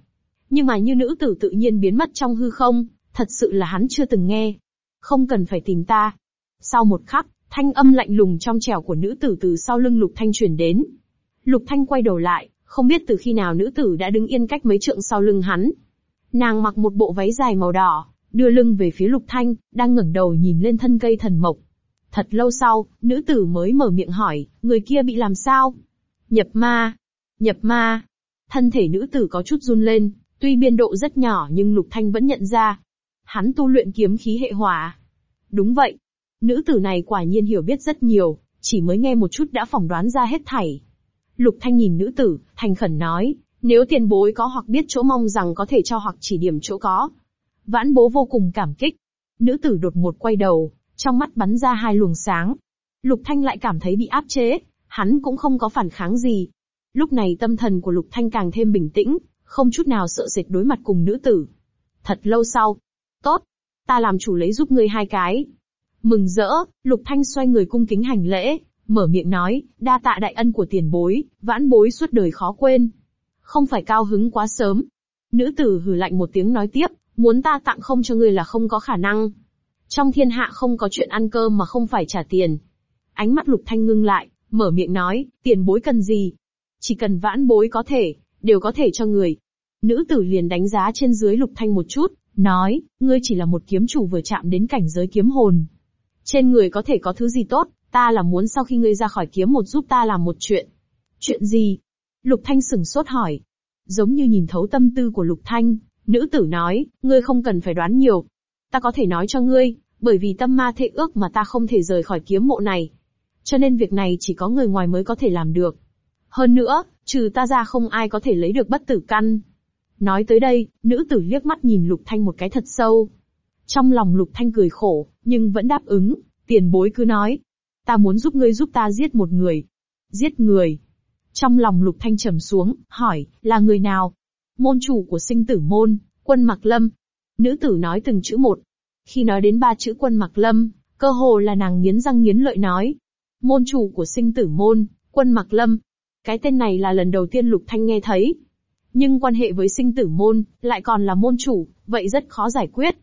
Nhưng mà như nữ tử tự nhiên biến mất trong hư không, thật sự là hắn chưa từng nghe. Không cần phải tìm ta. Sau một khắc, thanh âm lạnh lùng trong trẻo của nữ tử từ sau lưng Lục Thanh truyền đến. Lục Thanh quay đầu lại, không biết từ khi nào nữ tử đã đứng yên cách mấy trượng sau lưng hắn. Nàng mặc một bộ váy dài màu đỏ, đưa lưng về phía Lục Thanh, đang ngẩng đầu nhìn lên thân cây thần mộc. Thật lâu sau, nữ tử mới mở miệng hỏi, người kia bị làm sao? Nhập ma. Nhập ma. Thân thể nữ tử có chút run lên, tuy biên độ rất nhỏ nhưng Lục Thanh vẫn nhận ra. Hắn tu luyện kiếm khí hệ hỏa. Đúng vậy. Nữ tử này quả nhiên hiểu biết rất nhiều, chỉ mới nghe một chút đã phỏng đoán ra hết thảy. Lục Thanh nhìn nữ tử, thành khẩn nói, nếu tiền bối có hoặc biết chỗ mong rằng có thể cho hoặc chỉ điểm chỗ có. Vãn bố vô cùng cảm kích. Nữ tử đột ngột quay đầu, trong mắt bắn ra hai luồng sáng. Lục Thanh lại cảm thấy bị áp chế, hắn cũng không có phản kháng gì. Lúc này tâm thần của Lục Thanh càng thêm bình tĩnh, không chút nào sợ sệt đối mặt cùng nữ tử. Thật lâu sau. Tốt. Ta làm chủ lấy giúp ngươi hai cái. Mừng rỡ, Lục Thanh xoay người cung kính hành lễ, mở miệng nói, đa tạ đại ân của tiền bối, vãn bối suốt đời khó quên. Không phải cao hứng quá sớm. Nữ tử hừ lạnh một tiếng nói tiếp, muốn ta tặng không cho ngươi là không có khả năng. Trong thiên hạ không có chuyện ăn cơm mà không phải trả tiền. Ánh mắt lục thanh ngưng lại, mở miệng nói, tiền bối cần gì? Chỉ cần vãn bối có thể, đều có thể cho người. Nữ tử liền đánh giá trên dưới lục thanh một chút, nói, ngươi chỉ là một kiếm chủ vừa chạm đến cảnh giới kiếm hồn. Trên người có thể có thứ gì tốt, ta là muốn sau khi ngươi ra khỏi kiếm một giúp ta làm một chuyện. Chuyện gì? Lục Thanh sừng sốt hỏi. Giống như nhìn thấu tâm tư của Lục Thanh, nữ tử nói, ngươi không cần phải đoán nhiều. Ta có thể nói cho ngươi, bởi vì tâm ma thệ ước mà ta không thể rời khỏi kiếm mộ này. Cho nên việc này chỉ có người ngoài mới có thể làm được. Hơn nữa, trừ ta ra không ai có thể lấy được bất tử căn. Nói tới đây, nữ tử liếc mắt nhìn Lục Thanh một cái thật sâu. Trong lòng Lục Thanh cười khổ, nhưng vẫn đáp ứng, tiền bối cứ nói. Ta muốn giúp ngươi giúp ta giết một người. Giết người. Trong lòng Lục Thanh trầm xuống, hỏi, là người nào? Môn chủ của sinh tử môn, quân Mặc Lâm. Nữ tử nói từng chữ một. Khi nói đến ba chữ quân Mặc Lâm, cơ hồ là nàng nghiến răng nghiến lợi nói. Môn chủ của sinh tử môn, quân Mặc Lâm. Cái tên này là lần đầu tiên Lục Thanh nghe thấy. Nhưng quan hệ với sinh tử môn, lại còn là môn chủ, vậy rất khó giải quyết.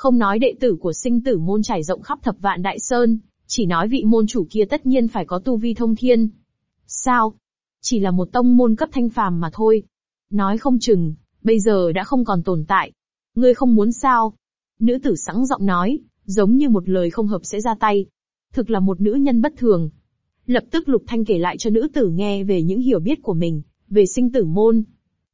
Không nói đệ tử của sinh tử môn trải rộng khắp thập vạn đại sơn, chỉ nói vị môn chủ kia tất nhiên phải có tu vi thông thiên. Sao? Chỉ là một tông môn cấp thanh phàm mà thôi. Nói không chừng, bây giờ đã không còn tồn tại. Ngươi không muốn sao? Nữ tử sẵn giọng nói, giống như một lời không hợp sẽ ra tay. Thực là một nữ nhân bất thường. Lập tức Lục Thanh kể lại cho nữ tử nghe về những hiểu biết của mình, về sinh tử môn.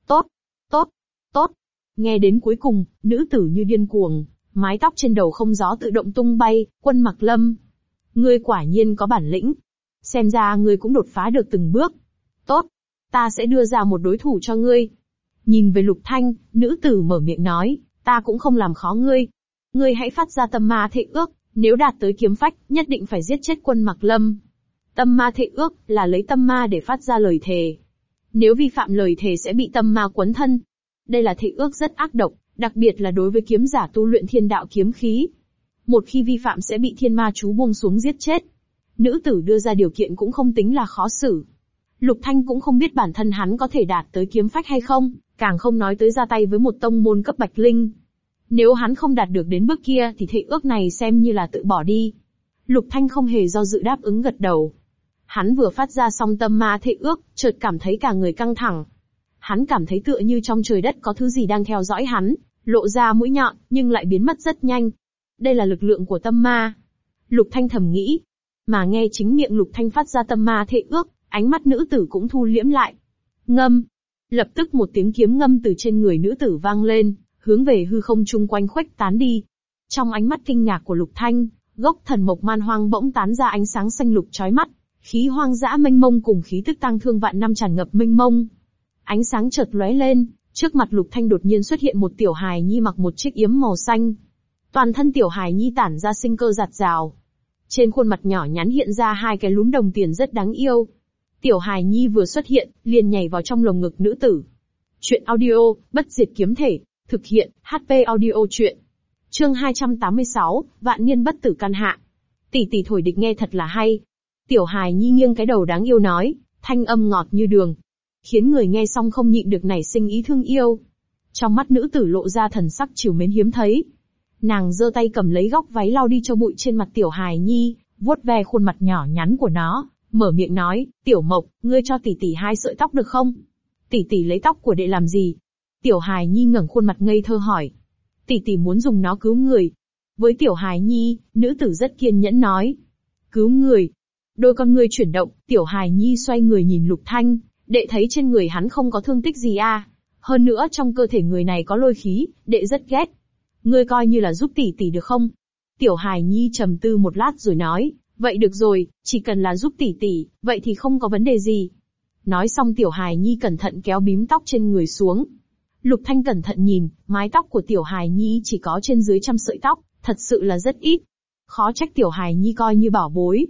Tốt, tốt, tốt. Nghe đến cuối cùng, nữ tử như điên cuồng, mái tóc trên đầu không gió tự động tung bay, quân mặc lâm. Ngươi quả nhiên có bản lĩnh. Xem ra ngươi cũng đột phá được từng bước. Tốt. Ta sẽ đưa ra một đối thủ cho ngươi. Nhìn về lục thanh, nữ tử mở miệng nói, ta cũng không làm khó ngươi. Ngươi hãy phát ra tâm ma thệ ước, nếu đạt tới kiếm phách, nhất định phải giết chết quân mặc lâm. Tâm ma thệ ước, là lấy tâm ma để phát ra lời thề. Nếu vi phạm lời thề sẽ bị tâm ma quấn thân. Đây là thệ ước rất ác độc, đặc biệt là đối với kiếm giả tu luyện thiên đạo kiếm khí. Một khi vi phạm sẽ bị thiên ma chú buông xuống giết chết. Nữ tử đưa ra điều kiện cũng không tính là khó xử. Lục Thanh cũng không biết bản thân hắn có thể đạt tới kiếm phách hay không, càng không nói tới ra tay với một tông môn cấp bạch linh. Nếu hắn không đạt được đến bước kia thì thệ ước này xem như là tự bỏ đi. Lục Thanh không hề do dự đáp ứng gật đầu. Hắn vừa phát ra xong tâm ma thệ ước, chợt cảm thấy cả người căng thẳng. Hắn cảm thấy tựa như trong trời đất có thứ gì đang theo dõi hắn, lộ ra mũi nhọn, nhưng lại biến mất rất nhanh. Đây là lực lượng của tâm ma. Lục Thanh thầm nghĩ. Mà nghe chính miệng Lục Thanh phát ra tâm ma thệ ước, ánh mắt nữ tử cũng thu liễm lại. Ngâm. Lập tức một tiếng kiếm ngâm từ trên người nữ tử vang lên, hướng về hư không chung quanh khuếch tán đi. Trong ánh mắt kinh ngạc của Lục Thanh, gốc thần mộc man hoang bỗng tán ra ánh sáng xanh lục chói mắt, khí hoang dã mênh mông cùng khí tức tăng thương vạn năm tràn ngập mênh mông. Ánh sáng chợt lóe lên, trước mặt Lục Thanh đột nhiên xuất hiện một tiểu hài nhi mặc một chiếc yếm màu xanh. Toàn thân tiểu hài nhi tản ra sinh cơ giạt rào. Trên khuôn mặt nhỏ nhắn hiện ra hai cái lúm đồng tiền rất đáng yêu. Tiểu hài nhi vừa xuất hiện, liền nhảy vào trong lồng ngực nữ tử. Chuyện audio, bất diệt kiếm thể, thực hiện, HP audio chuyện. Chương 286, vạn niên bất tử căn hạ. Tỷ tỷ thổi địch nghe thật là hay. Tiểu hài nhi nghiêng cái đầu đáng yêu nói, thanh âm ngọt như đường. Khiến người nghe xong không nhịn được nảy sinh ý thương yêu. Trong mắt nữ tử lộ ra thần sắc chiều mến hiếm thấy. Nàng giơ tay cầm lấy góc váy lau đi cho bụi trên mặt tiểu hài nhi, vuốt ve khuôn mặt nhỏ nhắn của nó, mở miệng nói, tiểu mộc, ngươi cho tỷ tỷ hai sợi tóc được không? Tỷ tỷ lấy tóc của đệ làm gì? Tiểu hài nhi ngẩng khuôn mặt ngây thơ hỏi. Tỷ tỷ muốn dùng nó cứu người. Với tiểu hài nhi, nữ tử rất kiên nhẫn nói. Cứu người. Đôi con ngươi chuyển động, tiểu hài nhi xoay người nhìn lục thanh, đệ thấy trên người hắn không có thương tích gì à. Hơn nữa trong cơ thể người này có lôi khí, đệ rất ghét. Ngươi coi như là giúp tỷ tỷ được không? Tiểu Hải nhi trầm tư một lát rồi nói, vậy được rồi, chỉ cần là giúp tỷ tỷ, vậy thì không có vấn đề gì. Nói xong tiểu Hải nhi cẩn thận kéo bím tóc trên người xuống. Lục Thanh cẩn thận nhìn, mái tóc của tiểu Hải nhi chỉ có trên dưới trăm sợi tóc, thật sự là rất ít. Khó trách tiểu Hải nhi coi như bảo bối.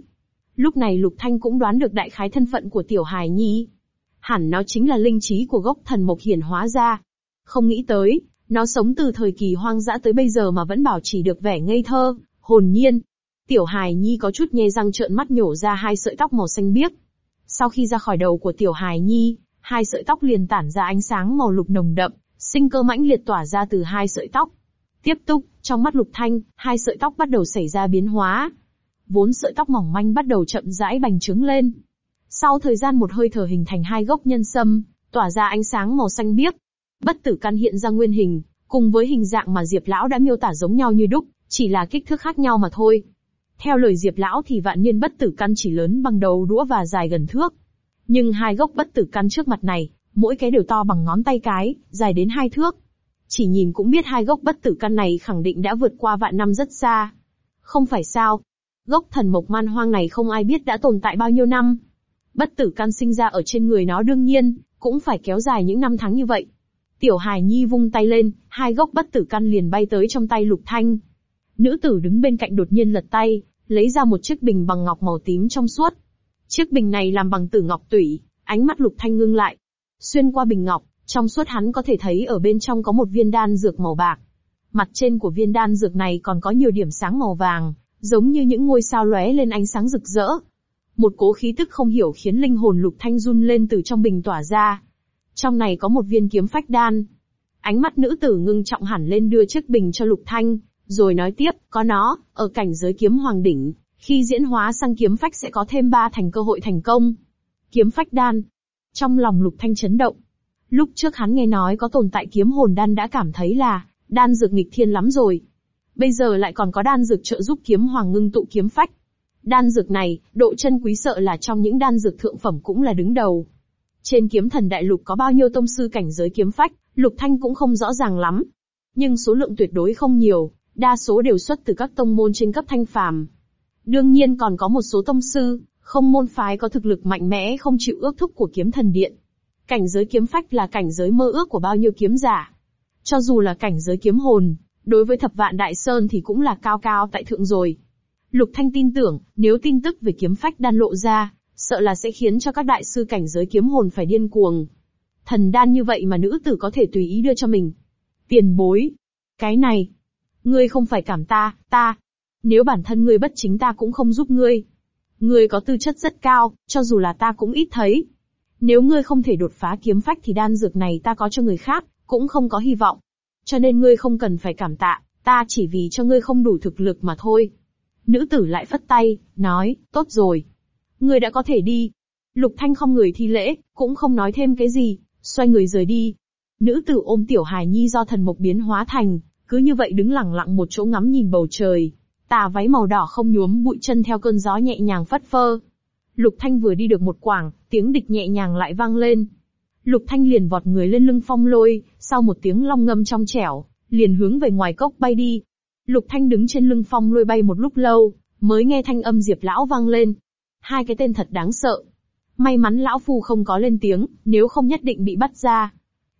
Lúc này Lục Thanh cũng đoán được đại khái thân phận của tiểu Hải nhi. Hẳn nó chính là linh trí của gốc thần mộc hiển hóa ra. Không nghĩ tới, nó sống từ thời kỳ hoang dã tới bây giờ mà vẫn bảo trì được vẻ ngây thơ, hồn nhiên. Tiểu hài nhi có chút nhe răng trợn mắt nhổ ra hai sợi tóc màu xanh biếc. Sau khi ra khỏi đầu của tiểu hài nhi, hai sợi tóc liền tản ra ánh sáng màu lục nồng đậm, sinh cơ mãnh liệt tỏa ra từ hai sợi tóc. Tiếp tục, trong mắt lục thanh, hai sợi tóc bắt đầu xảy ra biến hóa. Vốn sợi tóc mỏng manh bắt đầu chậm rãi bành trướng lên. Sau thời gian một hơi thở hình thành hai gốc nhân sâm, tỏa ra ánh sáng màu xanh biếc. Bất tử căn hiện ra nguyên hình, cùng với hình dạng mà Diệp Lão đã miêu tả giống nhau như đúc, chỉ là kích thước khác nhau mà thôi. Theo lời Diệp Lão thì vạn niên bất tử căn chỉ lớn bằng đầu đũa và dài gần thước. Nhưng hai gốc bất tử căn trước mặt này, mỗi cái đều to bằng ngón tay cái, dài đến hai thước. Chỉ nhìn cũng biết hai gốc bất tử căn này khẳng định đã vượt qua vạn năm rất xa. Không phải sao? Gốc thần mộc man hoang này không ai biết đã tồn tại bao nhiêu năm. Bất tử căn sinh ra ở trên người nó đương nhiên, cũng phải kéo dài những năm tháng như vậy. Tiểu hài nhi vung tay lên, hai gốc bất tử căn liền bay tới trong tay lục thanh. Nữ tử đứng bên cạnh đột nhiên lật tay, lấy ra một chiếc bình bằng ngọc màu tím trong suốt. Chiếc bình này làm bằng tử ngọc tủy, ánh mắt lục thanh ngưng lại, Xuyên qua bình ngọc, trong suốt hắn có thể thấy ở bên trong có một viên đan dược màu bạc. Mặt trên của viên đan dược này còn có nhiều điểm sáng màu vàng, giống như những ngôi sao lóe lên ánh sáng rực rỡ. Một cố khí tức không hiểu khiến linh hồn lục thanh run lên từ trong bình tỏa ra. Trong này có một viên kiếm phách đan. Ánh mắt nữ tử ngưng trọng hẳn lên đưa chiếc bình cho lục thanh, rồi nói tiếp, có nó, ở cảnh giới kiếm hoàng đỉnh, khi diễn hóa sang kiếm phách sẽ có thêm ba thành cơ hội thành công. Kiếm phách đan, trong lòng lục thanh chấn động. Lúc trước hắn nghe nói có tồn tại kiếm hồn đan đã cảm thấy là, đan dược nghịch thiên lắm rồi. Bây giờ lại còn có đan dược trợ giúp kiếm hoàng ngưng tụ kiếm phách. Đan dược này, độ chân quý sợ là trong những đan dược thượng phẩm cũng là đứng đầu. Trên kiếm thần đại lục có bao nhiêu tông sư cảnh giới kiếm phách, lục thanh cũng không rõ ràng lắm. Nhưng số lượng tuyệt đối không nhiều, đa số đều xuất từ các tông môn trên cấp thanh phàm. Đương nhiên còn có một số tông sư, không môn phái có thực lực mạnh mẽ không chịu ước thúc của kiếm thần điện. Cảnh giới kiếm phách là cảnh giới mơ ước của bao nhiêu kiếm giả. Cho dù là cảnh giới kiếm hồn, đối với thập vạn đại sơn thì cũng là cao cao tại thượng rồi. Lục Thanh tin tưởng, nếu tin tức về kiếm phách đan lộ ra, sợ là sẽ khiến cho các đại sư cảnh giới kiếm hồn phải điên cuồng. Thần đan như vậy mà nữ tử có thể tùy ý đưa cho mình. Tiền bối. Cái này. Ngươi không phải cảm ta, ta. Nếu bản thân ngươi bất chính ta cũng không giúp ngươi. Ngươi có tư chất rất cao, cho dù là ta cũng ít thấy. Nếu ngươi không thể đột phá kiếm phách thì đan dược này ta có cho người khác, cũng không có hy vọng. Cho nên ngươi không cần phải cảm tạ, ta chỉ vì cho ngươi không đủ thực lực mà thôi. Nữ tử lại phất tay, nói, tốt rồi. người đã có thể đi. Lục Thanh không người thi lễ, cũng không nói thêm cái gì, xoay người rời đi. Nữ tử ôm tiểu hài nhi do thần mộc biến hóa thành, cứ như vậy đứng lặng lặng một chỗ ngắm nhìn bầu trời. Tà váy màu đỏ không nhuốm bụi chân theo cơn gió nhẹ nhàng phất phơ. Lục Thanh vừa đi được một quảng, tiếng địch nhẹ nhàng lại vang lên. Lục Thanh liền vọt người lên lưng phong lôi, sau một tiếng long ngâm trong trẻo, liền hướng về ngoài cốc bay đi. Lục Thanh đứng trên lưng phong lôi bay một lúc lâu, mới nghe thanh âm Diệp Lão vang lên. Hai cái tên thật đáng sợ. May mắn Lão Phu không có lên tiếng, nếu không nhất định bị bắt ra.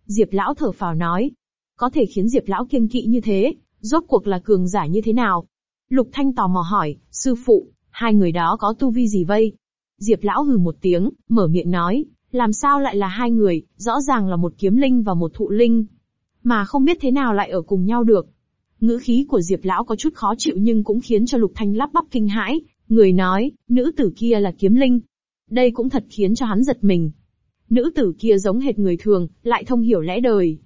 Diệp Lão thở phào nói. Có thể khiến Diệp Lão kiêng kỵ như thế, rốt cuộc là cường giả như thế nào? Lục Thanh tò mò hỏi, sư phụ, hai người đó có tu vi gì vây? Diệp Lão hừ một tiếng, mở miệng nói, làm sao lại là hai người, rõ ràng là một kiếm linh và một thụ linh. Mà không biết thế nào lại ở cùng nhau được. Ngữ khí của Diệp Lão có chút khó chịu nhưng cũng khiến cho Lục Thanh lắp bắp kinh hãi, người nói, nữ tử kia là kiếm linh. Đây cũng thật khiến cho hắn giật mình. Nữ tử kia giống hệt người thường, lại thông hiểu lẽ đời.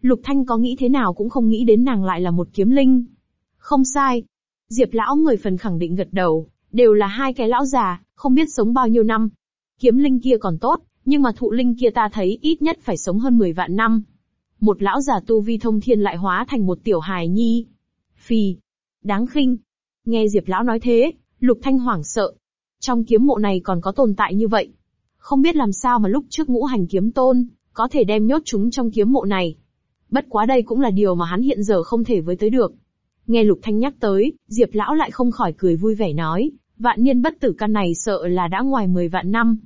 Lục Thanh có nghĩ thế nào cũng không nghĩ đến nàng lại là một kiếm linh. Không sai. Diệp Lão người phần khẳng định gật đầu, đều là hai cái lão già, không biết sống bao nhiêu năm. Kiếm linh kia còn tốt, nhưng mà thụ linh kia ta thấy ít nhất phải sống hơn 10 vạn năm. Một lão già tu vi thông thiên lại hóa thành một tiểu hài nhi. Phì. Đáng khinh. Nghe Diệp lão nói thế, Lục Thanh hoảng sợ. Trong kiếm mộ này còn có tồn tại như vậy. Không biết làm sao mà lúc trước ngũ hành kiếm tôn, có thể đem nhốt chúng trong kiếm mộ này. Bất quá đây cũng là điều mà hắn hiện giờ không thể với tới được. Nghe Lục Thanh nhắc tới, Diệp lão lại không khỏi cười vui vẻ nói, vạn niên bất tử căn này sợ là đã ngoài 10 vạn năm.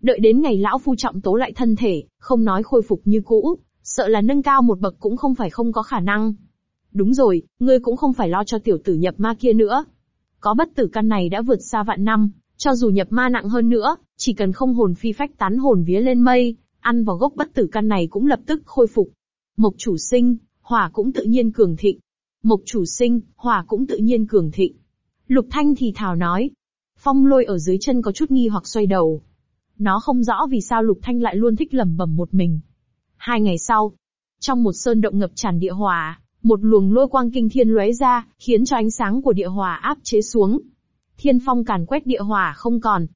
Đợi đến ngày lão phu trọng tố lại thân thể, không nói khôi phục như cũ, sợ là nâng cao một bậc cũng không phải không có khả năng. Đúng rồi, ngươi cũng không phải lo cho tiểu tử nhập ma kia nữa. Có bất tử căn này đã vượt xa vạn năm, cho dù nhập ma nặng hơn nữa, chỉ cần không hồn phi phách tán hồn vía lên mây, ăn vào gốc bất tử căn này cũng lập tức khôi phục. Mộc chủ sinh, hỏa cũng tự nhiên cường thịnh. Mộc chủ sinh, hỏa cũng tự nhiên cường thịnh. Lục Thanh thì thào nói. Phong lôi ở dưới chân có chút nghi hoặc xoay đầu. Nó không rõ vì sao Lục Thanh lại luôn thích lẩm bẩm một mình. Hai ngày sau, trong một sơn động ngập tràn địa hỏa, một luồng lôi quang kinh thiên lóe ra, khiến cho ánh sáng của địa hỏa áp chế xuống. Thiên phong càn quét địa hỏa không còn.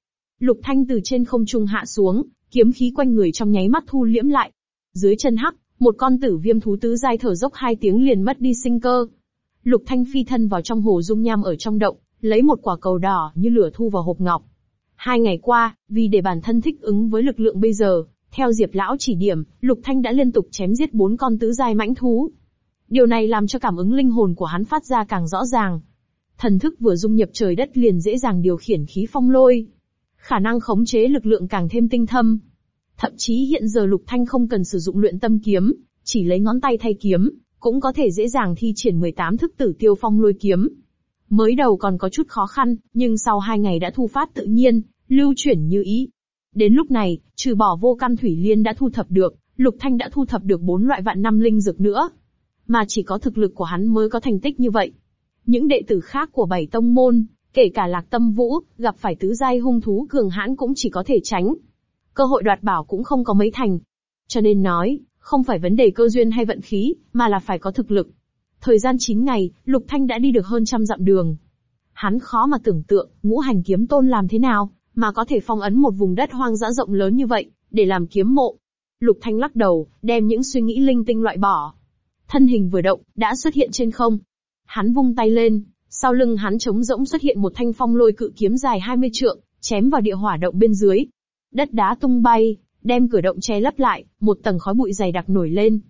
Lục Thanh từ trên không trung hạ xuống, kiếm khí quanh người trong nháy mắt thu liễm lại. Dưới chân hắc, một con tử viêm thú tứ giai thở dốc hai tiếng liền mất đi sinh cơ. Lục Thanh phi thân vào trong hồ dung nham ở trong động, lấy một quả cầu đỏ như lửa thu vào hộp ngọc. Hai ngày qua, vì để bản thân thích ứng với lực lượng bây giờ, theo Diệp Lão chỉ điểm, Lục Thanh đã liên tục chém giết bốn con tứ giai mãnh thú. Điều này làm cho cảm ứng linh hồn của hắn phát ra càng rõ ràng. Thần thức vừa dung nhập trời đất liền dễ dàng điều khiển khí phong lôi. Khả năng khống chế lực lượng càng thêm tinh thâm. Thậm chí hiện giờ Lục Thanh không cần sử dụng luyện tâm kiếm, chỉ lấy ngón tay thay kiếm, cũng có thể dễ dàng thi triển 18 thức tử tiêu phong lôi kiếm. Mới đầu còn có chút khó khăn, nhưng sau hai ngày đã thu phát tự nhiên, lưu chuyển như ý. Đến lúc này, trừ bỏ vô căn thủy liên đã thu thập được, Lục Thanh đã thu thập được bốn loại vạn năm linh dược nữa. Mà chỉ có thực lực của hắn mới có thành tích như vậy. Những đệ tử khác của bảy tông môn, kể cả lạc tâm vũ, gặp phải tứ giai hung thú cường hãn cũng chỉ có thể tránh. Cơ hội đoạt bảo cũng không có mấy thành. Cho nên nói, không phải vấn đề cơ duyên hay vận khí, mà là phải có thực lực. Thời gian 9 ngày, Lục Thanh đã đi được hơn trăm dặm đường. Hắn khó mà tưởng tượng, ngũ hành kiếm tôn làm thế nào, mà có thể phong ấn một vùng đất hoang dã rộng lớn như vậy, để làm kiếm mộ. Lục Thanh lắc đầu, đem những suy nghĩ linh tinh loại bỏ. Thân hình vừa động, đã xuất hiện trên không. Hắn vung tay lên, sau lưng hắn trống rỗng xuất hiện một thanh phong lôi cự kiếm dài 20 trượng, chém vào địa hỏa động bên dưới. Đất đá tung bay, đem cửa động che lấp lại, một tầng khói bụi dày đặc nổi lên.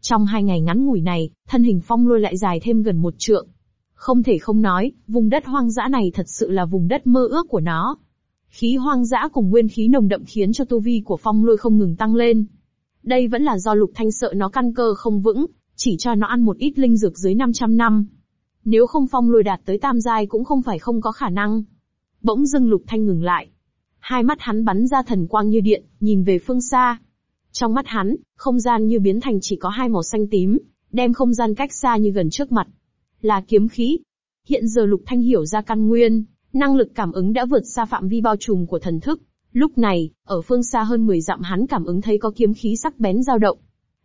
Trong hai ngày ngắn ngủi này, thân hình phong lôi lại dài thêm gần một trượng. Không thể không nói, vùng đất hoang dã này thật sự là vùng đất mơ ước của nó. Khí hoang dã cùng nguyên khí nồng đậm khiến cho tu vi của phong lôi không ngừng tăng lên. Đây vẫn là do lục thanh sợ nó căn cơ không vững, chỉ cho nó ăn một ít linh dược dưới 500 năm. Nếu không phong lôi đạt tới tam giai cũng không phải không có khả năng. Bỗng dưng lục thanh ngừng lại. Hai mắt hắn bắn ra thần quang như điện, nhìn về phương xa. Trong mắt hắn, không gian như biến thành chỉ có hai màu xanh tím, đem không gian cách xa như gần trước mặt. Là kiếm khí. Hiện giờ lục thanh hiểu ra căn nguyên, năng lực cảm ứng đã vượt xa phạm vi bao trùm của thần thức. Lúc này, ở phương xa hơn 10 dặm hắn cảm ứng thấy có kiếm khí sắc bén dao động.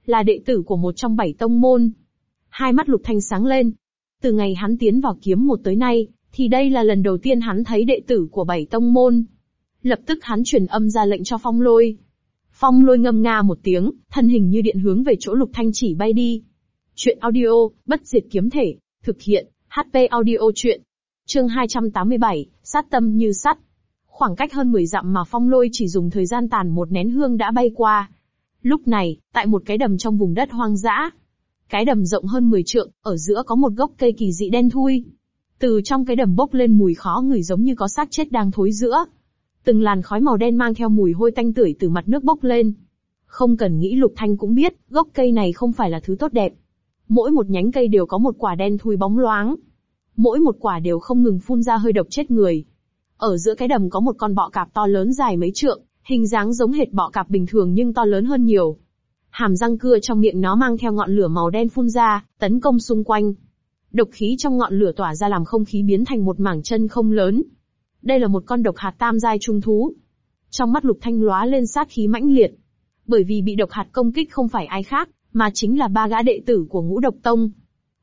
Là đệ tử của một trong bảy tông môn. Hai mắt lục thanh sáng lên. Từ ngày hắn tiến vào kiếm một tới nay, thì đây là lần đầu tiên hắn thấy đệ tử của bảy tông môn. Lập tức hắn truyền âm ra lệnh cho phong lôi. Phong lôi ngâm nga một tiếng, thân hình như điện hướng về chỗ lục thanh chỉ bay đi. Chuyện audio, bất diệt kiếm thể, thực hiện, HP audio chuyện. Chương 287, sát tâm như sắt. Khoảng cách hơn 10 dặm mà phong lôi chỉ dùng thời gian tàn một nén hương đã bay qua. Lúc này, tại một cái đầm trong vùng đất hoang dã. Cái đầm rộng hơn 10 trượng, ở giữa có một gốc cây kỳ dị đen thui. Từ trong cái đầm bốc lên mùi khó người giống như có xác chết đang thối giữa. Từng làn khói màu đen mang theo mùi hôi tanh tưởi từ mặt nước bốc lên. Không cần nghĩ Lục Thanh cũng biết, gốc cây này không phải là thứ tốt đẹp. Mỗi một nhánh cây đều có một quả đen thui bóng loáng. Mỗi một quả đều không ngừng phun ra hơi độc chết người. Ở giữa cái đầm có một con bọ cạp to lớn dài mấy trượng, hình dáng giống hệt bọ cạp bình thường nhưng to lớn hơn nhiều. Hàm răng cưa trong miệng nó mang theo ngọn lửa màu đen phun ra, tấn công xung quanh. Độc khí trong ngọn lửa tỏa ra làm không khí biến thành một mảng chân không lớn. Đây là một con độc hạt tam giai trung thú. Trong mắt lục thanh lóa lên sát khí mãnh liệt. Bởi vì bị độc hạt công kích không phải ai khác, mà chính là ba gã đệ tử của ngũ độc tông.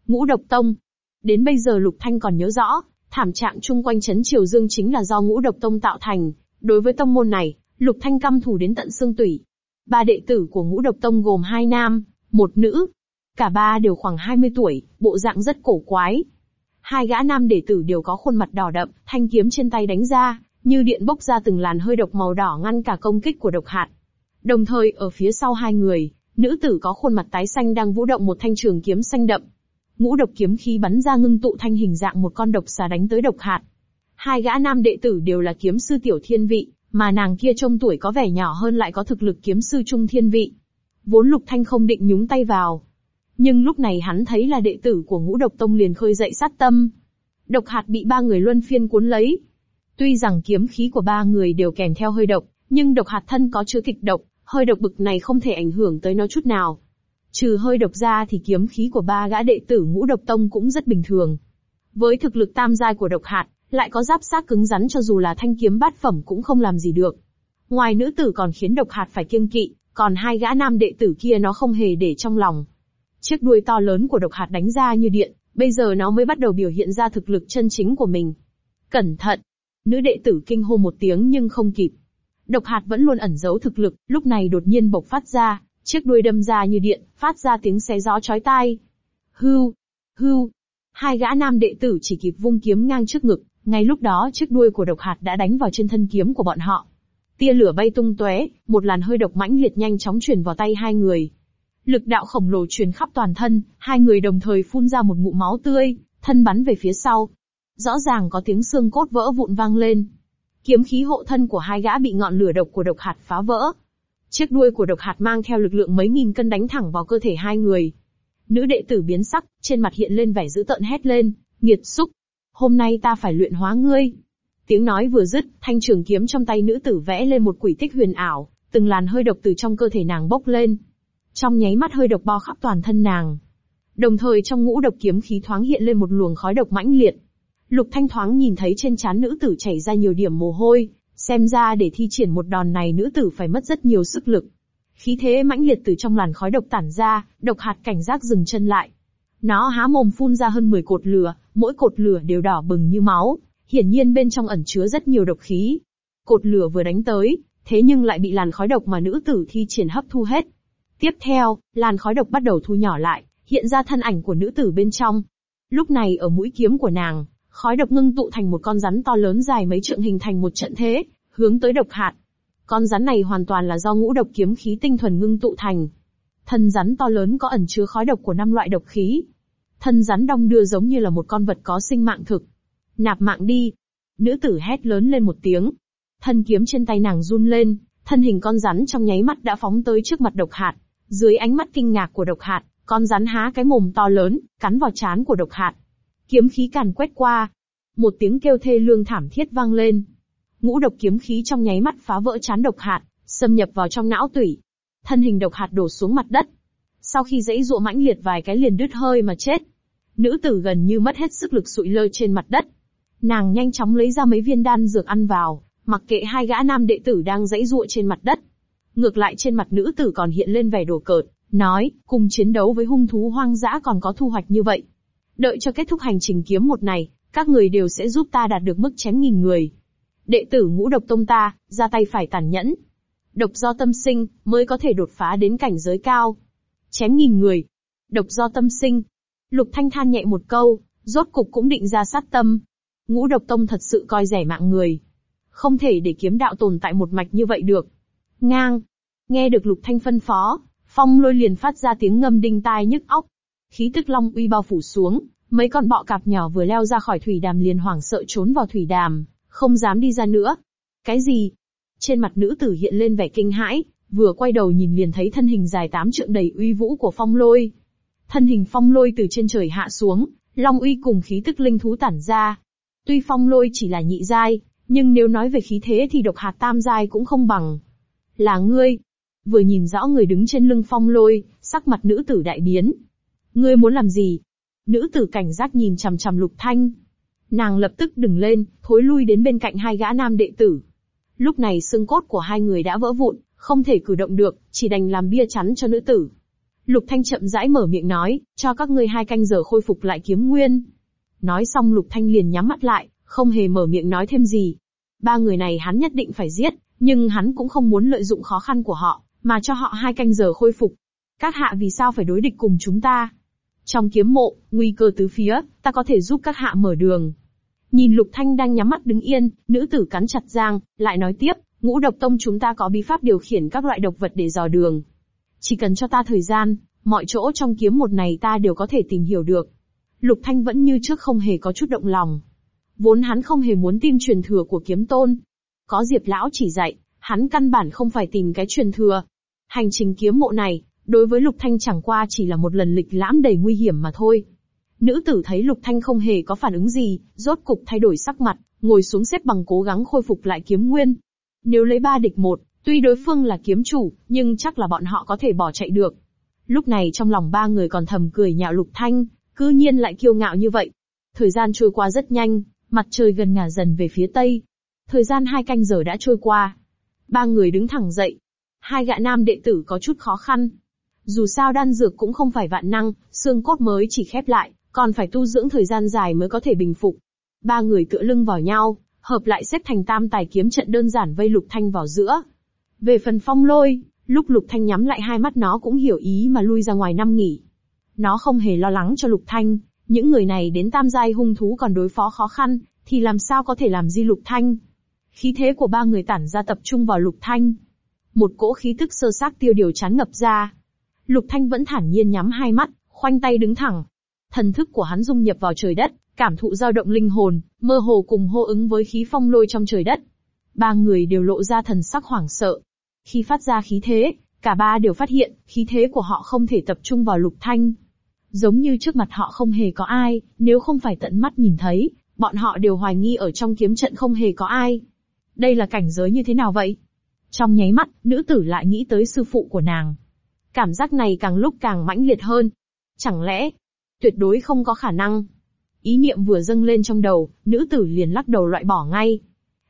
Ngũ độc tông. Đến bây giờ lục thanh còn nhớ rõ, thảm trạng chung quanh chấn triều dương chính là do ngũ độc tông tạo thành. Đối với tông môn này, lục thanh căm thù đến tận xương tủy. Ba đệ tử của ngũ độc tông gồm hai nam, một nữ. Cả ba đều khoảng 20 tuổi, bộ dạng rất cổ quái. Hai gã nam đệ tử đều có khuôn mặt đỏ đậm, thanh kiếm trên tay đánh ra, như điện bốc ra từng làn hơi độc màu đỏ ngăn cả công kích của độc hạt. Đồng thời ở phía sau hai người, nữ tử có khuôn mặt tái xanh đang vũ động một thanh trường kiếm xanh đậm. Ngũ độc kiếm khí bắn ra ngưng tụ thành hình dạng một con độc xà đánh tới độc hạt. Hai gã nam đệ tử đều là kiếm sư tiểu thiên vị, mà nàng kia trông tuổi có vẻ nhỏ hơn lại có thực lực kiếm sư trung thiên vị. Vốn lục thanh không định nhúng tay vào, nhưng lúc này hắn thấy là đệ tử của ngũ độc tông liền khơi dậy sát tâm. Độc hạt bị ba người luân phiên cuốn lấy. Tuy rằng kiếm khí của ba người đều kèm theo hơi độc, nhưng độc hạt thân có chứa kịch độc, hơi độc bực này không thể ảnh hưởng tới nó chút nào. Trừ hơi độc ra thì kiếm khí của ba gã đệ tử ngũ độc tông cũng rất bình thường. Với thực lực tam giai của độc hạt, lại có giáp xác cứng rắn cho dù là thanh kiếm bát phẩm cũng không làm gì được. Ngoài nữ tử còn khiến độc hạt phải kiêng kỵ, còn hai gã nam đệ tử kia nó không hề để trong lòng. Chiếc đuôi to lớn của độc hạt đánh ra như điện, bây giờ nó mới bắt đầu biểu hiện ra thực lực chân chính của mình. Cẩn thận! Nữ đệ tử kinh hô một tiếng nhưng không kịp. Độc hạt vẫn luôn ẩn giấu thực lực, lúc này đột nhiên bộc phát ra, chiếc đuôi đâm ra như điện, phát ra tiếng xé gió chói tai. Hưu! Hưu! Hai gã nam đệ tử chỉ kịp vung kiếm ngang trước ngực, ngay lúc đó chiếc đuôi của độc hạt đã đánh vào trên thân kiếm của bọn họ. Tia lửa bay tung tóe, một làn hơi độc mãnh liệt nhanh chóng truyền vào tay hai người. Lực đạo khổng lồ truyền khắp toàn thân, hai người đồng thời phun ra một ngụm máu tươi, thân bắn về phía sau. Rõ ràng có tiếng xương cốt vỡ vụn vang lên. Kiếm khí hộ thân của hai gã bị ngọn lửa độc của độc hạt phá vỡ. Chiếc đuôi của độc hạt mang theo lực lượng mấy nghìn cân đánh thẳng vào cơ thể hai người. Nữ đệ tử biến sắc, trên mặt hiện lên vẻ dữ tợn hét lên, nghiệt xúc. Hôm nay ta phải luyện hóa ngươi. Tiếng nói vừa dứt, thanh trường kiếm trong tay nữ tử vẽ lên một quỷ tích huyền ảo, từng làn hơi độc từ trong cơ thể nàng bốc lên, trong nháy mắt hơi độc bao khắp toàn thân nàng. Đồng thời trong ngũ độc kiếm khí thoáng hiện lên một luồng khói độc mãnh liệt. Lục Thanh thoáng nhìn thấy trên trán nữ tử chảy ra nhiều điểm mồ hôi, xem ra để thi triển một đòn này nữ tử phải mất rất nhiều sức lực. Khí thế mãnh liệt từ trong làn khói độc tản ra, độc hạt cảnh giác dừng chân lại. Nó há mồm phun ra hơn 10 cột lửa, mỗi cột lửa đều đỏ bừng như máu, hiển nhiên bên trong ẩn chứa rất nhiều độc khí. Cột lửa vừa đánh tới, thế nhưng lại bị làn khói độc mà nữ tử thi triển hấp thu hết, Tiếp theo, làn khói độc bắt đầu thu nhỏ lại, hiện ra thân ảnh của nữ tử bên trong. Lúc này ở mũi kiếm của nàng, khói độc ngưng tụ thành một con rắn to lớn dài mấy trượng hình thành một trận thế, hướng tới độc hạt. Con rắn này hoàn toàn là do ngũ độc kiếm khí tinh thuần ngưng tụ thành. Thân rắn to lớn có ẩn chứa khói độc của năm loại độc khí. Thân rắn đong đưa giống như là một con vật có sinh mạng thực. Nạp mạng đi. Nữ tử hét lớn lên một tiếng. Thân kiếm trên tay nàng run lên, thân hình con rắn trong nháy mắt đã phóng tới trước mặt độc hạt. Dưới ánh mắt kinh ngạc của độc hạt, con rắn há cái mồm to lớn, cắn vào trán của độc hạt. Kiếm khí càn quét qua. Một tiếng kêu thê lương thảm thiết vang lên. Ngũ độc kiếm khí trong nháy mắt phá vỡ chán độc hạt, xâm nhập vào trong não tủy. Thân hình độc hạt đổ xuống mặt đất. Sau khi dãy dụa mãnh liệt vài cái liền đứt hơi mà chết. Nữ tử gần như mất hết sức lực sụi lơ trên mặt đất. Nàng nhanh chóng lấy ra mấy viên đan dược ăn vào, mặc kệ hai gã nam đệ tử đang dãy dụa trên mặt đất. Ngược lại trên mặt nữ tử còn hiện lên vẻ đồ cợt, nói, cùng chiến đấu với hung thú hoang dã còn có thu hoạch như vậy. Đợi cho kết thúc hành trình kiếm một này, các người đều sẽ giúp ta đạt được mức chém nghìn người. Đệ tử ngũ độc tông ta, ra tay phải tàn nhẫn. Độc do tâm sinh, mới có thể đột phá đến cảnh giới cao. Chém nghìn người. Độc do tâm sinh. Lục thanh than nhẹ một câu, rốt cục cũng định ra sát tâm. Ngũ độc tông thật sự coi rẻ mạng người. Không thể để kiếm đạo tồn tại một mạch như vậy được. Ngang. Nghe được lục thanh phân phó, phong lôi liền phát ra tiếng ngâm đinh tai nhức óc. Khí tức long uy bao phủ xuống, mấy con bọ cạp nhỏ vừa leo ra khỏi thủy đàm liền hoảng sợ trốn vào thủy đàm, không dám đi ra nữa. Cái gì? Trên mặt nữ tử hiện lên vẻ kinh hãi, vừa quay đầu nhìn liền thấy thân hình dài tám trượng đầy uy vũ của phong lôi. Thân hình phong lôi từ trên trời hạ xuống, long uy cùng khí tức linh thú tản ra. Tuy phong lôi chỉ là nhị giai, nhưng nếu nói về khí thế thì độc hạt tam giai cũng không bằng. Là ngươi. Vừa nhìn rõ người đứng trên lưng phong lôi, sắc mặt nữ tử đại biến. Ngươi muốn làm gì? Nữ tử cảnh giác nhìn chằm chằm lục thanh. Nàng lập tức đứng lên, thối lui đến bên cạnh hai gã nam đệ tử. Lúc này xương cốt của hai người đã vỡ vụn, không thể cử động được, chỉ đành làm bia chắn cho nữ tử. Lục Thanh chậm rãi mở miệng nói, cho các ngươi hai canh giờ khôi phục lại kiếm nguyên. Nói xong Lục Thanh liền nhắm mắt lại, không hề mở miệng nói thêm gì. Ba người này hắn nhất định phải giết, nhưng hắn cũng không muốn lợi dụng khó khăn của họ, mà cho họ hai canh giờ khôi phục. Các hạ vì sao phải đối địch cùng chúng ta? Trong kiếm mộ, nguy cơ tứ phía, ta có thể giúp các hạ mở đường. Nhìn Lục Thanh đang nhắm mắt đứng yên, nữ tử cắn chặt răng, lại nói tiếp, ngũ độc tông chúng ta có bí pháp điều khiển các loại độc vật để dò đường. Chỉ cần cho ta thời gian, mọi chỗ trong kiếm một này ta đều có thể tìm hiểu được. Lục Thanh vẫn như trước không hề có chút động lòng. Vốn hắn không hề muốn tin truyền thừa của kiếm tôn. Có Diệp Lão chỉ dạy, hắn căn bản không phải tìm cái truyền thừa. Hành trình kiếm mộ này, đối với Lục Thanh chẳng qua chỉ là một lần lịch lãm đầy nguy hiểm mà thôi. Nữ tử thấy Lục Thanh không hề có phản ứng gì, rốt cục thay đổi sắc mặt, ngồi xuống xếp bằng cố gắng khôi phục lại kiếm nguyên. Nếu lấy ba địch một, tuy đối phương là kiếm chủ, nhưng chắc là bọn họ có thể bỏ chạy được. Lúc này trong lòng ba người còn thầm cười nhạo Lục Thanh, cư nhiên lại kiêu ngạo như vậy. Thời gian trôi qua rất nhanh, mặt trời gần ngả dần về phía tây. Thời gian hai canh giờ đã trôi qua. Ba người đứng thẳng dậy. Hai gã nam đệ tử có chút khó khăn. Dù sao đan dược cũng không phải vạn năng, xương cốt mới chỉ khép lại, còn phải tu dưỡng thời gian dài mới có thể bình phục. Ba người tựa lưng vào nhau, hợp lại xếp thành tam tài kiếm trận đơn giản vây Lục Thanh vào giữa. Về phần phong lôi, lúc Lục Thanh nhắm lại hai mắt nó cũng hiểu ý mà lui ra ngoài năm nghỉ. Nó không hề lo lắng cho Lục Thanh, những người này đến tam giai hung thú còn đối phó khó khăn, thì làm sao có thể làm gì Lục Thanh. Khí thế của ba người tản ra tập trung vào Lục Thanh. Một cỗ khí tức sơ xác tiêu điều chán ngập ra. Lục Thanh vẫn thản nhiên nhắm hai mắt, khoanh tay đứng thẳng, Thần thức của hắn dung nhập vào trời đất, cảm thụ dao động linh hồn, mơ hồ cùng hô ứng với khí phong lôi trong trời đất. Ba người đều lộ ra thần sắc hoảng sợ. Khi phát ra khí thế, cả ba đều phát hiện, khí thế của họ không thể tập trung vào lục thanh. Giống như trước mặt họ không hề có ai, nếu không phải tận mắt nhìn thấy, bọn họ đều hoài nghi ở trong kiếm trận không hề có ai. Đây là cảnh giới như thế nào vậy? Trong nháy mắt, nữ tử lại nghĩ tới sư phụ của nàng. Cảm giác này càng lúc càng mãnh liệt hơn. Chẳng lẽ, Tuyệt đối không có khả năng. Ý niệm vừa dâng lên trong đầu, nữ tử liền lắc đầu loại bỏ ngay.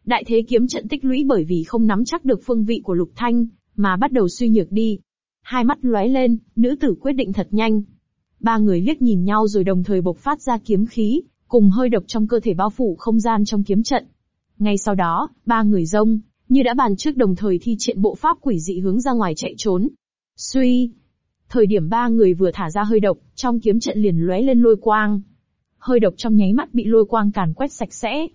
Đại thế kiếm trận tích lũy bởi vì không nắm chắc được phương vị của lục thanh, mà bắt đầu suy nhược đi. Hai mắt lóe lên, nữ tử quyết định thật nhanh. Ba người liếc nhìn nhau rồi đồng thời bộc phát ra kiếm khí, cùng hơi độc trong cơ thể bao phủ không gian trong kiếm trận. Ngay sau đó, ba người rông, như đã bàn trước đồng thời thi triển bộ pháp quỷ dị hướng ra ngoài chạy trốn. Suy, Thời điểm ba người vừa thả ra hơi độc, trong kiếm trận liền lóe lên lôi quang. Hơi độc trong nháy mắt bị lôi quang càn quét sạch sẽ.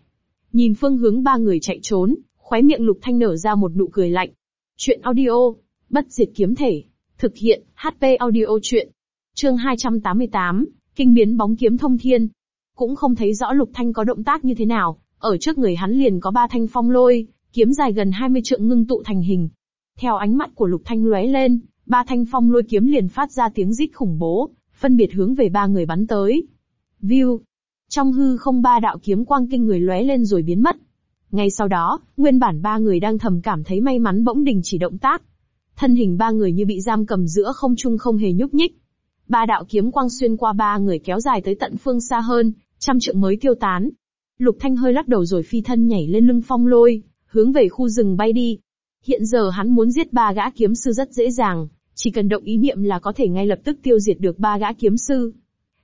Nhìn phương hướng ba người chạy trốn, khóe miệng lục thanh nở ra một nụ cười lạnh. Chuyện audio, bất diệt kiếm thể. Thực hiện, HP audio chuyện. Chương 288, kinh biến bóng kiếm thông thiên. Cũng không thấy rõ Lục Thanh có động tác như thế nào, ở trước người hắn liền có ba thanh phong lôi, kiếm dài gần 20 trượng ngưng tụ thành hình. Theo ánh mắt của Lục Thanh lóe lên, ba thanh phong lôi kiếm liền phát ra tiếng rít khủng bố, phân biệt hướng về ba người bắn tới. View. Trong hư không ba đạo kiếm quang kinh người lóe lên rồi biến mất. Ngay sau đó, nguyên bản ba người đang thầm cảm thấy may mắn bỗng đình chỉ động tác. Thân hình ba người như bị giam cầm giữa không trung không hề nhúc nhích. Ba đạo kiếm quang xuyên qua ba người kéo dài tới tận phương xa hơn, trăm trượng mới tiêu tán. Lục Thanh hơi lắc đầu rồi phi thân nhảy lên lưng phong lôi, hướng về khu rừng bay đi. Hiện giờ hắn muốn giết ba gã kiếm sư rất dễ dàng, chỉ cần động ý niệm là có thể ngay lập tức tiêu diệt được ba gã kiếm sư.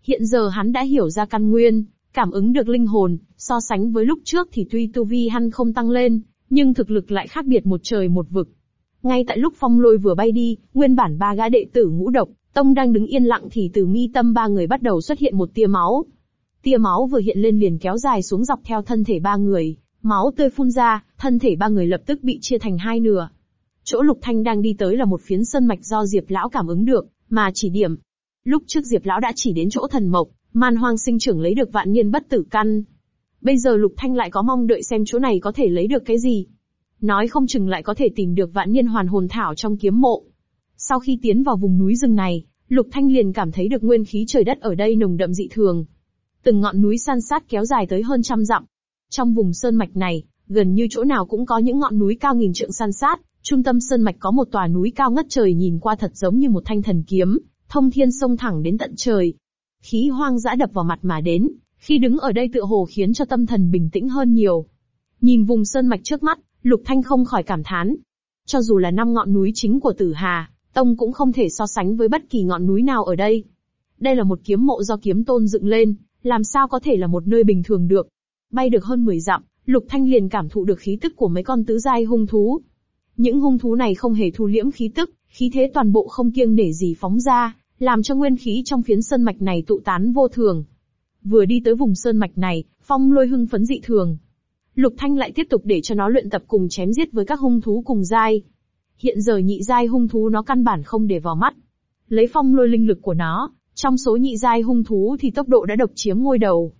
Hiện giờ hắn đã hiểu ra căn nguyên, cảm ứng được linh hồn, so sánh với lúc trước thì tuy tu vi hắn không tăng lên, nhưng thực lực lại khác biệt một trời một vực. Ngay tại lúc phong lôi vừa bay đi, nguyên bản ba gã đệ tử ngũ độc, tông đang đứng yên lặng thì từ mi tâm ba người bắt đầu xuất hiện một tia máu. Tia máu vừa hiện lên liền kéo dài xuống dọc theo thân thể ba người, máu tươi phun ra, thân thể ba người lập tức bị chia thành hai nửa. Chỗ Lục Thanh đang đi tới là một phiến sơn mạch do Diệp Lão cảm ứng được, mà chỉ điểm. Lúc trước Diệp Lão đã chỉ đến chỗ thần mộc, man hoang sinh trưởng lấy được vạn niên bất tử căn. Bây giờ Lục Thanh lại có mong đợi xem chỗ này có thể lấy được cái gì. Nói không chừng lại có thể tìm được vạn niên hoàn hồn thảo trong kiếm mộ. Sau khi tiến vào vùng núi rừng này, Lục Thanh liền cảm thấy được nguyên khí trời đất ở đây nồng đậm dị thường. Từng ngọn núi san sát kéo dài tới hơn trăm dặm. Trong vùng sơn mạch này, gần như chỗ nào cũng có những ngọn núi cao nghìn trượng san sát, trung tâm sơn mạch có một tòa núi cao ngất trời nhìn qua thật giống như một thanh thần kiếm, thông thiên sông thẳng đến tận trời. Khí hoang dã đập vào mặt mà đến, khi đứng ở đây tựa hồ khiến cho tâm thần bình tĩnh hơn nhiều. Nhìn vùng sơn mạch trước mắt, Lục Thanh không khỏi cảm thán. Cho dù là năm ngọn núi chính của Tử Hà, Tông cũng không thể so sánh với bất kỳ ngọn núi nào ở đây. Đây là một kiếm mộ do kiếm tôn dựng lên, làm sao có thể là một nơi bình thường được. Bay được hơn 10 dặm, Lục Thanh liền cảm thụ được khí tức của mấy con tứ giai hung thú. Những hung thú này không hề thu liễm khí tức, khí thế toàn bộ không kiêng để gì phóng ra, làm cho nguyên khí trong phiến sơn mạch này tụ tán vô thường. Vừa đi tới vùng sơn mạch này, phong lôi hưng phấn dị thường. Lục Thanh lại tiếp tục để cho nó luyện tập cùng chém giết với các hung thú cùng giai. Hiện giờ nhị giai hung thú nó căn bản không để vào mắt. Lấy phong lôi linh lực của nó, trong số nhị giai hung thú thì tốc độ đã độc chiếm ngôi đầu.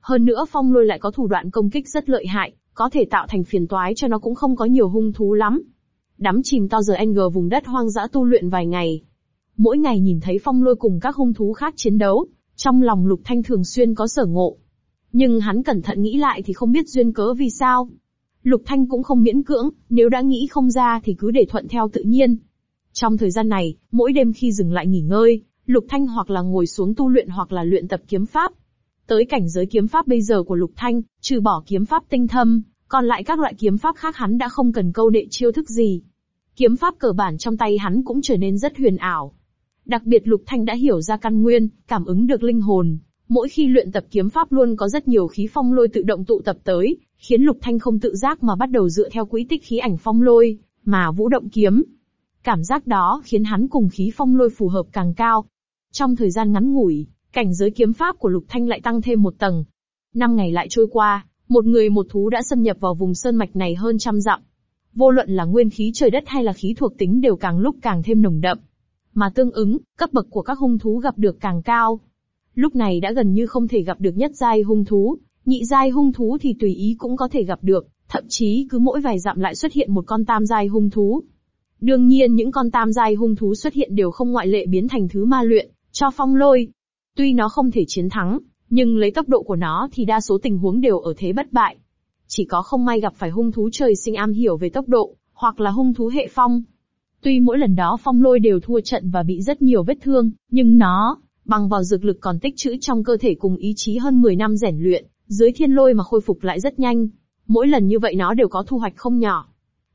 Hơn nữa phong lôi lại có thủ đoạn công kích rất lợi hại, có thể tạo thành phiền toái cho nó cũng không có nhiều hung thú lắm. Đắm chìm to giờ NG vùng đất hoang dã tu luyện vài ngày. Mỗi ngày nhìn thấy phong lôi cùng các hung thú khác chiến đấu, trong lòng lục thanh thường xuyên có sở ngộ. Nhưng hắn cẩn thận nghĩ lại thì không biết duyên cớ vì sao. Lục Thanh cũng không miễn cưỡng, nếu đã nghĩ không ra thì cứ để thuận theo tự nhiên. Trong thời gian này, mỗi đêm khi dừng lại nghỉ ngơi, Lục Thanh hoặc là ngồi xuống tu luyện hoặc là luyện tập kiếm pháp. Tới cảnh giới kiếm pháp bây giờ của Lục Thanh, trừ bỏ kiếm pháp tinh thâm, còn lại các loại kiếm pháp khác hắn đã không cần câu đệ chiêu thức gì. Kiếm pháp cơ bản trong tay hắn cũng trở nên rất huyền ảo. Đặc biệt Lục Thanh đã hiểu ra căn nguyên, cảm ứng được linh hồn. Mỗi khi luyện tập kiếm pháp luôn có rất nhiều khí phong lôi tự động tụ tập tới, khiến Lục Thanh không tự giác mà bắt đầu dựa theo quỹ tích khí ảnh phong lôi, mà vũ động kiếm. Cảm giác đó khiến hắn cùng khí phong lôi phù hợp càng cao. Trong thời gian ngắn ngủi, cảnh giới kiếm pháp của Lục Thanh lại tăng thêm một tầng. Năm ngày lại trôi qua, một người một thú đã xâm nhập vào vùng sơn mạch này hơn trăm dặm. Vô luận là nguyên khí trời đất hay là khí thuộc tính đều càng lúc càng thêm nồng đậm. Mà tương ứng, cấp bậc của các hung thú gặp được càng cao. Lúc này đã gần như không thể gặp được nhất giai hung thú, nhị giai hung thú thì tùy ý cũng có thể gặp được, thậm chí cứ mỗi vài dặm lại xuất hiện một con tam giai hung thú. Đương nhiên những con tam giai hung thú xuất hiện đều không ngoại lệ biến thành thứ ma luyện, cho phong lôi. Tuy nó không thể chiến thắng, nhưng lấy tốc độ của nó thì đa số tình huống đều ở thế bất bại. Chỉ có không may gặp phải hung thú trời sinh am hiểu về tốc độ, hoặc là hung thú hệ phong. Tuy mỗi lần đó phong lôi đều thua trận và bị rất nhiều vết thương, nhưng nó, bằng vào dược lực còn tích trữ trong cơ thể cùng ý chí hơn 10 năm rèn luyện, dưới thiên lôi mà khôi phục lại rất nhanh. Mỗi lần như vậy nó đều có thu hoạch không nhỏ.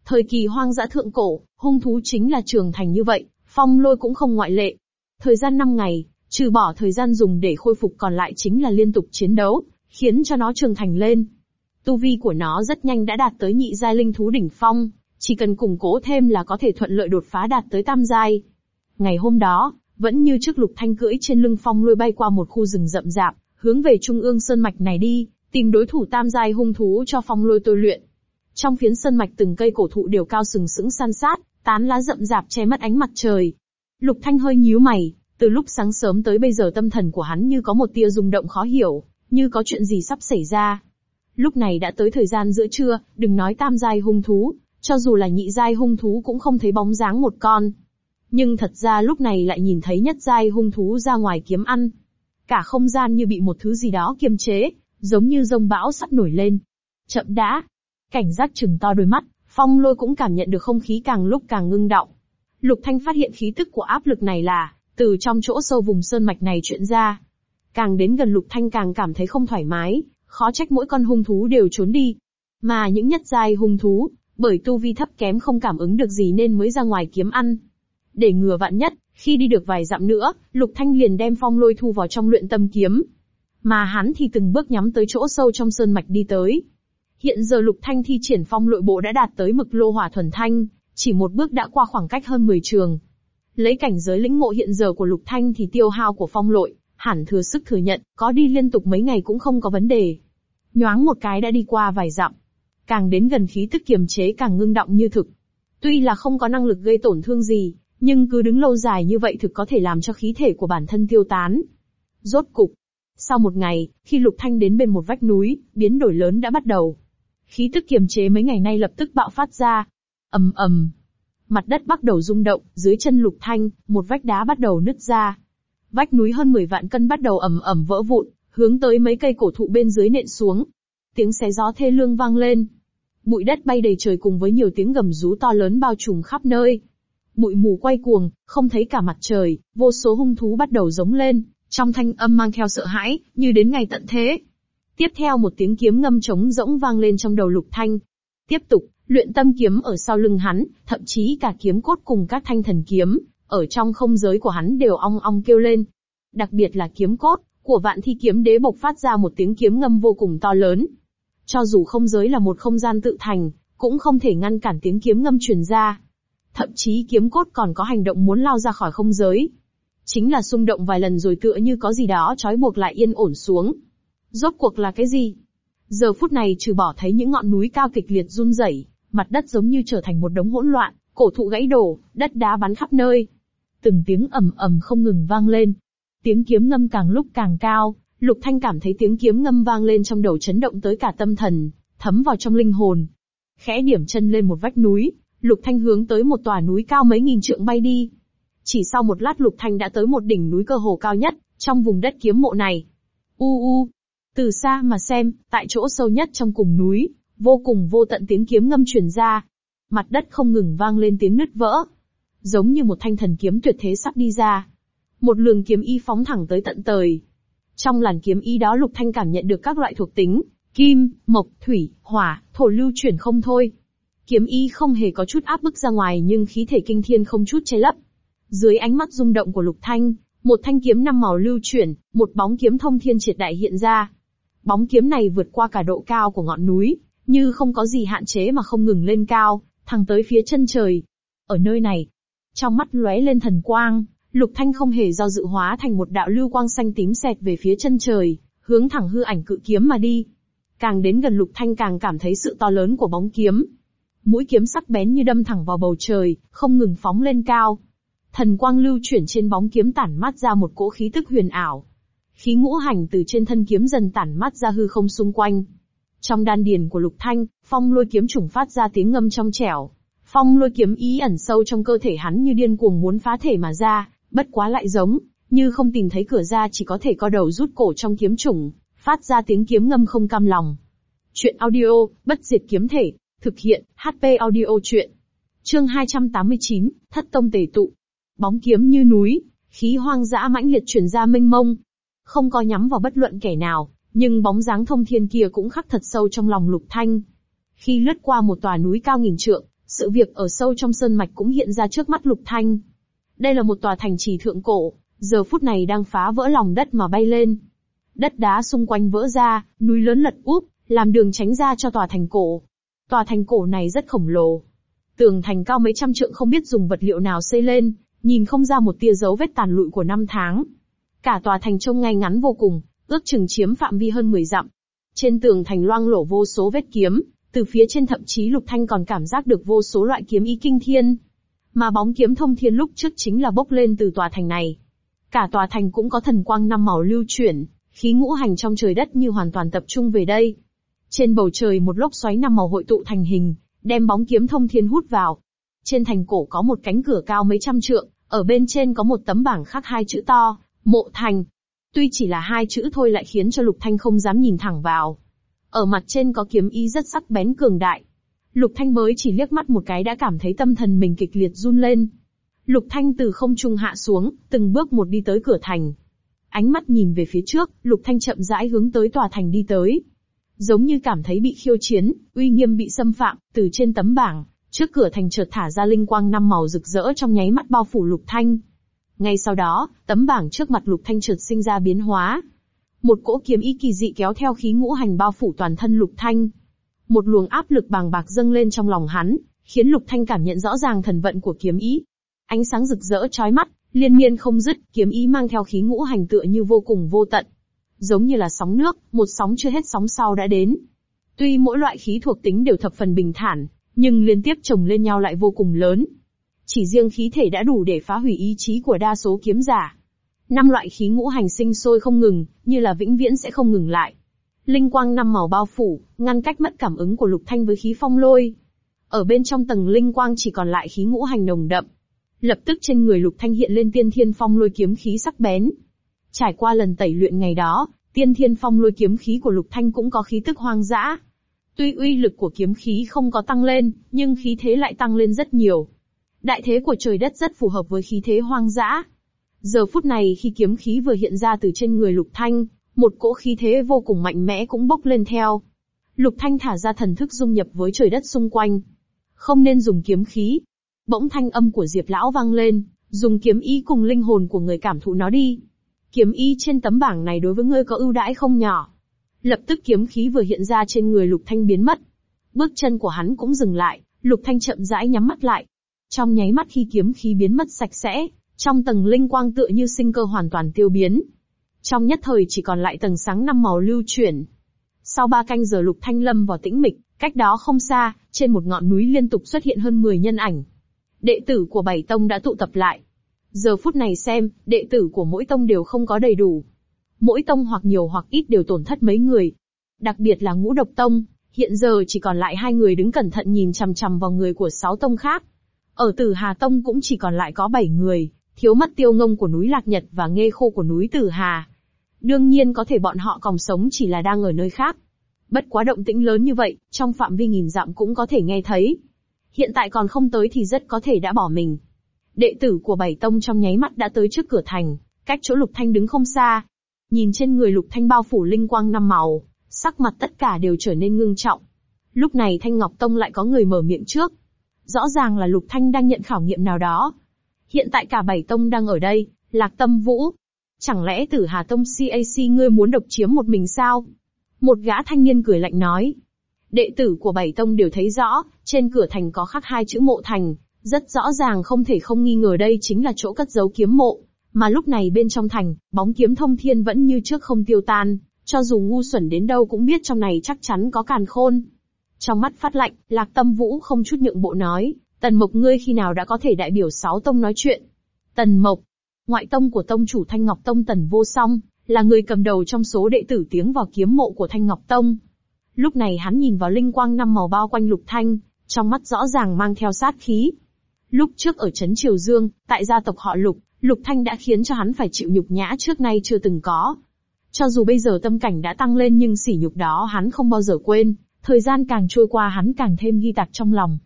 Thời kỳ hoang dã thượng cổ, hung thú chính là trường thành như vậy, phong lôi cũng không ngoại lệ. Thời gian 5 ngày, trừ bỏ thời gian dùng để khôi phục còn lại chính là liên tục chiến đấu, khiến cho nó trường thành lên. Tu vi của nó rất nhanh đã đạt tới nhị giai linh thú đỉnh phong, chỉ cần củng cố thêm là có thể thuận lợi đột phá đạt tới tam giai. Ngày hôm đó, vẫn như trước lục thanh cưỡi trên lưng phong lôi bay qua một khu rừng rậm rạp, hướng về trung ương sơn mạch này đi, tìm đối thủ tam giai hung thú cho phong lôi tôi luyện. Trong phiến sơn mạch từng cây cổ thụ đều cao sừng sững san sát, tán lá rậm rạp che mất ánh mặt trời. Lục Thanh hơi nhíu mày, từ lúc sáng sớm tới bây giờ tâm thần của hắn như có một tia rung động khó hiểu, như có chuyện gì sắp xảy ra. Lúc này đã tới thời gian giữa trưa, đừng nói tam giai hung thú, cho dù là nhị giai hung thú cũng không thấy bóng dáng một con. Nhưng thật ra lúc này lại nhìn thấy nhất giai hung thú ra ngoài kiếm ăn. Cả không gian như bị một thứ gì đó kiềm chế, giống như rông bão sắp nổi lên. Chậm đã. Cảnh giác chừng to đôi mắt, phong lôi cũng cảm nhận được không khí càng lúc càng ngưng động. Lục Thanh phát hiện khí tức của áp lực này là, từ trong chỗ sâu vùng sơn mạch này chuyện ra. Càng đến gần Lục Thanh càng cảm thấy không thoải mái, khó trách mỗi con hung thú đều trốn đi. Mà những nhất giai hung thú, bởi tu vi thấp kém không cảm ứng được gì nên mới ra ngoài kiếm ăn. Để ngừa vạn nhất, khi đi được vài dặm nữa, Lục Thanh liền đem phong lôi thu vào trong luyện tâm kiếm. Mà hắn thì từng bước nhắm tới chỗ sâu trong sơn mạch đi tới. Hiện giờ Lục Thanh thi triển phong lội bộ đã đạt tới mực lô hỏa thuần thanh, chỉ một bước đã qua khoảng cách hơn 10 trường. Lấy cảnh giới lĩnh ngộ hiện giờ của Lục Thanh thì tiêu hao của phong lội, hẳn thừa sức thừa nhận, có đi liên tục mấy ngày cũng không có vấn đề. Nhoáng một cái đã đi qua vài dặm. Càng đến gần khí tức kiềm chế càng ngưng động như thực. Tuy là không có năng lực gây tổn thương gì, nhưng cứ đứng lâu dài như vậy thực có thể làm cho khí thể của bản thân tiêu tán. Rốt cục. Sau một ngày, khi Lục Thanh đến bên một vách núi, biến đổi lớn đã bắt đầu. Khí tức kiềm chế mấy ngày nay lập tức bạo phát ra. ầm ầm, Mặt đất bắt đầu rung động, dưới chân Lục Thanh, một vách đá bắt đầu nứt ra. Vách núi hơn 10 vạn cân bắt đầu ầm ầm vỡ vụn, hướng tới mấy cây cổ thụ bên dưới nện xuống. Tiếng xé gió thê lương vang lên. Bụi đất bay đầy trời cùng với nhiều tiếng gầm rú to lớn bao trùm khắp nơi. Bụi mù quay cuồng, không thấy cả mặt trời, vô số hung thú bắt đầu giống lên, trong thanh âm mang theo sợ hãi, như đến ngày tận thế. Tiếp theo một tiếng kiếm ngâm trống rỗng vang lên trong đầu lục thanh. Tiếp tục, luyện tâm kiếm ở sau lưng hắn, thậm chí cả kiếm cốt cùng các thanh thần kiếm, ở trong không giới của hắn đều ong ong kêu lên. Đặc biệt là kiếm cốt, của vạn thi kiếm đế bộc phát ra một tiếng kiếm ngâm vô cùng to lớn. Cho dù không giới là một không gian tự thành, cũng không thể ngăn cản tiếng kiếm ngâm truyền ra. Thậm chí kiếm cốt còn có hành động muốn lao ra khỏi không giới. Chính là xung động vài lần rồi tựa như có gì đó trói buộc lại yên ổn xuống. Rốt cuộc là cái gì? Giờ phút này trừ bỏ thấy những ngọn núi cao kịch liệt run rẩy, mặt đất giống như trở thành một đống hỗn loạn, cổ thụ gãy đổ, đất đá bắn khắp nơi. Từng tiếng ầm ầm không ngừng vang lên. Tiếng kiếm ngâm càng lúc càng cao, Lục Thanh cảm thấy tiếng kiếm ngâm vang lên trong đầu chấn động tới cả tâm thần, thấm vào trong linh hồn. Khẽ điểm chân lên một vách núi, Lục Thanh hướng tới một tòa núi cao mấy nghìn trượng bay đi. Chỉ sau một lát Lục Thanh đã tới một đỉnh núi cơ hồ cao nhất, trong vùng đất kiếm mộ này. U u. Từ xa mà xem, tại chỗ sâu nhất trong cùng núi, vô cùng vô tận tiếng kiếm ngâm truyền ra. Mặt đất không ngừng vang lên tiếng nứt vỡ. Giống như một thanh thần kiếm tuyệt thế sắp đi ra. Một lường kiếm y phóng thẳng tới tận trời. Trong làn kiếm y đó Lục Thanh cảm nhận được các loại thuộc tính, kim, mộc, thủy, hỏa, thổ lưu chuyển không thôi. Kiếm y không hề có chút áp bức ra ngoài nhưng khí thể kinh thiên không chút che lấp. Dưới ánh mắt rung động của Lục Thanh, một thanh kiếm năm màu lưu chuyển, một bóng kiếm thông thiên triệt đại hiện ra. Bóng kiếm này vượt qua cả độ cao của ngọn núi, như không có gì hạn chế mà không ngừng lên cao, thẳng tới phía chân trời. Ở nơi này, trong mắt lóe lên thần quang, Lục Thanh không hề do dự hóa thành một đạo lưu quang xanh tím xẹt về phía chân trời, hướng thẳng hư ảnh cự kiếm mà đi. Càng đến gần Lục Thanh càng cảm thấy sự to lớn của bóng kiếm. Mũi kiếm sắc bén như đâm thẳng vào bầu trời, không ngừng phóng lên cao. Thần quang lưu chuyển trên bóng kiếm tản mát ra một cỗ khí tức huyền ảo. Khí ngũ hành từ trên thân kiếm dần tản mát ra hư không xung quanh. Trong đan điền của Lục Thanh, phong lôi kiếm trùng phát ra tiếng ngâm trong trẻo. Phong lôi kiếm ý ẩn sâu trong cơ thể hắn như điên cuồng muốn phá thể mà ra, bất quá lại giống, như không tìm thấy cửa ra chỉ có thể co đầu rút cổ trong kiếm trùng, phát ra tiếng kiếm ngâm không cam lòng. Chuyện audio, bất diệt kiếm thể, thực hiện, HP audio chuyện. Chương 289, Thất Tông Tề Tụ. Bóng kiếm như núi, khí hoang dã mãnh liệt truyền ra mênh mông. Không có nhắm vào bất luận kẻ nào, nhưng bóng dáng thông thiên kia cũng khắc thật sâu trong lòng lục thanh. Khi lướt qua một tòa núi cao nghìn trượng, sự việc ở sâu trong sơn mạch cũng hiện ra trước mắt lục thanh. Đây là một tòa thành trì thượng cổ, giờ phút này đang phá vỡ lòng đất mà bay lên. Đất đá xung quanh vỡ ra, núi lớn lật úp, làm đường tránh ra cho tòa thành cổ. Tòa thành cổ này rất khổng lồ. Tường thành cao mấy trăm trượng không biết dùng vật liệu nào xây lên, nhìn không ra một tia dấu vết tàn lụi của năm tháng. Cả tòa thành trông ngay ngắn vô cùng, ước chừng chiếm phạm vi hơn 10 dặm. Trên tường thành loang lổ vô số vết kiếm, từ phía trên thậm chí Lục Thanh còn cảm giác được vô số loại kiếm ý kinh thiên. Mà bóng kiếm thông thiên lúc trước chính là bốc lên từ tòa thành này. Cả tòa thành cũng có thần quang năm màu lưu chuyển, khí ngũ hành trong trời đất như hoàn toàn tập trung về đây. Trên bầu trời một lốc xoáy năm màu hội tụ thành hình, đem bóng kiếm thông thiên hút vào. Trên thành cổ có một cánh cửa cao mấy trăm trượng, ở bên trên có một tấm bảng khắc hai chữ to, mộ thành. Tuy chỉ là hai chữ thôi lại khiến cho Lục Thanh không dám nhìn thẳng vào. Ở mặt trên có kiếm ý rất sắc bén cường đại. Lục Thanh mới chỉ liếc mắt một cái đã cảm thấy tâm thần mình kịch liệt run lên. Lục Thanh từ không trung hạ xuống, từng bước một đi tới cửa thành. Ánh mắt nhìn về phía trước, Lục Thanh chậm rãi hướng tới tòa thành đi tới. Giống như cảm thấy bị khiêu chiến, uy nghiêm bị xâm phạm, từ trên tấm bảng, trước cửa thành chợt thả ra linh quang năm màu rực rỡ trong nháy mắt bao phủ Lục Thanh. Ngay sau đó, tấm bảng trước mặt Lục Thanh chợt sinh ra biến hóa. Một cỗ kiếm ý kỳ dị kéo theo khí ngũ hành bao phủ toàn thân Lục Thanh. Một luồng áp lực bàng bạc dâng lên trong lòng hắn, khiến Lục Thanh cảm nhận rõ ràng thần vận của kiếm ý. Ánh sáng rực rỡ chói mắt, liên miên không dứt, kiếm ý mang theo khí ngũ hành tựa như vô cùng vô tận. Giống như là sóng nước, một sóng chưa hết sóng sau đã đến. Tuy mỗi loại khí thuộc tính đều thập phần bình thản, nhưng liên tiếp chồng lên nhau lại vô cùng lớn. Chỉ riêng khí thể đã đủ để phá hủy ý chí của đa số kiếm giả. Năm loại khí ngũ hành sinh sôi không ngừng, như là vĩnh viễn sẽ không ngừng lại. Linh quang năm màu bao phủ, ngăn cách mất cảm ứng của lục thanh với khí phong lôi. Ở bên trong tầng linh quang chỉ còn lại khí ngũ hành nồng đậm. Lập tức trên người lục thanh hiện lên tiên thiên phong lôi kiếm khí sắc bén. Trải qua lần tẩy luyện ngày đó, tiên thiên phong lôi kiếm khí của lục thanh cũng có khí tức hoang dã. Tuy uy lực của kiếm khí không có tăng lên, nhưng khí thế lại tăng lên rất nhiều. Đại thế của trời đất rất phù hợp với khí thế hoang dã. Giờ phút này khi kiếm khí vừa hiện ra từ trên người lục thanh, một cỗ khí thế vô cùng mạnh mẽ cũng bốc lên theo. Lục Thanh thả ra thần thức dung nhập với trời đất xung quanh. Không nên dùng kiếm khí. Bỗng thanh âm của Diệp Lão vang lên, dùng kiếm ý cùng linh hồn của người cảm thụ nó đi. Kiếm ý trên tấm bảng này đối với ngươi có ưu đãi không nhỏ. Lập tức kiếm khí vừa hiện ra trên người Lục Thanh biến mất. Bước chân của hắn cũng dừng lại, Lục Thanh chậm rãi nhắm mắt lại. Trong nháy mắt khi kiếm khí biến mất sạch sẽ, trong tầng linh quang tựa như sinh cơ hoàn toàn tiêu biến, trong nhất thời chỉ còn lại tầng sáng năm màu lưu chuyển. Sau ba canh giờ lục thanh lâm vào tĩnh mịch, cách đó không xa, trên một ngọn núi liên tục xuất hiện hơn 10 nhân ảnh. Đệ tử của bảy tông đã tụ tập lại. Giờ phút này xem, đệ tử của mỗi tông đều không có đầy đủ. Mỗi tông hoặc nhiều hoặc ít đều tổn thất mấy người. Đặc biệt là ngũ độc tông, hiện giờ chỉ còn lại hai người đứng cẩn thận nhìn chằm chằm vào người của sáu tông khác. Ở Tử Hà Tông cũng chỉ còn lại có bảy người, thiếu mất tiêu ngông của núi Lạc Nhật và nghe khô của núi Tử Hà. Đương nhiên có thể bọn họ còn sống chỉ là đang ở nơi khác. Bất quá động tĩnh lớn như vậy, trong phạm vi nghìn dặm cũng có thể nghe thấy. Hiện tại còn không tới thì rất có thể đã bỏ mình. Đệ tử của bảy tông trong nháy mắt đã tới trước cửa thành, cách chỗ Lục Thanh đứng không xa. Nhìn trên người Lục Thanh bao phủ linh quang năm màu, sắc mặt tất cả đều trở nên ngưng trọng. Lúc này Thanh Ngọc Tông lại có người mở miệng trước. Rõ ràng là Lục Thanh đang nhận khảo nghiệm nào đó. Hiện tại cả bảy tông đang ở đây, Lạc Tâm Vũ, Chẳng lẽ tử Hà Tông CAC ngươi muốn độc chiếm một mình sao? Một gã thanh niên cười lạnh nói. Đệ tử của bảy tông đều thấy rõ, trên cửa thành có khắc hai chữ mộ thành, rất rõ ràng không thể không nghi ngờ đây chính là chỗ cất giấu kiếm mộ. Mà lúc này bên trong thành, bóng kiếm thông thiên vẫn như trước không tiêu tan, cho dù ngu xuẩn đến đâu cũng biết trong này chắc chắn có càn khôn. Trong mắt phát lạnh, Lạc Tâm Vũ không chút nhượng bộ nói, Tần Mộc ngươi khi nào đã có thể đại biểu sáu tông nói chuyện. Tần Mộc, Ngoại tông của tông chủ Thanh Ngọc Tông Tần Vô Song, là người cầm đầu trong số đệ tử tiếng vào kiếm mộ của Thanh Ngọc Tông. Lúc này hắn nhìn vào linh quang năm màu bao quanh Lục Thanh, trong mắt rõ ràng mang theo sát khí. Lúc trước ở Trấn Triều Dương, tại gia tộc họ Lục, Lục Thanh đã khiến cho hắn phải chịu nhục nhã trước nay chưa từng có. Cho dù bây giờ tâm cảnh đã tăng lên nhưng sỉ nhục đó hắn không bao giờ quên, thời gian càng trôi qua hắn càng thêm ghi tạc trong lòng.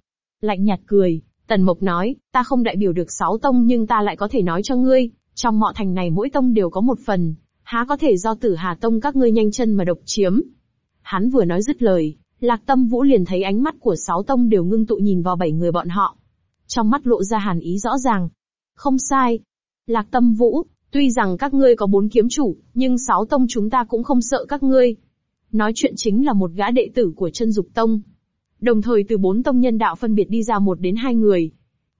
Lạnh nhạt cười, Tần Mộc nói, ta không đại biểu được sáu tông nhưng ta lại có thể nói cho ngươi, trong mọ thành này mỗi tông đều có một phần, há có thể do tử hà tông các ngươi nhanh chân mà độc chiếm. Hắn vừa nói dứt lời, Lạc Tâm Vũ liền thấy ánh mắt của sáu tông đều ngưng tụ nhìn vào bảy người bọn họ. Trong mắt lộ ra hàn ý rõ ràng. Không sai. Lạc Tâm Vũ, tuy rằng các ngươi có bốn kiếm chủ, nhưng sáu tông chúng ta cũng không sợ các ngươi. Nói chuyện chính là một gã đệ tử của chân dục tông, Đồng thời từ bốn tông nhân đạo phân biệt đi ra một đến hai người.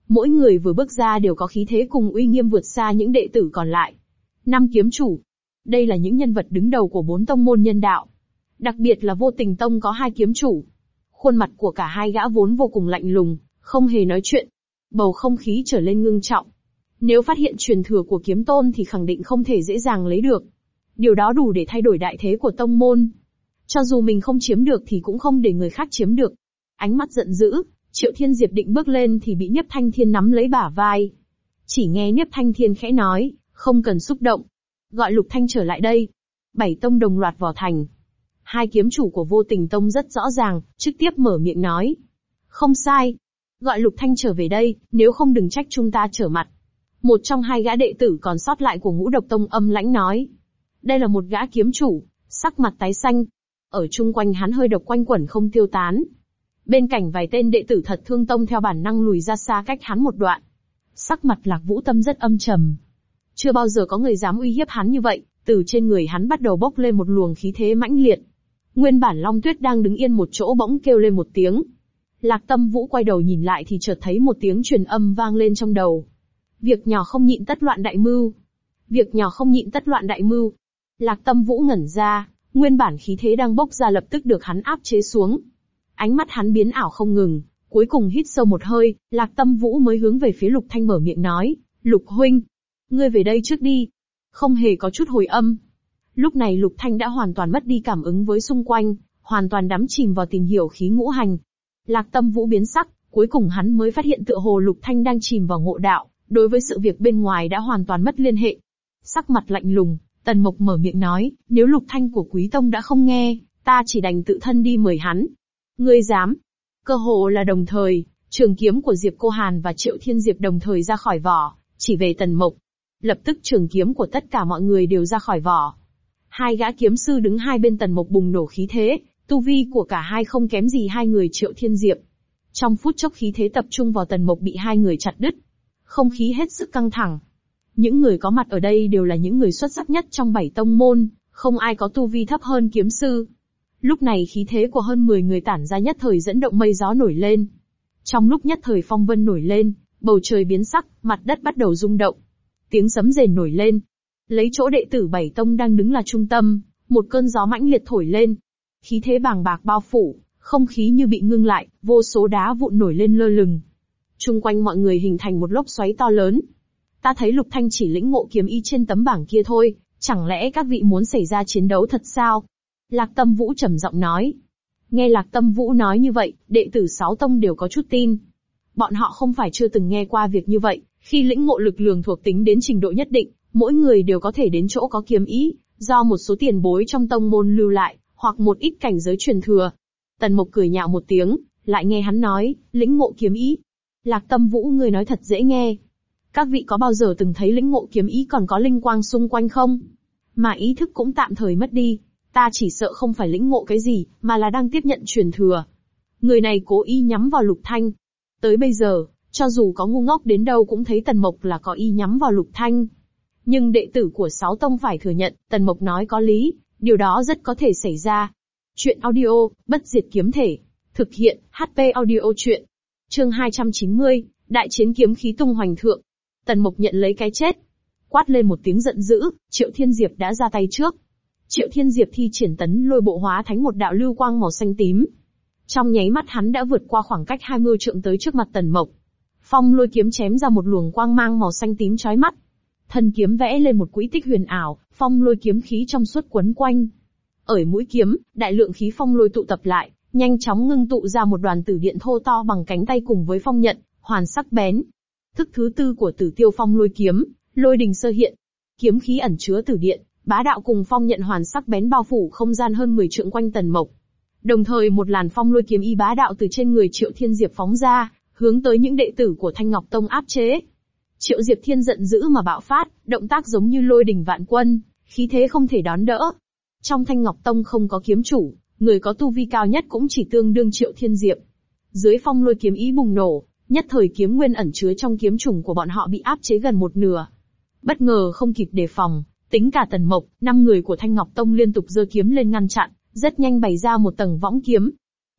Mỗi người vừa bước ra đều có khí thế cùng uy nghiêm vượt xa những đệ tử còn lại. Năm kiếm chủ. Đây là những nhân vật đứng đầu của bốn tông môn nhân đạo. Đặc biệt là vô tình tông có hai kiếm chủ. Khuôn mặt của cả hai gã vốn vô cùng lạnh lùng, không hề nói chuyện. Bầu không khí trở lên ngưng trọng. Nếu phát hiện truyền thừa của kiếm tôn thì khẳng định không thể dễ dàng lấy được. Điều đó đủ để thay đổi đại thế của tông môn. Cho dù mình không chiếm được thì cũng không để người khác chiếm được. Ánh mắt giận dữ, Triệu Thiên Diệp định bước lên thì bị Niếp Thanh Thiên nắm lấy bả vai. Chỉ nghe Niếp Thanh Thiên khẽ nói, không cần xúc động. Gọi Lục Thanh trở lại đây. Bảy tông đồng loạt vào thành. Hai kiếm chủ của vô tình tông rất rõ ràng, trực tiếp mở miệng nói. Không sai. Gọi Lục Thanh trở về đây, nếu không đừng trách chúng ta trở mặt. Một trong hai gã đệ tử còn sót lại của ngũ độc tông âm lãnh nói. Đây là một gã kiếm chủ, sắc mặt tái xanh. Ở chung quanh hắn hơi độc quanh quẩn không tiêu tán. Bên cạnh vài tên đệ tử thật thương tông theo bản năng lùi ra xa cách hắn một đoạn. Sắc mặt lạc vũ tâm rất âm trầm. Chưa bao giờ có người dám uy hiếp hắn như vậy, từ trên người hắn bắt đầu bốc lên một luồng khí thế mãnh liệt. Nguyên bản Long Tuyết đang đứng yên một chỗ bỗng kêu lên một tiếng. Lạc Tâm Vũ quay đầu nhìn lại thì chợt thấy một tiếng truyền âm vang lên trong đầu. Việc nhỏ không nhịn tất loạn đại mưu. Việc nhỏ không nhịn tất loạn đại mưu. Lạc Tâm Vũ ngẩn ra, nguyên bản khí thế đang bốc ra lập tức được hắn áp chế xuống. Ánh mắt hắn biến ảo không ngừng, cuối cùng hít sâu một hơi, Lạc Tâm Vũ mới hướng về phía Lục Thanh mở miệng nói, Lục Huynh, ngươi về đây trước đi. Không hề có chút hồi âm. Lúc này Lục Thanh đã hoàn toàn mất đi cảm ứng với xung quanh, hoàn toàn đắm chìm vào tìm hiểu khí ngũ hành. Lạc Tâm Vũ biến sắc, cuối cùng hắn mới phát hiện tựa hồ Lục Thanh đang chìm vào ngộ đạo, đối với sự việc bên ngoài đã hoàn toàn mất liên hệ. Sắc mặt lạnh lùng, Tần Mộc mở miệng nói, nếu Lục Thanh của Quý Tông đã không nghe, ta chỉ đành tự thân đi mời hắn, Ngươi dám? Cơ hồ là đồng thời, trường kiếm của Diệp Cô Hàn và Triệu Thiên Diệp đồng thời ra khỏi vỏ, chỉ về Tần Mộc. Lập tức trường kiếm của tất cả mọi người đều ra khỏi vỏ. Hai gã kiếm sư đứng hai bên Tần Mộc bùng nổ khí thế, tu vi của cả hai không kém gì hai người Triệu Thiên Diệp. Trong phút chốc khí thế tập trung vào Tần Mộc bị hai người chặt đứt. Không khí hết sức căng thẳng. Những người có mặt ở đây đều là những người xuất sắc nhất trong bảy tông môn, không ai có tu vi thấp hơn kiếm sư. Lúc này khí thế của hơn 10 người tản ra nhất thời dẫn động mây gió nổi lên. Trong lúc nhất thời phong vân nổi lên, bầu trời biến sắc, mặt đất bắt đầu rung động. Tiếng sấm rền nổi lên. Lấy chỗ đệ tử Bảy Tông đang đứng là trung tâm, một cơn gió mãnh liệt thổi lên. Khí thế bàng bạc bao phủ, không khí như bị ngưng lại, vô số đá vụn nổi lên lơ lửng. Trung quanh mọi người hình thành một lốc xoáy to lớn. Ta thấy Lục Thanh chỉ lĩnh ngộ kiếm y trên tấm bảng kia thôi, chẳng lẽ các vị muốn xảy ra chiến đấu thật sao? Lạc Tâm Vũ trầm giọng nói. Nghe Lạc Tâm Vũ nói như vậy, đệ tử sáu tông đều có chút tin. Bọn họ không phải chưa từng nghe qua việc như vậy, khi lĩnh ngộ lực lường thuộc tính đến trình độ nhất định, mỗi người đều có thể đến chỗ có kiếm ý, do một số tiền bối trong tông môn lưu lại, hoặc một ít cảnh giới truyền thừa. Tần Mộc cười nhạo một tiếng, lại nghe hắn nói, lĩnh ngộ kiếm ý. Lạc Tâm Vũ người nói thật dễ nghe. Các vị có bao giờ từng thấy lĩnh ngộ kiếm ý còn có linh quang xung quanh không? Mà ý thức cũng tạm thời mất đi, Ta chỉ sợ không phải lĩnh ngộ cái gì, mà là đang tiếp nhận truyền thừa. Người này cố ý nhắm vào Lục Thanh. Tới bây giờ, cho dù có ngu ngốc đến đâu cũng thấy Tần Mộc là có ý nhắm vào Lục Thanh. Nhưng đệ tử của sáu tông phải thừa nhận, Tần Mộc nói có lý, điều đó rất có thể xảy ra. Chuyện audio, bất diệt kiếm thể. Thực hiện, HP audio chuyện. Chương 290, Đại chiến kiếm khí tung hoành thượng. Tần Mộc nhận lấy cái chết. Quát lên một tiếng giận dữ, Triệu Thiên Diệp đã ra tay trước. Triệu Thiên Diệp thi triển tấn lôi bộ hóa thánh một đạo lưu quang màu xanh tím. Trong nháy mắt hắn đã vượt qua khoảng cách 20 trượng tới trước mặt Tần Mộc. Phong lôi kiếm chém ra một luồng quang mang màu xanh tím chói mắt. Thân kiếm vẽ lên một quỹ tích huyền ảo, phong lôi kiếm khí trong suốt quấn quanh. Ở mũi kiếm, đại lượng khí phong lôi tụ tập lại, nhanh chóng ngưng tụ ra một đoàn tử điện thô to bằng cánh tay cùng với phong nhận, hoàn sắc bén. Thức thứ tư của tử tiêu phong lôi kiếm, lôi đình sơ hiện. Kiếm khí ẩn chứa tử điện, Bá đạo cùng phong nhận hoàn sắc bén bao phủ không gian hơn 10 trượng quanh tần mộc. Đồng thời một làn phong lôi kiếm y bá đạo từ trên người Triệu Thiên Diệp phóng ra, hướng tới những đệ tử của Thanh Ngọc Tông áp chế. Triệu Diệp Thiên giận dữ mà bạo phát, động tác giống như lôi đình vạn quân, khí thế không thể đón đỡ. Trong Thanh Ngọc Tông không có kiếm chủ, người có tu vi cao nhất cũng chỉ tương đương Triệu Thiên Diệp. Dưới phong lôi kiếm ý bùng nổ, nhất thời kiếm nguyên ẩn chứa trong kiếm trùng của bọn họ bị áp chế gần một nửa. Bất ngờ không kịp đề phòng, Tính cả Tần Mộc, năm người của Thanh Ngọc Tông liên tục giơ kiếm lên ngăn chặn, rất nhanh bày ra một tầng võng kiếm.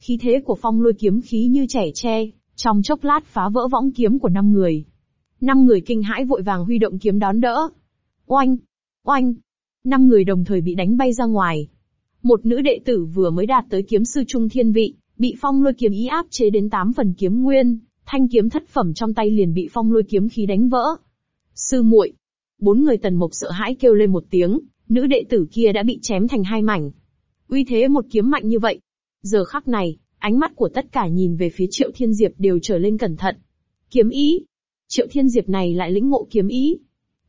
Khí thế của phong lôi kiếm khí như trẻ tre, trong chốc lát phá vỡ võng kiếm của năm người. Năm người kinh hãi vội vàng huy động kiếm đón đỡ. Oanh! Oanh! Năm người đồng thời bị đánh bay ra ngoài. Một nữ đệ tử vừa mới đạt tới kiếm sư trung thiên vị, bị phong lôi kiếm ý áp chế đến tám phần kiếm nguyên, thanh kiếm thất phẩm trong tay liền bị phong lôi kiếm khí đánh vỡ. Sư muội. Bốn người tần mục sợ hãi kêu lên một tiếng, nữ đệ tử kia đã bị chém thành hai mảnh. Uy thế một kiếm mạnh như vậy. Giờ khắc này, ánh mắt của tất cả nhìn về phía Triệu Thiên Diệp đều trở lên cẩn thận. Kiếm ý. Triệu Thiên Diệp này lại lĩnh ngộ kiếm ý.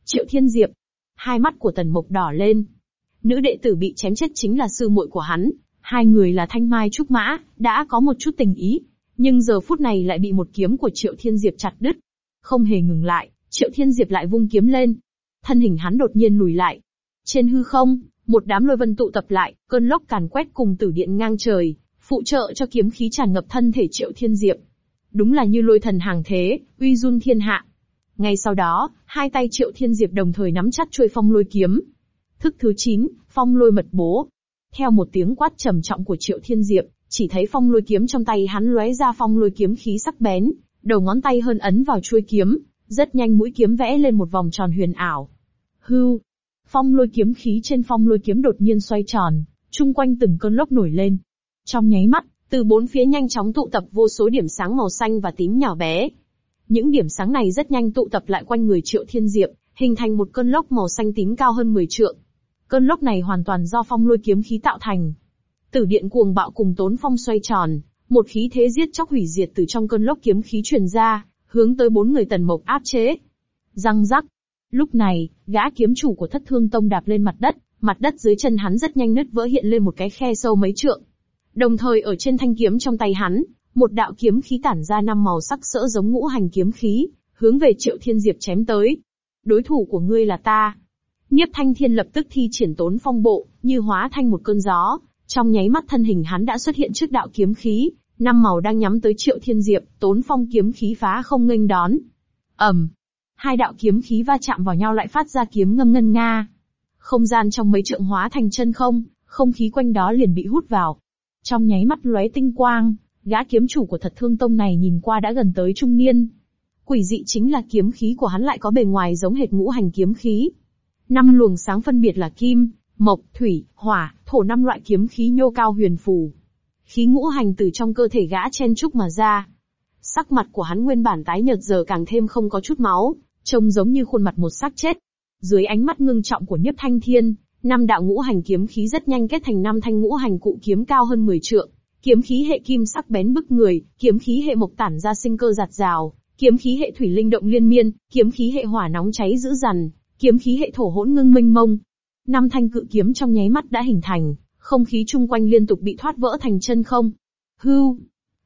Triệu Thiên Diệp. Hai mắt của tần mục đỏ lên. Nữ đệ tử bị chém chết chính là sư muội của hắn. Hai người là Thanh Mai Trúc Mã, đã có một chút tình ý. Nhưng giờ phút này lại bị một kiếm của Triệu Thiên Diệp chặt đứt. Không hề ngừng lại, Triệu Thiên Diệp lại vung kiếm lên. Thân hình hắn đột nhiên lùi lại. Trên hư không, một đám lôi vân tụ tập lại, cơn lốc càn quét cùng tử điện ngang trời, phụ trợ cho kiếm khí tràn ngập thân thể Triệu Thiên Diệp. Đúng là như lôi thần hàng thế, uy run thiên hạ. Ngay sau đó, hai tay Triệu Thiên Diệp đồng thời nắm chặt chuôi phong lôi kiếm. Thức thứ 9, phong lôi mật bố. Theo một tiếng quát trầm trọng của Triệu Thiên Diệp, chỉ thấy phong lôi kiếm trong tay hắn lóe ra phong lôi kiếm khí sắc bén, đầu ngón tay hơn ấn vào chuôi kiếm, rất nhanh mũi kiếm vẽ lên một vòng tròn huyền ảo. Hưu, phong lôi kiếm khí trên phong lôi kiếm đột nhiên xoay tròn, chung quanh từng cơn lốc nổi lên. Trong nháy mắt, từ bốn phía nhanh chóng tụ tập vô số điểm sáng màu xanh và tím nhỏ bé. Những điểm sáng này rất nhanh tụ tập lại quanh người Triệu Thiên Diệp, hình thành một cơn lốc màu xanh tím cao hơn 10 trượng. Cơn lốc này hoàn toàn do phong lôi kiếm khí tạo thành. Tử điện cuồng bạo cùng tốn phong xoay tròn, một khí thế giết chóc hủy diệt từ trong cơn lốc kiếm khí truyền ra, hướng tới bốn người tần mộc áp chế. Răng rắc. Lúc này, gã kiếm chủ của thất thương tông đạp lên mặt đất, mặt đất dưới chân hắn rất nhanh nứt vỡ hiện lên một cái khe sâu mấy trượng. Đồng thời ở trên thanh kiếm trong tay hắn, một đạo kiếm khí tản ra năm màu sắc sỡ giống ngũ hành kiếm khí, hướng về Triệu Thiên Diệp chém tới. Đối thủ của ngươi là ta. Nhiếp Thanh Thiên lập tức thi triển tốn phong bộ, như hóa thành một cơn gió, trong nháy mắt thân hình hắn đã xuất hiện trước đạo kiếm khí, năm màu đang nhắm tới Triệu Thiên Diệp, tốn phong kiếm khí phá không nghênh đón. ầm, hai đạo kiếm khí va chạm vào nhau lại phát ra kiếm ngâm ngân nga. Không gian trong mấy trượng hóa thành chân không, không khí quanh đó liền bị hút vào. Trong nháy mắt lóe tinh quang, gã kiếm chủ của thật thương tông này nhìn qua đã gần tới trung niên. Quỷ dị chính là kiếm khí của hắn lại có bề ngoài giống hệt ngũ hành kiếm khí. Năm luồng sáng phân biệt là kim, mộc, thủy, hỏa, thổ năm loại kiếm khí nhô cao huyền phù. Khí ngũ hành từ trong cơ thể gã chen trúc mà ra. Sắc mặt của hắn nguyên bản tái nhợt giờ càng thêm không có chút máu, trông giống như khuôn mặt một xác chết. Dưới ánh mắt ngưng trọng của Nhiếp Thanh Thiên, năm đạo ngũ hành kiếm khí rất nhanh kết thành năm thanh ngũ hành cụ kiếm cao hơn 10 trượng. Kiếm khí hệ kim sắc bén bức người, kiếm khí hệ mộc tản ra sinh cơ giạt rào, kiếm khí hệ thủy linh động liên miên, kiếm khí hệ hỏa nóng cháy dữ dằn, kiếm khí hệ thổ hỗn ngưng minh mông, Năm thanh cự kiếm trong nháy mắt đã hình thành, không khí chung quanh liên tục bị thoát vỡ thành chân không. Hưu,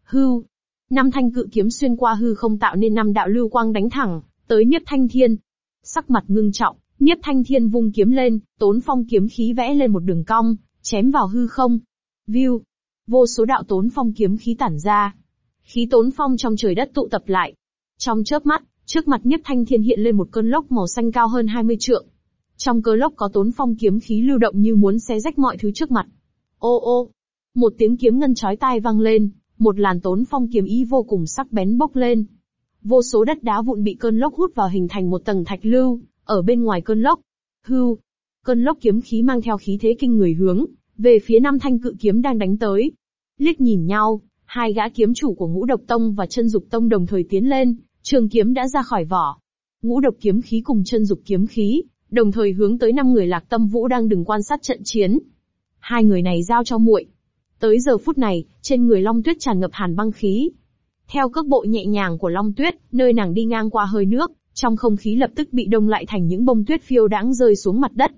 hưu. Năm thanh cự kiếm xuyên qua hư không tạo nên năm đạo lưu quang đánh thẳng, tới Nhiếp Thanh Thiên. Sắc mặt ngưng trọng, Nhiếp Thanh Thiên vung kiếm lên, tốn phong kiếm khí vẽ lên một đường cong, chém vào hư không. View. Vô số đạo tốn phong kiếm khí tản ra. Khí tốn phong trong trời đất tụ tập lại. Trong chớp mắt, trước mặt Nhiếp Thanh Thiên hiện lên một cơn lốc màu xanh cao hơn 20 trượng. Trong cơ lốc có tốn phong kiếm khí lưu động như muốn xé rách mọi thứ trước mặt. Ô ô, một tiếng kiếm ngân chói tai vang lên, một làn tốn phong kiếm ý vô cùng sắc bén bốc lên. Vô số đất đá vụn bị cơn lốc hút vào hình thành một tầng thạch lưu, ở bên ngoài cơn lốc. Hưu, cơn lốc kiếm khí mang theo khí thế kinh người hướng, về phía năm thanh cự kiếm đang đánh tới. Liếc nhìn nhau, hai gã kiếm chủ của ngũ độc tông và chân dục tông đồng thời tiến lên, trường kiếm đã ra khỏi vỏ. Ngũ độc kiếm khí cùng chân dục kiếm khí, đồng thời hướng tới năm người lạc tâm vũ đang đứng quan sát trận chiến. Hai người này giao cho muội. Tới giờ phút này, trên người Long Tuyết tràn ngập hàn băng khí. Theo cước bộ nhẹ nhàng của Long Tuyết, nơi nàng đi ngang qua hơi nước, trong không khí lập tức bị đông lại thành những bông tuyết phiêu đãng rơi xuống mặt đất.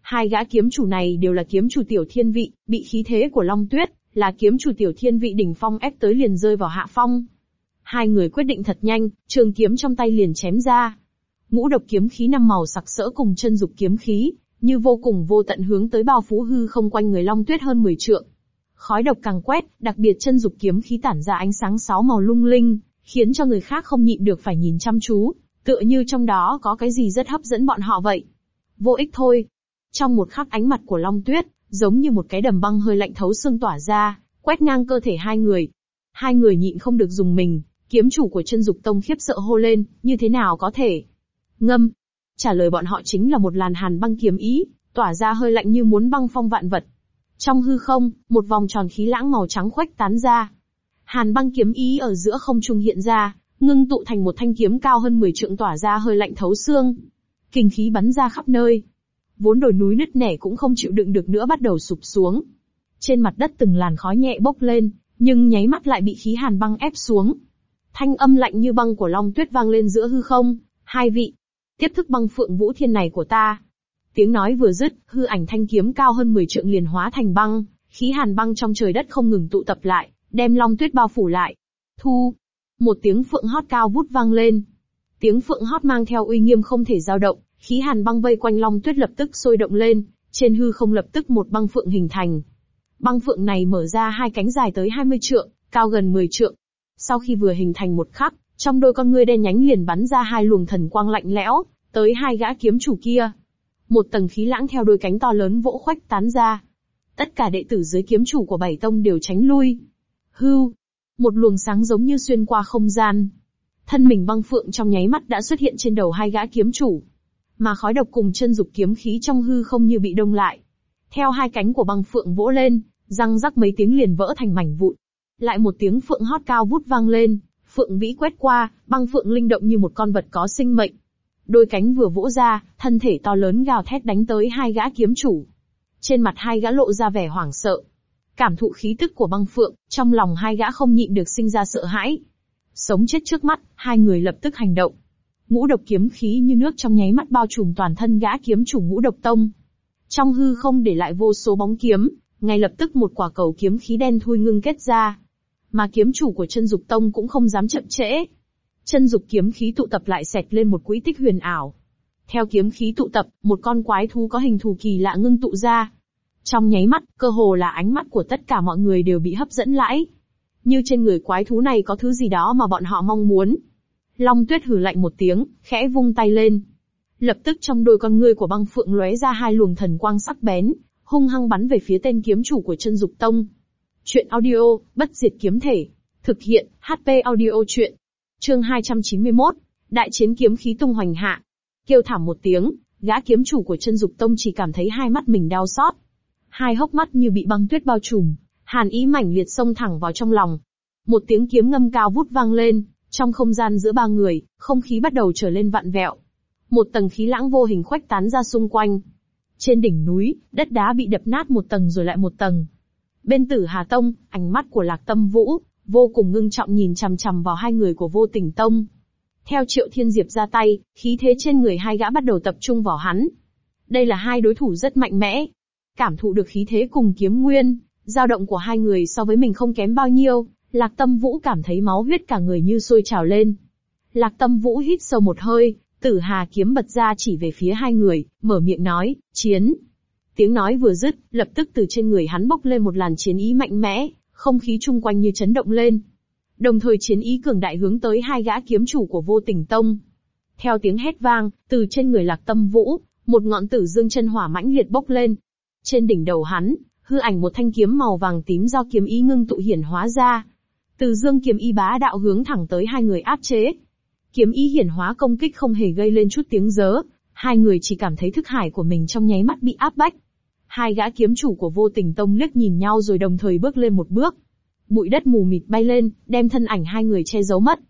Hai gã kiếm chủ này đều là kiếm chủ tiểu thiên vị, bị khí thế của Long Tuyết, là kiếm chủ tiểu thiên vị đỉnh phong ép tới liền rơi vào hạ phong. Hai người quyết định thật nhanh, trường kiếm trong tay liền chém ra. Ngũ độc kiếm khí năm màu sặc sỡ cùng chân dục kiếm khí, như vô cùng vô tận hướng tới bao phủ hư không quanh người Long Tuyết hơn 10 trượng. Khói độc càng quét, đặc biệt chân dục kiếm khí tản ra ánh sáng sáu màu lung linh, khiến cho người khác không nhịn được phải nhìn chăm chú, tựa như trong đó có cái gì rất hấp dẫn bọn họ vậy. Vô ích thôi. Trong một khắc ánh mặt của Long Tuyết, giống như một cái đầm băng hơi lạnh thấu xương tỏa ra, quét ngang cơ thể hai người. Hai người nhịn không được dùng mình, kiếm chủ của chân dục tông khiếp sợ hô lên, như thế nào có thể, Ngâm. Trả lời bọn họ chính là một làn hàn băng kiếm ý, tỏa ra hơi lạnh như muốn băng phong vạn vật. Trong hư không, một vòng tròn khí lãng màu trắng khuếch tán ra. Hàn băng kiếm ý ở giữa không trung hiện ra, ngưng tụ thành một thanh kiếm cao hơn 10 trượng tỏa ra hơi lạnh thấu xương. Kinh khí bắn ra khắp nơi. Vốn đồi núi nứt nẻ cũng không chịu đựng được nữa bắt đầu sụp xuống. Trên mặt đất từng làn khói nhẹ bốc lên, nhưng nháy mắt lại bị khí hàn băng ép xuống. Thanh âm lạnh như băng của Long Tuyết vang lên giữa hư không, hai vị. Tiếp thức băng phượng vũ thiên này của ta. Tiếng nói vừa dứt, hư ảnh thanh kiếm cao hơn 10 trượng liền hóa thành băng, khí hàn băng trong trời đất không ngừng tụ tập lại, đem Long Tuyết bao phủ lại. Thu. Một tiếng phượng hót cao vút vang lên. Tiếng phượng hót mang theo uy nghiêm không thể dao động, khí hàn băng vây quanh Long Tuyết lập tức sôi động lên, trên hư không lập tức một băng phượng hình thành. Băng phượng này mở ra hai cánh dài tới 20 trượng, cao gần 10 trượng. Sau khi vừa hình thành một khắc, trong đôi con ngươi đen nhánh liền bắn ra hai luồng thần quang lạnh lẽo, tới hai gã kiếm chủ kia. Một tầng khí lãng theo đôi cánh to lớn vỗ khoách tán ra. Tất cả đệ tử dưới kiếm chủ của bảy tông đều tránh lui. Hưu, một luồng sáng giống như xuyên qua không gian. Thân mình băng phượng trong nháy mắt đã xuất hiện trên đầu hai gã kiếm chủ. Mà khói độc cùng chân dục kiếm khí trong hư không như bị đông lại. Theo hai cánh của băng phượng vỗ lên, răng rắc mấy tiếng liền vỡ thành mảnh vụn. Lại một tiếng phượng hót cao vút vang lên, phượng vĩ quét qua, băng phượng linh động như một con vật có sinh mệnh. Đôi cánh vừa vỗ ra, thân thể to lớn gào thét đánh tới hai gã kiếm chủ. Trên mặt hai gã lộ ra vẻ hoảng sợ, Cảm thụ khí tức của băng phượng, trong lòng hai gã không nhịn được sinh ra sợ hãi. Sống chết trước mắt, hai người lập tức hành động. Ngũ độc kiếm khí như nước trong nháy mắt bao trùm toàn thân gã kiếm chủ ngũ độc tông. Trong hư không để lại vô số bóng kiếm, ngay lập tức một quả cầu kiếm khí đen thui ngưng kết ra. Mà kiếm chủ của chân dục tông cũng không dám chậm trễ. Chân dục kiếm khí tụ tập lại xẹt lên một quỹ tích huyền ảo. Theo kiếm khí tụ tập, một con quái thú có hình thù kỳ lạ ngưng tụ ra, trong nháy mắt, cơ hồ là ánh mắt của tất cả mọi người đều bị hấp dẫn lại. Như trên người quái thú này có thứ gì đó mà bọn họ mong muốn. Long tuyết hử lạnh một tiếng, khẽ vung tay lên. Lập tức trong đôi con ngươi của băng phượng lóe ra hai luồng thần quang sắc bén, hung hăng bắn về phía tên kiếm chủ của chân dục tông. Chuyện audio, bất diệt kiếm thể. Thực hiện, HP audio chuyện. Chương 291, Đại chiến kiếm khí tung hoành hạ. Kêu thảm một tiếng, gã kiếm chủ của chân dục tông chỉ cảm thấy hai mắt mình đau xót hai hốc mắt như bị băng tuyết bao trùm, hàn ý mảnh liệt xông thẳng vào trong lòng. Một tiếng kiếm ngâm cao vút vang lên, trong không gian giữa ba người, không khí bắt đầu trở lên vặn vẹo. Một tầng khí lãng vô hình khoách tán ra xung quanh. Trên đỉnh núi, đất đá bị đập nát một tầng rồi lại một tầng. Bên tử Hà Tông, ánh mắt của Lạc Tâm Vũ, vô cùng ngưng trọng nhìn chằm chằm vào hai người của vô tình tông. Theo Triệu Thiên Diệp ra tay, khí thế trên người hai gã bắt đầu tập trung vào hắn. Đây là hai đối thủ rất mạnh mẽ, Cảm thụ được khí thế cùng kiếm nguyên, dao động của hai người so với mình không kém bao nhiêu, Lạc Tâm Vũ cảm thấy máu huyết cả người như sôi trào lên. Lạc Tâm Vũ hít sâu một hơi, tử hà kiếm bật ra chỉ về phía hai người, mở miệng nói, chiến. Tiếng nói vừa dứt, lập tức từ trên người hắn bốc lên một làn chiến ý mạnh mẽ, không khí chung quanh như chấn động lên. Đồng thời chiến ý cường đại hướng tới hai gã kiếm chủ của vô tình tông. Theo tiếng hét vang, từ trên người lạc tâm vũ, một ngọn tử dương chân hỏa mãnh liệt bốc lên, trên đỉnh đầu hắn, hư ảnh một thanh kiếm màu vàng tím do kiếm ý ngưng tụ hiển hóa ra. Từ dương kiếm ý bá đạo hướng thẳng tới hai người áp chế. Kiếm ý hiển hóa công kích không hề gây lên chút tiếng dớ, hai người chỉ cảm thấy thức hải của mình trong nháy mắt bị áp bách. Hai gã kiếm chủ của vô tình tông liếc nhìn nhau rồi đồng thời bước lên một bước. Bụi đất mù mịt bay lên, đem thân ảnh hai người che giấu mất.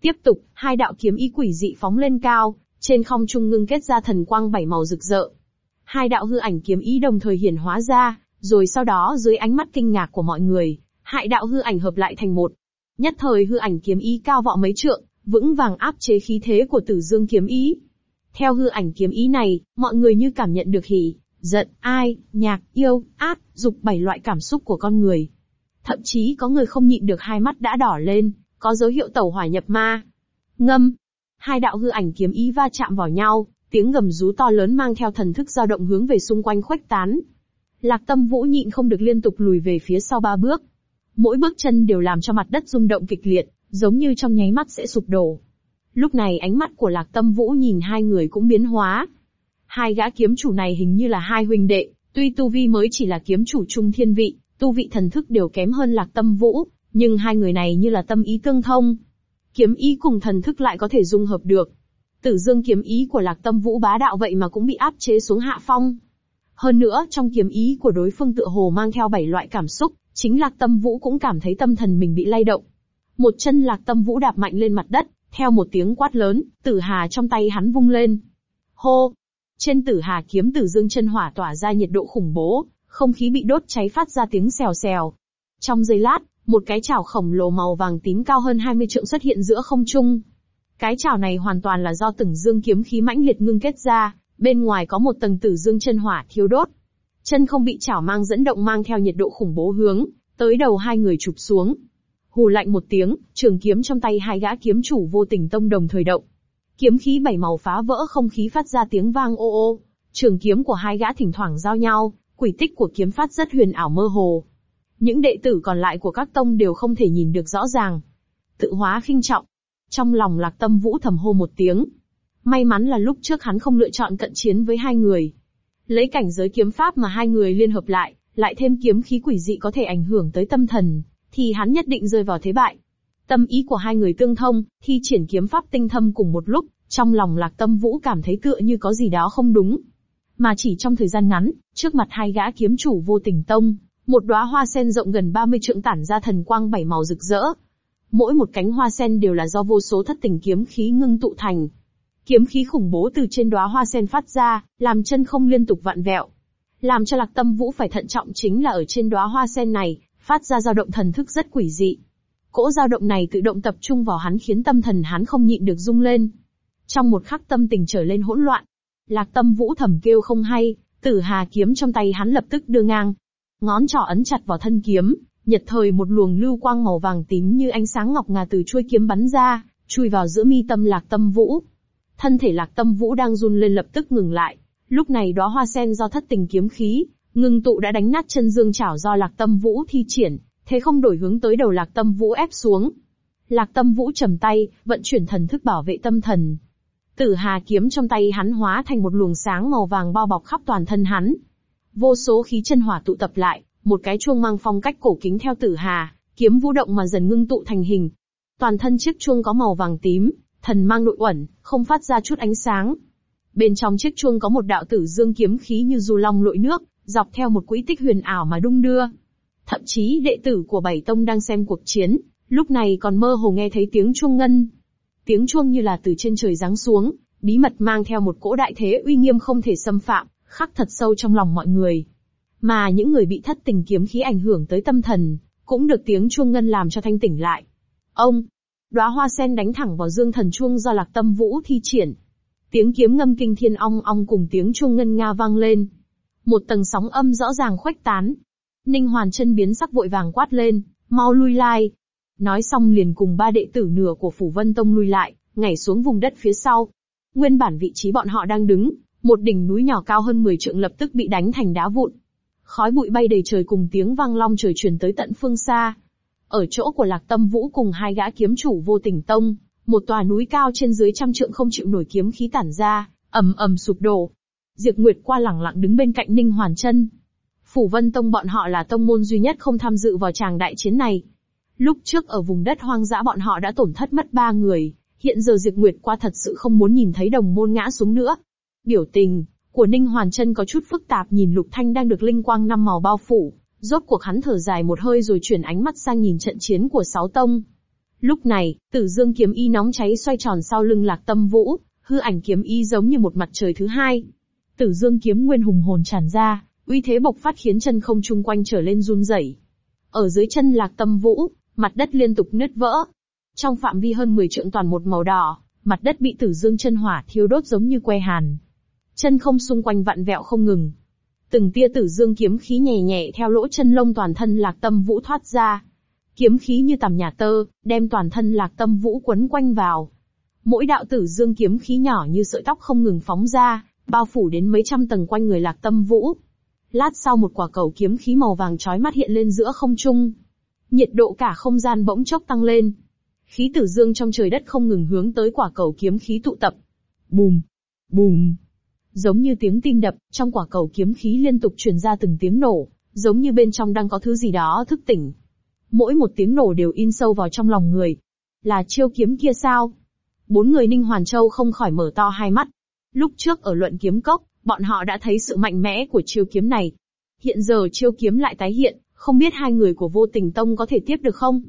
Tiếp tục, hai đạo kiếm ý quỷ dị phóng lên cao, trên không trung ngưng kết ra thần quang bảy màu rực rỡ. Hai đạo hư ảnh kiếm ý đồng thời hiển hóa ra, rồi sau đó dưới ánh mắt kinh ngạc của mọi người, hai đạo hư ảnh hợp lại thành một. Nhất thời hư ảnh kiếm ý cao vọ mấy trượng, vững vàng áp chế khí thế của tử dương kiếm ý. Theo hư ảnh kiếm ý này, mọi người như cảm nhận được hỉ, giận, ai, nhạc, yêu, ác, dục bảy loại cảm xúc của con người. Thậm chí có người không nhịn được hai mắt đã đỏ lên, có dấu hiệu tẩu hỏa nhập ma. Ngâm. Hai đạo hư ảnh kiếm ý va chạm vào nhau, Tiếng gầm rú to lớn mang theo thần thức dao động hướng về xung quanh khuếch tán. Lạc tâm vũ nhịn không được liên tục lùi về phía sau ba bước. Mỗi bước chân đều làm cho mặt đất rung động kịch liệt, giống như trong nháy mắt sẽ sụp đổ. Lúc này ánh mắt của lạc tâm vũ nhìn hai người cũng biến hóa. Hai gã kiếm chủ này hình như là hai huynh đệ, tuy tu vi mới chỉ là kiếm chủ trung thiên vị, tu vị thần thức đều kém hơn lạc tâm vũ, nhưng hai người này như là tâm ý tương thông. Kiếm ý cùng thần thức lại có thể dung hợp được, Tử dương kiếm ý của lạc tâm vũ bá đạo vậy mà cũng bị áp chế xuống hạ phong. Hơn nữa, trong kiếm ý của đối phương tựa hồ mang theo bảy loại cảm xúc, chính lạc tâm vũ cũng cảm thấy tâm thần mình bị lay động. Một chân lạc tâm vũ đạp mạnh lên mặt đất, theo một tiếng quát lớn, tử hà trong tay hắn vung lên. Hô! Trên tử hà kiếm tử dương chân hỏa tỏa ra nhiệt độ khủng bố, không khí bị đốt cháy phát ra tiếng xèo xèo. Trong giây lát, một cái chảo khổng lồ màu vàng tím cao hơn 20 trượng xuất hiện giữa không trung. Cái chảo này hoàn toàn là do từng dương kiếm khí mãnh liệt ngưng kết ra, bên ngoài có một tầng tử dương chân hỏa thiêu đốt. Chân không bị chảo mang dẫn động mang theo nhiệt độ khủng bố hướng, tới đầu hai người chụp xuống. Hù lạnh một tiếng, trường kiếm trong tay hai gã kiếm chủ vô tình tông đồng thời động. Kiếm khí bảy màu phá vỡ không khí phát ra tiếng vang ô ô. Trường kiếm của hai gã thỉnh thoảng giao nhau, quỷ tích của kiếm phát rất huyền ảo mơ hồ. Những đệ tử còn lại của các tông đều không thể nhìn được rõ ràng. Tự hóa khinh trọng. Trong lòng lạc tâm vũ thầm hô một tiếng. May mắn là lúc trước hắn không lựa chọn cận chiến với hai người. Lấy cảnh giới kiếm pháp mà hai người liên hợp lại, lại thêm kiếm khí quỷ dị có thể ảnh hưởng tới tâm thần, thì hắn nhất định rơi vào thế bại. Tâm ý của hai người tương thông, thi triển kiếm pháp tinh thâm cùng một lúc, trong lòng lạc tâm vũ cảm thấy tựa như có gì đó không đúng. Mà chỉ trong thời gian ngắn, trước mặt hai gã kiếm chủ vô tình tông, một đóa hoa sen rộng gần 30 trượng tản ra thần quang bảy màu rực rỡ. Mỗi một cánh hoa sen đều là do vô số thất tình kiếm khí ngưng tụ thành. Kiếm khí khủng bố từ trên đóa hoa sen phát ra, làm chân không liên tục vặn vẹo. Làm cho lạc tâm vũ phải thận trọng chính là ở trên đóa hoa sen này, phát ra dao động thần thức rất quỷ dị. Cỗ dao động này tự động tập trung vào hắn khiến tâm thần hắn không nhịn được rung lên. Trong một khắc tâm tình trở lên hỗn loạn, lạc tâm vũ thầm kêu không hay, tử hà kiếm trong tay hắn lập tức đưa ngang. Ngón trỏ ấn chặt vào thân kiếm, nhật thời một luồng lưu quang màu vàng tím như ánh sáng ngọc ngà từ chuôi kiếm bắn ra, chui vào giữa mi tâm lạc tâm vũ. Thân thể lạc tâm vũ đang run lên lập tức ngừng lại. Lúc này đóa hoa sen do thất tình kiếm khí, ngưng tụ đã đánh nát chân dương chảo do lạc tâm vũ thi triển, thế không đổi hướng tới đầu lạc tâm vũ ép xuống. Lạc tâm vũ trầm tay, vận chuyển thần thức bảo vệ tâm thần. Tử hà kiếm trong tay hắn hóa thành một luồng sáng màu vàng bao bọc khắp toàn thân hắn. Vô số khí chân hỏa tụ tập lại, một cái chuông mang phong cách cổ kính theo tử hà, kiếm vũ động mà dần ngưng tụ thành hình. Toàn thân chiếc chuông có màu vàng tím, thần mang nội uẩn, không phát ra chút ánh sáng. Bên trong chiếc chuông có một đạo tử dương kiếm khí như du long lội nước, dọc theo một quỹ tích huyền ảo mà đung đưa. Thậm chí đệ tử của bảy tông đang xem cuộc chiến, lúc này còn mơ hồ nghe thấy tiếng chuông ngân. Tiếng chuông như là từ trên trời giáng xuống, bí mật mang theo một cỗ đại thế uy nghiêm không thể xâm phạm, khắc thật sâu trong lòng mọi người. Mà những người bị thất tình kiếm khí ảnh hưởng tới tâm thần, cũng được tiếng chuông ngân làm cho thanh tỉnh lại. Ông, đóa hoa sen đánh thẳng vào dương thần chuông do lạc tâm vũ thi triển. Tiếng kiếm ngâm kinh thiên ong ong cùng tiếng chuông ngân nga vang lên. Một tầng sóng âm rõ ràng khuếch tán. Ninh Hoàn chân biến sắc vội vàng quát lên, mau lui lai. Nói xong liền cùng ba đệ tử nửa của Phủ Vân Tông lui lại, nhảy xuống vùng đất phía sau. Nguyên bản vị trí bọn họ đang đứng, một đỉnh núi nhỏ cao hơn 10 trượng lập tức bị đánh thành đá vụn. Khói bụi bay đầy trời cùng tiếng vang long trời truyền tới tận phương xa. Ở chỗ của Lạc Tâm Vũ cùng hai gã kiếm chủ vô tình tông, một tòa núi cao trên dưới trăm trượng không chịu nổi kiếm khí tản ra, ầm ầm sụp đổ. Diệp Nguyệt qua lẳng lặng đứng bên cạnh Ninh Hoàn Chân. Phủ Vân Tông bọn họ là tông môn duy nhất không tham dự vào tràng đại chiến này. Lúc trước ở vùng đất hoang dã bọn họ đã tổn thất mất ba người, hiện giờ Diệp Nguyệt qua thật sự không muốn nhìn thấy đồng môn ngã xuống nữa. Biểu tình của Ninh Hoàn Trân có chút phức tạp nhìn Lục Thanh đang được linh quang năm màu bao phủ, rốt cuộc hắn thở dài một hơi rồi chuyển ánh mắt sang nhìn trận chiến của sáu tông. Lúc này, Tử Dương kiếm y nóng cháy xoay tròn sau lưng Lạc Tâm Vũ, hư ảnh kiếm y giống như một mặt trời thứ hai. Tử Dương kiếm nguyên hùng hồn tràn ra, uy thế bộc phát khiến chân không chung quanh trở lên run rẩy. Ở dưới chân Lạc Tâm Vũ, mặt đất liên tục nứt vỡ. Trong phạm vi hơn 10 trượng toàn một màu đỏ, mặt đất bị Tử Dương chân hỏa thiêu đốt giống như que hàn. Chân không xung quanh vặn vẹo không ngừng. Từng tia Tử Dương kiếm khí nhẹ nhẹ theo lỗ chân lông toàn thân Lạc Tâm Vũ thoát ra. Kiếm khí như tầm nhà tơ, đem toàn thân Lạc Tâm Vũ quấn quanh vào. Mỗi đạo Tử Dương kiếm khí nhỏ như sợi tóc không ngừng phóng ra, bao phủ đến mấy trăm tầng quanh người Lạc Tâm Vũ. Lát sau một quả cầu kiếm khí màu vàng chói mắt hiện lên giữa không trung. Nhiệt độ cả không gian bỗng chốc tăng lên. Khí tử dương trong trời đất không ngừng hướng tới quả cầu kiếm khí tụ tập. Bùm, bùm. Giống như tiếng tim đập, trong quả cầu kiếm khí liên tục truyền ra từng tiếng nổ, giống như bên trong đang có thứ gì đó thức tỉnh. Mỗi một tiếng nổ đều in sâu vào trong lòng người. Là chiêu kiếm kia sao? Bốn người Ninh Hoàn Châu không khỏi mở to hai mắt. Lúc trước ở luận kiếm cốc, bọn họ đã thấy sự mạnh mẽ của chiêu kiếm này. Hiện giờ chiêu kiếm lại tái hiện, không biết hai người của vô tình tông có thể tiếp được không?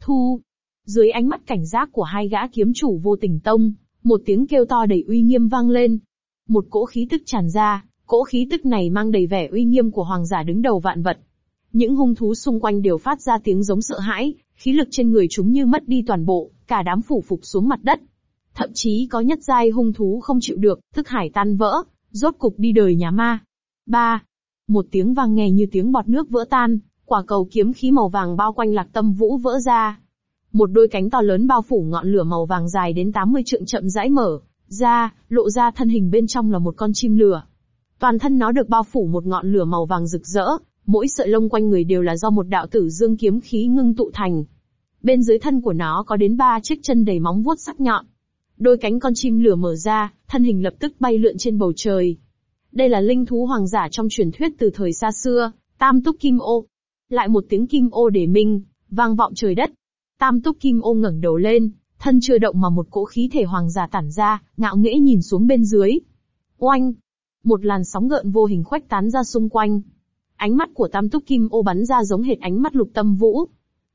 Thu. Dưới ánh mắt cảnh giác của hai gã kiếm chủ vô tình tông, một tiếng kêu to đầy uy nghiêm vang lên. Một cỗ khí tức tràn ra, cỗ khí tức này mang đầy vẻ uy nghiêm của hoàng giả đứng đầu vạn vật. Những hung thú xung quanh đều phát ra tiếng giống sợ hãi, khí lực trên người chúng như mất đi toàn bộ, cả đám phủ phục xuống mặt đất. Thậm chí có nhất giai hung thú không chịu được, thức hải tan vỡ, rốt cục đi đời nhà ma. Ba, Một tiếng vang nghe như tiếng bọt nước vỡ tan, quả cầu kiếm khí màu vàng bao quanh lạc tâm vũ vỡ ra. Một đôi cánh to lớn bao phủ ngọn lửa màu vàng dài đến 80 trượng chậm rãi mở, ra, lộ ra thân hình bên trong là một con chim lửa. Toàn thân nó được bao phủ một ngọn lửa màu vàng rực rỡ, mỗi sợi lông quanh người đều là do một đạo tử dương kiếm khí ngưng tụ thành. Bên dưới thân của nó có đến ba chiếc chân đầy móng vuốt sắc nhọn. Đôi cánh con chim lửa mở ra, thân hình lập tức bay lượn trên bầu trời. Đây là linh thú hoàng giả trong truyền thuyết từ thời xa xưa, Tam Túc Kim Ô. Lại một tiếng kim ô để minh, vang vọng trời đất. Tam Túc Kim Ô ngẩng đầu lên, thân chưa động mà một cỗ khí thể hoàng giả tản ra, ngạo nghễ nhìn xuống bên dưới. Oanh! Một làn sóng gợn vô hình khoách tán ra xung quanh. Ánh mắt của Tam Túc Kim Ô bắn ra giống hệt ánh mắt Lục Tâm Vũ.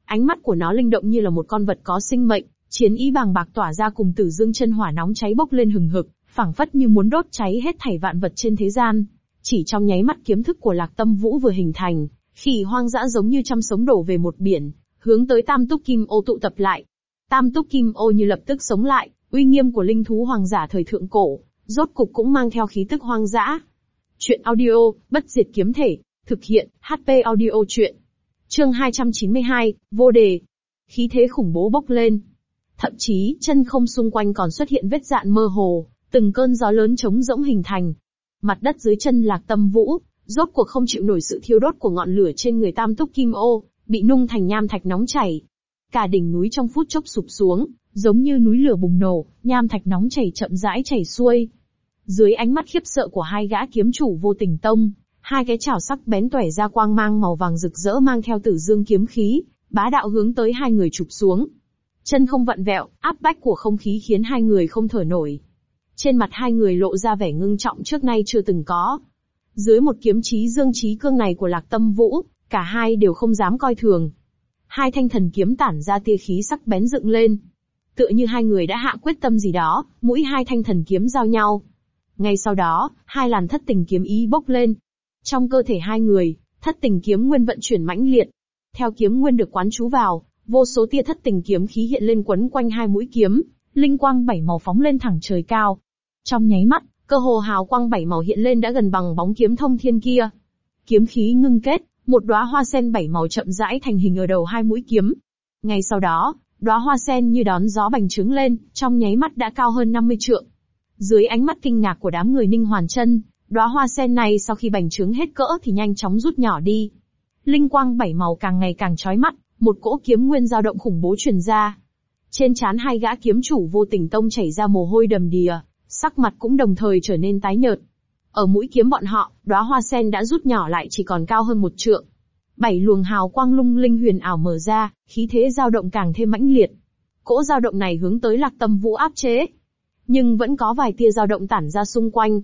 Ánh mắt của nó linh động như là một con vật có sinh mệnh, chiến ý bàng bạc tỏa ra cùng tử dương chân hỏa nóng cháy bốc lên hừng hực, phảng phất như muốn đốt cháy hết thảy vạn vật trên thế gian. Chỉ trong nháy mắt kiếm thức của Lạc Tâm Vũ vừa hình thành, khỉ hoang dã giống như trăm sống đổ về một biển, hướng tới Tam Túc Kim Ô tụ tập lại. Tam Túc Kim Ô như lập tức sống lại, uy nghiêm của linh thú hoàng giả thời thượng cổ, rốt cục cũng mang theo khí tức hoang dã. Chuyện audio, bất diệt kiếm thể, thực hiện, HP audio chuyện. Chương 292, vô đề. Khí thế khủng bố bốc lên. Thậm chí, chân không xung quanh còn xuất hiện vết dạn mơ hồ, từng cơn gió lớn trống rỗng hình thành. Mặt đất dưới chân lạc tâm vũ, rốt cuộc không chịu nổi sự thiêu đốt của ngọn lửa trên người tam túc kim ô, bị nung thành nham thạch nóng chảy. Cả đỉnh núi trong phút chốc sụp xuống, giống như núi lửa bùng nổ, nham thạch nóng chảy chậm rãi chảy xuôi. Dưới ánh mắt khiếp sợ của hai gã kiếm chủ vô tình tông, hai cái chảo sắc bén tỏa ra quang mang màu vàng rực rỡ mang theo tử dương kiếm khí, bá đạo hướng tới hai người chụp xuống. Chân không vặn vẹo, áp bách của không khí khiến hai người không thở nổi. Trên mặt hai người lộ ra vẻ ngưng trọng trước nay chưa từng có. Dưới một kiếm chí dương chí cương này của Lạc Tâm Vũ, cả hai đều không dám coi thường. Hai thanh thần kiếm tản ra tia khí sắc bén dựng lên. Tựa như hai người đã hạ quyết tâm gì đó, mũi hai thanh thần kiếm giao nhau. Ngay sau đó, hai làn thất tình kiếm ý bốc lên. Trong cơ thể hai người, thất tình kiếm nguyên vận chuyển mãnh liệt. Theo kiếm nguyên được quán chú vào, vô số tia thất tình kiếm khí hiện lên quấn quanh hai mũi kiếm, linh quang bảy màu phóng lên thẳng trời cao. Trong nháy mắt, cơ hồ hào quang bảy màu hiện lên đã gần bằng bóng kiếm thông thiên kia. Kiếm khí ngưng kết, một đóa hoa sen bảy màu chậm rãi thành hình ở đầu hai mũi kiếm. Ngay sau đó, đóa hoa sen như đón gió bành trướng lên, trong nháy mắt đã cao hơn 50 trượng. Dưới ánh mắt kinh ngạc của đám người Ninh Hoàn Chân, đóa hoa sen này sau khi bành trướng hết cỡ thì nhanh chóng rút nhỏ đi. Linh quang bảy màu càng ngày càng chói mắt, một cỗ kiếm nguyên dao động khủng bố truyền ra. Trên trán hai gã kiếm chủ vô tình tông chảy ra mồ hôi đầm đìa, sắc mặt cũng đồng thời trở nên tái nhợt. Ở mũi kiếm bọn họ, đóa hoa sen đã rút nhỏ lại chỉ còn cao hơn một trượng. Bảy luồng hào quang lung linh huyền ảo mở ra, khí thế dao động càng thêm mãnh liệt. Cỗ dao động này hướng tới lạc tâm vũ áp chế. Nhưng vẫn có vài tia dao động tản ra xung quanh.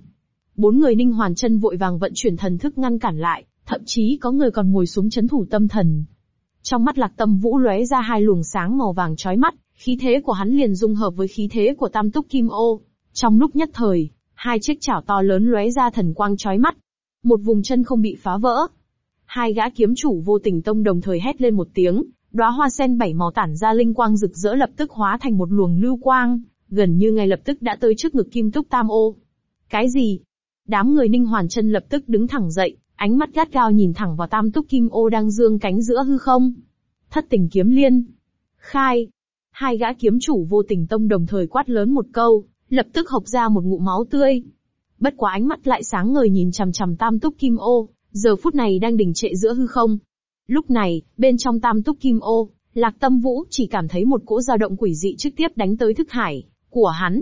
Bốn người ninh hoàn chân vội vàng vận chuyển thần thức ngăn cản lại, thậm chí có người còn ngồi xuống chấn thủ tâm thần. Trong mắt lạc tâm vũ lóe ra hai luồng sáng màu vàng chói mắt, khí thế của hắn liền dung hợp với khí thế của tam túc kim ô. Trong lúc nhất thời, hai chiếc chảo to lớn lóe ra thần quang chói mắt. Một vùng chân không bị phá vỡ. Hai gã kiếm chủ vô tình tông đồng thời hét lên một tiếng, đóa hoa sen bảy màu tản ra linh quang rực rỡ lập tức hóa thành một luồng lưu quang, gần như ngay lập tức đã tới trước ngực kim túc tam ô. Cái gì? Đám người ninh hoàn chân lập tức đứng thẳng dậy, ánh mắt gắt gao nhìn thẳng vào tam túc kim ô đang dương cánh giữa hư không. Thất tình kiếm liên. Khai. Hai gã kiếm chủ vô tình tông đồng thời quát lớn một câu, lập tức hộc ra một ngụm máu tươi. Bất quá ánh mắt lại sáng ngời nhìn chằm chằm tam túc kim ô, giờ phút này đang đình trệ giữa hư không. Lúc này, bên trong tam túc kim ô, lạc tâm vũ chỉ cảm thấy một cỗ dao động quỷ dị trực tiếp đánh tới thức hải của hắn.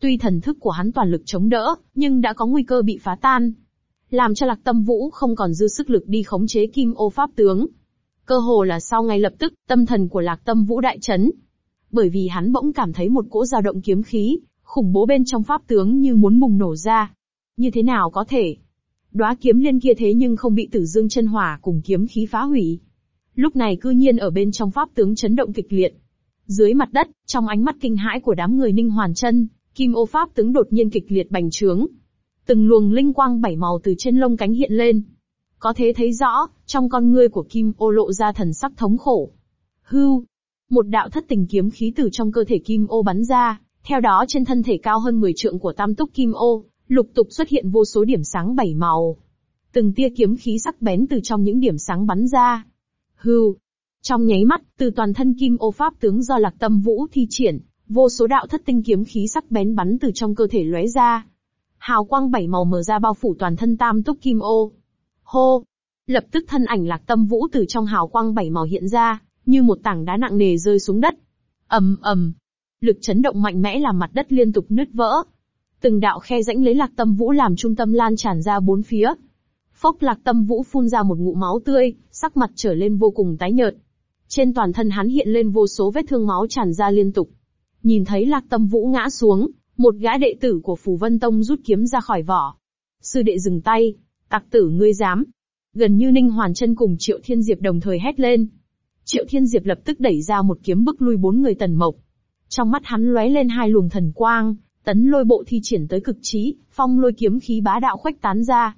Tuy thần thức của hắn toàn lực chống đỡ, nhưng đã có nguy cơ bị phá tan. Làm cho lạc tâm vũ không còn dư sức lực đi khống chế kim ô pháp tướng. Cơ hồ là sau ngay lập tức, tâm thần của lạc tâm vũ đại chấn. Bởi vì hắn bỗng cảm thấy một cỗ dao động kiếm khí, khủng bố bên trong pháp tướng như muốn bùng nổ ra. Như thế nào có thể? Đóa kiếm liên kia thế nhưng không bị tử dương chân hỏa cùng kiếm khí phá hủy. Lúc này cư nhiên ở bên trong pháp tướng chấn động kịch liệt. Dưới mặt đất, trong ánh mắt kinh hãi của đám người Ninh Hoàn Chân, Kim Ô Pháp tướng đột nhiên kịch liệt bành trướng. Từng luồng linh quang bảy màu từ trên lông cánh hiện lên. Có thể thấy rõ, trong con ngươi của Kim Ô lộ ra thần sắc thống khổ. Hưu, một đạo thất tình kiếm khí từ trong cơ thể Kim Ô bắn ra, theo đó trên thân thể cao hơn 10 trượng của Tam Túc Kim Ô, lục tục xuất hiện vô số điểm sáng bảy màu. Từng tia kiếm khí sắc bén từ trong những điểm sáng bắn ra. Hưu. Trong nháy mắt, từ toàn thân Kim Ô Pháp tướng do Lạc Tâm Vũ thi triển, vô số đạo thất tinh kiếm khí sắc bén bắn từ trong cơ thể lóe ra. Hào quang bảy màu mở ra bao phủ toàn thân Tam Túc Kim Ô. Hô. Lập tức thân ảnh Lạc Tâm Vũ từ trong hào quang bảy màu hiện ra, như một tảng đá nặng nề rơi xuống đất. ầm ầm, lực chấn động mạnh mẽ làm mặt đất liên tục nứt vỡ. Từng đạo khe rãnh lấy lạc tâm vũ làm trung tâm lan tràn ra bốn phía. Phốc lạc tâm vũ phun ra một ngụm máu tươi, sắc mặt trở lên vô cùng tái nhợt. Trên toàn thân hắn hiện lên vô số vết thương máu tràn ra liên tục. Nhìn thấy lạc tâm vũ ngã xuống, một gã đệ tử của Phù Vân Tông rút kiếm ra khỏi vỏ. Sư đệ dừng tay, tặc tử ngươi dám. Gần như Ninh Hoàn chân cùng Triệu Thiên Diệp đồng thời hét lên. Triệu Thiên Diệp lập tức đẩy ra một kiếm bức lui bốn người tần mộc. Trong mắt hắn lóe lên hai luồng thần quang, tấn lôi bộ thi triển tới cực trí, phong lôi kiếm khí bá đạo khuếch tán ra.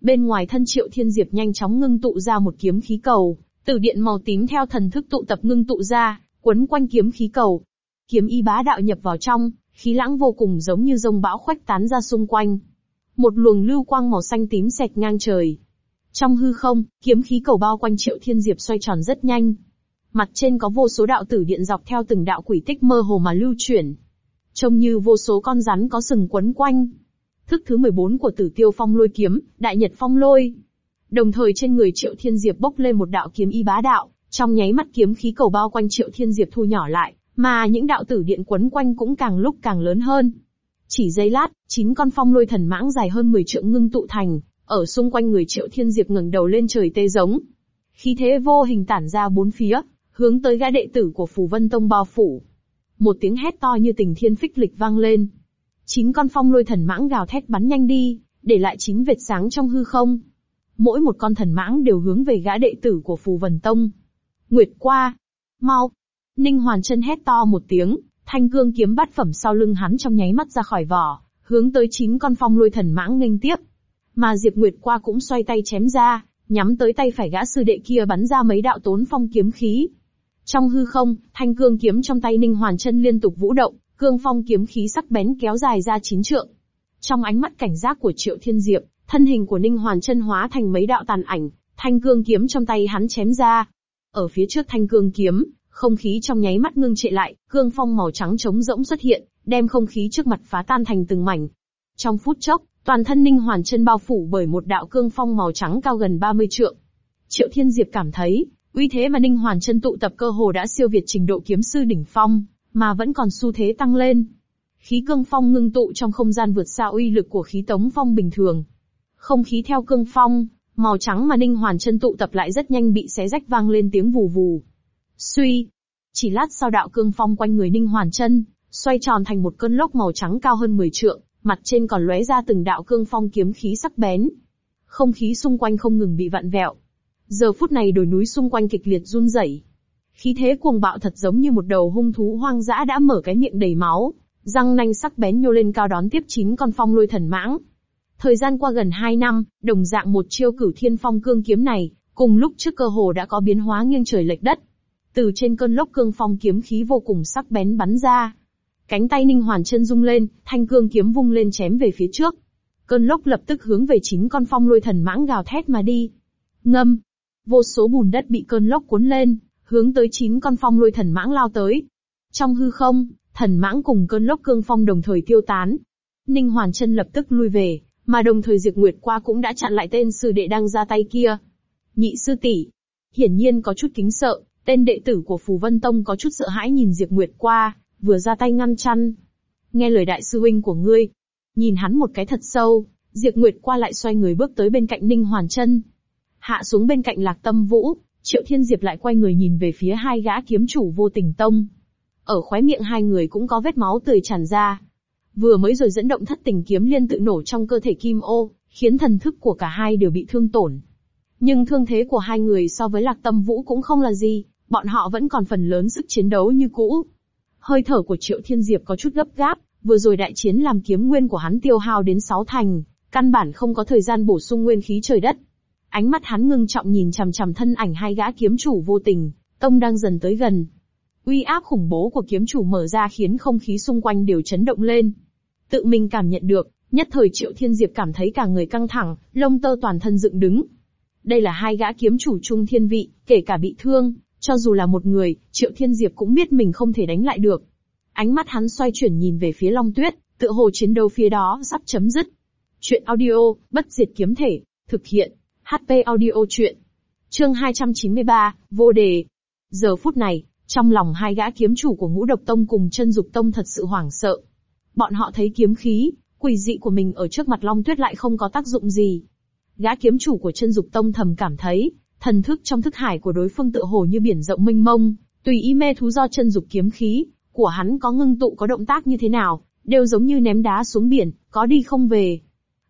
Bên ngoài thân Triệu Thiên Diệp nhanh chóng ngưng tụ ra một kiếm khí cầu, tử điện màu tím theo thần thức tụ tập ngưng tụ ra, quấn quanh kiếm khí cầu. Kiếm y bá đạo nhập vào trong, khí lãng vô cùng giống như rông bão khoách tán ra xung quanh. Một luồng lưu quang màu xanh tím xẹt ngang trời. Trong hư không, kiếm khí cầu bao quanh Triệu Thiên Diệp xoay tròn rất nhanh, Mặt trên có vô số đạo tử điện dọc theo từng đạo quỷ tích mơ hồ mà lưu chuyển. Trông như vô số con rắn có sừng quấn quanh. Thức thứ 14 của tử tiêu phong lôi kiếm, đại nhật phong lôi. Đồng thời trên người triệu thiên diệp bốc lên một đạo kiếm y bá đạo, trong nháy mắt kiếm khí cầu bao quanh triệu thiên diệp thu nhỏ lại, mà những đạo tử điện quấn quanh cũng càng lúc càng lớn hơn. Chỉ giây lát, chín con phong lôi thần mãng dài hơn 10 trượng ngưng tụ thành, ở xung quanh người triệu thiên diệp ngẩng đầu lên trời tê giống. Khí thế vô hình tản ra bốn phía, hướng tới gã đệ tử của Phù Vân Tông bao phủ. Một tiếng hét to như tình thiên phích lịch vang lên. Chín con phong lôi thần mãng gào thét bắn nhanh đi, để lại chín vệt sáng trong hư không. Mỗi một con thần mãng đều hướng về gã đệ tử của Phù Vân Tông. Nguyệt qua. Mau. Ninh Hoàn chân hét to một tiếng, thanh cương kiếm bát phẩm sau lưng hắn trong nháy mắt ra khỏi vỏ, hướng tới chín con phong lôi thần mãng nghênh tiếp. Mà Diệp Nguyệt qua cũng xoay tay chém ra, nhắm tới tay phải gã sư đệ kia bắn ra mấy đạo tốn phong kiếm khí. Trong hư không, thanh cương kiếm trong tay Ninh Hoàn chân liên tục vũ động, cương phong kiếm khí sắc bén kéo dài ra chín trượng. Trong ánh mắt cảnh giác của Triệu Thiên Diệp, thân hình của Ninh Hoàn chân hóa thành mấy đạo tàn ảnh, thanh cương kiếm trong tay hắn chém ra. Ở phía trước thanh cương kiếm, không khí trong nháy mắt ngưng trệ lại, cương phong màu trắng trống rỗng xuất hiện, đem không khí trước mặt phá tan thành từng mảnh. Trong phút chốc, toàn thân Ninh Hoàn chân bao phủ bởi một đạo cương phong màu trắng cao gần 30 trượng. Triệu Thiên Diệp cảm thấy, Uy thế mà Ninh Hoàn chân tụ tập cơ hồ đã siêu việt trình độ kiếm sư đỉnh phong, mà vẫn còn xu thế tăng lên. Khí cương phong ngưng tụ trong không gian vượt xa uy lực của khí tống phong bình thường. Không khí theo cương phong, màu trắng mà Ninh Hoàn chân tụ tập lại rất nhanh bị xé rách vang lên tiếng vù vù. Suy. Chỉ lát sau đạo cương phong quanh người Ninh Hoàn chân, xoay tròn thành một cơn lốc màu trắng cao hơn 10 trượng, mặt trên còn lóe ra từng đạo cương phong kiếm khí sắc bén. Không khí xung quanh không ngừng bị vặn vẹo, Giờ phút này đồi núi xung quanh kịch liệt run rẩy. Khí thế cuồng bạo thật giống như một đầu hung thú hoang dã đã mở cái miệng đầy máu, răng nanh sắc bén nhô lên cao đón tiếp chín con phong lôi thần mãng. Thời gian qua gần 2 năm, đồng dạng một chiêu cửu thiên phong cương kiếm này, cùng lúc trước cơ hồ đã có biến hóa nghiêng trời lệch đất. Từ trên cơn lốc cương phong kiếm khí vô cùng sắc bén bắn ra. Cánh tay Ninh Hoàn chân rung lên, thanh cương kiếm vung lên chém về phía trước. Cơn lốc lập tức hướng về chín con phong lôi thần mãng gào thét mà đi. Ngâm, Vô số bùn đất bị cơn lốc cuốn lên, hướng tới chín con phong lôi thần mãng lao tới. Trong hư không, thần mãng cùng cơn lốc cương phong đồng thời tiêu tán. Ninh Hoàn chân lập tức lui về, mà đồng thời Diệp Nguyệt qua cũng đã chặn lại tên sư đệ đang ra tay kia. Nhị sư tỷ, hiển nhiên có chút kính sợ, tên đệ tử của Phù Vân Tông có chút sợ hãi nhìn Diệp Nguyệt qua, vừa ra tay ngăn chăn. Nghe lời đại sư huynh của ngươi, nhìn hắn một cái thật sâu, Diệp Nguyệt qua lại xoay người bước tới bên cạnh Ninh Hoàn chân, Hạ xuống bên cạnh Lạc Tâm Vũ, Triệu Thiên Diệp lại quay người nhìn về phía hai gã kiếm chủ vô tình tông. Ở khóe miệng hai người cũng có vết máu tươi tràn ra. Vừa mới rồi dẫn động thất tình kiếm liên tự nổ trong cơ thể Kim Ô, khiến thần thức của cả hai đều bị thương tổn. Nhưng thương thế của hai người so với Lạc Tâm Vũ cũng không là gì, bọn họ vẫn còn phần lớn sức chiến đấu như cũ. Hơi thở của Triệu Thiên Diệp có chút gấp gáp, vừa rồi đại chiến làm kiếm nguyên của hắn tiêu hao đến sáu thành, căn bản không có thời gian bổ sung nguyên khí trời đất. Ánh mắt hắn ngưng trọng nhìn chằm chằm thân ảnh hai gã kiếm chủ vô tình, tông đang dần tới gần. Uy áp khủng bố của kiếm chủ mở ra khiến không khí xung quanh đều chấn động lên. Tự mình cảm nhận được, nhất thời Triệu Thiên Diệp cảm thấy cả người căng thẳng, lông tơ toàn thân dựng đứng. Đây là hai gã kiếm chủ trung thiên vị, kể cả bị thương, cho dù là một người, Triệu Thiên Diệp cũng biết mình không thể đánh lại được. Ánh mắt hắn xoay chuyển nhìn về phía Long Tuyết, tựa hồ chiến đấu phía đó sắp chấm dứt. Chuyện audio, bất diệt kiếm thể, thực hiện, HP audio chuyện. Chương 293, vô đề. Giờ phút này, trong lòng hai gã kiếm chủ của ngũ độc tông cùng chân dục tông thật sự hoảng sợ. Bọn họ thấy kiếm khí, quỷ dị của mình ở trước mặt Long Tuyết lại không có tác dụng gì. Gã kiếm chủ của chân dục tông thầm cảm thấy, thần thức trong thức hải của đối phương tựa hồ như biển rộng mênh mông, tùy ý mê thú do chân dục kiếm khí, của hắn có ngưng tụ có động tác như thế nào, đều giống như ném đá xuống biển, có đi không về.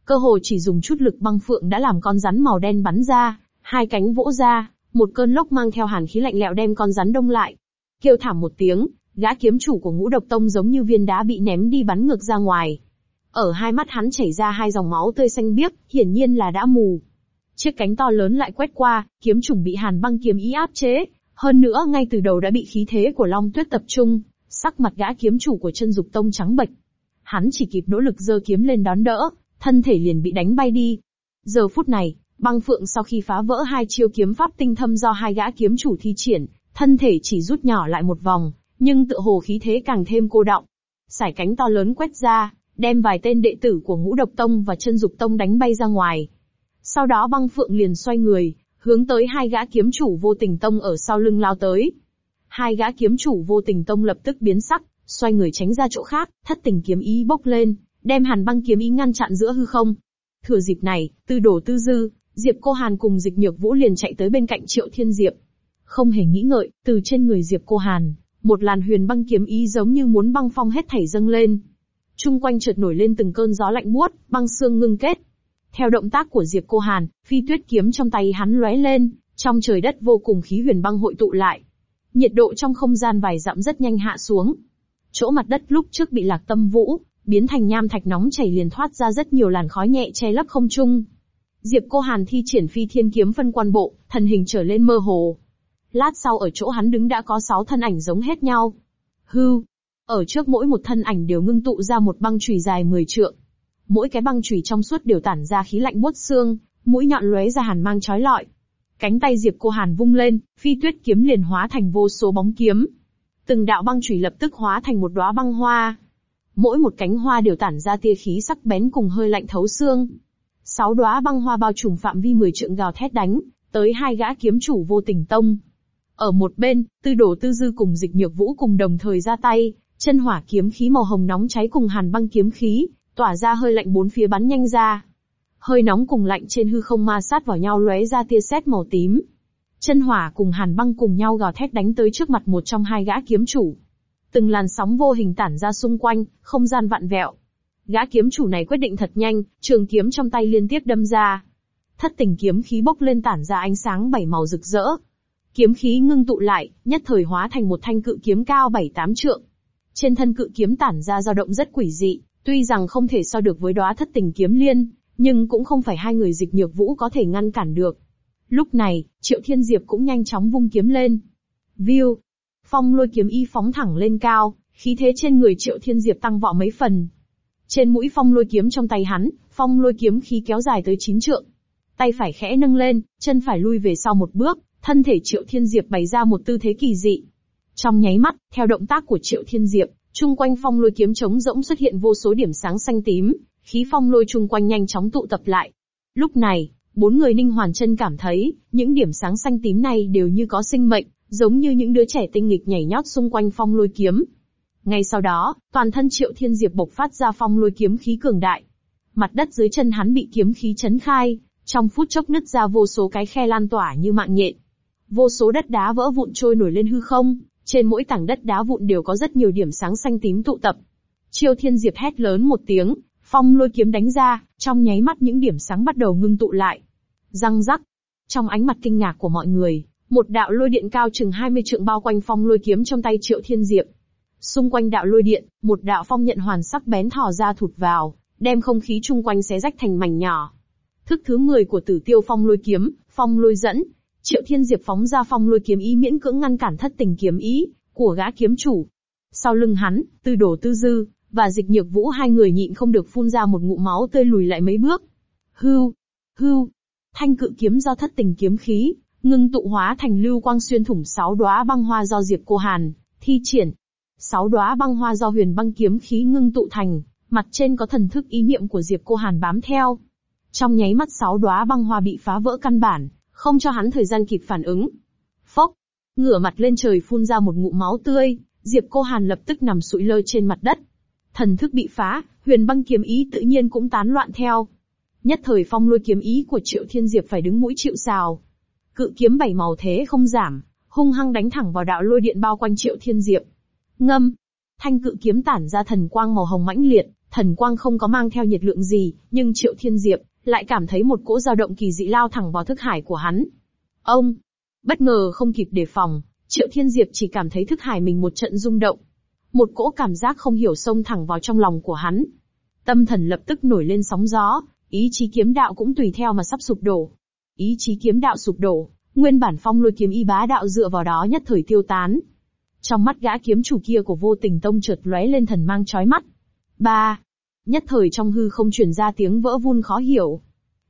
Cơ hồ chỉ dùng chút lực băng phượng đã làm con rắn màu đen bắn ra, hai cánh vỗ ra, một cơn lốc mang theo hàn khí lạnh lẽo đem con rắn đông lại. Kêu thảm một tiếng, gã kiếm chủ của ngũ độc tông giống như viên đá bị ném đi bắn ngược ra ngoài. Ở hai mắt hắn chảy ra hai dòng máu tươi xanh biếc, hiển nhiên là đã mù. Chiếc cánh to lớn lại quét qua, kiếm trùng bị hàn băng kiếm ý áp chế, hơn nữa ngay từ đầu đã bị khí thế của Long Tuyết tập trung, sắc mặt gã kiếm chủ của chân dục tông trắng bệch. Hắn chỉ kịp nỗ lực giơ kiếm lên đón đỡ, thân thể liền bị đánh bay đi. Giờ phút này, băng phượng sau khi phá vỡ hai chiêu kiếm pháp tinh thâm do hai gã kiếm chủ thi triển, thân thể chỉ rút nhỏ lại một vòng, nhưng tự hồ khí thế càng thêm cô động. Sải cánh to lớn quét ra, đem vài tên đệ tử của ngũ độc tông và chân dục tông đánh bay ra ngoài. Sau đó băng phượng liền xoay người, hướng tới hai gã kiếm chủ vô tình tông ở sau lưng lao tới. Hai gã kiếm chủ vô tình tông lập tức biến sắc, xoay người tránh ra chỗ khác, thất tình kiếm ý bốc lên, đem hàn băng kiếm ý ngăn chặn giữa hư không. Thừa dịp này, tư đổ tư dư, Diệp Cô Hàn cùng Dịch Nhược Vũ liền chạy tới bên cạnh Triệu Thiên Diệp. Không hề nghĩ ngợi, từ trên người Diệp Cô Hàn, một làn huyền băng kiếm ý giống như muốn băng phong hết thảy dâng lên. Trung quanh chợt nổi lên từng cơn gió lạnh buốt, băng xương ngưng kết. Theo động tác của Diệp Cô Hàn, phi tuyết kiếm trong tay hắn lóe lên, trong trời đất vô cùng khí huyền băng hội tụ lại. Nhiệt độ trong không gian vài dặm rất nhanh hạ xuống. Chỗ mặt đất lúc trước bị lạc tâm vũ, biến thành nham thạch nóng chảy liền thoát ra rất nhiều làn khói nhẹ che lấp không trung. Diệp Cô Hàn thi triển phi thiên kiếm phân quan bộ, thần hình trở lên mơ hồ. Lát sau ở chỗ hắn đứng đã có sáu thân ảnh giống hết nhau. Hư. Ở trước mỗi một thân ảnh đều ngưng tụ ra một băng chùy dài 10 trượng. Mỗi cái băng chùy trong suốt đều tản ra khí lạnh buốt xương, mũi nhọn lóe ra hàn mang chói lọi. Cánh tay Diệp Cô Hàn vung lên, phi tuyết kiếm liền hóa thành vô số bóng kiếm. Từng đạo băng chùy lập tức hóa thành một đóa băng hoa. Mỗi một cánh hoa đều tản ra tia khí sắc bén cùng hơi lạnh thấu xương. Sáu đóa băng hoa bao trùm phạm vi 10 trượng gào thét đánh, tới hai gã kiếm chủ vô tình tông. Ở một bên, tư đổ tư dư cùng dịch nhược vũ cùng đồng thời ra tay, chân hỏa kiếm khí màu hồng nóng cháy cùng hàn băng kiếm khí, tỏa ra hơi lạnh bốn phía bắn nhanh ra. Hơi nóng cùng lạnh trên hư không ma sát vào nhau lóe ra tia sét màu tím. Chân hỏa cùng hàn băng cùng nhau gào thét đánh tới trước mặt một trong hai gã kiếm chủ. Từng làn sóng vô hình tản ra xung quanh, không gian vặn vẹo. Gã kiếm chủ này quyết định thật nhanh, trường kiếm trong tay liên tiếp đâm ra. Thất tình kiếm khí bốc lên tản ra ánh sáng bảy màu rực rỡ. Kiếm khí ngưng tụ lại, nhất thời hóa thành một thanh cự kiếm cao bảy tám trượng. Trên thân cự kiếm tản ra dao động rất quỷ dị, tuy rằng không thể so được với đóa thất tình kiếm liên, nhưng cũng không phải hai người dịch nhược vũ có thể ngăn cản được. Lúc này, Triệu Thiên Diệp cũng nhanh chóng vung kiếm lên. View, Phong lôi kiếm y phóng thẳng lên cao, khí thế trên người Triệu Thiên Diệp tăng vọt mấy phần. Trên mũi phong lôi kiếm trong tay hắn, phong lôi kiếm khí kéo dài tới chín trượng. Tay phải khẽ nâng lên, chân phải lui về sau một bước, thân thể Triệu Thiên Diệp bày ra một tư thế kỳ dị. Trong nháy mắt, theo động tác của Triệu Thiên Diệp, chung quanh phong lôi kiếm trống rỗng xuất hiện vô số điểm sáng xanh tím, khí phong lôi chung quanh nhanh chóng tụ tập lại. Lúc này, bốn người Ninh Hoàn chân cảm thấy, những điểm sáng xanh tím này đều như có sinh mệnh, giống như những đứa trẻ tinh nghịch nhảy nhót xung quanh phong lôi kiếm. Ngay sau đó, toàn thân Triệu Thiên Diệp bộc phát ra phong lôi kiếm khí cường đại. Mặt đất dưới chân hắn bị kiếm khí chấn khai, trong phút chốc nứt ra vô số cái khe lan tỏa như mạng nhện. Vô số đất đá vỡ vụn trôi nổi lên hư không, trên mỗi tảng đất đá vụn đều có rất nhiều điểm sáng xanh tím tụ tập. Triệu Thiên Diệp hét lớn một tiếng, phong lôi kiếm đánh ra, trong nháy mắt những điểm sáng bắt đầu ngưng tụ lại. Răng rắc. Trong ánh mặt kinh ngạc của mọi người, Một đạo lôi điện cao chừng 20 trượng bao quanh phong lôi kiếm trong tay Triệu Thiên Diệp. Xung quanh đạo lôi điện, một đạo phong nhận hoàn sắc bén thò ra thụt vào, đem không khí chung quanh xé rách thành mảnh nhỏ. Thức thứ 10 của Tử Tiêu Phong Lôi Kiếm, Phong Lôi dẫn, Triệu Thiên Diệp phóng ra phong lôi kiếm ý miễn cưỡng ngăn cản thất tình kiếm ý của gã kiếm chủ. Sau lưng hắn, Tư Đồ Tư Dư và Dịch Nhược Vũ hai người nhịn không được phun ra một ngụm máu tươi lùi lại mấy bước. Hưu, hưu, thanh cự kiếm do thất tình kiếm khí, ngưng tụ hóa thành lưu quang xuyên thủng sáu đóa băng hoa do Diệp Cô Hàn thi triển. Sáu đóa băng hoa do huyền băng kiếm khí ngưng tụ thành, mặt trên có thần thức ý niệm của Diệp Cô Hàn bám theo. Trong nháy mắt sáu đóa băng hoa bị phá vỡ căn bản, không cho hắn thời gian kịp phản ứng. Phốc, ngửa mặt lên trời phun ra một ngụm máu tươi, Diệp Cô Hàn lập tức nằm sụi lơ trên mặt đất. Thần thức bị phá, huyền băng kiếm ý tự nhiên cũng tán loạn theo. Nhất thời phong lôi kiếm ý của Triệu Thiên Diệp phải đứng mũi chịu sào. Cự kiếm bảy màu thế không giảm, hung hăng đánh thẳng vào đạo lôi điện bao quanh Triệu Thiên Diệp. Ngâm, thanh cự kiếm tản ra thần quang màu hồng mãnh liệt, thần quang không có mang theo nhiệt lượng gì, nhưng Triệu Thiên Diệp lại cảm thấy một cỗ dao động kỳ dị lao thẳng vào thức hải của hắn. Ông, bất ngờ không kịp đề phòng, Triệu Thiên Diệp chỉ cảm thấy thức hải mình một trận rung động. Một cỗ cảm giác không hiểu xông thẳng vào trong lòng của hắn. Tâm thần lập tức nổi lên sóng gió, ý chí kiếm đạo cũng tùy theo mà sắp sụp đổ. Ý chí kiếm đạo sụp đổ, nguyên bản phong lôi kiếm y bá đạo dựa vào đó nhất thời tiêu tán. Trong mắt gã kiếm chủ kia của vô tình tông chợt lóe lên thần mang chói mắt. Ba, Nhất thời trong hư không truyền ra tiếng vỡ vun khó hiểu.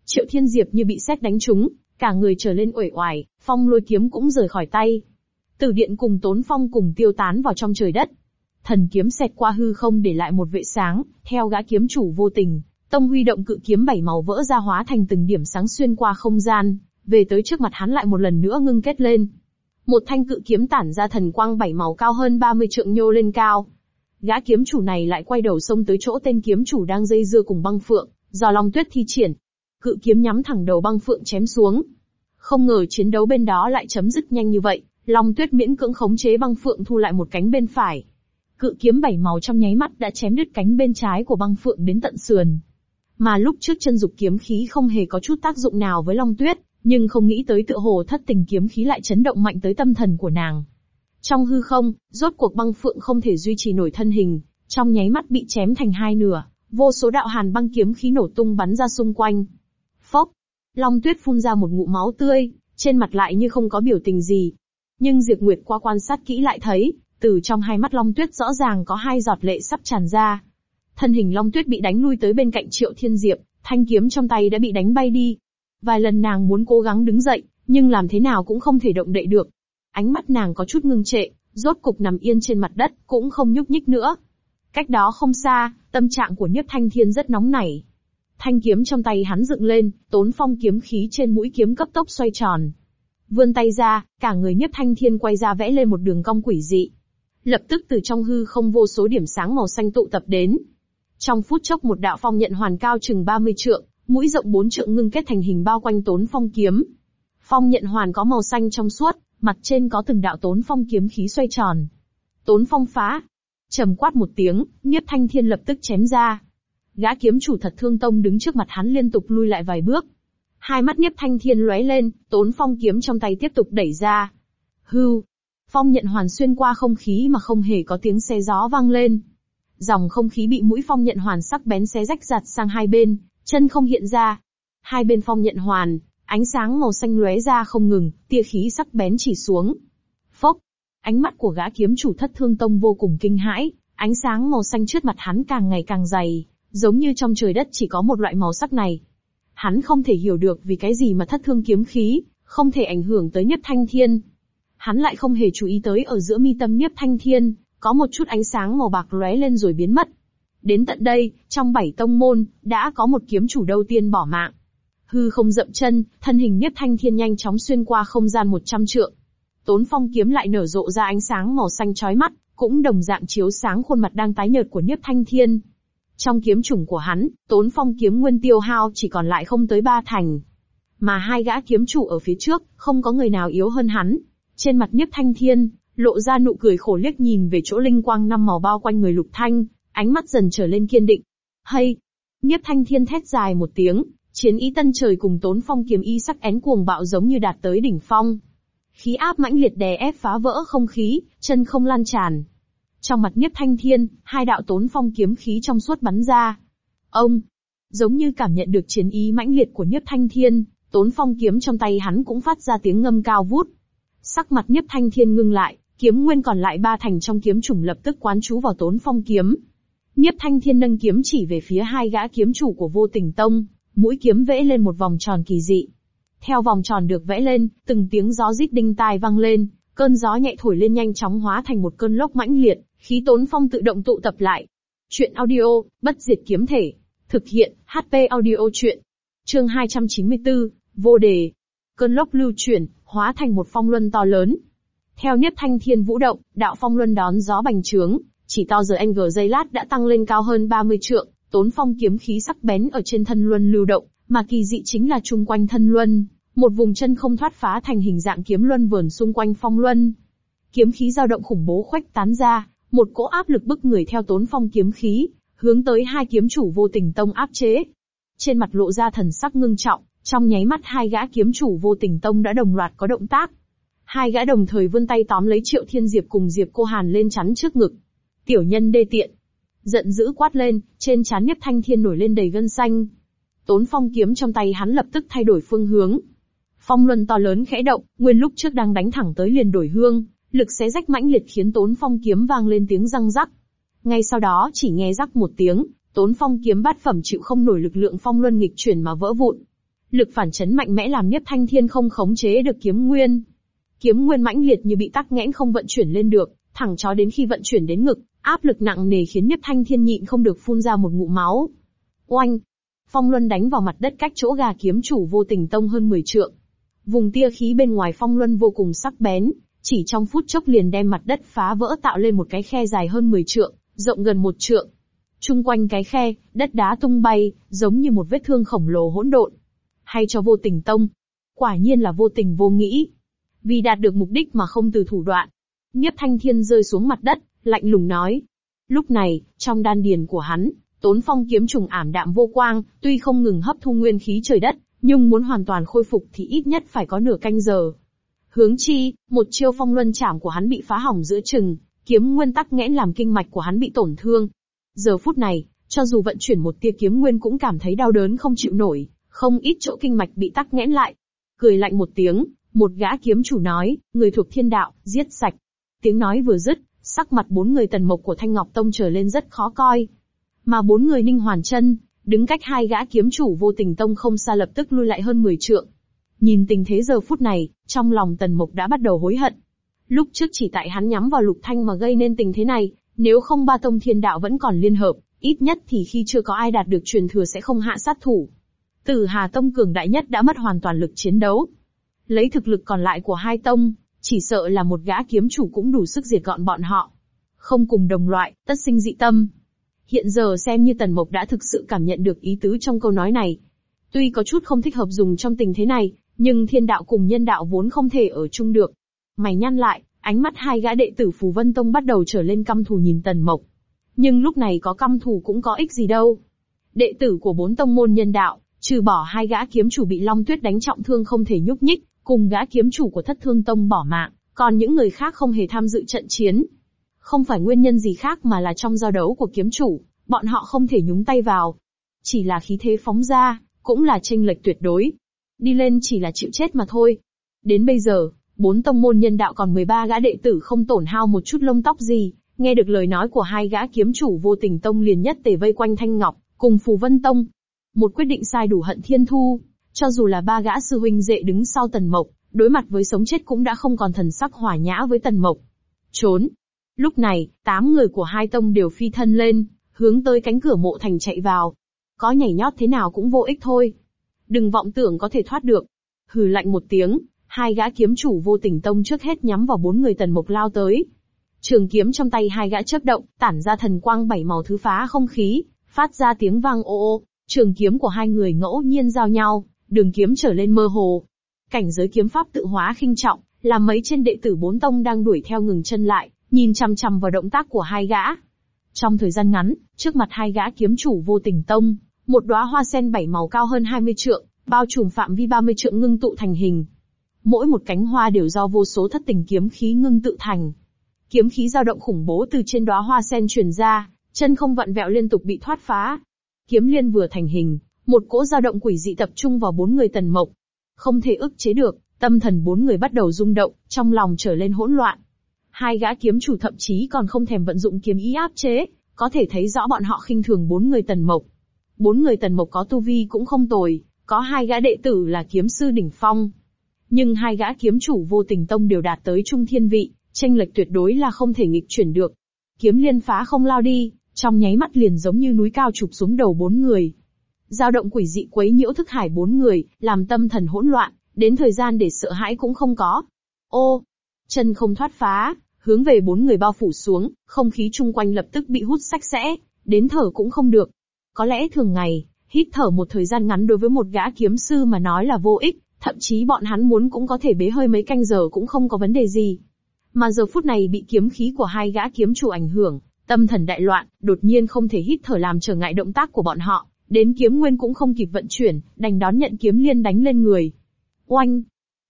Triệu Thiên Diệp như bị sét đánh trúng, cả người trở lên uể oải, phong lôi kiếm cũng rời khỏi tay. Tử điện cùng tốn phong cùng tiêu tán vào trong trời đất. Thần kiếm xẹt qua hư không để lại một vệ sáng, theo gã kiếm chủ vô tình, tông huy động cự kiếm bảy màu vỡ ra hóa thành từng điểm sáng xuyên qua không gian, về tới trước mặt hắn lại một lần nữa ngưng kết lên. Một thanh cự kiếm tản ra thần quang bảy màu cao hơn 30 trượng nhô lên cao, Gã kiếm chủ này lại quay đầu xông tới chỗ tên kiếm chủ đang dây dưa cùng băng phượng, do Long Tuyết thi triển. Cự kiếm nhắm thẳng đầu băng phượng chém xuống. Không ngờ chiến đấu bên đó lại chấm dứt nhanh như vậy, Long Tuyết miễn cưỡng khống chế băng phượng thu lại một cánh bên phải. Cự kiếm bảy màu trong nháy mắt đã chém đứt cánh bên trái của băng phượng đến tận sườn. Mà lúc trước chân dục kiếm khí không hề có chút tác dụng nào với Long Tuyết, nhưng không nghĩ tới tựa hồ thất tình kiếm khí lại chấn động mạnh tới tâm thần của nàng. Trong hư không, rốt cuộc băng phượng không thể duy trì nổi thân hình, trong nháy mắt bị chém thành hai nửa, vô số đạo hàn băng kiếm khí nổ tung bắn ra xung quanh. Phốc! Long tuyết phun ra một ngụm máu tươi, trên mặt lại như không có biểu tình gì. Nhưng Diệp Nguyệt qua quan sát kỹ lại thấy, từ trong hai mắt Long Tuyết rõ ràng có hai giọt lệ sắp tràn ra. Thân hình Long Tuyết bị đánh lui tới bên cạnh Triệu Thiên Diệp, thanh kiếm trong tay đã bị đánh bay đi. Vài lần nàng muốn cố gắng đứng dậy, nhưng làm thế nào cũng không thể động đậy được. Ánh mắt nàng có chút ngưng trệ, rốt cục nằm yên trên mặt đất, cũng không nhúc nhích nữa. Cách đó không xa, tâm trạng của Nhất Thanh Thiên rất nóng nảy. Thanh kiếm trong tay hắn dựng lên, tốn phong kiếm khí trên mũi kiếm cấp tốc xoay tròn. Vươn tay ra, cả người Nhất Thanh Thiên quay ra vẽ lên một đường cong quỷ dị. Lập tức từ trong hư không vô số điểm sáng màu xanh tụ tập đến. Trong phút chốc một đạo phong nhận hoàn cao chừng 30 trượng, mũi rộng 4 trượng ngưng kết thành hình bao quanh tốn phong kiếm. Phong nhận hoàn có màu xanh trong suốt, mặt trên có từng đạo tốn phong kiếm khí xoay tròn. Tốn phong phá. trầm quát một tiếng, nhiếp Thanh Thiên lập tức chém ra. Gã kiếm chủ thật thương tông đứng trước mặt hắn liên tục lui lại vài bước. Hai mắt nhiếp Thanh Thiên lóe lên, tốn phong kiếm trong tay tiếp tục đẩy ra. Hưu. Phong nhận hoàn xuyên qua không khí mà không hề có tiếng xe gió vang lên. Dòng không khí bị mũi phong nhận hoàn sắc bén xé rách giặt sang hai bên, chân không hiện ra. Hai bên phong nhận hoàn, Ánh sáng màu xanh lóe ra không ngừng, tia khí sắc bén chỉ xuống. Phốc! Ánh mắt của gã kiếm chủ thất thương tông vô cùng kinh hãi, ánh sáng màu xanh trước mặt hắn càng ngày càng dày, giống như trong trời đất chỉ có một loại màu sắc này. Hắn không thể hiểu được vì cái gì mà thất thương kiếm khí, không thể ảnh hưởng tới nhất thanh thiên. Hắn lại không hề chú ý tới ở giữa mi tâm nhiếp thanh thiên, có một chút ánh sáng màu bạc lóe lên rồi biến mất. Đến tận đây, trong bảy tông môn, đã có một kiếm chủ đầu tiên bỏ mạng. Hư không dậm chân, thân hình Niếp Thanh Thiên nhanh chóng xuyên qua không gian 100 trượng. Tốn phong kiếm lại nở rộ ra ánh sáng màu xanh chói mắt, cũng đồng dạng chiếu sáng khuôn mặt đang tái nhợt của Niếp Thanh Thiên. Trong kiếm chủng của hắn, tốn phong kiếm nguyên tiêu hao chỉ còn lại không tới ba thành. Mà hai gã kiếm chủ ở phía trước, không có người nào yếu hơn hắn. Trên mặt Niếp Thanh Thiên, lộ ra nụ cười khổ liếc nhìn về chỗ linh quang năm màu bao quanh người Lục Thanh, ánh mắt dần trở lên kiên định. Hay! Niếp Thanh Thiên thét dài một tiếng, Chiến ý tân trời cùng tốn phong kiếm y sắc én cuồng bạo giống như đạt tới đỉnh phong. Khí áp mãnh liệt đè ép phá vỡ không khí, chân không lan tràn. Trong mặt Nhiếp Thanh Thiên, hai đạo tốn phong kiếm khí trong suốt bắn ra. Ông, giống như cảm nhận được chiến ý mãnh liệt của Nhiếp Thanh Thiên, tốn phong kiếm trong tay hắn cũng phát ra tiếng ngâm cao vút. Sắc mặt Nhiếp Thanh Thiên ngưng lại, kiếm nguyên còn lại ba thành trong kiếm trùng lập tức quán chú vào tốn phong kiếm. Nhiếp Thanh Thiên nâng kiếm chỉ về phía hai gã kiếm chủ của Vô Tình Tông, mũi kiếm vẽ lên một vòng tròn kỳ dị. Theo vòng tròn được vẽ lên, từng tiếng gió rít đinh tai vang lên, cơn gió nhẹ thổi lên nhanh chóng hóa thành một cơn lốc mãnh liệt, khí tốn phong tự động tụ tập lại. Chuyện audio, bất diệt kiếm thể. Thực hiện, HP audio chuyện. Chương 294, vô đề. Cơn lốc lưu chuyển, hóa thành một phong luân to lớn. Theo nhất thanh thiên vũ động, đạo phong luân đón gió bành trướng, chỉ to giờ anh gờ giây lát đã tăng lên cao hơn 30 trượng, tốn phong kiếm khí sắc bén ở trên thân luân lưu động, mà kỳ dị chính là chung quanh thân luân, một vùng chân không thoát phá thành hình dạng kiếm luân vườn xung quanh phong luân. Kiếm khí dao động khủng bố khoách tán ra, một cỗ áp lực bức người theo tốn phong kiếm khí, hướng tới hai kiếm chủ vô tình tông áp chế. Trên mặt lộ ra thần sắc ngưng trọng, trong nháy mắt hai gã kiếm chủ vô tình tông đã đồng loạt có động tác. Hai gã đồng thời vươn tay tóm lấy Triệu Thiên Diệp cùng Diệp Cô Hàn lên chắn trước ngực. Tiểu nhân đê tiện. Giận dữ quát lên, trên chán Niếp Thanh Thiên nổi lên đầy gân xanh. Tốn phong kiếm trong tay hắn lập tức thay đổi phương hướng. Phong luân to lớn khẽ động, nguyên lúc trước đang đánh thẳng tới liền đổi hương, lực xé rách mãnh liệt khiến tốn phong kiếm vang lên tiếng răng rắc. Ngay sau đó chỉ nghe rắc một tiếng, tốn phong kiếm bát phẩm chịu không nổi lực lượng phong luân nghịch chuyển mà vỡ vụn. Lực phản chấn mạnh mẽ làm Niếp Thanh Thiên không khống chế được kiếm nguyên. Kiếm nguyên mãnh liệt như bị tắc nghẽn không vận chuyển lên được, thẳng cho đến khi vận chuyển đến ngực, áp lực nặng nề khiến Nhất Thanh Thiên nhịn không được phun ra một ngụm máu. Oanh! Phong luân đánh vào mặt đất cách chỗ gà kiếm chủ vô tình tông hơn 10 trượng. Vùng tia khí bên ngoài phong luân vô cùng sắc bén, chỉ trong phút chốc liền đem mặt đất phá vỡ tạo lên một cái khe dài hơn 10 trượng, rộng gần một trượng. Trung quanh cái khe, đất đá tung bay, giống như một vết thương khổng lồ hỗn độn. Hay cho vô tình tông. Quả nhiên là vô tình vô nghĩ. Vì đạt được mục đích mà không từ thủ đoạn. Nhiếp thanh thiên rơi xuống mặt đất, lạnh lùng nói. Lúc này, trong đan điền của hắn, tốn phong kiếm trùng ảm đạm vô quang, tuy không ngừng hấp thu nguyên khí trời đất, nhưng muốn hoàn toàn khôi phục thì ít nhất phải có nửa canh giờ. Hướng chi, một chiêu phong luân chạm của hắn bị phá hỏng giữa chừng, kiếm nguyên tắc nghẽn làm kinh mạch của hắn bị tổn thương. Giờ phút này, cho dù vận chuyển một tia kiếm nguyên cũng cảm thấy đau đớn không chịu nổi, không ít chỗ kinh mạch bị tắc nghẽn lại. Cười lạnh một tiếng, một gã kiếm chủ nói, người thuộc thiên đạo, giết sạch. Tiếng nói vừa dứt, sắc mặt bốn người tần mộc của Thanh Ngọc Tông trở lên rất khó coi. Mà bốn người ninh hoàn chân, đứng cách hai gã kiếm chủ vô tình tông không xa lập tức lui lại hơn 10 trượng. Nhìn tình thế giờ phút này, trong lòng tần mộc đã bắt đầu hối hận. Lúc trước chỉ tại hắn nhắm vào lục thanh mà gây nên tình thế này, nếu không ba tông thiên đạo vẫn còn liên hợp, ít nhất thì khi chưa có ai đạt được truyền thừa sẽ không hạ sát thủ. Tử Hà Tông cường đại nhất đã mất hoàn toàn lực chiến đấu. Lấy thực lực còn lại của hai tông, chỉ sợ là một gã kiếm chủ cũng đủ sức diệt gọn bọn họ. Không cùng đồng loại, tất sinh dị tâm. Hiện giờ xem như Tần Mộc đã thực sự cảm nhận được ý tứ trong câu nói này. Tuy có chút không thích hợp dùng trong tình thế này, nhưng thiên đạo cùng nhân đạo vốn không thể ở chung được. Mày nhăn lại, ánh mắt hai gã đệ tử Phù Vân Tông bắt đầu trở lên căm thù nhìn Tần Mộc. Nhưng lúc này có căm thù cũng có ích gì đâu. Đệ tử của bốn tông môn nhân đạo, trừ bỏ hai gã kiếm chủ bị Long Tuyết đánh trọng thương không thể nhúc nhích, cùng gã kiếm chủ của thất thương tông bỏ mạng, còn những người khác không hề tham dự trận chiến. Không phải nguyên nhân gì khác mà là trong giao đấu của kiếm chủ, bọn họ không thể nhúng tay vào. Chỉ là khí thế phóng ra, cũng là tranh lệch tuyệt đối. Đi lên chỉ là chịu chết mà thôi. Đến bây giờ, bốn tông môn nhân đạo còn 13 gã đệ tử không tổn hao một chút lông tóc gì, nghe được lời nói của hai gã kiếm chủ vô tình tông liền nhất tề vây quanh Thanh Ngọc, cùng Phù Vân Tông. Một quyết định sai đủ hận thiên thu, cho dù là ba gã sư huynh dệ đứng sau Tần Mộc, đối mặt với sống chết cũng đã không còn thần sắc hòa nhã với Tần Mộc. Trốn. Lúc này, tám người của hai tông đều phi thân lên, hướng tới cánh cửa mộ thành chạy vào. Có nhảy nhót thế nào cũng vô ích thôi. Đừng vọng tưởng có thể thoát được. Hừ lạnh một tiếng, hai gã kiếm chủ vô tình tông trước hết nhắm vào bốn người Tần Mộc lao tới. Trường kiếm trong tay hai gã chớp động, tản ra thần quang bảy màu thứ phá không khí, phát ra tiếng vang ô ô. Trường kiếm của hai người ngẫu nhiên giao nhau, đường kiếm trở lên mơ hồ. Cảnh giới kiếm pháp tự hóa khinh trọng, làm mấy trên đệ tử bốn tông đang đuổi theo ngừng chân lại, nhìn chằm chằm vào động tác của hai gã. Trong thời gian ngắn, trước mặt hai gã kiếm chủ vô tình tông, một đóa hoa sen bảy màu cao hơn 20 trượng, bao trùm phạm vi 30 trượng ngưng tụ thành hình. Mỗi một cánh hoa đều do vô số thất tình kiếm khí ngưng tự thành. Kiếm khí dao động khủng bố từ trên đóa hoa sen truyền ra, chân không vặn vẹo liên tục bị thoát phá. Kiếm liên vừa thành hình, một cỗ dao động quỷ dị tập trung vào bốn người tần mộc. Không thể ức chế được, tâm thần bốn người bắt đầu rung động, trong lòng trở lên hỗn loạn. Hai gã kiếm chủ thậm chí còn không thèm vận dụng kiếm ý áp chế, có thể thấy rõ bọn họ khinh thường bốn người tần mộc. Bốn người tần mộc có tu vi cũng không tồi, có hai gã đệ tử là kiếm sư đỉnh phong. Nhưng hai gã kiếm chủ vô tình tông đều đạt tới trung thiên vị, tranh lệch tuyệt đối là không thể nghịch chuyển được. Kiếm liên phá không lao đi, trong nháy mắt liền giống như núi cao chụp xuống đầu bốn người. Giao động quỷ dị quấy nhiễu thức hải bốn người, làm tâm thần hỗn loạn, đến thời gian để sợ hãi cũng không có. Ô, chân không thoát phá, hướng về bốn người bao phủ xuống, không khí chung quanh lập tức bị hút sạch sẽ, đến thở cũng không được. Có lẽ thường ngày, hít thở một thời gian ngắn đối với một gã kiếm sư mà nói là vô ích, thậm chí bọn hắn muốn cũng có thể bế hơi mấy canh giờ cũng không có vấn đề gì. Mà giờ phút này bị kiếm khí của hai gã kiếm chủ ảnh hưởng, tâm thần đại loạn, đột nhiên không thể hít thở làm trở ngại động tác của bọn họ, đến kiếm nguyên cũng không kịp vận chuyển, đành đón nhận kiếm liên đánh lên người. Oanh!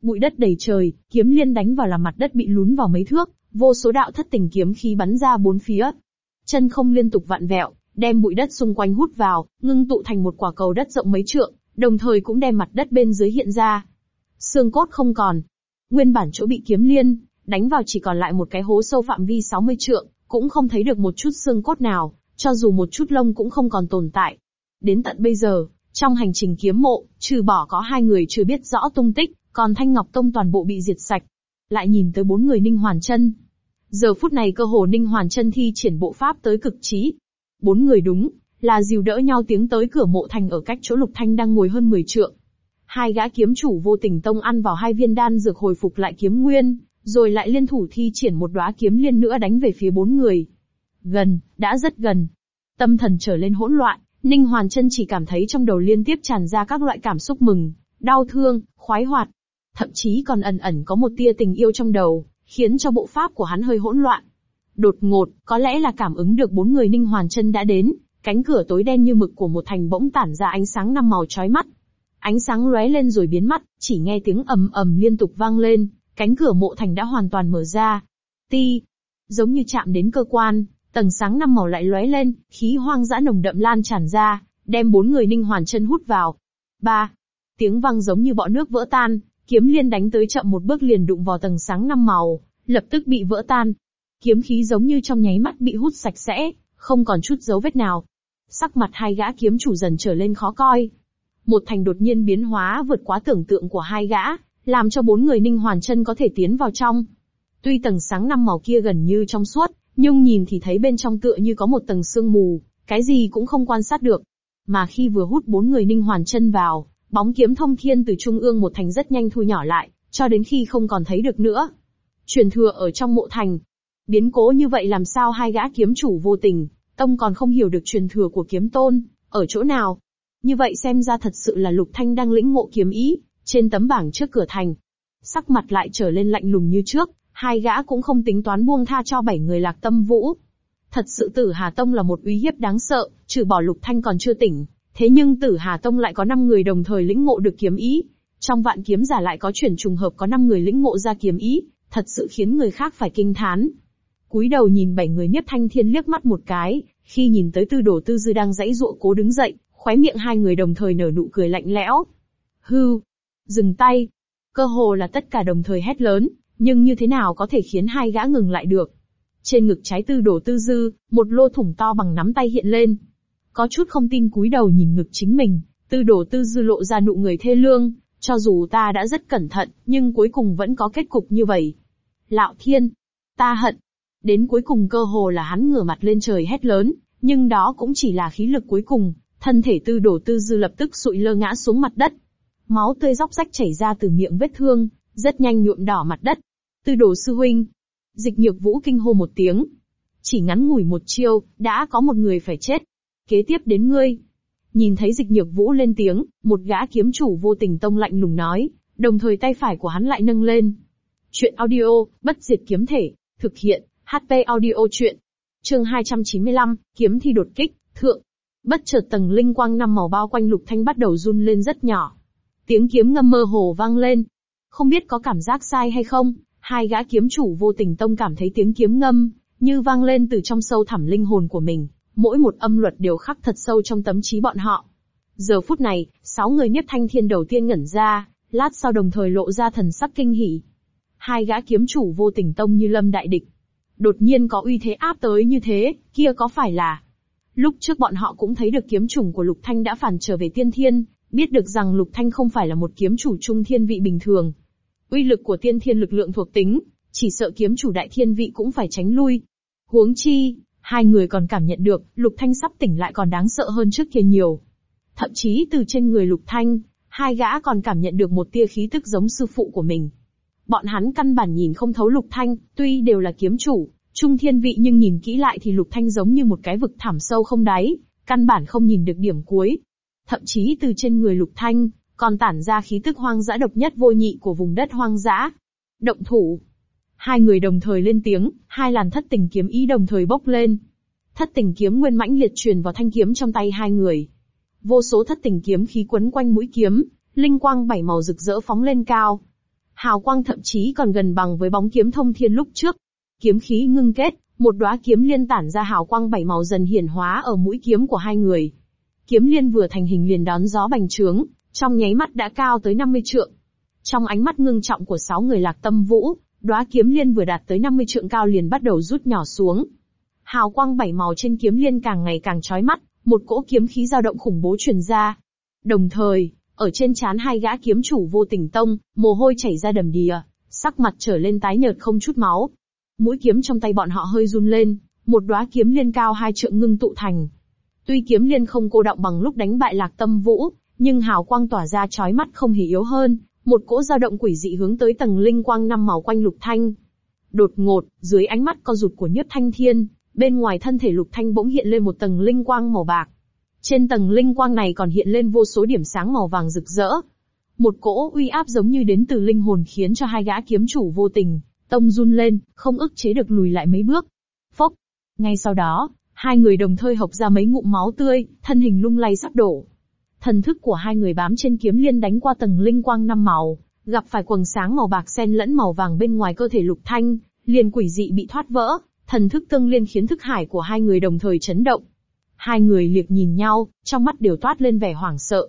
Bụi đất đầy trời, kiếm liên đánh vào làm mặt đất bị lún vào mấy thước, vô số đạo thất tình kiếm khí bắn ra bốn phía. Chân không liên tục vặn vẹo, đem bụi đất xung quanh hút vào, ngưng tụ thành một quả cầu đất rộng mấy trượng, đồng thời cũng đem mặt đất bên dưới hiện ra. Xương cốt không còn. Nguyên bản chỗ bị kiếm liên, đánh vào chỉ còn lại một cái hố sâu phạm vi 60 trượng, cũng không thấy được một chút xương cốt nào, cho dù một chút lông cũng không còn tồn tại. Đến tận bây giờ, trong hành trình kiếm mộ, trừ bỏ có hai người chưa biết rõ tung tích, còn Thanh Ngọc Tông toàn bộ bị diệt sạch. Lại nhìn tới bốn người Ninh Hoàn Chân. Giờ phút này cơ hồ Ninh Hoàn Chân thi triển bộ pháp tới cực trí. Bốn người đúng, là dìu đỡ nhau tiếng tới cửa mộ thành ở cách chỗ Lục Thanh đang ngồi hơn 10 trượng. Hai gã kiếm chủ vô tình tông ăn vào hai viên đan dược hồi phục lại kiếm nguyên, rồi lại liên thủ thi triển một đóa kiếm liên nữa đánh về phía bốn người. Gần, đã rất gần. Tâm thần trở lên hỗn loạn, Ninh Hoàn Chân chỉ cảm thấy trong đầu liên tiếp tràn ra các loại cảm xúc mừng, đau thương, khoái hoạt. Thậm chí còn ẩn ẩn có một tia tình yêu trong đầu, khiến cho bộ pháp của hắn hơi hỗn loạn. Đột ngột, có lẽ là cảm ứng được bốn người Ninh Hoàn Chân đã đến, cánh cửa tối đen như mực của một thành bỗng tản ra ánh sáng năm màu chói mắt. Ánh sáng lóe lên rồi biến mất, chỉ nghe tiếng ầm ầm liên tục vang lên, cánh cửa mộ thành đã hoàn toàn mở ra. Ti, giống như chạm đến cơ quan, tầng sáng năm màu lại lóe lên, khí hoang dã nồng đậm lan tràn ra, đem bốn người Ninh Hoàn chân hút vào. Ba, tiếng vang giống như bọ nước vỡ tan, kiếm liên đánh tới chậm một bước liền đụng vào tầng sáng năm màu, lập tức bị vỡ tan. Kiếm khí giống như trong nháy mắt bị hút sạch sẽ, không còn chút dấu vết nào. Sắc mặt hai gã kiếm chủ dần trở lên khó coi. Một thành đột nhiên biến hóa vượt quá tưởng tượng của hai gã, làm cho bốn người Ninh Hoàn chân có thể tiến vào trong. Tuy tầng sáng năm màu kia gần như trong suốt, nhưng nhìn thì thấy bên trong tựa như có một tầng sương mù, cái gì cũng không quan sát được. Mà khi vừa hút bốn người Ninh Hoàn chân vào, bóng kiếm thông thiên từ trung ương một thành rất nhanh thu nhỏ lại, cho đến khi không còn thấy được nữa. Truyền thừa ở trong mộ thành. Biến cố như vậy làm sao hai gã kiếm chủ vô tình, tông còn không hiểu được truyền thừa của kiếm tôn, ở chỗ nào. Như vậy xem ra thật sự là Lục Thanh đang lĩnh ngộ kiếm ý, trên tấm bảng trước cửa thành. Sắc mặt lại trở lên lạnh lùng như trước, hai gã cũng không tính toán buông tha cho bảy người lạc tâm vũ. Thật sự tử Hà Tông là một uy hiếp đáng sợ, trừ bỏ lục thanh còn chưa tỉnh. Thế nhưng tử Hà Tông lại có 5 người đồng thời lĩnh ngộ được kiếm ý. Trong vạn kiếm giả lại có chuyển trùng hợp có 5 người lĩnh ngộ ra kiếm ý, thật sự khiến người khác phải kinh thán. Cúi đầu nhìn bảy người nhất Thanh Thiên liếc mắt một cái, khi nhìn tới tư đồ tư dư đang dãy dụa cố đứng dậy, khóe miệng hai người đồng thời nở nụ cười lạnh lẽo. Hư, Dừng tay. Cơ hồ là tất cả đồng thời hét lớn, nhưng như thế nào có thể khiến hai gã ngừng lại được. Trên ngực trái tư đổ tư dư, một lô thủng to bằng nắm tay hiện lên. Có chút không tin cúi đầu nhìn ngực chính mình, tư đổ tư dư lộ ra nụ người thê lương, cho dù ta đã rất cẩn thận, nhưng cuối cùng vẫn có kết cục như vậy. Lạo thiên, ta hận. Đến cuối cùng cơ hồ là hắn ngửa mặt lên trời hét lớn, nhưng đó cũng chỉ là khí lực cuối cùng, thân thể tư đổ tư dư lập tức sụi lơ ngã xuống mặt đất, Máu tươi róc rách chảy ra từ miệng vết thương, rất nhanh nhuộm đỏ mặt đất. Tư đồ sư huynh. Dịch nhược vũ kinh hô một tiếng. Chỉ ngắn ngủi một chiêu, đã có một người phải chết. Kế tiếp đến ngươi. Nhìn thấy dịch nhược vũ lên tiếng, một gã kiếm chủ vô tình tông lạnh lùng nói, đồng thời tay phải của hắn lại nâng lên. Chuyện audio, bất diệt kiếm thể, thực hiện, HP audio chuyện. Chương 295, kiếm thi đột kích, thượng. Bất chợt tầng linh quang năm màu bao quanh lục thanh bắt đầu run lên rất nhỏ. Tiếng kiếm ngâm mơ hồ vang lên. Không biết có cảm giác sai hay không, hai gã kiếm chủ vô tình tông cảm thấy tiếng kiếm ngâm, như vang lên từ trong sâu thẳm linh hồn của mình, mỗi một âm luật đều khắc thật sâu trong tấm trí bọn họ. Giờ phút này, sáu người nhất thanh thiên đầu tiên ngẩn ra, lát sau đồng thời lộ ra thần sắc kinh hỉ. Hai gã kiếm chủ vô tình tông như lâm đại địch. Đột nhiên có uy thế áp tới như thế, kia có phải là... Lúc trước bọn họ cũng thấy được kiếm chủng của Lục Thanh đã phản trở về tiên thiên, biết được rằng Lục Thanh không phải là một kiếm chủ trung thiên vị bình thường. Uy lực của tiên thiên lực lượng thuộc tính, chỉ sợ kiếm chủ đại thiên vị cũng phải tránh lui. Huống chi, hai người còn cảm nhận được, Lục Thanh sắp tỉnh lại còn đáng sợ hơn trước kia nhiều. Thậm chí từ trên người Lục Thanh, hai gã còn cảm nhận được một tia khí tức giống sư phụ của mình. Bọn hắn căn bản nhìn không thấu Lục Thanh, tuy đều là kiếm chủ, trung thiên vị nhưng nhìn kỹ lại thì Lục Thanh giống như một cái vực thẳm sâu không đáy, căn bản không nhìn được điểm cuối. Thậm chí từ trên người Lục Thanh, còn tản ra khí tức hoang dã độc nhất vô nhị của vùng đất hoang dã. Động thủ. Hai người đồng thời lên tiếng, hai làn thất tình kiếm ý đồng thời bốc lên. Thất tình kiếm nguyên mãnh liệt truyền vào thanh kiếm trong tay hai người. Vô số thất tình kiếm khí quấn quanh mũi kiếm, linh quang bảy màu rực rỡ phóng lên cao. Hào quang thậm chí còn gần bằng với bóng kiếm thông thiên lúc trước. Kiếm khí ngưng kết, một đóa kiếm liên tản ra hào quang bảy màu dần hiển hóa ở mũi kiếm của hai người. Kiếm liên vừa thành hình liền đón gió bành trướng, trong nháy mắt đã cao tới 50 trượng. Trong ánh mắt ngưng trọng của sáu người lạc tâm vũ, đóa kiếm liên vừa đạt tới 50 trượng cao liền bắt đầu rút nhỏ xuống. Hào quang bảy màu trên kiếm liên càng ngày càng chói mắt, một cỗ kiếm khí dao động khủng bố truyền ra. Đồng thời, ở trên trán hai gã kiếm chủ vô tình tông, mồ hôi chảy ra đầm đìa, sắc mặt trở lên tái nhợt không chút máu. Mũi kiếm trong tay bọn họ hơi run lên, một đóa kiếm liên cao hai trượng ngưng tụ thành. Tuy kiếm liên không cô động bằng lúc đánh bại lạc tâm vũ, nhưng hào quang tỏa ra chói mắt không hề yếu hơn, một cỗ dao động quỷ dị hướng tới tầng linh quang năm màu quanh lục thanh. Đột ngột, dưới ánh mắt co rụt của Nhất Thanh Thiên, bên ngoài thân thể lục thanh bỗng hiện lên một tầng linh quang màu bạc. Trên tầng linh quang này còn hiện lên vô số điểm sáng màu vàng rực rỡ. Một cỗ uy áp giống như đến từ linh hồn khiến cho hai gã kiếm chủ vô tình, tông run lên, không ức chế được lùi lại mấy bước. Phốc. Ngay sau đó, hai người đồng thời hộc ra mấy ngụm máu tươi, thân hình lung lay sắp đổ. Thần thức của hai người bám trên kiếm liên đánh qua tầng linh quang năm màu, gặp phải quầng sáng màu bạc xen lẫn màu vàng bên ngoài cơ thể lục thanh, liền quỷ dị bị thoát vỡ, thần thức tương liên khiến thức hải của hai người đồng thời chấn động. Hai người liếc nhìn nhau, trong mắt đều toát lên vẻ hoảng sợ.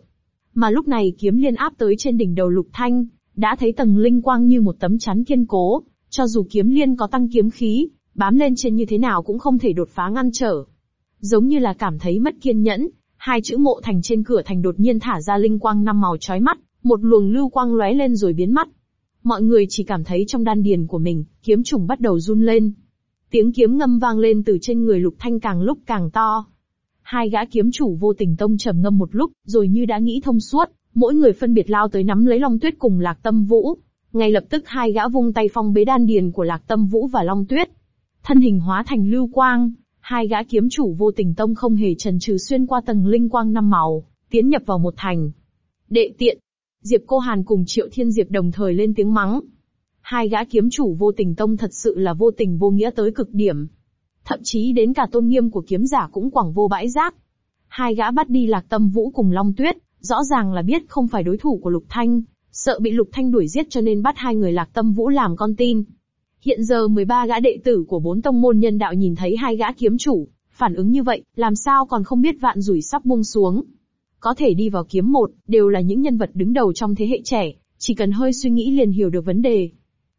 Mà lúc này kiếm liên áp tới trên đỉnh đầu lục thanh, đã thấy tầng linh quang như một tấm chắn kiên cố, cho dù kiếm liên có tăng kiếm khí, bám lên trên như thế nào cũng không thể đột phá ngăn trở. Giống như là cảm thấy mất kiên nhẫn, hai chữ mộ thành trên cửa thành đột nhiên thả ra linh quang năm màu chói mắt, một luồng lưu quang lóe lên rồi biến mất. Mọi người chỉ cảm thấy trong đan điền của mình, kiếm trùng bắt đầu run lên. Tiếng kiếm ngâm vang lên từ trên người lục thanh càng lúc càng to. Hai gã kiếm chủ vô tình tông trầm ngâm một lúc, rồi như đã nghĩ thông suốt, mỗi người phân biệt lao tới nắm lấy Long Tuyết cùng Lạc Tâm Vũ. Ngay lập tức hai gã vung tay phong bế đan điền của Lạc Tâm Vũ và Long Tuyết. Thân hình hóa thành lưu quang, hai gã kiếm chủ vô tình tông không hề trần trừ xuyên qua tầng linh quang năm màu, tiến nhập vào một thành. Đệ tiện. Diệp Cô Hàn cùng Triệu Thiên Diệp đồng thời lên tiếng mắng. Hai gã kiếm chủ vô tình tông thật sự là vô tình vô nghĩa tới cực điểm. Thậm chí đến cả tôn nghiêm của kiếm giả cũng quẳng vô bãi rác. Hai gã bắt đi lạc tâm vũ cùng Long Tuyết, rõ ràng là biết không phải đối thủ của Lục Thanh, sợ bị Lục Thanh đuổi giết cho nên bắt hai người lạc tâm vũ làm con tin. Hiện giờ 13 gã đệ tử của bốn tông môn nhân đạo nhìn thấy hai gã kiếm chủ, phản ứng như vậy, làm sao còn không biết vạn rủi sắp buông xuống. Có thể đi vào kiếm một, đều là những nhân vật đứng đầu trong thế hệ trẻ, chỉ cần hơi suy nghĩ liền hiểu được vấn đề.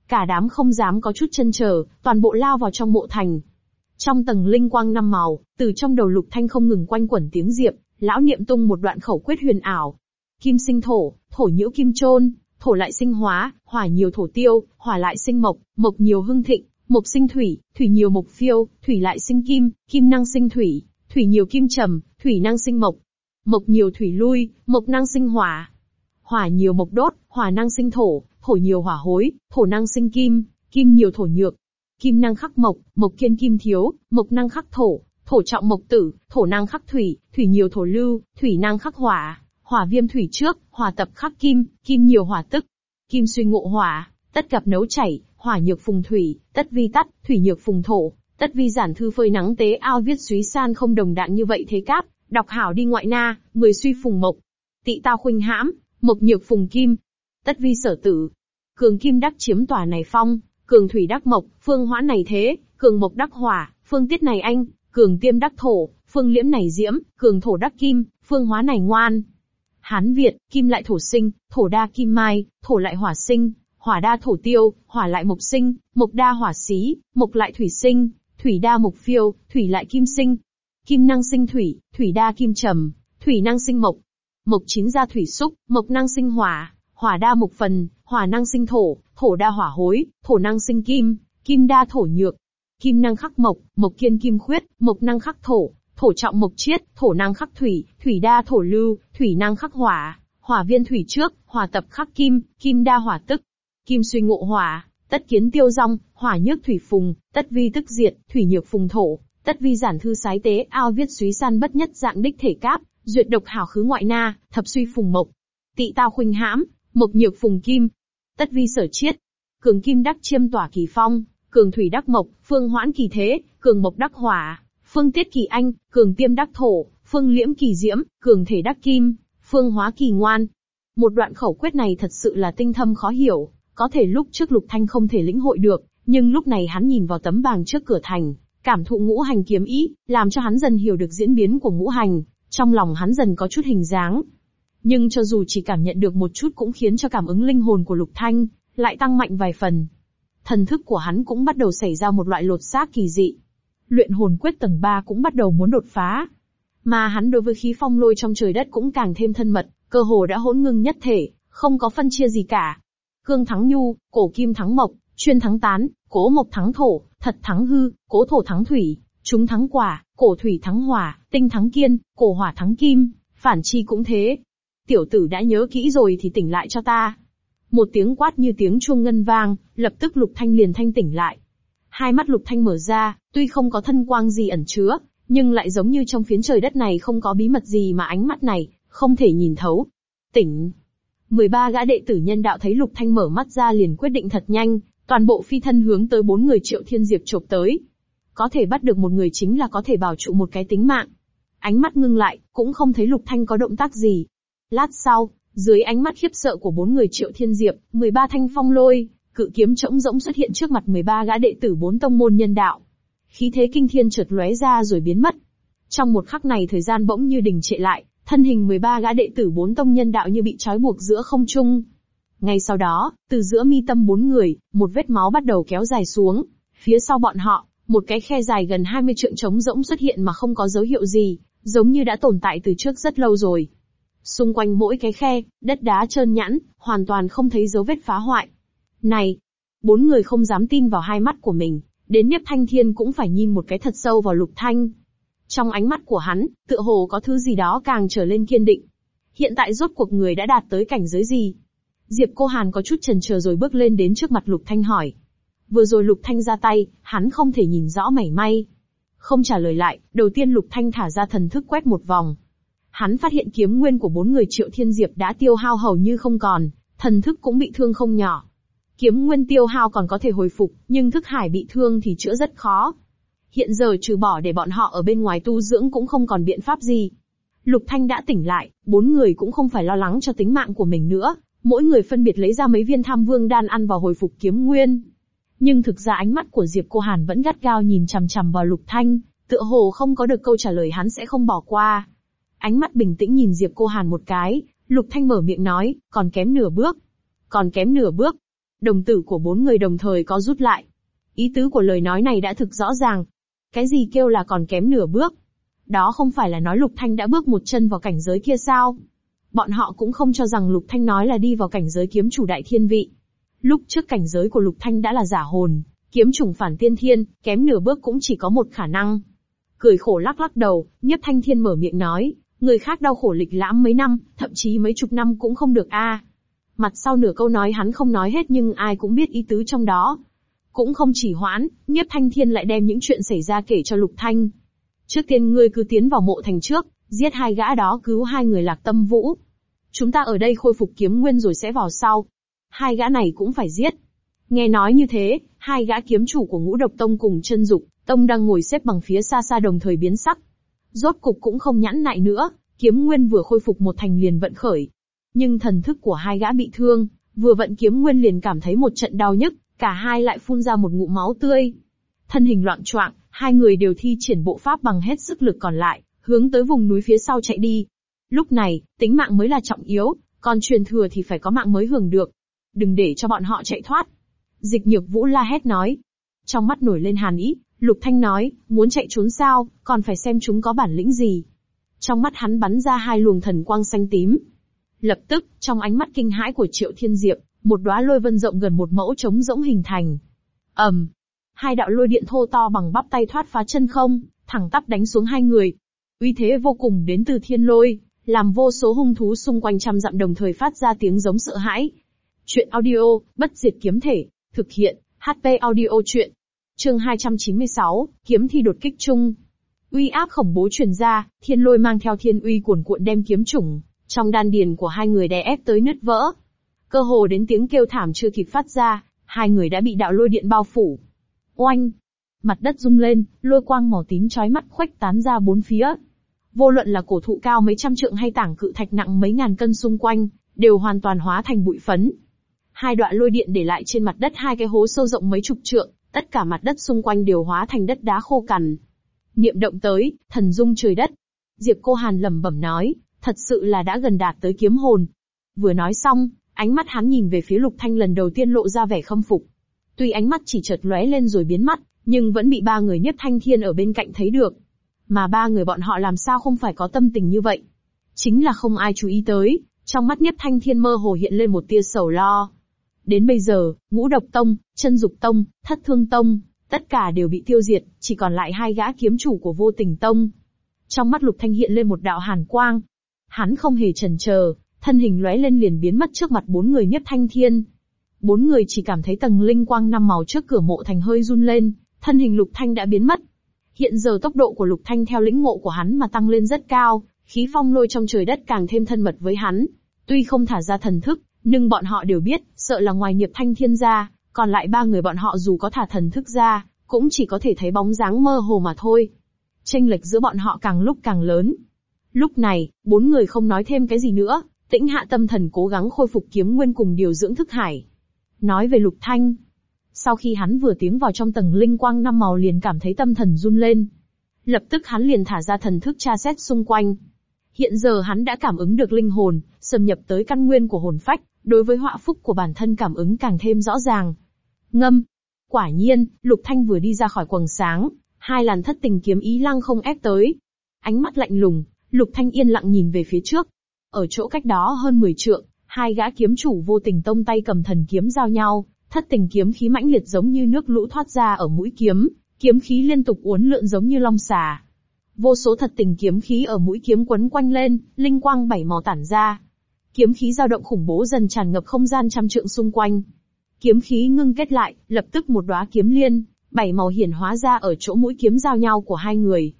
Cả đám không dám có chút chân chờ, toàn bộ lao vào trong mộ thành. Trong tầng linh quang năm màu, từ trong đầu lục thanh không ngừng quanh quẩn tiếng diệp, lão niệm tung một đoạn khẩu quyết huyền ảo. Kim sinh thổ, thổ nhiễu kim trôn, thổ lại sinh hóa, hỏa nhiều thổ tiêu, hỏa lại sinh mộc, mộc nhiều hưng thịnh, mộc sinh thủy, thủy nhiều mộc phiêu, thủy lại sinh kim, kim năng sinh thủy, thủy nhiều kim trầm, thủy năng sinh mộc. Mộc nhiều thủy lui, mộc năng sinh hỏa. Hỏa nhiều mộc đốt, hỏa năng sinh thổ, thổ nhiều hỏa hối, thổ năng sinh kim, kim nhiều thổ nhược. Kim năng khắc mộc, mộc kiên kim thiếu, mộc năng khắc thổ, thổ trọng mộc tử, thổ năng khắc thủy, thủy nhiều thổ lưu, thủy năng khắc hỏa, hỏa viêm thủy trước, hỏa tập khắc kim, kim nhiều hỏa tức. Kim suy ngộ hỏa, tất gặp nấu chảy, hỏa nhược phùng thủy, tất vi tắt, thủy nhược phùng thổ, tất vi giản thư phơi nắng tế ao viết suý san không đồng đạn như vậy thế cáp, đọc hảo đi ngoại na, mười suy phùng mộc. Tị tao khuynh hãm, mộc nhược phùng kim. Tất vi sở tử. cường kim đắc chiếm tòa này phong, cường thủy đắc mộc, phương hoãn này thế, cường mộc đắc hỏa, phương tiết này anh, cường tiêm đắc thổ, phương liễm này diễm, cường thổ đắc kim, phương hóa này ngoan. Hán Việt, kim lại thổ sinh, thổ đa kim mai, thổ lại hỏa sinh, hỏa đa thổ tiêu, hỏa lại mộc sinh, mộc đa hỏa xí, mộc lại thủy sinh, thủy đa mộc phiêu, thủy lại kim sinh. Kim năng sinh thủy, thủy đa kim trầm, thủy năng sinh mộc. Mộc chín ra thủy xúc, mộc năng sinh hỏa, hỏa đa mộc phần, hỏa năng sinh thổ, thổ đa hỏa hối, thổ năng sinh kim, kim đa thổ nhược. Kim năng khắc mộc, mộc kiên kim khuyết, mộc năng khắc thổ, thổ trọng mộc chiết, thổ năng khắc thủy, thủy đa thổ lưu, thủy năng khắc hỏa, hỏa viên thủy trước, hỏa tập khắc kim, kim đa hỏa tức. Kim suy ngộ hỏa, tất kiến tiêu rong, hỏa nhức thủy phùng, tất vi tức diệt, thủy nhược phùng thổ, tất vi giản thư sái tế ao viết suý san bất nhất dạng đích thể cáp, duyệt độc hảo khứ ngoại na, thập suy phùng mộc. Tị tao khuynh hãm, mộc nhược phùng kim. Tất vi sở chiết. Cường kim đắc chiêm tỏa kỳ phong, cường thủy đắc mộc, phương hoãn kỳ thế, cường mộc đắc hỏa, phương tiết kỳ anh, cường tiêm đắc thổ, phương liễm kỳ diễm, cường thể đắc kim, phương hóa kỳ ngoan. Một đoạn khẩu quyết này thật sự là tinh thâm khó hiểu, có thể lúc trước Lục Thanh không thể lĩnh hội được, nhưng lúc này hắn nhìn vào tấm bảng trước cửa thành, cảm thụ ngũ hành kiếm ý, làm cho hắn dần hiểu được diễn biến của ngũ hành, trong lòng hắn dần có chút hình dáng. Nhưng cho dù chỉ cảm nhận được một chút cũng khiến cho cảm ứng linh hồn của Lục Thanh, lại tăng mạnh vài phần. Thần thức của hắn cũng bắt đầu xảy ra một loại lột xác kỳ dị. Luyện hồn quyết tầng 3 cũng bắt đầu muốn đột phá. Mà hắn đối với khí phong lôi trong trời đất cũng càng thêm thân mật, cơ hồ đã hỗn ngưng nhất thể, không có phân chia gì cả. Cương thắng nhu, cổ kim thắng mộc, chuyên thắng tán, cố mộc thắng thổ, thật thắng hư, cố thổ thắng thủy, chúng thắng quả, cổ thủy thắng hỏa, tinh thắng kiên, cổ hỏa thắng kim, phản chi cũng thế. Tiểu tử đã nhớ kỹ rồi thì tỉnh lại cho ta. Một tiếng quát như tiếng chuông ngân vang, lập tức Lục Thanh liền thanh tỉnh lại. Hai mắt Lục Thanh mở ra, tuy không có thân quang gì ẩn chứa, nhưng lại giống như trong phiến trời đất này không có bí mật gì mà ánh mắt này không thể nhìn thấu. Tỉnh. 13 gã đệ tử nhân đạo thấy Lục Thanh mở mắt ra liền quyết định thật nhanh, toàn bộ phi thân hướng tới bốn người Triệu Thiên Diệp chộp tới. Có thể bắt được một người chính là có thể bảo trụ một cái tính mạng. Ánh mắt ngưng lại, cũng không thấy Lục Thanh có động tác gì. Lát sau, dưới ánh mắt khiếp sợ của bốn người Triệu Thiên Diệp, 13 thanh phong lôi, cự kiếm trống rỗng xuất hiện trước mặt 13 gã đệ tử bốn tông môn nhân đạo. Khí thế kinh thiên chợt lóe ra rồi biến mất. Trong một khắc này thời gian bỗng như đình trệ lại, thân hình 13 gã đệ tử bốn tông nhân đạo như bị trói buộc giữa không trung. Ngay sau đó, từ giữa mi tâm bốn người, một vết máu bắt đầu kéo dài xuống. Phía sau bọn họ, một cái khe dài gần 20 trượng trống rỗng xuất hiện mà không có dấu hiệu gì, giống như đã tồn tại từ trước rất lâu rồi. Xung quanh mỗi cái khe, đất đá trơn nhẵn, hoàn toàn không thấy dấu vết phá hoại. Này! Bốn người không dám tin vào hai mắt của mình, đến Niếp Thanh Thiên cũng phải nhìn một cái thật sâu vào Lục Thanh. Trong ánh mắt của hắn, tựa hồ có thứ gì đó càng trở lên kiên định. Hiện tại rốt cuộc người đã đạt tới cảnh giới gì? Diệp Cô Hàn có chút chần chờ rồi bước lên đến trước mặt Lục Thanh hỏi. Vừa rồi Lục Thanh ra tay, hắn không thể nhìn rõ mảy may. Không trả lời lại, đầu tiên Lục Thanh thả ra thần thức quét một vòng. Hắn phát hiện kiếm nguyên của bốn người Triệu Thiên Diệp đã tiêu hao hầu như không còn, thần thức cũng bị thương không nhỏ. Kiếm nguyên tiêu hao còn có thể hồi phục, nhưng thức hải bị thương thì chữa rất khó. Hiện giờ trừ bỏ để bọn họ ở bên ngoài tu dưỡng cũng không còn biện pháp gì. Lục Thanh đã tỉnh lại, bốn người cũng không phải lo lắng cho tính mạng của mình nữa, mỗi người phân biệt lấy ra mấy viên tham vương đan ăn vào hồi phục kiếm nguyên. Nhưng thực ra ánh mắt của Diệp Cô Hàn vẫn gắt gao nhìn chằm chằm vào Lục Thanh, tựa hồ không có được câu trả lời hắn sẽ không bỏ qua. Ánh mắt bình tĩnh nhìn Diệp Cô Hàn một cái, Lục Thanh mở miệng nói, còn kém nửa bước. Còn kém nửa bước. Đồng tử của bốn người đồng thời có rút lại. Ý tứ của lời nói này đã thực rõ ràng. Cái gì kêu là còn kém nửa bước? Đó không phải là nói Lục Thanh đã bước một chân vào cảnh giới kia sao? Bọn họ cũng không cho rằng Lục Thanh nói là đi vào cảnh giới kiếm chủ đại thiên vị. Lúc trước cảnh giới của Lục Thanh đã là giả hồn, kiếm trùng phản tiên thiên, kém nửa bước cũng chỉ có một khả năng. Cười khổ lắc lắc đầu, Nhiếp Thanh Thiên mở miệng nói, người khác đau khổ lịch lãm mấy năm, thậm chí mấy chục năm cũng không được a. Mặt sau nửa câu nói hắn không nói hết nhưng ai cũng biết ý tứ trong đó. Cũng không chỉ hoãn, Nhiếp Thanh Thiên lại đem những chuyện xảy ra kể cho Lục Thanh. Trước tiên ngươi cứ tiến vào mộ thành trước, giết hai gã đó cứu hai người lạc tâm vũ. Chúng ta ở đây khôi phục kiếm nguyên rồi sẽ vào sau. Hai gã này cũng phải giết. Nghe nói như thế, hai gã kiếm chủ của ngũ độc tông cùng chân dục, tông đang ngồi xếp bằng phía xa xa đồng thời biến sắc. Rốt cục cũng không nhãn nại nữa, kiếm nguyên vừa khôi phục một thành liền vận khởi. Nhưng thần thức của hai gã bị thương, vừa vận kiếm nguyên liền cảm thấy một trận đau nhức, cả hai lại phun ra một ngụm máu tươi. Thân hình loạn choạng, hai người đều thi triển bộ pháp bằng hết sức lực còn lại, hướng tới vùng núi phía sau chạy đi. Lúc này, tính mạng mới là trọng yếu, còn truyền thừa thì phải có mạng mới hưởng được. Đừng để cho bọn họ chạy thoát. Dịch nhược vũ la hét nói. Trong mắt nổi lên hàn ý, Lục Thanh nói, muốn chạy trốn sao, còn phải xem chúng có bản lĩnh gì. Trong mắt hắn bắn ra hai luồng thần quang xanh tím. Lập tức, trong ánh mắt kinh hãi của Triệu Thiên Diệp, một đóa lôi vân rộng gần một mẫu trống rỗng hình thành. ầm, hai đạo lôi điện thô to bằng bắp tay thoát phá chân không, thẳng tắp đánh xuống hai người. Uy thế vô cùng đến từ thiên lôi, làm vô số hung thú xung quanh trăm dặm đồng thời phát ra tiếng giống sợ hãi. Chuyện audio, bất diệt kiếm thể, thực hiện, HP audio chuyện. Chương 296, kiếm thi đột kích chung. Uy áp khổng bố truyền ra, thiên lôi mang theo thiên uy cuồn cuộn đem kiếm chủng, trong đan điền của hai người đè ép tới nứt vỡ. Cơ hồ đến tiếng kêu thảm chưa kịp phát ra, hai người đã bị đạo lôi điện bao phủ. Oanh! Mặt đất rung lên, lôi quang màu tím chói mắt khuếch tán ra bốn phía. Vô luận là cổ thụ cao mấy trăm trượng hay tảng cự thạch nặng mấy ngàn cân xung quanh, đều hoàn toàn hóa thành bụi phấn. Hai đoạn lôi điện để lại trên mặt đất hai cái hố sâu rộng mấy chục trượng, tất cả mặt đất xung quanh đều hóa thành đất đá khô cằn. Niệm động tới, thần dung trời đất. Diệp Cô Hàn lẩm bẩm nói, thật sự là đã gần đạt tới kiếm hồn. Vừa nói xong, ánh mắt hắn nhìn về phía Lục Thanh lần đầu tiên lộ ra vẻ khâm phục. Tuy ánh mắt chỉ chợt lóe lên rồi biến mất, nhưng vẫn bị ba người nhất thanh thiên ở bên cạnh thấy được. Mà ba người bọn họ làm sao không phải có tâm tình như vậy? Chính là không ai chú ý tới, trong mắt nhất thanh thiên mơ hồ hiện lên một tia sầu lo. Đến bây giờ, ngũ độc tông, chân dục tông, thất thương tông, tất cả đều bị tiêu diệt, chỉ còn lại hai gã kiếm chủ của vô tình tông. Trong mắt lục thanh hiện lên một đạo hàn quang. Hắn không hề chần chờ, thân hình lóe lên liền biến mất trước mặt bốn người nhất thanh thiên. Bốn người chỉ cảm thấy tầng linh quang năm màu trước cửa mộ thành hơi run lên, thân hình lục thanh đã biến mất. Hiện giờ tốc độ của lục thanh theo lĩnh ngộ của hắn mà tăng lên rất cao, khí phong lôi trong trời đất càng thêm thân mật với hắn. Tuy không thả ra thần thức, nhưng bọn họ đều biết, sợ là ngoài nghiệp thanh thiên ra, còn lại ba người bọn họ dù có thả thần thức ra, cũng chỉ có thể thấy bóng dáng mơ hồ mà thôi. Tranh lệch giữa bọn họ càng lúc càng lớn. Lúc này, bốn người không nói thêm cái gì nữa, tĩnh hạ tâm thần cố gắng khôi phục kiếm nguyên cùng điều dưỡng thức hải. Nói về lục thanh. Sau khi hắn vừa tiến vào trong tầng linh quang năm màu liền cảm thấy tâm thần run lên. Lập tức hắn liền thả ra thần thức tra xét xung quanh. Hiện giờ hắn đã cảm ứng được linh hồn, xâm nhập tới căn nguyên của hồn phách, đối với họa phúc của bản thân cảm ứng càng thêm rõ ràng. Ngâm. Quả nhiên, Lục Thanh vừa đi ra khỏi quầng sáng, hai làn thất tình kiếm ý lăng không ép tới. Ánh mắt lạnh lùng, Lục Thanh yên lặng nhìn về phía trước. Ở chỗ cách đó hơn 10 trượng, hai gã kiếm chủ vô tình tông tay cầm thần kiếm giao nhau, thất tình kiếm khí mãnh liệt giống như nước lũ thoát ra ở mũi kiếm, kiếm khí liên tục uốn lượn giống như long xà. Vô số thật tình kiếm khí ở mũi kiếm quấn quanh lên, linh quang bảy màu tản ra, Kiếm khí dao động khủng bố dần tràn ngập không gian trăm trượng xung quanh. Kiếm khí ngưng kết lại, lập tức một đóa kiếm liên, bảy màu hiển hóa ra ở chỗ mũi kiếm giao nhau của hai người.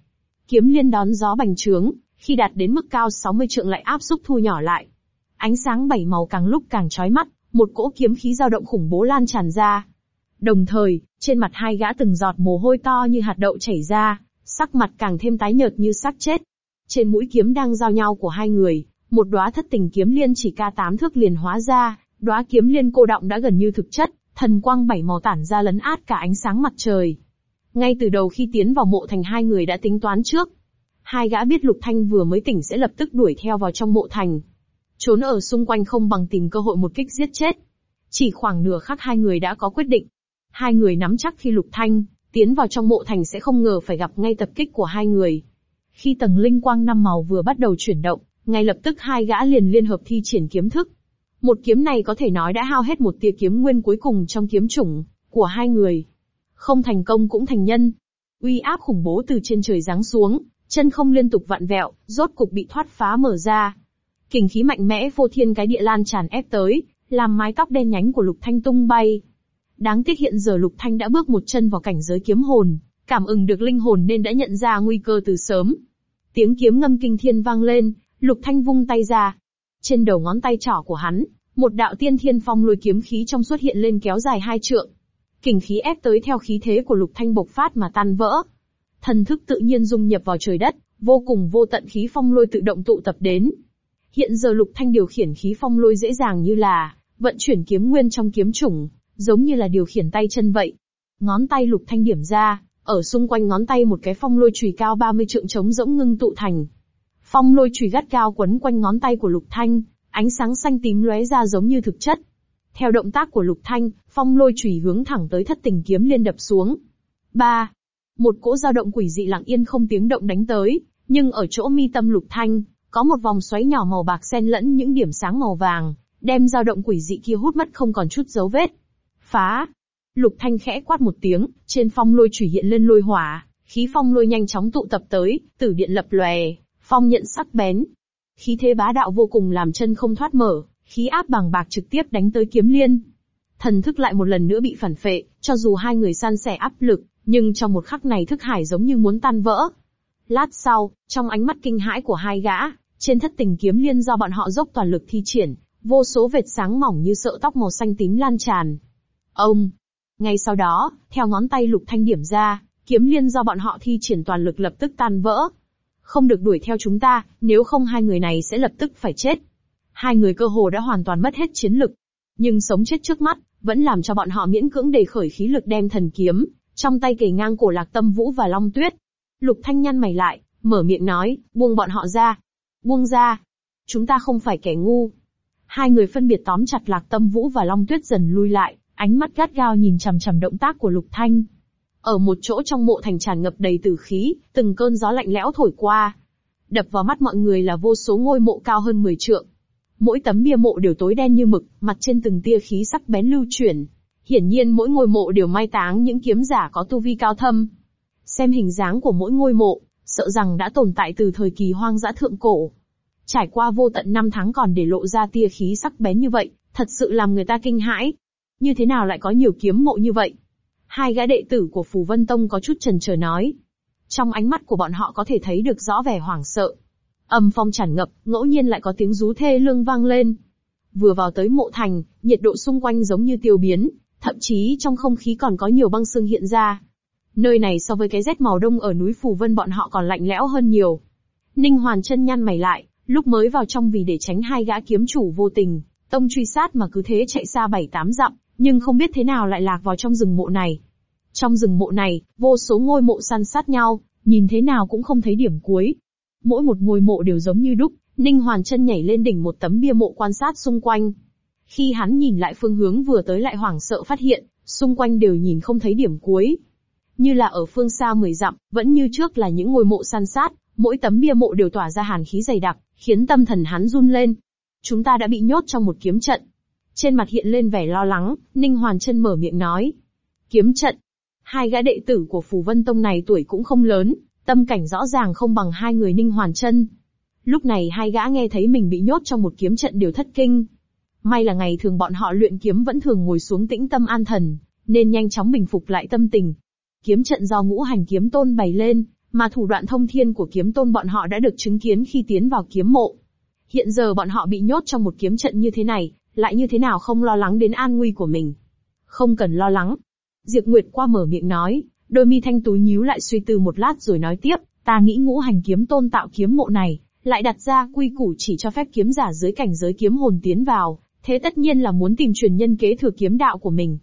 Kiếm liên đón gió bành trướng, khi đạt đến mức cao 60 trượng lại áp xúc thu nhỏ lại. Ánh sáng bảy màu càng lúc càng chói mắt, một cỗ kiếm khí dao động khủng bố lan tràn ra. Đồng thời, trên mặt hai gã từng giọt mồ hôi to như hạt đậu chảy ra, sắc mặt càng thêm tái nhợt như xác chết. Trên mũi kiếm đang giao nhau của hai người, một đóa thất tình kiếm liên chỉ ca tám thước liền hóa ra, đóa kiếm liên cô động đã gần như thực chất, thần quang bảy màu tản ra lấn át cả ánh sáng mặt trời. Ngay từ đầu khi tiến vào mộ thành hai người đã tính toán trước. Hai gã biết Lục Thanh vừa mới tỉnh sẽ lập tức đuổi theo vào trong mộ thành. Trốn ở xung quanh không bằng tìm cơ hội một kích giết chết. Chỉ khoảng nửa khắc hai người đã có quyết định. Hai người nắm chắc khi Lục Thanh tiến vào trong mộ thành sẽ không ngờ phải gặp ngay tập kích của hai người. Khi tầng linh quang năm màu vừa bắt đầu chuyển động, ngay lập tức hai gã liền liên hợp thi triển kiếm thức. Một kiếm này có thể nói đã hao hết một tia kiếm nguyên cuối cùng trong kiếm chủng của hai người. Không thành công cũng thành nhân. Uy áp khủng bố từ trên trời giáng xuống, chân không liên tục vặn vẹo, rốt cục bị thoát phá mở ra. Kình khí mạnh mẽ vô thiên cái địa lan tràn ép tới, làm mái tóc đen nhánh của Lục Thanh tung bay. Đáng tiếc hiện giờ Lục Thanh đã bước một chân vào cảnh giới kiếm hồn, cảm ứng được linh hồn nên đã nhận ra nguy cơ từ sớm. Tiếng kiếm ngâm kinh thiên vang lên, Lục Thanh vung tay ra. Trên đầu ngón tay trỏ của hắn, một đạo tiên thiên phong lôi kiếm khí trong xuất hiện lên kéo dài hai trượng. Kình khí ép tới theo khí thế của Lục Thanh bộc phát mà tan vỡ. Thần thức tự nhiên dung nhập vào trời đất, vô cùng vô tận khí phong lôi tự động tụ tập đến. Hiện giờ Lục Thanh điều khiển khí phong lôi dễ dàng như là vận chuyển kiếm nguyên trong kiếm chủng, giống như là điều khiển tay chân vậy. Ngón tay lục thanh điểm ra, ở xung quanh ngón tay một cái phong lôi chùy cao 30 trượng trống rỗng ngưng tụ thành. Phong lôi chùy gắt cao quấn quanh ngón tay của lục thanh, ánh sáng xanh tím lóe ra giống như thực chất. Theo động tác của lục thanh, phong lôi chùy hướng thẳng tới thất tình kiếm liên đập xuống. 3. Một cỗ dao động quỷ dị lặng yên không tiếng động đánh tới, nhưng ở chỗ mi tâm lục thanh, có một vòng xoáy nhỏ màu bạc xen lẫn những điểm sáng màu vàng, đem dao động quỷ dị kia hút mất không còn chút dấu vết. Phá! Lục Thanh khẽ quát một tiếng, trên phong lôi chủy hiện lên lôi hỏa, khí phong lôi nhanh chóng tụ tập tới, tử điện lập lòe, phong nhận sắc bén. Khí thế bá đạo vô cùng làm chân không thoát mở, khí áp bằng bạc trực tiếp đánh tới kiếm liên. Thần thức lại một lần nữa bị phản phệ, cho dù hai người san sẻ áp lực, nhưng trong một khắc này thức hải giống như muốn tan vỡ. Lát sau, trong ánh mắt kinh hãi của hai gã, trên thất tình kiếm liên do bọn họ dốc toàn lực thi triển, vô số vệt sáng mỏng như sợ tóc màu xanh tím lan tràn. Ông! Ngay sau đó, theo ngón tay lục thanh điểm ra, kiếm liên do bọn họ thi triển toàn lực lập tức tan vỡ. Không được đuổi theo chúng ta, nếu không hai người này sẽ lập tức phải chết. Hai người cơ hồ đã hoàn toàn mất hết chiến lực. Nhưng sống chết trước mắt, vẫn làm cho bọn họ miễn cưỡng đề khởi khí lực đem thần kiếm, trong tay kề ngang cổ lạc tâm vũ và long tuyết. Lục thanh nhăn mày lại, mở miệng nói, buông bọn họ ra. Buông ra. Chúng ta không phải kẻ ngu. Hai người phân biệt tóm chặt lạc tâm vũ và long tuyết dần lui lại, ánh mắt gắt gao nhìn chằm chằm động tác của lục thanh. Ở một chỗ trong mộ thành tràn ngập đầy tử khí, từng cơn gió lạnh lẽo thổi qua. Đập vào mắt mọi người là vô số ngôi mộ cao hơn 10 trượng. Mỗi tấm bia mộ đều tối đen như mực, mặt trên từng tia khí sắc bén lưu chuyển. Hiển nhiên mỗi ngôi mộ đều mai táng những kiếm giả có tu vi cao thâm. Xem hình dáng của mỗi ngôi mộ, sợ rằng đã tồn tại từ thời kỳ hoang dã thượng cổ. Trải qua vô tận năm tháng còn để lộ ra tia khí sắc bén như vậy, thật sự làm người ta kinh hãi. Như thế nào lại có nhiều kiếm mộ như vậy? Hai gã đệ tử của Phù Vân Tông có chút trần chờ nói. Trong ánh mắt của bọn họ có thể thấy được rõ vẻ hoảng sợ. Âm phong tràn ngập, ngẫu nhiên lại có tiếng rú thê lương vang lên. Vừa vào tới mộ thành, nhiệt độ xung quanh giống như tiêu biến, thậm chí trong không khí còn có nhiều băng sương hiện ra. Nơi này so với cái rét màu đông ở núi Phù Vân bọn họ còn lạnh lẽo hơn nhiều. Ninh Hoàn chân nhăn mày lại, lúc mới vào trong vì để tránh hai gã kiếm chủ vô tình, tông truy sát mà cứ thế chạy xa bảy tám dặm, nhưng không biết thế nào lại lạc vào trong rừng mộ này. Trong rừng mộ này, vô số ngôi mộ săn sát nhau, nhìn thế nào cũng không thấy điểm cuối. Mỗi một ngôi mộ đều giống như đúc, Ninh Hoàn chân nhảy lên đỉnh một tấm bia mộ quan sát xung quanh. Khi hắn nhìn lại phương hướng vừa tới lại hoảng sợ phát hiện, xung quanh đều nhìn không thấy điểm cuối. Như là ở phương xa mười dặm, vẫn như trước là những ngôi mộ san sát, mỗi tấm bia mộ đều tỏa ra hàn khí dày đặc, khiến tâm thần hắn run lên. Chúng ta đã bị nhốt trong một kiếm trận. Trên mặt hiện lên vẻ lo lắng, Ninh Hoàn chân mở miệng nói. Kiếm trận. Hai gã đệ tử của Phù Vân Tông này tuổi cũng không lớn, tâm cảnh rõ ràng không bằng hai người Ninh Hoàn chân. Lúc này hai gã nghe thấy mình bị nhốt trong một kiếm trận đều thất kinh. May là ngày thường bọn họ luyện kiếm vẫn thường ngồi xuống tĩnh tâm an thần, nên nhanh chóng bình phục lại tâm tình. Kiếm trận do ngũ hành kiếm tôn bày lên, mà thủ đoạn thông thiên của kiếm tôn bọn họ đã được chứng kiến khi tiến vào kiếm mộ. Hiện giờ bọn họ bị nhốt trong một kiếm trận như thế này, lại như thế nào không lo lắng đến an nguy của mình. Không cần lo lắng. Diệp Nguyệt qua mở miệng nói, đôi mi thanh tú nhíu lại suy tư một lát rồi nói tiếp, ta nghĩ ngũ hành kiếm tôn tạo kiếm mộ này, lại đặt ra quy củ chỉ cho phép kiếm giả dưới cảnh giới kiếm hồn tiến vào, thế tất nhiên là muốn tìm truyền nhân kế thừa kiếm đạo của mình.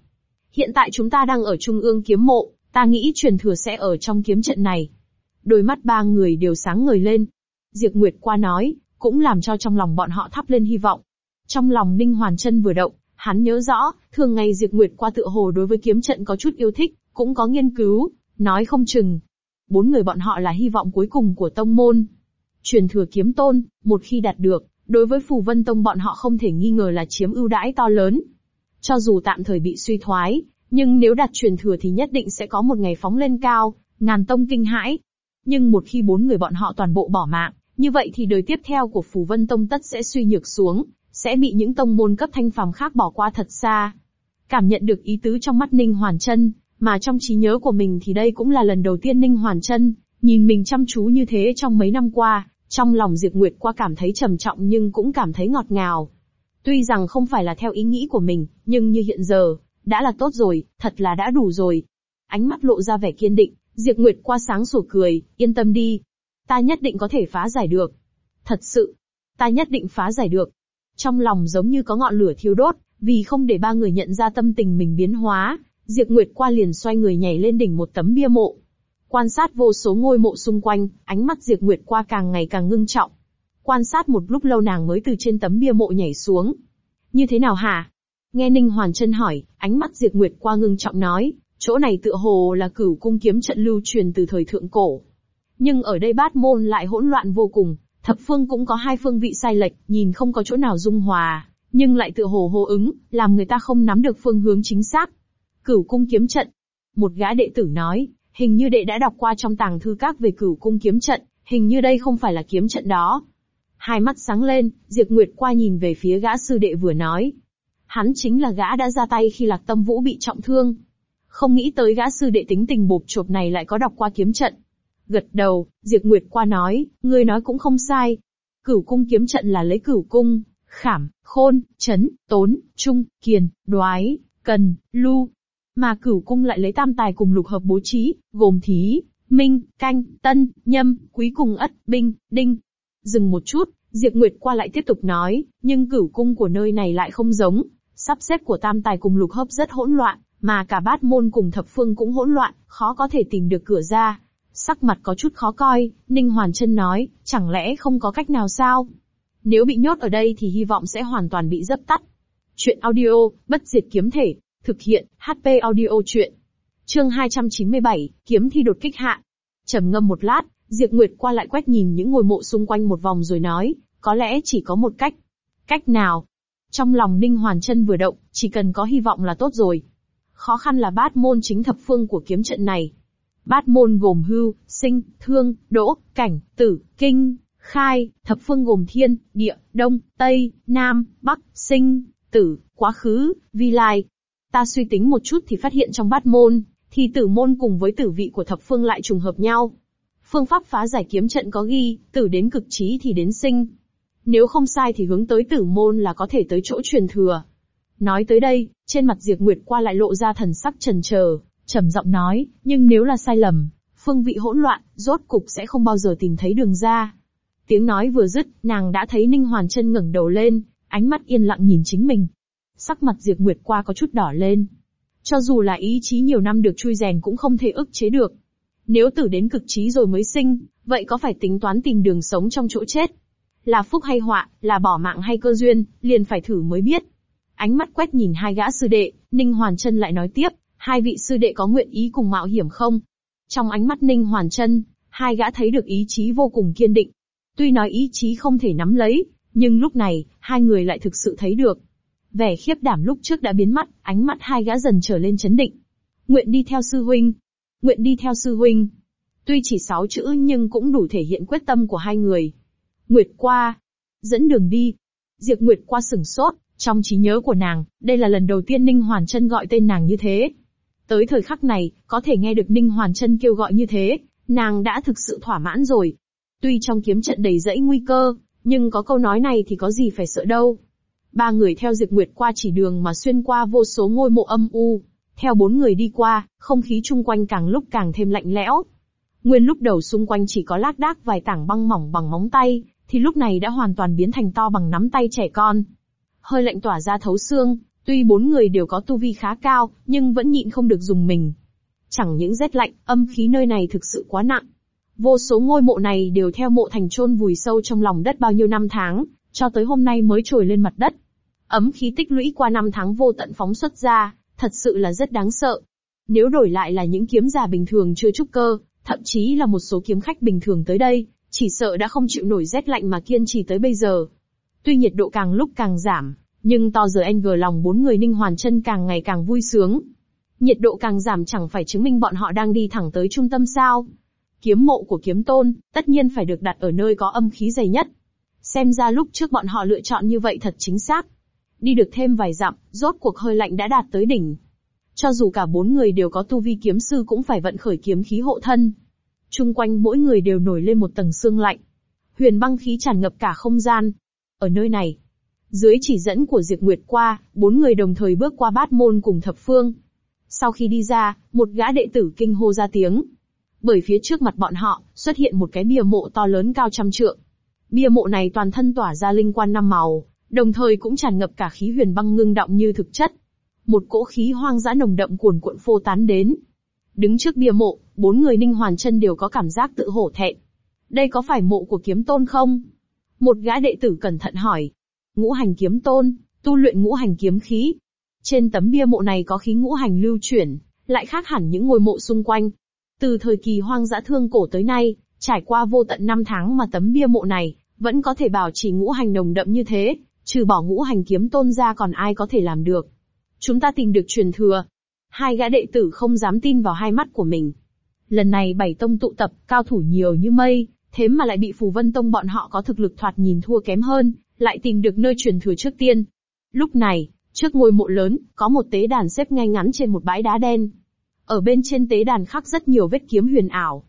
Hiện tại chúng ta đang ở trung ương kiếm mộ, ta nghĩ truyền thừa sẽ ở trong kiếm trận này. Đôi mắt ba người đều sáng ngời lên. Diệp Nguyệt qua nói, cũng làm cho trong lòng bọn họ thắp lên hy vọng. Trong lòng Ninh Hoàn chân vừa động, hắn nhớ rõ, thường ngày Diệp Nguyệt qua tựa hồ đối với kiếm trận có chút yêu thích, cũng có nghiên cứu, nói không chừng. Bốn người bọn họ là hy vọng cuối cùng của tông môn. Truyền thừa kiếm tôn, một khi đạt được, đối với Phù Vân Tông bọn họ không thể nghi ngờ là chiếm ưu đãi to lớn. Cho dù tạm thời bị suy thoái, nhưng nếu đặt truyền thừa thì nhất định sẽ có một ngày phóng lên cao, ngàn tông kinh hãi. Nhưng một khi bốn người bọn họ toàn bộ bỏ mạng, như vậy thì đời tiếp theo của Phù Vân Tông tất sẽ suy nhược xuống, sẽ bị những tông môn cấp thanh phàm khác bỏ qua thật xa. Cảm nhận được ý tứ trong mắt Ninh Hoàn Chân, mà trong trí nhớ của mình thì đây cũng là lần đầu tiên Ninh Hoàn Chân nhìn mình chăm chú như thế trong mấy năm qua, trong lòng Diệp Nguyệt qua cảm thấy trầm trọng nhưng cũng cảm thấy ngọt ngào. Tuy rằng không phải là theo ý nghĩ của mình, nhưng như hiện giờ, đã là tốt rồi, thật là đã đủ rồi. Ánh mắt lộ ra vẻ kiên định, Diệp Nguyệt qua sáng sủa cười, yên tâm đi. Ta nhất định có thể phá giải được. Thật sự, ta nhất định phá giải được. Trong lòng giống như có ngọn lửa thiêu đốt, Vì không để ba người nhận ra tâm tình mình biến hóa, Diệp Nguyệt qua liền xoay người nhảy lên đỉnh một tấm bia mộ. Quan sát vô số ngôi mộ xung quanh, ánh mắt Diệp Nguyệt qua càng ngày càng ngưng trọng. Quan sát một lúc lâu nàng mới từ trên tấm bia mộ nhảy xuống. Như thế nào hả? Nghe Ninh Hoàn chân hỏi, ánh mắt Diệp Nguyệt qua ngưng trọng nói, chỗ này tựa hồ là cửu cung kiếm trận lưu truyền từ thời thượng cổ. Nhưng ở đây bát môn lại hỗn loạn vô cùng, thập phương cũng có hai phương vị sai lệch, nhìn không có chỗ nào dung hòa, nhưng lại tựa hồ hô ứng, làm người ta không nắm được phương hướng chính xác. Cửu cung kiếm trận. Một gã đệ tử nói, hình như đệ đã đọc qua trong tàng thư các về cửu cung kiếm trận, hình như đây không phải là kiếm trận đó. Hai mắt sáng lên, Diệp Nguyệt qua nhìn về phía gã sư đệ vừa nói. Hắn chính là gã đã ra tay khi Lạc Tâm Vũ bị trọng thương. Không nghĩ tới gã sư đệ tính tình bộp chộp này lại có đọc qua kiếm trận. Gật đầu, Diệp Nguyệt qua nói, ngươi nói cũng không sai. Cửu cung kiếm trận là lấy cửu cung, khảm, khôn, chấn, tốn, trung, kiền, đoái, cần, lưu. Mà cửu cung lại lấy tam tài cùng lục hợp bố trí, gồm thí, minh, canh, tân, nhâm, quý cùng ất, binh, đinh. Dừng một chút, Diệp Nguyệt qua lại tiếp tục nói, nhưng cửu cung của nơi này lại không giống, sắp xếp của tam tài cùng lục hợp rất hỗn loạn, mà cả bát môn cùng thập phương cũng hỗn loạn, khó có thể tìm được cửa ra. Sắc mặt có chút khó coi, Ninh Hoàn chân nói, chẳng lẽ không có cách nào sao? Nếu bị nhốt ở đây thì hy vọng sẽ hoàn toàn bị dấp tắt. Chuyện audio, bất diệt kiếm thể, thực hiện, HP audio chuyện. Chương 297, kiếm thi đột kích hạ. trầm ngâm một lát, Diệp Nguyệt qua lại quét nhìn những ngôi mộ xung quanh một vòng rồi nói, có lẽ chỉ có một cách. Cách nào? Trong lòng Ninh Hoàn chân vừa động, chỉ cần có hy vọng là tốt rồi. Khó khăn là bát môn chính thập phương của kiếm trận này. Bát môn gồm hưu, sinh, thương, đỗ, cảnh, tử, kinh, khai, thập phương gồm thiên, địa, đông, tây, nam, bắc, sinh, tử, quá khứ, vi lai. Ta suy tính một chút thì phát hiện trong bát môn, thì tử môn cùng với tử vị của thập phương lại trùng hợp nhau. Phương pháp phá giải kiếm trận có ghi, tử đến cực trí thì đến sinh. Nếu không sai thì hướng tới tử môn là có thể tới chỗ truyền thừa. Nói tới đây, trên mặt Diệp Nguyệt qua lại lộ ra thần sắc trần chờ, trầm giọng nói, nhưng nếu là sai lầm, phương vị hỗn loạn, rốt cục sẽ không bao giờ tìm thấy đường ra. Tiếng nói vừa dứt, nàng đã thấy Ninh Hoàn chân ngẩng đầu lên, ánh mắt yên lặng nhìn chính mình. Sắc mặt Diệp Nguyệt qua có chút đỏ lên. Cho dù là ý chí nhiều năm được chui rèn cũng không thể ức chế được. Nếu tử đến cực trí rồi mới sinh, vậy có phải tính toán tìm đường sống trong chỗ chết? Là phúc hay họa, là bỏ mạng hay cơ duyên, liền phải thử mới biết. Ánh mắt quét nhìn hai gã sư đệ, Ninh Hoàn Trân lại nói tiếp, hai vị sư đệ có nguyện ý cùng mạo hiểm không? Trong ánh mắt Ninh Hoàn Trân, hai gã thấy được ý chí vô cùng kiên định. Tuy nói ý chí không thể nắm lấy, nhưng lúc này, hai người lại thực sự thấy được. Vẻ khiếp đảm lúc trước đã biến mất, ánh mắt hai gã dần trở lên chấn định. Nguyện đi theo sư huynh. Nguyện đi theo sư huynh. Tuy chỉ sáu chữ nhưng cũng đủ thể hiện quyết tâm của hai người. Nguyệt qua. Dẫn đường đi. Diệp Nguyệt qua sửng sốt, trong trí nhớ của nàng, đây là lần đầu tiên Ninh Hoàn Trân gọi tên nàng như thế. Tới thời khắc này, có thể nghe được Ninh Hoàn Trân kêu gọi như thế, nàng đã thực sự thỏa mãn rồi. Tuy trong kiếm trận đầy rẫy nguy cơ, nhưng có câu nói này thì có gì phải sợ đâu. Ba người theo Diệp Nguyệt qua chỉ đường mà xuyên qua vô số ngôi mộ âm u. Theo bốn người đi qua, không khí chung quanh càng lúc càng thêm lạnh lẽo. Nguyên lúc đầu xung quanh chỉ có lác đác vài tảng băng mỏng bằng móng tay, thì lúc này đã hoàn toàn biến thành to bằng nắm tay trẻ con. Hơi lạnh tỏa ra thấu xương, tuy bốn người đều có tu vi khá cao, nhưng vẫn nhịn không được dùng mình. Chẳng những rét lạnh, âm khí nơi này thực sự quá nặng. Vô số ngôi mộ này đều theo mộ thành chôn vùi sâu trong lòng đất bao nhiêu năm tháng, cho tới hôm nay mới trồi lên mặt đất. Ấm khí tích lũy qua năm tháng vô tận phóng xuất ra, thật sự là rất đáng sợ. Nếu đổi lại là những kiếm giả bình thường chưa trúc cơ, thậm chí là một số kiếm khách bình thường tới đây, chỉ sợ đã không chịu nổi rét lạnh mà kiên trì tới bây giờ. Tuy nhiệt độ càng lúc càng giảm, nhưng to giờ anh gờ lòng bốn người ninh hoàn chân càng ngày càng vui sướng. Nhiệt độ càng giảm chẳng phải chứng minh bọn họ đang đi thẳng tới trung tâm sao. Kiếm mộ của kiếm tôn, tất nhiên phải được đặt ở nơi có âm khí dày nhất. Xem ra lúc trước bọn họ lựa chọn như vậy thật chính xác. Đi được thêm vài dặm, rốt cuộc hơi lạnh đã đạt tới đỉnh. Cho dù cả bốn người đều có tu vi kiếm sư cũng phải vận khởi kiếm khí hộ thân. Trung quanh mỗi người đều nổi lên một tầng xương lạnh. Huyền băng khí tràn ngập cả không gian. Ở nơi này, dưới chỉ dẫn của Diệp Nguyệt qua, bốn người đồng thời bước qua bát môn cùng thập phương. Sau khi đi ra, một gã đệ tử kinh hô ra tiếng. Bởi phía trước mặt bọn họ, xuất hiện một cái bia mộ to lớn cao trăm trượng. Bia mộ này toàn thân tỏa ra linh quan năm màu, đồng thời cũng tràn ngập cả khí huyền băng ngưng động như thực chất. Một cỗ khí hoang dã nồng đậm cuồn cuộn phô tán đến. Đứng trước bia mộ, bốn người Ninh Hoàn chân đều có cảm giác tự hổ thẹn. Đây có phải mộ của kiếm tôn không? Một gã đệ tử cẩn thận hỏi. Ngũ hành kiếm tôn, tu luyện ngũ hành kiếm khí. Trên tấm bia mộ này có khí ngũ hành lưu chuyển, lại khác hẳn những ngôi mộ xung quanh. Từ thời kỳ hoang dã thương cổ tới nay, trải qua vô tận năm tháng mà tấm bia mộ này, vẫn có thể bảo trì ngũ hành nồng đậm như thế, trừ bỏ ngũ hành kiếm tôn ra còn ai có thể làm được. Chúng ta tìm được truyền thừa. Hai gã đệ tử không dám tin vào hai mắt của mình. Lần này bảy tông tụ tập, cao thủ nhiều như mây, thế mà lại bị phù vân tông bọn họ có thực lực thoạt nhìn thua kém hơn, lại tìm được nơi truyền thừa trước tiên. Lúc này, trước ngôi mộ lớn, có một tế đàn xếp ngay ngắn trên một bãi đá đen. Ở bên trên tế đàn khắc rất nhiều vết kiếm huyền ảo.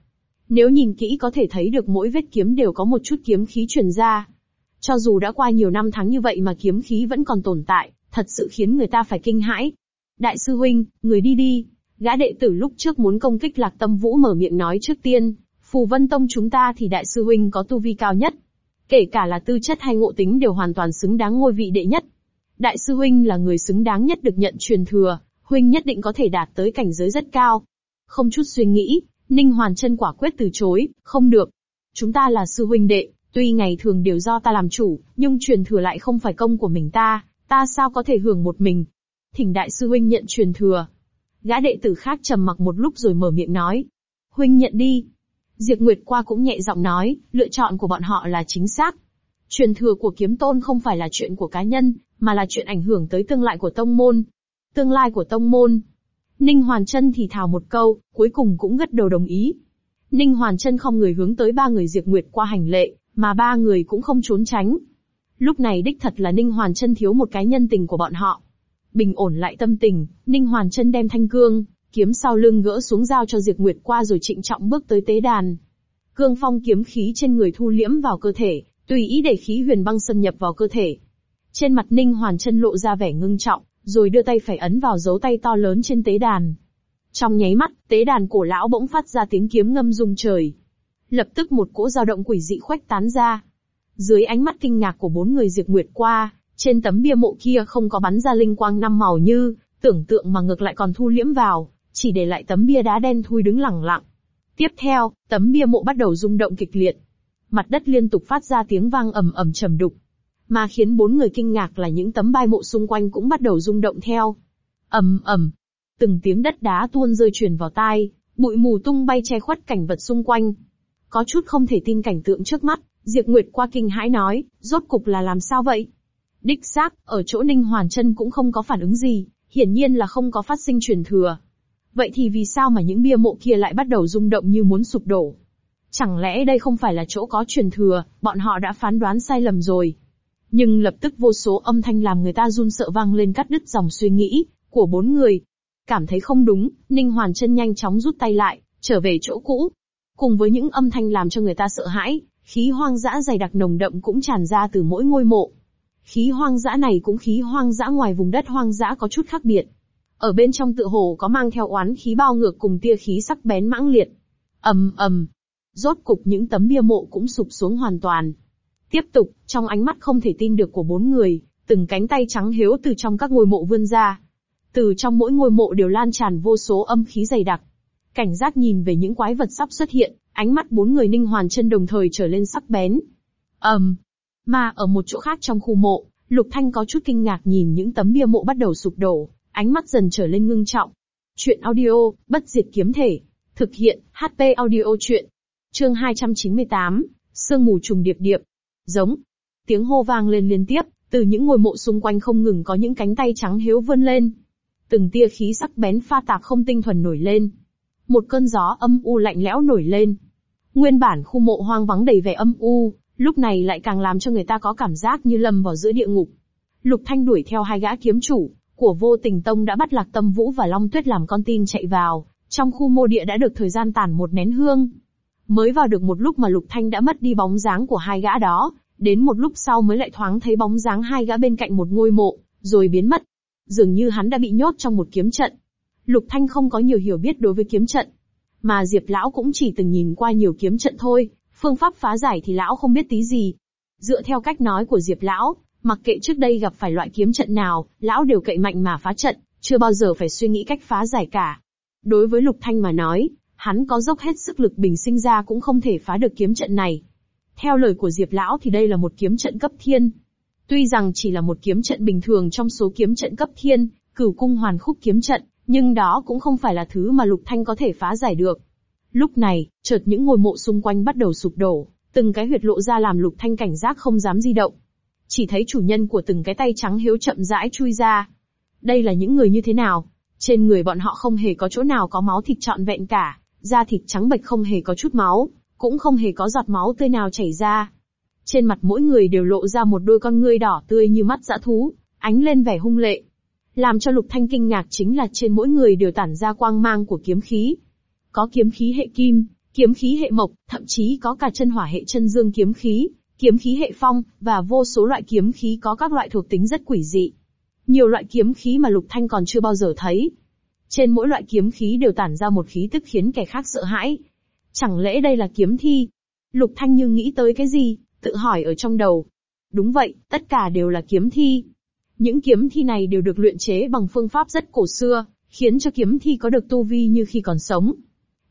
Nếu nhìn kỹ có thể thấy được mỗi vết kiếm đều có một chút kiếm khí truyền ra. Cho dù đã qua nhiều năm tháng như vậy mà kiếm khí vẫn còn tồn tại, thật sự khiến người ta phải kinh hãi. Đại sư huynh, người đi đi. Gã đệ tử lúc trước muốn công kích lạc tâm vũ mở miệng nói trước tiên, phù vân tông chúng ta thì đại sư huynh có tu vi cao nhất. Kể cả là tư chất hay ngộ tính đều hoàn toàn xứng đáng ngôi vị đệ nhất. Đại sư huynh là người xứng đáng nhất được nhận truyền thừa, huynh nhất định có thể đạt tới cảnh giới rất cao. Không chút suy nghĩ, Ninh Hoàn chân quả quyết từ chối, không được. Chúng ta là sư huynh đệ, tuy ngày thường đều do ta làm chủ, nhưng truyền thừa lại không phải công của mình ta, ta sao có thể hưởng một mình. Thỉnh đại sư huynh nhận truyền thừa. Gã đệ tử khác trầm mặc một lúc rồi mở miệng nói. Huynh nhận đi. Diệp Nguyệt qua cũng nhẹ giọng nói, lựa chọn của bọn họ là chính xác. Truyền thừa của kiếm tôn không phải là chuyện của cá nhân, mà là chuyện ảnh hưởng tới tương lai của tông môn. Tương lai của tông môn. Ninh Hoàn Trân thì thào một câu, cuối cùng cũng gật đầu đồng ý. Ninh Hoàn Trân không người hướng tới ba người Diệp Nguyệt qua hành lệ, mà ba người cũng không trốn tránh. Lúc này đích thật là Ninh Hoàn Trân thiếu một cái nhân tình của bọn họ. Bình ổn lại tâm tình, Ninh Hoàn Trân đem thanh cương, kiếm sau lưng gỡ xuống giao cho Diệp Nguyệt qua rồi trịnh trọng bước tới tế đàn. Cương phong kiếm khí trên người thu liễm vào cơ thể, tùy ý để khí huyền băng xâm nhập vào cơ thể. Trên mặt Ninh Hoàn Trân lộ ra vẻ ngưng trọng, rồi đưa tay phải ấn vào dấu tay to lớn trên tế đàn. Trong nháy mắt, tế đàn cổ lão bỗng phát ra tiếng kiếm ngâm rung trời. Lập tức một cỗ dao động quỷ dị khuếch tán ra. Dưới ánh mắt kinh ngạc của bốn người diệt nguyệt qua, trên tấm bia mộ kia không có bắn ra linh quang năm màu như, tưởng tượng mà ngược lại còn thu liễm vào, chỉ để lại tấm bia đá đen thui đứng lẳng lặng. Tiếp theo, tấm bia mộ bắt đầu rung động kịch liệt. Mặt đất liên tục phát ra tiếng vang ầm ầm trầm đục. Mà khiến bốn người kinh ngạc là những tấm bai mộ xung quanh cũng bắt đầu rung động theo. ầm ầm, từng tiếng đất đá tuôn rơi truyền vào tai, bụi mù tung bay che khuất cảnh vật xung quanh. Có chút không thể tin cảnh tượng trước mắt, Diệp Nguyệt qua kinh hãi nói, rốt cục là làm sao vậy? Đích xác, ở chỗ Ninh Hoàn chân cũng không có phản ứng gì, hiển nhiên là không có phát sinh truyền thừa. Vậy thì vì sao mà những bia mộ kia lại bắt đầu rung động như muốn sụp đổ? Chẳng lẽ đây không phải là chỗ có truyền thừa, bọn họ đã phán đoán sai lầm rồi. Nhưng lập tức vô số âm thanh làm người ta run sợ vang lên cắt đứt dòng suy nghĩ của bốn người. Cảm thấy không đúng, Ninh Hoàn chân nhanh chóng rút tay lại, trở về chỗ cũ. Cùng với những âm thanh làm cho người ta sợ hãi, khí hoang dã dày đặc nồng đậm cũng tràn ra từ mỗi ngôi mộ. Khí hoang dã này cũng khí hoang dã ngoài vùng đất hoang dã có chút khác biệt. Ở bên trong tựa hồ có mang theo oán khí bao ngược cùng tia khí sắc bén mãng liệt. ầm ầm, rốt cục những tấm bia mộ cũng sụp xuống hoàn toàn. Tiếp tục, trong ánh mắt không thể tin được của bốn người, từng cánh tay trắng hiếu từ trong các ngôi mộ vươn ra. Từ trong mỗi ngôi mộ đều lan tràn vô số âm khí dày đặc. Cảnh giác nhìn về những quái vật sắp xuất hiện, ánh mắt bốn người ninh hoàn chân đồng thời trở lên sắc bén. ầm, um, mà ở một chỗ khác trong khu mộ, Lục Thanh có chút kinh ngạc nhìn những tấm bia mộ bắt đầu sụp đổ, ánh mắt dần trở lên ngưng trọng. Chuyện audio, bất diệt kiếm thể. Thực hiện, HP audio chuyện. Chương 298, Sương mù trùng điệp điệp. Giống. Tiếng hô vang lên liên tiếp, từ những ngôi mộ xung quanh không ngừng có những cánh tay trắng hiếu vươn lên. Từng tia khí sắc bén pha tạp không tinh thuần nổi lên. Một cơn gió âm u lạnh lẽo nổi lên. Nguyên bản khu mộ hoang vắng đầy vẻ âm u, lúc này lại càng làm cho người ta có cảm giác như lầm vào giữa địa ngục. Lục Thanh đuổi theo hai gã kiếm chủ, của vô tình tông đã bắt lạc tâm vũ và Long Tuyết làm con tin chạy vào, trong khu mô địa đã được thời gian tản một nén hương. Mới vào được một lúc mà Lục Thanh đã mất đi bóng dáng của hai gã đó, đến một lúc sau mới lại thoáng thấy bóng dáng hai gã bên cạnh một ngôi mộ, rồi biến mất. Dường như hắn đã bị nhốt trong một kiếm trận. Lục Thanh không có nhiều hiểu biết đối với kiếm trận, mà Diệp Lão cũng chỉ từng nhìn qua nhiều kiếm trận thôi, phương pháp phá giải thì Lão không biết tí gì. Dựa theo cách nói của Diệp Lão, Mặc kệ trước đây gặp phải loại kiếm trận nào, lão đều cậy mạnh mà phá trận, chưa bao giờ phải suy nghĩ cách phá giải cả. Đối với Lục Thanh mà nói, hắn có dốc hết sức lực bình sinh ra cũng không thể phá được kiếm trận này. Theo lời của Diệp Lão thì đây là một kiếm trận cấp thiên. Tuy rằng chỉ là một kiếm trận bình thường trong số kiếm trận cấp thiên, cửu cung hoàn khúc kiếm trận, nhưng đó cũng không phải là thứ mà Lục Thanh có thể phá giải được. Lúc này, chợt những ngôi mộ xung quanh bắt đầu sụp đổ, từng cái huyệt lộ ra làm Lục Thanh cảnh giác không dám di động. Chỉ thấy chủ nhân của từng cái tay trắng hiếu chậm rãi chui ra. Đây là những người như thế nào? Trên người bọn họ không hề có chỗ nào có máu thịt trọn vẹn cả, da thịt trắng bệch không hề có chút máu, cũng không hề có giọt máu tươi nào chảy ra. Trên mặt mỗi người đều lộ ra một đôi con ngươi đỏ tươi như mắt dã thú, ánh lên vẻ hung lệ. Làm cho Lục Thanh kinh ngạc chính là trên mỗi người đều tản ra quang mang của kiếm khí. Có kiếm khí hệ kim, kiếm khí hệ mộc, thậm chí có cả chân hỏa hệ chân dương kiếm khí, kiếm khí hệ phong, và vô số loại kiếm khí có các loại thuộc tính rất quỷ dị. Nhiều loại kiếm khí mà Lục Thanh còn chưa bao giờ thấy. Trên mỗi loại kiếm khí đều tản ra một khí tức khiến kẻ khác sợ hãi. Chẳng lẽ đây là kiếm thi? Lục Thanh như nghĩ tới cái gì, tự hỏi ở trong đầu. Đúng vậy, tất cả đều là kiếm thi. Những kiếm thi này đều được luyện chế bằng phương pháp rất cổ xưa, khiến cho kiếm thi có được tu vi như khi còn sống.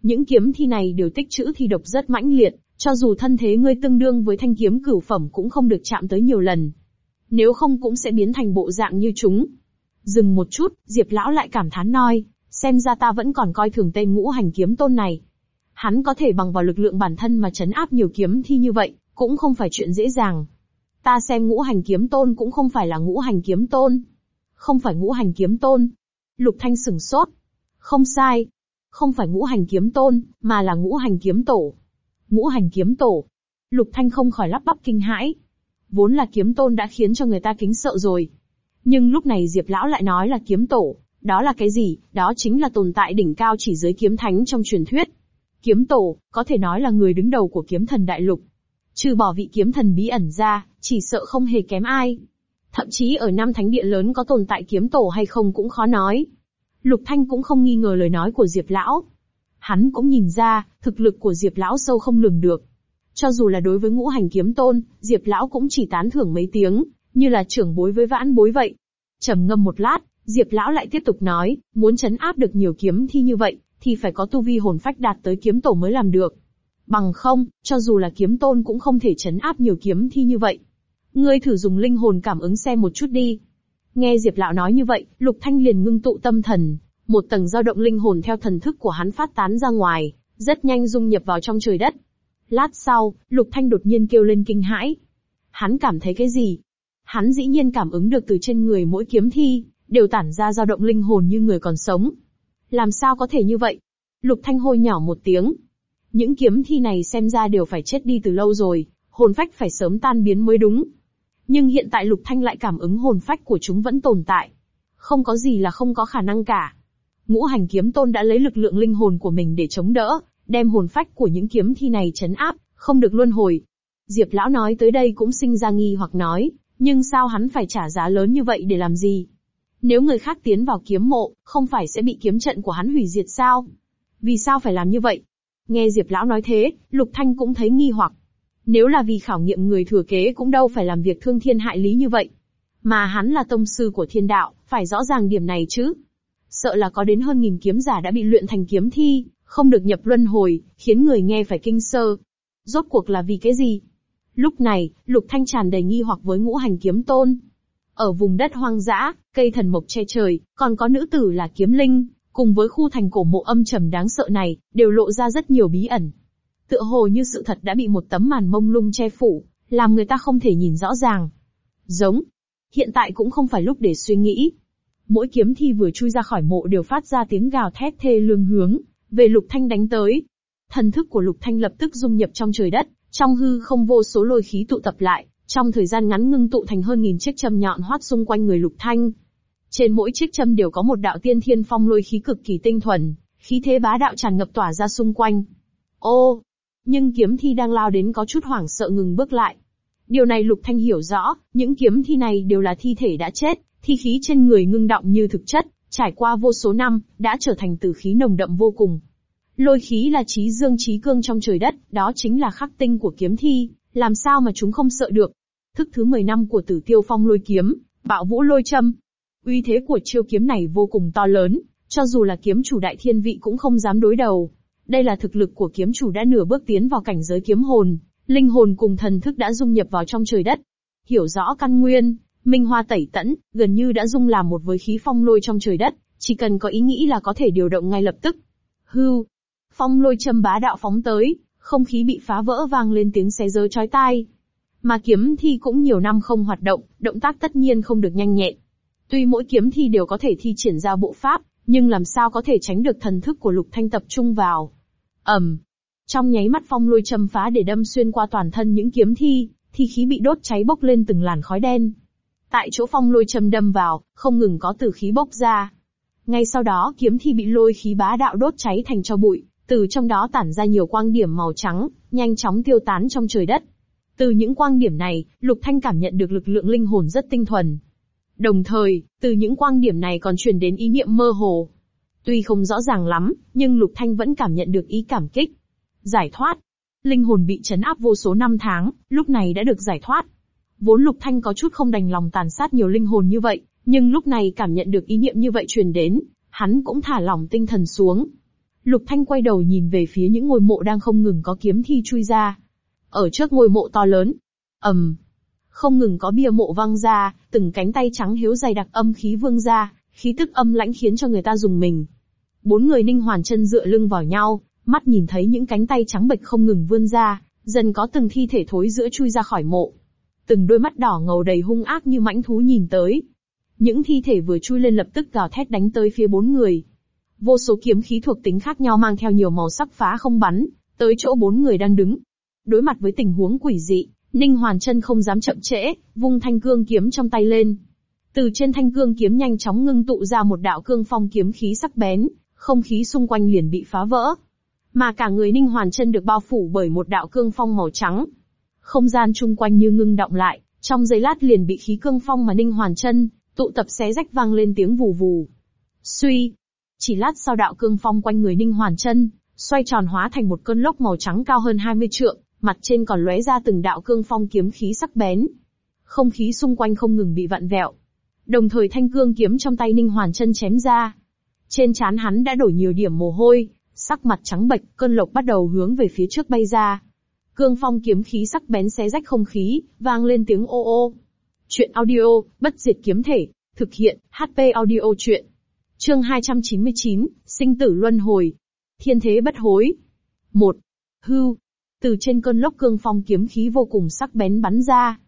Những kiếm thi này đều tích trữ thi độc rất mãnh liệt, cho dù thân thế ngươi tương đương với thanh kiếm cửu phẩm cũng không được chạm tới nhiều lần. Nếu không cũng sẽ biến thành bộ dạng như chúng. Dừng một chút, Diệp lão lại cảm thán nói, xem ra ta vẫn còn coi thường tây ngũ hành kiếm tôn này. Hắn có thể bằng vào lực lượng bản thân mà chấn áp nhiều kiếm thi như vậy, cũng không phải chuyện dễ dàng. Ta xem ngũ hành kiếm tôn cũng không phải là ngũ hành kiếm tôn. Không phải ngũ hành kiếm tôn. Lục Thanh sửng sốt. Không sai. Không phải ngũ hành kiếm tôn, mà là ngũ hành kiếm tổ. Ngũ hành kiếm tổ. Lục Thanh không khỏi lắp bắp kinh hãi. Vốn là kiếm tôn đã khiến cho người ta kính sợ rồi. Nhưng lúc này Diệp Lão lại nói là kiếm tổ. Đó là cái gì? Đó chính là tồn tại đỉnh cao chỉ dưới kiếm thánh trong truyền thuyết. Kiếm tổ, có thể nói là người đứng đầu của kiếm thần đại lục. Trừ bỏ vị kiếm thần bí ẩn ra, chỉ sợ không hề kém ai. Thậm chí ở năm thánh địa lớn có tồn tại kiếm tổ hay không cũng khó nói. Lục Thanh cũng không nghi ngờ lời nói của Diệp Lão. Hắn cũng nhìn ra, thực lực của Diệp Lão sâu không lường được. Cho dù là đối với ngũ hành kiếm tôn, Diệp Lão cũng chỉ tán thưởng mấy tiếng, như là trưởng bối với vãn bối vậy. trầm ngâm một lát, Diệp Lão lại tiếp tục nói, muốn chấn áp được nhiều kiếm thi như vậy, thì phải có tu vi hồn phách đạt tới kiếm tổ mới làm được. Bằng không, cho dù là kiếm tôn cũng không thể chấn áp nhiều kiếm thi như vậy. Ngươi thử dùng linh hồn cảm ứng xem một chút đi. Nghe Diệp Lão nói như vậy, Lục Thanh liền ngưng tụ tâm thần, một tầng dao động linh hồn theo thần thức của hắn phát tán ra ngoài, rất nhanh dung nhập vào trong trời đất. Lát sau, Lục Thanh đột nhiên kêu lên kinh hãi. Hắn cảm thấy cái gì? Hắn dĩ nhiên cảm ứng được từ trên người mỗi kiếm thi, đều tản ra dao động linh hồn như người còn sống. Làm sao có thể như vậy? Lục Thanh hôi nhỏ một tiếng. Những kiếm thi này xem ra đều phải chết đi từ lâu rồi, hồn phách phải sớm tan biến mới đúng. Nhưng hiện tại Lục Thanh lại cảm ứng hồn phách của chúng vẫn tồn tại. Không có gì là không có khả năng cả. Ngũ hành kiếm tôn đã lấy lực lượng linh hồn của mình để chống đỡ, đem hồn phách của những kiếm thi này chấn áp, không được luân hồi. Diệp lão nói tới đây cũng sinh ra nghi hoặc nói, nhưng sao hắn phải trả giá lớn như vậy để làm gì? Nếu người khác tiến vào kiếm mộ, không phải sẽ bị kiếm trận của hắn hủy diệt sao? Vì sao phải làm như vậy? Nghe Diệp lão nói thế, Lục Thanh cũng thấy nghi hoặc. Nếu là vì khảo nghiệm người thừa kế cũng đâu phải làm việc thương thiên hại lý như vậy. Mà hắn là tông sư của thiên đạo, phải rõ ràng điểm này chứ. Sợ là có đến hơn nghìn kiếm giả đã bị luyện thành kiếm thi, không được nhập luân hồi, khiến người nghe phải kinh sơ. Rốt cuộc là vì cái gì? Lúc này, Lục Thanh tràn đầy nghi hoặc với ngũ hành kiếm tôn. Ở vùng đất hoang dã, cây thần mộc che trời, còn có nữ tử là kiếm linh, cùng với khu thành cổ mộ âm trầm đáng sợ này, đều lộ ra rất nhiều bí ẩn. Tựa hồ như sự thật đã bị một tấm màn mông lung che phủ, làm người ta không thể nhìn rõ ràng. Giống. Hiện tại cũng không phải lúc để suy nghĩ. Mỗi kiếm thi vừa chui ra khỏi mộ đều phát ra tiếng gào thét thê lương hướng, về Lục Thanh đánh tới. Thần thức của Lục Thanh lập tức dung nhập trong trời đất, trong hư không vô số lôi khí tụ tập lại, trong thời gian ngắn ngưng tụ thành hơn nghìn chiếc châm nhọn hoắt xung quanh người Lục Thanh. Trên mỗi chiếc châm đều có một đạo tiên thiên phong lôi khí cực kỳ tinh thuần, khí thế bá đạo tràn ngập tỏa ra xung quanh. Ô! Nhưng kiếm thi đang lao đến có chút hoảng sợ ngừng bước lại. Điều này Lục Thanh hiểu rõ, những kiếm thi này đều là thi thể đã chết, thi khí trên người ngưng động như thực chất, trải qua vô số năm, đã trở thành tử khí nồng đậm vô cùng. Lôi khí là trí dương trí cương trong trời đất, đó chính là khắc tinh của kiếm thi, làm sao mà chúng không sợ được. Thức thứ 10 năm của Tử Tiêu Phong lôi kiếm, Bạo Vũ lôi châm. Uy thế của chiêu kiếm này vô cùng to lớn, cho dù là kiếm chủ đại thiên vị cũng không dám đối đầu. Đây là thực lực của kiếm chủ đã nửa bước tiến vào cảnh giới kiếm hồn, linh hồn cùng thần thức đã dung nhập vào trong trời đất. Hiểu rõ căn nguyên, minh hoa tẩy tẫn, gần như đã dung làm một với khí phong lôi trong trời đất, chỉ cần có ý nghĩ là có thể điều động ngay lập tức. Hưu, phong lôi châm bá đạo phóng tới, không khí bị phá vỡ vang lên tiếng xé gió chói tai. Mà kiếm thi cũng nhiều năm không hoạt động, động tác tất nhiên không được nhanh nhẹn. Tuy mỗi kiếm thi đều có thể thi triển ra bộ pháp, nhưng làm sao có thể tránh được thần thức của Lục Thanh tập trung vào. ầm, trong nháy mắt phong lôi châm phá để đâm xuyên qua toàn thân những kiếm thi, thi khí bị đốt cháy bốc lên từng làn khói đen. Tại chỗ phong lôi châm đâm vào, không ngừng có tử khí bốc ra. Ngay sau đó kiếm thi bị lôi khí bá đạo đốt cháy thành cho bụi, từ trong đó tản ra nhiều quang điểm màu trắng, nhanh chóng tiêu tán trong trời đất. Từ những quang điểm này, Lục Thanh cảm nhận được lực lượng linh hồn rất tinh thuần. Đồng thời, từ những quang điểm này còn truyền đến ý niệm mơ hồ. Tuy không rõ ràng lắm, nhưng Lục Thanh vẫn cảm nhận được ý cảm kích. Giải thoát. Linh hồn bị chấn áp vô số năm tháng, lúc này đã được giải thoát. Vốn Lục Thanh có chút không đành lòng tàn sát nhiều linh hồn như vậy, nhưng lúc này cảm nhận được ý niệm như vậy truyền đến, hắn cũng thả lỏng tinh thần xuống. Lục Thanh quay đầu nhìn về phía những ngôi mộ đang không ngừng có kiếm thi chui ra. Ở trước ngôi mộ to lớn, ầm, um, không ngừng có bia mộ văng ra, từng cánh tay trắng hiếu dày đặc âm khí vương ra, khí tức âm lãnh khiến cho người ta dùng mình. Bốn người ninh hoàn chân dựa lưng vào nhau, mắt nhìn thấy những cánh tay trắng bệch không ngừng vươn ra, dần có từng thi thể thối giữa chui ra khỏi mộ. Từng đôi mắt đỏ ngầu đầy hung ác như mãnh thú nhìn tới. Những thi thể vừa chui lên lập tức gào thét đánh tới phía bốn người. Vô số kiếm khí thuộc tính khác nhau mang theo nhiều màu sắc phá không bắn, tới chỗ bốn người đang đứng. Đối mặt với tình huống quỷ dị, Ninh Hoàn chân không dám chậm trễ, vung thanh cương kiếm trong tay lên. Từ trên thanh cương kiếm nhanh chóng ngưng tụ ra một đạo cương phong kiếm khí sắc bén, không khí xung quanh liền bị phá vỡ. Mà cả người Ninh Hoàn chân được bao phủ bởi một đạo cương phong màu trắng. Không gian chung quanh như ngưng động lại, trong giây lát liền bị khí cương phong mà Ninh Hoàn chân tụ tập xé rách vang lên tiếng vù vù. Suy, chỉ lát sau đạo cương phong quanh người Ninh Hoàn chân xoay tròn hóa thành một cơn lốc màu trắng cao hơn 20 trượng, mặt trên còn lóe ra từng đạo cương phong kiếm khí sắc bén. Không khí xung quanh không ngừng bị vặn vẹo. Đồng thời thanh cương kiếm trong tay Ninh Hoàn chân chém ra. Trên trán hắn đã đổ nhiều điểm mồ hôi, sắc mặt trắng bệch, cơn lộc bắt đầu hướng về phía trước bay ra. Cương phong kiếm khí sắc bén xé rách không khí, vang lên tiếng ô ô. Chuyện audio, bất diệt kiếm thể, thực hiện, HP audio chuyện. Chương 299, sinh tử luân hồi. Thiên thế bất hối. một Hưu, từ trên cơn lốc cương phong kiếm khí vô cùng sắc bén bắn ra.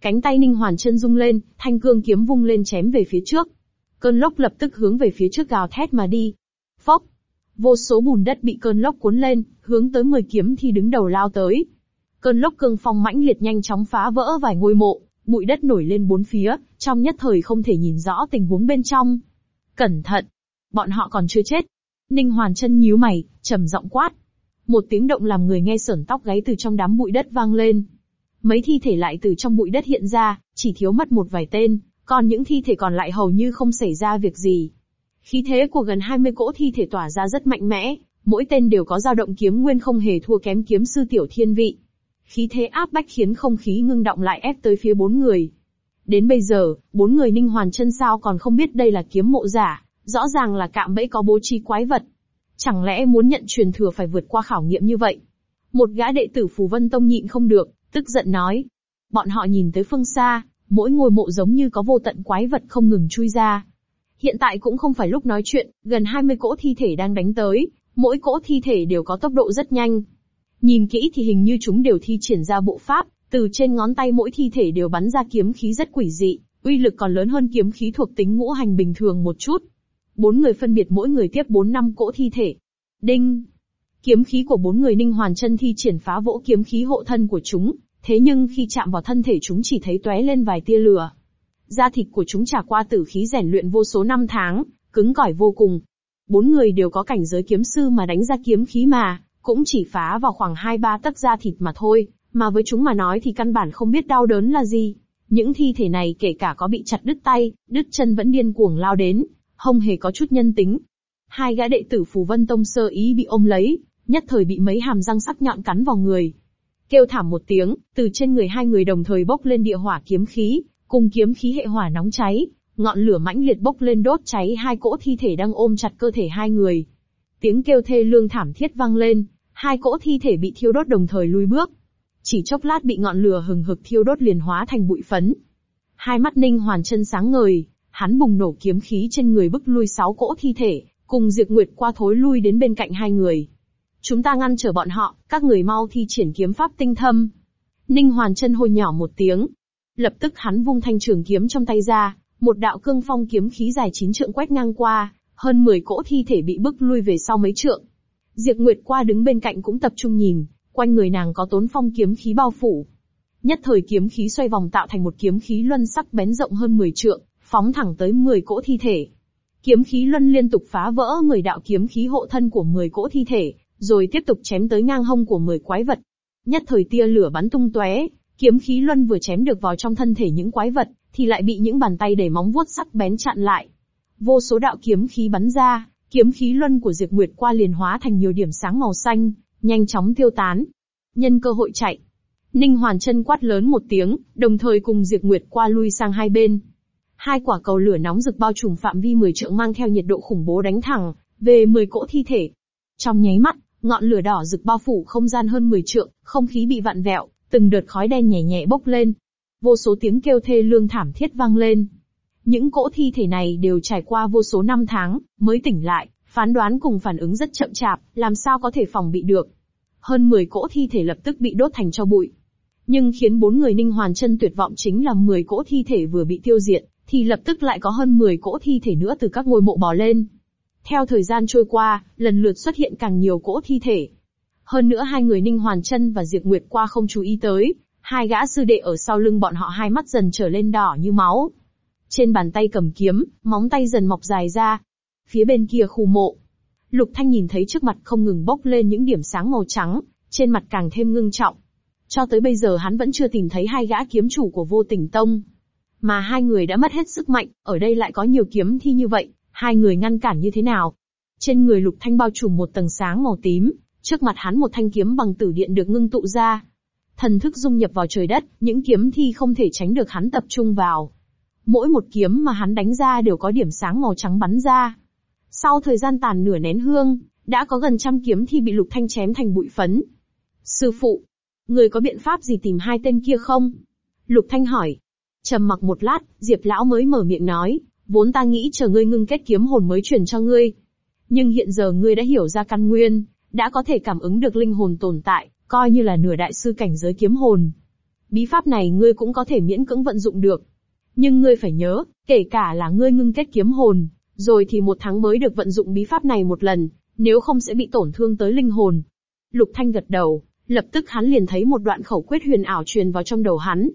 Cánh tay Ninh Hoàn chân rung lên, thanh cương kiếm vung lên chém về phía trước. Cơn lốc lập tức hướng về phía trước gào thét mà đi. Phốc! Vô số bùn đất bị cơn lốc cuốn lên, hướng tới 10 kiếm thi đứng đầu lao tới. Cơn lốc cương phong mãnh liệt nhanh chóng phá vỡ vài ngôi mộ, bụi đất nổi lên bốn phía, trong nhất thời không thể nhìn rõ tình huống bên trong. Cẩn thận! Bọn họ còn chưa chết. Ninh Hoàn chân nhíu mày, trầm giọng quát. Một tiếng động làm người nghe sởn tóc gáy từ trong đám bụi đất vang lên. Mấy thi thể lại từ trong bụi đất hiện ra, chỉ thiếu mất một vài tên, còn những thi thể còn lại hầu như không xảy ra việc gì. Khí thế của gần 20 cỗ thi thể tỏa ra rất mạnh mẽ, mỗi tên đều có dao động kiếm nguyên không hề thua kém kiếm sư tiểu thiên vị. Khí thế áp bách khiến không khí ngưng động lại ép tới phía bốn người. Đến bây giờ, bốn người ninh hoàn chân sao còn không biết đây là kiếm mộ giả, rõ ràng là cạm bẫy có bố trí quái vật. Chẳng lẽ muốn nhận truyền thừa phải vượt qua khảo nghiệm như vậy? Một gã đệ tử Phù Vân Tông nhịn không được, tức giận nói. Bọn họ nhìn tới phương xa, mỗi ngôi mộ giống như có vô tận quái vật không ngừng chui ra. Hiện tại cũng không phải lúc nói chuyện, gần 20 cỗ thi thể đang đánh tới, mỗi cỗ thi thể đều có tốc độ rất nhanh. Nhìn kỹ thì hình như chúng đều thi triển ra bộ pháp, từ trên ngón tay mỗi thi thể đều bắn ra kiếm khí rất quỷ dị, uy lực còn lớn hơn kiếm khí thuộc tính ngũ hành bình thường một chút. Bốn người phân biệt mỗi người tiếp bốn năm cỗ thi thể. Đinh! Kiếm khí của bốn người ninh hoàn chân thi triển phá vỗ kiếm khí hộ thân của chúng, thế nhưng khi chạm vào thân thể chúng chỉ thấy tóe lên vài tia lửa. Da thịt của chúng trải qua tử khí rèn luyện vô số năm tháng, cứng cỏi vô cùng. Bốn người đều có cảnh giới kiếm sư mà đánh ra kiếm khí mà, cũng chỉ phá vào khoảng hai ba tấc da thịt mà thôi, mà với chúng mà nói thì căn bản không biết đau đớn là gì. Những thi thể này kể cả có bị chặt đứt tay, đứt chân vẫn điên cuồng lao đến, không hề có chút nhân tính. Hai gã đệ tử Phù Vân Tông sơ ý bị ôm lấy, nhất thời bị mấy hàm răng sắc nhọn cắn vào người. Kêu thảm một tiếng, từ trên người hai người đồng thời bốc lên địa hỏa kiếm khí, cùng kiếm khí hệ hỏa nóng cháy, ngọn lửa mãnh liệt bốc lên đốt cháy hai cỗ thi thể đang ôm chặt cơ thể hai người. Tiếng kêu thê lương thảm thiết vang lên, hai cỗ thi thể bị thiêu đốt đồng thời lùi bước. Chỉ chốc lát bị ngọn lửa hừng hực thiêu đốt liền hóa thành bụi phấn. Hai mắt Ninh Hoàn chân sáng ngời, hắn bùng nổ kiếm khí trên người bức lui sáu cỗ thi thể, cùng Diệp Nguyệt qua thối lui đến bên cạnh hai người. Chúng ta ngăn trở bọn họ, các người mau thi triển kiếm pháp tinh thâm. Ninh Hoàn chân hôi nhỏ một tiếng. Lập tức hắn vung thanh trường kiếm trong tay ra, một đạo cương phong kiếm khí dài chín trượng quét ngang qua, hơn 10 cỗ thi thể bị bức lui về sau mấy trượng. Diệp Nguyệt qua đứng bên cạnh cũng tập trung nhìn, quanh người nàng có tốn phong kiếm khí bao phủ. Nhất thời kiếm khí xoay vòng tạo thành một kiếm khí luân sắc bén rộng hơn 10 trượng, phóng thẳng tới 10 cỗ thi thể. Kiếm khí luân liên tục phá vỡ 10 đạo kiếm khí hộ thân của 10 cỗ thi thể, rồi tiếp tục chém tới ngang hông của 10 quái vật. Nhất thời tia lửa bắn tung tóe, kiếm khí luân vừa chém được vào trong thân thể những quái vật, thì lại bị những bàn tay đầy móng vuốt sắc bén chặn lại. Vô số đạo kiếm khí bắn ra, kiếm khí luân của Diệp Nguyệt qua liền hóa thành nhiều điểm sáng màu xanh, nhanh chóng tiêu tán. Nhân cơ hội chạy. Ninh Hoàn chân quát lớn một tiếng, đồng thời cùng Diệp Nguyệt qua lui sang hai bên. Hai quả cầu lửa nóng rực bao trùm phạm vi 10 trượng mang theo nhiệt độ khủng bố đánh thẳng, về 10 cỗ thi thể. Trong nháy mắt, ngọn lửa đỏ rực bao phủ không gian hơn 10 trượng, không khí bị vặn vẹo, từng đợt khói đen nhẹ nhẹ bốc lên. Vô số tiếng kêu thê lương thảm thiết vang lên. Những cỗ thi thể này đều trải qua vô số năm tháng, mới tỉnh lại, phán đoán cùng phản ứng rất chậm chạp, làm sao có thể phòng bị được. Hơn 10 cỗ thi thể lập tức bị đốt thành cho bụi. Nhưng khiến bốn người ninh hoàn chân tuyệt vọng chính là 10 cỗ thi thể vừa bị tiêu diệt, thì lập tức lại có hơn 10 cỗ thi thể nữa từ các ngôi mộ bò lên. Theo thời gian trôi qua, lần lượt xuất hiện càng nhiều cỗ thi thể. Hơn nữa hai người Ninh Hoàn Chân và Diệp Nguyệt qua không chú ý tới, hai gã sư đệ ở sau lưng bọn họ hai mắt dần trở lên đỏ như máu. Trên bàn tay cầm kiếm, móng tay dần mọc dài ra. Phía bên kia khu mộ, Lục Thanh nhìn thấy trước mặt không ngừng bốc lên những điểm sáng màu trắng, trên mặt càng thêm ngưng trọng. Cho tới bây giờ hắn vẫn chưa tìm thấy hai gã kiếm chủ của vô tình tông. Mà hai người đã mất hết sức mạnh, ở đây lại có nhiều kiếm thi như vậy, hai người ngăn cản như thế nào? Trên người Lục Thanh bao trùm một tầng sáng màu tím, trước mặt hắn một thanh kiếm bằng tử điện được ngưng tụ ra. Thần thức dung nhập vào trời đất, những kiếm thi không thể tránh được hắn tập trung vào. Mỗi một kiếm mà hắn đánh ra đều có điểm sáng màu trắng bắn ra. Sau thời gian tàn nửa nén hương, đã có gần trăm kiếm thi bị Lục Thanh chém thành bụi phấn. Sư phụ, người có biện pháp gì tìm hai tên kia không? Lục Thanh hỏi. Trầm mặc một lát, Diệp lão mới mở miệng nói, vốn ta nghĩ chờ ngươi ngưng kết kiếm hồn mới truyền cho ngươi. Nhưng hiện giờ ngươi đã hiểu ra căn nguyên, đã có thể cảm ứng được linh hồn tồn tại, coi như là nửa đại sư cảnh giới kiếm hồn. Bí pháp này ngươi cũng có thể miễn cưỡng vận dụng được. Nhưng ngươi phải nhớ, kể cả là ngươi ngưng kết kiếm hồn, rồi thì một tháng mới được vận dụng bí pháp này một lần, nếu không sẽ bị tổn thương tới linh hồn. Lục Thanh gật đầu, lập tức hắn liền thấy một đoạn khẩu quyết huyền ảo truyền vào trong đầu hắn.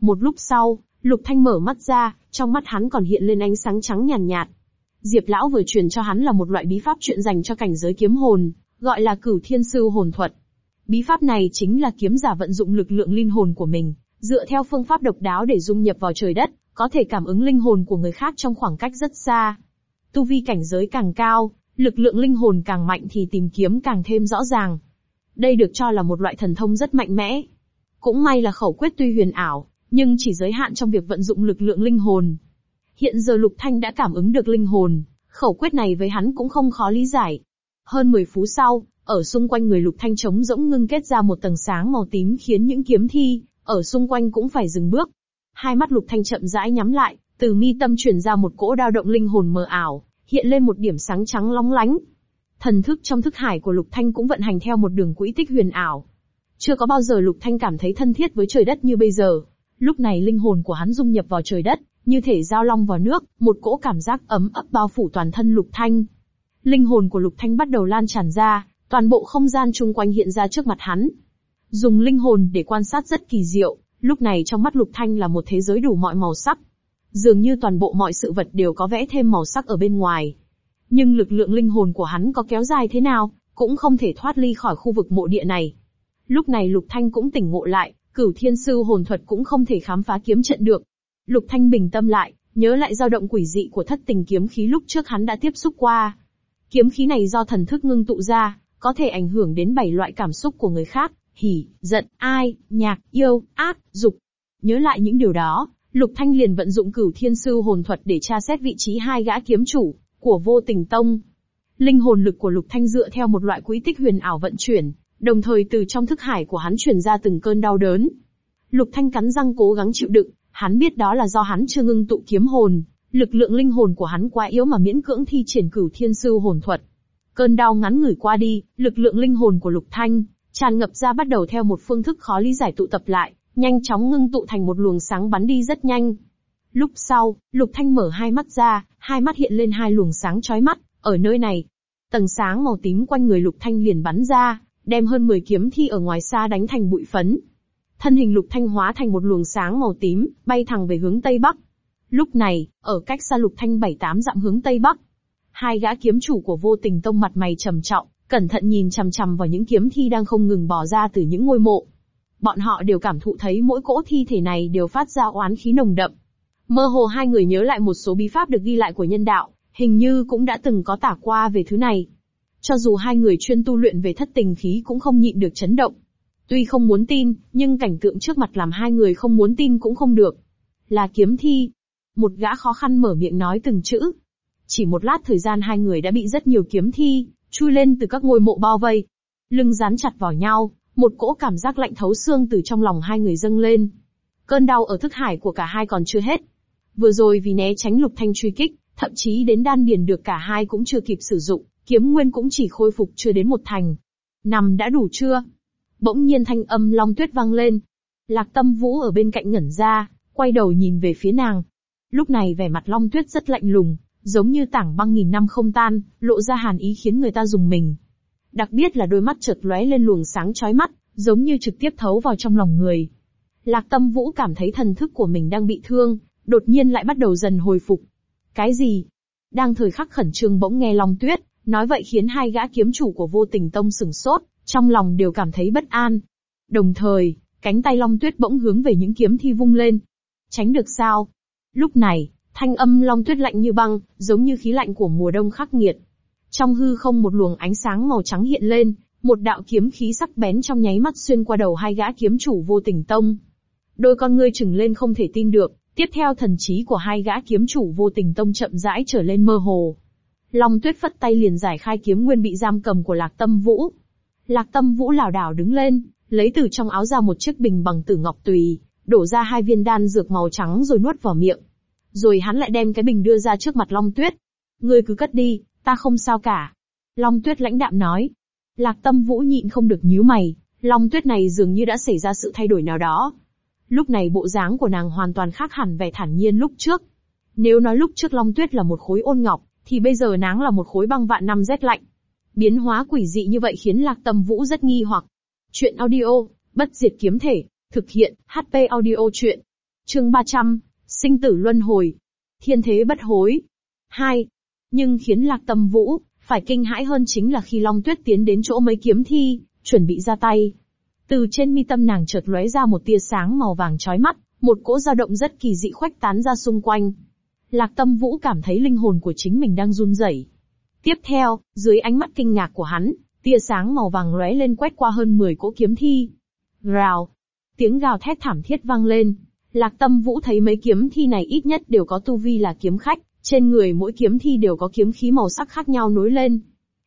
Một lúc sau, Lục Thanh mở mắt ra, trong mắt hắn còn hiện lên ánh sáng trắng nhàn nhạt, nhạt. Diệp lão vừa truyền cho hắn là một loại bí pháp chuyện dành cho cảnh giới kiếm hồn, gọi là Cửu Thiên Sư Hồn Thuật. Bí pháp này chính là kiếm giả vận dụng lực lượng linh hồn của mình, dựa theo phương pháp độc đáo để dung nhập vào trời đất, có thể cảm ứng linh hồn của người khác trong khoảng cách rất xa. Tu vi cảnh giới càng cao, lực lượng linh hồn càng mạnh thì tìm kiếm càng thêm rõ ràng. Đây được cho là một loại thần thông rất mạnh mẽ. Cũng may là khẩu quyết tuy huyền ảo, nhưng chỉ giới hạn trong việc vận dụng lực lượng linh hồn. Hiện giờ Lục Thanh đã cảm ứng được linh hồn, khẩu quyết này với hắn cũng không khó lý giải. Hơn 10 phút sau, ở xung quanh người Lục Thanh trống rỗng ngưng kết ra một tầng sáng màu tím khiến những kiếm thi ở xung quanh cũng phải dừng bước. Hai mắt Lục Thanh chậm rãi nhắm lại, từ mi tâm truyền ra một cỗ đao động linh hồn mờ ảo, hiện lên một điểm sáng trắng lóng lánh. Thần thức trong thức hải của Lục Thanh cũng vận hành theo một đường quỹ tích huyền ảo. Chưa có bao giờ Lục Thanh cảm thấy thân thiết với trời đất như bây giờ. Lúc này linh hồn của hắn dung nhập vào trời đất, như thể giao long vào nước, một cỗ cảm giác ấm ấp bao phủ toàn thân Lục Thanh. Linh hồn của Lục Thanh bắt đầu lan tràn ra, toàn bộ không gian chung quanh hiện ra trước mặt hắn. Dùng linh hồn để quan sát rất kỳ diệu, lúc này trong mắt Lục Thanh là một thế giới đủ mọi màu sắc. Dường như toàn bộ mọi sự vật đều có vẽ thêm màu sắc ở bên ngoài. Nhưng lực lượng linh hồn của hắn có kéo dài thế nào, cũng không thể thoát ly khỏi khu vực mộ địa này. Lúc này Lục Thanh cũng tỉnh ngộ lại, cửu thiên sư hồn thuật cũng không thể khám phá kiếm trận được. Lục Thanh bình tâm lại, nhớ lại dao động quỷ dị của thất tình kiếm khí lúc trước hắn đã tiếp xúc qua. Kiếm khí này do thần thức ngưng tụ ra, có thể ảnh hưởng đến bảy loại cảm xúc của người khác, hỉ, giận, ai, nhạc, yêu, ác, dục. Nhớ lại những điều đó, Lục Thanh liền vận dụng cửu thiên sư hồn thuật để tra xét vị trí hai gã kiếm chủ của vô tình tông. Linh hồn lực của Lục Thanh dựa theo một loại quỹ tích huyền ảo vận chuyển, đồng thời từ trong thức hải của hắn truyền ra từng cơn đau đớn. Lục Thanh cắn răng cố gắng chịu đựng, hắn biết đó là do hắn chưa ngưng tụ kiếm hồn, lực lượng linh hồn của hắn quá yếu mà miễn cưỡng thi triển cửu thiên sư hồn thuật. Cơn đau ngắn ngủi qua đi, lực lượng linh hồn của Lục Thanh tràn ngập ra bắt đầu theo một phương thức khó lý giải tụ tập lại, nhanh chóng ngưng tụ thành một luồng sáng bắn đi rất nhanh. Lúc sau, Lục Thanh mở hai mắt ra, hai mắt hiện lên hai luồng sáng chói mắt, ở nơi này. Tầng sáng màu tím quanh người Lục Thanh liền bắn ra, đem hơn 10 kiếm thi ở ngoài xa đánh thành bụi phấn. Thân hình Lục Thanh hóa thành một luồng sáng màu tím, bay thẳng về hướng Tây Bắc. Lúc này, ở cách xa Lục Thanh bảy tám dặm hướng Tây Bắc, hai gã kiếm chủ của vô tình tông mặt mày trầm trọng, cẩn thận nhìn chằm chằm vào những kiếm thi đang không ngừng bỏ ra từ những ngôi mộ. Bọn họ đều cảm thụ thấy mỗi cỗ thi thể này đều phát ra oán khí nồng đậm. Mơ hồ hai người nhớ lại một số bí pháp được ghi lại của nhân đạo, hình như cũng đã từng có tả qua về thứ này. Cho dù hai người chuyên tu luyện về thất tình khí cũng không nhịn được chấn động. Tuy không muốn tin, nhưng cảnh tượng trước mặt làm hai người không muốn tin cũng không được. Là kiếm thi. Một gã khó khăn mở miệng nói từng chữ. Chỉ một lát thời gian hai người đã bị rất nhiều kiếm thi, chui lên từ các ngôi mộ bao vây. Lưng dán chặt vào nhau, một cỗ cảm giác lạnh thấu xương từ trong lòng hai người dâng lên. Cơn đau ở thức hải của cả hai còn chưa hết. Vừa rồi vì né tránh lục thanh truy kích, thậm chí đến đan điền được cả hai cũng chưa kịp sử dụng, kiếm nguyên cũng chỉ khôi phục chưa đến một thành. Nằm đã đủ chưa? Bỗng nhiên thanh âm long tuyết vang lên. Lạc tâm vũ ở bên cạnh ngẩn ra, quay đầu nhìn về phía nàng. Lúc này vẻ mặt long tuyết rất lạnh lùng, giống như tảng băng nghìn năm không tan, lộ ra hàn ý khiến người ta dùng mình. Đặc biệt là đôi mắt chợt lóe lên luồng sáng chói mắt, giống như trực tiếp thấu vào trong lòng người. Lạc Tâm Vũ cảm thấy thần thức của mình đang bị thương, đột nhiên lại bắt đầu dần hồi phục. Cái gì? Đang thời khắc khẩn trương bỗng nghe Long Tuyết, nói vậy khiến hai gã kiếm chủ của vô tình tông sửng sốt, trong lòng đều cảm thấy bất an. Đồng thời, cánh tay Long Tuyết bỗng hướng về những kiếm thi vung lên. Tránh được sao? Lúc này, thanh âm Long Tuyết lạnh như băng, giống như khí lạnh của mùa đông khắc nghiệt. Trong hư không một luồng ánh sáng màu trắng hiện lên, một đạo kiếm khí sắc bén trong nháy mắt xuyên qua đầu hai gã kiếm chủ vô tình tông. Đôi con ngươi trừng lên không thể tin được, tiếp theo thần trí của hai gã kiếm chủ vô tình tông chậm rãi trở lên mơ hồ. Long tuyết phất tay liền giải khai kiếm nguyên bị giam cầm của lạc tâm vũ. Lạc tâm vũ lảo đảo đứng lên, lấy từ trong áo ra một chiếc bình bằng tử ngọc tùy, đổ ra hai viên đan dược màu trắng rồi nuốt vào miệng. Rồi hắn lại đem cái bình đưa ra trước mặt Long Tuyết. Ngươi cứ cất đi, ta không sao cả. Long Tuyết lãnh đạm nói. Lạc tâm vũ nhịn không được nhíu mày, Long Tuyết này dường như đã xảy ra sự thay đổi nào đó. Lúc này bộ dáng của nàng hoàn toàn khác hẳn vẻ thản nhiên lúc trước. Nếu nói lúc trước Long Tuyết là một khối ôn ngọc, thì bây giờ nàng là một khối băng vạn năm rét lạnh. Biến hóa quỷ dị như vậy khiến Lạc Tâm Vũ rất nghi hoặc. Chuyện audio, bất diệt kiếm thể, thực hiện, HP audio chuyện. Chương 300, sinh tử luân hồi. Thiên thế bất hối. 2. Nhưng khiến Lạc Tâm Vũ, phải kinh hãi hơn chính là khi Long Tuyết tiến đến chỗ mấy kiếm thi, chuẩn bị ra tay. Từ trên mi tâm nàng chợt lóe ra một tia sáng màu vàng chói mắt, một cỗ dao động rất kỳ dị khoách tán ra xung quanh. Lạc Tâm Vũ cảm thấy linh hồn của chính mình đang run rẩy. Tiếp theo, dưới ánh mắt kinh ngạc của hắn, tia sáng màu vàng lóe lên quét qua hơn 10 cỗ kiếm thi. Rào. Tiếng gào thét thảm thiết vang lên. Lạc Tâm Vũ thấy mấy kiếm thi này ít nhất đều có tu vi là kiếm khách, trên người mỗi kiếm thi đều có kiếm khí màu sắc khác nhau nối lên.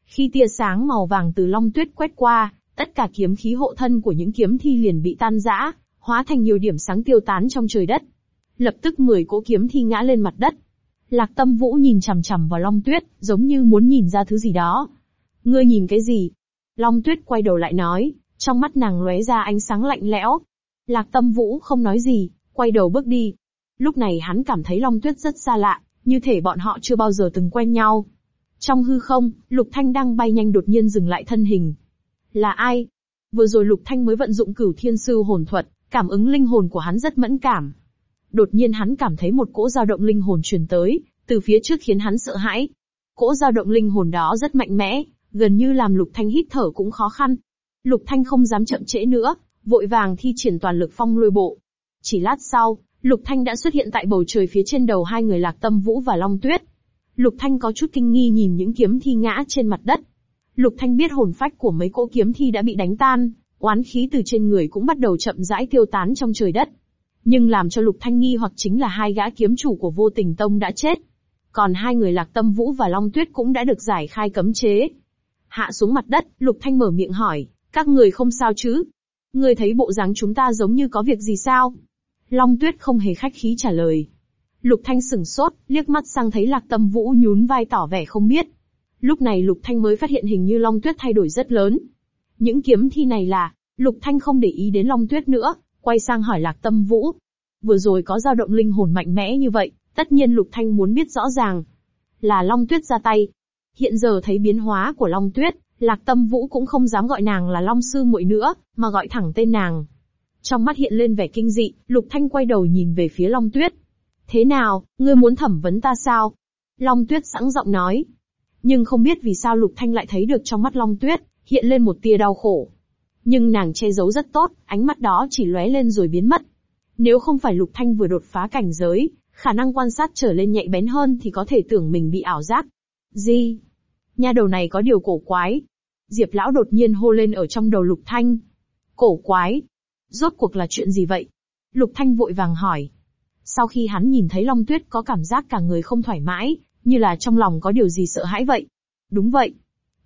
Khi tia sáng màu vàng từ long tuyết quét qua, tất cả kiếm khí hộ thân của những kiếm thi liền bị tan rã, hóa thành nhiều điểm sáng tiêu tán trong trời đất. Lập tức 10 cỗ kiếm thi ngã lên mặt đất. Lạc tâm vũ nhìn chằm chằm vào long tuyết, giống như muốn nhìn ra thứ gì đó. Ngươi nhìn cái gì? Long tuyết quay đầu lại nói, trong mắt nàng lóe ra ánh sáng lạnh lẽo. Lạc tâm vũ không nói gì, quay đầu bước đi. Lúc này hắn cảm thấy long tuyết rất xa lạ, như thể bọn họ chưa bao giờ từng quen nhau. Trong hư không, Lục Thanh đang bay nhanh đột nhiên dừng lại thân hình. Là ai? Vừa rồi Lục Thanh mới vận dụng cửu thiên sư hồn thuật, cảm ứng linh hồn của hắn rất mẫn cảm. Đột nhiên hắn cảm thấy một cỗ dao động linh hồn truyền tới, từ phía trước khiến hắn sợ hãi. Cỗ dao động linh hồn đó rất mạnh mẽ, gần như làm Lục Thanh hít thở cũng khó khăn. Lục Thanh không dám chậm trễ nữa, vội vàng thi triển toàn lực phong lôi bộ. Chỉ lát sau, Lục Thanh đã xuất hiện tại bầu trời phía trên đầu hai người Lạc Tâm Vũ và Long Tuyết. Lục Thanh có chút kinh nghi nhìn những kiếm thi ngã trên mặt đất. Lục Thanh biết hồn phách của mấy cỗ kiếm thi đã bị đánh tan, Oán khí từ trên người cũng bắt đầu chậm rãi tiêu tán trong trời đất. Nhưng làm cho Lục Thanh nghi hoặc chính là hai gã kiếm chủ của vô tình tông đã chết. Còn hai người Lạc Tâm Vũ và Long Tuyết cũng đã được giải khai cấm chế. Hạ xuống mặt đất, Lục Thanh mở miệng hỏi, các người không sao chứ? Người thấy bộ dáng chúng ta giống như có việc gì sao? Long Tuyết không hề khách khí trả lời. Lục Thanh sừng sốt, liếc mắt sang thấy Lạc Tâm Vũ nhún vai tỏ vẻ không biết. Lúc này Lục Thanh mới phát hiện hình như Long Tuyết thay đổi rất lớn. Những kiếm thi này là, Lục Thanh không để ý đến Long Tuyết nữa, quay sang hỏi Lạc Tâm Vũ. Vừa rồi có dao động linh hồn mạnh mẽ như vậy, tất nhiên Lục Thanh muốn biết rõ ràng. Là Long Tuyết ra tay. Hiện giờ thấy biến hóa của Long Tuyết, Lạc Tâm Vũ cũng không dám gọi nàng là Long Sư muội nữa, mà gọi thẳng tên nàng. Trong mắt hiện lên vẻ kinh dị, Lục Thanh quay đầu nhìn về phía Long Tuyết. Thế nào, ngươi muốn thẩm vấn ta sao? Long Tuyết sẵn giọng nói. Nhưng không biết vì sao Lục Thanh lại thấy được trong mắt Long Tuyết, hiện lên một tia đau khổ. Nhưng nàng che giấu rất tốt, ánh mắt đó chỉ lóe lên rồi biến mất. Nếu không phải Lục Thanh vừa đột phá cảnh giới, khả năng quan sát trở lên nhạy bén hơn thì có thể tưởng mình bị ảo giác. Gì? nhà đầu này có điều cổ quái. Diệp lão đột nhiên hô lên ở trong đầu Lục Thanh. Cổ quái? Rốt cuộc là chuyện gì vậy? Lục Thanh vội vàng hỏi. Sau khi hắn nhìn thấy Long Tuyết có cảm giác cả người không thoải mái, như là trong lòng có điều gì sợ hãi vậy. Đúng vậy.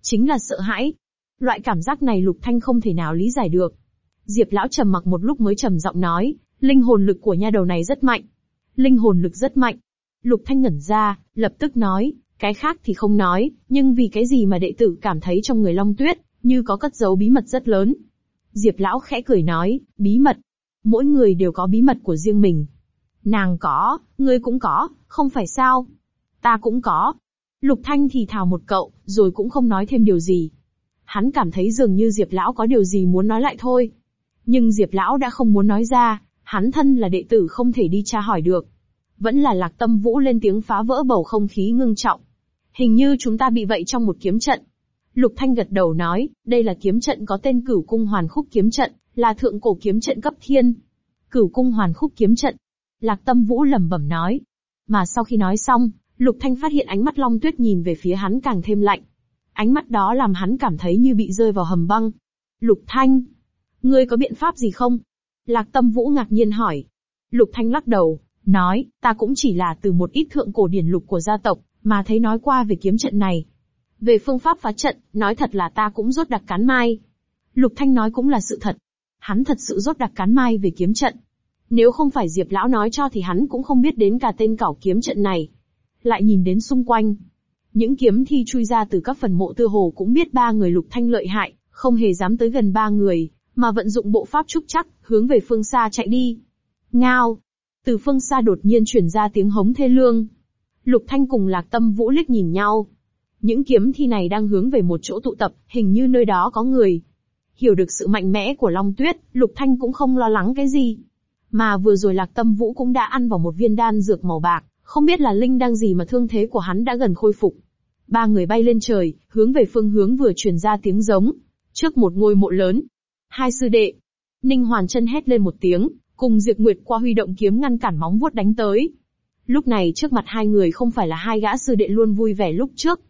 Chính là sợ hãi. Loại cảm giác này Lục Thanh không thể nào lý giải được. Diệp lão trầm mặc một lúc mới trầm giọng nói, linh hồn lực của nha đầu này rất mạnh. Linh hồn lực rất mạnh. Lục Thanh ngẩn ra, lập tức nói, cái khác thì không nói, nhưng vì cái gì mà đệ tử cảm thấy trong người Long Tuyết, như có cất giấu bí mật rất lớn. Diệp lão khẽ cười nói, bí mật. Mỗi người đều có bí mật của riêng mình. Nàng có, ngươi cũng có, không phải sao? Ta cũng có. Lục Thanh thì thào một cậu, rồi cũng không nói thêm điều gì. Hắn cảm thấy dường như Diệp lão có điều gì muốn nói lại thôi. Nhưng Diệp lão đã không muốn nói ra, hắn thân là đệ tử không thể đi tra hỏi được. Vẫn là lạc tâm vũ lên tiếng phá vỡ bầu không khí ngưng trọng. Hình như chúng ta bị vậy trong một kiếm trận. Lục Thanh gật đầu nói, đây là kiếm trận có tên cửu cung hoàn khúc kiếm trận, là thượng cổ kiếm trận cấp thiên. Cửu cung hoàn khúc kiếm trận. Lạc tâm vũ lẩm bẩm nói. Mà sau khi nói xong, Lục Thanh phát hiện ánh mắt Long Tuyết nhìn về phía hắn càng thêm lạnh. Ánh mắt đó làm hắn cảm thấy như bị rơi vào hầm băng. Lục Thanh, ngươi có biện pháp gì không? Lạc Tâm Vũ ngạc nhiên hỏi. Lục Thanh lắc đầu, nói, ta cũng chỉ là từ một ít thượng cổ điển lục của gia tộc, mà thấy nói qua về kiếm trận này. Về phương pháp phá trận, nói thật là ta cũng rốt đặc cán mai. Lục Thanh nói cũng là sự thật. Hắn thật sự rốt đặc cán mai về kiếm trận. Nếu không phải Diệp Lão nói cho thì hắn cũng không biết đến cả tên cảo kiếm trận này. Lại nhìn đến xung quanh. Những kiếm thi chui ra từ các phần mộ tư hồ cũng biết ba người Lục Thanh lợi hại, không hề dám tới gần ba người, mà vận dụng bộ pháp trúc chắc, hướng về phương xa chạy đi. Ngao! Từ phương xa đột nhiên truyền ra tiếng hống thê lương. Lục Thanh cùng Lạc Tâm Vũ liếc nhìn nhau. Những kiếm thi này đang hướng về một chỗ tụ tập, hình như nơi đó có người. Hiểu được sự mạnh mẽ của Long Tuyết, Lục Thanh cũng không lo lắng cái gì. Mà vừa rồi Lạc Tâm Vũ cũng đã ăn vào một viên đan dược màu bạc, không biết là linh đang gì mà thương thế của hắn đã gần khôi phục. Ba người bay lên trời, hướng về phương hướng vừa truyền ra tiếng giống. Trước một ngôi mộ lớn. Hai sư đệ. Ninh Hoàn chân hét lên một tiếng, cùng Diệp Nguyệt qua huy động kiếm ngăn cản móng vuốt đánh tới. Lúc này trước mặt hai người không phải là hai gã sư đệ luôn vui vẻ lúc trước.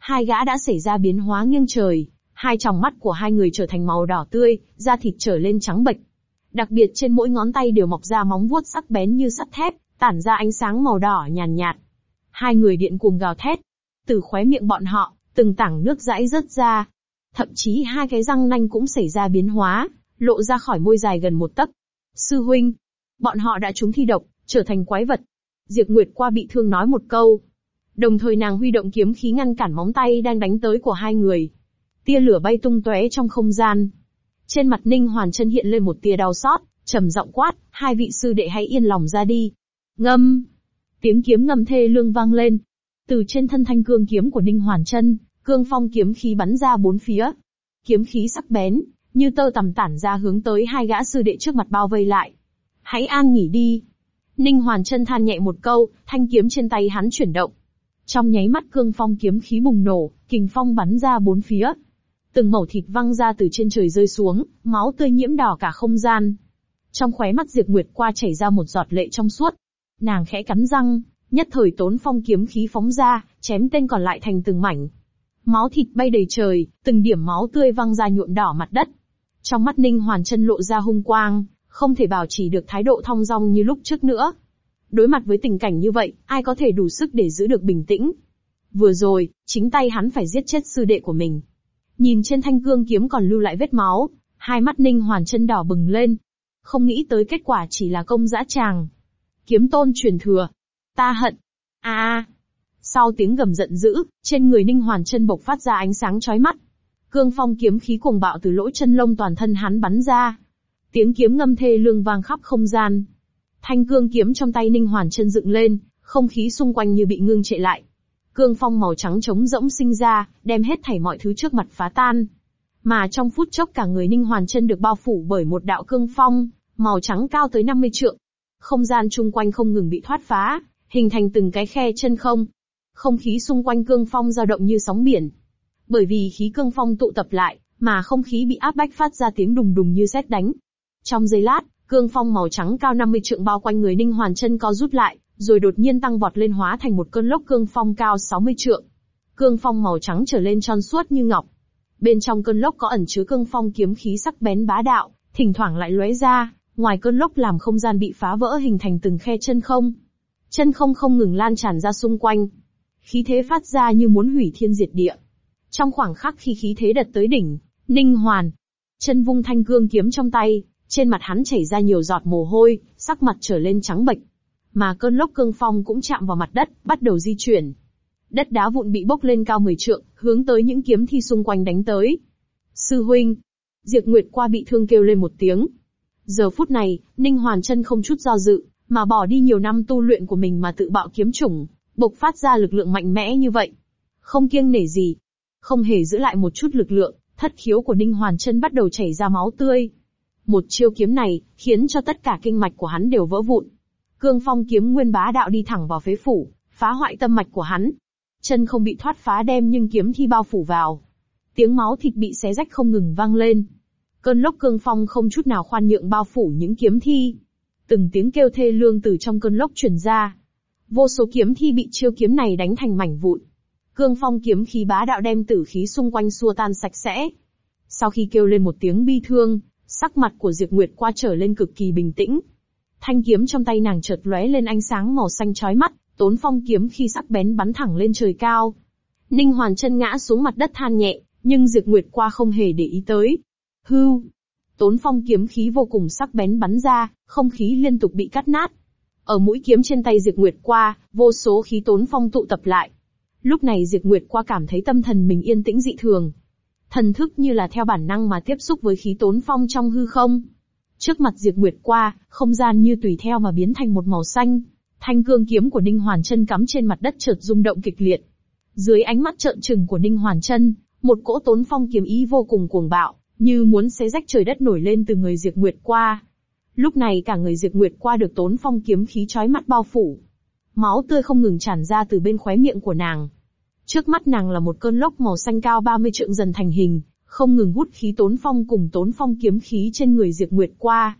Hai gã đã xảy ra biến hóa nghiêng trời, hai tròng mắt của hai người trở thành màu đỏ tươi, da thịt trở lên trắng bệch. Đặc biệt trên mỗi ngón tay đều mọc ra móng vuốt sắc bén như sắt thép, tản ra ánh sáng màu đỏ nhàn nhạt, Hai người điện cùng gào thét. Từ khóe miệng bọn họ, từng tảng nước dãi rớt ra. Thậm chí hai cái răng nanh cũng xảy ra biến hóa, lộ ra khỏi môi dài gần một tấc. Sư huynh, bọn họ đã trúng thi độc, trở thành quái vật. Diệp Nguyệt qua bị thương nói một câu. Đồng thời nàng huy động kiếm khí ngăn cản móng tay đang đánh tới của hai người. Tia lửa bay tung tóe trong không gian. Trên mặt Ninh Hoàn chân hiện lên một tia đau xót, trầm giọng quát, hai vị sư đệ hãy yên lòng ra đi. Ngâm! Tiếng kiếm ngâm thê lương vang lên. Từ trên thân thanh cương kiếm của Ninh Hoàn chân, cương phong kiếm khí bắn ra bốn phía. Kiếm khí sắc bén, như tơ tầm tản ra hướng tới hai gã sư đệ trước mặt bao vây lại. Hãy an nghỉ đi. Ninh Hoàn chân than nhẹ một câu, thanh kiếm trên tay hắn chuyển động. Trong nháy mắt cương phong kiếm khí bùng nổ, kình phong bắn ra bốn phía. Từng mẩu thịt văng ra từ trên trời rơi xuống, máu tươi nhiễm đỏ cả không gian. Trong khóe mắt Diệp Nguyệt qua chảy ra một giọt lệ trong suốt. Nàng khẽ cắn răng, nhất thời tốn phong kiếm khí phóng ra, chém tên còn lại thành từng mảnh. Máu thịt bay đầy trời, từng điểm máu tươi văng ra nhuộm đỏ mặt đất. Trong mắt Ninh Hoàn chân lộ ra hung quang, không thể bảo trì được thái độ thong dong như lúc trước nữa. Đối mặt với tình cảnh như vậy, ai có thể đủ sức để giữ được bình tĩnh? Vừa rồi, chính tay hắn phải giết chết sư đệ của mình. Nhìn trên thanh cương kiếm còn lưu lại vết máu, hai mắt Ninh Hoàn chân đỏ bừng lên. Không nghĩ tới kết quả chỉ là công dã tràng. Kiếm tôn truyền thừa. Ta hận. a a. Sau tiếng gầm giận dữ, trên người Ninh Hoàn chân bộc phát ra ánh sáng chói mắt. Cương phong kiếm khí cuồng bạo từ lỗ chân lông toàn thân hắn bắn ra. Tiếng kiếm ngâm thê lương vang khắp không gian. Thanh cương kiếm trong tay Ninh Hoàn chân dựng lên, không khí xung quanh như bị ngưng trệ lại. Cương phong màu trắng trống rỗng sinh ra, đem hết thảy mọi thứ trước mặt phá tan. Mà trong phút chốc cả người Ninh Hoàn chân được bao phủ bởi một đạo cương phong, màu trắng cao tới 50 trượng. Không gian chung quanh không ngừng bị thoát phá, hình thành từng cái khe chân không. Không khí xung quanh cương phong dao động như sóng biển. Bởi vì khí cương phong tụ tập lại, mà không khí bị áp bách phát ra tiếng đùng đùng như sét đánh. Trong giây lát, cương phong màu trắng cao 50 trượng bao quanh người Ninh Hoàn chân co rút lại, rồi đột nhiên tăng vọt lên hóa thành một cơn lốc cương phong cao 60 trượng. Cương phong màu trắng trở lên tròn suốt như ngọc. Bên trong cơn lốc có ẩn chứa cương phong kiếm khí sắc bén bá đạo, thỉnh thoảng lại lóe ra, ngoài cơn lốc làm không gian bị phá vỡ hình thành từng khe chân không. Chân không không ngừng lan tràn ra xung quanh. Khí thế phát ra như muốn hủy thiên diệt địa. Trong khoảng khắc khi khí thế đặt tới đỉnh, Ninh Hoàn, chân vung thanh cương kiếm trong tay, trên mặt hắn chảy ra nhiều giọt mồ hôi, sắc mặt trở lên trắng bệch. Mà cơn lốc cương phong cũng chạm vào mặt đất, bắt đầu di chuyển. Đất đá vụn bị bốc lên cao 10 trượng, hướng tới những kiếm thi xung quanh đánh tới. Sư huynh, Diệp Nguyệt qua bị thương kêu lên một tiếng. Giờ phút này, Ninh Hoàn chân không chút do dự, mà bỏ đi nhiều năm tu luyện của mình mà tự bạo kiếm chủng, bộc phát ra lực lượng mạnh mẽ như vậy. Không kiêng nể gì, không hề giữ lại một chút lực lượng, thất khiếu của Ninh Hoàn chân bắt đầu chảy ra máu tươi. Một chiêu kiếm này, khiến cho tất cả kinh mạch của hắn đều vỡ vụn. Cương phong kiếm nguyên bá đạo đi thẳng vào phế phủ, phá hoại tâm mạch của hắn. Chân không bị thoát phá đem nhưng kiếm thi bao phủ vào. Tiếng máu thịt bị xé rách không ngừng vang lên. Cơn lốc cương phong không chút nào khoan nhượng bao phủ những kiếm thi. Từng tiếng kêu thê lương từ trong cơn lốc truyền ra. Vô số kiếm thi bị chiêu kiếm này đánh thành mảnh vụn. Cương phong kiếm khí bá đạo đem tử khí xung quanh xua tan sạch sẽ. Sau khi kêu lên một tiếng bi thương, sắc mặt của Diệp Nguyệt qua trở lên cực kỳ bình tĩnh. Thanh kiếm trong tay nàng chợt lóe lên ánh sáng màu xanh chói mắt, tốn phong kiếm khi sắc bén bắn thẳng lên trời cao. Ninh Hoàn chân ngã xuống mặt đất than nhẹ, nhưng Diệp Nguyệt qua không hề để ý tới. Hưu! Tốn phong kiếm khí vô cùng sắc bén bắn ra, không khí liên tục bị cắt nát. Ở mũi kiếm trên tay Diệp Nguyệt qua, vô số khí tốn phong tụ tập lại. Lúc này Diệp Nguyệt qua cảm thấy tâm thần mình yên tĩnh dị thường. Thần thức như là theo bản năng mà tiếp xúc với khí tốn phong trong hư không. Trước mặt Diệp Nguyệt qua, không gian như tùy theo mà biến thành một màu xanh. Thanh cương kiếm của Ninh Hoàn Chân cắm trên mặt đất chợt rung động kịch liệt. Dưới ánh mắt trợn trừng của Ninh Hoàn Chân, một cỗ tốn phong kiếm ý vô cùng cuồng bạo, như muốn xé rách trời đất nổi lên từ người Diệp Nguyệt qua. Lúc này cả người Diệp Nguyệt qua được tốn phong kiếm khí chói mắt bao phủ. Máu tươi không ngừng tràn ra từ bên khóe miệng của nàng. Trước mắt nàng là một cơn lốc màu xanh cao 30 trượng dần thành hình, không ngừng hút khí tốn phong cùng tốn phong kiếm khí trên người Diệp Nguyệt qua.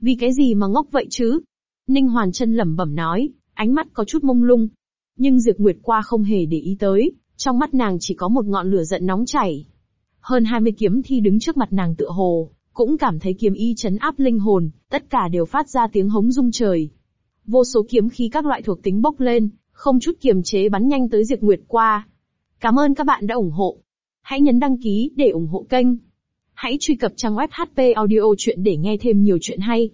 Vì cái gì mà ngốc vậy chứ? Ninh Hoàn chân lẩm bẩm nói, ánh mắt có chút mông lung. Nhưng Diệp Nguyệt qua không hề để ý tới, trong mắt nàng chỉ có một ngọn lửa giận nóng chảy. Hơn 20 kiếm thi đứng trước mặt nàng tựa hồ, cũng cảm thấy kiếm y chấn áp linh hồn, tất cả đều phát ra tiếng hống rung trời. Vô số kiếm khí các loại thuộc tính bốc lên, không chút kiềm chế bắn nhanh tới Diệp Nguyệt qua. Cảm ơn các bạn đã ủng hộ. Hãy nhấn đăng ký để ủng hộ kênh. Hãy truy cập trang web HP Audio Chuyện để nghe thêm nhiều chuyện hay.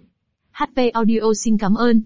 HP Audio xin cảm ơn.